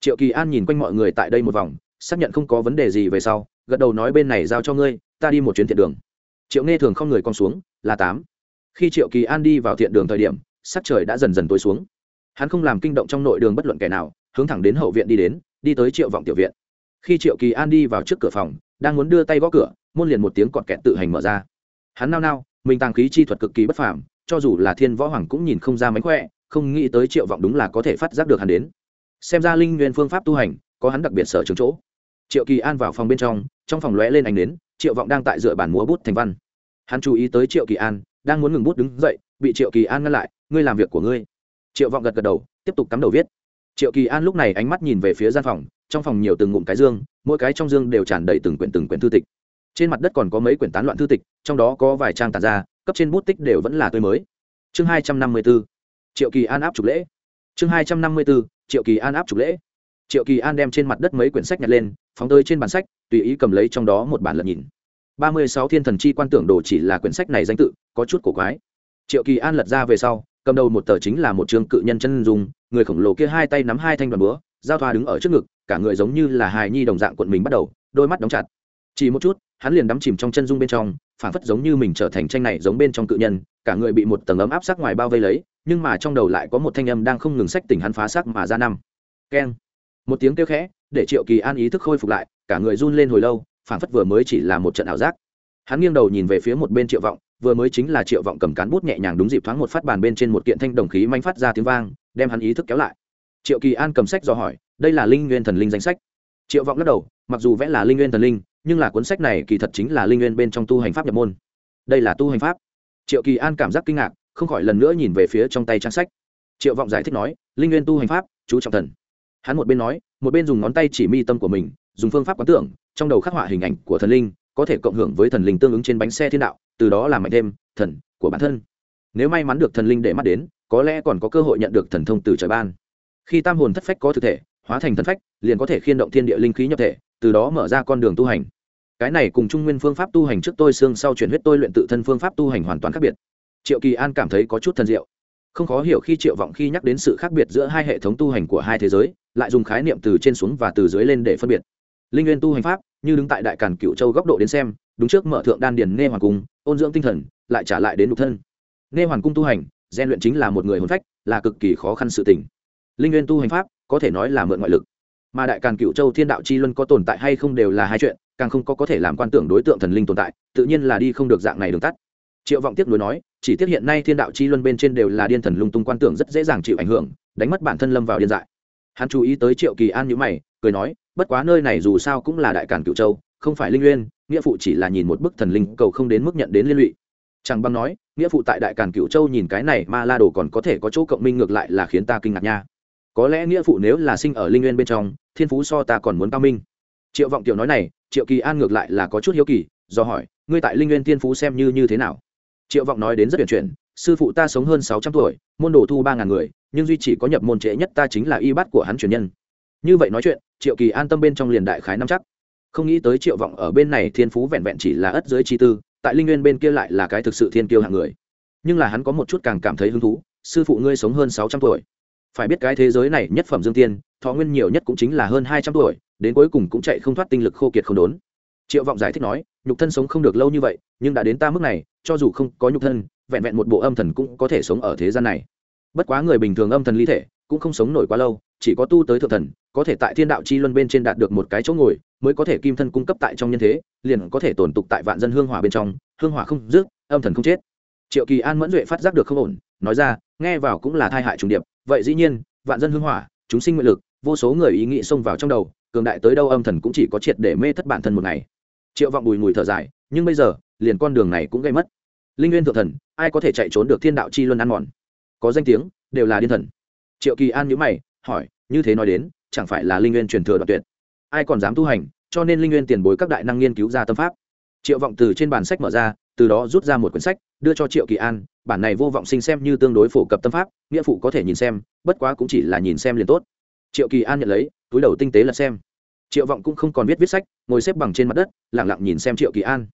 Speaker 1: triệu kỳ an nhìn quanh mọi người tại đây một vòng, xác nhận không có vấn đề gì về sau, gật đầu nói bên này giao cho ngươi, ta đi một chuyến thiện đường. Triệu nghe thường không người con xuống, là tám. Khi triệu kỳ an đi vào thiện đường thời điểm, sắc trời đã dần dần tối xuống. Hắn không làm kinh động trong nội đường bất luận kẻ nào, hướng thẳng đến hậu viện đi đến, đi tới triệu vọng tiểu viện khi triệu kỳ an đi vào trước cửa phòng, đang muốn đưa tay gõ cửa, môn liền một tiếng cọt kẹt tự hành mở ra. Hắn nao nao, mình tàng khí chi thuật cực kỳ bất phàm, cho dù là thiên võ hoàng cũng nhìn không ra mánh khỏe, không nghĩ tới triệu vọng đúng là có thể phát giác được hắn đến. Xem ra linh nguyên phương pháp tu hành, có hắn đặc biệt sở trường chỗ. Triệu kỳ an vào phòng bên trong trong phòng lóe lên ánh đến triệu vọng đang tại dựa bản múa bút thành văn. Hắn chú ý tới triệu kỳ an, đang muốn ngừng bút đứng dậy, bị triệu kỳ an ngăn lại, ngươi làm việc của ngươi. Triệu vọng gật gật đầu, tiếp tục cắm đầu viết. Triệu kỳ an lúc này ánh mắt nhìn về phía gian phòng trong phòng nhiều từng ngụm cái dương, mỗi cái trong dương đều tràn đầy từng quyển từng quyển thư tịch. Trên mặt đất còn có mấy quyển tán loạn thư tịch, trong đó có vài trang tàn ra, cấp trên bút tích đều vẫn là tươi mới. Chương hai trăm năm mươi b ố triệu kỳ an áp trục lễ. Chương hai trăm năm mươi b ố triệu kỳ an áp trục lễ. Triệu kỳ an đem trên mặt đất mấy quyển sách nhặt lên, phóng tới trên bản sách, tùy ý cầm lấy trong đó một bản lật nhìn. Ba mươi sáu thiên thần chi quan tưởng đồ chỉ là quyển sách này danh tự, có chút cổ quái. Triệu kỳ an lật ra về sau, cầm đầu một tờ chính là một chương cự nhân chân dùng người khổng lồ kia hai tay nắm hai thanh đoàn búa giao thoa đứng ở trước ngực, cả người giống như là hài nhi đồng dạng quận mình bắt đầu, đôi mắt đóng chặt. Chỉ một chút, hắn liền đắm chìm trong chân dung bên trong phản phất giống như mình trở thành tranh này giống bên trong cự nhân, cả người bị một tầng ấm áp sắc ngoài bao vây lấy, nhưng mà trong đầu lại có một thanh âm đang không ngừng sách tỉnh hắn phá sắc mà ra năm. Keng. Một tiếng kêu khẽ, để triệu kỳ an ý thức khôi phục lại, cả người run lên hồi lâu phản phất vừa mới chỉ là một trận ảo giác. Hắn nghiêng đầu nhìn về phía một bên triệu vọng, vừa mới chính là triệu vọng cầm cán bút nhẹ nhàng đúng dịp thoáng một phát bàn bên trên một kiện thanh đồng khí manh phát ra tiếng vang, đem hắn ý thức kéo lại triệu kỳ an cầm sách do hỏi, đây là linh nguyên thần linh danh sách. Triệu vọng lắc đầu, mặc dù vẽ là linh nguyên thần linh, nhưng là cuốn sách này kỳ thật chính là linh nguyên bên trong tu hành pháp nhập môn. Đây là tu hành pháp. Triệu kỳ an cảm giác kinh ngạc, không khỏi lần nữa nhìn về phía trong tay trang sách. Triệu vọng giải thích nói, linh nguyên tu hành pháp, chú trọng thần. Hắn một bên nói, một bên dùng ngón tay chỉ mi tâm của mình, dùng phương pháp quán tưởng, trong đầu khắc họa hình ảnh của thần linh, có thể cộng hưởng với thần linh tương ứng trên bánh xe thiên đạo, từ đó làm mạnh thêm thần của bản thân. Nếu may mắn được thần linh để mắt đến, có lẽ còn có cơ hội nhận được thần thông từ trời ban khi tam hồn thất phách có thực thể, hóa thành thân phách, liền có thể khiên động thiên địa linh khí nhập thể, từ đó mở ra con đường tu hành. Cái này cùng trung nguyên phương pháp tu hành trước tôi xương sau chuyển huyết tôi luyện tự thân phương pháp tu hành hoàn toàn khác biệt. Triệu kỳ an cảm thấy có chút thần diệu. Không khó hiểu khi triệu vọng khi nhắc đến sự khác biệt giữa hai hệ thống tu hành của hai thế giới, lại dùng khái niệm từ trên xuống và từ dưới lên để phân biệt. Linh nguyên tu hành pháp, như đứng tại đại càn cựu châu góc độ đến xem, đúng trước mở thượng đan điền nghe hoàng cung, ôn dưỡng tinh thần, lại trả lại đến đục thân. Nghe hoàng cung tu hành gian luyện chính là một người hồn phách, là cực kỳ khó khăn sự tình linh nguyên tu hành pháp, có thể nói là mượn ngoại lực. Mà đại càn cựu châu thiên đạo chi luân có tồn tại hay không đều là hai chuyện, càng không có có thể làm quan tưởng đối tượng thần linh tồn tại, tự nhiên là đi không được dạng này đường tắt. Triệu vọng tiếp nối nói, chỉ tiếc hiện nay thiên đạo chi luân bên trên đều là điên thần lung tung quan tưởng rất dễ dàng chịu ảnh hưởng, đánh mất bản thân lâm vào điên dại. Hắn chú ý tới triệu kỳ an nhữ mày, cười nói, bất quá nơi này dù sao cũng là đại cản cựu châu, không phải linh uyên nghĩa phụ chỉ là nhìn một bức thần linh cầu không đến mức nhận đến liên lụy. Chẳng băng nói, nghĩa phụ tại đại cản cựu châu nhìn cái này ma la đồ còn có thể có chỗ cộng minh ngược lại là khiến ta kinh ngạc nha có lẽ nghĩa phụ nếu là sinh ở linh nguyên bên trong, thiên phú so ta còn muốn cao minh. Triệu vọng tiểu nói này, triệu kỳ an ngược lại là có chút hiếu kỳ, do hỏi, ngươi tại linh nguyên thiên phú xem như như thế nào? Triệu vọng nói đến rất tuyển chuyển, sư phụ ta sống hơn sáu trăm tuổi, môn đồ thu ba ngàn người, nhưng duy chỉ có nhập môn trễ nhất ta chính là y bát của hắn truyền nhân. Như vậy nói chuyện, triệu kỳ an tâm bên trong liền đại khái năm chắc. Không nghĩ tới triệu vọng ở bên này thiên phú vẹn vẹn chỉ là ất dưới chi tư, tại linh nguyên bên kia lại là cái thực sự thiên kiêu hạng người. Nhưng là hắn có một chút càng cảm thấy hứng thú, sư phụ ngươi sống hơn sáu trăm tuổi phải biết cái thế giới này nhất phẩm dương tiên, thọ nguyên nhiều nhất cũng chính là hơn hai trăm tuổi, đến cuối cùng cũng chạy không thoát tinh lực khô kiệt không đốn. Triệu vọng giải thích nói, nhục thân sống không được lâu như vậy, nhưng đã đến ta mức này, cho dù không có nhục thân, vẹn vẹn một bộ âm thần cũng có thể sống ở thế gian này. Bất quá người bình thường âm thần ly thể, cũng không sống nổi quá lâu, chỉ có tu tới thượng thần, có thể tại thiên đạo chi luân bên trên đạt được một cái chỗ ngồi, mới có thể kim thân cung cấp tại trong nhân thế, liền có thể tồn tục tại vạn dân hương hỏa bên trong, hương hỏa không dứt, âm thần không chết. Triệu kỳ an mẫn duệ phát giác được không ổn nói ra, nghe vào cũng là thai hại trùng điệp. Vậy dĩ nhiên, vạn dân hưng hỏa, chúng sinh nguyện lực, vô số người ý nghĩ xông vào trong đầu, cường đại tới đâu âm thần cũng chỉ có triệt để mê thất bản thân một ngày. Triệu vọng bùi ngùi thở dài, nhưng bây giờ, liền con đường này cũng gây mất. Linh nguyên thượng thần, ai có thể chạy trốn được thiên đạo chi luân ăn mòn? Có danh tiếng, đều là điên thần. Triệu kỳ an nhữ mày, hỏi, như thế nói đến, chẳng phải là linh nguyên truyền thừa đoạn tuyệt? Ai còn dám tu hành, cho nên linh nguyên tiền bối các đại năng nghiên cứu ra tâm pháp. Triệu vọng từ trên bản sách mở ra, từ đó rút ra một quyển sách, đưa cho triệu kỳ an bản này vô vọng sinh xem như tương đối phổ cập tâm pháp, nghĩa phụ có thể nhìn xem, bất quá cũng chỉ là nhìn xem liền tốt. Triệu kỳ an nhận lấy, túi đầu tinh tế là xem. Triệu vọng cũng không còn biết viết sách, ngồi xếp bằng trên mặt đất lẳng lặng nhìn xem triệu kỳ an.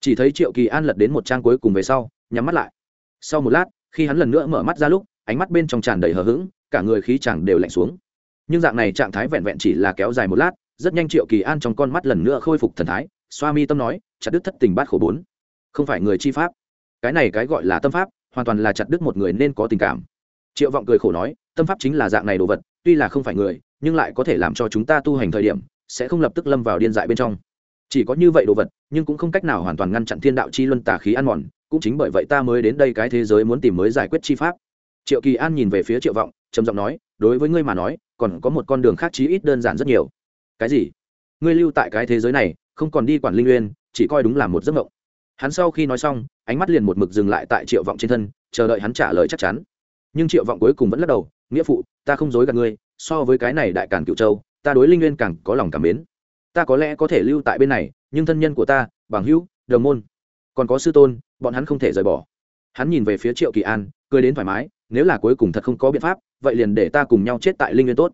Speaker 1: Chỉ thấy triệu kỳ an lật đến một trang cuối cùng về sau, nhắm mắt lại. Sau một lát, khi hắn lần nữa mở mắt ra lúc, ánh mắt bên trong tràn đầy hờ hững, cả người khí chẳng đều lạnh xuống. Nhưng dạng này trạng thái vẹn vẹn chỉ là kéo dài một lát, rất nhanh triệu kỳ an trong con mắt lần nữa khôi phục thần thái, xoa mi tâm nói, chặt đứt thất tình bát khổ bốn. Không phải người chi pháp. Cái này cái gọi là tâm pháp hoàn toàn là chặt đứt một người nên có tình cảm. Triệu vọng cười khổ nói, tâm pháp chính là dạng này đồ vật, tuy là không phải người, nhưng lại có thể làm cho chúng ta tu hành thời điểm, sẽ không lập tức lâm vào điên dại bên trong. Chỉ có như vậy đồ vật, nhưng cũng không cách nào hoàn toàn ngăn chặn thiên đạo chi luân tà khí ăn mòn, cũng chính bởi vậy ta mới đến đây cái thế giới muốn tìm mới giải quyết chi pháp. Triệu kỳ an nhìn về phía triệu vọng, trầm giọng nói, đối với ngươi mà nói, còn có một con đường khác chí ít đơn giản rất nhiều. Cái gì? Ngươi lưu tại cái thế giới này, không còn đi quản linh uyên chỉ coi đúng là một giấc mộng hắn sau khi nói xong, ánh mắt liền một mực dừng lại tại triệu vọng trên thân, chờ đợi hắn trả lời chắc chắn. Nhưng triệu vọng cuối cùng vẫn lắc đầu, nghĩa phụ, ta không dối gạt ngươi, so với cái này đại cản cựu châu, ta đối linh nguyên càng có lòng cảm mến. Ta có lẽ có thể lưu tại bên này, nhưng thân nhân của ta, bằng hữu, đồng môn, còn có sư tôn, bọn hắn không thể rời bỏ. Hắn nhìn về phía triệu kỳ an, cười đến thoải mái, nếu là cuối cùng thật không có biện pháp, vậy liền để ta cùng nhau chết tại linh nguyên tốt.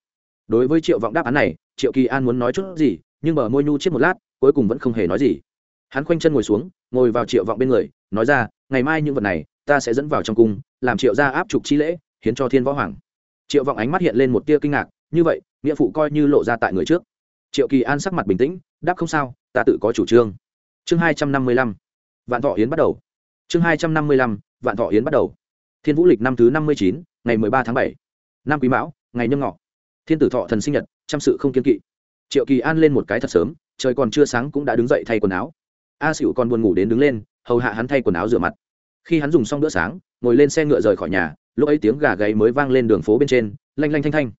Speaker 1: Đối với triệu vọng đáp án này, triệu kỳ an muốn nói chút gì, nhưng bờ môi nhu chết một lát, cuối cùng vẫn không hề nói gì hắn khoanh chân ngồi xuống, ngồi vào triệu vọng bên người, nói ra, ngày mai những vật này, ta sẽ dẫn vào trong cung, làm triệu gia áp trục chi lễ, hiến cho thiên võ hoàng. Triệu vọng ánh mắt hiện lên một tia kinh ngạc, như vậy, nghĩa phụ coi như lộ ra tại người trước. Triệu kỳ an sắc mặt bình tĩnh, đáp không sao, ta tự có chủ trương. Chương hai trăm năm mươi lăm, vạn thọ yến bắt đầu. Chương hai trăm năm mươi lăm, vạn thọ yến bắt đầu. Thiên vũ lịch năm thứ năm mươi chín, ngày mười ba tháng bảy. Năm quý mão, ngày nhâm ngọ. Thiên tử thọ thần sinh nhật chăm sự không kiên kỵ. Triệu kỳ an lên một cái thật sớm, trời còn chưa sáng cũng đã đứng dậy thay quần áo a xỉu còn buồn ngủ đến đứng lên, hầu hạ hắn thay quần áo rửa mặt. Khi hắn dùng xong bữa sáng, ngồi lên xe ngựa rời khỏi nhà, lúc ấy tiếng gà gáy mới vang lên đường phố bên trên, lanh lanh thanh thanh.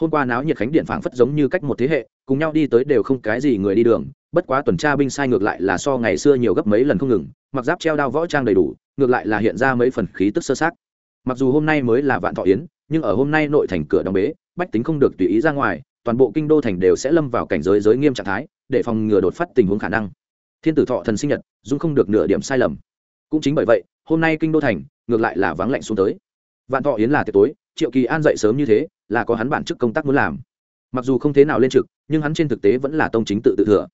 Speaker 1: Hôm qua náo nhiệt khánh điện phảng phất giống như cách một thế hệ, cùng nhau đi tới đều không cái gì người đi đường, bất quá tuần tra binh sai ngược lại là so ngày xưa nhiều gấp mấy lần không ngừng, mặc giáp treo đao võ trang đầy đủ, ngược lại là hiện ra mấy phần khí tức sơ sát mặc dù hôm nay mới là vạn thọ yến, nhưng ở hôm nay nội thành cửa đóng bế, bách tính không được tùy ý ra ngoài, toàn bộ kinh đô thành đều sẽ lâm vào cảnh giới giới nghiêm trạng thái, để phòng ngừa đột phát tình huống khả năng thiên tử thọ thần sinh nhật, dung không được nửa điểm sai lầm. Cũng chính bởi vậy, hôm nay kinh đô thành, ngược lại là vắng lạnh xuống tới. Vạn thọ yến là tiệc tối, triệu kỳ an dậy sớm như thế, là có hắn bản chức công tác muốn làm. Mặc dù không thế nào lên trực, nhưng hắn trên thực tế vẫn là tông chính tự tự thừa.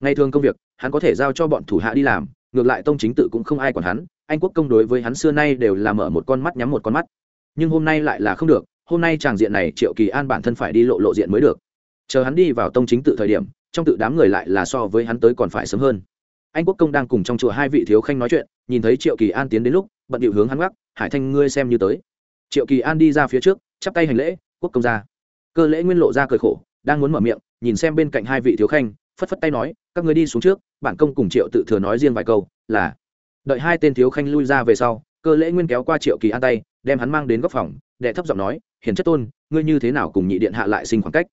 Speaker 1: Ngày thường công việc, hắn có thể giao cho bọn thủ hạ đi làm, ngược lại tông chính tự cũng không ai còn hắn, anh quốc công đối với hắn xưa nay đều là mở một con mắt nhắm một con mắt. Nhưng hôm nay lại là không được, hôm nay tràng diện này triệu kỳ an bản thân phải đi lộ lộ diện mới được. Chờ hắn đi vào tông chính tự thời điểm, trong tự đám người lại là so với hắn tới còn phải sớm hơn anh quốc công đang cùng trong chùa hai vị thiếu khanh nói chuyện, nhìn thấy triệu kỳ an tiến đến lúc, bận điệu hướng hắn gác, hải thanh, ngươi xem như tới. Triệu kỳ an đi ra phía trước, chắp tay hành lễ, quốc công ra cơ lễ nguyên lộ ra cười khổ, đang muốn mở miệng, nhìn xem bên cạnh hai vị thiếu khanh, phất phất tay nói, các người đi xuống trước, bản công cùng triệu tự thừa nói riêng vài câu, là. Đợi hai tên thiếu khanh lui ra về sau, cơ lễ nguyên kéo qua triệu kỳ an tay, đem hắn mang đến góc phòng, đệ thấp giọng nói, hiền chất tôn, ngươi như thế nào cùng nhị điện hạ lại sinh khoảng cách?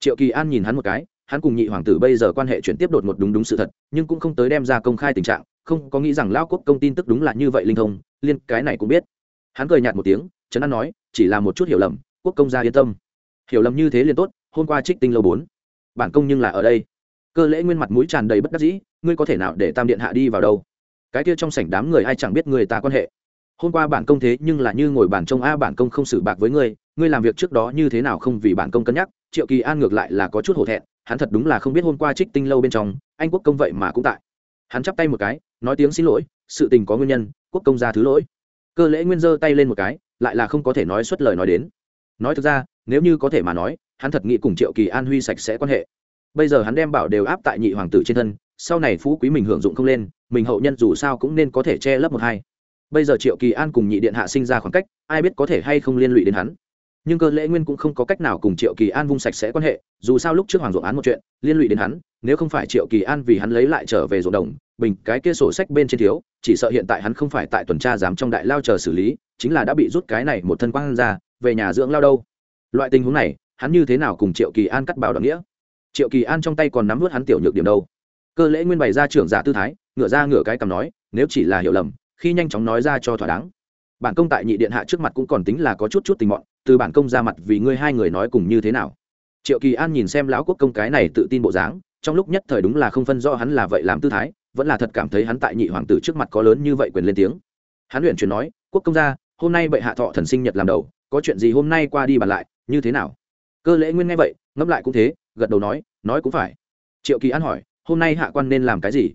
Speaker 1: Triệu kỳ an nhìn hắn một cái hắn cùng nhị hoàng tử bây giờ quan hệ chuyển tiếp đột một đúng đúng sự thật, nhưng cũng không tới đem ra công khai tình trạng, không có nghĩ rằng lao quốc công tin tức đúng là như vậy linh thông, liên cái này cũng biết. Hắn cười nhạt một tiếng, trấn an nói, chỉ là một chút hiểu lầm, quốc công gia yên tâm. Hiểu lầm như thế liền tốt, hôm qua trích tinh lâu bốn. Bản công nhưng là ở đây. Cơ lễ nguyên mặt mũi tràn đầy bất đắc dĩ, ngươi có thể nào để tam điện hạ đi vào đâu? Cái kia trong sảnh đám người ai chẳng biết người ta quan hệ. Hôm qua bản công thế nhưng là như ngồi bản trông a, bản công không xử bạc với ngươi ngươi làm việc trước đó như thế nào không vì bản công cân nhắc, triệu kỳ an ngược lại là có chút hổ thẹn hắn thật đúng là không biết hôm qua trích tinh lâu bên trong, anh quốc công vậy mà cũng tại. Hắn chắp tay một cái, nói tiếng xin lỗi, sự tình có nguyên nhân, quốc công ra thứ lỗi. Cơ lễ nguyên giơ tay lên một cái, lại là không có thể nói xuất lời nói đến. Nói thực ra, nếu như có thể mà nói, hắn thật nghĩ cùng triệu kỳ an huy sạch sẽ quan hệ. Bây giờ hắn đem bảo đều áp tại nhị hoàng tử trên thân, sau này phú quý mình hưởng dụng không lên, mình hậu nhân dù sao cũng nên có thể che lấp một hai. Bây giờ triệu kỳ an cùng nhị điện hạ sinh ra khoảng cách, ai biết có thể hay không liên lụy đến hắn nhưng cơ lễ nguyên cũng không có cách nào cùng triệu kỳ an vung sạch sẽ quan hệ, dù sao lúc trước hoàng ruộng án một chuyện, liên lụy đến hắn, nếu không phải triệu kỳ an vì hắn lấy lại trở về ruộng đồng, bình, cái kia sổ sách bên trên thiếu, chỉ sợ hiện tại hắn không phải tại tuần tra giám trong đại lao chờ xử lý, chính là đã bị rút cái này một thân quang ra, về nhà dưỡng lao đâu. Loại tình huống này, hắn như thế nào cùng triệu kỳ an cắt bảo đoạn nghĩa? Triệu kỳ an trong tay còn nắm vớt hắn tiểu nhược điểm đâu? Cơ lễ nguyên bày ra trưởng giả tư thái, ngửa ra ngửa cái cầm nói, nếu chỉ là hiểu lầm, khi nhanh chóng nói ra cho thỏa đáng. Bản công tại nhị điện hạ trước mặt cũng còn tính là có chút chút tình mọn từ bản công ra mặt vì ngươi hai người nói cùng như thế nào? Triệu kỳ an nhìn xem lão quốc công cái này tự tin bộ dáng, trong lúc nhất thời đúng là không phân rõ hắn là vậy làm tư thái, vẫn là thật cảm thấy hắn tại nhị hoàng tử trước mặt có lớn như vậy quyền lên tiếng. Hắn luyện chuyển nói, quốc công gia hôm nay bệ hạ thọ thần sinh nhật làm đầu, có chuyện gì hôm nay qua đi bàn lại, như thế nào? Cơ lễ nguyên nghe vậy, ngẫm lại cũng thế, gật đầu nói nói cũng phải. Triệu kỳ an hỏi, hôm nay hạ quan nên làm cái gì?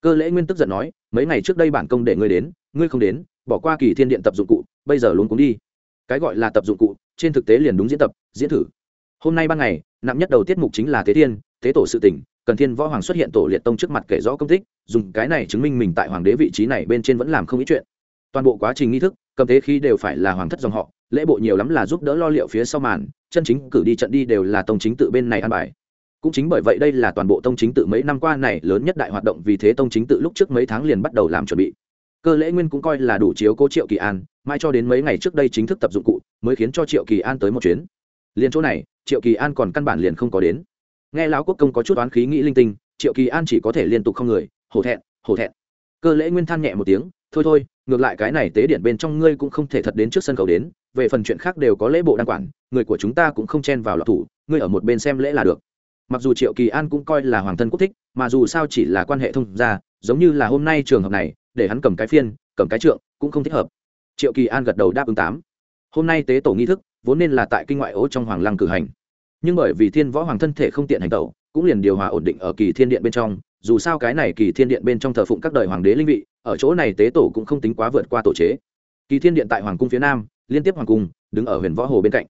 Speaker 1: Cơ lễ nguyên tức giận nói, mấy ngày trước đây bản công để ngươi đến, ngươi không đến, bỏ qua kỳ thiên điện tập dụng cụ, bây giờ luôn cũng đi cái gọi là tập dụng cụ, trên thực tế liền đúng diễn tập, diễn thử. Hôm nay ban ngày, nặng nhất đầu tiết mục chính là tế thiên tế tổ sự tỉnh, cần thiên võ hoàng xuất hiện tổ liệt tông trước mặt kể rõ công tích, dùng cái này chứng minh mình tại hoàng đế vị trí này bên trên vẫn làm không ít chuyện. Toàn bộ quá trình nghi thức, cầm tế khí đều phải là hoàng thất dòng họ, lễ bộ nhiều lắm là giúp đỡ lo liệu phía sau màn, chân chính cử đi trận đi đều là tông chính tự bên này an bài. Cũng chính bởi vậy đây là toàn bộ tông chính tự mấy năm qua này lớn nhất đại hoạt động vì thế tông chính tự lúc trước mấy tháng liền bắt đầu làm chuẩn bị cơ lễ nguyên cũng coi là đủ chiếu cố triệu kỳ an mai cho đến mấy ngày trước đây chính thức tập dụng cụ, mới khiến cho triệu kỳ an tới một chuyến. Liền chỗ này, triệu kỳ an còn căn bản liền không có đến. Nghe lão quốc công có chút oán khí nghĩ linh tinh, triệu kỳ an chỉ có thể liên tục không người, hổ thẹn hổ thẹn. Cơ lễ nguyên than nhẹ một tiếng, thôi thôi, ngược lại cái này tế điện bên trong ngươi cũng không thể thật đến trước sân khấu đến, về phần chuyện khác đều có lễ bộ đăng quản, người của chúng ta cũng không chen vào lọt thủ, ngươi ở một bên xem lễ là được. Mặc dù triệu kỳ an cũng coi là hoàng thân quốc thích, mà dù sao chỉ là quan hệ thông gia giống như là hôm nay trường hợp này, để hắn cầm cái phiên, cầm cái trượng, cũng không thích hợp. Triệu kỳ an gật đầu đáp ứng tám. Hôm nay tế tổ nghi thức, vốn nên là tại kinh ngoại ố trong hoàng lăng cử hành. Nhưng bởi vì thiên võ hoàng thân thể không tiện hành tẩu, cũng liền điều hòa ổn định ở kỳ thiên điện bên trong, dù sao cái này kỳ thiên điện bên trong thờ phụng các đời hoàng đế linh vị, ở chỗ này tế tổ cũng không tính quá vượt qua tổ chế. Kỳ thiên điện tại hoàng cung phía nam, liên tiếp hoàng cung, đứng ở huyền võ hồ bên cạnh.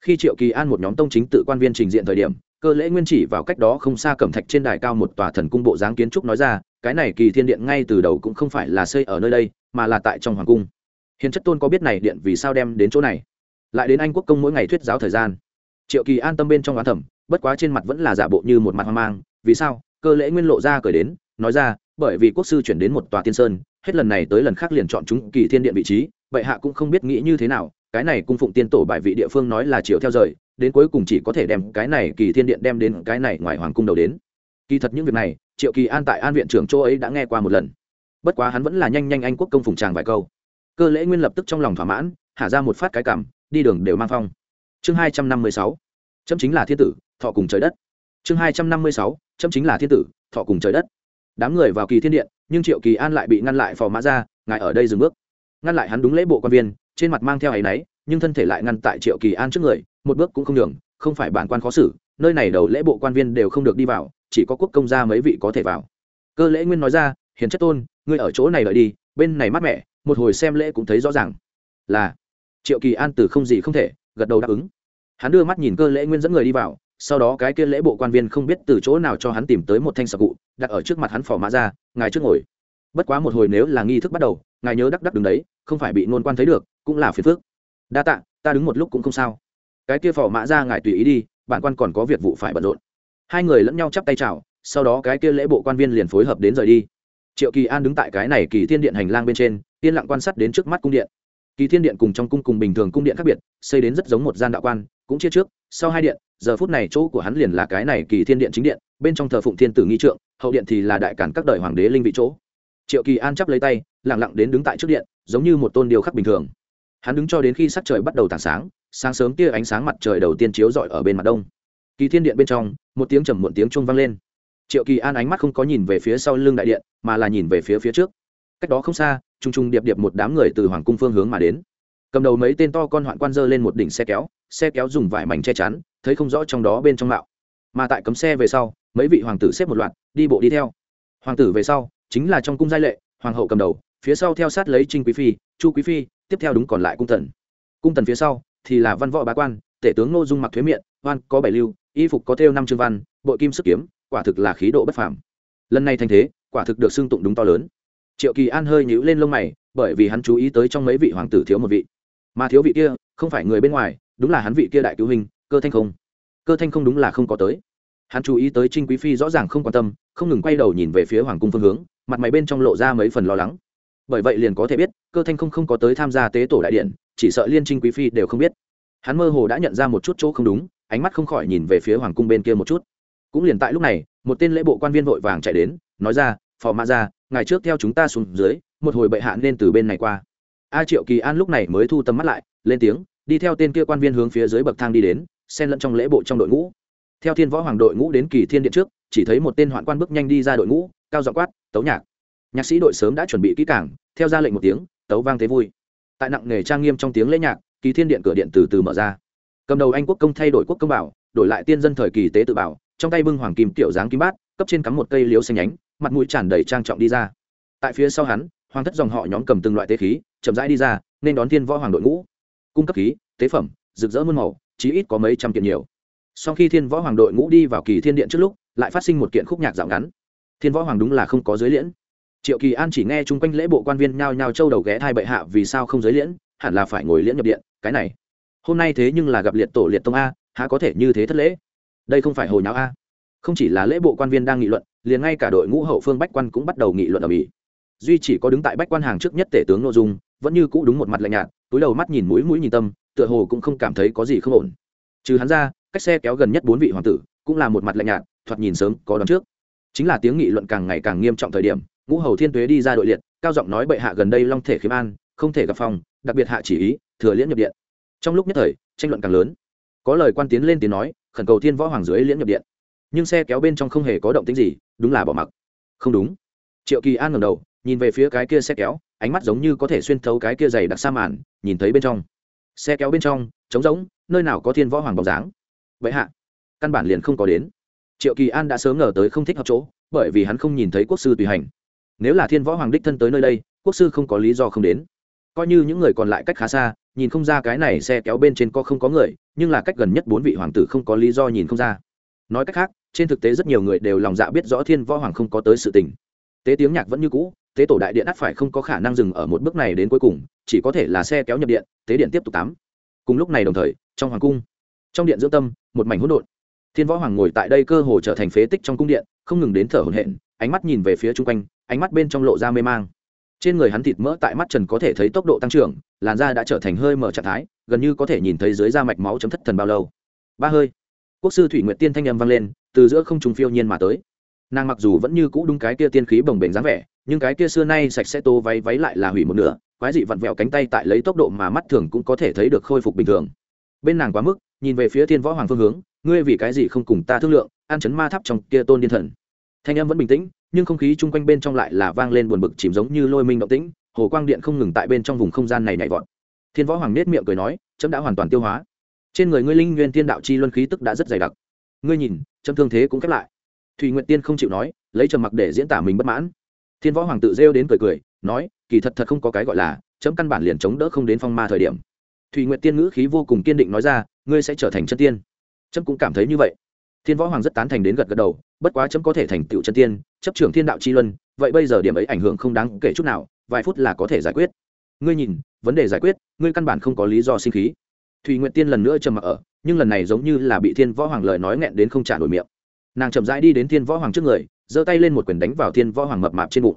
Speaker 1: Khi triệu kỳ an một nhóm tông chính tự quan viên trình diện thời điểm, cơ lễ nguyên chỉ vào cách đó không xa cẩm thạch trên đài cao một tòa thần cung bộ dáng kiến trúc nói ra cái này kỳ thiên điện ngay từ đầu cũng không phải là xây ở nơi đây, mà là tại trong hoàng cung. Hiền chất tôn có biết này điện vì sao đem đến chỗ này? Lại đến anh quốc công mỗi ngày thuyết giáo thời gian. Triệu kỳ an tâm bên trong oán thẩm bất quá trên mặt vẫn là giả bộ như một mặt hoang mang. Vì sao? Cơ lễ nguyên lộ ra cởi đến, nói ra, bởi vì quốc sư chuyển đến một tòa tiên sơn, hết lần này tới lần khác liền chọn chúng kỳ thiên điện vị trí vậy hạ cũng không biết nghĩ như thế nào, cái này cung phụng tiên tổ bài vị địa phương nói là chiều theo rời, đến cuối cùng chỉ có thể đem cái này kỳ thiên điện đem đến cái này ngoài hoàng cung đầu đến. Kỳ thật những việc này triệu kỳ an tại an viện trưởng chỗ ấy đã nghe qua một lần. Bất quá hắn vẫn là nhanh nhanh anh quốc công phùng tràng vài câu. Cơ lễ nguyên lập tức trong lòng thỏa mãn, hạ ra một phát cái cảm, đi đường đều mang phong. Chương hai trăm năm mươi sáu, chấm chính là thiên tử, thọ cùng trời đất. Chương hai trăm năm mươi sáu, chấm chính là thiên tử, thọ cùng trời đất. Đám người vào kỳ thiên điện, nhưng triệu kỳ an lại bị ngăn lại phò mã ra, ngài ở đây dừng bước. Ngăn lại hắn đúng lễ bộ quan viên, trên mặt mang theo áy náy, nhưng thân thể lại ngăn tại triệu kỳ an trước người, một bước cũng không đường không phải bản quan khó xử, nơi này đầu lễ bộ quan viên đều không được đi vào chỉ có quốc công gia mấy vị có thể vào. Cơ lễ nguyên nói ra, hiền chất tôn, ngươi ở chỗ này lợi đi, bên này mát mẻ, một hồi xem lễ cũng thấy rõ ràng. Là, triệu kỳ an từ không gì không thể, gật đầu đáp ứng. Hắn đưa mắt nhìn cơ lễ nguyên dẫn người đi vào, sau đó cái kia lễ bộ quan viên không biết từ chỗ nào cho hắn tìm tới một thanh sạc cụ, đặt ở trước mặt hắn phò mã ra, ngài trước ngồi. Bất quá một hồi nếu là nghi thức bắt đầu, ngài nhớ đắc đắc đứng đấy, không phải bị nôn quan thấy được, cũng là phiền phước đa tạ, ta đứng một lúc cũng không sao. Cái kia phò mã ra ngài tùy ý đi, bản quan còn có việc vụ phải bận rộn hai người lẫn nhau chắp tay chào, sau đó cái kia lễ bộ quan viên liền phối hợp đến rời đi. Triệu kỳ an đứng tại cái này kỳ thiên điện hành lang bên trên, yên lặng quan sát đến trước mắt cung điện. Kỳ thiên điện cùng trong cung cùng bình thường cung điện khác biệt, xây đến rất giống một gian đạo quan, cũng chia trước, sau hai điện, giờ phút này chỗ của hắn liền là cái này kỳ thiên điện chính điện, bên trong thờ phụng thiên tử nghi trượng, hậu điện thì là đại cản các đời hoàng đế linh vị chỗ. Triệu kỳ an chắp lấy tay lẳng lặng đến đứng tại trước điện, giống như một tôn điều khắc bình thường. Hắn đứng cho đến khi sắc trời bắt đầu tảng sáng sáng sớm tia ánh sáng mặt trời đầu tiên chiếu rọi ở bên mặt đông. Kỳ thiên điện bên trong một tiếng trầm muộn tiếng chuông vang lên. Triệu kỳ an ánh mắt không có nhìn về phía sau lưng đại điện, mà là nhìn về phía phía trước. Cách đó không xa t r u n g t r u n g điệp điệp một đám người từ hoàng cung phương hướng mà đến. Cầm đầu mấy tên to con hoạn quan dơ lên một đỉnh xe kéo xe kéo dùng vải mảnh che chắn, thấy không rõ trong đó bên trong mạo. Mà tại cấm xe về sau, mấy vị hoàng tử xếp một loạt, đi bộ đi theo. Hoàng tử về sau, chính là trong cung giai lệ, hoàng hậu cầm đầu, phía sau theo sát lấy trinh quý phi, chu quý phi, tiếp theo đúng còn lại cung tần cung tần phía sau thì là văn võ bá quan, tể tướng ngô dung mặc thuế miệng oan có bảy lưu y phục có thêu năm chương văn, bội kim sức kiếm, quả thực là khí độ bất phàm. Lần này thành thế, quả thực được xưng tụng đúng to lớn. Triệu kỳ an hơi nhíu lên lông mày, bởi vì hắn chú ý tới trong mấy vị hoàng tử thiếu một vị. Mà thiếu vị kia, không phải người bên ngoài, đúng là hắn vị kia đại cứu hình cơ thanh không. Cơ thanh không đúng là không có tới. Hắn chú ý tới trinh quý phi rõ ràng không quan tâm, không ngừng quay đầu nhìn về phía hoàng cung phương hướng, mặt mày bên trong lộ ra mấy phần lo lắng. Bởi vậy liền có thể biết, cơ thanh không không có tới tham gia tế tổ đại điện, chỉ sợ liên trinh quý phi đều không biết. Hắn mơ hồ đã nhận ra một chút chỗ không đúng ánh mắt không khỏi nhìn về phía hoàng cung bên kia một chút. Cũng liền tại lúc này, một tên lễ bộ quan viên vội vàng chạy đến, nói ra, phò mã ra ngày trước theo chúng ta xuống dưới, một hồi bệ hạ nên từ bên này qua. A triệu kỳ an lúc này mới thu tầm mắt lại, lên tiếng, đi theo tên kia quan viên hướng phía dưới bậc thang đi đến, xen lẫn trong lễ bộ trong đội ngũ. Theo thiên võ hoàng đội ngũ đến kỳ thiên điện trước, chỉ thấy một tên hoạn quan bước nhanh đi ra đội ngũ, cao dọ quát, tấu nhạc. Nhạc sĩ đội sớm đã chuẩn bị kỹ cảng theo ra lệnh một tiếng, tấu vang thế vui. Tại nặng nghề trang nghiêm trong tiếng lễ nhạc, kỳ thiên điện cửa điện từ từ mở ra cầm đầu anh quốc công thay đổi quốc công bảo, đổi lại tiên dân thời kỳ tế tự bảo, trong tay bưng hoàng kim tiểu dáng kim bát, cấp trên cắm một cây liếu xanh nhánh, mặt mũi tràn đầy trang trọng đi ra. Tại phía sau hắn, hoàng thất dòng họ nhóm cầm từng loại tế khí, chậm rãi đi ra, nên đón thiên võ hoàng đội ngũ. Cung cấp khí, tế phẩm, rực rỡ muôn màu, chí ít có mấy trăm kiện nhiều. Sau khi thiên võ hoàng đội ngũ đi vào kỳ thiên điện trước lúc, lại phát sinh một kiện khúc nhạc dạo ngắn. Thiên võ hoàng đúng là không có giới liễn. Triệu kỳ an chỉ nghe chung quanh lễ bộ quan viên nhao nhao châu đầu ghé thai bệ hạ vì sao không giới liễn, hẳn là phải ngồi liễn nhập điện, cái này hôm nay thế nhưng là gặp liệt tổ liệt tông a, há có thể như thế thất lễ? Đây không phải hồi nháo a. Không chỉ là lễ bộ quan viên đang nghị luận, liền ngay cả đội ngũ hậu phương bách quan cũng bắt đầu nghị luận ở mỹ. Duy chỉ có đứng tại bách quan hàng trước nhất tể tướng nội dung, vẫn như cũ đúng một mặt lạnh nhạt, túi đầu mắt nhìn mũi mũi nhìn tâm, tựa hồ cũng không cảm thấy có gì không ổn. Trừ hắn ra, cách xe kéo gần nhất bốn vị hoàng tử cũng là một mặt lạnh nhạt, thoạt nhìn sớm có đón trước. Chính là tiếng nghị luận càng ngày càng nghiêm trọng thời điểm, ngũ hầu thiên tuế đi ra đội liệt, cao giọng nói bệ hạ gần đây long thể khiếm an, không thể gặp phòng đặc biệt hạ chỉ ý, thừa liễn nhập điện trong lúc nhất thời, tranh luận càng lớn. Có lời quan tiến lên tiếng nói, khẩn cầu thiên võ hoàng dưới liễn nhập điện. Nhưng xe kéo bên trong không hề có động tính gì, đúng là bỏ mặc. Không đúng. Triệu kỳ an ngầm đầu, nhìn về phía cái kia xe kéo, ánh mắt giống như có thể xuyên thấu cái kia dày đặc sa màn, nhìn thấy bên trong. Xe kéo bên trong, trống rỗng, nơi nào có thiên võ hoàng bóng dáng. Vậy hạ, căn bản liền không có đến. Triệu kỳ an đã sớm ngờ tới không thích hợp chỗ, bởi vì hắn không nhìn thấy quốc sư tùy hành. Nếu là thiên võ hoàng đích thân tới nơi đây, quốc sư không có lý do không đến coi như những người còn lại cách khá xa, nhìn không ra cái này xe kéo bên trên có không có người, nhưng là cách gần nhất bốn vị hoàng tử không có lý do nhìn không ra. Nói cách khác, trên thực tế rất nhiều người đều lòng dạ biết rõ thiên võ hoàng không có tới sự tình. Tế tiếng nhạc vẫn như cũ, tế tổ đại điện ắt phải không có khả năng dừng ở một bước này đến cuối cùng, chỉ có thể là xe kéo nhập điện, tế điện tiếp tục tắm. Cùng lúc này đồng thời, trong hoàng cung, trong điện dưỡng tâm, một mảnh hỗn độn. Thiên võ hoàng ngồi tại đây cơ hồ trở thành phế tích trong cung điện, không ngừng đến thở hổn hển, ánh mắt nhìn về phía chung quanh, ánh mắt bên trong lộ ra mê mang trên người hắn thịt mỡ tại mắt trần có thể thấy tốc độ tăng trưởng, làn da đã trở thành hơi mở trạng thái, gần như có thể nhìn thấy dưới da mạch máu chấm thất thần bao lâu. Ba hơi. Quốc sư thủy nguyệt tiên thanh âm vang lên, từ giữa không trùng phiêu nhiên mà tới. Nàng mặc dù vẫn như cũ đúng cái kia tiên khí bồng bềnh dáng vẻ, nhưng cái kia xưa nay sạch sẽ tô váy váy lại là hủy một nửa, quái dị vặn vẹo cánh tay tại lấy tốc độ mà mắt thường cũng có thể thấy được khôi phục bình thường. Bên nàng quá mức, nhìn về phía thiên võ hoàng phương hướng, ngươi vì cái gì không cùng ta thương lượng an chấn ma tháp trong kia tôn điên thần? Thanh âm vẫn bình tĩnh nhưng không khí chung quanh bên trong lại là vang lên buồn bực chìm giống như lôi minh động tĩnh, hồ quang điện không ngừng tại bên trong vùng không gian này nhảy vọt. Thiên võ hoàng nết miệng cười nói, chấm đã hoàn toàn tiêu hóa. Trên người ngươi linh nguyên thiên đạo chi luân khí tức đã rất dày đặc. Ngươi nhìn, chấm thương thế cũng khép lại. Thùy nguyện tiên không chịu nói, lấy trầm mặc để diễn tả mình bất mãn. Thiên võ hoàng tự rêu đến cười cười, nói, kỳ thật thật không có cái gọi là, chấm căn bản liền chống đỡ không đến phong ma thời điểm. Thùy nguyện tiên ngữ khí vô cùng kiên định nói ra, ngươi sẽ trở thành chân tiên. Chấm cũng cảm thấy như vậy. Thiên võ hoàng rất tán thành đến gật gật đầu bất quá chấm có thể thành tựu chân tiên, chấp trưởng thiên đạo chi luân, vậy bây giờ điểm ấy ảnh hưởng không đáng kể chút nào, vài phút là có thể giải quyết. Ngươi nhìn, vấn đề giải quyết, ngươi căn bản không có lý do sinh khí. Thùy nguyện tiên lần nữa trầm mặc ở, nhưng lần này giống như là bị thiên võ hoàng lời nói nghẹn đến không trả nổi miệng. Nàng chậm rãi đi đến thiên võ hoàng trước người, giơ tay lên một quyền đánh vào thiên võ hoàng mập mạp trên bụng.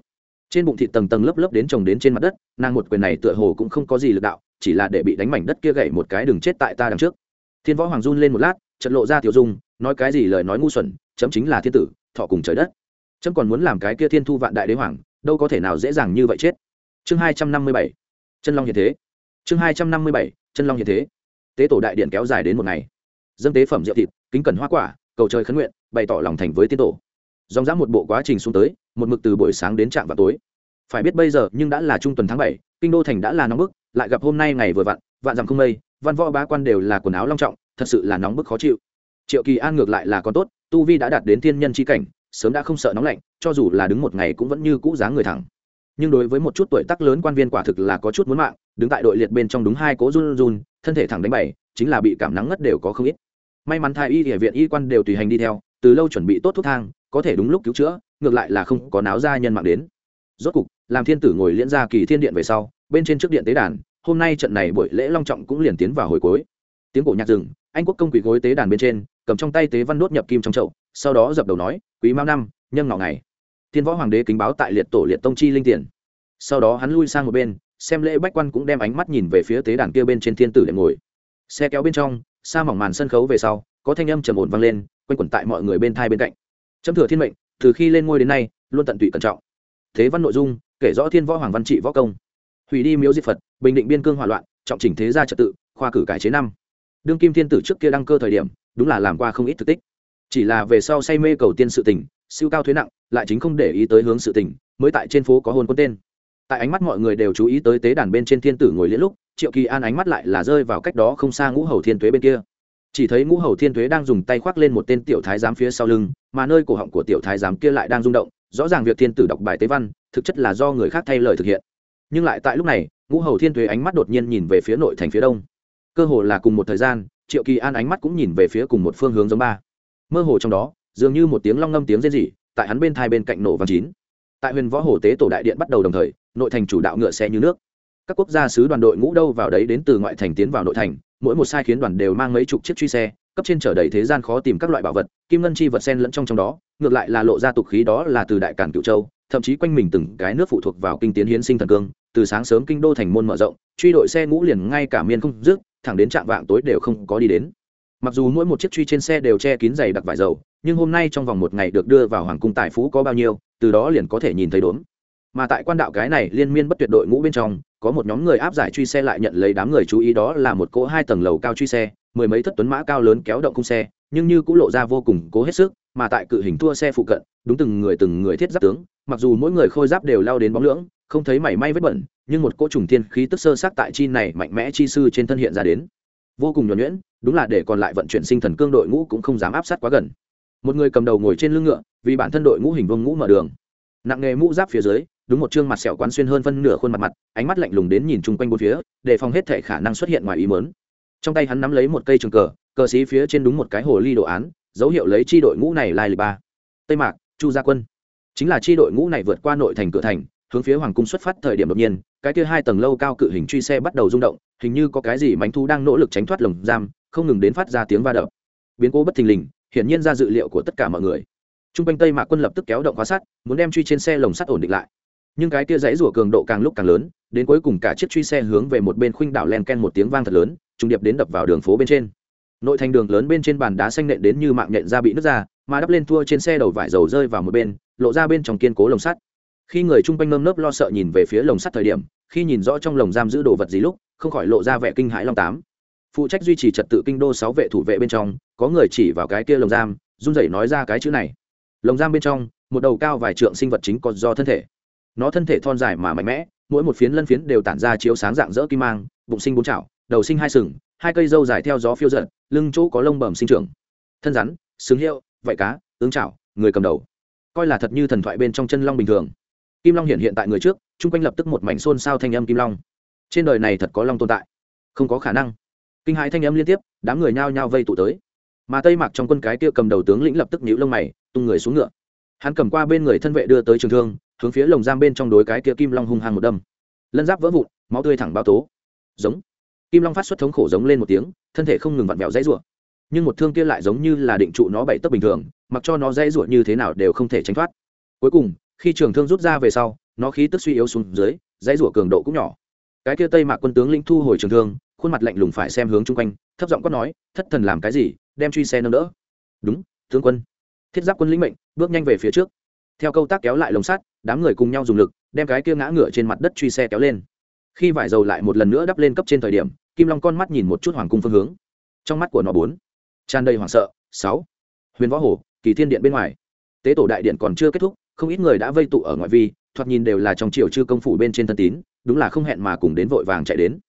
Speaker 1: Trên bụng thịt tầng tầng lớp lớp đến chồng đến trên mặt đất, nàng một quyền này tựa hồ cũng không có gì lực đạo, chỉ là để bị đánh mảnh đất kia gậy một cái đừng chết tại ta đằng trước. Thiên võ hoàng run lên một lát trận lộ ra tiểu dung, nói cái gì lời nói ngu xuẩn chấm chính là thiên tử, thọ cùng trời đất. Chấm còn muốn làm cái kia thiên thu vạn đại đế hoàng, đâu có thể nào dễ dàng như vậy chết. Chương hai trăm năm mươi bảy, chân long hiện thế. Chương hai trăm năm mươi bảy, chân long hiện thế. Tế tổ đại điện kéo dài đến một ngày. Dân tế phẩm rượu thịt, kính cẩn hoa quả, cầu trời khấn nguyện, bày tỏ lòng thành với tiên tổ. Dòng dã một bộ quá trình xuống tới, một mực từ buổi sáng đến trạm vào tối. Phải biết bây giờ nhưng đã là trung tuần tháng bảy, kinh đô thành đã là nóng bức, lại gặp hôm nay ngày vừa vặn, vạn dặm không mây, văn võ bá quan đều là quần áo long trọng, thật sự là nóng bức khó chịu. Triệu kỳ an ngược lại là còn tốt tu vi đã đạt đến thiên nhân c h i cảnh, sớm đã không sợ nóng lạnh, cho dù là đứng một ngày cũng vẫn như cũ dáng người thẳng. Nhưng đối với một chút tuổi tác lớn quan viên quả thực là có chút muốn mạng, đứng tại đội liệt bên trong đúng hai cố run run, thân thể thẳng đánh bảy chính là bị cảm nắng ngất đều có không ít. May mắn thai y, địa viện y quan đều tùy hành đi theo, từ lâu chuẩn bị tốt thuốc thang, có thể đúng lúc cứu chữa, ngược lại là không có náo ra nhân mạng đến. Rốt cục, làm thiên tử ngồi liễn ra kỳ thiên điện về sau, bên trên trước điện tế đàn, hôm nay trận này buổi lễ long trọng cũng liền tiến vào hồi cuối. Tiếng cổ nhạc rừng anh quốc công quỷ gối tế đàn bên trên, cầm trong tay tế văn đốt nhập kim trong chậu, sau đó dập đầu nói, quý mão năm, nhân ngọ ngày. Thiên võ hoàng đế kính báo tại liệt tổ liệt tông chi linh tiền. Sau đó hắn lui sang một bên, xem lễ bách quan cũng đem ánh mắt nhìn về phía tế đàn kia bên trên thiên tử để ngồi. Xe kéo bên trong xa mỏng màn sân khấu về sau, có thanh âm trầm ổn vang lên, quanh quẩn tại mọi người bên thai bên cạnh. Chấm thừa thiên mệnh, từ khi lên ngôi đến nay, luôn tận tụy cẩn trọng. Thế văn nội dung, kể rõ thiên võ hoàng văn trị võ công. Hủy đi miếu diệt phật, bình định biên cương hỏa loạn, trọng chỉnh thế gia trật tự, khoa cử cải chế năm đương kim thiên tử trước kia đăng cơ thời điểm, đúng là làm qua không ít thực tích. Chỉ là về sau say mê cầu tiên sự tình, siêu cao thuế nặng, lại chính không để ý tới hướng sự tình, mới tại trên phố có hôn quân tên. Tại ánh mắt mọi người đều chú ý tới tế đàn bên trên thiên tử ngồi liễn lúc, triệu kỳ an ánh mắt lại là rơi vào cách đó không xa ngũ hầu thiên tuế bên kia. Chỉ thấy ngũ hầu thiên tuế đang dùng tay khoác lên một tên tiểu thái giám phía sau lưng, mà nơi cổ họng của tiểu thái giám kia lại đang rung động, rõ ràng việc thiên tử đọc bài tế văn, thực chất là do người khác thay lời thực hiện. Nhưng lại tại lúc này, ngũ hầu thiên tuế ánh mắt đột nhiên nhìn về phía nội thành phía đông cơ hồ là cùng một thời gian, triệu kỳ an ánh mắt cũng nhìn về phía cùng một phương hướng giống ba. Mơ hồ trong đó, dường như một tiếng long ngâm tiếng rên rỉ, tại hắn bên thai bên cạnh nổ vàng chín. Tại huyền võ hồ tế tổ đại điện bắt đầu đồng thời, nội thành chủ đạo ngựa xe như nước. Các quốc gia sứ đoàn đội ngũ đâu vào đấy đến từ ngoại thành tiến vào nội thành, mỗi một sai khiến đoàn đều mang mấy chục chiếc truy xe, cấp trên chở đầy thế gian khó tìm các loại bảo vật, kim ngân chi vật sen lẫn trong trong đó, ngược lại là lộ ra tục khí đó là từ đại cản cựu châu, thậm chí quanh mình từng cái nước phụ thuộc vào kinh tiến hiến sinh thần cương, từ sáng sớm kinh đô thành môn mở rộng, truy đội xe ngũ liền ngay cả miên không dứt thẳng đến trạm vạng tối đều không có đi đến. Mặc dù mỗi một chiếc truy trên xe đều che kín giày đặc vải dầu, nhưng hôm nay trong vòng một ngày được đưa vào hoàng cung tài phú có bao nhiêu, từ đó liền có thể nhìn thấy đốn mà tại quan đạo cái này liên miên bất tuyệt đội ngũ bên trong, có một nhóm người áp giải truy xe lại nhận lấy đám người chú ý đó là một cỗ hai tầng lầu cao truy xe, mười mấy thất tuấn mã cao lớn kéo động cung xe, nhưng như cũng lộ ra vô cùng cố hết sức, mà tại cự hình thua xe phụ cận, đúng từng người từng người thiết giáp tướng, mặc dù mỗi người khôi giáp đều lao đến bóng lưỡng không thấy mảy may vết bẩn, nhưng một cỗ trùng thiên khí tức sơ sắc tại chi này mạnh mẽ chi sư trên thân hiện ra đến. Vô cùng nhuẩn nhuyễn, đúng là để còn lại vận chuyển sinh thần cương đội ngũ cũng không dám áp sát quá gần. Một người cầm đầu ngồi trên lưng ngựa, vì bản thân đội ngũ hình vương ngũ mở đường. Nặng nghề mũ giáp phía dưới, đúng một chương mặt sẹo quán xuyên hơn phân nửa khuôn mặt mặt, ánh mắt lạnh lùng đến nhìn chung quanh bốn phía, để phòng hết thể khả năng xuất hiện ngoài ý mớn trong tay hắn nắm lấy một cây trường cờ cờ xí phía trên đúng một cái hồ ly đồ án, dấu hiệu lấy chi đội ngũ này lai lịch ba. Tây mạc, chu gia quân. Chính là chi đội ngũ này vượt qua nội thành cửa thành hướng phía hoàng cung xuất phát thời điểm đột nhiên, cái kia hai tầng lâu cao cự hình truy xe bắt đầu rung động, hình như có cái gì mánh thu đang nỗ lực tránh thoát lồng giam, không ngừng đến phát ra tiếng va đập. Biến cố bất thình lình, hiển nhiên ra dự liệu của tất cả mọi người. T r u n g quanh tây mạc quân lập tức kéo động khóa sắt, muốn đem truy trên xe lồng sắt ổn định lại. Nhưng cái kia dãy rủa cường độ càng lúc càng lớn, đến cuối cùng cả chiếc truy xe hướng về một bên khuynh đảo len ken một tiếng vang thật lớn, trùng điệp đến đập vào đường phố bên trên. Nội thành đường lớn bên trên bàn đá xanh nện đến như mạng nhện ra bị nứt ra, mà đắp lên thua trên xe đầu vải dầu rơi vào một bên, lộ ra bên trong kiên cố lồng sắt khi người chung quanh nơm nớp lo sợ nhìn về phía lồng sắt thời điểm, khi nhìn rõ trong lồng giam giữ đồ vật gì lúc, không khỏi lộ ra vẻ kinh hãi long tám. Phụ trách duy trì trật tự kinh đô sáu vệ thủ vệ bên trong, có người chỉ vào cái kia lồng giam, run rẩy nói ra cái chữ này. Lồng giam bên trong, một đầu cao vài trượng sinh vật chính có do thân thể. Nó thân thể thon dài mà mạnh mẽ, mỗi một phiến lân phiến đều tản ra chiếu sáng dạng dỡ kim mang, bụng sinh bốn chảo đầu sinh hai sừng, hai cây râu dài theo gió phiêu giận lưng chỗ có lông bẩm sinh trưởng. Thân rắn, sừng hiệu vạy cá ứng chảo người cầm đầu. Coi là thật như thần thoại bên trong chân long bình thường kim long hiện hiện tại người trước, chung quanh lập tức một mảnh xôn xao thanh âm kim long. Trên đời này thật có long tồn tại. Không có khả năng. Kinh hãi thanh âm liên tiếp, đám người nhao nhao vây tụ tới. Mà tây mặc trong quân cái kia cầm đầu tướng lĩnh lập tức nhíu lông mày, tung người xuống ngựa. Hắn cầm qua bên người thân vệ đưa tới trường thương, hướng phía lồng giam bên trong đối cái kia kim long hung hăng một đâm. Lân giáp vỡ vụn, máu tươi thẳng bao tố. Giống. Kim long phát xuất thống khổ giống lên một tiếng, thân thể không ngừng vặn vẹo dãy rủa. Nhưng một thương kia lại giống như là định trụ nó bảy tấc bình thường, mặc cho nó dãy rủa như thế nào đều không thể tránh thoát. Cuối cùng khi trường thương rút ra về sau, nó khí tức suy yếu xuống dưới, dãy rủa cường độ cũng nhỏ. Cái kia tây mạc quân tướng lĩnh thu hồi trường thương, khuôn mặt lạnh lùng phải xem hướng chung quanh, thấp giọng quát nói, thất thần làm cái gì, đem truy xe nâng đỡ. Đúng, tướng quân. Thiết giáp quân lĩnh mệnh, bước nhanh về phía trước. Theo câu tác kéo lại lồng sắt, đám người cùng nhau dùng lực, đem cái kia ngã ngựa trên mặt đất truy xe kéo lên. Khi vải dầu lại một lần nữa đắp lên cấp trên thời điểm, kim long con mắt nhìn một chút hoàng cung phương hướng. Trong mắt của nó bốn, tràn đầy hoảng sợ, sáu, huyền võ hồ, kỳ thiên điện bên ngoài. Tế tổ đại điện còn chưa kết thúc không ít người đã vây tụ ở ngoại vi, thoạt nhìn đều là trong triều chư công phủ bên trên thân tín, đúng là không hẹn mà cùng đến vội vàng chạy đến.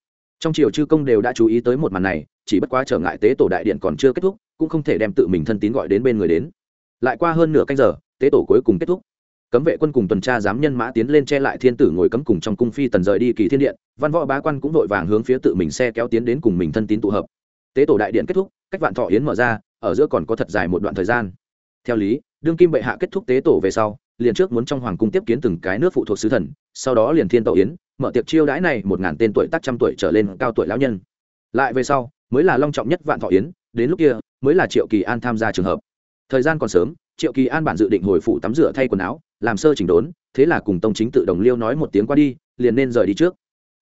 Speaker 1: Trong triều chư công đều đã chú ý tới một màn này, chỉ bất quá trở ngại tế tổ đại điện còn chưa kết thúc, cũng không thể đem tự mình thân tín gọi đến bên người đến. Lại qua hơn nửa canh giờ, tế tổ cuối cùng kết thúc. Cấm vệ quân cùng tuần tra giám nhân mã tiến lên che lại thiên tử ngồi cấm cùng trong cung phi tần rời đi kỳ thiên điện, văn võ bá quan cũng vội vàng hướng phía tự mình xe kéo tiến đến cùng mình thân tín tụ hợp. Tế tổ đại điện kết thúc, cách vạn thọ yến mở ra, ở giữa còn có thật dài một đoạn thời gian. Theo lý, đương kim bệ hạ kết thúc tế tổ về sau liền trước muốn trong hoàng cung tiếp kiến từng cái nước phụ thuộc sứ thần, sau đó liền thiên tàu yến, mở tiệc chiêu đãi này một ngàn tên tuổi tác trăm tuổi trở lên cao tuổi lão nhân. Lại về sau, mới là long trọng nhất vạn thọ yến, đến lúc kia, mới là triệu kỳ an tham gia trường hợp. Thời gian còn sớm, triệu kỳ an bản dự định hồi phụ tắm rửa thay quần áo, làm sơ chỉnh đốn, thế là cùng tông chính tự đồng liêu nói một tiếng qua đi, liền nên rời đi trước.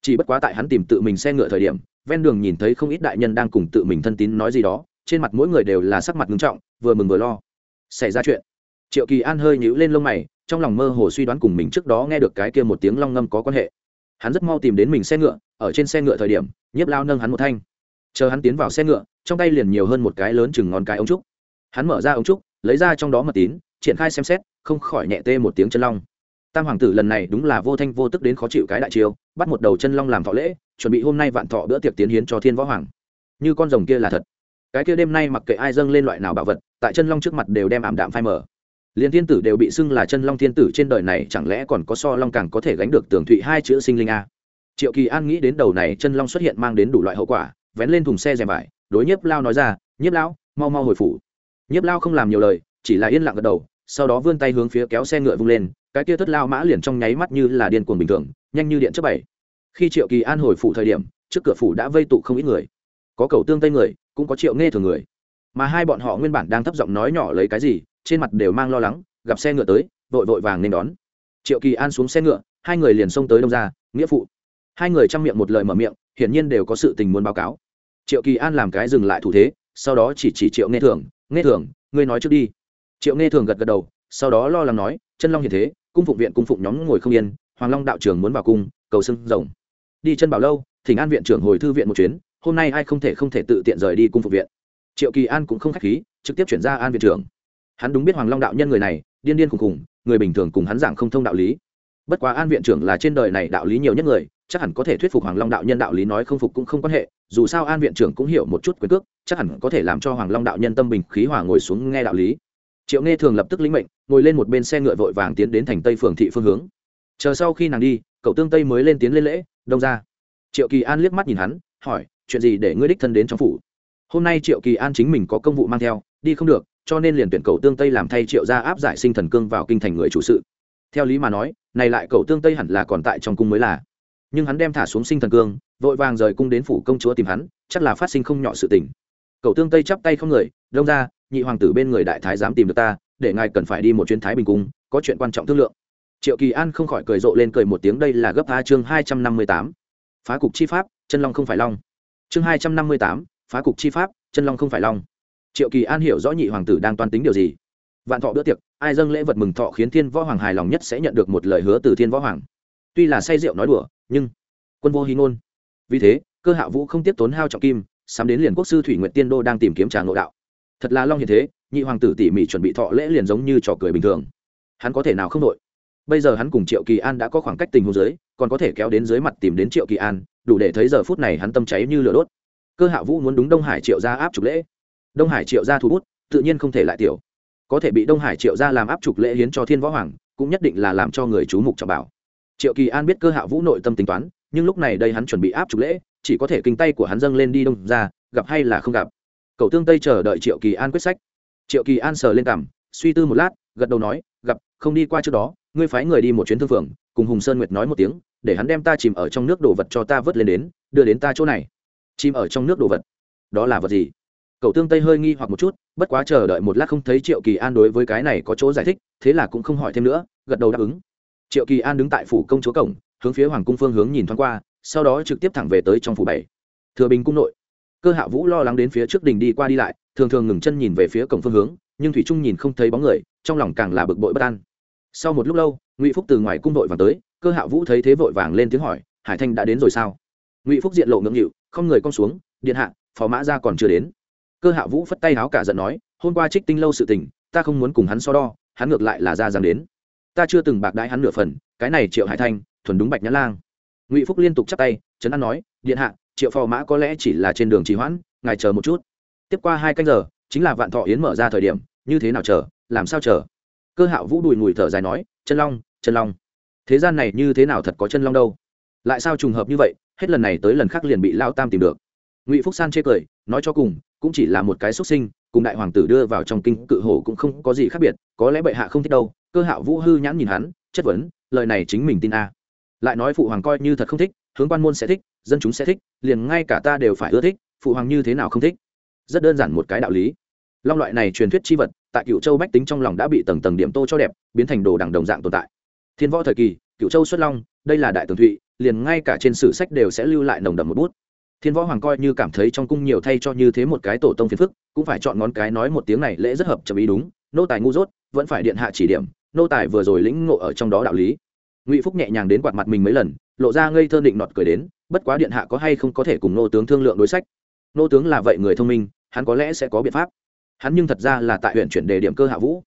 Speaker 1: Chỉ bất quá tại hắn tìm tự mình xe ngựa thời điểm, ven đường nhìn thấy không ít đại nhân đang cùng tự mình thân tín nói gì đó, trên mặt mỗi người đều là sắc mặt ngưng trọng, vừa mừng vừa lo. Xảy ra chuyện triệu kỳ an hơi nhíu lên lông mày, trong lòng mơ hồ suy đoán cùng mình trước đó nghe được cái kia một tiếng long ngâm có quan hệ. Hắn rất mau tìm đến mình xe ngựa, ở trên xe ngựa thời điểm, nhiếp lao nâng hắn một thanh. Chờ hắn tiến vào xe ngựa, trong tay liền nhiều hơn một cái lớn chừng ngón cái ống trúc. Hắn mở ra ống trúc, lấy ra trong đó mật tín, triển khai xem xét, không khỏi nhẹ tê một tiếng chân long. Tam hoàng tử lần này đúng là vô thanh vô tức đến khó chịu cái đại chiêu, bắt một đầu chân long làm thọ lễ, chuẩn bị hôm nay vạn thọ bữa tiệc tiến hiến cho thiên võ hoàng. Như con rồng kia là thật. Cái kia đêm nay mặc kệ ai dâng lên loại nào bảo vật, tại chân long trước mặt đều đem ảm đạm phai mở liền thiên tử đều bị xưng là chân long thiên tử trên đời này, chẳng lẽ còn có so long càng có thể gánh được tường thụy hai chữ sinh linh a? Triệu kỳ an nghĩ đến đầu này chân long xuất hiện mang đến đủ loại hậu quả, vén lên thùng xe rèm vải, đối nhiếp lao nói ra, nhiếp lão, mau mau hồi phủ. Nhiếp lao không làm nhiều lời, chỉ là yên lặng gật đầu, sau đó vươn tay hướng phía kéo xe ngựa vung lên, cái kia thất lao mã liền trong nháy mắt như là điên cuồng bình thường, nhanh như điện chấp bảy. Khi triệu kỳ an hồi phủ thời điểm, trước cửa phủ đã vây tụ không ít người. Có cầu tương tây người, cũng có triệu nghe thường người mà hai bọn họ nguyên bản đang thấp giọng nói nhỏ lấy cái gì, trên mặt đều mang lo lắng, gặp xe ngựa tới, vội vội vàng nên đón. Triệu kỳ an xuống xe ngựa, hai người liền xông tới đông ra nghĩa phụ. Hai người chăm miệng một lời mở miệng, hiển nhiên đều có sự tình muốn báo cáo. Triệu kỳ an làm cái dừng lại thủ thế, sau đó chỉ chỉ triệu nghe thường nghe thường, ngươi nói trước đi. Triệu nghe thường gật gật đầu, sau đó lo lắng nói, chân long hiện thế, cung phụng viện cung phụng nhóm ngồi không yên, hoàng long đạo trưởng muốn vào cung, cầu sưng rồng. Đi chân bảo lâu, thỉnh an viện trưởng hồi thư viện một chuyến, hôm nay ai không thể không thể tự tiện rời đi cung phụng viện triệu kỳ an cũng không k h á c h khí, trực tiếp chuyển ra an viện trưởng. Hắn đúng biết hoàng long đạo nhân người này, điên điên khùng khùng, người bình thường cùng hắn giảng không thông đạo lý. Bất quá an viện trưởng là trên đời này đạo lý nhiều nhất người, chắc hẳn có thể thuyết phục hoàng long đạo nhân đạo lý nói không phục cũng không quan hệ, dù sao an viện trưởng cũng hiểu một chút quyền cước, chắc hẳn có thể làm cho hoàng long đạo nhân tâm bình khí hòa ngồi xuống nghe đạo lý. Triệu nghe thường lập tức lĩnh mệnh, ngồi lên một bên xe ngựa vội vàng tiến đến thành tây phường thị phương hướng. Chờ sau khi nàng đi, cậu tương tây mới lên tiến lên lễ, đông ra triệu kỳ an liếc mắt nhìn hắn, hỏi, chuyện gì để ngươi đích thân đến trong phủ? Hôm nay triệu kỳ an chính mình có công vụ mang theo, đi không được, cho nên liền tuyển cầu tương tây làm thay triệu gia áp giải sinh thần cương vào kinh thành người chủ sự. Theo lý mà nói, này lại cầu tương tây hẳn là còn tại trong cung mới là. Nhưng hắn đem thả xuống sinh thần cương, vội vàng rời cung đến phủ công chúa tìm hắn, chắc là phát sinh không nhỏ sự tình. Cầu tương tây chắp tay không người, đông ra nhị hoàng tử bên người đại thái dám tìm được ta, để ngài cần phải đi một chuyến thái bình cung, có chuyện quan trọng thương lượng. Triệu kỳ an không khỏi cười rộ lên cười một tiếng, đây là gấp a chương hai trăm năm mươi tám. Phá cục chi pháp, chân long không phải long. Chương hai trăm năm mươi tám phá cục chi pháp, chân long không phải long. Triệu kỳ an hiểu rõ nhị hoàng tử đang toan tính điều gì. Vạn thọ bữa tiệc, ai dâng lễ vật mừng thọ khiến thiên võ hoàng hài lòng nhất sẽ nhận được một lời hứa từ thiên võ hoàng. Tuy là say rượu nói đùa, nhưng quân vô hy ngôn. Vì thế, cơ hạ vũ không tiếp tốn hao trọng kim sắm đến liền quốc sư thủy nguyện tiên đô đang tìm kiếm trà ngộ đạo. Thật là long hiện thế, nhị hoàng tử tỉ mỉ chuẩn bị thọ lễ liền giống như trò cười bình thường. Hắn có thể nào không đội? Bây giờ hắn cùng triệu kỳ an đã có khoảng cách tình hồ dưới, còn có thể kéo đến dưới mặt tìm đến triệu kỳ an, đủ để thấy giờ phút này hắn tâm cháy như lửa đốt cơ hạ vũ muốn đúng đông hải triệu gia áp trục lễ. Đông hải triệu gia thu bút, tự nhiên không thể lại tiểu. Có thể bị đông hải triệu gia làm áp trục lễ hiến cho thiên võ hoàng, cũng nhất định là làm cho người chú mục trọng bảo. Triệu kỳ an biết cơ hạ vũ nội tâm tính toán, nhưng lúc này đây hắn chuẩn bị áp trục lễ, chỉ có thể kinh tay của hắn dâng lên đi đông ra gặp hay là không gặp. Cậu tương tây chờ đợi triệu kỳ an quyết sách. Triệu kỳ an sờ lên cảm suy tư một lát, gật đầu nói, gặp, không đi qua trước đó, ngươi phái người đi một chuyến thương phường, cùng hùng sơn nguyệt nói một tiếng, để hắn đem ta chìm ở trong nước đồ vật cho ta vớt lên đến, đưa đến ta chỗ này chìm ở trong nước đồ vật. Đó là vật gì? Cậu tương tây hơi nghi hoặc một chút, bất quá chờ đợi một lát không thấy triệu kỳ an đối với cái này có chỗ giải thích, thế là cũng không hỏi thêm nữa, gật đầu đáp ứng. Triệu kỳ an đứng tại phủ công chúa cổng, hướng phía hoàng cung phương hướng nhìn thoáng qua, sau đó trực tiếp thẳng về tới trong phủ bảy. Thừa bình cung nội, cơ hạ vũ lo lắng đến phía trước đình đi qua đi lại, thường thường ngừng chân nhìn về phía cổng phương hướng, nhưng thủy trung nhìn không thấy bóng người, trong lòng càng là bực bội bất an. Sau một lúc lâu, ngụy phúc từ ngoài cung vội vàng tới, cơ hạ vũ thấy thế vội vàng lên tiếng hỏi, hải thanh đã đến rồi sao? Ngụy phúc diện lộ ngưỡng nghịu không người cong xuống, điện hạ phó mã ra còn chưa đến. Cơ hạ vũ phất tay áo cả giận nói, hôm qua trích tinh lâu sự tình, ta không muốn cùng hắn so đo, hắn ngược lại là ra dám đến. Ta chưa từng bạc đãi hắn nửa phần, cái này triệu hải thanh, thuần đúng bạch nhã lang. Ngụy phúc liên tục chắp tay, trấn an nói, điện hạ, triệu phò mã có lẽ chỉ là trên đường trì hoãn, ngài chờ một chút. Tiếp qua hai canh giờ, chính là vạn thọ yến mở ra thời điểm, như thế nào chờ, làm sao chờ? Cơ hạo vũ đùi ngùi thở dài nói, chân long chân long. Thế gian này như thế nào thật có chân long đâu? Lại sao trùng hợp như vậy hết lần này tới lần khác liền bị lao tam tìm được. Ngụy phúc san chê cười, nói cho cùng, cũng chỉ là một cái xuất sinh, cùng đại hoàng tử đưa vào trong kinh cự hổ cũng không có gì khác biệt, có lẽ bệ hạ không thích đâu, cơ hạo vũ hư nhãn nhìn hắn, chất vấn, lời này chính mình tin a. Lại nói phụ hoàng coi như thật không thích, hướng quan môn sẽ thích, dân chúng sẽ thích, liền ngay cả ta đều phải ưa thích, phụ hoàng như thế nào không thích? Rất đơn giản một cái đạo lý. Long loại này truyền thuyết chi vật, tại cựu châu bách tính trong lòng đã bị tầng tầng điểm tô cho đẹp, biến thành đồ đẳng đồng dạng tồn tại. Thiên võ thời kỳ cựu châu xuất long, đây là đại tường thụy liền ngay cả trên sử sách đều sẽ lưu lại nồng đậm một bút. Thiên võ hoàng coi như cảm thấy trong cung nhiều thay cho như thế một cái tổ tông phiền phức, cũng phải chọn ngón cái nói một tiếng này lễ rất hợp chậm ý đúng, nô tài ngu dốt, vẫn phải điện hạ chỉ điểm, nô tài vừa rồi lĩnh ngộ ở trong đó đạo lý. Ngụy phúc nhẹ nhàng đến quạt mặt mình mấy lần, lộ ra ngây thơ định nọt cười đến, bất quá điện hạ có hay không có thể cùng nô tướng thương lượng đối sách. Nô tướng là vậy người thông minh, hắn có lẽ sẽ có biện pháp. Hắn nhưng thật ra là tại huyện chuyển đề điểm cơ hạ vũ.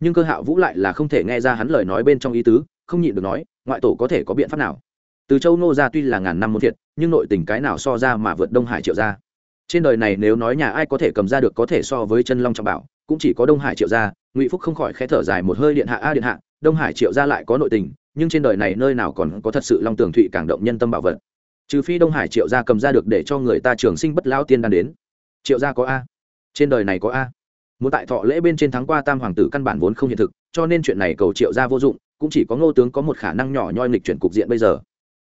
Speaker 1: Nhưng cơ hạ vũ lại là không thể nghe ra hắn lời nói bên trong ý tứ, không nhịn được nói, ngoại tổ có thể có biện pháp nào? Từ châu nô ra tuy là ngàn năm muốn thiệt, nhưng nội tình cái nào so ra mà vượt đông hải triệu ra trên đời này nếu nói nhà ai có thể cầm ra được có thể so với chân long trọng bảo, cũng chỉ có đông hải triệu gia, ngụy phúc không khỏi khẽ thở dài một hơi điện hạ, a điện hạ, đông hải triệu gia lại có nội tình, nhưng trên đời này nơi nào còn có thật sự long tường thụy càng động nhân tâm bảo vật? Trừ phi đông hải triệu gia cầm ra được để cho người ta trường sinh bất lao tiên đan đến. Triệu gia có a? Trên đời này có a? Muốn tại thọ lễ bên trên tháng qua tam hoàng tử căn bản vốn không hiện thực, cho nên chuyện này cầu triệu gia vô dụng, cũng chỉ có ngô tướng có một khả năng nhỏ nhoi nghịch chuyển cục diện bây giờ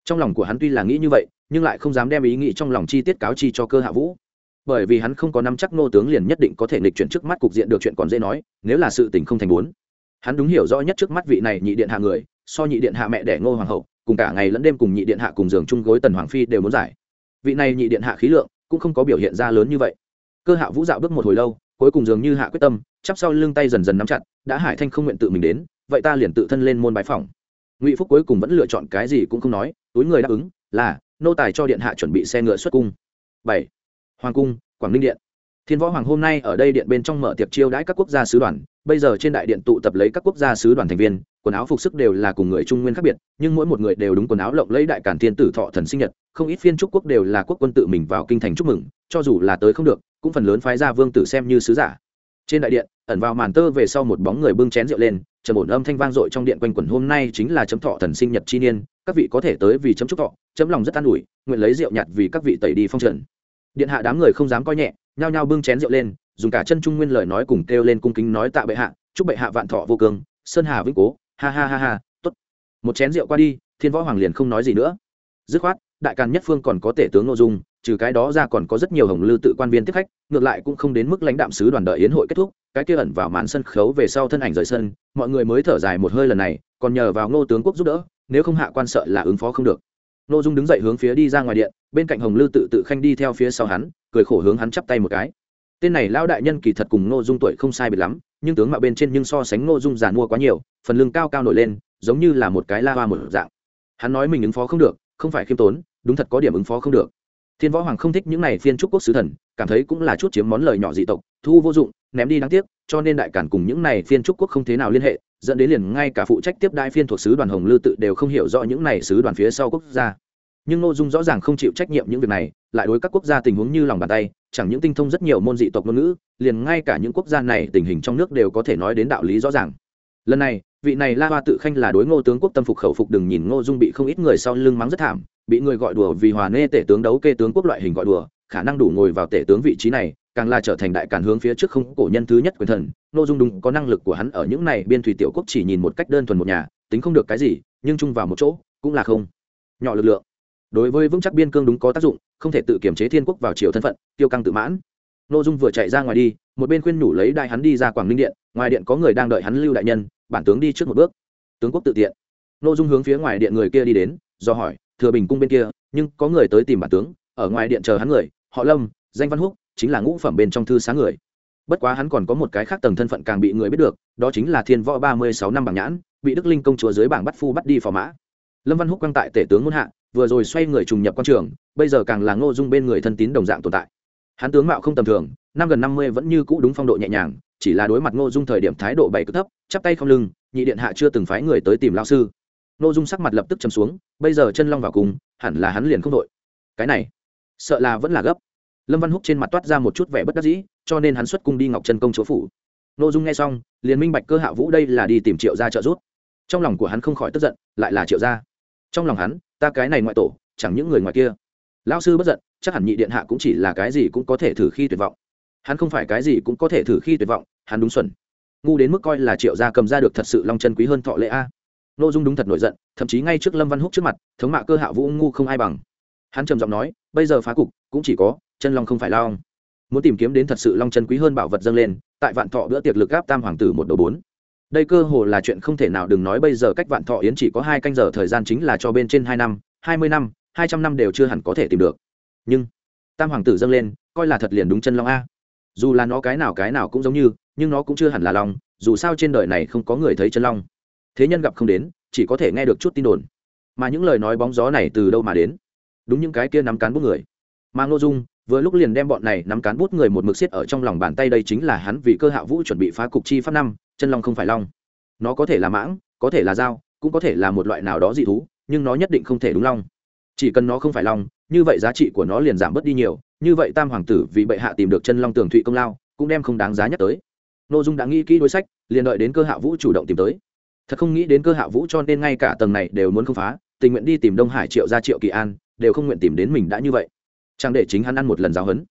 Speaker 1: trong lòng của hắn tuy là nghĩ như vậy, nhưng lại không dám đem ý nghĩ trong lòng chi tiết cáo chi cho cơ hạ vũ. Bởi vì hắn không có nắm chắc nô tướng liền nhất định có thể nghịch chuyển trước mắt cục diện được chuyện còn dễ nói, nếu là sự tình không thành bốn. Hắn đúng hiểu rõ nhất trước mắt vị này nhị điện hạ người, so nhị điện hạ mẹ đẻ ngô hoàng hậu, cùng cả ngày lẫn đêm cùng nhị điện hạ cùng giường chung gối tần hoàng phi đều muốn giải. Vị này nhị điện hạ khí lượng cũng không có biểu hiện ra lớn như vậy. Cơ hạ vũ dạo bước một hồi lâu, cuối cùng dường như hạ quyết tâm, chắp sau lưng tay dần dần nắm chặt, đã hải thanh không nguyện tự mình đến, vậy ta liền tự thân lên môn bái phòng ngụy phúc cuối cùng vẫn lựa chọn cái gì cũng không nói túi người đáp ứng là nô tài cho điện hạ chuẩn bị xe ngựa xuất cung bảy hoàng cung quảng ninh điện thiên võ hoàng hôm nay ở đây điện bên trong mở tiệc chiêu đãi các quốc gia sứ đoàn bây giờ trên đại điện tụ tập lấy các quốc gia sứ đoàn thành viên quần áo phục sức đều là cùng người trung nguyên khác biệt nhưng mỗi một người đều đúng quần áo lộng lấy đại cản thiên tử thọ thần sinh nhật không ít phiên trúc quốc đều là quốc quân tự mình vào kinh thành chúc mừng cho dù là tới không được cũng phần lớn phái ra vương tử xem như sứ giả trên đại điện, ẩn vào màn tơ về sau một bóng người bưng chén rượu lên, trầm ổn âm thanh vang dội trong điện quanh quẩn hôm nay chính là chấm thọ thần sinh nhật chi niên, các vị có thể tới vì chấm chúc thọ, chấm lòng rất an ủi, nguyện lấy rượu nhạt vì các vị tẩy đi phong trần. Điện hạ đám người không dám coi nhẹ, nhao nhao bưng chén rượu lên, dùng cả chân trung nguyên lời nói cùng kêu lên cung kính nói tạ bệ hạ, chúc bệ hạ vạn thọ vô cương, sơn hà vĩnh cố, ha ha ha ha, tốt. Một chén rượu qua đi, thiên võ hoàng liền không nói gì nữa. Dứt khoát, đại càn nhất phương còn có tể tướng nội dung trừ cái đó ra còn có rất nhiều hồng lư tự quan viên tiếp khách, ngược lại cũng không đến mức lãnh đạm sứ đoàn đợi yến hội kết thúc, cái kia ẩn vào màn sân khấu về sau thân ảnh rời sân, mọi người mới thở dài một hơi lần này, còn nhờ vào ngô tướng quốc giúp đỡ, nếu không hạ quan sợ là ứng phó không được. Nội dung đứng dậy hướng phía đi ra ngoài điện, bên cạnh hồng lư tự tự khanh đi theo phía sau hắn, cười khổ hướng hắn chắp tay một cái. Tên này lao đại nhân kỳ thật cùng nội dung tuổi không sai biệt lắm, nhưng tướng mạo bên trên nhưng so sánh nội dung giàn mua quá nhiều, phần lưng cao cao nổi lên, giống như là một cái la hoa một dạng. Hắn nói mình ứng phó không được, không phải khiêm tốn, đúng thật có điểm ứng phó không được thiên võ hoàng không thích những này phiên trúc quốc sứ thần, cảm thấy cũng là chút chiếm món lời nhỏ dị tộc, thu vô dụng, ném đi đáng tiếc, cho nên đại cản cùng những này phiên trúc quốc không thế nào liên hệ, dẫn đến liền ngay cả phụ trách tiếp đại phiên thuộc sứ đoàn hồng lư tự đều không hiểu rõ những này sứ đoàn phía sau quốc gia. Nhưng nội dung rõ ràng không chịu trách nhiệm những việc này, lại đối các quốc gia tình huống như lòng bàn tay, chẳng những tinh thông rất nhiều môn dị tộc ngôn ngữ, liền ngay cả những quốc gia này tình hình trong nước đều có thể nói đến đạo lý rõ ràng. Lần này, vị này la hoa tự khanh là đối ngô tướng quốc tâm phục khẩu phục đừng nhìn ngô dung bị không ít người sau lưng mắng rất thảm bị người gọi đùa vì hòa nê tể tướng đấu kê tướng quốc loại hình gọi đùa, khả năng đủ ngồi vào tể tướng vị trí này, càng là trở thành đại càn hướng phía trước không cổ nhân thứ nhất quyền thần. Ngô dung đúng có năng lực của hắn ở những này, biên thủy tiểu quốc chỉ nhìn một cách đơn thuần một nhà, tính không được cái gì, nhưng chung vào một chỗ, cũng là không nhỏ lực lượng. Đối với vững chắc biên cương đúng có tác dụng, không thể tự kiểm chế thiên quốc vào triều thân phận, tiêu căng tự mãn. Nội dung vừa chạy ra ngoài đi, một bên khuyên nhủ lấy đại hắn đi ra quảng ninh điện, ngoài điện có người đang đợi hắn lưu đại nhân, bản tướng đi trước một bước. Tướng quốc tự tiện. Nội dung hướng phía ngoài điện người kia đi đến, do hỏi thừa bình cung bên kia, nhưng có người tới tìm bản tướng, ở ngoài điện chờ hắn người, họ lâm, danh văn húc, chính là ngũ phẩm bên trong thư sáng người. Bất quá hắn còn có một cái khác tầng thân phận càng bị người biết được, đó chính là thiên võ ba mươi sáu năm bảng nhãn, bị đức linh công chúa dưới bảng bắt phu bắt đi phò mã. Lâm văn húc quăng tại tể tướng muôn hạ, vừa rồi xoay người trùng nhập quan trường, bây giờ càng là ngô dung bên người thân tín đồng dạng tồn tại. Hắn tướng mạo không tầm thường, năm gần năm mươi vẫn như cũ đúng phong độ nhẹ nhàng, chỉ là đối mặt ngô dung thời điểm thái độ bảy cực thấp, chắp tay không lưng, nhị điện hạ chưa từng phái người tới tìm lao sư nội dung sắc mặt lập tức chấm xuống, bây giờ chân long vào cùng, hẳn là hắn liền không đội. Cái này, sợ là vẫn là gấp. Lâm văn húc trên mặt toát ra một chút vẻ bất đắc dĩ, cho nên hắn xuất cung đi ngọc chân công chúa phủ. Nội dung nghe xong, liền minh bạch cơ hạ vũ đây là đi tìm triệu gia trợ giúp. Trong lòng của hắn không khỏi tức giận, lại là triệu gia. Trong lòng hắn, ta cái này ngoại tổ, chẳng những người ngoài kia. Lao sư bất giận, chắc hẳn nhị điện hạ cũng chỉ là cái gì cũng có thể thử khi tuyệt vọng. Hắn không phải cái gì cũng có thể thử khi tuyệt vọng, hắn đúng xuẩn. Ngu đến mức coi là triệu gia cầm ra được thật sự long chân quý hơn thọ lệ a nội dung đúng thật nổi giận, thậm chí ngay trước lâm văn húc trước mặt, thống mạ cơ hạ vũ ngu không ai bằng. Hắn trầm giọng nói, bây giờ phá cục, cũng chỉ có chân long không phải long. Muốn tìm kiếm đến thật sự long chân quý hơn bảo vật dâng lên, tại vạn thọ bữa tiệc lực gáp tam hoàng tử một đầu bốn. Đây cơ hồ là chuyện không thể nào đừng nói bây giờ cách vạn thọ yến chỉ có hai canh giờ, thời gian chính là cho bên trên hai năm, hai mươi năm, hai trăm năm đều chưa hẳn có thể tìm được. Nhưng, tam hoàng tử dâng lên, coi là thật liền đúng chân long a. Dù là nó cái nào cái nào cũng giống như, nhưng nó cũng chưa hẳn là long, dù sao trên đời này không có người thấy chân long thế nhân gặp không đến, chỉ có thể nghe được chút tin đồn. Mà những lời nói bóng gió này từ đâu mà đến? Đúng những cái kia nắm cán bút người. Mà ngô dung, vừa lúc liền đem bọn này nắm cán bút người một mực xiết ở trong lòng bàn tay đây chính là hắn vì cơ hạ vũ chuẩn bị phá cục chi pháp năm, chân long không phải long. Nó có thể là mãng, có thể là dao, cũng có thể là một loại nào đó dị thú, nhưng nó nhất định không thể đúng long. Chỉ cần nó không phải long, như vậy giá trị của nó liền giảm bớt đi nhiều, như vậy tam hoàng tử vì bệ hạ tìm được chân long tường thụy công lao, cũng đem không đáng giá nhắc tới. Nội dung đã nghĩ kỹ đối sách, liền đợi đến cơ hạ vũ chủ động tìm tới thật không nghĩ đến cơ hạ vũ cho nên ngay cả tầng này đều muốn không phá, tình nguyện đi tìm đông hải triệu ra triệu kỳ an, đều không nguyện tìm đến mình đã như vậy. Chẳng để chính hắn ăn một lần giáo hấn